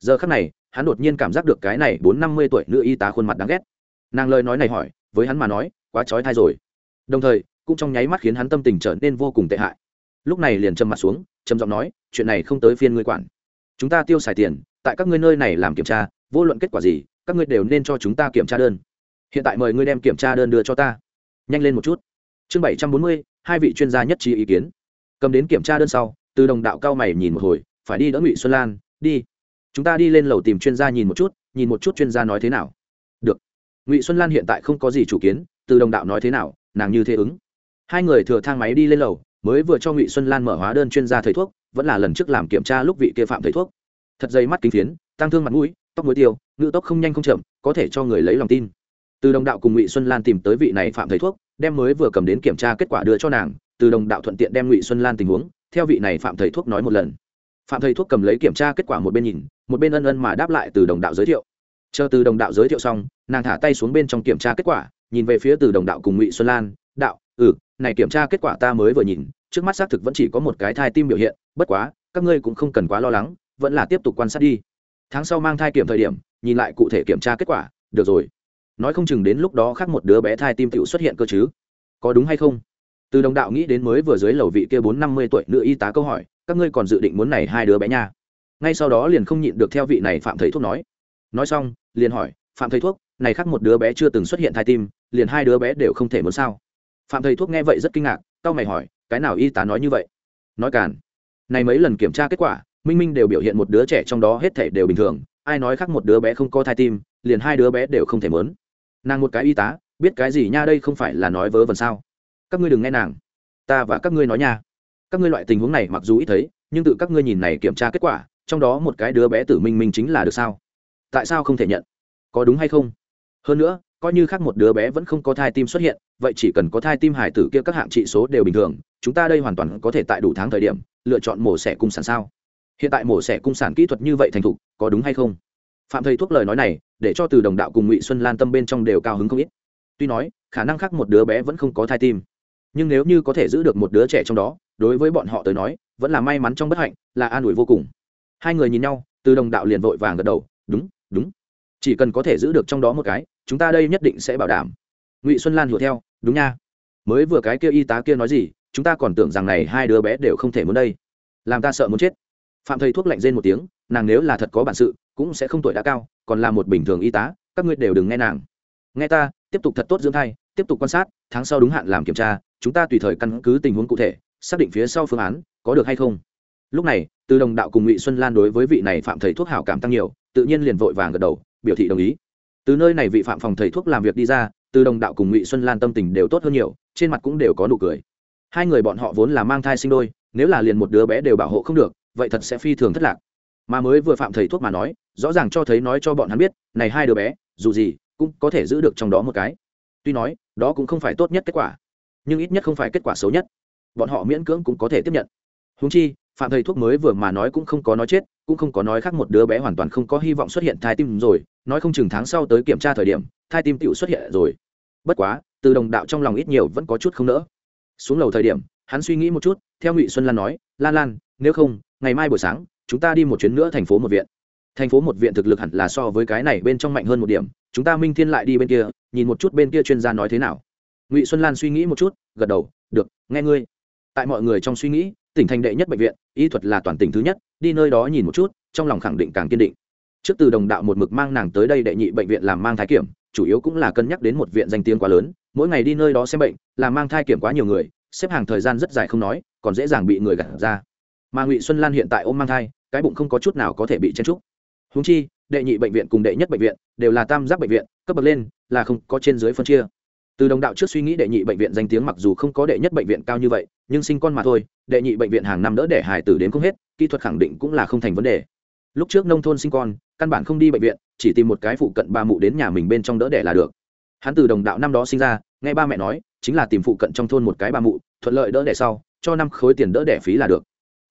Giờ khắc này, hắn đột nhiên cảm giác được cái này bốn năm mươi tuổi nữ y tá khuôn mặt đáng ghét. Nàng lời nói này hỏi, với hắn mà nói, quá trói thai rồi. Đồng thời, cũng trong nháy mắt khiến hắn tâm tình trở nên vô cùng tệ hại. Lúc này liền trầm mặt xuống trầm giọng nói, chuyện này không tới phiên ngươi quản. Chúng ta tiêu xài tiền, tại các ngươi nơi này làm kiểm tra, vô luận kết quả gì, các ngươi đều nên cho chúng ta kiểm tra đơn. Hiện tại mời ngươi đem kiểm tra đơn đưa cho ta. Nhanh lên một chút. Chương bảy trăm bốn mươi, hai vị chuyên gia nhất trí ý kiến. Cầm đến kiểm tra đơn sau, từ đồng đạo cao mày nhìn một hồi, phải đi đỡ ngụy xuân lan, đi. Chúng ta đi lên lầu tìm chuyên gia nhìn một chút, nhìn một chút chuyên gia nói thế nào. Được. Ngụy xuân lan hiện tại không có gì chủ kiến, từ đồng đạo nói thế nào, nàng như thế ứng. Hai người thừa thang máy đi lên lầu mới vừa cho ngụy xuân lan mở hóa đơn chuyên gia thầy thuốc, vẫn là lần trước làm kiểm tra lúc vị kia phạm thầy thuốc. Thật dây mắt kính phiến, tăng thương mặt mũi, tóc muối tiêu ngự tốc không nhanh không chậm, có thể cho người lấy lòng tin. Từ đồng đạo cùng ngụy xuân lan tìm tới vị này phạm thầy thuốc, đem mới vừa cầm đến kiểm tra kết quả đưa cho nàng, từ đồng đạo thuận tiện đem ngụy xuân lan tình huống, theo vị này phạm thầy thuốc nói một lần. Phạm thầy thuốc cầm lấy kiểm tra kết quả một bên nhìn, một bên ân ân mà đáp lại từ đồng đạo giới thiệu. Chờ từ đồng đạo giới thiệu xong, nàng thả tay xuống bên trong kiểm tra kết quả, nhìn về phía từ đồng đạo cùng ngụy xuân lan, đạo ừ này kiểm tra kết quả ta mới vừa nhìn trước mắt xác thực vẫn chỉ có một cái thai tim biểu hiện, bất quá, các ngươi cũng không cần quá lo lắng, vẫn là tiếp tục quan sát đi. Tháng sau mang thai kiểm thời điểm, nhìn lại cụ thể kiểm tra kết quả, được rồi. Nói không chừng đến lúc đó khác một đứa bé thai tim tựu xuất hiện cơ chứ. Có đúng hay không? Từ đồng đạo nghĩ đến mới vừa dưới lầu vị kia bốn năm mươi tuổi nữ y tá câu hỏi, các ngươi còn dự định muốn này hai đứa bé nha? Ngay sau đó liền không nhịn được theo vị này phạm thầy thuốc nói. Nói xong, liền hỏi, phạm thầy thuốc, này khác một đứa bé chưa từng xuất hiện thai tim, liền hai đứa bé đều không thể muốn sao? Phạm thầy thuốc nghe vậy rất kinh ngạc tao mày hỏi cái nào y tá nói như vậy? Nói càn. Này mấy lần kiểm tra kết quả, minh minh đều biểu hiện một đứa trẻ trong đó hết thể đều bình thường, ai nói khác một đứa bé không có thai tim, liền hai đứa bé đều không thể mớn. Nàng một cái y tá, biết cái gì nha đây không phải là nói vớ vẩn sao? Các ngươi đừng nghe nàng. Ta và các ngươi nói nha. Các ngươi loại tình huống này mặc dù ít thấy, nhưng tự các ngươi nhìn này kiểm tra kết quả, trong đó một cái đứa bé tử minh minh chính là được sao? Tại sao không thể nhận? Có đúng hay không? Hơn nữa coi như khác một đứa bé vẫn không có thai tim xuất hiện, vậy chỉ cần có thai tim hải tử kia các hạng trị số đều bình thường, chúng ta đây hoàn toàn có thể tại đủ tháng thời điểm, lựa chọn mổ xẻ cung sản sao? Hiện tại mổ xẻ cung sản kỹ thuật như vậy thành thục, có đúng hay không? Phạm thầy thuốc lời nói này, để cho từ đồng đạo cùng ngụy xuân lan tâm bên trong đều cao hứng không ít. Tuy nói, khả năng khác một đứa bé vẫn không có thai tim, nhưng nếu như có thể giữ được một đứa trẻ trong đó, đối với bọn họ tới nói, vẫn là may mắn trong bất hạnh, là an ủi vô cùng. Hai người nhìn nhau, từ đồng đạo liền vội vàng gật đầu đúng đúng chỉ cần có thể giữ được trong đó một cái, chúng ta đây nhất định sẽ bảo đảm. Ngụy xuân lan hùa theo, đúng nha. Mới vừa cái kia y tá kia nói gì, chúng ta còn tưởng rằng này hai đứa bé đều không thể muốn đây. Làm ta sợ muốn chết. Phạm thầy thuốc lạnh rên một tiếng, nàng nếu là thật có bản sự, cũng sẽ không tuổi đã cao, còn là một bình thường y tá, các ngươi đều đừng nghe nàng. Nghe ta, tiếp tục thật tốt dưỡng thai, tiếp tục quan sát, tháng sau đúng hạn làm kiểm tra, chúng ta tùy thời căn cứ tình huống cụ thể, xác định phía sau phương án, có được hay không. Lúc này, từ đồng đạo cùng ngụy xuân lan đối với vị này phạm thầy thuốc hảo cảm tăng nhiều, tự nhiên liền vội vàng gật đầu biểu thị đồng ý. Từ nơi này vị phạm phòng thầy thuốc làm việc đi ra, từ đồng đạo cùng ngụy xuân lan tâm tình đều tốt hơn nhiều, trên mặt cũng đều có nụ cười. Hai người bọn họ vốn là mang thai sinh đôi, nếu là liền một đứa bé đều bảo hộ không được, vậy thật sẽ phi thường thất lạc. Mà mới vừa phạm thầy thuốc mà nói, rõ ràng cho thấy nói cho bọn hắn biết, này hai đứa bé, dù gì, cũng có thể giữ được trong đó một cái. Tuy nói, đó cũng không phải tốt nhất kết quả, nhưng ít nhất không phải kết quả xấu nhất. Bọn họ miễn cưỡng cũng có thể tiếp nhận. Húng chi phạm thầy thuốc mới vừa mà nói cũng không có nói chết, cũng không có nói khác một đứa bé hoàn toàn không có hy vọng xuất hiện thai tim rồi, nói không chừng tháng sau tới kiểm tra thời điểm, thai tim tựu xuất hiện rồi. Bất quá, từ đồng đạo trong lòng ít nhiều vẫn có chút không nỡ. Xuống lầu thời điểm, hắn suy nghĩ một chút, theo ngụy xuân lan nói, lan lan, nếu không, ngày mai buổi sáng, chúng ta đi một chuyến nữa thành phố một viện. Thành phố một viện thực lực hẳn là so với cái này bên trong mạnh hơn một điểm, chúng ta minh thiên lại đi bên kia, nhìn một chút bên kia chuyên gia nói thế nào. Ngụy xuân lan suy nghĩ một chút, gật đầu, được, nghe ngươi. Tại mọi người trong suy nghĩ tỉnh thành đệ nhất bệnh viện, y thuật là toàn tỉnh thứ nhất, đi nơi đó nhìn một chút, trong lòng khẳng định càng kiên định. Trước từ đồng đạo một mực mang nàng tới đây đệ nhị bệnh viện làm mang thai kiểm, chủ yếu cũng là cân nhắc đến một viện danh tiếng quá lớn, mỗi ngày đi nơi đó xem bệnh làm mang thai kiểm quá nhiều người, xếp hàng thời gian rất dài không nói, còn dễ dàng bị người gạt ra. Mà ngụy xuân lan hiện tại ôm mang thai, cái bụng không có chút nào có thể bị chen trúc. Húng chi, đệ nhị bệnh viện cùng đệ nhất bệnh viện đều là tam giác bệnh viện, cấp bậc lên, là không có trên dưới phân chia từ đồng đạo trước suy nghĩ đệ nhị bệnh viện danh tiếng mặc dù không có đệ nhất bệnh viện cao như vậy, nhưng sinh con mà thôi, đệ nhị bệnh viện hàng năm đỡ để hải tử đến không hết, kỹ thuật khẳng định cũng là không thành vấn đề. Lúc trước nông thôn sinh con, căn bản không đi bệnh viện, chỉ tìm một cái phụ cận ba mụ đến nhà mình bên trong đỡ đẻ là được. Hắn từ đồng đạo năm đó sinh ra, nghe ba mẹ nói, chính là tìm phụ cận trong thôn một cái ba mụ, thuận lợi đỡ đẻ sau, cho năm khối tiền đỡ đẻ phí là được.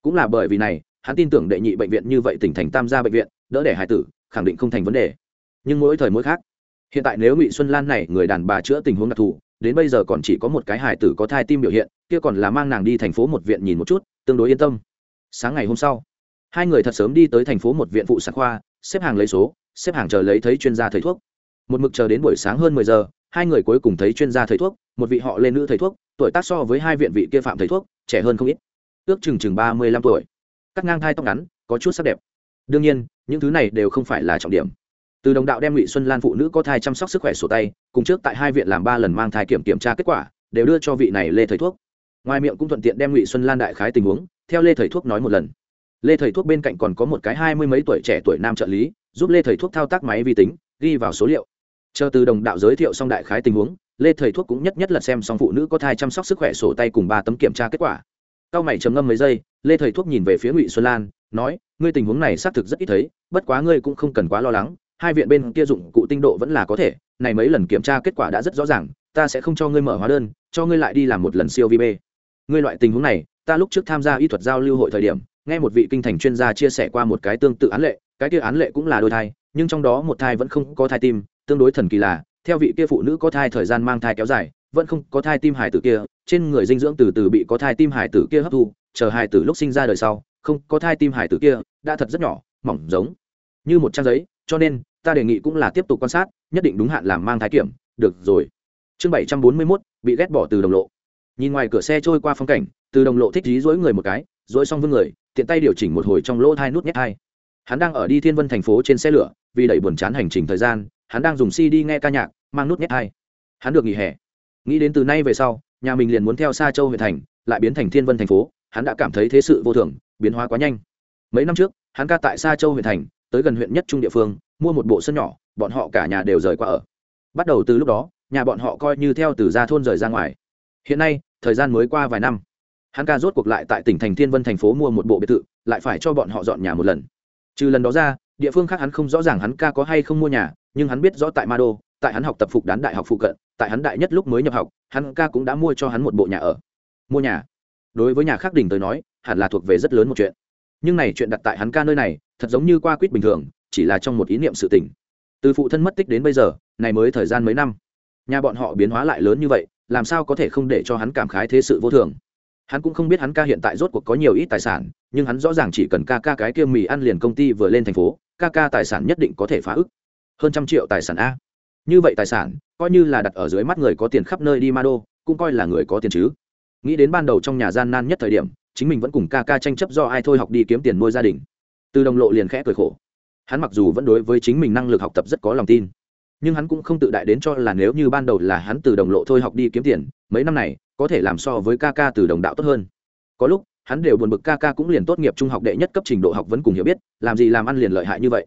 Cũng là bởi vì này, hắn tin tưởng đệ nhị bệnh viện như vậy tỉnh thành tam gia bệnh viện, đỡ đẻ hải tử, khẳng định không thành vấn đề. Nhưng mỗi thời mỗi khác hiện tại nếu ngụy xuân lan này người đàn bà chữa tình huống đặc thù, đến bây giờ còn chỉ có một cái hài tử có thai tim biểu hiện, kia còn là mang nàng đi thành phố một viện nhìn một chút, tương đối yên tâm. Sáng ngày hôm sau, hai người thật sớm đi tới thành phố một viện phụ sản khoa, xếp hàng lấy số, xếp hàng chờ lấy thấy chuyên gia thầy thuốc. Một mực chờ đến buổi sáng hơn mười giờ, hai người cuối cùng thấy chuyên gia thầy thuốc, một vị họ lên nữ thầy thuốc, tuổi tác so với hai viện vị kia phạm thầy thuốc, trẻ hơn không ít, ước chừng chừng ba mươi lăm tuổi. Cắt ngang thai tóc ngắn, có chút sắc đẹp. Đương nhiên, những thứ này đều không phải là trọng điểm từ đồng đạo đem ngụy xuân lan phụ nữ có thai chăm sóc sức khỏe sổ tay, cùng trước tại hai viện làm ba lần mang thai kiểm kiểm tra kết quả, đều đưa cho vị này lê thầy thuốc. Ngoài miệng cũng thuận tiện đem ngụy xuân lan đại khái tình huống, theo lê thầy thuốc nói một lần. Lê thầy thuốc bên cạnh còn có một cái hai mươi mấy tuổi trẻ tuổi nam trợ lý, giúp lê thầy thuốc thao tác máy vi tính, ghi vào số liệu. Chờ từ đồng đạo giới thiệu xong đại khái tình huống, lê thầy thuốc cũng nhất nhất là xem xong phụ nữ có thai chăm sóc sức khỏe sổ tay cùng ba tấm kiểm tra kết quả. Cao mày trầm ngâm mấy giây, lê thầy thuốc nhìn về phía ngụy xuân lan, nói, ngươi tình huống này xác thực rất ít thấy, bất quá ngươi cũng không cần quá lo lắng hai viện bên kia dụng cụ tinh độ vẫn là có thể, này mấy lần kiểm tra kết quả đã rất rõ ràng, ta sẽ không cho ngươi mở hóa đơn, cho ngươi lại đi làm một lần siêu vi b ngươi loại tình huống này, ta lúc trước tham gia y thuật giao lưu hội thời điểm, nghe một vị kinh thành chuyên gia chia sẻ qua một cái tương tự án lệ, cái kia án lệ cũng là đôi thai, nhưng trong đó một thai vẫn không có thai tim, tương đối thần kỳ là, theo vị kia phụ nữ có thai thời gian mang thai kéo dài, vẫn không có thai tim hải tử kia, trên người dinh dưỡng từ từ bị có thai tim hải tử kia hấp thu, chờ hải tử lúc sinh ra đời sau, không có thai tim hải tử kia, đã thật rất nhỏ, mỏng giống như một trang giấy cho nên, ta đề nghị cũng là tiếp tục quan sát, nhất định đúng hạn làm mang thái kiểm. Được rồi. Chương bảy trăm bốn mươi mốt, bị ghét bỏ từ đồng lộ. Nhìn ngoài cửa xe trôi qua phong cảnh, từ đồng lộ thích dí dối người một cái, dối xong vương người, tiện tay điều chỉnh một hồi trong lỗ thai nút nhét hai. Hắn đang ở đi thiên vân thành phố trên xe lửa, vì đẩy buồn chán hành trình thời gian, hắn đang dùng cd nghe ca nhạc, mang nút nhét hai. Hắn được nghỉ hè. Nghĩ đến từ nay về sau, nhà mình liền muốn theo xa châu huyện thành, lại biến thành thiên vân thành phố, hắn đã cảm thấy thế sự vô thường, biến hóa quá nhanh. Mấy năm trước, hắn ca tại xa châu huyện thành tới gần huyện nhất trung địa phương, mua một bộ sân nhỏ, bọn họ cả nhà đều rời qua ở. Bắt đầu từ lúc đó, nhà bọn họ coi như theo từ ra thôn rời ra ngoài. Hiện nay, thời gian mới qua vài năm. Hắn ca rốt cuộc lại tại tỉnh thành thiên vân thành phố mua một bộ biệt thự, lại phải cho bọn họ dọn nhà một lần. Trừ lần đó ra, địa phương khác hắn không rõ ràng hắn ca có hay không mua nhà, nhưng hắn biết rõ tại ma đô tại hắn học tập phục đán đại học phụ cận, tại hắn đại nhất lúc mới nhập học, hắn ca cũng đã mua cho hắn một bộ nhà ở. Mua nhà. Đối với nhà khác đình tới nói, hẳn là thuộc về rất lớn một chuyện. Nhưng này chuyện đặt tại hắn ca nơi này thật giống như qua quýt bình thường, chỉ là trong một ý niệm sự tình. Từ phụ thân mất tích đến bây giờ, này mới thời gian mấy năm. Nhà bọn họ biến hóa lại lớn như vậy, làm sao có thể không để cho hắn cảm khái thế sự vô thường? Hắn cũng không biết hắn ca hiện tại rốt cuộc có nhiều ít tài sản, nhưng hắn rõ ràng chỉ cần ca ca cái kia mì ăn liền công ty vừa lên thành phố, ca ca tài sản nhất định có thể phá ức. Hơn trăm triệu tài sản a. Như vậy tài sản, coi như là đặt ở dưới mắt người có tiền khắp nơi đi ma đô cũng coi là người có tiền chứ. Nghĩ đến ban đầu trong nhà gian nan nhất thời điểm, chính mình vẫn cùng ca ca tranh chấp do ai thôi học đi kiếm tiền nuôi gia đình từ đồng lộ liền khẽ cười khổ. Hắn mặc dù vẫn đối với chính mình năng lực học tập rất có lòng tin, nhưng hắn cũng không tự đại đến cho là nếu như ban đầu là hắn từ đồng lộ thôi học đi kiếm tiền, mấy năm này, có thể làm so với ca ca từ đồng đạo tốt hơn. Có lúc, hắn đều buồn bực ca ca cũng liền tốt nghiệp trung học đệ nhất cấp trình độ học vẫn cùng hiểu biết, làm gì làm ăn liền lợi hại như vậy.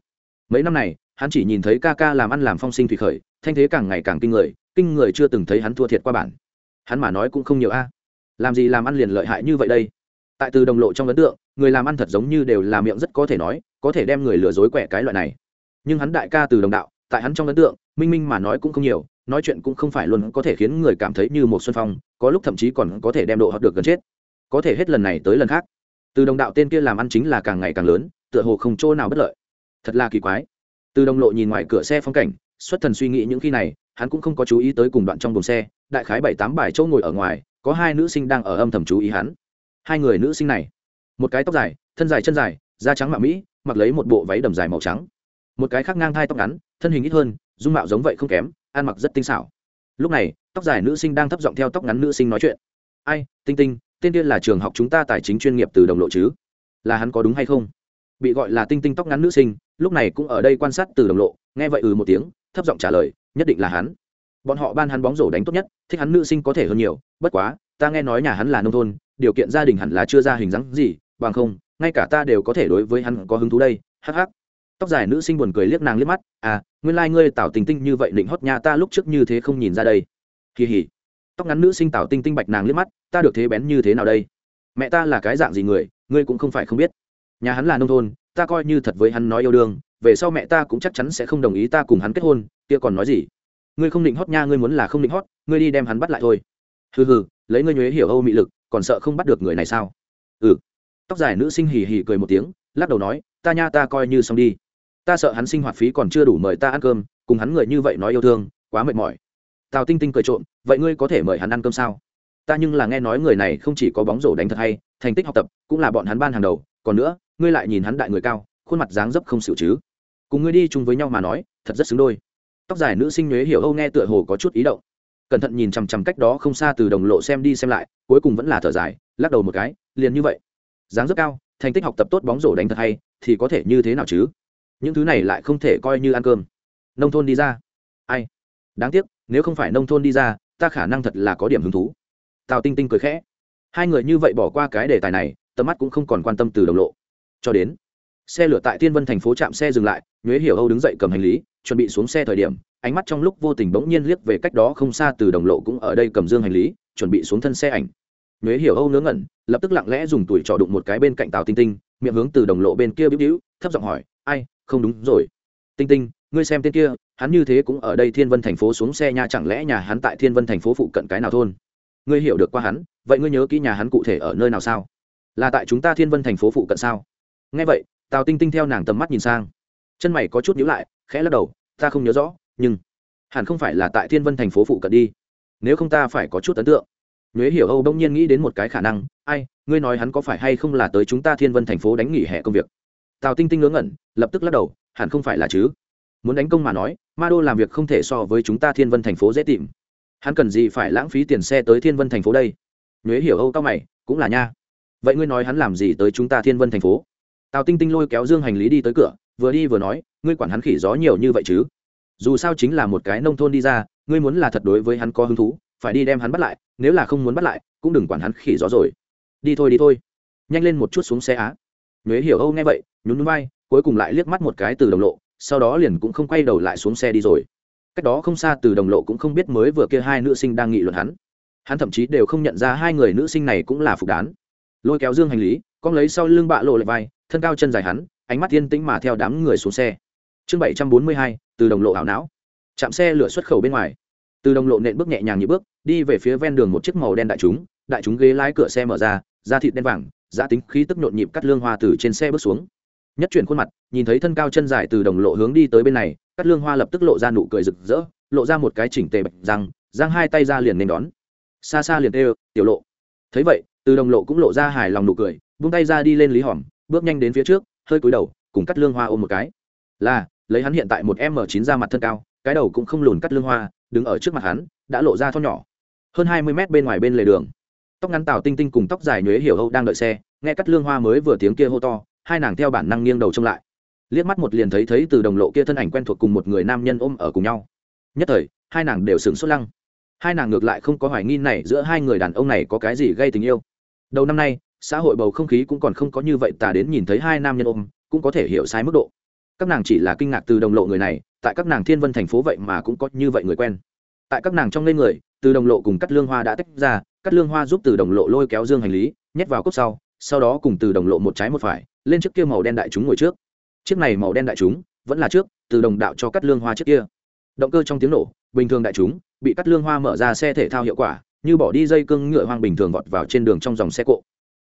Mấy năm này, hắn chỉ nhìn thấy ca ca làm ăn làm phong sinh thủy khởi, thanh thế càng ngày càng kinh người kinh người chưa từng thấy hắn thua thiệt qua bản. Hắn mà nói cũng không nhiều a. Làm gì làm ăn liền lợi hại như vậy đây? Tại từ đồng lộ trong ấn tượng, người làm ăn thật giống như đều là miệng rất có thể nói, có thể đem người lừa dối quẻ cái loại này. Nhưng hắn đại ca từ đồng đạo, tại hắn trong ấn tượng, minh minh mà nói cũng không nhiều, nói chuyện cũng không phải luôn có thể khiến người cảm thấy như một xuân phong, có lúc thậm chí còn có thể đem độ họ được gần chết. Có thể hết lần này tới lần khác. Từ đồng đạo tên kia làm ăn chính là càng ngày càng lớn, tựa hồ không chỗ nào bất lợi. Thật là kỳ quái. Từ đồng lộ nhìn ngoài cửa xe phong cảnh, xuất thần suy nghĩ những khi này, hắn cũng không có chú ý tới cùng đoạn trong buồng xe, đại khái bảy tám bài chỗ ngồi ở ngoài, có hai nữ sinh đang ở âm thầm chú ý hắn hai người nữ sinh này, một cái tóc dài, thân dài chân dài, da trắng mạ mỹ, mặc lấy một bộ váy đầm dài màu trắng. Một cái khác ngang thai tóc ngắn, thân hình ít hơn, dung mạo giống vậy không kém, ăn mặc rất tinh xảo. Lúc này, tóc dài nữ sinh đang thấp giọng theo tóc ngắn nữ sinh nói chuyện. Ai, tinh tinh, tên tiên là trường học chúng ta tài chính chuyên nghiệp từ đồng lộ chứ? Là hắn có đúng hay không? Bị gọi là tinh tinh tóc ngắn nữ sinh, lúc này cũng ở đây quan sát từ đồng lộ, nghe vậy ừ một tiếng, thấp giọng trả lời, nhất định là hắn. Bọn họ ban hắn bóng rổ đánh tốt nhất, thích hắn nữ sinh có thể hơn nhiều, bất quá, ta nghe nói nhà hắn là nông thôn điều kiện gia đình hẳn là chưa ra hình dáng gì, bằng không, ngay cả ta đều có thể đối với hắn có hứng thú đây, hắc hắc. Tóc dài nữ sinh buồn cười liếc nàng liếc mắt à nguyên lai、like、ngươi tảo tình tinh như vậy định hót nha ta lúc trước như thế không nhìn ra đây. Kỳ hỉ. Tóc ngắn nữ sinh tảo tinh tinh bạch nàng liếc mắt, ta được thế bén như thế nào đây? Mẹ ta là cái dạng gì người, ngươi cũng không phải không biết. Nhà hắn là nông thôn, ta coi như thật với hắn nói yêu đương, về sau mẹ ta cũng chắc chắn sẽ không đồng ý ta cùng hắn kết hôn, kia còn nói gì? Ngươi không định hót nha, ngươi muốn là không định hót, ngươi đi đem hắn bắt lại thôi. Hừ hừ, lấy ngươi nhuế hiểu âu mị lực còn sợ không bắt được người này sao? Ừ. Tóc dài nữ sinh hì hì cười một tiếng, lắc đầu nói, ta nha, ta coi như xong đi. Ta sợ hắn sinh hoạt phí còn chưa đủ mời ta ăn cơm, cùng hắn người như vậy nói yêu thương, quá mệt mỏi. Tào tinh tinh cười trộm, vậy ngươi có thể mời hắn ăn cơm sao? Ta nhưng là nghe nói người này không chỉ có bóng rổ đánh thật hay, thành tích học tập, cũng là bọn hắn ban hàng đầu, còn nữa, ngươi lại nhìn hắn đại người cao, khuôn mặt dáng dấp không xịu chứ. Cùng ngươi đi chung với nhau mà nói, thật rất xứng đôi. Tóc dài nữ sinh nhuế hiểu âu nghe tựa hồ có chút ý động cẩn thận nhìn chằm chằm cách đó không xa từ đồng lộ xem đi xem lại, cuối cùng vẫn là thở dài, lắc đầu một cái, liền như vậy. Dáng dấp cao, thành tích học tập tốt bóng rổ đánh thật hay, thì có thể như thế nào chứ? Những thứ này lại không thể coi như ăn cơm. Nông thôn đi ra. Ai? Đáng tiếc, nếu không phải nông thôn đi ra, ta khả năng thật là có điểm hứng thú. Tào tinh tinh cười khẽ. Hai người như vậy bỏ qua cái đề tài này, tầm mắt cũng không còn quan tâm từ đồng lộ. Cho đến, xe lửa tại tiên vân thành phố chạm xe dừng lại, nhuế hiểu âu đứng dậy cầm hành lý, chuẩn bị xuống xe thời điểm ánh mắt trong lúc vô tình bỗng nhiên liếc về cách đó không xa từ đồng lộ cũng ở đây cầm dương hành lý, chuẩn bị xuống thân xe ảnh. Nhuế hiểu âu ngớ ngẩn, lập tức lặng lẽ dùng tuổi trò đụng một cái bên cạnh tàu tinh tinh, miệng hướng từ đồng lộ bên kia bĩu bĩu, thấp giọng hỏi, ai, không đúng rồi. Tinh tinh, ngươi xem tên kia, hắn như thế cũng ở đây thiên vân thành phố xuống xe nha, chẳng lẽ nhà hắn tại thiên vân thành phố phụ cận cái nào thôn? Ngươi hiểu được qua hắn, vậy ngươi nhớ kỹ nhà hắn cụ thể ở nơi nào sao? Là tại chúng ta thiên vân thành phố phụ cận sao? Nghe vậy, tào tinh tinh theo nàng tầm mắt nhìn sang. Chân mày có chút nhíu lại, khẽ lắc đầu, ta không nhớ rõ nhưng hẳn không phải là tại thiên vân thành phố phụ cận đi. Nếu không ta phải có chút ấn tượng. Nhuế hiểu âu bỗng nhiên nghĩ đến một cái khả năng, ai, ngươi nói hắn có phải hay không là tới chúng ta thiên vân thành phố đánh nghỉ hè công việc? Tào tinh tinh ngớ ngẩn, lập tức lắc đầu, hẳn không phải là chứ. Muốn đánh công mà nói, ma đô làm việc không thể so với chúng ta thiên vân thành phố dễ tìm. Hắn cần gì phải lãng phí tiền xe tới thiên vân thành phố đây? Nhuế hiểu âu cao mày, cũng là nha. Vậy ngươi nói hắn làm gì tới chúng ta thiên vân thành phố? Tào tinh tinh lôi kéo dương hành lý đi tới cửa, vừa đi vừa nói, ngươi quản hắn khỉ gió nhiều như vậy chứ? Dù sao chính là một cái nông thôn đi ra, ngươi muốn là thật đối với hắn có hứng thú, phải đi đem hắn bắt lại, nếu là không muốn bắt lại, cũng đừng quản hắn khỉ gió rồi. Đi thôi đi thôi. Nhanh lên một chút xuống xe á. Nhuế hiểu âu nghe vậy, nhún núi bay cuối cùng lại liếc mắt một cái từ đồng lộ, sau đó liền cũng không quay đầu lại xuống xe đi rồi. Cách đó không xa từ đồng lộ cũng không biết mới vừa kia hai nữ sinh đang nghị luận hắn. Hắn thậm chí đều không nhận ra hai người nữ sinh này cũng là phục đán. Lôi kéo dương hành lý con lấy sau lưng bạ lộ lại vai, thân cao chân dài hắn, ánh mắt yên tĩnh mà theo đám người xuống xe chương bảy trăm bốn mươi hai, từ đồng lộ ảo não. Chạm xe lửa xuất khẩu bên ngoài. Từ đồng lộ nện bước nhẹ nhàng như bước, đi về phía ven đường một chiếc màu đen đại chúng. Đại chúng ghế lái cửa xe mở ra, da thịt đen vàng, giá tính khí tức nhộn nhịp cắt lương hoa từ trên xe bước xuống. Nhất chuyển khuôn mặt, nhìn thấy thân cao chân dài từ đồng lộ hướng đi tới bên này, cắt lương hoa lập tức lộ ra nụ cười rực rỡ, lộ ra một cái chỉnh tề bạch răng, giang hai tay ra liền nên đón. Xa xa liền kêu tiểu lộ. Thấy vậy, từ đồng lộ cũng lộ ra hài lòng nụ cười, buông tay ra đi lên lý hòm, bước nhanh đến phía trước, hơi cúi đầu, cùng cắt lương hoa ôm một cái. Là lấy hắn hiện tại một m chín ra mặt thân cao, cái đầu cũng không lùn cắt lương hoa, đứng ở trước mặt hắn, đã lộ ra thon nhỏ. Hơn hai mươi mét bên ngoài bên lề đường. Tóc ngắn tào tinh tinh cùng tóc dài nhuế hiểu âu đang đợi xe, nghe cắt lương hoa mới vừa tiếng kia hô to, hai nàng theo bản năng nghiêng đầu trông lại. Liếc mắt một liền thấy thấy từ đồng lộ kia thân ảnh quen thuộc cùng một người nam nhân ôm ở cùng nhau. Nhất thời, hai nàng đều sửng sốt lăng. Hai nàng ngược lại không có hoài nghi này giữa hai người đàn ông này có cái gì gây tình yêu. Đầu năm nay, xã hội bầu không khí cũng còn không có như vậy, tà đến nhìn thấy hai nam nhân ôm, cũng có thể hiểu sai mức độ các nàng chỉ là kinh ngạc từ đồng lộ người này, tại các nàng thiên vân thành phố vậy mà cũng có như vậy người quen. Tại các nàng trong lên người, từ đồng lộ cùng cắt lương hoa đã tách ra cắt lương hoa giúp từ đồng lộ lôi kéo dương hành lý, nhét vào cốc sau sau đó cùng từ đồng lộ một trái một phải, lên chiếc kia màu đen đại chúng ngồi trước. Chiếc này màu đen đại chúng, vẫn là trước, từ đồng đạo cho cắt lương hoa trước kia. Động cơ trong tiếng nổ, bình thường đại chúng, bị cắt lương hoa mở ra xe thể thao hiệu quả, như bỏ đi dây cưng ngựa hoang bình thường vọt vào trên đường trong dòng xe cộ.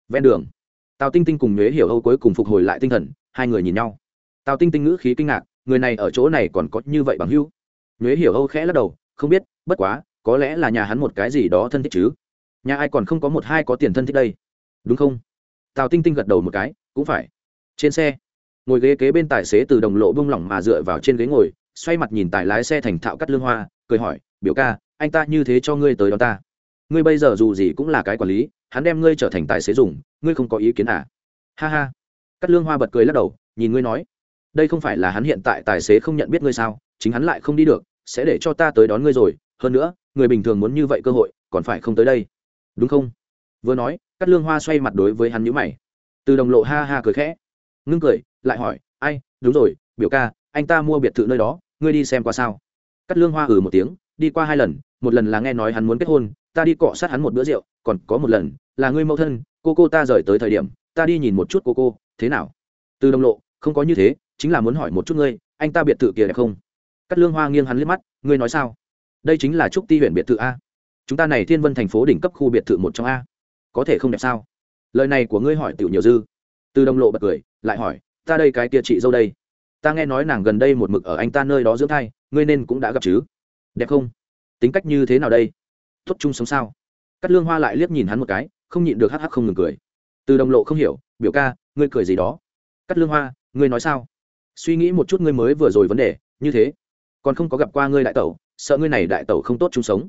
Ven đường, tào tinh tinh cùng nhuế hiểu âu cuối cùng phục hồi lại tinh thần, hai người nhìn nhau tào tinh tinh ngữ khí kinh ngạc, người này ở chỗ này còn có như vậy bằng hưu nhuế hiểu âu khẽ lắc đầu, không biết, bất quá, có lẽ là nhà hắn một cái gì đó thân thích chứ. Nhà ai còn không có một hai có tiền thân thích đây? Đúng không? Tào tinh tinh gật đầu một cái, cũng phải. Trên xe, ngồi ghế kế bên tài xế từ đồng lộ bông lỏng mà dựa vào trên ghế ngồi, xoay mặt nhìn tài lái xe thành thạo cắt lương hoa, cười hỏi, biểu ca, anh ta như thế cho ngươi tới đó ta. Ngươi bây giờ dù gì cũng là cái quản lý, hắn đem ngươi trở thành tài xế dùng, ngươi không có ý kiến à? Ha ha. Cắt lương hoa bật cười lắc đầu, nhìn ngươi nói đây không phải là hắn hiện tại tài xế không nhận biết ngươi sao, chính hắn lại không đi được, sẽ để cho ta tới đón ngươi rồi, hơn nữa, người bình thường muốn như vậy cơ hội, còn phải không tới đây. Đúng không? Vừa nói cắt lương hoa xoay mặt đối với hắn nhữ mày. Từ đồng lộ ha ha cười khẽ. Ngưng cười, lại hỏi, ai, đúng rồi, biểu ca, anh ta mua biệt thự nơi đó, ngươi đi xem qua sao? Cắt lương hoa ừ một tiếng, đi qua hai lần, một lần là nghe nói hắn muốn kết hôn, ta đi cọ sát hắn một bữa rượu, còn có một lần, là ngươi mẫu thân, cô cô ta rời tới thời điểm, ta đi nhìn một chút cô cô, thế nào? Từ đồng lộ không có như thế, chính là muốn hỏi một chút ngươi, anh ta biệt thự kia đẹp không? Cắt lương hoa nghiêng hắn liếc mắt, ngươi nói sao? Đây chính là trúc ti huyện biệt thự a. Chúng ta này thiên vân thành phố đỉnh cấp khu biệt thự một trong a. Có thể không đẹp sao? Lời này của ngươi hỏi tiểu nhiều dư. Từ đồng lộ bật cười, lại hỏi, ta đây cái kia chị dâu đây? Ta nghe nói nàng gần đây một mực ở anh ta nơi đó dưỡng thai, ngươi nên cũng đã gặp chứ? Đẹp không? Tính cách như thế nào đây? Tốt chung sống sao? Cắt lương hoa lại liếc nhìn hắn một cái, không nhịn được hắc hắc không ngừng cười. Từ đồng lộ không hiểu, biểu ca, ngươi cười gì đó? Cắt lương hoa ngươi nói sao? Suy nghĩ một chút ngươi mới vừa rồi vấn đề, như thế. Còn không có gặp qua ngươi đại tẩu, sợ ngươi này đại tẩu không tốt chung sống.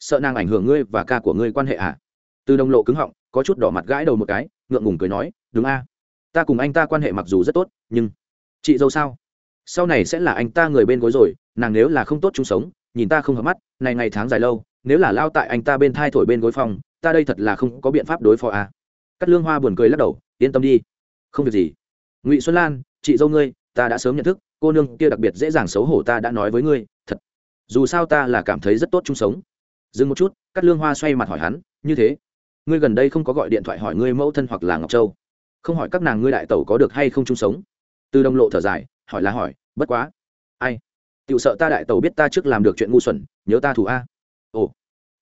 Sợ nàng ảnh hưởng ngươi và ca của ngươi quan hệ à? Từ đồng lộ cứng họng, có chút đỏ mặt gãi đầu một cái, ngượng ngùng cười nói, đúng a. Ta cùng anh ta quan hệ mặc dù rất tốt, nhưng chị dâu sao? Sau này sẽ là anh ta người bên gối rồi, nàng nếu là không tốt chung sống, nhìn ta không hợp mắt, này ngày tháng dài lâu, nếu là lao tại anh ta bên thai thổi bên gối phòng, ta đây thật là không có biện pháp đối phó à. cắt lương hoa buồn cười lắc đầu, yên tâm đi, không việc gì. Ngụy xuân lan chị dâu ngươi, ta đã sớm nhận thức, cô nương kia đặc biệt dễ dàng xấu hổ, ta đã nói với ngươi, thật. Dù sao ta là cảm thấy rất tốt chung sống. Dừng một chút cắt lương hoa xoay mặt hỏi hắn, như thế, ngươi gần đây không có gọi điện thoại hỏi ngươi mẫu thân hoặc là ngọc châu? Không hỏi các nàng ngươi đại tẩu có được hay không chung sống? Từ đồng lộ thở dài, hỏi là hỏi, bất quá. Ai? Tự sợ ta đại tẩu biết ta trước làm được chuyện ngu xuẩn, nhớ ta thủ a. Ồ.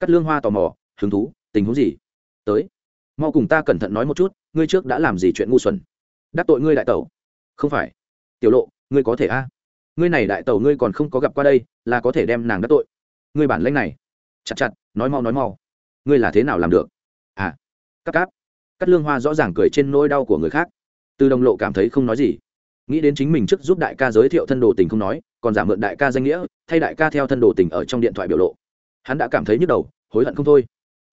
Cắt lương hoa tò mò, hứng thú, tình huống gì? Tới. Mau cùng ta cẩn thận nói một chút, ngươi trước đã làm gì chuyện ngu xuẩn? Đắc tội ngươi đại tẩu không phải. Tiểu lộ, ngươi có thể a. Ngươi này đại tàu ngươi còn không có gặp qua đây, là có thể đem nàng đắc tội. Ngươi bản lãnh này. Chặt chặt, nói mau nói mau. Ngươi là thế nào làm được? À cắt cáp. Cắt lương hoa rõ ràng cười trên nỗi đau của người khác. Từ đồng lộ cảm thấy không nói gì. Nghĩ đến chính mình trước giúp đại ca giới thiệu thân đồ tình không nói, còn giả mượn đại ca danh nghĩa, thay đại ca theo thân đồ tình ở trong điện thoại biểu lộ. Hắn đã cảm thấy nhức đầu, hối hận không thôi.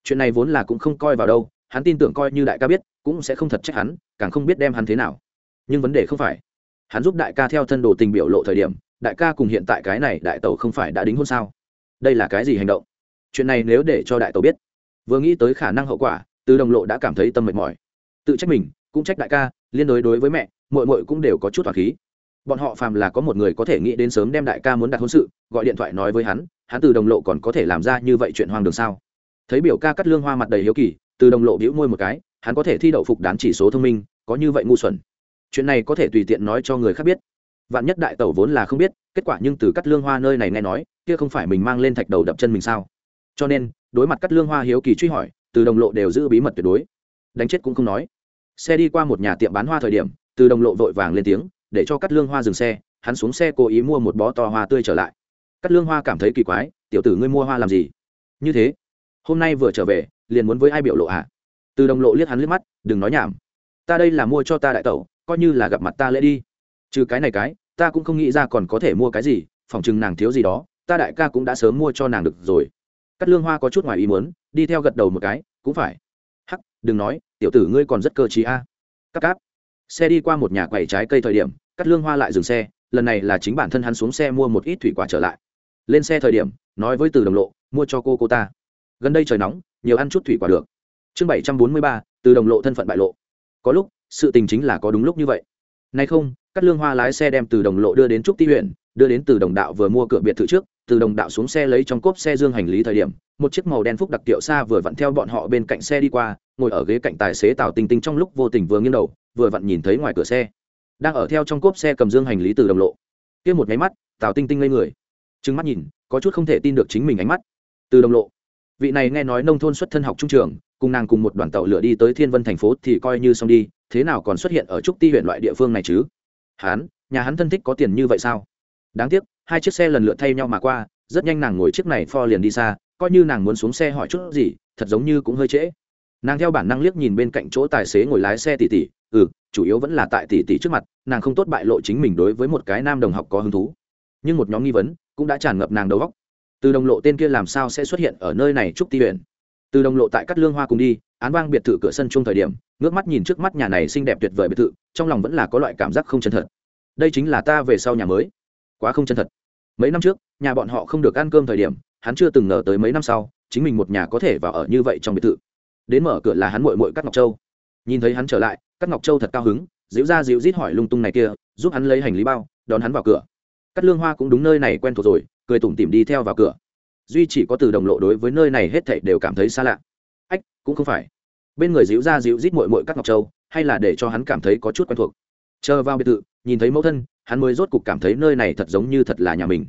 Chuyện này vốn là cũng không coi vào đâu, hắn tin tưởng coi như đại ca biết, cũng sẽ không thật trách hắn, càng không biết đem hắn thế nào nhưng vấn đề không phải. Hắn giúp đại ca theo thân đồ tình biểu lộ thời điểm, đại ca cùng hiện tại cái này đại tẩu không phải đã đính hôn sao? Đây là cái gì hành động? Chuyện này nếu để cho đại tẩu biết, vừa nghĩ tới khả năng hậu quả, từ đồng lộ đã cảm thấy tâm mệt mỏi. Tự trách mình, cũng trách đại ca, liên đối đối với mẹ mội mội cũng đều có chút thoạt khí. Bọn họ phàm là có một người có thể nghĩ đến sớm đem đại ca muốn đặt hôn sự, gọi điện thoại nói với hắn hắn từ đồng lộ còn có thể làm ra như vậy chuyện hoang đường sao? Thấy biểu ca cắt lương hoa mặt đầy hiếu kỳ, từ đồng lộ bĩu môi một cái, hắn có thể thi đậu phục đán chỉ số thông minh, có như vậy ngu xuẩn chuyện này có thể tùy tiện nói cho người khác biết. Vạn nhất đại tẩu vốn là không biết, kết quả nhưng từ cắt lương hoa nơi này nghe nói, kia không phải mình mang lên thạch đầu đập chân mình sao? Cho nên, đối mặt cắt lương hoa hiếu kỳ truy hỏi, từ đồng lộ đều giữ bí mật tuyệt đối. Đánh chết cũng không nói. Xe đi qua một nhà tiệm bán hoa thời điểm, từ đồng lộ vội vàng lên tiếng, để cho cắt lương hoa dừng xe, hắn xuống xe cố ý mua một bó to hoa tươi trở lại. Cắt lương hoa cảm thấy kỳ quái, tiểu tử ngươi mua hoa làm gì? Như thế, hôm nay vừa trở về, liền muốn với ai biểu lộ ạ à? từ đồng lộ liếc hắn liếc mắt, đừng nói nhảm. Ta đây là mua cho ta đại tẩu coi như là gặp mặt ta lễ đi. Trừ cái này cái, ta cũng không nghĩ ra còn có thể mua cái gì, phòng chừng nàng thiếu gì đó, ta đại ca cũng đã sớm mua cho nàng được rồi. Cắt lương hoa có chút ngoài ý muốn, đi theo gật đầu một cái, cũng phải. Hắc, đừng nói, tiểu tử ngươi còn rất cơ t a. Cắt cáp. Xe đi qua một nhà quầy trái cây thời điểm cắt lương hoa lại dừng xe, lần này là chính bản thân hắn xuống xe mua một ít thủy quả trở lại. Lên xe thời điểm, nói với từ đồng lộ, mua cho cô cô ta. Gần đây trời nóng, nhiều ăn chút thủy quả được. Chương bảy trăm bốn mươi ba, từ đồng lộ thân phận bại lộ. Có lúc sự tình chính là có đúng lúc như vậy. Nay không cắt lương hoa lái xe đem từ đồng lộ đưa đến trúc ti huyện, đưa đến từ đồng đạo vừa mua cửa biệt thự trước, từ đồng đạo xuống xe lấy trong cốp xe dương hành lý thời điểm, một chiếc màu đen phúc đặc tiệu xa vừa vặn theo bọn họ bên cạnh xe đi qua, ngồi ở ghế cạnh tài xế tào tinh tinh trong lúc vô tình vừa nghiêng đầu, vừa vặn nhìn thấy ngoài cửa xe. Đang ở theo trong cốp xe cầm dương hành lý từ đồng lộ. Kia một máy mắt, tào tinh tinh ngây người. Trừng mắt nhìn, có chút không thể tin được chính mình ánh mắt. Từ đồng lộ. Vị này nghe nói nông thôn xuất thân học trung trường, cùng nàng cùng một đoàn tàu lửa đi tới thiên vân thành phố thì coi như xong đi thế nào còn xuất hiện ở trúc ti huyện loại địa phương này chứ? Hán, nhà hắn thân thích có tiền như vậy sao? Đáng tiếc, hai chiếc xe lần lượt thay nhau mà qua, rất nhanh nàng ngồi chiếc này pho liền đi xa, coi như nàng muốn xuống xe hỏi chút gì, thật giống như cũng hơi trễ. Nàng theo bản năng liếc nhìn bên cạnh chỗ tài xế ngồi lái xe tỉ tỉ ừ chủ yếu vẫn là tại tỉ tỉ trước mặt, nàng không tốt bại lộ chính mình đối với một cái nam đồng học có hứng thú. Nhưng một nhóm nghi vấn cũng đã tràn ngập nàng đầu góc từ đồng lộ tên kia làm sao sẽ xuất hiện ở nơi này trúc ti huyện? Từ đồng lộ tại cắt lương hoa cùng đi án vang biệt thự cửa sân chung thời điểm, ngước mắt nhìn trước mắt nhà này xinh đẹp tuyệt vời biệt thự, trong lòng vẫn là có loại cảm giác không chân thật. Đây chính là ta về sau nhà mới. Quá không chân thật. Mấy năm trước, nhà bọn họ không được ăn cơm thời điểm, hắn chưa từng ngờ tới mấy năm sau, chính mình một nhà có thể vào ở như vậy trong biệt thự. Đến mở cửa là hắn mội mội cắt ngọc châu. Nhìn thấy hắn trở lại cắt ngọc châu thật cao hứng, dịu ra dịu rít hỏi lung tung này kia, giúp hắn lấy hành lý bao, đón hắn vào cửa. Cắt lương hoa cũng đúng nơi này quen thuộc rồi, cười tủm tỉm đi theo vào cửa. Duy chỉ có từ đồng lộ đối với nơi này hết thảy đều cảm thấy xa lạ. Ách, cũng không phải bên người dịu ra dịu rít mội mội cắt ngọc châu, hay là để cho hắn cảm thấy có chút quen thuộc. Chờ vào biệt thự, nhìn thấy mẫu thân, hắn mới rốt cục cảm thấy nơi này thật giống như thật là nhà mình.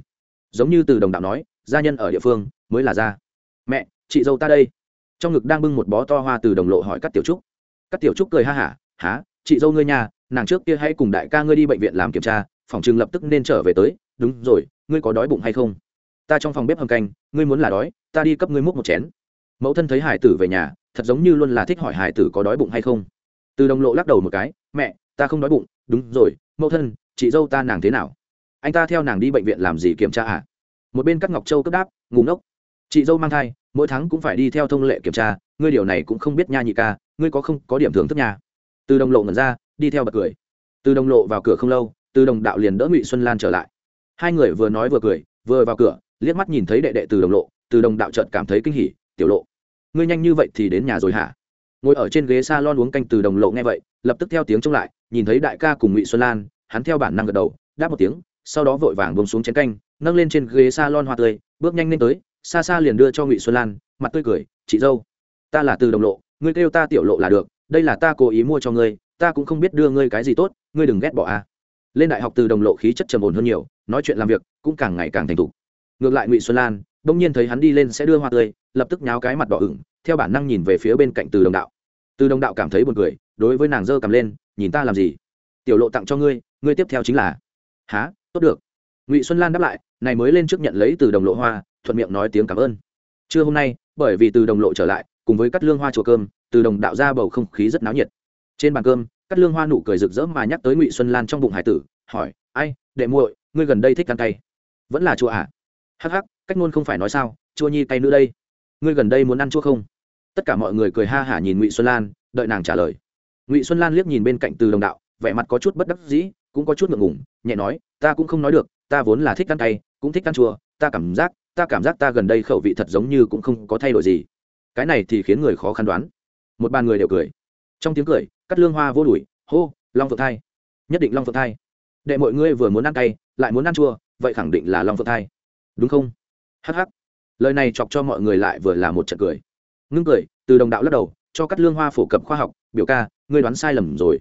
Giống như từ đồng đạo nói, gia nhân ở địa phương, mới là gia. Mẹ, chị dâu ta đây. Trong ngực đang bưng một bó to hoa từ đồng lộ hỏi các tiểu trúc. Các tiểu trúc cười ha hả há chị dâu ngươi nhà, nàng trước kia hãy cùng đại ca ngươi đi bệnh viện làm kiểm tra, phòng trường lập tức nên trở về tới. Đúng rồi, ngươi có đói bụng hay không? Ta trong phòng bếp hầm canh, ngươi muốn là đói, ta đi cấp ngươi múc một chén. Mẫu thân thấy hải tử về nhà thật giống như luôn là thích hỏi hải tử có đói bụng hay không. Từ đồng lộ lắc đầu một cái, mẹ, ta không đói bụng, đúng rồi, mẫu thân, chị dâu ta nàng thế nào? Anh ta theo nàng đi bệnh viện làm gì kiểm tra à? Một bên các ngọc châu cấp đáp ngủ ngốc. Chị dâu mang thai, mỗi tháng cũng phải đi theo thông lệ kiểm tra, ngươi điều này cũng không biết nha nhị ca, ngươi có không có điểm thưởng thức nhà từ đồng lộ ngẩn ra, đi theo bật cười. Từ đồng lộ vào cửa không lâu, từ đồng đạo liền đỡ ngụy xuân lan trở lại. Hai người vừa nói vừa cười, vừa vào cửa, liếc mắt nhìn thấy đệ đệ từ đồng lộ, từ đồng đạo trợt cảm thấy kinh hỉ, tiểu lộ ngươi nhanh như vậy thì đến nhà rồi hả? Ngồi ở trên ghế s a lon uống canh từ đồng lộ nghe vậy, lập tức theo tiếng trông lại, nhìn thấy đại ca cùng ngụy xuân lan, hắn theo bản năng gật đầu, đáp một tiếng, sau đó vội vàng bông xuống chén canh, nâng lên trên ghế s a lon hoa tươi, bước nhanh lên tới, xa xa liền đưa cho ngụy xuân lan, mặt tươi cười, chị dâu, ta là từ đồng lộ, ngươi kêu ta tiểu lộ là được, đây là ta cố ý mua cho ngươi, ta cũng không biết đưa ngươi cái gì tốt, ngươi đừng ghét bỏ a. Lên đại học từ đồng lộ khí chất trầm ổn hơn nhiều, nói chuyện làm việc cũng càng ngày càng thành thục. Ngược lại ngụy xuân lan đông nhiên thấy hắn đi lên sẽ đưa hoa tươi, lập tức nháo cái mặt đỏ ửng, theo bản năng nhìn về phía bên cạnh từ đồng đạo. Từ đồng đạo cảm thấy buồn cười, đối với nàng dơ cầm lên, nhìn ta làm gì? Tiểu lộ tặng cho ngươi ngươi tiếp theo chính là há tốt được. Ngụy xuân lan đáp lại, này mới lên trước nhận lấy từ đồng lộ hoa, thuận miệng nói tiếng cảm ơn. Trưa hôm nay, bởi vì từ đồng lộ trở lại, cùng với cắt lương hoa chùa cơm, từ đồng đạo ra bầu không khí rất náo nhiệt. Trên bàn cơm, cắt lương hoa nụ cười rực rỡ mà nhắc tới ngụy xuân lan trong bụng hải tử, hỏi, ai, đệ muội, ngươi gần đây thích ăn cay? Vẫn là chùa à? Hắc hắc cách ngôn không phải nói sao, chua nhi tay nữa đây. Ngươi gần đây muốn ăn chua không? Tất cả mọi người cười ha hả nhìn ngụy xuân lan, đợi nàng trả lời. Ngụy xuân lan liếc nhìn bên cạnh từ đồng đạo, vẻ mặt có chút bất đắc dĩ, cũng có chút ngượng ngủng nhẹ nói, ta cũng không nói được, ta vốn là thích ăn cay, cũng thích ăn chua, ta cảm giác, ta cảm giác ta gần đây khẩu vị thật giống như cũng không có thay đổi gì. Cái này thì khiến người khó khăn đoán. Một bàn người đều cười. Trong tiếng cười, cắt lương hoa vô đùi hô, long phượng thai. Nhất định long phượng thai. Đệ, mọi ngươi vừa muốn ăn cay, lại muốn ăn chua, vậy khẳng định là long phượng thai. Đúng không? Hh lời này chọc cho mọi người lại vừa là một trận cười. Ngưng cười, từ đồng đạo lắc đầu, cho cắt lương hoa phổ cập khoa học, biểu ca, ngươi đoán sai lầm rồi.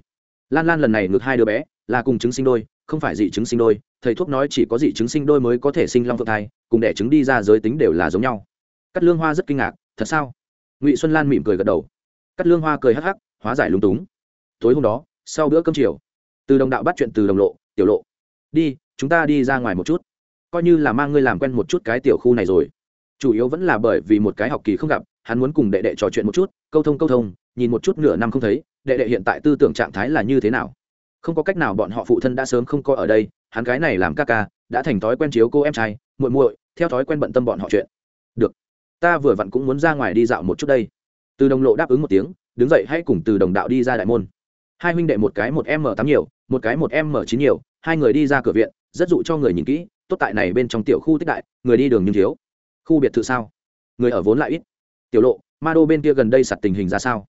Lan lan lần này ngược hai đứa bé, là cùng chứng sinh đôi, không phải dị chứng sinh đôi, thầy thuốc nói chỉ có dị chứng sinh đôi mới có thể sinh long phượng thai, cùng đẻ trứng đi ra giới tính đều là giống nhau. Cắt lương hoa rất kinh ngạc, thật sao? Ngụy xuân lan mỉm cười gật đầu. Cắt lương hoa cười hắc hắc, hóa giải lúng túng. Tối hôm đó, sau bữa cơm chiều, từ đồng đạo bắt chuyện từ đồng lộ, tiểu lộ. Đi, chúng ta đi ra ngoài một chút coi như là mang ngươi làm quen một chút cái tiểu khu này rồi. Chủ yếu vẫn là bởi vì một cái học kỳ không gặp, hắn muốn cùng đệ đệ trò chuyện một chút, câu thông câu thông, nhìn một chút nửa năm không thấy, đệ đệ hiện tại tư tưởng trạng thái là như thế nào. Không có cách nào bọn họ phụ thân đã sớm không có ở đây, hắn cái này làm ca ca, đã thành thói quen chiếu cô em trai, muội muội, theo thói quen bận tâm bọn họ chuyện. Được, ta vừa vặn cũng muốn ra ngoài đi dạo một chút đây. Từ đồng lộ đáp ứng một tiếng, đứng dậy hãy cùng từ đồng đạo đi ra đại môn. Hai huynh đệ một cái một m tám nhiều, một cái một m chín nhiều, hai người đi ra cửa viện rất dụ cho người nhìn kỹ, tốt tại này bên trong tiểu khu tích đại, người đi đường nhưng thiếu. Khu biệt thự sao? Người ở vốn lại ít. Tiểu lộ, ma đô bên kia gần đây sặt tình hình ra sao?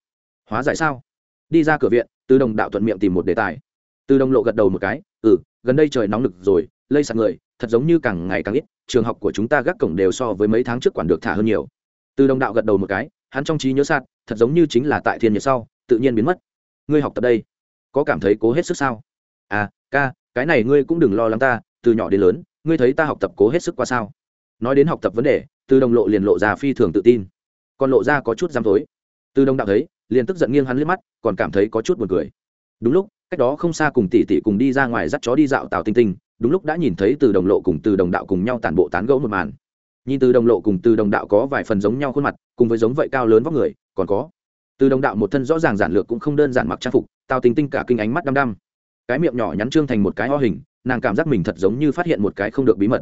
Hóa giải sao? Đi ra cửa viện, từ đồng đạo thuận miệng tìm một đề tài. Từ đồng lộ gật đầu một cái ừ gần đây trời nóng nực rồi, lây sạt người, thật giống như càng ngày càng ít, trường học của chúng ta gác cổng đều so với mấy tháng trước quản được thả hơn nhiều. Từ đồng đạo gật đầu một cái, hắn trong trí nhớ sạt, thật giống như chính là tại thiên nhiệt sau, tự nhiên biến mất. Ngươi học tập đây, có cảm thấy cố hết sức sao? À ca cái này ngươi cũng đừng lo lắng ta, từ nhỏ đến lớn, ngươi thấy ta học tập cố hết sức qua sao? Nói đến học tập vấn đề, từ đồng lộ liền lộ ra phi thường tự tin. Còn lộ ra có chút dám tối từ đồng đạo thấy, liền tức giận nghiêng hắn liếc mắt, còn cảm thấy có chút buồn cười. Đúng lúc, cách đó không xa cùng tỷ tỷ cùng đi ra ngoài dắt chó đi dạo tào tinh tinh, đúng lúc đã nhìn thấy từ đồng lộ cùng từ đồng đạo cùng nhau tản bộ tán gẫu một màn. Nhìn từ đồng lộ cùng từ đồng đạo có vài phần giống nhau khuôn mặt, cùng với giống vậy cao lớn vóc người, còn có từ đồng đạo một thân rõ ràng giản lược cũng không đơn giản mặc trang phục tào tinh tinh cả kinh ánh mắt đăm đăm cái miệng nhỏ nhắn trương thành một cái ho hình, nàng cảm giác mình thật giống như phát hiện một cái không được bí mật.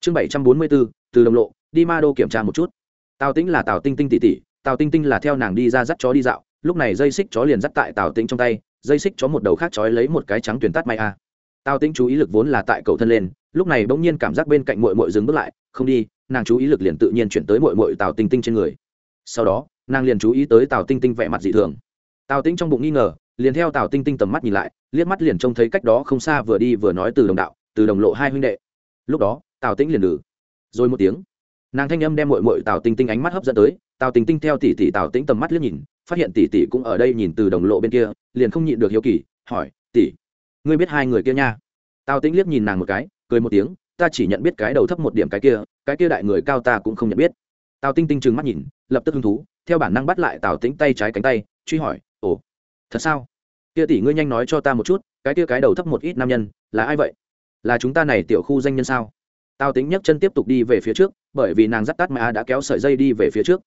Chương bảy trăm bốn mươi bốn từ đồng lộ, đi ma đô kiểm tra một chút. Tào tĩnh là tào tinh tinh tỉ tỉ tào tinh tinh là theo nàng đi ra dắt chó đi dạo, lúc này dây xích chó liền dắt tại tào tĩnh trong tay, dây xích chó một đầu khác chói lấy một cái trắng tuyển tắt may a. Tào tĩnh chú ý lực vốn là tại cầu thân lên, lúc này bỗng nhiên cảm giác bên cạnh mội mội dừng bước lại, không đi, nàng chú ý lực liền tự nhiên chuyển tới mội mội tào tinh tinh trên người. Sau đó, nàng liền chú ý tới tào tinh tinh vẻ mặt dị thường. Tào tĩnh trong bụng nghi ngờ liền theo tào tinh tinh tầm mắt nhìn lại, liếc mắt liền trông thấy cách đó không xa vừa đi vừa nói từ đồng đạo, từ đồng lộ hai huynh đệ. Lúc đó, tào tĩnh liền lử rồi một tiếng, nàng thanh âm đem mội mội tào tinh tinh ánh mắt hấp dẫn tới, tào tinh tinh theo tỷ tỷ tào tĩnh tầm mắt liếc nhìn, phát hiện tỷ tỷ cũng ở đây nhìn từ đồng lộ bên kia, liền không nhịn được hiếu kỳ, hỏi, tỷ, ngươi biết hai người kia nha? Tào tĩnh liếc nhìn nàng một cái, cười một tiếng, ta chỉ nhận biết cái đầu thấp một điểm cái kia cái kia đại người cao ta cũng không nhận biết. Tào tinh tinh trừng mắt nhìn, lập tức hứng thú, theo bản năng bắt lại tào tĩnh tay trái cánh tay, truy hỏi thật sao? Kia tỷ ngươi nhanh nói cho ta một chút, cái kia cái đầu thấp một ít nam nhân, là ai vậy? Là chúng ta này tiểu khu danh nhân sao? Tào tính nhấc chân tiếp tục đi về phía trước, bởi vì nàng dắt tắt mà đã kéo sợi dây đi về phía trước.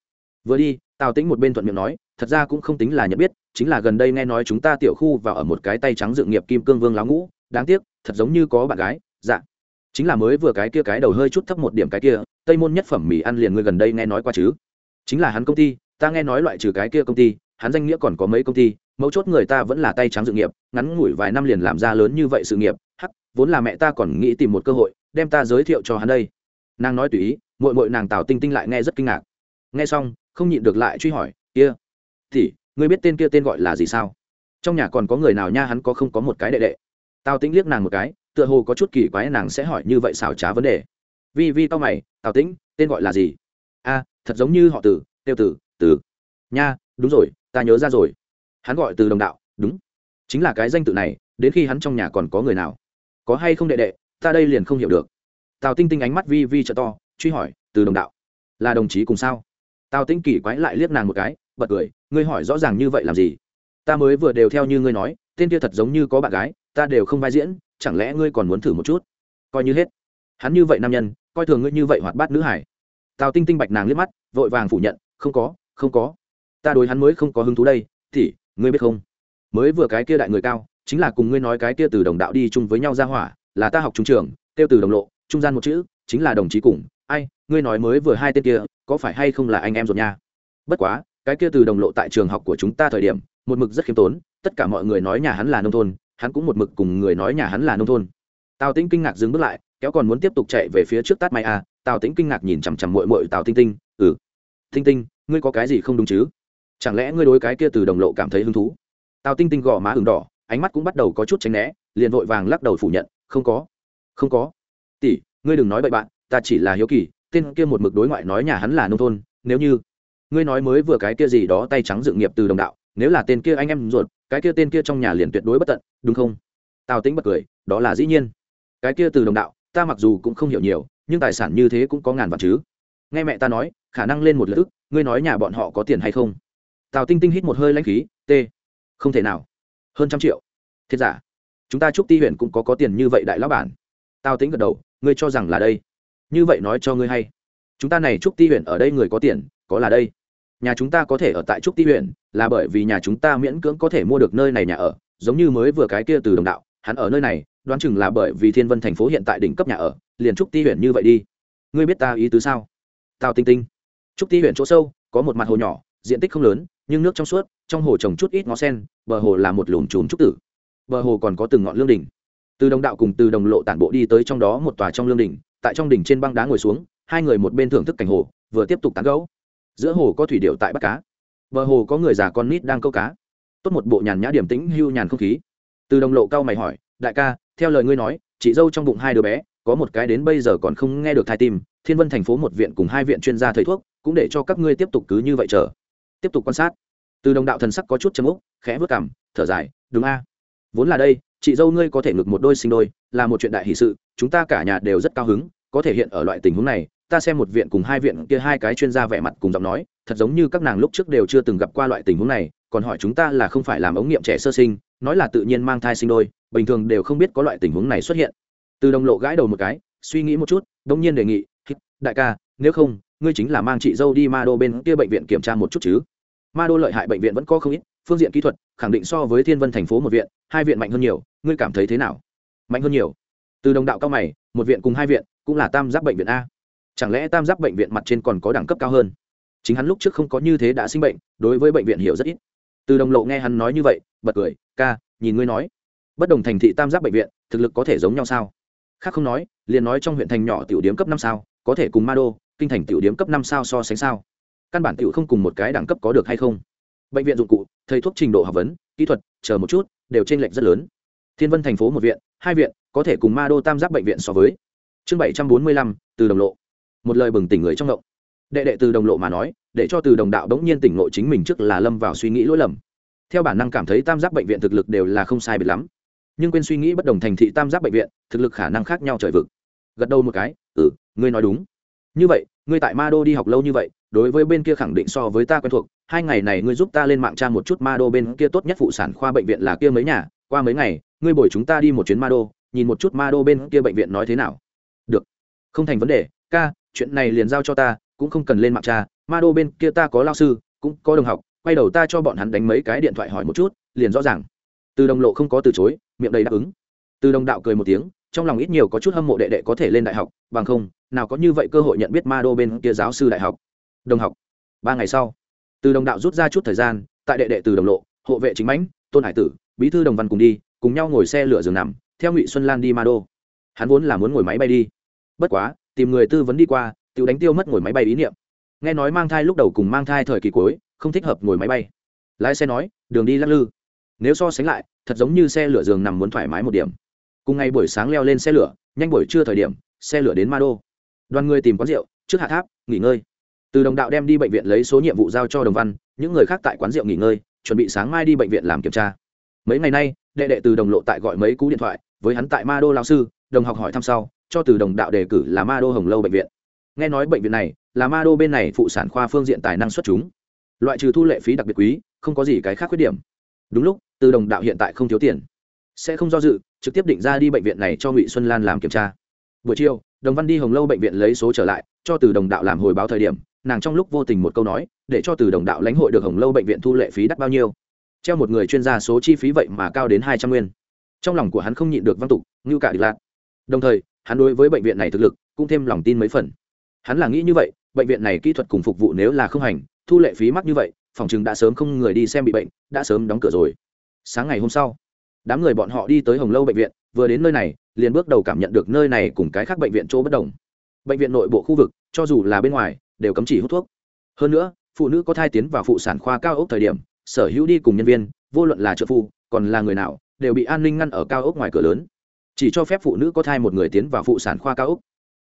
Vừa đi tào tính một bên thuận miệng nói, thật ra cũng không tính là nhận biết, chính là gần đây nghe nói chúng ta tiểu khu vào ở một cái tay trắng dự nghiệp kim cương vương láo ngũ, đáng tiếc, thật giống như có bạn gái dạ. Chính là mới vừa cái kia cái đầu hơi chút thấp một điểm cái kia, tây môn nhất phẩm mì ăn liền ngươi gần đây nghe nói qua chứ? Chính là hắn công ty, ta nghe nói loại trừ cái kia công ty hắn danh nghĩa còn có mấy công ty, mấu chốt người ta vẫn là tay trắng dự nghiệp, ngắn ngủi vài năm liền làm ra lớn như vậy sự nghiệp, hắc, vốn là mẹ ta còn nghĩ tìm một cơ hội, đem ta giới thiệu cho hắn đây. Nàng nói tùy ý mội mội nàng tào tinh tinh lại nghe rất kinh ngạc. Nghe xong, không nhịn được lại truy hỏi, kia thì ngươi biết tên kia tên gọi là gì sao? Trong nhà còn có người nào nha, hắn có không có một cái đệ đệ? Tào tĩnh liếc nàng một cái, tựa hồ có chút kỳ quái nàng sẽ hỏi như vậy xảo trá vấn đề. Vi vi tao mày, tào tĩnh tên gọi là gì? A, thật giống như họ tử, tiêu tử tử. Nha, đúng rồi ta nhớ ra rồi. Hắn gọi từ đồng đạo, đúng. Chính là cái danh tự này, đến khi hắn trong nhà còn có người nào? Có hay không đệ đệ, ta đây liền không hiểu được. Tào tinh tinh ánh mắt vi vi trợ to, truy hỏi, từ đồng đạo, là đồng chí cùng sao? Tào tinh kỳ quái lại liếc nàng một cái, bật cười, ngươi hỏi rõ ràng như vậy làm gì? Ta mới vừa đều theo như ngươi nói, tên kia thật giống như có bạn gái, ta đều không vai diễn, chẳng lẽ ngươi còn muốn thử một chút? Coi như hết. Hắn như vậy nam nhân, coi thường ngươi như vậy hoạt bát nữ hải tào tinh tinh bạch nàng liếc mắt, vội vàng phủ nhận, không có không có ta đối hắn mới không có hứng thú đây, thì, ngươi biết không? Mới vừa cái kia đại người cao, chính là cùng ngươi nói cái kia từ đồng đạo đi chung với nhau ra hỏa, là ta học trung trường tiêu từ đồng lộ, trung gian một chữ, chính là đồng chí cùng. Ai, ngươi nói mới vừa hai tên kia, có phải hay không là anh em rồi nha? Bất quá, cái kia từ đồng lộ tại trường học của chúng ta thời điểm, một mực rất khiêm tốn, tất cả mọi người nói nhà hắn là nông thôn, hắn cũng một mực cùng người nói nhà hắn là nông thôn. Tào tĩnh kinh ngạc dừng bước lại, kéo còn muốn tiếp tục chạy về phía trước tát mai à? tào tĩnh kinh ngạc nhìn chằm chằm mội mội tào tinh tinh ừ tinh tinh, ngươi có cái gì không đúng chứ? Chẳng lẽ ngươi đối cái kia từ đồng lộ cảm thấy hứng thú? Tào tinh tinh gò má ừng đỏ, ánh mắt cũng bắt đầu có chút tránh né, liền vội vàng lắc đầu phủ nhận, không có không có. Tỷ, ngươi đừng nói bậy bạn, ta chỉ là hiếu kỳ, tên kia một mực đối ngoại nói nhà hắn là nông thôn, nếu như ngươi nói mới vừa cái kia gì đó tay trắng dự nghiệp từ đồng đạo, nếu là tên kia anh em ruột, cái kia tên kia trong nhà liền tuyệt đối bất tận, đúng không? Tào tính bật cười, đó là dĩ nhiên. Cái kia từ đồng đạo, ta mặc dù cũng không hiểu nhiều, nhưng tài sản như thế cũng có ngàn vạn chứ. Nghe mẹ ta nói, khả năng lên một lợi ức, ngươi nói nhà bọn họ có tiền hay không? Tào tinh tinh hít một hơi lãnh khí, t, không thể nào. Hơn trăm triệu. Thiệt giả. Chúng ta chúc ti huyện cũng có có tiền như vậy đại lão bản. Tào tính gật đầu, ngươi cho rằng là đây. Như vậy nói cho ngươi hay. Chúng ta này chúc ti huyện ở đây người có tiền, có là đây. Nhà chúng ta có thể ở tại trúc ti huyện, là bởi vì nhà chúng ta miễn cưỡng có thể mua được nơi này nhà ở, giống như mới vừa cái kia từ đồng đạo, hắn ở nơi này, đoán chừng là bởi vì thiên vân thành phố hiện tại đỉnh cấp nhà ở, liền trúc ti huyện như vậy đi. Ngươi biết ta ý tứ sao? Tào tinh tinh. Trúc ti huyện chỗ sâu, có một mặt hồ nhỏ diện tích không lớn, nhưng nước trong suốt, trong hồ trồng chút ít ngó sen, bờ hồ là một lùm chùm trúc tử. Bờ hồ còn có từng ngọn lương đỉnh. Từ đồng đạo cùng từ đồng lộ tản bộ đi tới trong đó một tòa trong lương đỉnh, tại trong đỉnh trên băng đá ngồi xuống, hai người một bên thưởng thức cảnh hồ, vừa tiếp tục tán gấu giữa hồ có thủy điệu tại bắt cá. Bờ hồ có người già con nít đang câu cá. Tốt một bộ nhàn nhã điểm tĩnh hưu nhàn không khí. Từ đồng lộ cao mày hỏi, đại ca, theo lời ngươi nói, chị dâu trong bụng hai đứa bé, có một cái đến bây giờ còn không nghe được thai tim, thiên vân thành phố một viện cùng hai viện chuyên gia thầy thuốc, cũng để cho các ngươi tiếp tục cứ như vậy chờ tiếp tục quan sát. Từ đồng đạo thần sắc có chút chấm úc, khẽ vớt cảm thở dài, đúng a. Vốn là đây, chị dâu ngươi có thể ngược một đôi sinh đôi, là một chuyện đại hì sự, chúng ta cả nhà đều rất cao hứng, có thể hiện ở loại tình huống này, ta xem một viện cùng hai viện kia hai cái chuyên gia vẻ mặt cùng giọng nói, thật giống như các nàng lúc trước đều chưa từng gặp qua loại tình huống này, còn hỏi chúng ta là không phải làm ống nghiệm trẻ sơ sinh, nói là tự nhiên mang thai sinh đôi, bình thường đều không biết có loại tình huống này xuất hiện. Từ đồng lộ gãi đầu một cái, suy nghĩ một chút đông nhiên đề nghị đại ca, nếu không ngươi chính là mang chị dâu đi ma đô bên kia bệnh viện kiểm tra một chút chứ. Ma đô lợi hại bệnh viện vẫn có không ít, phương diện kỹ thuật, khẳng định so với thiên vân thành phố một viện, hai viện mạnh hơn nhiều, ngươi cảm thấy thế nào? Mạnh hơn nhiều. Từ đồng đạo cao mày, một viện cùng hai viện, cũng là tam giác bệnh viện a. Chẳng lẽ tam giác bệnh viện mặt trên còn có đẳng cấp cao hơn? Chính hắn lúc trước không có như thế đã sinh bệnh, đối với bệnh viện hiểu rất ít. Từ đồng lộ nghe hắn nói như vậy, bật cười, ca, nhìn ngươi nói. Bất đồng thành thị tam giác bệnh viện, thực lực có thể giống nhau sao? Khác không nói, liền nói trong huyện thành nhỏ tiểu điếm cấp năm sao, có thể cùng ma đô kinh thành tiểu điếm cấp năm sao so sánh sao? Căn bản tiểu không cùng một cái đẳng cấp có được hay không? Bệnh viện dụng cụ, thầy thuốc trình độ học vấn, kỹ thuật, chờ một chút, đều t r ê n lệch rất lớn. Thiên vân thành phố một viện, hai viện, có thể cùng ma đô tam giác bệnh viện so với. Chương bảy trăm bốn mươi lăm, từ đồng lộ. Một lời bừng tỉnh người trong động đệ đệ từ đồng lộ mà nói, để cho từ đồng đạo đống nhiên tỉnh ngộ chính mình trước là lâm vào suy nghĩ lỗi lầm. Theo bản năng cảm thấy tam giác bệnh viện thực lực đều là không sai biệt lắm. Nhưng quên suy nghĩ bất đồng thành thị tam giác bệnh viện, thực lực khả năng khác nhau trời vực. Gật đầu một cái ừ ngươi nói đúng như vậy, ngươi tại ma đô đi học lâu như vậy, đối với bên kia khẳng định so với ta quen thuộc. Hai ngày này ngươi giúp ta lên mạng tra một chút ma đô bên kia tốt nhất phụ sản khoa bệnh viện là kia mấy nhà. Qua mấy ngày, ngươi bồi chúng ta đi một chuyến ma đô nhìn một chút ma đô bên kia bệnh viện nói thế nào. Được. Không thành vấn đề, ca, chuyện này liền giao cho ta, cũng không cần lên mạng tra. ma đô bên kia ta có lao sư, cũng có đồng học, quay đầu ta cho bọn hắn đánh mấy cái điện thoại hỏi một chút, liền rõ ràng. Từ đồng lộ không có từ chối, miệng đầy đáp ứng. Từ đồng đạo cười một tiếng trong lòng ít nhiều có chút hâm mộ đệ đệ có thể lên đại học, bằng không, nào có như vậy cơ hội nhận biết ma đô bên kia giáo sư đại học. Đồng học. Ba ngày sau, từ đồng đạo rút ra chút thời gian, tại đệ đệ từ đồng lộ, hộ vệ chính mãnh, tôn hải tử, bí thư đồng văn cùng đi, cùng nhau ngồi xe lửa giường nằm, theo ngụy xuân lan đi ma đô. Hắn vốn là muốn ngồi máy bay đi. Bất quá, tìm người tư vấn đi qua tự đánh tiêu mất ngồi máy bay ý niệm. Nghe nói mang thai lúc đầu cùng mang thai thời kỳ cuối, không thích hợp ngồi máy bay. Lái xe nói, đường đi lắc lư. Nếu so sánh lại, thật giống như xe lửa giường nằm muốn thoải mái một điểm cùng ngày buổi sáng leo lên xe lửa, nhanh buổi trưa thời điểm, xe lửa đến ma đô đoàn người tìm quán rượu, trước hạ tháp, nghỉ ngơi. Từ đồng đạo đem đi bệnh viện lấy số nhiệm vụ giao cho đồng văn, những người khác tại quán rượu nghỉ ngơi, chuẩn bị sáng mai đi bệnh viện làm kiểm tra. Mấy ngày nay, đệ đệ từ đồng lộ tại gọi mấy cú điện thoại, với hắn tại ma đô lao sư, đồng học hỏi thăm sau, cho từ đồng đạo đề cử là ma đô hồng lâu bệnh viện. Nghe nói bệnh viện này là ma đô bên này phụ sản khoa phương diện tài năng xuất chúng. Loại trừ thu lệ phí đặc biệt quý, không có gì cái khác khuyết điểm. Đúng lúc, từ đồng đạo hiện tại không thiếu tiền sẽ không do dự, trực tiếp định ra đi bệnh viện này cho ngụy xuân lan làm kiểm tra. Buổi chiều, đồng văn đi hồng lâu bệnh viện lấy số trở lại, cho từ đồng đạo làm hồi báo thời điểm, nàng trong lúc vô tình một câu nói, để cho từ đồng đạo lãnh hội được hồng lâu bệnh viện thu lệ phí đắt bao nhiêu. Treo một người chuyên gia số chi phí vậy mà cao đến hai trăm nguyên. Trong lòng của hắn không nhịn được văn tục, như cả địch lạc đồng thời, hắn đối với bệnh viện này thực lực cũng thêm lòng tin mấy phần. Hắn là nghĩ như vậy, bệnh viện này kỹ thuật cùng phục vụ nếu là không hành, thu lệ phí mắc như vậy, phòng chừng đã sớm không người đi xem bị bệnh, đã sớm đóng cửa rồi. Sáng ngày hôm sau đám người bọn họ đi tới hồng lâu bệnh viện vừa đến nơi này liền bước đầu cảm nhận được nơi này cùng cái khác bệnh viện chỗ bất đồng. Bệnh viện nội bộ khu vực cho dù là bên ngoài đều cấm chỉ hút thuốc. Hơn nữa phụ nữ có thai tiến vào phụ sản khoa cao ốc thời điểm sở hữu đi cùng nhân viên vô luận là trợ phụ, còn là người nào đều bị an ninh ngăn ở cao ốc ngoài cửa lớn. Chỉ cho phép phụ nữ có thai một người tiến vào phụ sản khoa cao ốc.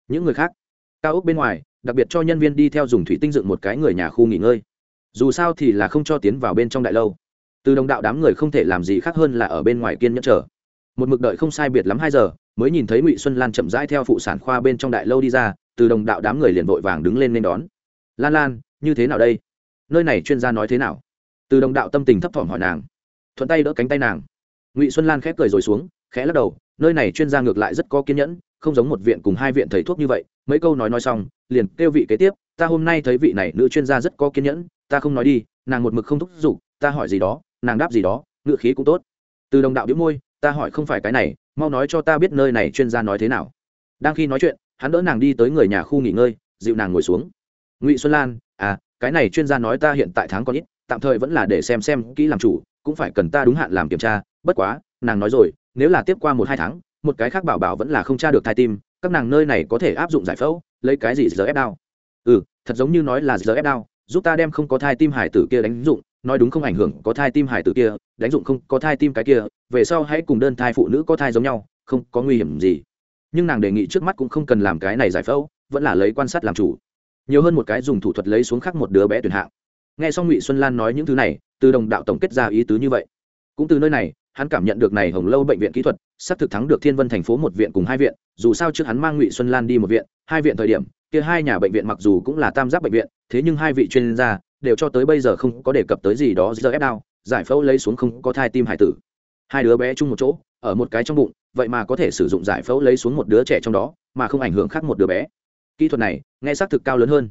Những người khác cao ốc bên ngoài đặc biệt cho nhân viên đi theo dùng thủy tinh dựng một cái người nhà khu nghỉ ngơi. Dù sao thì là không cho tiến vào bên trong đại lâu từ đồng đạo đám người không thể làm gì khác hơn là ở bên ngoài kiên nhẫn chờ. Một mực đợi không sai biệt lắm hai giờ, mới nhìn thấy ngụy xuân lan chậm rãi theo phụ sản khoa bên trong đại lâu đi ra, từ đồng đạo đám người liền vội vàng đứng lên nên đón. Lan lan, như thế nào đây? Nơi này chuyên gia nói thế nào? Từ đồng đạo tâm tình thấp thỏm hỏi nàng. Thuận tay đỡ cánh tay nàng. Ngụy xuân lan khép cười rồi xuống, khẽ lắc đầu, nơi này chuyên gia ngược lại rất có kiên nhẫn, không giống một viện cùng hai viện thầy thuốc như vậy, mấy câu nói nói xong, liền kêu vị kế tiếp, ta hôm nay thấy vị này nữ chuyên gia rất có kiên nhẫn, ta không nói đi, nàng một mực không thúc giục, ta hỏi gì đó nàng đáp gì đó ngự khí cũng tốt. Từ đồng đạo biếu môi, ta hỏi không phải cái này, mau nói cho ta biết nơi này chuyên gia nói thế nào. Đang khi nói chuyện, hắn đỡ nàng đi tới người nhà khu nghỉ ngơi, dịu nàng ngồi xuống. Ngụy xuân lan à cái này chuyên gia nói ta hiện tại tháng còn ít, tạm thời vẫn là để xem xem kỹ làm chủ, cũng phải cần ta đúng hạn làm kiểm tra, bất quá, nàng nói rồi, nếu là tiếp qua một hai tháng, một cái khác bảo bảo vẫn là không tra được thai tim, các nàng nơi này có thể áp dụng giải phẫu, lấy cái gì giờ ép đau? Ừ thật giống như nói là giờ ép đau, giúp ta đem không có thai tim hải tử kia đánh dụng nói đúng không ảnh hưởng có thai tim hải tử kia, đánh dụng không có thai tim cái kia, về sau hãy cùng đơn thai phụ nữ có thai giống nhau, không có nguy hiểm gì. Nhưng nàng đề nghị trước mắt cũng không cần làm cái này giải phẫu, vẫn là lấy quan sát làm chủ. Nhiều hơn một cái dùng thủ thuật lấy xuống khắc một đứa bé tuyển hạng. Nghe xong ngụy xuân lan nói những thứ này, từ đồng đạo tổng kết ra ý tứ như vậy. Cũng từ nơi này, hắn cảm nhận được này hồng lâu bệnh viện kỹ thuật sắp thực thắng được thiên vân thành phố một viện cùng hai viện, dù sao trước hắn mang ngụy xuân lan đi một viện, hai viện thời điểm, kia hai nhà bệnh viện mặc dù cũng là tam giác bệnh viện, thế nhưng hai vị chuyên gia đều cho tới bây giờ không có đề cập tới gì đó giờ ép đau giải phẫu lấy xuống không có thai tim hải tử. Hai đứa bé chung một chỗ, ở một cái trong bụng, vậy mà có thể sử dụng giải phẫu lấy xuống một đứa trẻ trong đó, mà không ảnh hưởng khác một đứa bé. Kỹ thuật này, nghe xác thực cao lớn hơn.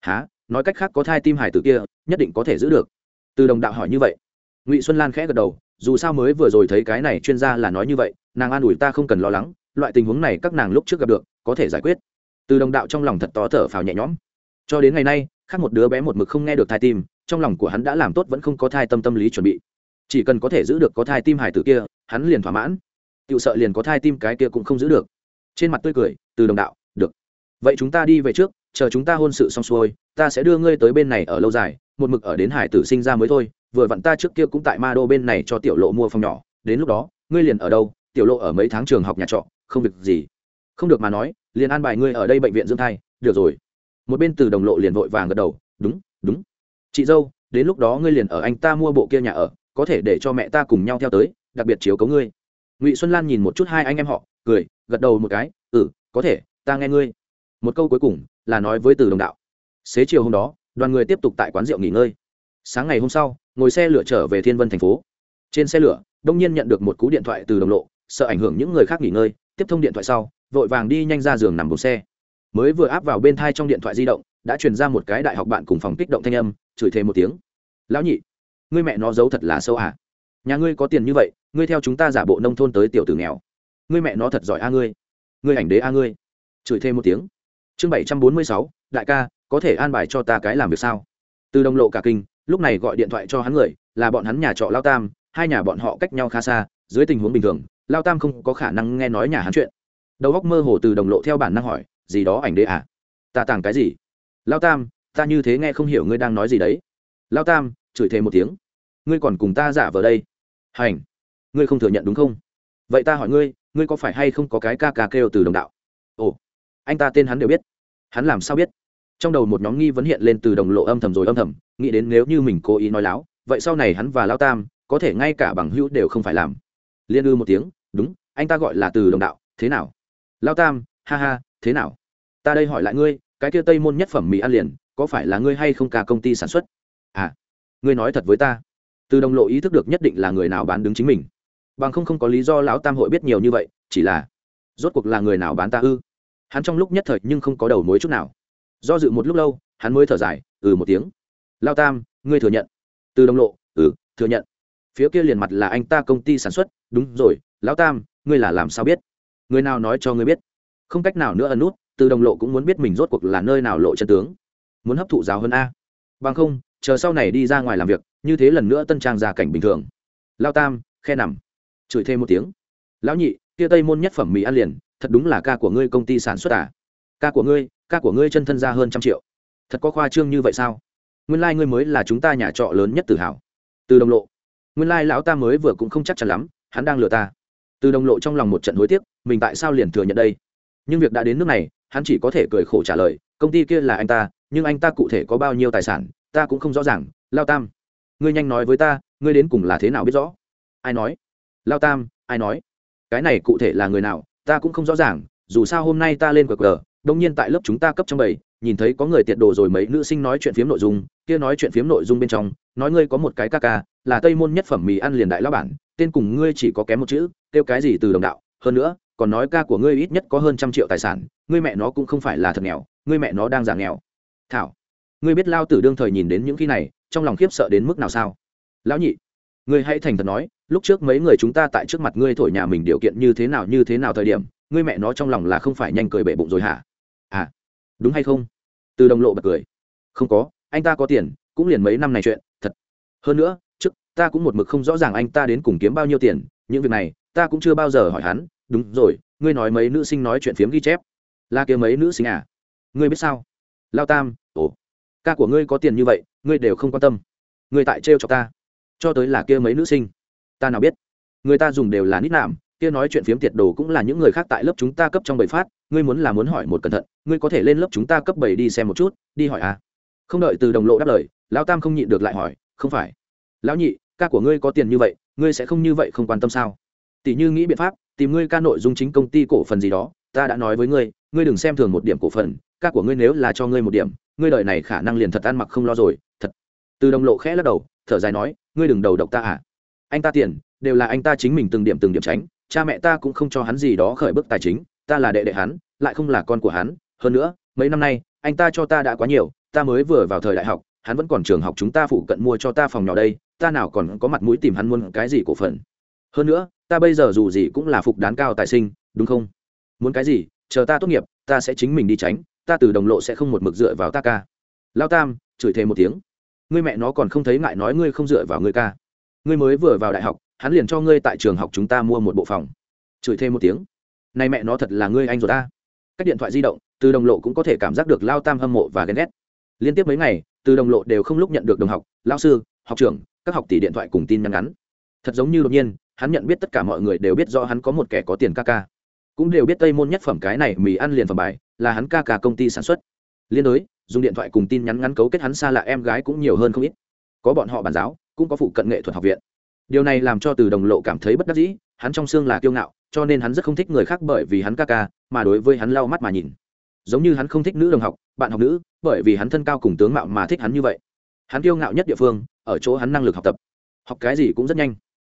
Há nói cách khác có thai tim hải tử kia, nhất định có thể giữ được. Từ đồng đạo hỏi như vậy. Ngụy xuân lan khẽ gật đầu, dù sao mới vừa rồi thấy cái này chuyên gia là nói như vậy, nàng an ủi ta không cần lo lắng, loại tình huống này các nàng lúc trước gặp được, có thể giải quyết. Từ đồng đạo trong lòng thật to thở phào nhẹ nhõm. Cho đến ngày nay khác một đứa bé một mực không nghe được thai tim, trong lòng của hắn đã làm tốt vẫn không có thai tâm tâm lý chuẩn bị. Chỉ cần có thể giữ được có thai tim hải tử kia, hắn liền thỏa mãn. Tự sợ liền có thai tim cái kia cũng không giữ được. Trên mặt tươi cười, từ đồng đạo, được. Vậy chúng ta đi về trước, chờ chúng ta hôn sự xong xuôi, ta sẽ đưa ngươi tới bên này ở lâu dài, một mực ở đến hải tử sinh ra mới thôi, vừa vặn ta trước kia cũng tại ma đô bên này cho tiểu lộ mua phòng nhỏ, đến lúc đó, ngươi liền ở đâu, tiểu lộ ở mấy tháng trường học nhà trọ, không việc gì. Không được mà nói, liền an bài ngươi ở đây bệnh viện dưỡng thai, được rồi một bên từ đồng lộ liền vội vàng gật đầu, đúng đúng. Chị dâu, đến lúc đó ngươi liền ở anh ta mua bộ kia nhà ở, có thể để cho mẹ ta cùng nhau theo tới, đặc biệt chiếu cấu ngươi. Ngụy xuân lan nhìn một chút hai anh em họ, cười, gật đầu một cái ừ có thể, ta nghe ngươi. Một câu cuối cùng là nói với từ đồng đạo, xế chiều hôm đó, đoàn người tiếp tục tại quán rượu nghỉ ngơi. Sáng ngày hôm sau, ngồi xe lửa trở về thiên vân thành phố. Trên xe lửa, đông nhiên nhận được một cú điện thoại từ đồng lộ, sợ ảnh hưởng những người khác nghỉ ngơi, tiếp thông điện thoại sau, vội vàng đi nhanh ra giường nằm bồn xe mới vừa áp vào bên thai trong điện thoại di động, đã truyền ra một cái đại học bạn cùng phòng kích động thanh âm, chửi thêm một tiếng. Lão nhị, ngươi mẹ nó giấu thật là sâu à? Nhà ngươi có tiền như vậy, ngươi theo chúng ta giả bộ nông thôn tới tiểu tử nghèo. Ngươi mẹ nó thật giỏi a ngươi. Ngươi ảnh đế a ngươi. Chửi thêm một tiếng. Chương bảy trăm bốn mươi sáu, đại ca, có thể an bài cho ta cái làm việc sao? Từ đồng lộ cả kinh, lúc này gọi điện thoại cho hắn người, là bọn hắn nhà trọ lao tam, hai nhà bọn họ cách nhau khá xa, dưới tình huống bình thường, lao tam không có khả năng nghe nói nhà hắn chuyện. Đầu góc mơ hồ từ đồng lộ theo bản năng hỏi gì đó ảnh đế à? Ta tàng cái gì? Lao tam, ta như thế nghe không hiểu ngươi đang nói gì đấy. Lao tam, chửi thêm một tiếng. Ngươi còn cùng ta giả vờ đây. Hành. Ngươi không thừa nhận đúng không? Vậy ta hỏi ngươi ngươi có phải hay không có cái ca ca kêu từ đồng đạo? Ồ. Anh ta tên hắn đều biết. Hắn làm sao biết? Trong đầu một nhóm nghi vấn hiện lên từ đồng lộ âm thầm rồi âm thầm, nghĩ đến nếu như mình cố ý nói láo, vậy sau này hắn và lao tam, có thể ngay cả bằng hữu đều không phải làm. Liên ư một tiếng, đúng, anh ta gọi là từ đồng đạo, thế nào? Lao tam, ha ha thế nào? Ta đây hỏi lại ngươi, cái kia tây môn nhất phẩm mì ăn liền, có phải là ngươi hay không cả công ty sản xuất? À ngươi nói thật với ta. Từ đồng lộ ý thức được nhất định là người nào bán đứng chính mình. Bằng không không có lý do lão tam hội biết nhiều như vậy, chỉ là, rốt cuộc là người nào bán ta ư? Hắn trong lúc nhất thời nhưng không có đầu mối chút nào. Do dự một lúc lâu, hắn mới thở dài ừ một tiếng. Lao tam, ngươi thừa nhận. Từ đồng lộ ừ thừa nhận. Phía kia liền mặt là anh ta công ty sản xuất, đúng rồi, lão tam, ngươi là làm sao biết? Người nào nói cho ngươi biết? Không cách nào nữa ẩn nút, từ đồng lộ cũng muốn biết mình rốt cuộc là nơi nào lộ chân tướng. Muốn hấp thụ giáo hơn a. Bằng không, chờ sau này đi ra ngoài làm việc, như thế lần nữa tân trang ra cảnh bình thường. Lao tam, khe nằm. Chửi thêm một tiếng. Lão nhị, kia tây môn nhất phẩm mì ăn liền, thật đúng là ca của ngươi công ty sản xuất à? Ca của ngươi, ca của ngươi chân thân ra hơn trăm triệu. Thật có khoa trương như vậy sao? Nguyên lai、like、ngươi mới là chúng ta nhà trọ lớn nhất tự hào từ đồng lộ. Nguyên lai、like、lão ta mới vừa cũng không chắc chắn lắm, hắn đang lừa ta. Từ đồng lộ trong lòng một trận hối tiếc, mình tại sao liền thừa nhận đây? Nhưng việc đã đến nước này, hắn chỉ có thể cười khổ trả lời, công ty kia là anh ta, nhưng anh ta cụ thể có bao nhiêu tài sản, ta cũng không rõ ràng, lao tam. Ngươi nhanh nói với ta, ngươi đến cùng là thế nào biết rõ? Ai nói? Lao tam, ai nói? Cái này cụ thể là người nào, ta cũng không rõ ràng, dù sao hôm nay ta lên qr đông nhiên tại lớp chúng ta cấp trong bảy nhìn thấy có người tiệt đồ rồi mấy nữ sinh nói chuyện phiếm nội dung, kia nói chuyện phiếm nội dung bên trong, nói ngươi có một cái ca ca, là tây môn nhất phẩm mì ăn liền đại lao bản, tên cùng ngươi chỉ có kém một chữ, kêu cái gì từ đồng đạo, hơn nữa còn nói ca của ngươi ít nhất có hơn trăm triệu tài sản, ngươi mẹ nó cũng không phải là thật nghèo, ngươi mẹ nó đang giả nghèo. Thảo, ngươi biết lao tử đương thời nhìn đến những khi này, trong lòng khiếp sợ đến mức nào sao? Lão nhị, ngươi hãy thành thật nói, lúc trước mấy người chúng ta tại trước mặt ngươi thổi nhà mình điều kiện như thế nào như thế nào thời điểm, ngươi mẹ nó trong lòng là không phải nhanh cười bể bụng rồi hả? À đúng hay không? Từ đồng lộ bật cười. Không có, anh ta có tiền, cũng liền mấy năm này chuyện, thật. Hơn nữa, trước, ta cũng một mực không rõ ràng anh ta đến cùng kiếm bao nhiêu tiền, những việc này, ta cũng chưa bao giờ hỏi hắn đúng rồi, ngươi nói mấy nữ sinh nói chuyện phiếm ghi chép. Là kia mấy nữ sinh à? Ngươi biết sao? Lao tam, ồ, ca của ngươi có tiền như vậy, ngươi đều không quan tâm. Ngươi tại trêu cho ta. Cho tới là kia mấy nữ sinh. Ta nào biết? Người ta dùng đều là nít nạm, kia nói chuyện phiếm tiệt đồ cũng là những người khác tại lớp chúng ta cấp trong bảy phát. Ngươi muốn là muốn hỏi một cẩn thận, ngươi có thể lên lớp chúng ta cấp bảy đi xem một chút, đi hỏi à? Không đợi từ đồng lộ đáp lời lão tam không nhịn được lại hỏi, không phải. Lão nhị, ca của ngươi có tiền như vậy, ngươi sẽ không như vậy không quan tâm sao? Tỷ như nghĩ biện pháp tìm ngươi ca nội dung chính công ty cổ phần gì đó, ta đã nói với ngươi ngươi đừng xem thường một điểm cổ phần, ca của ngươi nếu là cho ngươi một điểm, ngươi đợi này khả năng liền thật ăn mặc không lo rồi, thật. Từ đồng lộ khẽ lắc đầu, thở dài nói, ngươi đừng đầu độc ta à. Anh ta tiền, đều là anh ta chính mình từng điểm từng điểm tránh, cha mẹ ta cũng không cho hắn gì đó khởi bước tài chính, ta là đệ đệ hắn, lại không là con của hắn. Hơn nữa, mấy năm nay, anh ta cho ta đã quá nhiều, ta mới vừa vào thời đại học, hắn vẫn còn trường học chúng ta phụ cận mua cho ta phòng nhỏ đây, ta nào còn có mặt mũi tìm hắn muốn cái gì cổ phần. Hơn nữa ta bây giờ dù gì cũng là phục đán cao tài sinh, đúng không? Muốn cái gì, chờ ta tốt nghiệp, ta sẽ chính mình đi tránh, ta từ đồng lộ sẽ không một mực dựa vào ta ca. Lao tam, chửi thề một tiếng. Ngươi mẹ nó còn không thấy ngại nói ngươi không dựa vào ngươi ca. Ngươi mới vừa vào đại học, hắn liền cho ngươi tại trường học chúng ta mua một bộ phòng. Chửi thêm một tiếng. Này mẹ nó thật là ngươi anh rồi ta. Các điện thoại di động, từ đồng lộ cũng có thể cảm giác được lao tam hâm mộ và ghen ghét. Liên tiếp mấy ngày, từ đồng lộ đều không lúc nhận được đồng học lao sư, học trưởng, các học tỷ điện thoại cùng tin nhắn ngắn. Thật giống như đột nhiên hắn nhận biết tất cả mọi người đều biết do hắn có một kẻ có tiền ca ca. Cũng đều biết tây môn nhất phẩm cái này mì ăn liền phẩm bài, là hắn ca ca công ty sản xuất. Liên đối, dùng điện thoại cùng tin nhắn ngắn cấu kết hắn xa lạ em gái cũng nhiều hơn không ít. Có bọn họ bàn giáo, cũng có phụ cận nghệ thuật học viện. Điều này làm cho từ đồng lộ cảm thấy bất đắc dĩ, hắn trong xương là kiêu ngạo, cho nên hắn rất không thích người khác bởi vì hắn ca ca, mà đối với hắn lau mắt mà nhìn. Giống như hắn không thích nữ đồng học, bạn học nữ, bởi vì hắn thân cao cùng tướng mạo mà thích hắn như vậy. Hắn kiêu ngạo nhất địa phương, ở chỗ hắn năng lực học tập. Học cái gì cũng rất nhanh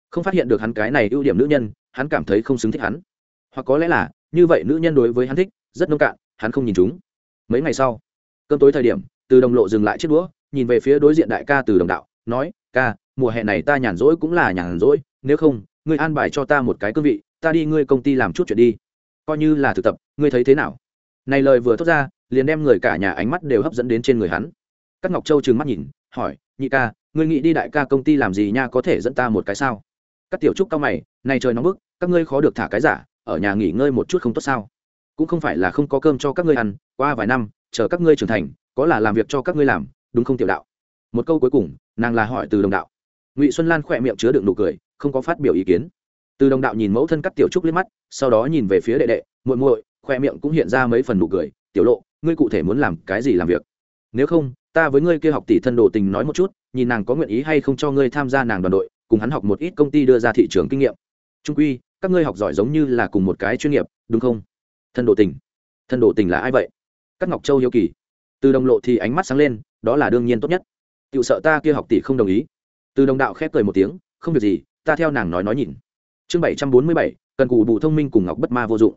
không phát hiện được hắn cái này ưu điểm nữ nhân, hắn cảm thấy không xứng thích hắn. Hoặc có lẽ là, như vậy nữ nhân đối với hắn thích, rất nông cạn, hắn không nhìn chúng. Mấy ngày sau cơn tối thời điểm, từ đồng lộ dừng lại chiếc đũa, nhìn về phía đối diện đại ca từ đồng đạo, nói, ca, mùa hè này ta nhàn rỗi cũng là nhàn rỗi, nếu không, ngươi an bài cho ta một cái cương vị, ta đi ngươi công ty làm chút chuyện đi. Coi như là thực tập, ngươi thấy thế nào? Này lời vừa thốt ra, liền đem người cả nhà ánh mắt đều hấp dẫn đến trên người hắn. Các ngọc châu trừng mắt nhìn, hỏi, nhị ca, ngươi nghĩ đi đại ca công ty làm gì nha, có thể dẫn ta một cái sao? Các tiểu trúc cao mày, này trời nóng bức, các ngươi khó được thả cái giả, ở nhà nghỉ ngơi một chút không tốt sao? Cũng không phải là không có cơm cho các ngươi ăn, qua vài năm, chờ các ngươi trưởng thành, có là làm việc cho các ngươi làm, đúng không tiểu đạo? Một câu cuối cùng, nàng là hỏi từ đồng đạo. Ngụy xuân lan khỏe miệng chứa đựng nụ cười, không có phát biểu ý kiến. Từ đồng đạo nhìn mẫu thân cắt tiểu trúc liếc mắt, sau đó nhìn về phía đệ đệ, muội muội khoe miệng cũng hiện ra mấy phần nụ cười, tiểu lộ, ngươi cụ thể muốn làm cái gì làm việc? Nếu không, ta với ngươi kia học tỷ thân đồ tình nói một chút, nhìn nàng có nguyện ý hay không cho ngươi tham gia nàng đoàn đội cùng hắn học một ít công ty đưa ra thị trường kinh nghiệm. Trung quy, các ngươi học giỏi giống như là cùng một cái chuyên nghiệp, đúng không? Thân đồ tình. Thân đồ tình là ai vậy? Các ngọc châu hiếu kỳ. Từ đồng lộ thì ánh mắt sáng lên, đó là đương nhiên tốt nhất. Tự sợ ta kia học tỷ không đồng ý. Từ đồng đạo khép cười một tiếng, không việc gì, ta theo nàng nói nói nhìn. Chương bảy trăm bốn mươi bảy, cần cù bù thông minh cùng ngọc bất ma vô dụng.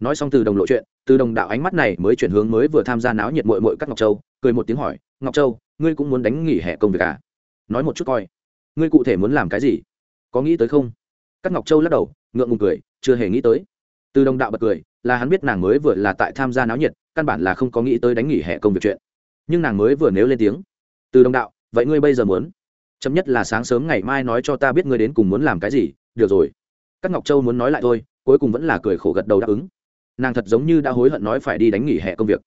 Nói xong từ đồng lộ chuyện, từ đồng đạo ánh mắt này mới chuyển hướng mới vừa tham gia náo nhiệt mội mội các ngọc châu, cười một tiếng hỏi, ngọc châu, ngươi cũng muốn đánh nghỉ hè công việc à? Nói một chút coi ngươi cụ thể muốn làm cái gì? Có nghĩ tới không? Các ngọc châu lắc đầu, ngượng ngùng cười, chưa hề nghĩ tới. Từ đồng đạo bật cười, là hắn biết nàng mới vừa là tại tham gia náo nhiệt, căn bản là không có nghĩ tới đánh nghỉ hè công việc chuyện. Nhưng nàng mới vừa nếu lên tiếng, từ đồng đạo, vậy ngươi bây giờ muốn? Chậm nhất là sáng sớm ngày mai nói cho ta biết ngươi đến cùng muốn làm cái gì, được rồi. Các ngọc châu muốn nói lại thôi, cuối cùng vẫn là cười khổ gật đầu đáp ứng. Nàng thật giống như đã hối hận nói phải đi đánh nghỉ hè công việc.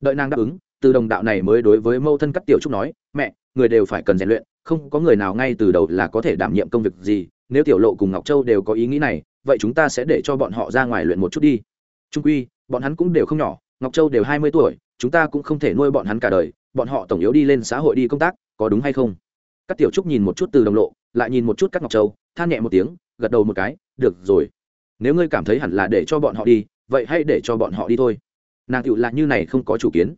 Đợi nàng đáp ứng, từ đồng đạo này mới đối với mâu thân các tiểu trúc nói, mẹ, người đều phải cần rèn luyện không có người nào ngay từ đầu là có thể đảm nhiệm công việc gì, nếu tiểu lộ cùng ngọc châu đều có ý nghĩ này, vậy chúng ta sẽ để cho bọn họ ra ngoài luyện một chút đi. Trung quy, bọn hắn cũng đều không nhỏ, ngọc châu đều hai mươi tuổi, chúng ta cũng không thể nuôi bọn hắn cả đời, bọn họ tổng yếu đi lên xã hội đi công tác, có đúng hay không? Các tiểu trúc nhìn một chút từ đồng lộ, lại nhìn một chút các ngọc châu, than nhẹ một tiếng, gật đầu một cái, được rồi. Nếu ngươi cảm thấy hẳn là để cho bọn họ đi, vậy hãy để cho bọn họ đi thôi. Nàng tựu là như này không có chủ kiến.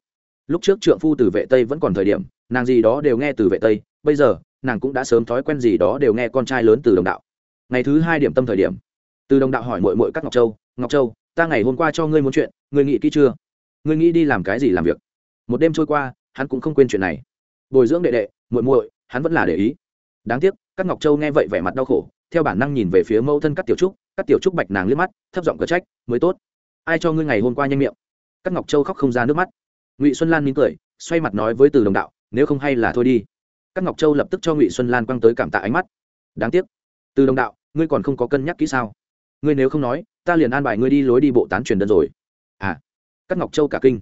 Lúc trước trượng phu từ vệ tây vẫn còn thời điểm, nàng gì đó đều nghe từ vệ tây bây giờ, nàng cũng đã sớm thói quen gì đó đều nghe con trai lớn từ đồng đạo. Ngày thứ hai điểm tâm thời điểm, từ đồng đạo hỏi mội mội các ngọc châu ngọc châu, ta ngày hôm qua cho ngươi muốn chuyện, ngươi nghĩ kỹ chưa? Ngươi nghĩ đi làm cái gì làm việc? Một đêm trôi qua, hắn cũng không quên chuyện này. Bồi dưỡng đệ đệ, muội muội, hắn vẫn là để ý. Đáng tiếc, các ngọc châu nghe vậy vẻ mặt đau khổ, theo bản năng nhìn về phía mẫu thân các tiểu trúc, các tiểu trúc bạch nàng liếc mắt, thấp giọng cờ trách, mới tốt. Ai cho ngươi ngày hôm qua nhanh miệng? Các ngọc châu khóc không ra nước mắt. Ngụy xuân lan mỉm cười, xoay mặt nói với từ đồng đạo, nếu không hay là thôi đi các ngọc châu lập tức cho ngụy xuân lan quăng tới cảm tạ ánh mắt đáng tiếc từ đồng đạo ngươi còn không có cân nhắc kỹ sao ngươi nếu không nói ta liền an bài ngươi đi lối đi bộ tán truyền đơn rồi à các ngọc châu cả kinh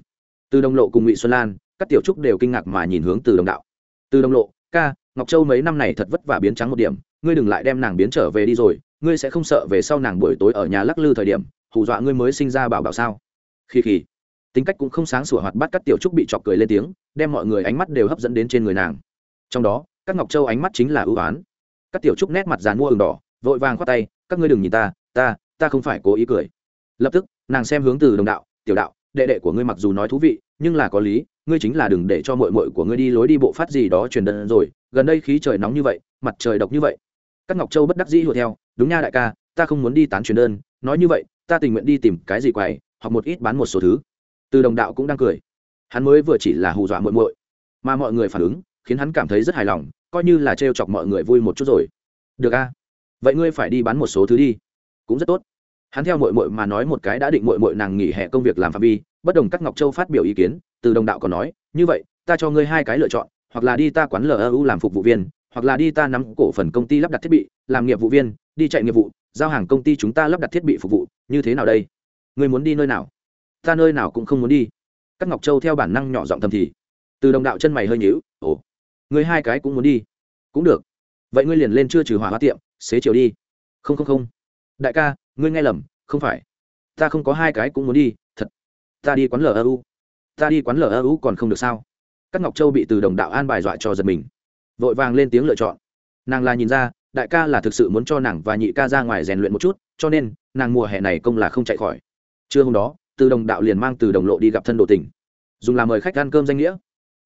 từ đồng lộ cùng ngụy xuân lan các tiểu trúc đều kinh ngạc mà nhìn hướng từ đồng đạo từ đồng lộ ca ngọc châu mấy năm này thật vất vả biến trắng một điểm ngươi đừng lại đem nàng biến trở về đi rồi ngươi sẽ không sợ về sau nàng buổi tối ở nhà lắc lư thời điểm hù dọa ngươi mới sinh ra bảo bảo sao khi khi tính cách cũng không sáng sủa hoạt bắt các tiểu trúc bị chọc cười lên tiếng đem mọi người ánh mắt đều hấp dẫn đến trên người nàng trong đó, các ngọc châu ánh mắt chính là ưu ái các tiểu trúc nét mặt dàn mua ừng đỏ, vội vàng khoát tay, các ngươi đừng nhìn ta ta ta không phải cố ý cười. Lập tức, nàng xem hướng từ đồng đạo, tiểu đạo, đệ đệ của ngươi mặc dù nói thú vị, nhưng là có lý, ngươi chính là đừng để cho mội mội của ngươi đi lối đi bộ phát gì đó truyền đơn rồi, gần đây khí trời nóng như vậy, mặt trời độc như vậy. Các ngọc châu bất đắc dĩ hùa theo, đúng nha đại ca, ta không muốn đi tán truyền đơn, nói như vậy, ta tình nguyện đi tìm cái gì quầy hoặc một ít bán một số thứ. Từ đồng đạo cũng đang cười. Hắn mới vừa chỉ là hù dọa muội muội, mà mọi người phản ứng khiến hắn cảm thấy rất hài lòng, coi như là trêu chọc mọi người vui một chút rồi. Được a. Vậy ngươi phải đi bán một số thứ đi. Cũng rất tốt. Hắn theo muội muội mà nói một cái đã định muội muội nàng nghỉ hè công việc làm phạm vi, bất đồng các ngọc châu phát biểu ý kiến, từ đồng đạo còn nói, như vậy, ta cho ngươi hai cái lựa chọn, hoặc là đi ta quán lu làm phục vụ viên, hoặc là đi ta nắm cổ phần công ty lắp đặt thiết bị, làm nghiệp vụ viên, đi chạy nghiệp vụ, giao hàng công ty chúng ta lắp đặt thiết bị phục vụ, như thế nào đây? Ngươi muốn đi nơi nào? Ta nơi nào cũng không muốn đi. Các ngọc châu theo bản năng nhỏ giọng thầm thì. Từ đồng đạo chân mày hơi nhíu, ồ ngươi hai cái cũng muốn đi. Cũng được. Vậy ngươi liền lên chưa trừ hỏa hoa tiệm xế chiều đi. Không không không. Đại ca ngươi nghe lầm không phải. Ta không có hai cái cũng muốn đi thật. Ta đi quán lu ta đi quán lu còn không được sao? Các ngọc châu bị từ đồng đạo an bài dọa cho giật mình. Vội vàng lên tiếng lựa chọn. Nàng là nhìn ra đại ca là thực sự muốn cho nàng và nhị ca ra ngoài rèn luyện một chút cho nên nàng mùa hè này công là không chạy khỏi. Trưa hôm đó từ đồng đạo liền mang từ đồng lộ đi gặp thân đồ tỉnh, dùng làm mời khách ăn cơm danh nghĩa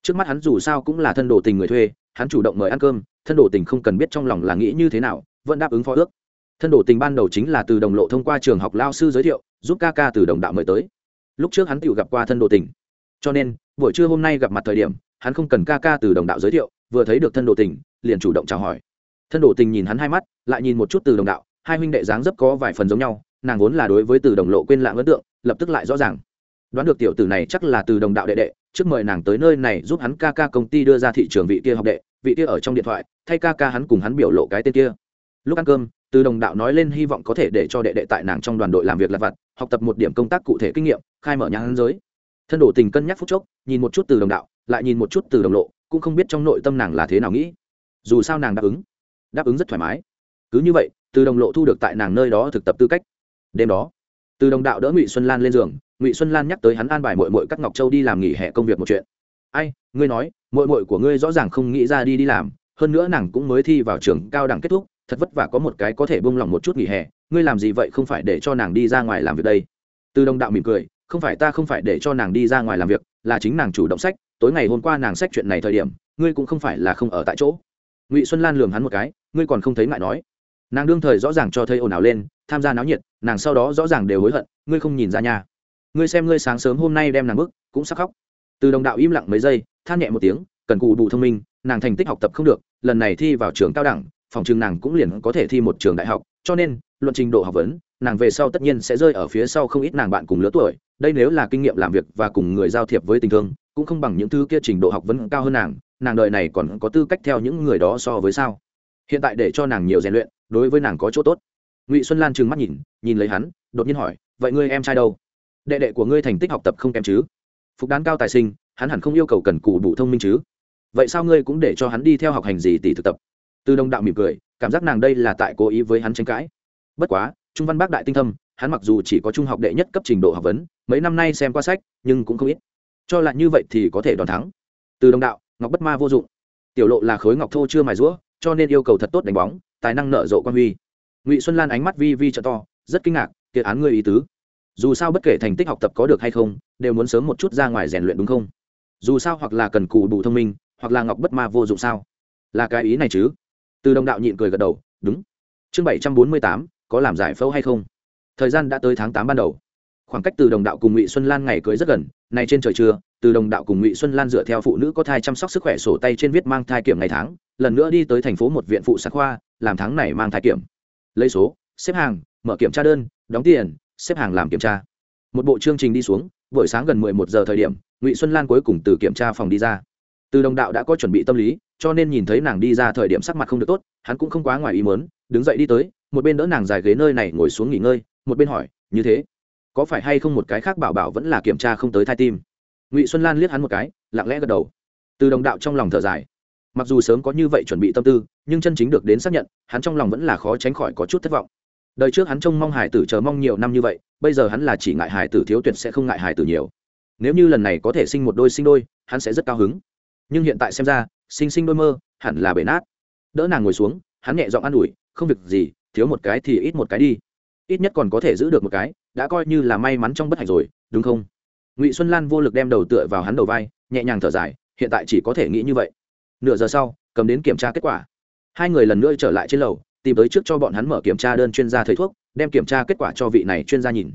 trước mắt hắn dù sao cũng là thân đồ tình người thuê, hắn chủ động mời ăn cơm, thân đồ tình không cần biết trong lòng là nghĩ như thế nào, vẫn đáp ứng phó ước. Thân đồ tình ban đầu chính là từ đồng lộ thông qua trường học lao sư giới thiệu, giúp ca ca từ đồng đạo mời tới. Lúc trước hắn tự gặp qua thân đồ tình. Cho nên, buổi trưa hôm nay gặp mặt thời điểm, hắn không cần ca ca từ đồng đạo giới thiệu, vừa thấy được thân đồ tình, liền chủ động chào hỏi. Thân đồ tình nhìn hắn hai mắt, lại nhìn một chút từ đồng đạo, hai huynh đệ dáng dấp có vài phần giống nhau, nàng vốn là đối với từ đồng lộ quên lãng ấn tượng, lập tức lại rõ ràng đoán được tiểu tử này chắc là từ đồng đạo đệ đệ, trước mời nàng tới nơi này giúp hắn ca ca công ty đưa ra thị trường vị kia học đệ, vị kia ở trong điện thoại, thay ca ca hắn cùng hắn biểu lộ cái tên kia. Lúc ăn cơm, từ đồng đạo nói lên hy vọng có thể để cho đệ đệ tại nàng trong đoàn đội làm việc lặt vặt, học tập một điểm công tác cụ thể kinh nghiệm, khai mở nhà hắn giới. Thân đổ tình cân nhắc phút chốc, nhìn một chút từ đồng đạo, lại nhìn một chút từ đồng lộ, cũng không biết trong nội tâm nàng là thế nào nghĩ. Dù sao nàng đáp ứng đáp ứng rất thoải mái. Cứ như vậy, từ đồng lộ thu được tại nàng nơi đó thực tập tư cách. Đêm đó, từ đồng đạo đỡ ngụy xuân lan lên giường ngụy xuân lan nhắc tới hắn an bài mội mội các ngọc châu đi làm nghỉ hè công việc một chuyện ai ngươi nói mội mội của ngươi rõ ràng không nghĩ ra đi đi làm hơn nữa nàng cũng mới thi vào trường cao đẳng kết thúc thật vất vả có một cái có thể bông lỏng một chút nghỉ hè ngươi làm gì vậy không phải để cho nàng đi ra ngoài làm việc đây từ đồng đạo mỉm cười không phải ta không phải để cho nàng đi ra ngoài làm việc là chính nàng chủ động sách tối ngày hôm qua nàng sách chuyện này thời điểm ngươi cũng không phải là không ở tại chỗ ngụy xuân lan lường hắn một cái ngươi còn không thấy ngại nói nàng đương thời rõ ràng cho thấy ồn ào lên tham gia náo nhiệt nàng sau đó rõ ràng đều hối hận ngươi không nhìn ra nhà ngươi xem ngươi sáng sớm hôm nay đem nàng bức, cũng sắc khóc. Từ đồng đạo im lặng mấy giây, than nhẹ một tiếng, cần cù đủ thông minh, nàng thành tích học tập không được, lần này thi vào trường cao đẳng, phòng trường nàng cũng liền có thể thi một trường đại học, cho nên, luận trình độ học vấn, nàng về sau tất nhiên sẽ rơi ở phía sau không ít nàng bạn cùng lứa tuổi. Đây nếu là kinh nghiệm làm việc và cùng người giao thiệp với tình thương, cũng không bằng những thứ kia trình độ học vấn cao hơn nàng nàng đời này còn có tư cách theo những người đó so với sao? Hiện tại để cho nàng nhiều rèn luyện, đối với nàng có chỗ tốt. Ngụy xuân lan trừng mắt nhìn nhìn lấy hắn, đột nhiên hỏi, vậy ngươi em trai đâu? Đệ đệ của ngươi thành tích học tập không kém chứ? Phục đán cao tài sinh, hắn hẳn không yêu cầu cần cù đủ thông minh chứ? Vậy sao ngươi cũng để cho hắn đi theo học hành gì tỷ thực tập? Từ đồng đạo mỉm cười, cảm giác nàng đây là tại cố ý với hắn tranh cãi. Bất quá, trung văn bác đại tinh thâm, hắn mặc dù chỉ có trung học đệ nhất cấp trình độ học vấn, mấy năm nay xem qua sách, nhưng cũng không ít. Cho lại như vậy thì có thể đòn thắng. Từ đồng đạo, ngọc bất ma vô dụng. Tiểu lộ là khối ngọc thô chưa mài rũa, cho nên yêu cầu thật tốt đánh bóng, tài năng nở rộ quan huy. Ngụy xuân lan ánh mắt vi vi trợ to, rất kinh ngạc, kiệt án ngươi ý tứ dù sao bất kể thành tích học tập có được hay không, đều muốn sớm một chút ra ngoài rèn luyện đúng không? Dù sao hoặc là cần cù đủ thông minh, hoặc là ngọc bất ma vô dụng sao? Là cái ý này chứ? Từ đồng đạo nhịn cười gật đầu, đúng. Chương bảy trăm bốn mươi tám, có làm giải phẫu hay không? Thời gian đã tới tháng tám ban đầu. Khoảng cách từ đồng đạo cùng ngụy xuân lan ngày cưới rất gần, nay trên trời trưa, từ đồng đạo cùng ngụy xuân lan dựa theo phụ nữ có thai chăm sóc sức khỏe sổ tay trên viết mang thai kiểm ngày tháng, lần nữa đi tới thành phố một viện phụ sản khoa, làm tháng này mang thai kiểm. Lấy số, xếp hàng, mở kiểm tra đơn, đóng tiền xếp hàng làm kiểm tra. Một bộ chương trình đi xuống, buổi sáng gần mười một giờ thời điểm, ngụy xuân lan cuối cùng từ kiểm tra phòng đi ra. Từ đồng đạo đã có chuẩn bị tâm lý, cho nên nhìn thấy nàng đi ra thời điểm sắc mặt không được tốt, hắn cũng không quá ngoài ý mớn đứng dậy đi tới, một bên đỡ nàng dài ghế nơi này ngồi xuống nghỉ ngơi, một bên hỏi, như thế, có phải hay không một cái khác bảo bảo vẫn là kiểm tra không tới thai tim? Ngụy xuân lan liếc hắn một cái, lặng lẽ gật đầu. Từ đồng đạo trong lòng thở dài. Mặc dù sớm có như vậy chuẩn bị tâm tư, nhưng chân chính được đến xác nhận, hắn trong lòng vẫn là khó tránh khỏi có chút thất vọng đời trước hắn trông mong hải tử chờ mong nhiều năm như vậy, bây giờ hắn là chỉ ngại hải tử thiếu tuyệt sẽ không ngại hải tử nhiều. Nếu như lần này có thể sinh một đôi sinh đôi, hắn sẽ rất cao hứng. Nhưng hiện tại xem ra, sinh sinh đôi mơ, hẳn là bể nát. Đỡ nàng ngồi xuống, hắn nhẹ giọng an ủi, không việc gì, thiếu một cái thì ít một cái đi. Ít nhất còn có thể giữ được một cái, đã coi như là may mắn trong bất hạnh rồi, đúng không? Ngụy xuân lan vô lực đem đầu tựa vào hắn đầu vai, nhẹ nhàng thở dài, hiện tại chỉ có thể nghĩ như vậy. Nửa giờ sau, cầm đến kiểm tra kết quả. Hai người lần nữa trở lại trên lầu tìm tới trước cho bọn hắn mở kiểm tra đơn chuyên gia thầy thuốc, đem kiểm tra kết quả cho vị này chuyên gia nhìn.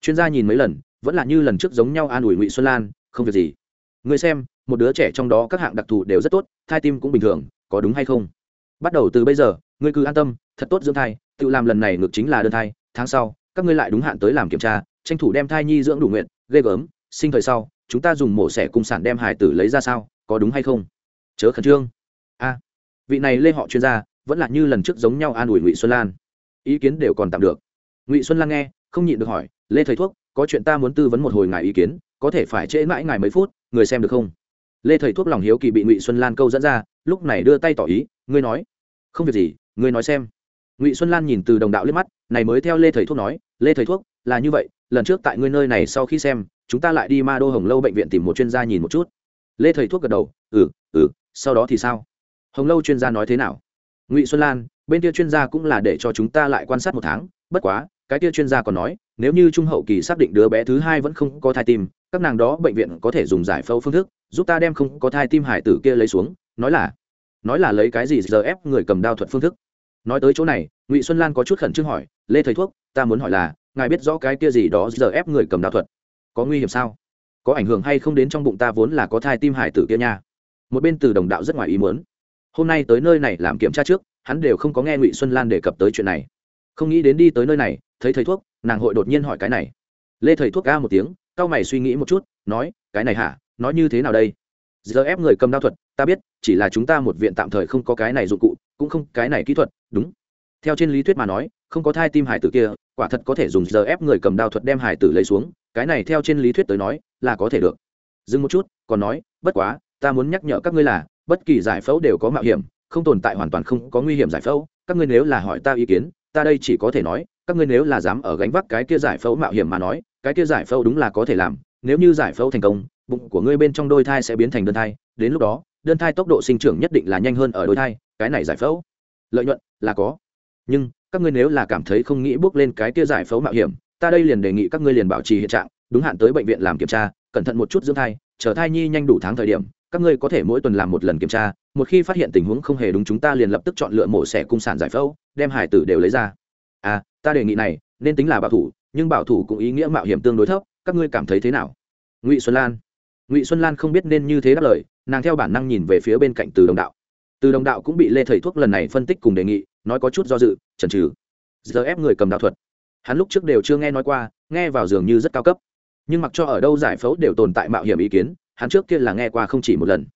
Chuyên gia nhìn mấy lần, vẫn là như lần trước giống nhau an ủi ngụy xuân lan, không việc gì. Người xem, một đứa trẻ trong đó các hạng đặc thù đều rất tốt, thai tim cũng bình thường, có đúng hay không? Bắt đầu từ bây giờ, ngươi cứ an tâm, thật tốt dưỡng thai, tự làm lần này ngược chính là đơn thai, tháng sau, các ngươi lại đúng hạn tới làm kiểm tra, tranh thủ đem thai nhi dưỡng đủ nguyện, ghê gớm, sinh thời sau, chúng ta dùng mổ xẻ cùng sản đem hải tử lấy ra sao, có đúng hay không? Chớ khẩn trương. A, vị này lê họ chuyên gia vẫn là như lần trước giống nhau an ủi ngụy xuân lan ý kiến đều còn tạm được ngụy xuân lan nghe không nhịn được hỏi lê thầy thuốc có chuyện ta muốn tư vấn một hồi ngài ý kiến có thể phải trễ mãi ngài mấy phút người xem được không lê thầy thuốc lòng hiếu kỳ bị ngụy xuân lan câu dẫn ra lúc này đưa tay tỏ ý ngươi nói không việc gì ngươi nói xem ngụy xuân lan nhìn từ đồng đạo liếc mắt này mới theo lê thầy thuốc nói lê thầy thuốc là như vậy lần trước tại ngươi nơi này sau khi xem chúng ta lại đi ma đô hồng lâu bệnh viện tìm một chuyên gia nhìn một chút lê thầy thuốc gật đầu ừ ừ sau đó thì sao hồng lâu chuyên gia nói thế nào ngụy xuân lan, bên kia chuyên gia cũng là để cho chúng ta lại quan sát một tháng, bất quá, cái kia chuyên gia còn nói, nếu như trung hậu kỳ xác định đứa bé thứ hai vẫn không có thai tim, các nàng đó bệnh viện có thể dùng giải phẫu phương thức, giúp ta đem không có thai tim hải tử kia lấy xuống, nói là nói là lấy cái gì giờ ép người cầm đao thuật phương thức. Nói tới chỗ này, ngụy xuân lan có chút khẩn trương hỏi, lê thầy thuốc, ta muốn hỏi là, ngài biết rõ cái kia gì đó giờ ép người cầm đao thuật? Có nguy hiểm sao? Có ảnh hưởng hay không đến trong bụng ta vốn là có thai tim hải tử kia nha? Một bên từ đồng đạo rất ngoài ý muốn hôm nay tới nơi này làm kiểm tra trước, hắn đều không có nghe ngụy xuân lan đề cập tới chuyện này. Không nghĩ đến đi tới nơi này, thấy thầy thuốc, nàng hội đột nhiên hỏi cái này. Lê thầy thuốc ca một tiếng cao mày suy nghĩ một chút, nói, cái này hả? Nói như thế nào đây? Giờ ép người cầm đao thuật, ta biết, chỉ là chúng ta một viện tạm thời không có cái này dụng cụ, cũng không cái này kỹ thuật, đúng. Theo trên lý thuyết mà nói, không có thai tim hải tử kia, quả thật có thể dùng giờ ép người cầm đao thuật đem hải tử lấy xuống, cái này theo trên lý thuyết tới nói, là có thể được. Dừng một chút, còn nói, bất quá, ta muốn nhắc nhở các ngươi là bất kỳ giải phẫu đều có mạo hiểm, không tồn tại hoàn toàn không có nguy hiểm giải phẫu. Các ngươi nếu là hỏi ta ý kiến, ta đây chỉ có thể nói, các ngươi nếu là dám ở gánh vác cái kia giải phẫu mạo hiểm mà nói, cái kia giải phẫu đúng là có thể làm. Nếu như giải phẫu thành công, bụng của ngươi bên trong đôi thai sẽ biến thành đơn thai. Đến lúc đó, đơn thai tốc độ sinh trưởng nhất định là nhanh hơn ở đôi thai. Cái này giải phẫu, lợi nhuận là có. Nhưng, các ngươi nếu là cảm thấy không nghĩ bước lên cái kia giải phẫu mạo hiểm, ta đây liền đề nghị các ngươi liền bảo trì hiện trạng. Đúng hạn tới bệnh viện làm kiểm tra, cẩn thận một chút dưỡng thai, chờ thai nhi nhanh đủ tháng thời điểm các ngươi có thể mỗi tuần làm một lần kiểm tra, một khi phát hiện tình huống không hề đúng chúng ta liền lập tức chọn lựa mổ xẻ cung sản giải phẫu, đem hải tử đều lấy ra. À ta đề nghị này, nên tính là bảo thủ, nhưng bảo thủ cũng ý nghĩa mạo hiểm tương đối thấp, các ngươi cảm thấy thế nào? Ngụy xuân lan. Ngụy xuân lan không biết nên như thế đáp lời, nàng theo bản năng nhìn về phía bên cạnh từ đồng đạo. Từ đồng đạo cũng bị lê thầy thuốc lần này phân tích cùng đề nghị, nói có chút do dự, chần trừ giờ ép người cầm đạo thuật. Hắn lúc trước đều chưa nghe nói qua, nghe vào dường như rất cao cấp. Nhưng mặc cho ở đâu giải phẫu đều tồn tại mạo hiểm ý kiến hắn trước kia là nghe qua không chỉ một lần.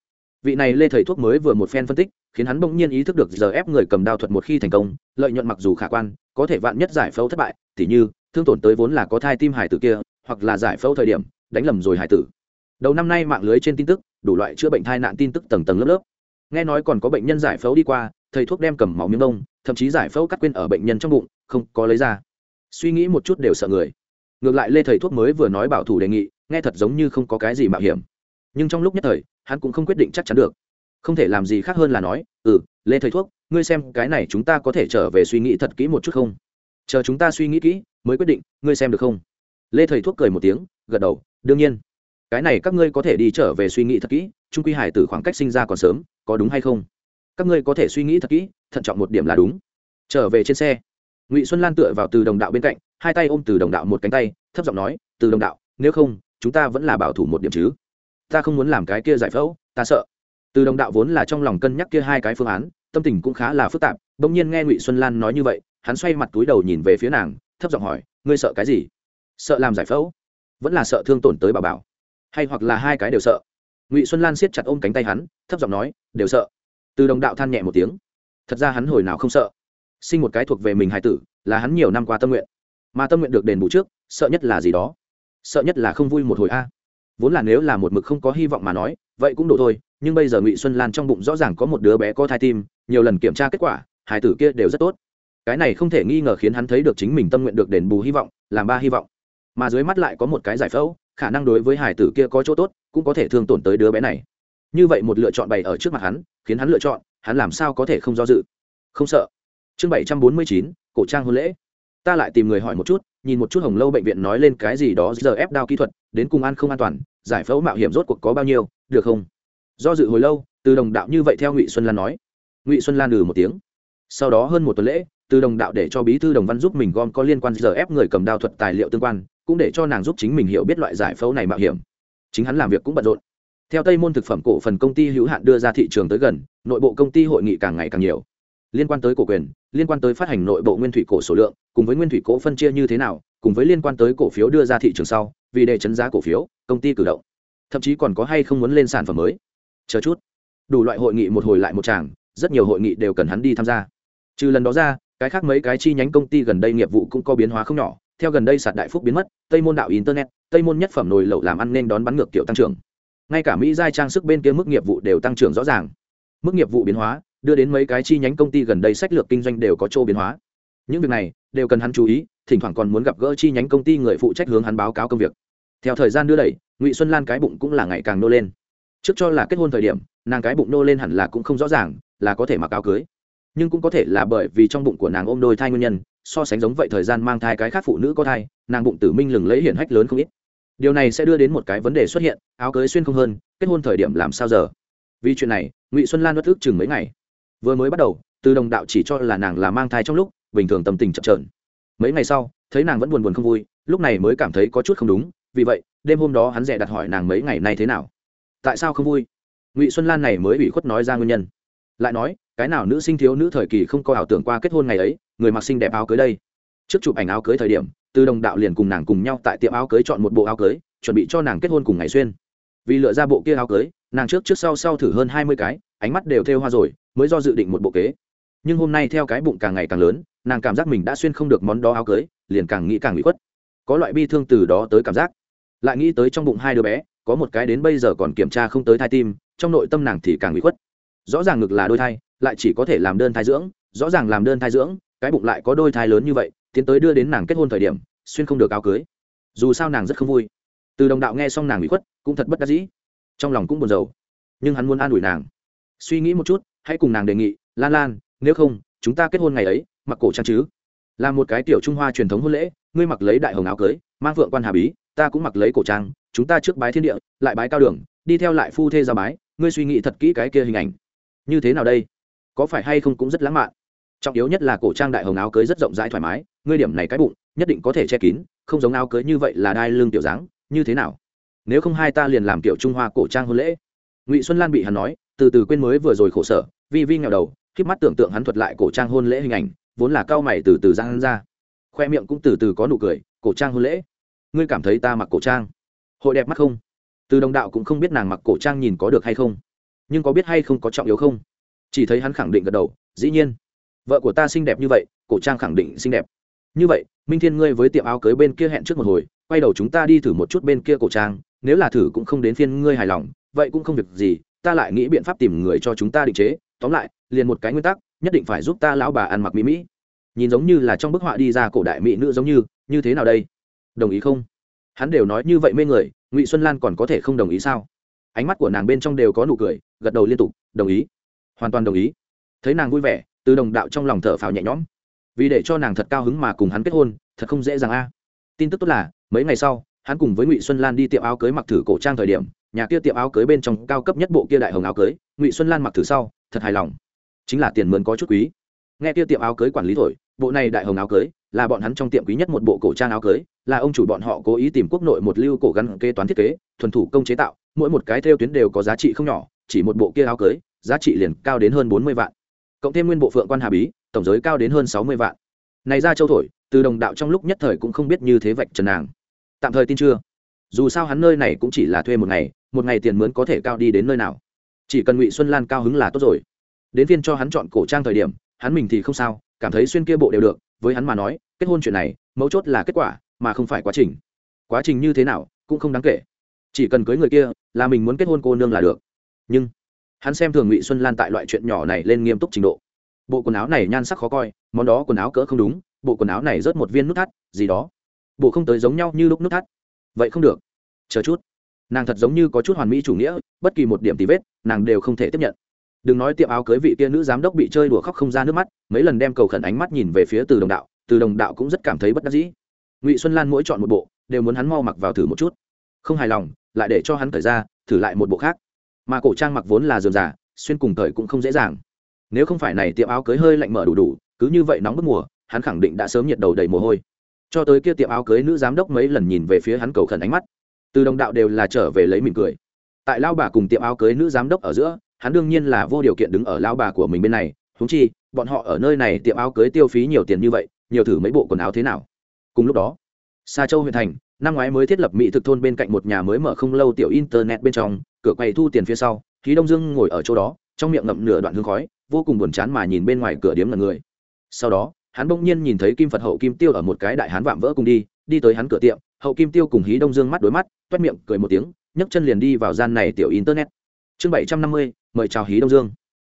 Vị này lê thầy thuốc mới vừa một phen phân tích, khiến hắn bỗng nhiên ý thức được giờ ép người cầm đao thuật một khi thành công, lợi nhuận mặc dù khả quan, có thể vạn nhất giải phẫu thất bại, tỉ như, thương tổn tới vốn là có thai tim hải tử kia, hoặc là giải phẫu thời điểm, đánh lầm rồi hải tử. Đầu năm nay mạng lưới trên tin tức, đủ loại chữa bệnh thai nạn tin tức tầng tầng lớp lớp. Nghe nói còn có bệnh nhân giải phẫu đi qua, thầy thuốc đem cầm máu miếng đông, thậm chí giải phẫu cắt quên ở bệnh nhân trong bụng, không có lấy ra. Suy nghĩ một chút đều sợ người. Ngược lại lê thầy thuốc mới vừa nói bảo thủ đề nghị, nghe thật giống như không có cái gì mạo hiểm nhưng trong lúc nhất thời, hắn cũng không quyết định chắc chắn được. Không thể làm gì khác hơn là nói ừ lê thầy thuốc, ngươi xem cái này chúng ta có thể trở về suy nghĩ thật kỹ một chút không? Chờ chúng ta suy nghĩ kỹ, mới quyết định, ngươi xem được không? Lê thầy thuốc cười một tiếng, gật đầu, đương nhiên. Cái này các ngươi có thể đi trở về suy nghĩ thật kỹ, trung quy hải tử khoảng cách sinh ra còn sớm, có đúng hay không? Các ngươi có thể suy nghĩ thật kỹ, thận trọng một điểm là đúng. Trở về trên xe, ngụy xuân lan tựa vào từ đồng đạo bên cạnh, hai tay ôm từ đồng đạo một cánh tay, thấp giọng nói, từ đồng đạo, nếu không, chúng ta vẫn là bảo thủ một điểm chứ ta không muốn làm cái kia giải phẫu, ta sợ. Từ đồng đạo vốn là trong lòng cân nhắc kia hai cái phương án, tâm tình cũng khá là phức tạp, bỗng nhiên nghe ngụy xuân lan nói như vậy, hắn xoay mặt túi đầu nhìn về phía nàng, thấp giọng hỏi, ngươi sợ cái gì? Sợ làm giải phẫu? Vẫn là sợ thương tổn tới bà bảo? Hay hoặc là hai cái đều sợ? Ngụy xuân lan siết chặt ôm cánh tay hắn, thấp giọng nói, đều sợ. Từ đồng đạo than nhẹ một tiếng. Thật ra hắn hồi nào không sợ. Sinh một cái thuộc về mình hài tử, là hắn nhiều năm qua tâm nguyện. Mà tâm nguyện được đền bù trước, sợ nhất là gì đó? Sợ nhất là không vui một hồi a vốn là nếu là một mực không có hy vọng mà nói, vậy cũng đủ thôi, nhưng bây giờ ngụy xuân lan trong bụng rõ ràng có một đứa bé có thai tim, nhiều lần kiểm tra kết quả hải tử kia đều rất tốt. Cái này không thể nghi ngờ khiến hắn thấy được chính mình tâm nguyện được đền bù hy vọng, làm ba hy vọng. Mà dưới mắt lại có một cái giải phẫu, khả năng đối với hải tử kia có chỗ tốt, cũng có thể thương tổn tới đứa bé này. Như vậy một lựa chọn bày ở trước mặt hắn, khiến hắn lựa chọn, hắn làm sao có thể không do dự? Không sợ. Chương bảy trăm bốn mươi chín, cổ trang hôn lễ. Ta lại tìm người hỏi một chút nhìn một chút hồng lâu bệnh viện nói lên cái gì đó, giờ ép đao kỹ thuật, đến cùng ăn không an toàn, giải phẫu mạo hiểm rốt cuộc có bao nhiêu, được không? Do dự hồi lâu, từ đồng đạo như vậy theo ngụy xuân lan nói. Ngụy xuân lan ừ một tiếng. Sau đó hơn một tuần lễ, từ đồng đạo để cho bí thư đồng văn giúp mình gom có liên quan giờ ép người cầm đao thuật tài liệu tương quan, cũng để cho nàng giúp chính mình hiểu biết loại giải phẫu này mạo hiểm. Chính hắn làm việc cũng bận rộn. Theo tây môn thực phẩm cổ phần công ty hữu hạn đưa ra thị trường tới gần, nội bộ công ty hội nghị càng ngày càng nhiều liên quan tới cổ quyền, liên quan tới phát hành nội bộ nguyên thủy cổ số lượng, cùng với nguyên thủy cổ phân chia như thế nào, cùng với liên quan tới cổ phiếu đưa ra thị trường sau, vì để chấn giá cổ phiếu, công ty cử động. Thậm chí còn có hay không muốn lên sản phẩm mới. Chờ chút. Đủ loại hội nghị một hồi lại một chàng rất nhiều hội nghị đều cần hắn đi tham gia. Trừ lần đó ra, cái khác mấy cái chi nhánh công ty gần đây nghiệp vụ cũng có biến hóa không nhỏ. Theo gần đây sạt đại phúc biến mất, tây môn đạo internet, tây môn nhất phẩm nồi lẩu làm ăn nên đón bắn ngược kiểu tăng trưởng. Ngay cả mỹ giai trang sức bên kia mức nghiệp vụ đều tăng trưởng rõ ràng. Mức nghiệp vụ biến hóa đưa đến mấy cái chi nhánh công ty gần đây sách lược kinh doanh đều có chỗ biến hóa. Những việc này đều cần hắn chú ý, thỉnh thoảng còn muốn gặp gỡ chi nhánh công ty người phụ trách hướng hắn báo cáo công việc. Theo thời gian đưa đẩy, ngụy xuân lan cái bụng cũng là ngày càng nô lên. Trước cho là kết hôn thời điểm, nàng cái bụng nô lên hẳn là cũng không rõ ràng, là có thể mặc áo cưới. Nhưng cũng có thể là bởi vì trong bụng của nàng ôm đôi thai nguyên nhân, so sánh giống vậy thời gian mang thai cái khác phụ nữ có thai, nàng bụng tử minh lừng lấy hiển hách lớn không ít. Điều này sẽ đưa đến một cái vấn đề xuất hiện, áo cưới xuyên không hơn, kết hôn thời điểm làm sao giờ? Vì chuyện này, ngụy xuân lan bất ước chừng mấy ngày vừa mới bắt đầu, từ đồng đạo chỉ cho là nàng là mang thai trong lúc, bình thường tâm tình chậm trợn mấy ngày sau, thấy nàng vẫn buồn buồn không vui, lúc này mới cảm thấy có chút không đúng, vì vậy, đêm hôm đó hắn dè đặt hỏi nàng mấy ngày nay thế nào. Tại sao không vui? Ngụy xuân lan này mới ủy khuất nói ra nguyên nhân. Lại nói, cái nào nữ sinh thiếu nữ thời kỳ không có ảo tưởng qua kết hôn ngày ấy, người mặc xinh đẹp áo cưới đây. Trước chụp ảnh áo cưới thời điểm, từ đồng đạo liền cùng nàng cùng nhau tại tiệm áo cưới chọn một bộ áo cưới, chuẩn bị cho nàng kết hôn cùng ngày xuyên. Vì lựa ra bộ kia áo cưới, nàng trước trước sau sau thử hơn hai mươi cái ánh mắt đều thêu hoa rồi, mới do dự định một bộ kế. Nhưng hôm nay theo cái bụng càng ngày càng lớn, nàng cảm giác mình đã xuyên không được món đó áo cưới, liền càng nghĩ càng bị khuất. Có loại bi thương từ đó tới cảm giác. Lại nghĩ tới trong bụng hai đứa bé, có một cái đến bây giờ còn kiểm tra không tới thai tim, trong nội tâm nàng thì càng bị khuất. Rõ ràng ngực là đôi thai, lại chỉ có thể làm đơn thai dưỡng, rõ ràng làm đơn thai dưỡng, cái bụng lại có đôi thai lớn như vậy, tiến tới đưa đến nàng kết hôn thời điểm, xuyên không được áo cưới. Dù sao nàng rất không vui. Từ đồng đạo nghe xong nàng bị khuất, cũng thật bất đắc dĩ. Trong lòng cũng buồn rầu. Nhưng hắn muốn an ủi nàng suy nghĩ một chút, hãy cùng nàng đề nghị, lan lan, nếu không, chúng ta kết hôn ngày ấy, mặc cổ trang chứ? Là một cái tiểu trung hoa truyền thống hôn lễ, ngươi mặc lấy đại hồng áo cưới, mang phượng quan hà bí, ta cũng mặc lấy cổ trang, chúng ta trước bái thiên địa, lại bái cao đường, đi theo lại phu thê ra bái, ngươi suy nghĩ thật kỹ cái kia hình ảnh. Như thế nào đây? Có phải hay không cũng rất lãng mạn. Trọng yếu nhất là cổ trang đại hồng áo cưới rất rộng rãi thoải mái, ngươi điểm này cái bụng, nhất định có thể che kín, không giống áo cưới như vậy là đai lưng tiểu dáng, như thế nào? Nếu không hai ta liền làm kiểu trung hoa cổ trang hôn lễ ngụy xuân lan bị hắn nói từ từ quên mới vừa rồi khổ sở vi vi nghèo đầu k mắt tưởng tượng hắn thuật lại cổ trang hôn lễ hình ảnh vốn là cao mày từ từ giang hắn ra khoe miệng cũng từ từ có nụ cười cổ trang hôn lễ ngươi cảm thấy ta mặc cổ trang hội đẹp mắt không từ đồng đạo cũng không biết nàng mặc cổ trang nhìn có được hay không nhưng có biết hay không có trọng yếu không chỉ thấy hắn khẳng định gật đầu dĩ nhiên vợ của ta xinh đẹp như vậy cổ trang khẳng định xinh đẹp như vậy minh thiên ngươi với tiệm áo cưới bên kia hẹn trước một hồi quay đầu chúng ta đi thử một chút bên kia cổ trang nếu là thử cũng không đến phiên ngươi hài lòng vậy cũng không việc gì, ta lại nghĩ biện pháp tìm người cho chúng ta định chế. Tóm lại, liền một cái nguyên tắc, nhất định phải giúp ta lão bà ăn mặc mỹ mỹ. Nhìn giống như là trong bức họa đi ra cổ đại mỹ nữ giống như như thế nào đây? Đồng ý không? Hắn đều nói như vậy mê người, ngụy xuân lan còn có thể không đồng ý sao? Ánh mắt của nàng bên trong đều có nụ cười, gật đầu liên tục, đồng ý. Hoàn toàn đồng ý. Thấy nàng vui vẻ, từ đồng đạo trong lòng thở phào nhẹ nhõm. Vì để cho nàng thật cao hứng mà cùng hắn kết hôn, thật không dễ dàng a. Tin tức tốt là, mấy ngày sau, hắn cùng với ngụy xuân lan đi tiệm áo cưới mặc thử cổ trang thời điểm nhà kia tiệm áo cưới bên trong cao cấp nhất bộ kia đại hồng áo cưới, ngụy xuân lan mặc thử sau, thật hài lòng. Chính là tiền mướn có chút quý. Nghe kia tiệm áo cưới quản lý thổi, bộ này đại hồng áo cưới, là bọn hắn trong tiệm quý nhất một bộ cổ trang áo cưới, là ông chủ bọn họ cố ý tìm quốc nội một lưu cổ gắn kế toán thiết kế, thuần thủ công chế tạo, mỗi một cái theo tuyến đều có giá trị không nhỏ, chỉ một bộ kia áo cưới, giá trị liền cao đến hơn bốn mươi vạn. Cộng thêm nguyên bộ phượng quan hà bí, tổng giới cao đến hơn sáu mươi vạn. Này ra châu thổi, từ đồng đạo trong lúc nhất thời cũng không biết như thế vạch trần nàng. Tạm thời tin chưa? Dù sao hắn nơi này cũng chỉ là thuê một ngày một ngày tiền mướn có thể cao đi đến nơi nào? Chỉ cần ngụy xuân lan cao hứng là tốt rồi. Đến phiên cho hắn chọn cổ trang thời điểm, hắn mình thì không sao, cảm thấy xuyên kia bộ đều được, với hắn mà nói, kết hôn chuyện này, mấu chốt là kết quả, mà không phải quá trình. Quá trình như thế nào, cũng không đáng kể. Chỉ cần cưới người kia, là mình muốn kết hôn cô nương là được. Nhưng, hắn xem thường ngụy xuân lan tại loại chuyện nhỏ này lên nghiêm túc trình độ. Bộ quần áo này nhan sắc khó coi, món đó quần áo cỡ không đúng, bộ quần áo này rớt một viên nút thắt, gì đó. Bộ không tới giống nhau như lúc nút thắt. Vậy không được. Chờ chút nàng thật giống như có chút hoàn mỹ chủ nghĩa, bất kỳ một điểm tí vết, nàng đều không thể tiếp nhận. Đừng nói tiệm áo cưới vị kia nữ giám đốc bị chơi đùa khóc không ra nước mắt, mấy lần đem cầu khẩn ánh mắt nhìn về phía từ đồng đạo, từ đồng đạo cũng rất cảm thấy bất đắc dĩ. Ngụy xuân lan mỗi chọn một bộ, đều muốn hắn mau mặc vào thử một chút. Không hài lòng, lại để cho hắn thời ra, thử lại một bộ khác. Mà cổ trang mặc vốn là dườm giả xuyên cùng thời cũng không dễ dàng. Nếu không phải này tiệm áo cưới hơi lạnh mở đủ đủ, cứ như vậy nóng bức mùa, hắn khẳng định đã sớm nhiệt đầu đầy mồ hôi. Cho tới kia tiệm áo cưới nữ giám đốc mấy lần nhìn về phía hắn cầu khẩn ánh mắt từ đồng đạo đều là trở về lấy mỉm cười. Tại lao bà cùng tiệm áo cưới nữ giám đốc ở giữa, hắn đương nhiên là vô điều kiện đứng ở lao bà của mình bên này. Húng chi, bọn họ ở nơi này tiệm áo cưới tiêu phí nhiều tiền như vậy, nhiều thử mấy bộ quần áo thế nào? Cùng lúc đó xa châu, huyện thành, năm ngoái mới thiết lập mỹ thực thôn bên cạnh một nhà mới mở không lâu tiểu internet bên trong, cửa quầy thu tiền phía sau khí đông dương ngồi ở chỗ đó, trong miệng ngậm nửa đoạn hương khói, vô cùng buồn chán mà nhìn bên ngoài cửa điếm là người. Sau đó, hắn bỗng nhiên nhìn thấy kim phật hậu kim tiêu ở một cái đại hán vạm vỡ cùng đi đi tới hắn cửa tiệm, hậu kim tiêu cùng hí đông dương mắt đối mắt, toét miệng cười một tiếng, nhấc chân liền đi vào gian này tiểu internet. Chương bảy trăm năm mươi, mời chào hí đông dương.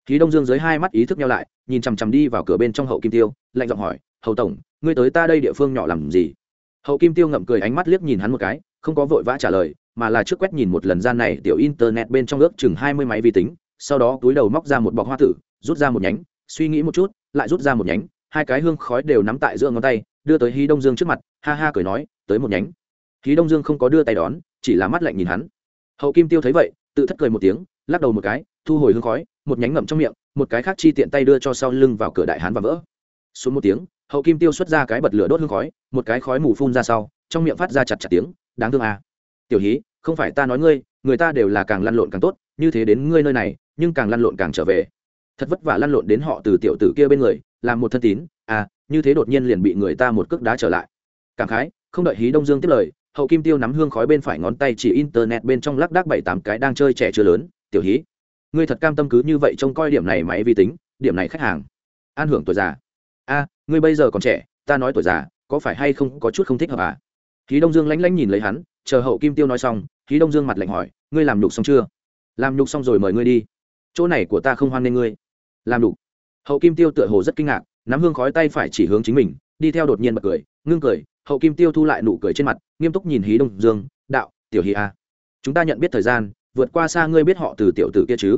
Hí đông dương dưới hai mắt ý thức nhau lại, nhìn chằm chằm đi vào cửa bên trong hậu kim tiêu, lạnh giọng hỏi hậu tổng, ngươi tới ta đây địa phương nhỏ làm gì? Hậu kim tiêu ngậm cười ánh mắt liếc nhìn hắn một cái, không có vội vã trả lời, mà là trước quét nhìn một lần gian này tiểu internet bên trong ước chừng hai mươi máy vi tính, sau đó túi đầu móc ra một bọc hoa tử, rút ra một nhánh, suy nghĩ một chút, lại rút ra một nhánh, hai cái hương khói đều nắm tại giữa ngón tay đưa tới hí đông dương trước mặt, ha ha cười nói, tới một nhánh. Hí đông dương không có đưa tay đón, chỉ là mắt lạnh nhìn hắn. Hậu kim tiêu thấy vậy, tự thất cười một tiếng, lắc đầu một cái, thu hồi hương khói, một nhánh ngậm trong miệng, một cái khác chi tiện tay đưa cho sau lưng vào cửa đại hán và vỡ. Xuống một tiếng, hậu kim tiêu xuất ra cái bật lửa đốt hương khói, một cái khói mù phun ra sau, trong miệng phát ra chặt chặt tiếng, đáng thương à. tiểu hí, không phải ta nói ngươi, người ta đều là càng lăn lộn càng tốt, như thế đến ngươi nơi này, nhưng càng lăn lộn càng trở về. Thật vất vả lăn lộn đến họ từ tiểu tử kia bên người, làm một thân tín à như thế đột nhiên liền bị người ta một cước đá trở lại. Cảm khái, không đợi hí đông dương tiếp lời, hậu kim tiêu nắm hương khói bên phải ngón tay chỉ internet bên trong lác đác bảy tám cái đang chơi trẻ chưa lớn, tiểu hí, ngươi thật cam tâm cứ như vậy trông coi điểm này máy vi tính, điểm này khách hàng. An hưởng tuổi già. A, ngươi bây giờ còn trẻ, ta nói tuổi già, có phải hay không có chút không thích hợp à? Hí đông dương lánh lánh nhìn lấy hắn, chờ hậu kim tiêu nói xong, hí đông dương mặt lạnh hỏi, ngươi làm nhục xong chưa? Làm nhục xong rồi mời ngươi đi. Chỗ này của ta không hoan nên ngươi. Làm nhục? Hậu kim tiêu tựa hồ rất kinh ngạc nắm hương khói tay phải chỉ hướng chính mình, đi theo đột nhiên bật cười, ngưng cười, hậu kim tiêu thu lại nụ cười trên mặt, nghiêm túc nhìn hí đông dương, đạo, tiểu hí a chúng ta nhận biết thời gian, vượt qua xa ngươi biết họ từ tiểu tử kia chứ?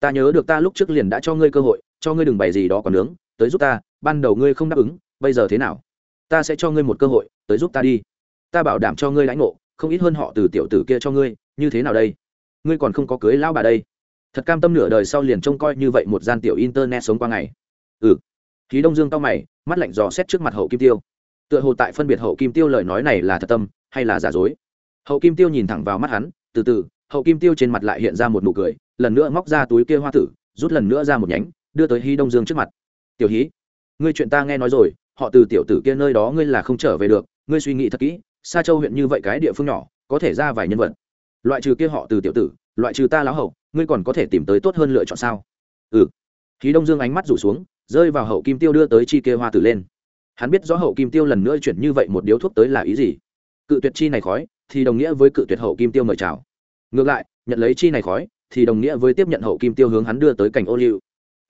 Ta nhớ được ta lúc trước liền đã cho ngươi cơ hội, cho ngươi đừng bày gì đó còn nướng, tới giúp ta, ban đầu ngươi không đáp ứng, bây giờ thế nào? Ta sẽ cho ngươi một cơ hội, tới giúp ta đi. Ta bảo đảm cho ngươi lãnh ngộ, không ít hơn họ từ tiểu tử kia cho ngươi, như thế nào đây? Ngươi còn không có cưới lão bà đây. Thật cam tâm nửa đời sau liền trông coi như vậy một gian tiểu internet sống qua ngày. Ừ khí đông dương cao mày, mắt lạnh dò xét trước mặt hậu kim tiêu. Tựa hồ tại phân biệt hậu kim tiêu lời nói này là thật tâm, hay là giả dối. Hậu kim tiêu nhìn thẳng vào mắt hắn, từ từ, hậu kim tiêu trên mặt lại hiện ra một nụ cười, lần nữa móc ra túi kia hoa tử, rút lần nữa ra một nhánh, đưa tới hí đông dương trước mặt. Tiểu hí, ngươi chuyện ta nghe nói rồi, họ từ tiểu tử kia nơi đó ngươi là không trở về được, ngươi suy nghĩ thật kỹ xa châu huyện như vậy cái địa phương nhỏ, có thể ra vài nhân vật. Loại trừ kia họ từ tiểu tử, loại trừ ta lão hậu, ngươi còn có thể tìm tới tốt hơn lựa chọn sao? Ừ. Khí đông dương ánh mắt rủ xuống rơi vào hậu kim tiêu đưa tới chi kia hoa tử lên. Hắn biết rõ hậu kim tiêu lần nữa chuyển như vậy một điếu thuốc tới là ý gì. Cự tuyệt chi này khói, thì đồng nghĩa với cự tuyệt hậu kim tiêu mời chào. Ngược lại, nhận lấy chi này khói, thì đồng nghĩa với tiếp nhận hậu kim tiêu hướng hắn đưa tới cảnh ô liu.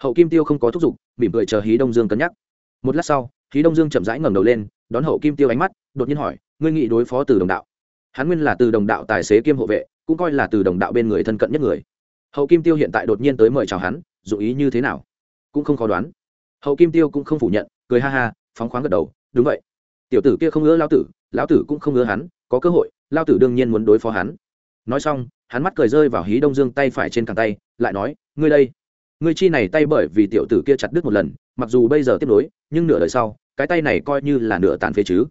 Hậu kim tiêu không có thúc giục, mỉm cười chờ hí đông dương cân nhắc. Một lát sau, hí đông dương chậm rãi ngẩng đầu lên, đón hậu kim tiêu ánh mắt, đột nhiên hỏi, ngươi nghị đối phó từ đồng đạo? Hắn nguyên là từ đồng đạo tài xế kiêm hộ vệ, cũng coi là từ đồng đạo bên người thân cận nhất người. Hậu kim tiêu hiện tại đột nhiên tới mời chào hắn, dù ý như thế nào, cũng không khó đoán hậu kim tiêu cũng không phủ nhận cười ha ha phóng khoáng gật đầu đúng vậy tiểu tử kia không ngứa lao tử lão tử cũng không ngứa hắn có cơ hội lao tử đương nhiên muốn đối phó hắn nói xong hắn mắt cười rơi vào hí đông dương tay phải trên cẳng tay lại nói ngươi đây ngươi chi này tay bởi vì tiểu tử kia chặt đứt một lần mặc dù bây giờ tiếp nối nhưng nửa đời sau cái tay này coi như là nửa tàn phế chứ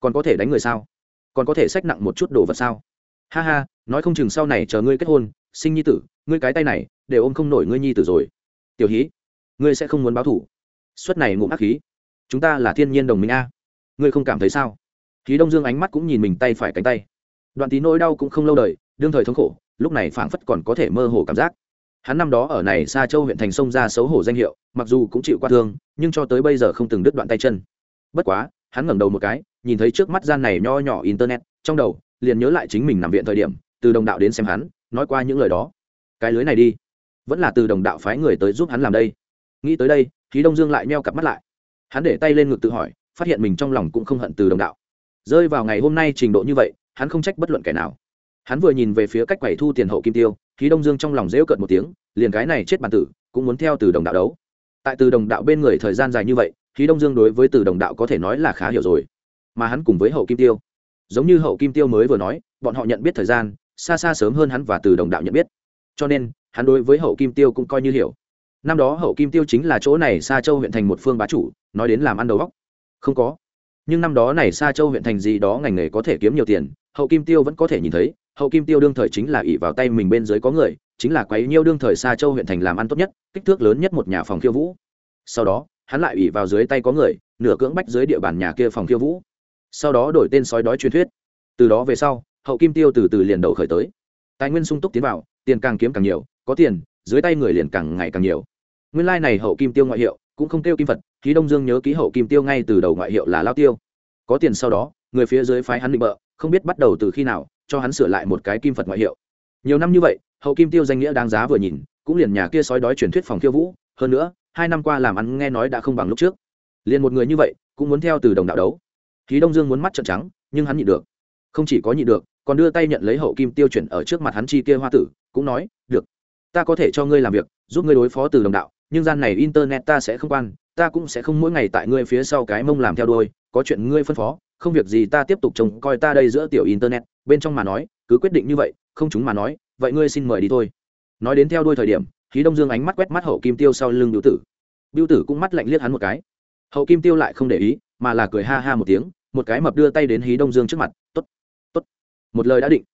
còn có thể đánh người sao còn có thể xách nặng một chút đồ vật sao ha ha nói không chừng sau này chờ ngươi kết hôn sinh nhi tử ngươi cái tay này đều ôm không nổi ngươi nhi tử rồi tiểu hí ngươi sẽ không muốn báo thủ suất này ngụm ác khí. Chúng ta là thiên nhiên đồng minh a. Ngươi không cảm thấy sao? Khí đông dương ánh mắt cũng nhìn mình tay phải cánh tay. Đoạn tí nỗi đau cũng không lâu đời, đương thời thống khổ, lúc này phảng phất còn có thể mơ hồ cảm giác. Hắn năm đó ở này xa châu huyện thành sông ra xấu hổ danh hiệu, mặc dù cũng chịu qua thương, nhưng cho tới bây giờ không từng đứt đoạn tay chân. Bất quá, hắn ngẩng đầu một cái, nhìn thấy trước mắt gian này nho nhỏ internet, trong đầu, liền nhớ lại chính mình nằm viện thời điểm, từ đồng đạo đến xem hắn, nói qua những lời đó. Cái lưới này đi. Vẫn là từ đồng đạo phái người tới giúp hắn làm đây. Nghĩ tới đây khí đông dương lại meo cặp mắt lại. Hắn để tay lên ngực tự hỏi, phát hiện mình trong lòng cũng không hận từ đồng đạo. Rơi vào ngày hôm nay trình độ như vậy, hắn không trách bất luận kẻ nào. Hắn vừa nhìn về phía cách quầy thu tiền hậu kim tiêu, khí đông dương trong lòng dễu cợt một tiếng, liền cái này chết bản tử, cũng muốn theo từ đồng đạo đấu. Tại từ đồng đạo bên người thời gian dài như vậy, khí đông dương đối với từ đồng đạo có thể nói là khá hiểu rồi. Mà hắn cùng với hậu kim tiêu, giống như hậu kim tiêu mới vừa nói, bọn họ nhận biết thời gian, xa xa sớm hơn hắn và từ đồng đạo nhận biết. Cho nên, hắn đối với hậu kim tiêu cũng coi như hiểu năm đó hậu kim tiêu chính là chỗ này xa châu huyện thành một phương bá chủ, nói đến làm ăn đầu góc không có. Nhưng năm đó này xa châu huyện thành gì đó ngành nghề có thể kiếm nhiều tiền, hậu kim tiêu vẫn có thể nhìn thấy, hậu kim tiêu đương thời chính là ỷ vào tay mình bên dưới có người, chính là quấy nhiêu đương thời xa châu huyện thành làm ăn tốt nhất, kích thước lớn nhất một nhà phòng khiêu vũ. Sau đó, hắn lại ỷ vào dưới tay có người, nửa cưỡng bách dưới địa bàn nhà kia phòng khiêu vũ. Sau đó đổi tên sói đói truyền thuyết. Từ đó về sau, hậu kim tiêu từ từ liền đầu khởi tới. Tài nguyên sung túc tiến vào, tiền càng kiếm càng nhiều, có tiền, dưới tay người liền càng ngày càng nhiều nguyên lai này hậu kim tiêu ngoại hiệu, cũng không tiêu kim phật khí đông dương nhớ ký hậu kim tiêu ngay từ đầu ngoại hiệu là lao tiêu. Có tiền sau đó, người phía dưới phái hắn định bợ, không biết bắt đầu từ khi nào, cho hắn sửa lại một cái kim phật ngoại hiệu. Nhiều năm như vậy, hậu kim tiêu danh nghĩa đáng giá vừa nhìn, cũng liền nhà kia sói đói truyền thuyết phòng khiêu vũ, hơn nữa, hai năm qua làm ăn nghe nói đã không bằng lúc trước. Liền một người như vậy, cũng muốn theo từ đồng đạo đấu. Khí đông dương muốn mắt trợn trắng, nhưng hắn nhịn được. Không chỉ có nhịn được, còn đưa tay nhận lấy hậu kim tiêu chuyển ở trước mặt hắn chi kia hoa tử, cũng nói, được, ta có thể cho ngươi làm việc, giúp ngươi đối phó từ đồng đạo nhưng gian này internet ta sẽ không quan, ta cũng sẽ không mỗi ngày tại ngươi phía sau cái mông làm theo đôi có chuyện ngươi phân phó, không việc gì ta tiếp tục trông coi ta đây giữa tiểu internet, bên trong mà nói, cứ quyết định như vậy, không chúng mà nói, vậy ngươi xin mời đi thôi. Nói đến theo đôi thời điểm khí đông dương ánh mắt quét mắt hậu kim tiêu sau lưng biểu tử. Biểu tử cũng mắt lạnh liếc hắn một cái. Hậu kim tiêu lại không để ý, mà là cười ha ha một tiếng, một cái mập đưa tay đến hí đông dương trước mặt t ố t t ố t một lời đã định.